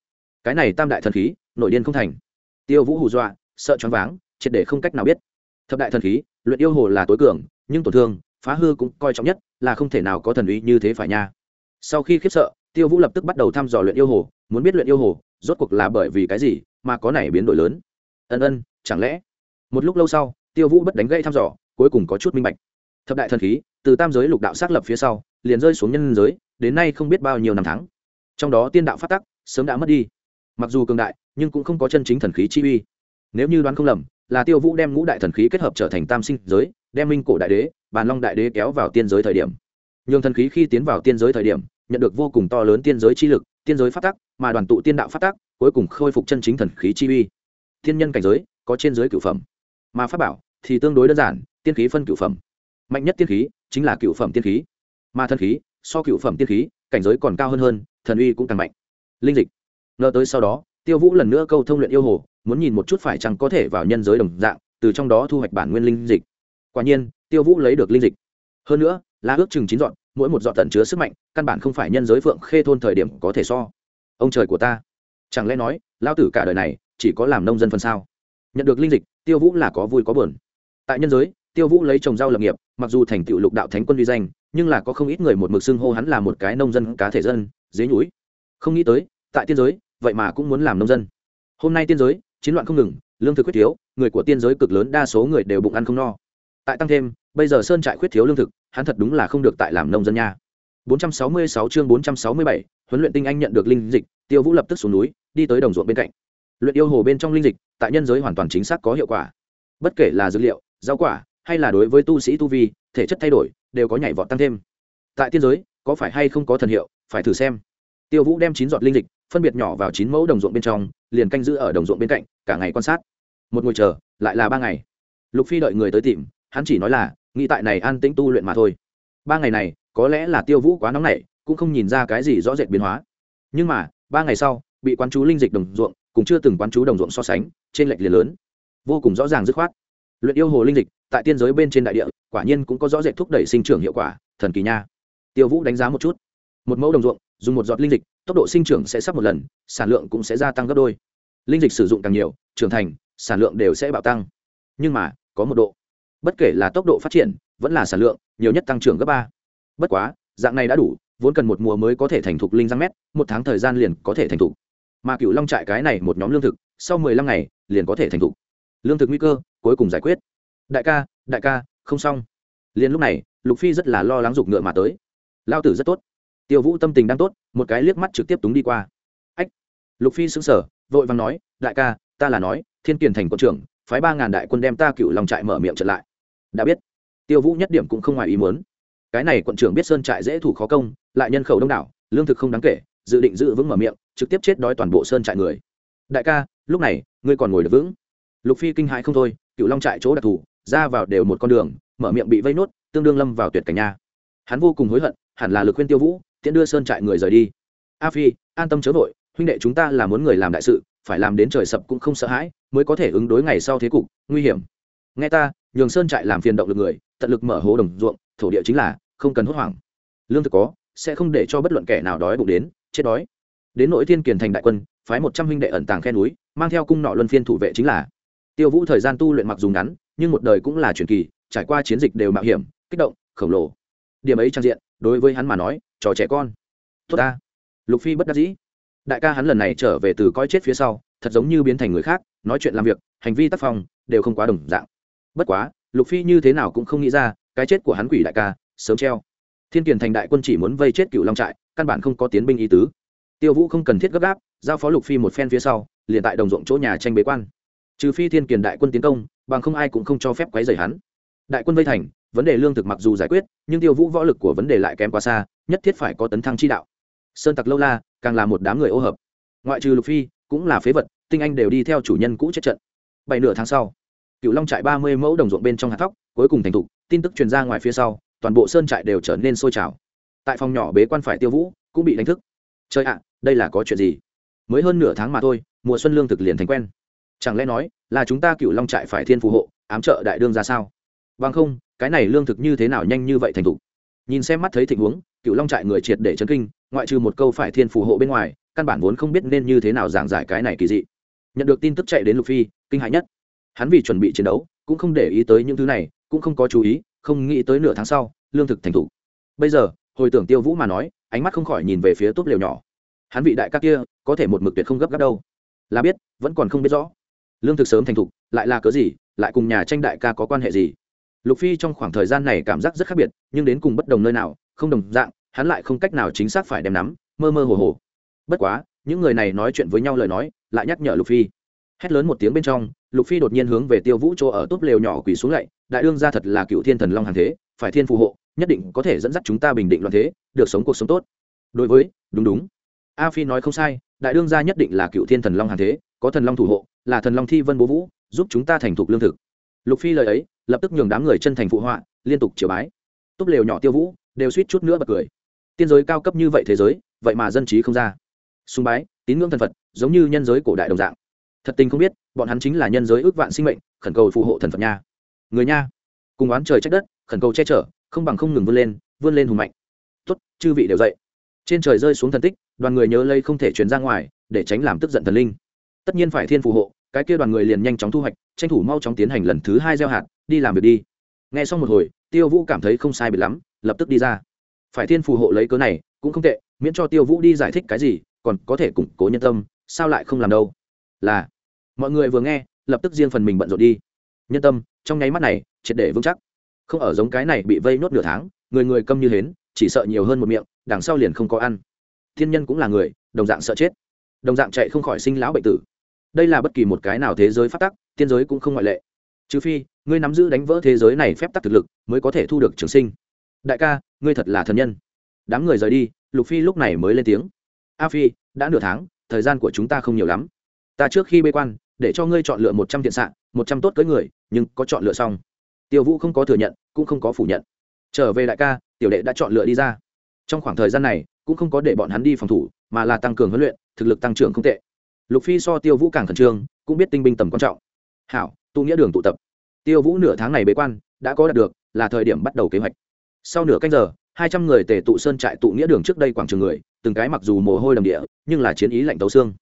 Cái này tam đại thần khí, nội điên không thành. Tiêu vũ hù dọa, sợ choáng váng, triệt để không cách nào biết. Thập đại thần khí, luyện yêu hồ là tối cường, nhưng tổn thương, phá hư cũng coi trọng nhất, là không thể nào có thần uy như thế phải nha. Sau khi khiếp sợ, tiêu vũ lập tức bắt đầu thăm dò luyện yêu hồ, muốn biết luyện yêu hồ, rốt cuộc là bởi vì cái gì mà có này biến đổi lớn. Ân ân, chẳng lẽ? Một lúc lâu sau, tiêu vũ bất đánh gây thăm dò, cuối cùng có chút minh bạch. Thập đại thần khí, từ tam giới lục đạo xác lập phía sau, liền rơi xuống nhân giới đến nay không biết bao nhiêu năm tháng. Trong đó tiên đạo phát tắc sớm đã mất đi. Mặc dù cường đại, nhưng cũng không có chân chính thần khí chi uy. Nếu như đoán không lầm, là tiêu vũ đem ngũ đại thần khí kết hợp trở thành tam sinh giới, đem minh cổ đại đế, bàn long đại đế kéo vào tiên giới thời điểm. Nhường thần khí khi tiến vào tiên giới thời điểm, nhận được vô cùng to lớn tiên giới chi lực, tiên giới phát tắc, mà đoàn tụ tiên đạo phát tắc, cuối cùng khôi phục chân chính thần khí chi uy. Thiên nhân cảnh giới, có trên giới cửu phẩm. Mà pháp bảo thì tương đối đơn giản, tiên khí phân cửu phẩm. Mạnh nhất tiên khí chính là cửu phẩm tiên khí. Mà thần khí so cựu phẩm tiên khí, cảnh giới còn cao hơn hơn, thần uy cũng càng mạnh. Linh dịch. Ngờ tới sau đó, tiêu vũ lần nữa câu thông luyện yêu hồ, muốn nhìn một chút phải chăng có thể vào nhân giới đồng dạng, từ trong đó thu hoạch bản nguyên linh dịch. Quả nhiên, tiêu vũ lấy được linh dịch. Hơn nữa là ước chừng chín dọn, mỗi một dọn tận chứa sức mạnh, căn bản không phải nhân giới phượng khê thôn thời điểm có thể so. Ông trời của ta. Chẳng lẽ nói lao tử cả đời này chỉ có làm nông dân phần sao? Nhận được linh dịch, tiêu vũ là có vui có buồn. Tại nhân giới, tiêu vũ lấy trồng rau lập nghiệp mặc dù thành tựu lục đạo thánh quân uy danh nhưng là có không ít người một mực xưng hô hắn là một cái nông dân cá thể dân dế nhúi không nghĩ tới tại tiên giới vậy mà cũng muốn làm nông dân. Hôm nay tiên giới chiến loạn không ngừng lương thực quyết thiếu người của tiên giới cực lớn đa số người đều bụng ăn không no. Tại tăng thêm bây giờ sơn trại khuyết thiếu lương thực hắn thật đúng là không được tại làm nông dân nha. 466 chương 467, huấn luyện tinh anh nhận được linh dịch tiêu vũ lập tức xuống núi đi tới đồng ruộng bên cạnh. Luyện yêu hồ bên trong linh dịch tại nhân giới hoàn toàn chính xác có hiệu quả. Bất kể là dữ liệu rau quả hay là đối với tu sĩ tu vi, thể chất thay đổi, đều có nhảy vọt tăng thêm. Tại tiên giới, có phải hay không có thần hiệu, phải thử xem. Tiêu vũ đem chín giọt linh dịch, phân biệt nhỏ vào chín mẫu đồng ruộng bên trong, liền canh giữ ở đồng ruộng bên cạnh, cả ngày quan sát. Một ngồi chờ, lại là ba ngày. Lục phi đợi người tới tìm, hắn chỉ nói là, nghĩ tại này an tĩnh tu luyện mà thôi. Ba ngày này, có lẽ là tiêu vũ quá nóng nảy, cũng không nhìn ra cái gì rõ rệt biến hóa. Nhưng mà, ba ngày sau, bị quán chú linh dịch đồng ruộng cũng chưa từng quán chú đồng ruộng so sánh, trên lệch liền lớn. Vô cùng rõ ràng dứt khoát. Luyện yêu hồ linh dịch tại tiên giới bên trên đại địa, quả nhiên cũng có rõ rệt thúc đẩy sinh trưởng hiệu quả, thần kỳ nha. Tiêu vũ đánh giá một chút. Một mẫu đồng ruộng, dùng một giọt linh dịch, tốc độ sinh trưởng sẽ sắp một lần, sản lượng cũng sẽ gia tăng gấp đôi. Linh dịch sử dụng càng nhiều, trưởng thành, sản lượng đều sẽ bạo tăng. Nhưng mà, có một độ. Bất kể là tốc độ phát triển, vẫn là sản lượng, nhiều nhất tăng trưởng gấp ba. Bất quá, dạng này đã đủ, vốn cần một mùa mới có thể thành thục linh răng mét, một tháng thời gian liền có thể thành thục. Mà cựu long trại cái này một nhóm lương thực, sau mười lăm ngày, liền có thể thành thục. Lương thực nguy cơ, cuối cùng giải quyết đại ca đại ca, không xong. Liền lúc này, lục phi rất là lo lắng giục ngựa mà tới. Lao tử rất tốt. Tiêu vũ tâm tình đang tốt, một cái liếc mắt trực tiếp túng đi qua. Ách. Lục phi xứng sở vội vàng nói, đại ca, ta là nói, thiên kiền thành quân trưởng, phái ba ngàn đại quân đem ta cựu lòng trại mở miệng trận lại. Đã biết. Tiêu vũ nhất điểm cũng không ngoài ý muốn. Cái này quận trưởng biết sơn trại dễ thủ khó công, lại nhân khẩu đông đảo, lương thực không đáng kể, dự định giữ vững mở miệng, trực tiếp chết đói toàn bộ sơn trại người. Đại ca, lúc này, ngươi còn ngồi được vững. Lục phi kinh hãi không thôi, cựu long trại chỗ đặc thù ra vào đều một con đường, mở miệng bị vây nốt, tương đương lâm vào tuyệt cảnh nha. Hắn vô cùng hối hận, hẳn là lực khuyên tiêu vũ, tiễn đưa sơn trại người rời đi. A phi, an tâm chớ vội, huynh đệ chúng ta là muốn người làm đại sự, phải làm đến trời sập cũng không sợ hãi, mới có thể ứng đối ngày sau thế cục, nguy hiểm. Nghe ta, nhường sơn trại làm phiền động lực người, tận lực mở hố đồng ruộng, thổ địa chính là, không cần hốt hoảng. Lương thực có, sẽ không để cho bất luận kẻ nào đói bụng đến, chết đói. Đến nội thiên kiền thành đại quân, phái một trăm huynh đệ ẩn tàng khe núi, mang theo cung nọ luân phiên thủ vệ chính là. Tiêu vũ thời gian tu luyện mặc dù ngắn nhưng một đời cũng là truyền kỳ, trải qua chiến dịch đều mạo hiểm, kích động, khổng lồ. Điểm ấy trang diện, đối với hắn mà nói, trò trẻ con. Tốt ta. Lục phi bất đắc dĩ. Đại ca hắn lần này trở về từ coi chết phía sau, thật giống như biến thành người khác, nói chuyện làm việc, hành vi tác phong, đều không quá đồng dạng. Bất quá, lục phi như thế nào cũng không nghĩ ra, cái chết của hắn quỷ đại ca, sớm treo. Thiên kiền thành đại quân chỉ muốn vây chết cựu long trại, căn bản không có tiến binh ý tứ. Tiêu vũ không cần thiết gấp gáp, giao phó lục phi một phen phía sau, liền tại đồng ruộng chỗ nhà tranh bế quan. Trừ phi thiên kiền đại quân tiến công bằng không ai cũng không cho phép quấy rầy hắn. Đại quân vây thành, vấn đề lương thực mặc dù giải quyết, nhưng tiêu vũ võ lực của vấn đề lại kém quá xa, nhất thiết phải có tấn thăng chi đạo. Sơn tặc lâu la, càng là một đám người ô hợp. Ngoại trừ lục phi, cũng là phế vật, tinh anh đều đi theo chủ nhân cũ chết trận. Bảy nửa tháng sau cựu long trại ba mươi mẫu đồng ruộng bên trong hạt thóc, cuối cùng thành thục, tin tức truyền ra ngoài phía sau, toàn bộ sơn trại đều trở nên sôi trào. Tại phòng nhỏ bế quan phải tiêu vũ, cũng bị đánh thức. Trời ạ, đây là có chuyện gì? Mới hơn nửa tháng mà thôi, mùa xuân lương thực liền thành quen chẳng lẽ nói là chúng ta cựu long trại phải thiên phù hộ, ám trợ đại đương ra sao? Vâng không, cái này lương thực như thế nào nhanh như vậy thành thục? Nhìn xem mắt thấy tình huống cựu long trại người triệt để chấn kinh, ngoại trừ một câu phải thiên phù hộ bên ngoài, căn bản vốn không biết nên như thế nào giảng giải cái này kỳ dị. Nhận được tin tức chạy đến lục phi kinh hãi nhất. Hắn vì chuẩn bị chiến đấu, cũng không để ý tới những thứ này, cũng không có chú ý, không nghĩ tới nửa tháng sau, lương thực thành thủ bây giờ, hồi tưởng tiêu vũ mà nói, ánh mắt không khỏi nhìn về phía tốt lều nhỏ. Hắn vị đại ca kia, có thể một mực tuyệt không gấp gáp đâu. Là biết, vẫn còn không biết rõ lương thực sớm thành thục, lại là cớ gì, lại cùng nhà tranh đại ca có quan hệ gì? Lục phi trong khoảng thời gian này cảm giác rất khác biệt, nhưng đến cùng bất đồng nơi nào, không đồng dạng, hắn lại không cách nào chính xác phải đem nắm, mơ mơ hồ hồ. Bất quá, những người này nói chuyện với nhau lời nói, lại nhắc nhở lục phi. Hét lớn một tiếng bên trong, lục phi đột nhiên hướng về tiêu vũ chỗ ở tốt lều nhỏ quỳ xuống lạy đại đương ra thật là cựu thiên thần long hàng thế, phải thiên phù hộ, nhất định có thể dẫn dắt chúng ta bình định loạn thế, được sống cuộc sống tốt. Đối với, đúng đúng. A phi nói không sai, đại đương gia nhất định là cựu thiên thần long hàng thế, có thần long thủ hộ là thần long thi vân bố vũ, giúp chúng ta thành thục lương thực. Lục phi lời ấy, lập tức nhường đám người chân thành phụ họa, liên tục chiều bái. Túp lều nhỏ tiêu vũ, đều suýt chút nữa bật cười. Tiên giới cao cấp như vậy thế giới, vậy mà dân trí không ra. Sùng bái, tín ngưỡng thần phật, giống như nhân giới cổ đại đồng dạng. Thật tình không biết, bọn hắn chính là nhân giới ước vạn sinh mệnh, khẩn cầu phù hộ thần phật nha. Người nha, cùng oán trời trách đất, khẩn cầu che chở, không bằng không ngừng vươn lên vươn lên hùng mạnh. Tốt, chư vị đều dậy. Trên trời rơi xuống thần tích, đoàn người nhớ lây không thể chuyển ra ngoài, để tránh làm tức giận thần linh tất nhiên phải thiên phù hộ, cái kia đoàn người liền nhanh chóng thu hoạch, tranh thủ mau chóng tiến hành lần thứ hai gieo hạt, đi làm việc đi. Nghe xong một hồi, tiêu vũ cảm thấy không sai biệt lắm, lập tức đi ra. Phải thiên phù hộ lấy cớ này, cũng không tệ, miễn cho tiêu vũ đi giải thích cái gì, còn có thể củng cố nhân tâm, sao lại không làm đâu? Là, mọi người vừa nghe, lập tức riêng phần mình bận rộn đi. Nhân tâm, trong nháy mắt này, triệt để vững chắc. Không ở giống cái này bị vây nốt nửa tháng, người người câm như hến, chỉ sợ nhiều hơn một miệng, đằng sau liền không có ăn. Thiên nhân cũng là người, đồng dạng sợ chết. Đồng dạng chạy không khỏi sinh lão bệnh tử đây là bất kỳ một cái nào thế giới phát tắc, tiên giới cũng không ngoại lệ. Trừ phi, ngươi nắm giữ đánh vỡ thế giới này phép tắc thực lực, mới có thể thu được trường sinh. Đại ca, ngươi thật là thần nhân. Đám người rời đi, lục phi lúc này mới lên tiếng. A phi, đã nửa tháng, thời gian của chúng ta không nhiều lắm. Ta trước khi bê quan, để cho ngươi chọn lựa một trăm thiện xạ, một trăm tốt cưới người, nhưng có chọn lựa xong. Tiêu vũ không có thừa nhận, cũng không có phủ nhận. Trở về đại ca, tiểu đệ đã chọn lựa đi ra. Trong khoảng thời gian này, cũng không có để bọn hắn đi phòng thủ, mà là tăng cường huấn luyện, thực lực tăng trưởng không tệ lục phi so tiêu vũ càng khẩn trương, cũng biết tinh binh tầm quan trọng. Hảo, tu nghĩa đường tụ tập. Tiêu vũ nửa tháng này bế quan, đã có đạt được, là thời điểm bắt đầu kế hoạch. Sau nửa canh giờ, hai trăm người tề tụ sơn trại tụ nghĩa đường trước đây quảng trường người, từng cái mặc dù mồ hôi đầm địa, nhưng là chiến ý lạnh tấu xương.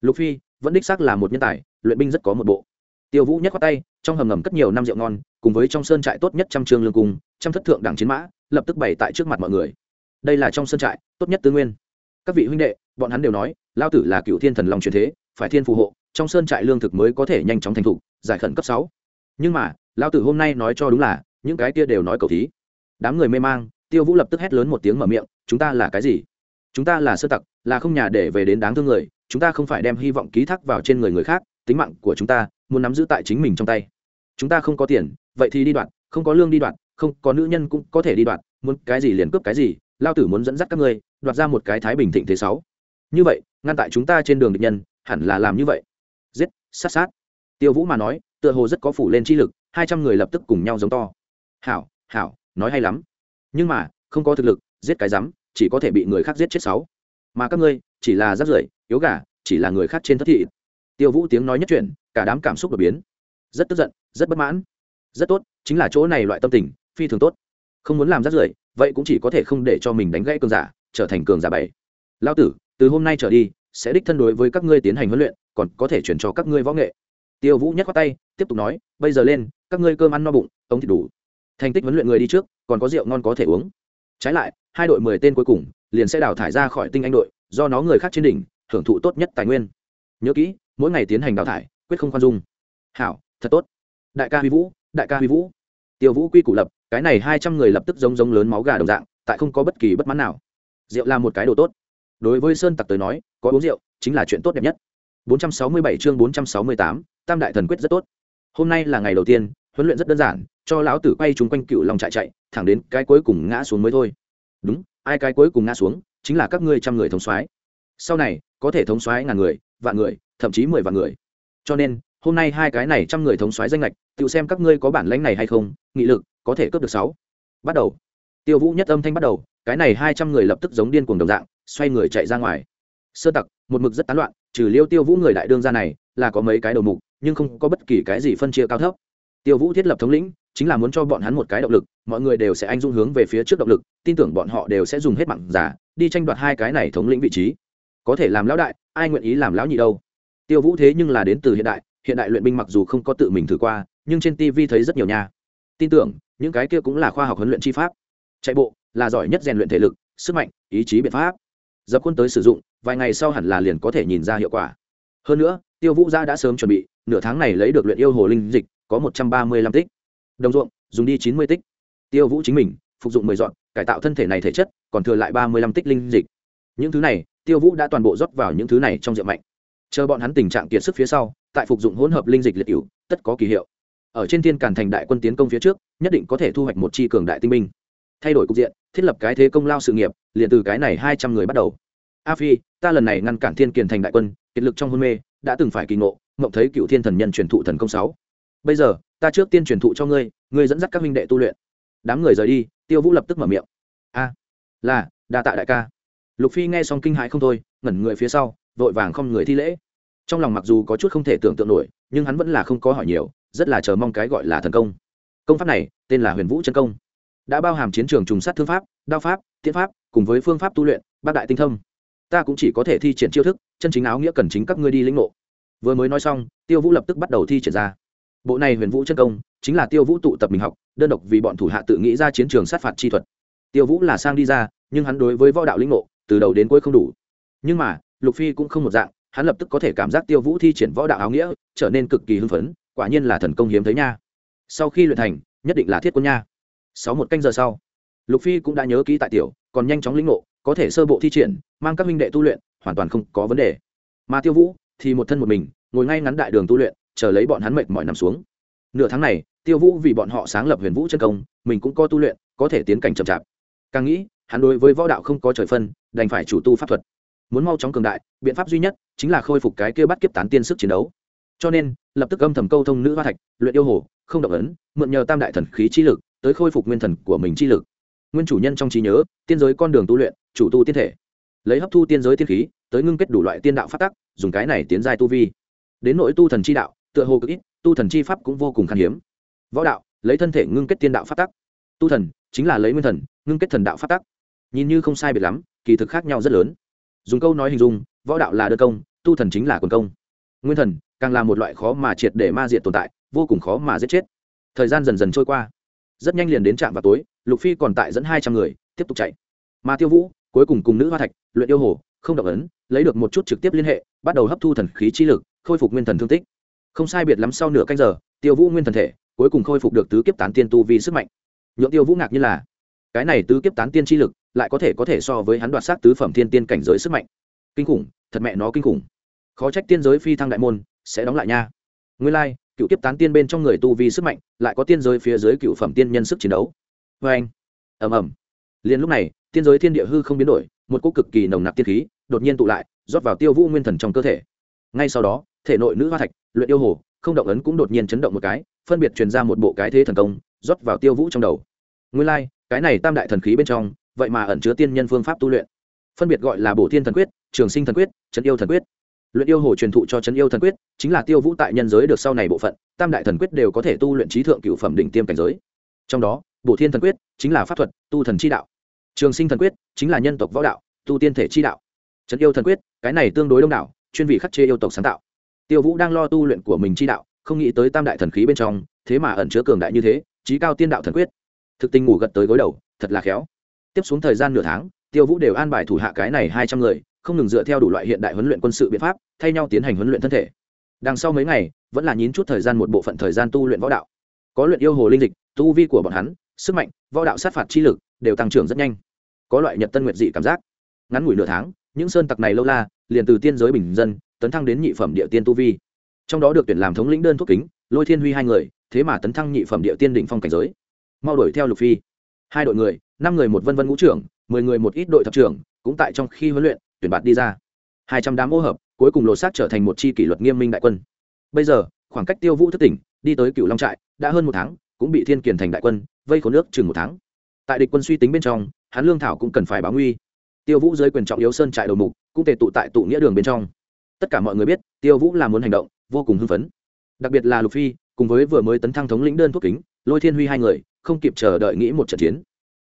Lục phi vẫn đích xác là một nhân tài, luyện binh rất có một bộ. Tiêu vũ nhắc qua tay, trong hầm ngầm cất nhiều năm rượu ngon, cùng với trong sơn trại tốt nhất trăm trường lương cung, trăm thất thượng đẳng chiến mã, lập tức bày tại trước mặt mọi người. Đây là trong sơn trại tốt nhất tư nguyên các vị huynh đệ, bọn hắn đều nói, lao tử là cựu thiên thần long truyền thế, phải thiên phù hộ, trong sơn trại lương thực mới có thể nhanh chóng thành thục, giải khẩn cấp sáu. Nhưng mà, lao tử hôm nay nói cho đúng là, những cái kia đều nói cầu thí. Đám người mê mang, tiêu vũ lập tức hét lớn một tiếng mở miệng, chúng ta là cái gì? Chúng ta là sơ tặc, là không nhà để về đến đáng thương người, chúng ta không phải đem hy vọng ký thác vào trên người người khác, tính mạng của chúng ta, muốn nắm giữ tại chính mình trong tay. Chúng ta không có tiền, vậy thì đi đoạn, không có lương đi đoạn, không có nữ nhân cũng có thể đi đoạn, muốn cái gì liền cướp cái gì, lao tử muốn dẫn dắt các ngươi đoạt ra một cái thái bình thịnh thế sáu. Như vậy, ngăn tại chúng ta trên đường địch nhân, hẳn là làm như vậy. Giết, sát sát. Tiêu vũ mà nói, tựa hồ rất có phủ lên chi lực, hai trăm người lập tức cùng nhau giống to. Hảo hảo, nói hay lắm. Nhưng mà, không có thực lực, giết cái rắm, chỉ có thể bị người khác giết chết sáu. Mà các ngươi, chỉ là rác rưởi, yếu gà, chỉ là người khác trên thất thị. Tiêu vũ tiếng nói nhất chuyển, cả đám cảm xúc đột biến. Rất tức giận, rất bất mãn. Rất tốt, chính là chỗ này loại tâm tình, phi thường tốt. Không muốn làm rác rưởi, vậy cũng chỉ có thể không để cho mình đánh gãy cơn giả trở thành cường giả bảy. Lao tử, từ hôm nay trở đi, sẽ đích thân đối với các ngươi tiến hành huấn luyện, còn có thể chuyển cho các ngươi võ nghệ. Tiêu vũ nhắc qua tay, tiếp tục nói, bây giờ lên, các ngươi cơm ăn no bụng, ống thịt đủ. Thành tích huấn luyện người đi trước, còn có rượu ngon có thể uống. Trái lại, hai đội mười tên cuối cùng, liền sẽ đào thải ra khỏi tinh anh đội, do nó người khác trên đỉnh, hưởng thụ tốt nhất tài nguyên. Nhớ kỹ, mỗi ngày tiến hành đào thải, quyết không khoan dung. Hảo, thật tốt. Đại ca huy vũ, đại ca huy vũ. Tiêu vũ quy củ lập, cái này hai trăm người lập tức giống giống lớn máu gà đồng dạng, tại không có bất kỳ bất mãn nào rượu là một cái đồ tốt. Đối với sơn tặc tới nói có uống rượu chính là chuyện tốt đẹp nhất. 467 chương 468, tam đại thần quyết rất tốt. Hôm nay là ngày đầu tiên huấn luyện rất đơn giản cho lão tử quay chúng quanh cựu lòng chạy chạy thẳng đến cái cuối cùng ngã xuống mới thôi. Đúng ai cái cuối cùng ngã xuống chính là các ngươi trăm người thống soái. Sau này có thể thống soái ngàn người vạn người thậm chí mười vạn người. Cho nên hôm nay hai cái này trăm người thống soái danh lệch tự xem các ngươi có bản lãnh này hay không nghị lực có thể cướp được sáu. Bắt đầu. Tiêu vũ nhất âm thanh bắt đầu cái này hai trăm người lập tức giống điên cuồng đồng dạng, xoay người chạy ra ngoài. Sơ tặc, một mực rất tán loạn, trừ liêu tiêu vũ người đại đương gia này, là có mấy cái đầu mục, nhưng không có bất kỳ cái gì phân chia cao thấp. Tiêu vũ thiết lập thống lĩnh, chính là muốn cho bọn hắn một cái động lực, mọi người đều sẽ anh dung hướng về phía trước động lực, tin tưởng bọn họ đều sẽ dùng hết mặn giả, đi tranh đoạt hai cái này thống lĩnh vị trí. Có thể làm lão đại, ai nguyện ý làm lão nhị đâu? Tiêu vũ thế nhưng là đến từ hiện đại hiện đại luyện binh mặc dù không có tự mình thử qua, nhưng trên tv thấy rất nhiều nha. Tin tưởng, những cái kia cũng là khoa học huấn luyện chi pháp. Chạy bộ là giỏi nhất rèn luyện thể lực, sức mạnh, ý chí biện pháp. Dập quân tới sử dụng, vài ngày sau hẳn là liền có thể nhìn ra hiệu quả. Hơn nữa, tiêu vũ gia đã sớm chuẩn bị, nửa tháng này lấy được luyện yêu hồ linh dịch, có một trăm ba mươi lăm tích. Đồng ruộng, dùng đi chín mươi tích. Tiêu vũ chính mình, phục dụng mười dọn, cải tạo thân thể này thể chất, còn thừa lại ba mươi lăm tích linh dịch. Những thứ này, tiêu vũ đã toàn bộ rót vào những thứ này trong rượu mạnh. Chờ bọn hắn tình trạng kiệt sức phía sau, tại phục dụng hỗn hợp linh dịch liệt cựu tất có kỳ hiệu. Ở trên thiên càn thành đại quân tiến công phía trước, nhất định có thể thu hoạch một chi cường đại tinh binh thay đổi cục diện, thiết lập cái thế công lao sự nghiệp, liền từ cái này hai trăm người bắt đầu. A phi, ta lần này ngăn cản thiên kiền thành đại quân, kiệt lực trong hôn mê, đã từng phải kỳ ngộ, mộng thấy cựu thiên thần nhân truyền thụ thần công sáu. Bây giờ, ta trước tiên truyền thụ cho ngươi ngươi dẫn dắt các minh đệ tu luyện. Đám người rời đi, tiêu vũ lập tức mở miệng. A, là, đa tạ đại ca. Lục phi nghe xong kinh hãi không thôi, ngẩn người phía sau, vội vàng không người thi lễ. Trong lòng mặc dù có chút không thể tưởng tượng nổi, nhưng hắn vẫn là không có hỏi nhiều, rất là chờ mong cái gọi là thần công. Công pháp này, tên là huyền vũ chân công đã bao hàm chiến trường trùng sát thương pháp, đao pháp, tiễn pháp, cùng với phương pháp tu luyện, bác đại tinh thông ta cũng chỉ có thể thi triển chiêu thức, chân chính áo nghĩa cần chính các ngươi đi lĩnh ngộ. Vừa mới nói xong, tiêu vũ lập tức bắt đầu thi triển ra. Bộ này huyền vũ chân công, chính là tiêu vũ tụ tập mình học, đơn độc vì bọn thủ hạ tự nghĩ ra chiến trường sát phạt chi thuật. Tiêu vũ là sang đi ra, nhưng hắn đối với võ đạo lĩnh ngộ, từ đầu đến cuối không đủ. Nhưng mà, lục phi cũng không một dạng, hắn lập tức có thể cảm giác tiêu vũ thi triển võ đạo áo nghĩa, trở nên cực kỳ hưng phấn, quả nhiên là thần công hiếm thấy nha. Sau khi luyện thành, nhất định là thiết quân nha sáu một canh giờ sau, lục phi cũng đã nhớ kỹ tại tiểu, còn nhanh chóng lĩnh ngộ, có thể sơ bộ thi triển, mang các minh đệ tu luyện, hoàn toàn không có vấn đề. Mà tiêu vũ thì một thân một mình, ngồi ngay ngắn đại đường tu luyện, chờ lấy bọn hắn mệt mỏi nằm xuống. Nửa tháng này, tiêu vũ vì bọn họ sáng lập huyền vũ chân công, mình cũng có tu luyện, có thể tiến cảnh chậm chạp. Càng nghĩ, hắn đối với võ đạo không có trời phân, đành phải chủ tu pháp thuật. Muốn mau chóng cường đại, biện pháp duy nhất chính là khôi phục cái kia bắt kiếp tán tiên sức chiến đấu. Cho nên, lập tức âm thầm câu thông nữ hoa thạch, luyện yêu hồ, không động ấn, mượn nhờ tam đại thần khí chi lực tới khôi phục nguyên thần của mình chi lực. Nguyên chủ nhân trong trí nhớ, tiên giới con đường tu luyện, chủ tu tiên thể. Lấy hấp thu tiên giới tiên khí, tới ngưng kết đủ loại tiên đạo phát tắc, dùng cái này tiến giai tu vi. Đến nỗi tu thần chi đạo, tựa hồ cực ít, tu thần chi pháp cũng vô cùng khan hiếm. Võ đạo, lấy thân thể ngưng kết tiên đạo phát tắc. Tu thần, chính là lấy nguyên thần, ngưng kết thần đạo phát tắc. Nhìn như không sai biệt lắm, kỳ thực khác nhau rất lớn. Dùng câu nói hình dung, võ đạo là đơn công, tu thần chính là quần công. Nguyên thần, càng là một loại khó mà triệt để ma diệt tồn tại, vô cùng khó mà giết chết. Thời gian dần dần trôi qua rất nhanh liền đến trạm vào tối, lục phi còn tại dẫn hai trăm người, tiếp tục chạy. Mà tiêu vũ, cuối cùng cùng nữ hoa thạch, luyện yêu hồ, không động ấn, lấy được một chút trực tiếp liên hệ, bắt đầu hấp thu thần khí chi lực, khôi phục nguyên thần thương tích. Không sai biệt lắm sau nửa canh giờ, tiêu vũ nguyên thần thể, cuối cùng khôi phục được tứ kiếp tán tiên tu vì sức mạnh. Nhượng tiêu vũ ngạc như là, cái này tứ kiếp tán tiên chi lực, lại có thể có thể so với hắn đoạt sát tứ phẩm thiên tiên cảnh giới sức mạnh. Kinh khủng, thật mẹ nó kinh khủng. Khó trách tiên giới phi thăng đại môn, sẽ đóng lại nha. Nguyên lai cựu kiếp tán tiên bên trong người tu vi sức mạnh, lại có tiên giới phía dưới cựu phẩm tiên nhân sức chiến đấu. Vê anh, ầm ầm. Liền lúc này, tiên giới thiên địa hư không biến đổi, một cỗ cực kỳ nồng nặc tiên khí đột nhiên tụ lại, rót vào tiêu vũ nguyên thần trong cơ thể. Ngay sau đó, thể nội nữ hoa thạch, luyện yêu hồ, không động ấn cũng đột nhiên chấn động một cái, phân biệt truyền ra một bộ cái thế thần công, rót vào tiêu vũ trong đầu. Nguyên lai, cái này tam đại thần khí bên trong, vậy mà ẩn chứa tiên nhân phương pháp tu luyện. Phân biệt gọi là bổ thiên thần quyết, trường sinh thần quyết trấn yêu thần quyết luyện yêu hồ truyền thụ cho trấn yêu thần quyết, chính là tiêu vũ tại nhân giới được sau này bộ phận, tam đại thần quyết đều có thể tu luyện trí thượng cựu phẩm đỉnh tiêm cảnh giới. Trong đó, bổ thiên thần quyết chính là pháp thuật, tu thần chi đạo. Trường sinh thần quyết chính là nhân tộc võ đạo, tu tiên thể chi đạo. Trấn yêu thần quyết, cái này tương đối đông đảo, chuyên vị khắc chế yêu tộc sáng tạo. Tiêu vũ đang lo tu luyện của mình chi đạo, không nghĩ tới tam đại thần khí bên trong, thế mà ẩn chứa cường đại như thế trí cao tiên đạo thần quyết. Thực tình ngủ gật tới gối đầu, thật là khéo. Tiếp xuống thời gian nửa tháng, tiêu vũ đều an bài thủ hạ cái này hai trăm người không ngừng dựa theo đủ loại hiện đại huấn luyện quân sự biện pháp, thay nhau tiến hành huấn luyện thân thể. Đằng sau mấy ngày, vẫn là nhín chút thời gian một bộ phận thời gian tu luyện võ đạo. Có luyện yêu hồ linh dịch, tu vi của bọn hắn, sức mạnh, võ đạo sát phạt chi lực đều tăng trưởng rất nhanh. Có loại nhật tân nguyệt dị cảm giác. Ngắn ngủi nửa tháng, những sơn tặc này lâu la, liền từ tiên giới bình dân, tấn thăng đến nhị phẩm địa tiên tu vi. Trong đó được tuyển làm thống lĩnh đơn thuốc kính, lôi thiên huy hai người, thế mà tấn thăng nhị phẩm địa tiên đỉnh phong cảnh giới. Mau đuổi theo lục phi. Hai đội người, năm người một vân vân ngũ trưởng, mười người một ít đội thập trưởng, cũng tại trong khi huấn luyện tuyển bạt đi ra. Hai trăm đám ô hợp, cuối cùng lột xác trở thành một chi kỷ luật nghiêm minh đại quân. Bây giờ, khoảng cách tiêu vũ thất tỉnh, đi tới cựu long trại, đã hơn một tháng, cũng bị thiên kiền thành đại quân, vây khốn nước chừng một tháng. Tại địch quân suy tính bên trong, hắn lương thảo cũng cần phải báo nguy. Tiêu vũ dưới quyền trọng yếu sơn trại đầu mục, cũng tề tụ tại tụ nghĩa đường bên trong. Tất cả mọi người biết, tiêu vũ là muốn hành động, vô cùng hưng phấn. Đặc biệt là lục phi, cùng với vừa mới tấn thăng thống lĩnh đơn thuốc kính, lôi thiên huy hai người, không kịp chờ đợi nghĩ một trận chiến.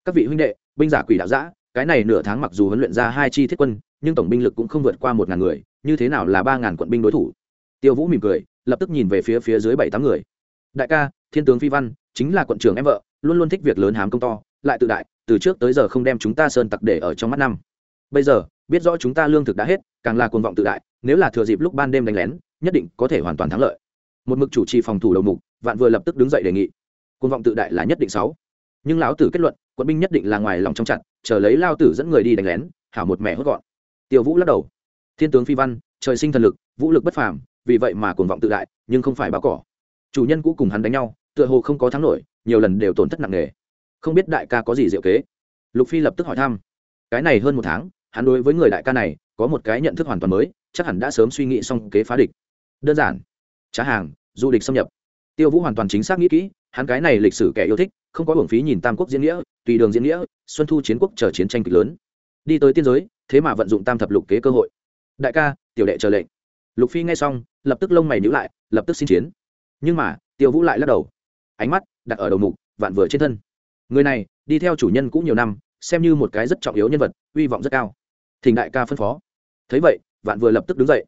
Các vị huynh đệ, binh giả quỷ đạo giã cái này nửa tháng mặc dù huấn luyện ra hai chi thiết quân nhưng tổng binh lực cũng không vượt qua một ngàn người, như thế nào là ba ngàn quận binh đối thủ? Tiêu vũ mỉm cười, lập tức nhìn về phía phía dưới bảy tám người. Đại ca, thiên tướng phi văn, chính là quận trưởng em vợ, luôn luôn thích việc lớn hám công to, lại tự đại, từ trước tới giờ không đem chúng ta sơn tặc để ở trong mắt năm. Bây giờ, biết rõ chúng ta lương thực đã hết, càng là cuồng vọng tự đại, nếu là thừa dịp lúc ban đêm đánh lén, nhất định có thể hoàn toàn thắng lợi. Một mực chủ trì phòng thủ đầu mục, vạn vừa lập tức đứng dậy đề nghị. Cuồng vọng tự đại là nhất định sáu. Nhưng lão tử kết luận quân binh nhất định là ngoài lòng trong chặt, chờ lấy lao tử dẫn người đi đánh lén, hảo một mẹ hốt gọn tiêu vũ lắc đầu. Thiên tướng phi văn, trời sinh thần lực, vũ lực bất phàm, vì vậy mà cuồng vọng tự đại, nhưng không phải báo cỏ. Chủ nhân cũ cùng hắn đánh nhau, tựa hồ không có thắng nổi, nhiều lần đều tổn thất nặng nề. Không biết đại ca có gì diệu kế? Lục phi lập tức hỏi thăm. Cái này hơn một tháng, hắn đối với người đại ca này, có một cái nhận thức hoàn toàn mới, chắc hẳn đã sớm suy nghĩ xong kế phá địch. Đơn giản. Trá hàng, du địch xâm nhập. Tiêu vũ hoàn toàn chính xác nghĩ kỹ, hắn cái này lịch sử kẻ yêu thích, không có hưởng phí nhìn tam quốc diễn nghĩa, tùy đường diễn nghĩa, xuân thu chiến quốc chờ chiến tranh kịch lớn. Đi tới tiên giới thế mà vận dụng tam thập lục kế cơ hội. Đại ca, tiểu đệ chờ lệnh. Lục phi nghe xong, lập tức lông mày nhữ lại, lập tức xin chiến. Nhưng mà, tiêu vũ lại lắc đầu. Ánh mắt đặt ở đầu mục, vạn vừa trên thân. Người này, đi theo chủ nhân cũng nhiều năm, xem như một cái rất trọng yếu nhân vật hy vọng rất cao. Thỉnh đại ca phân phó. Thấy vậy, vạn vừa lập tức đứng dậy.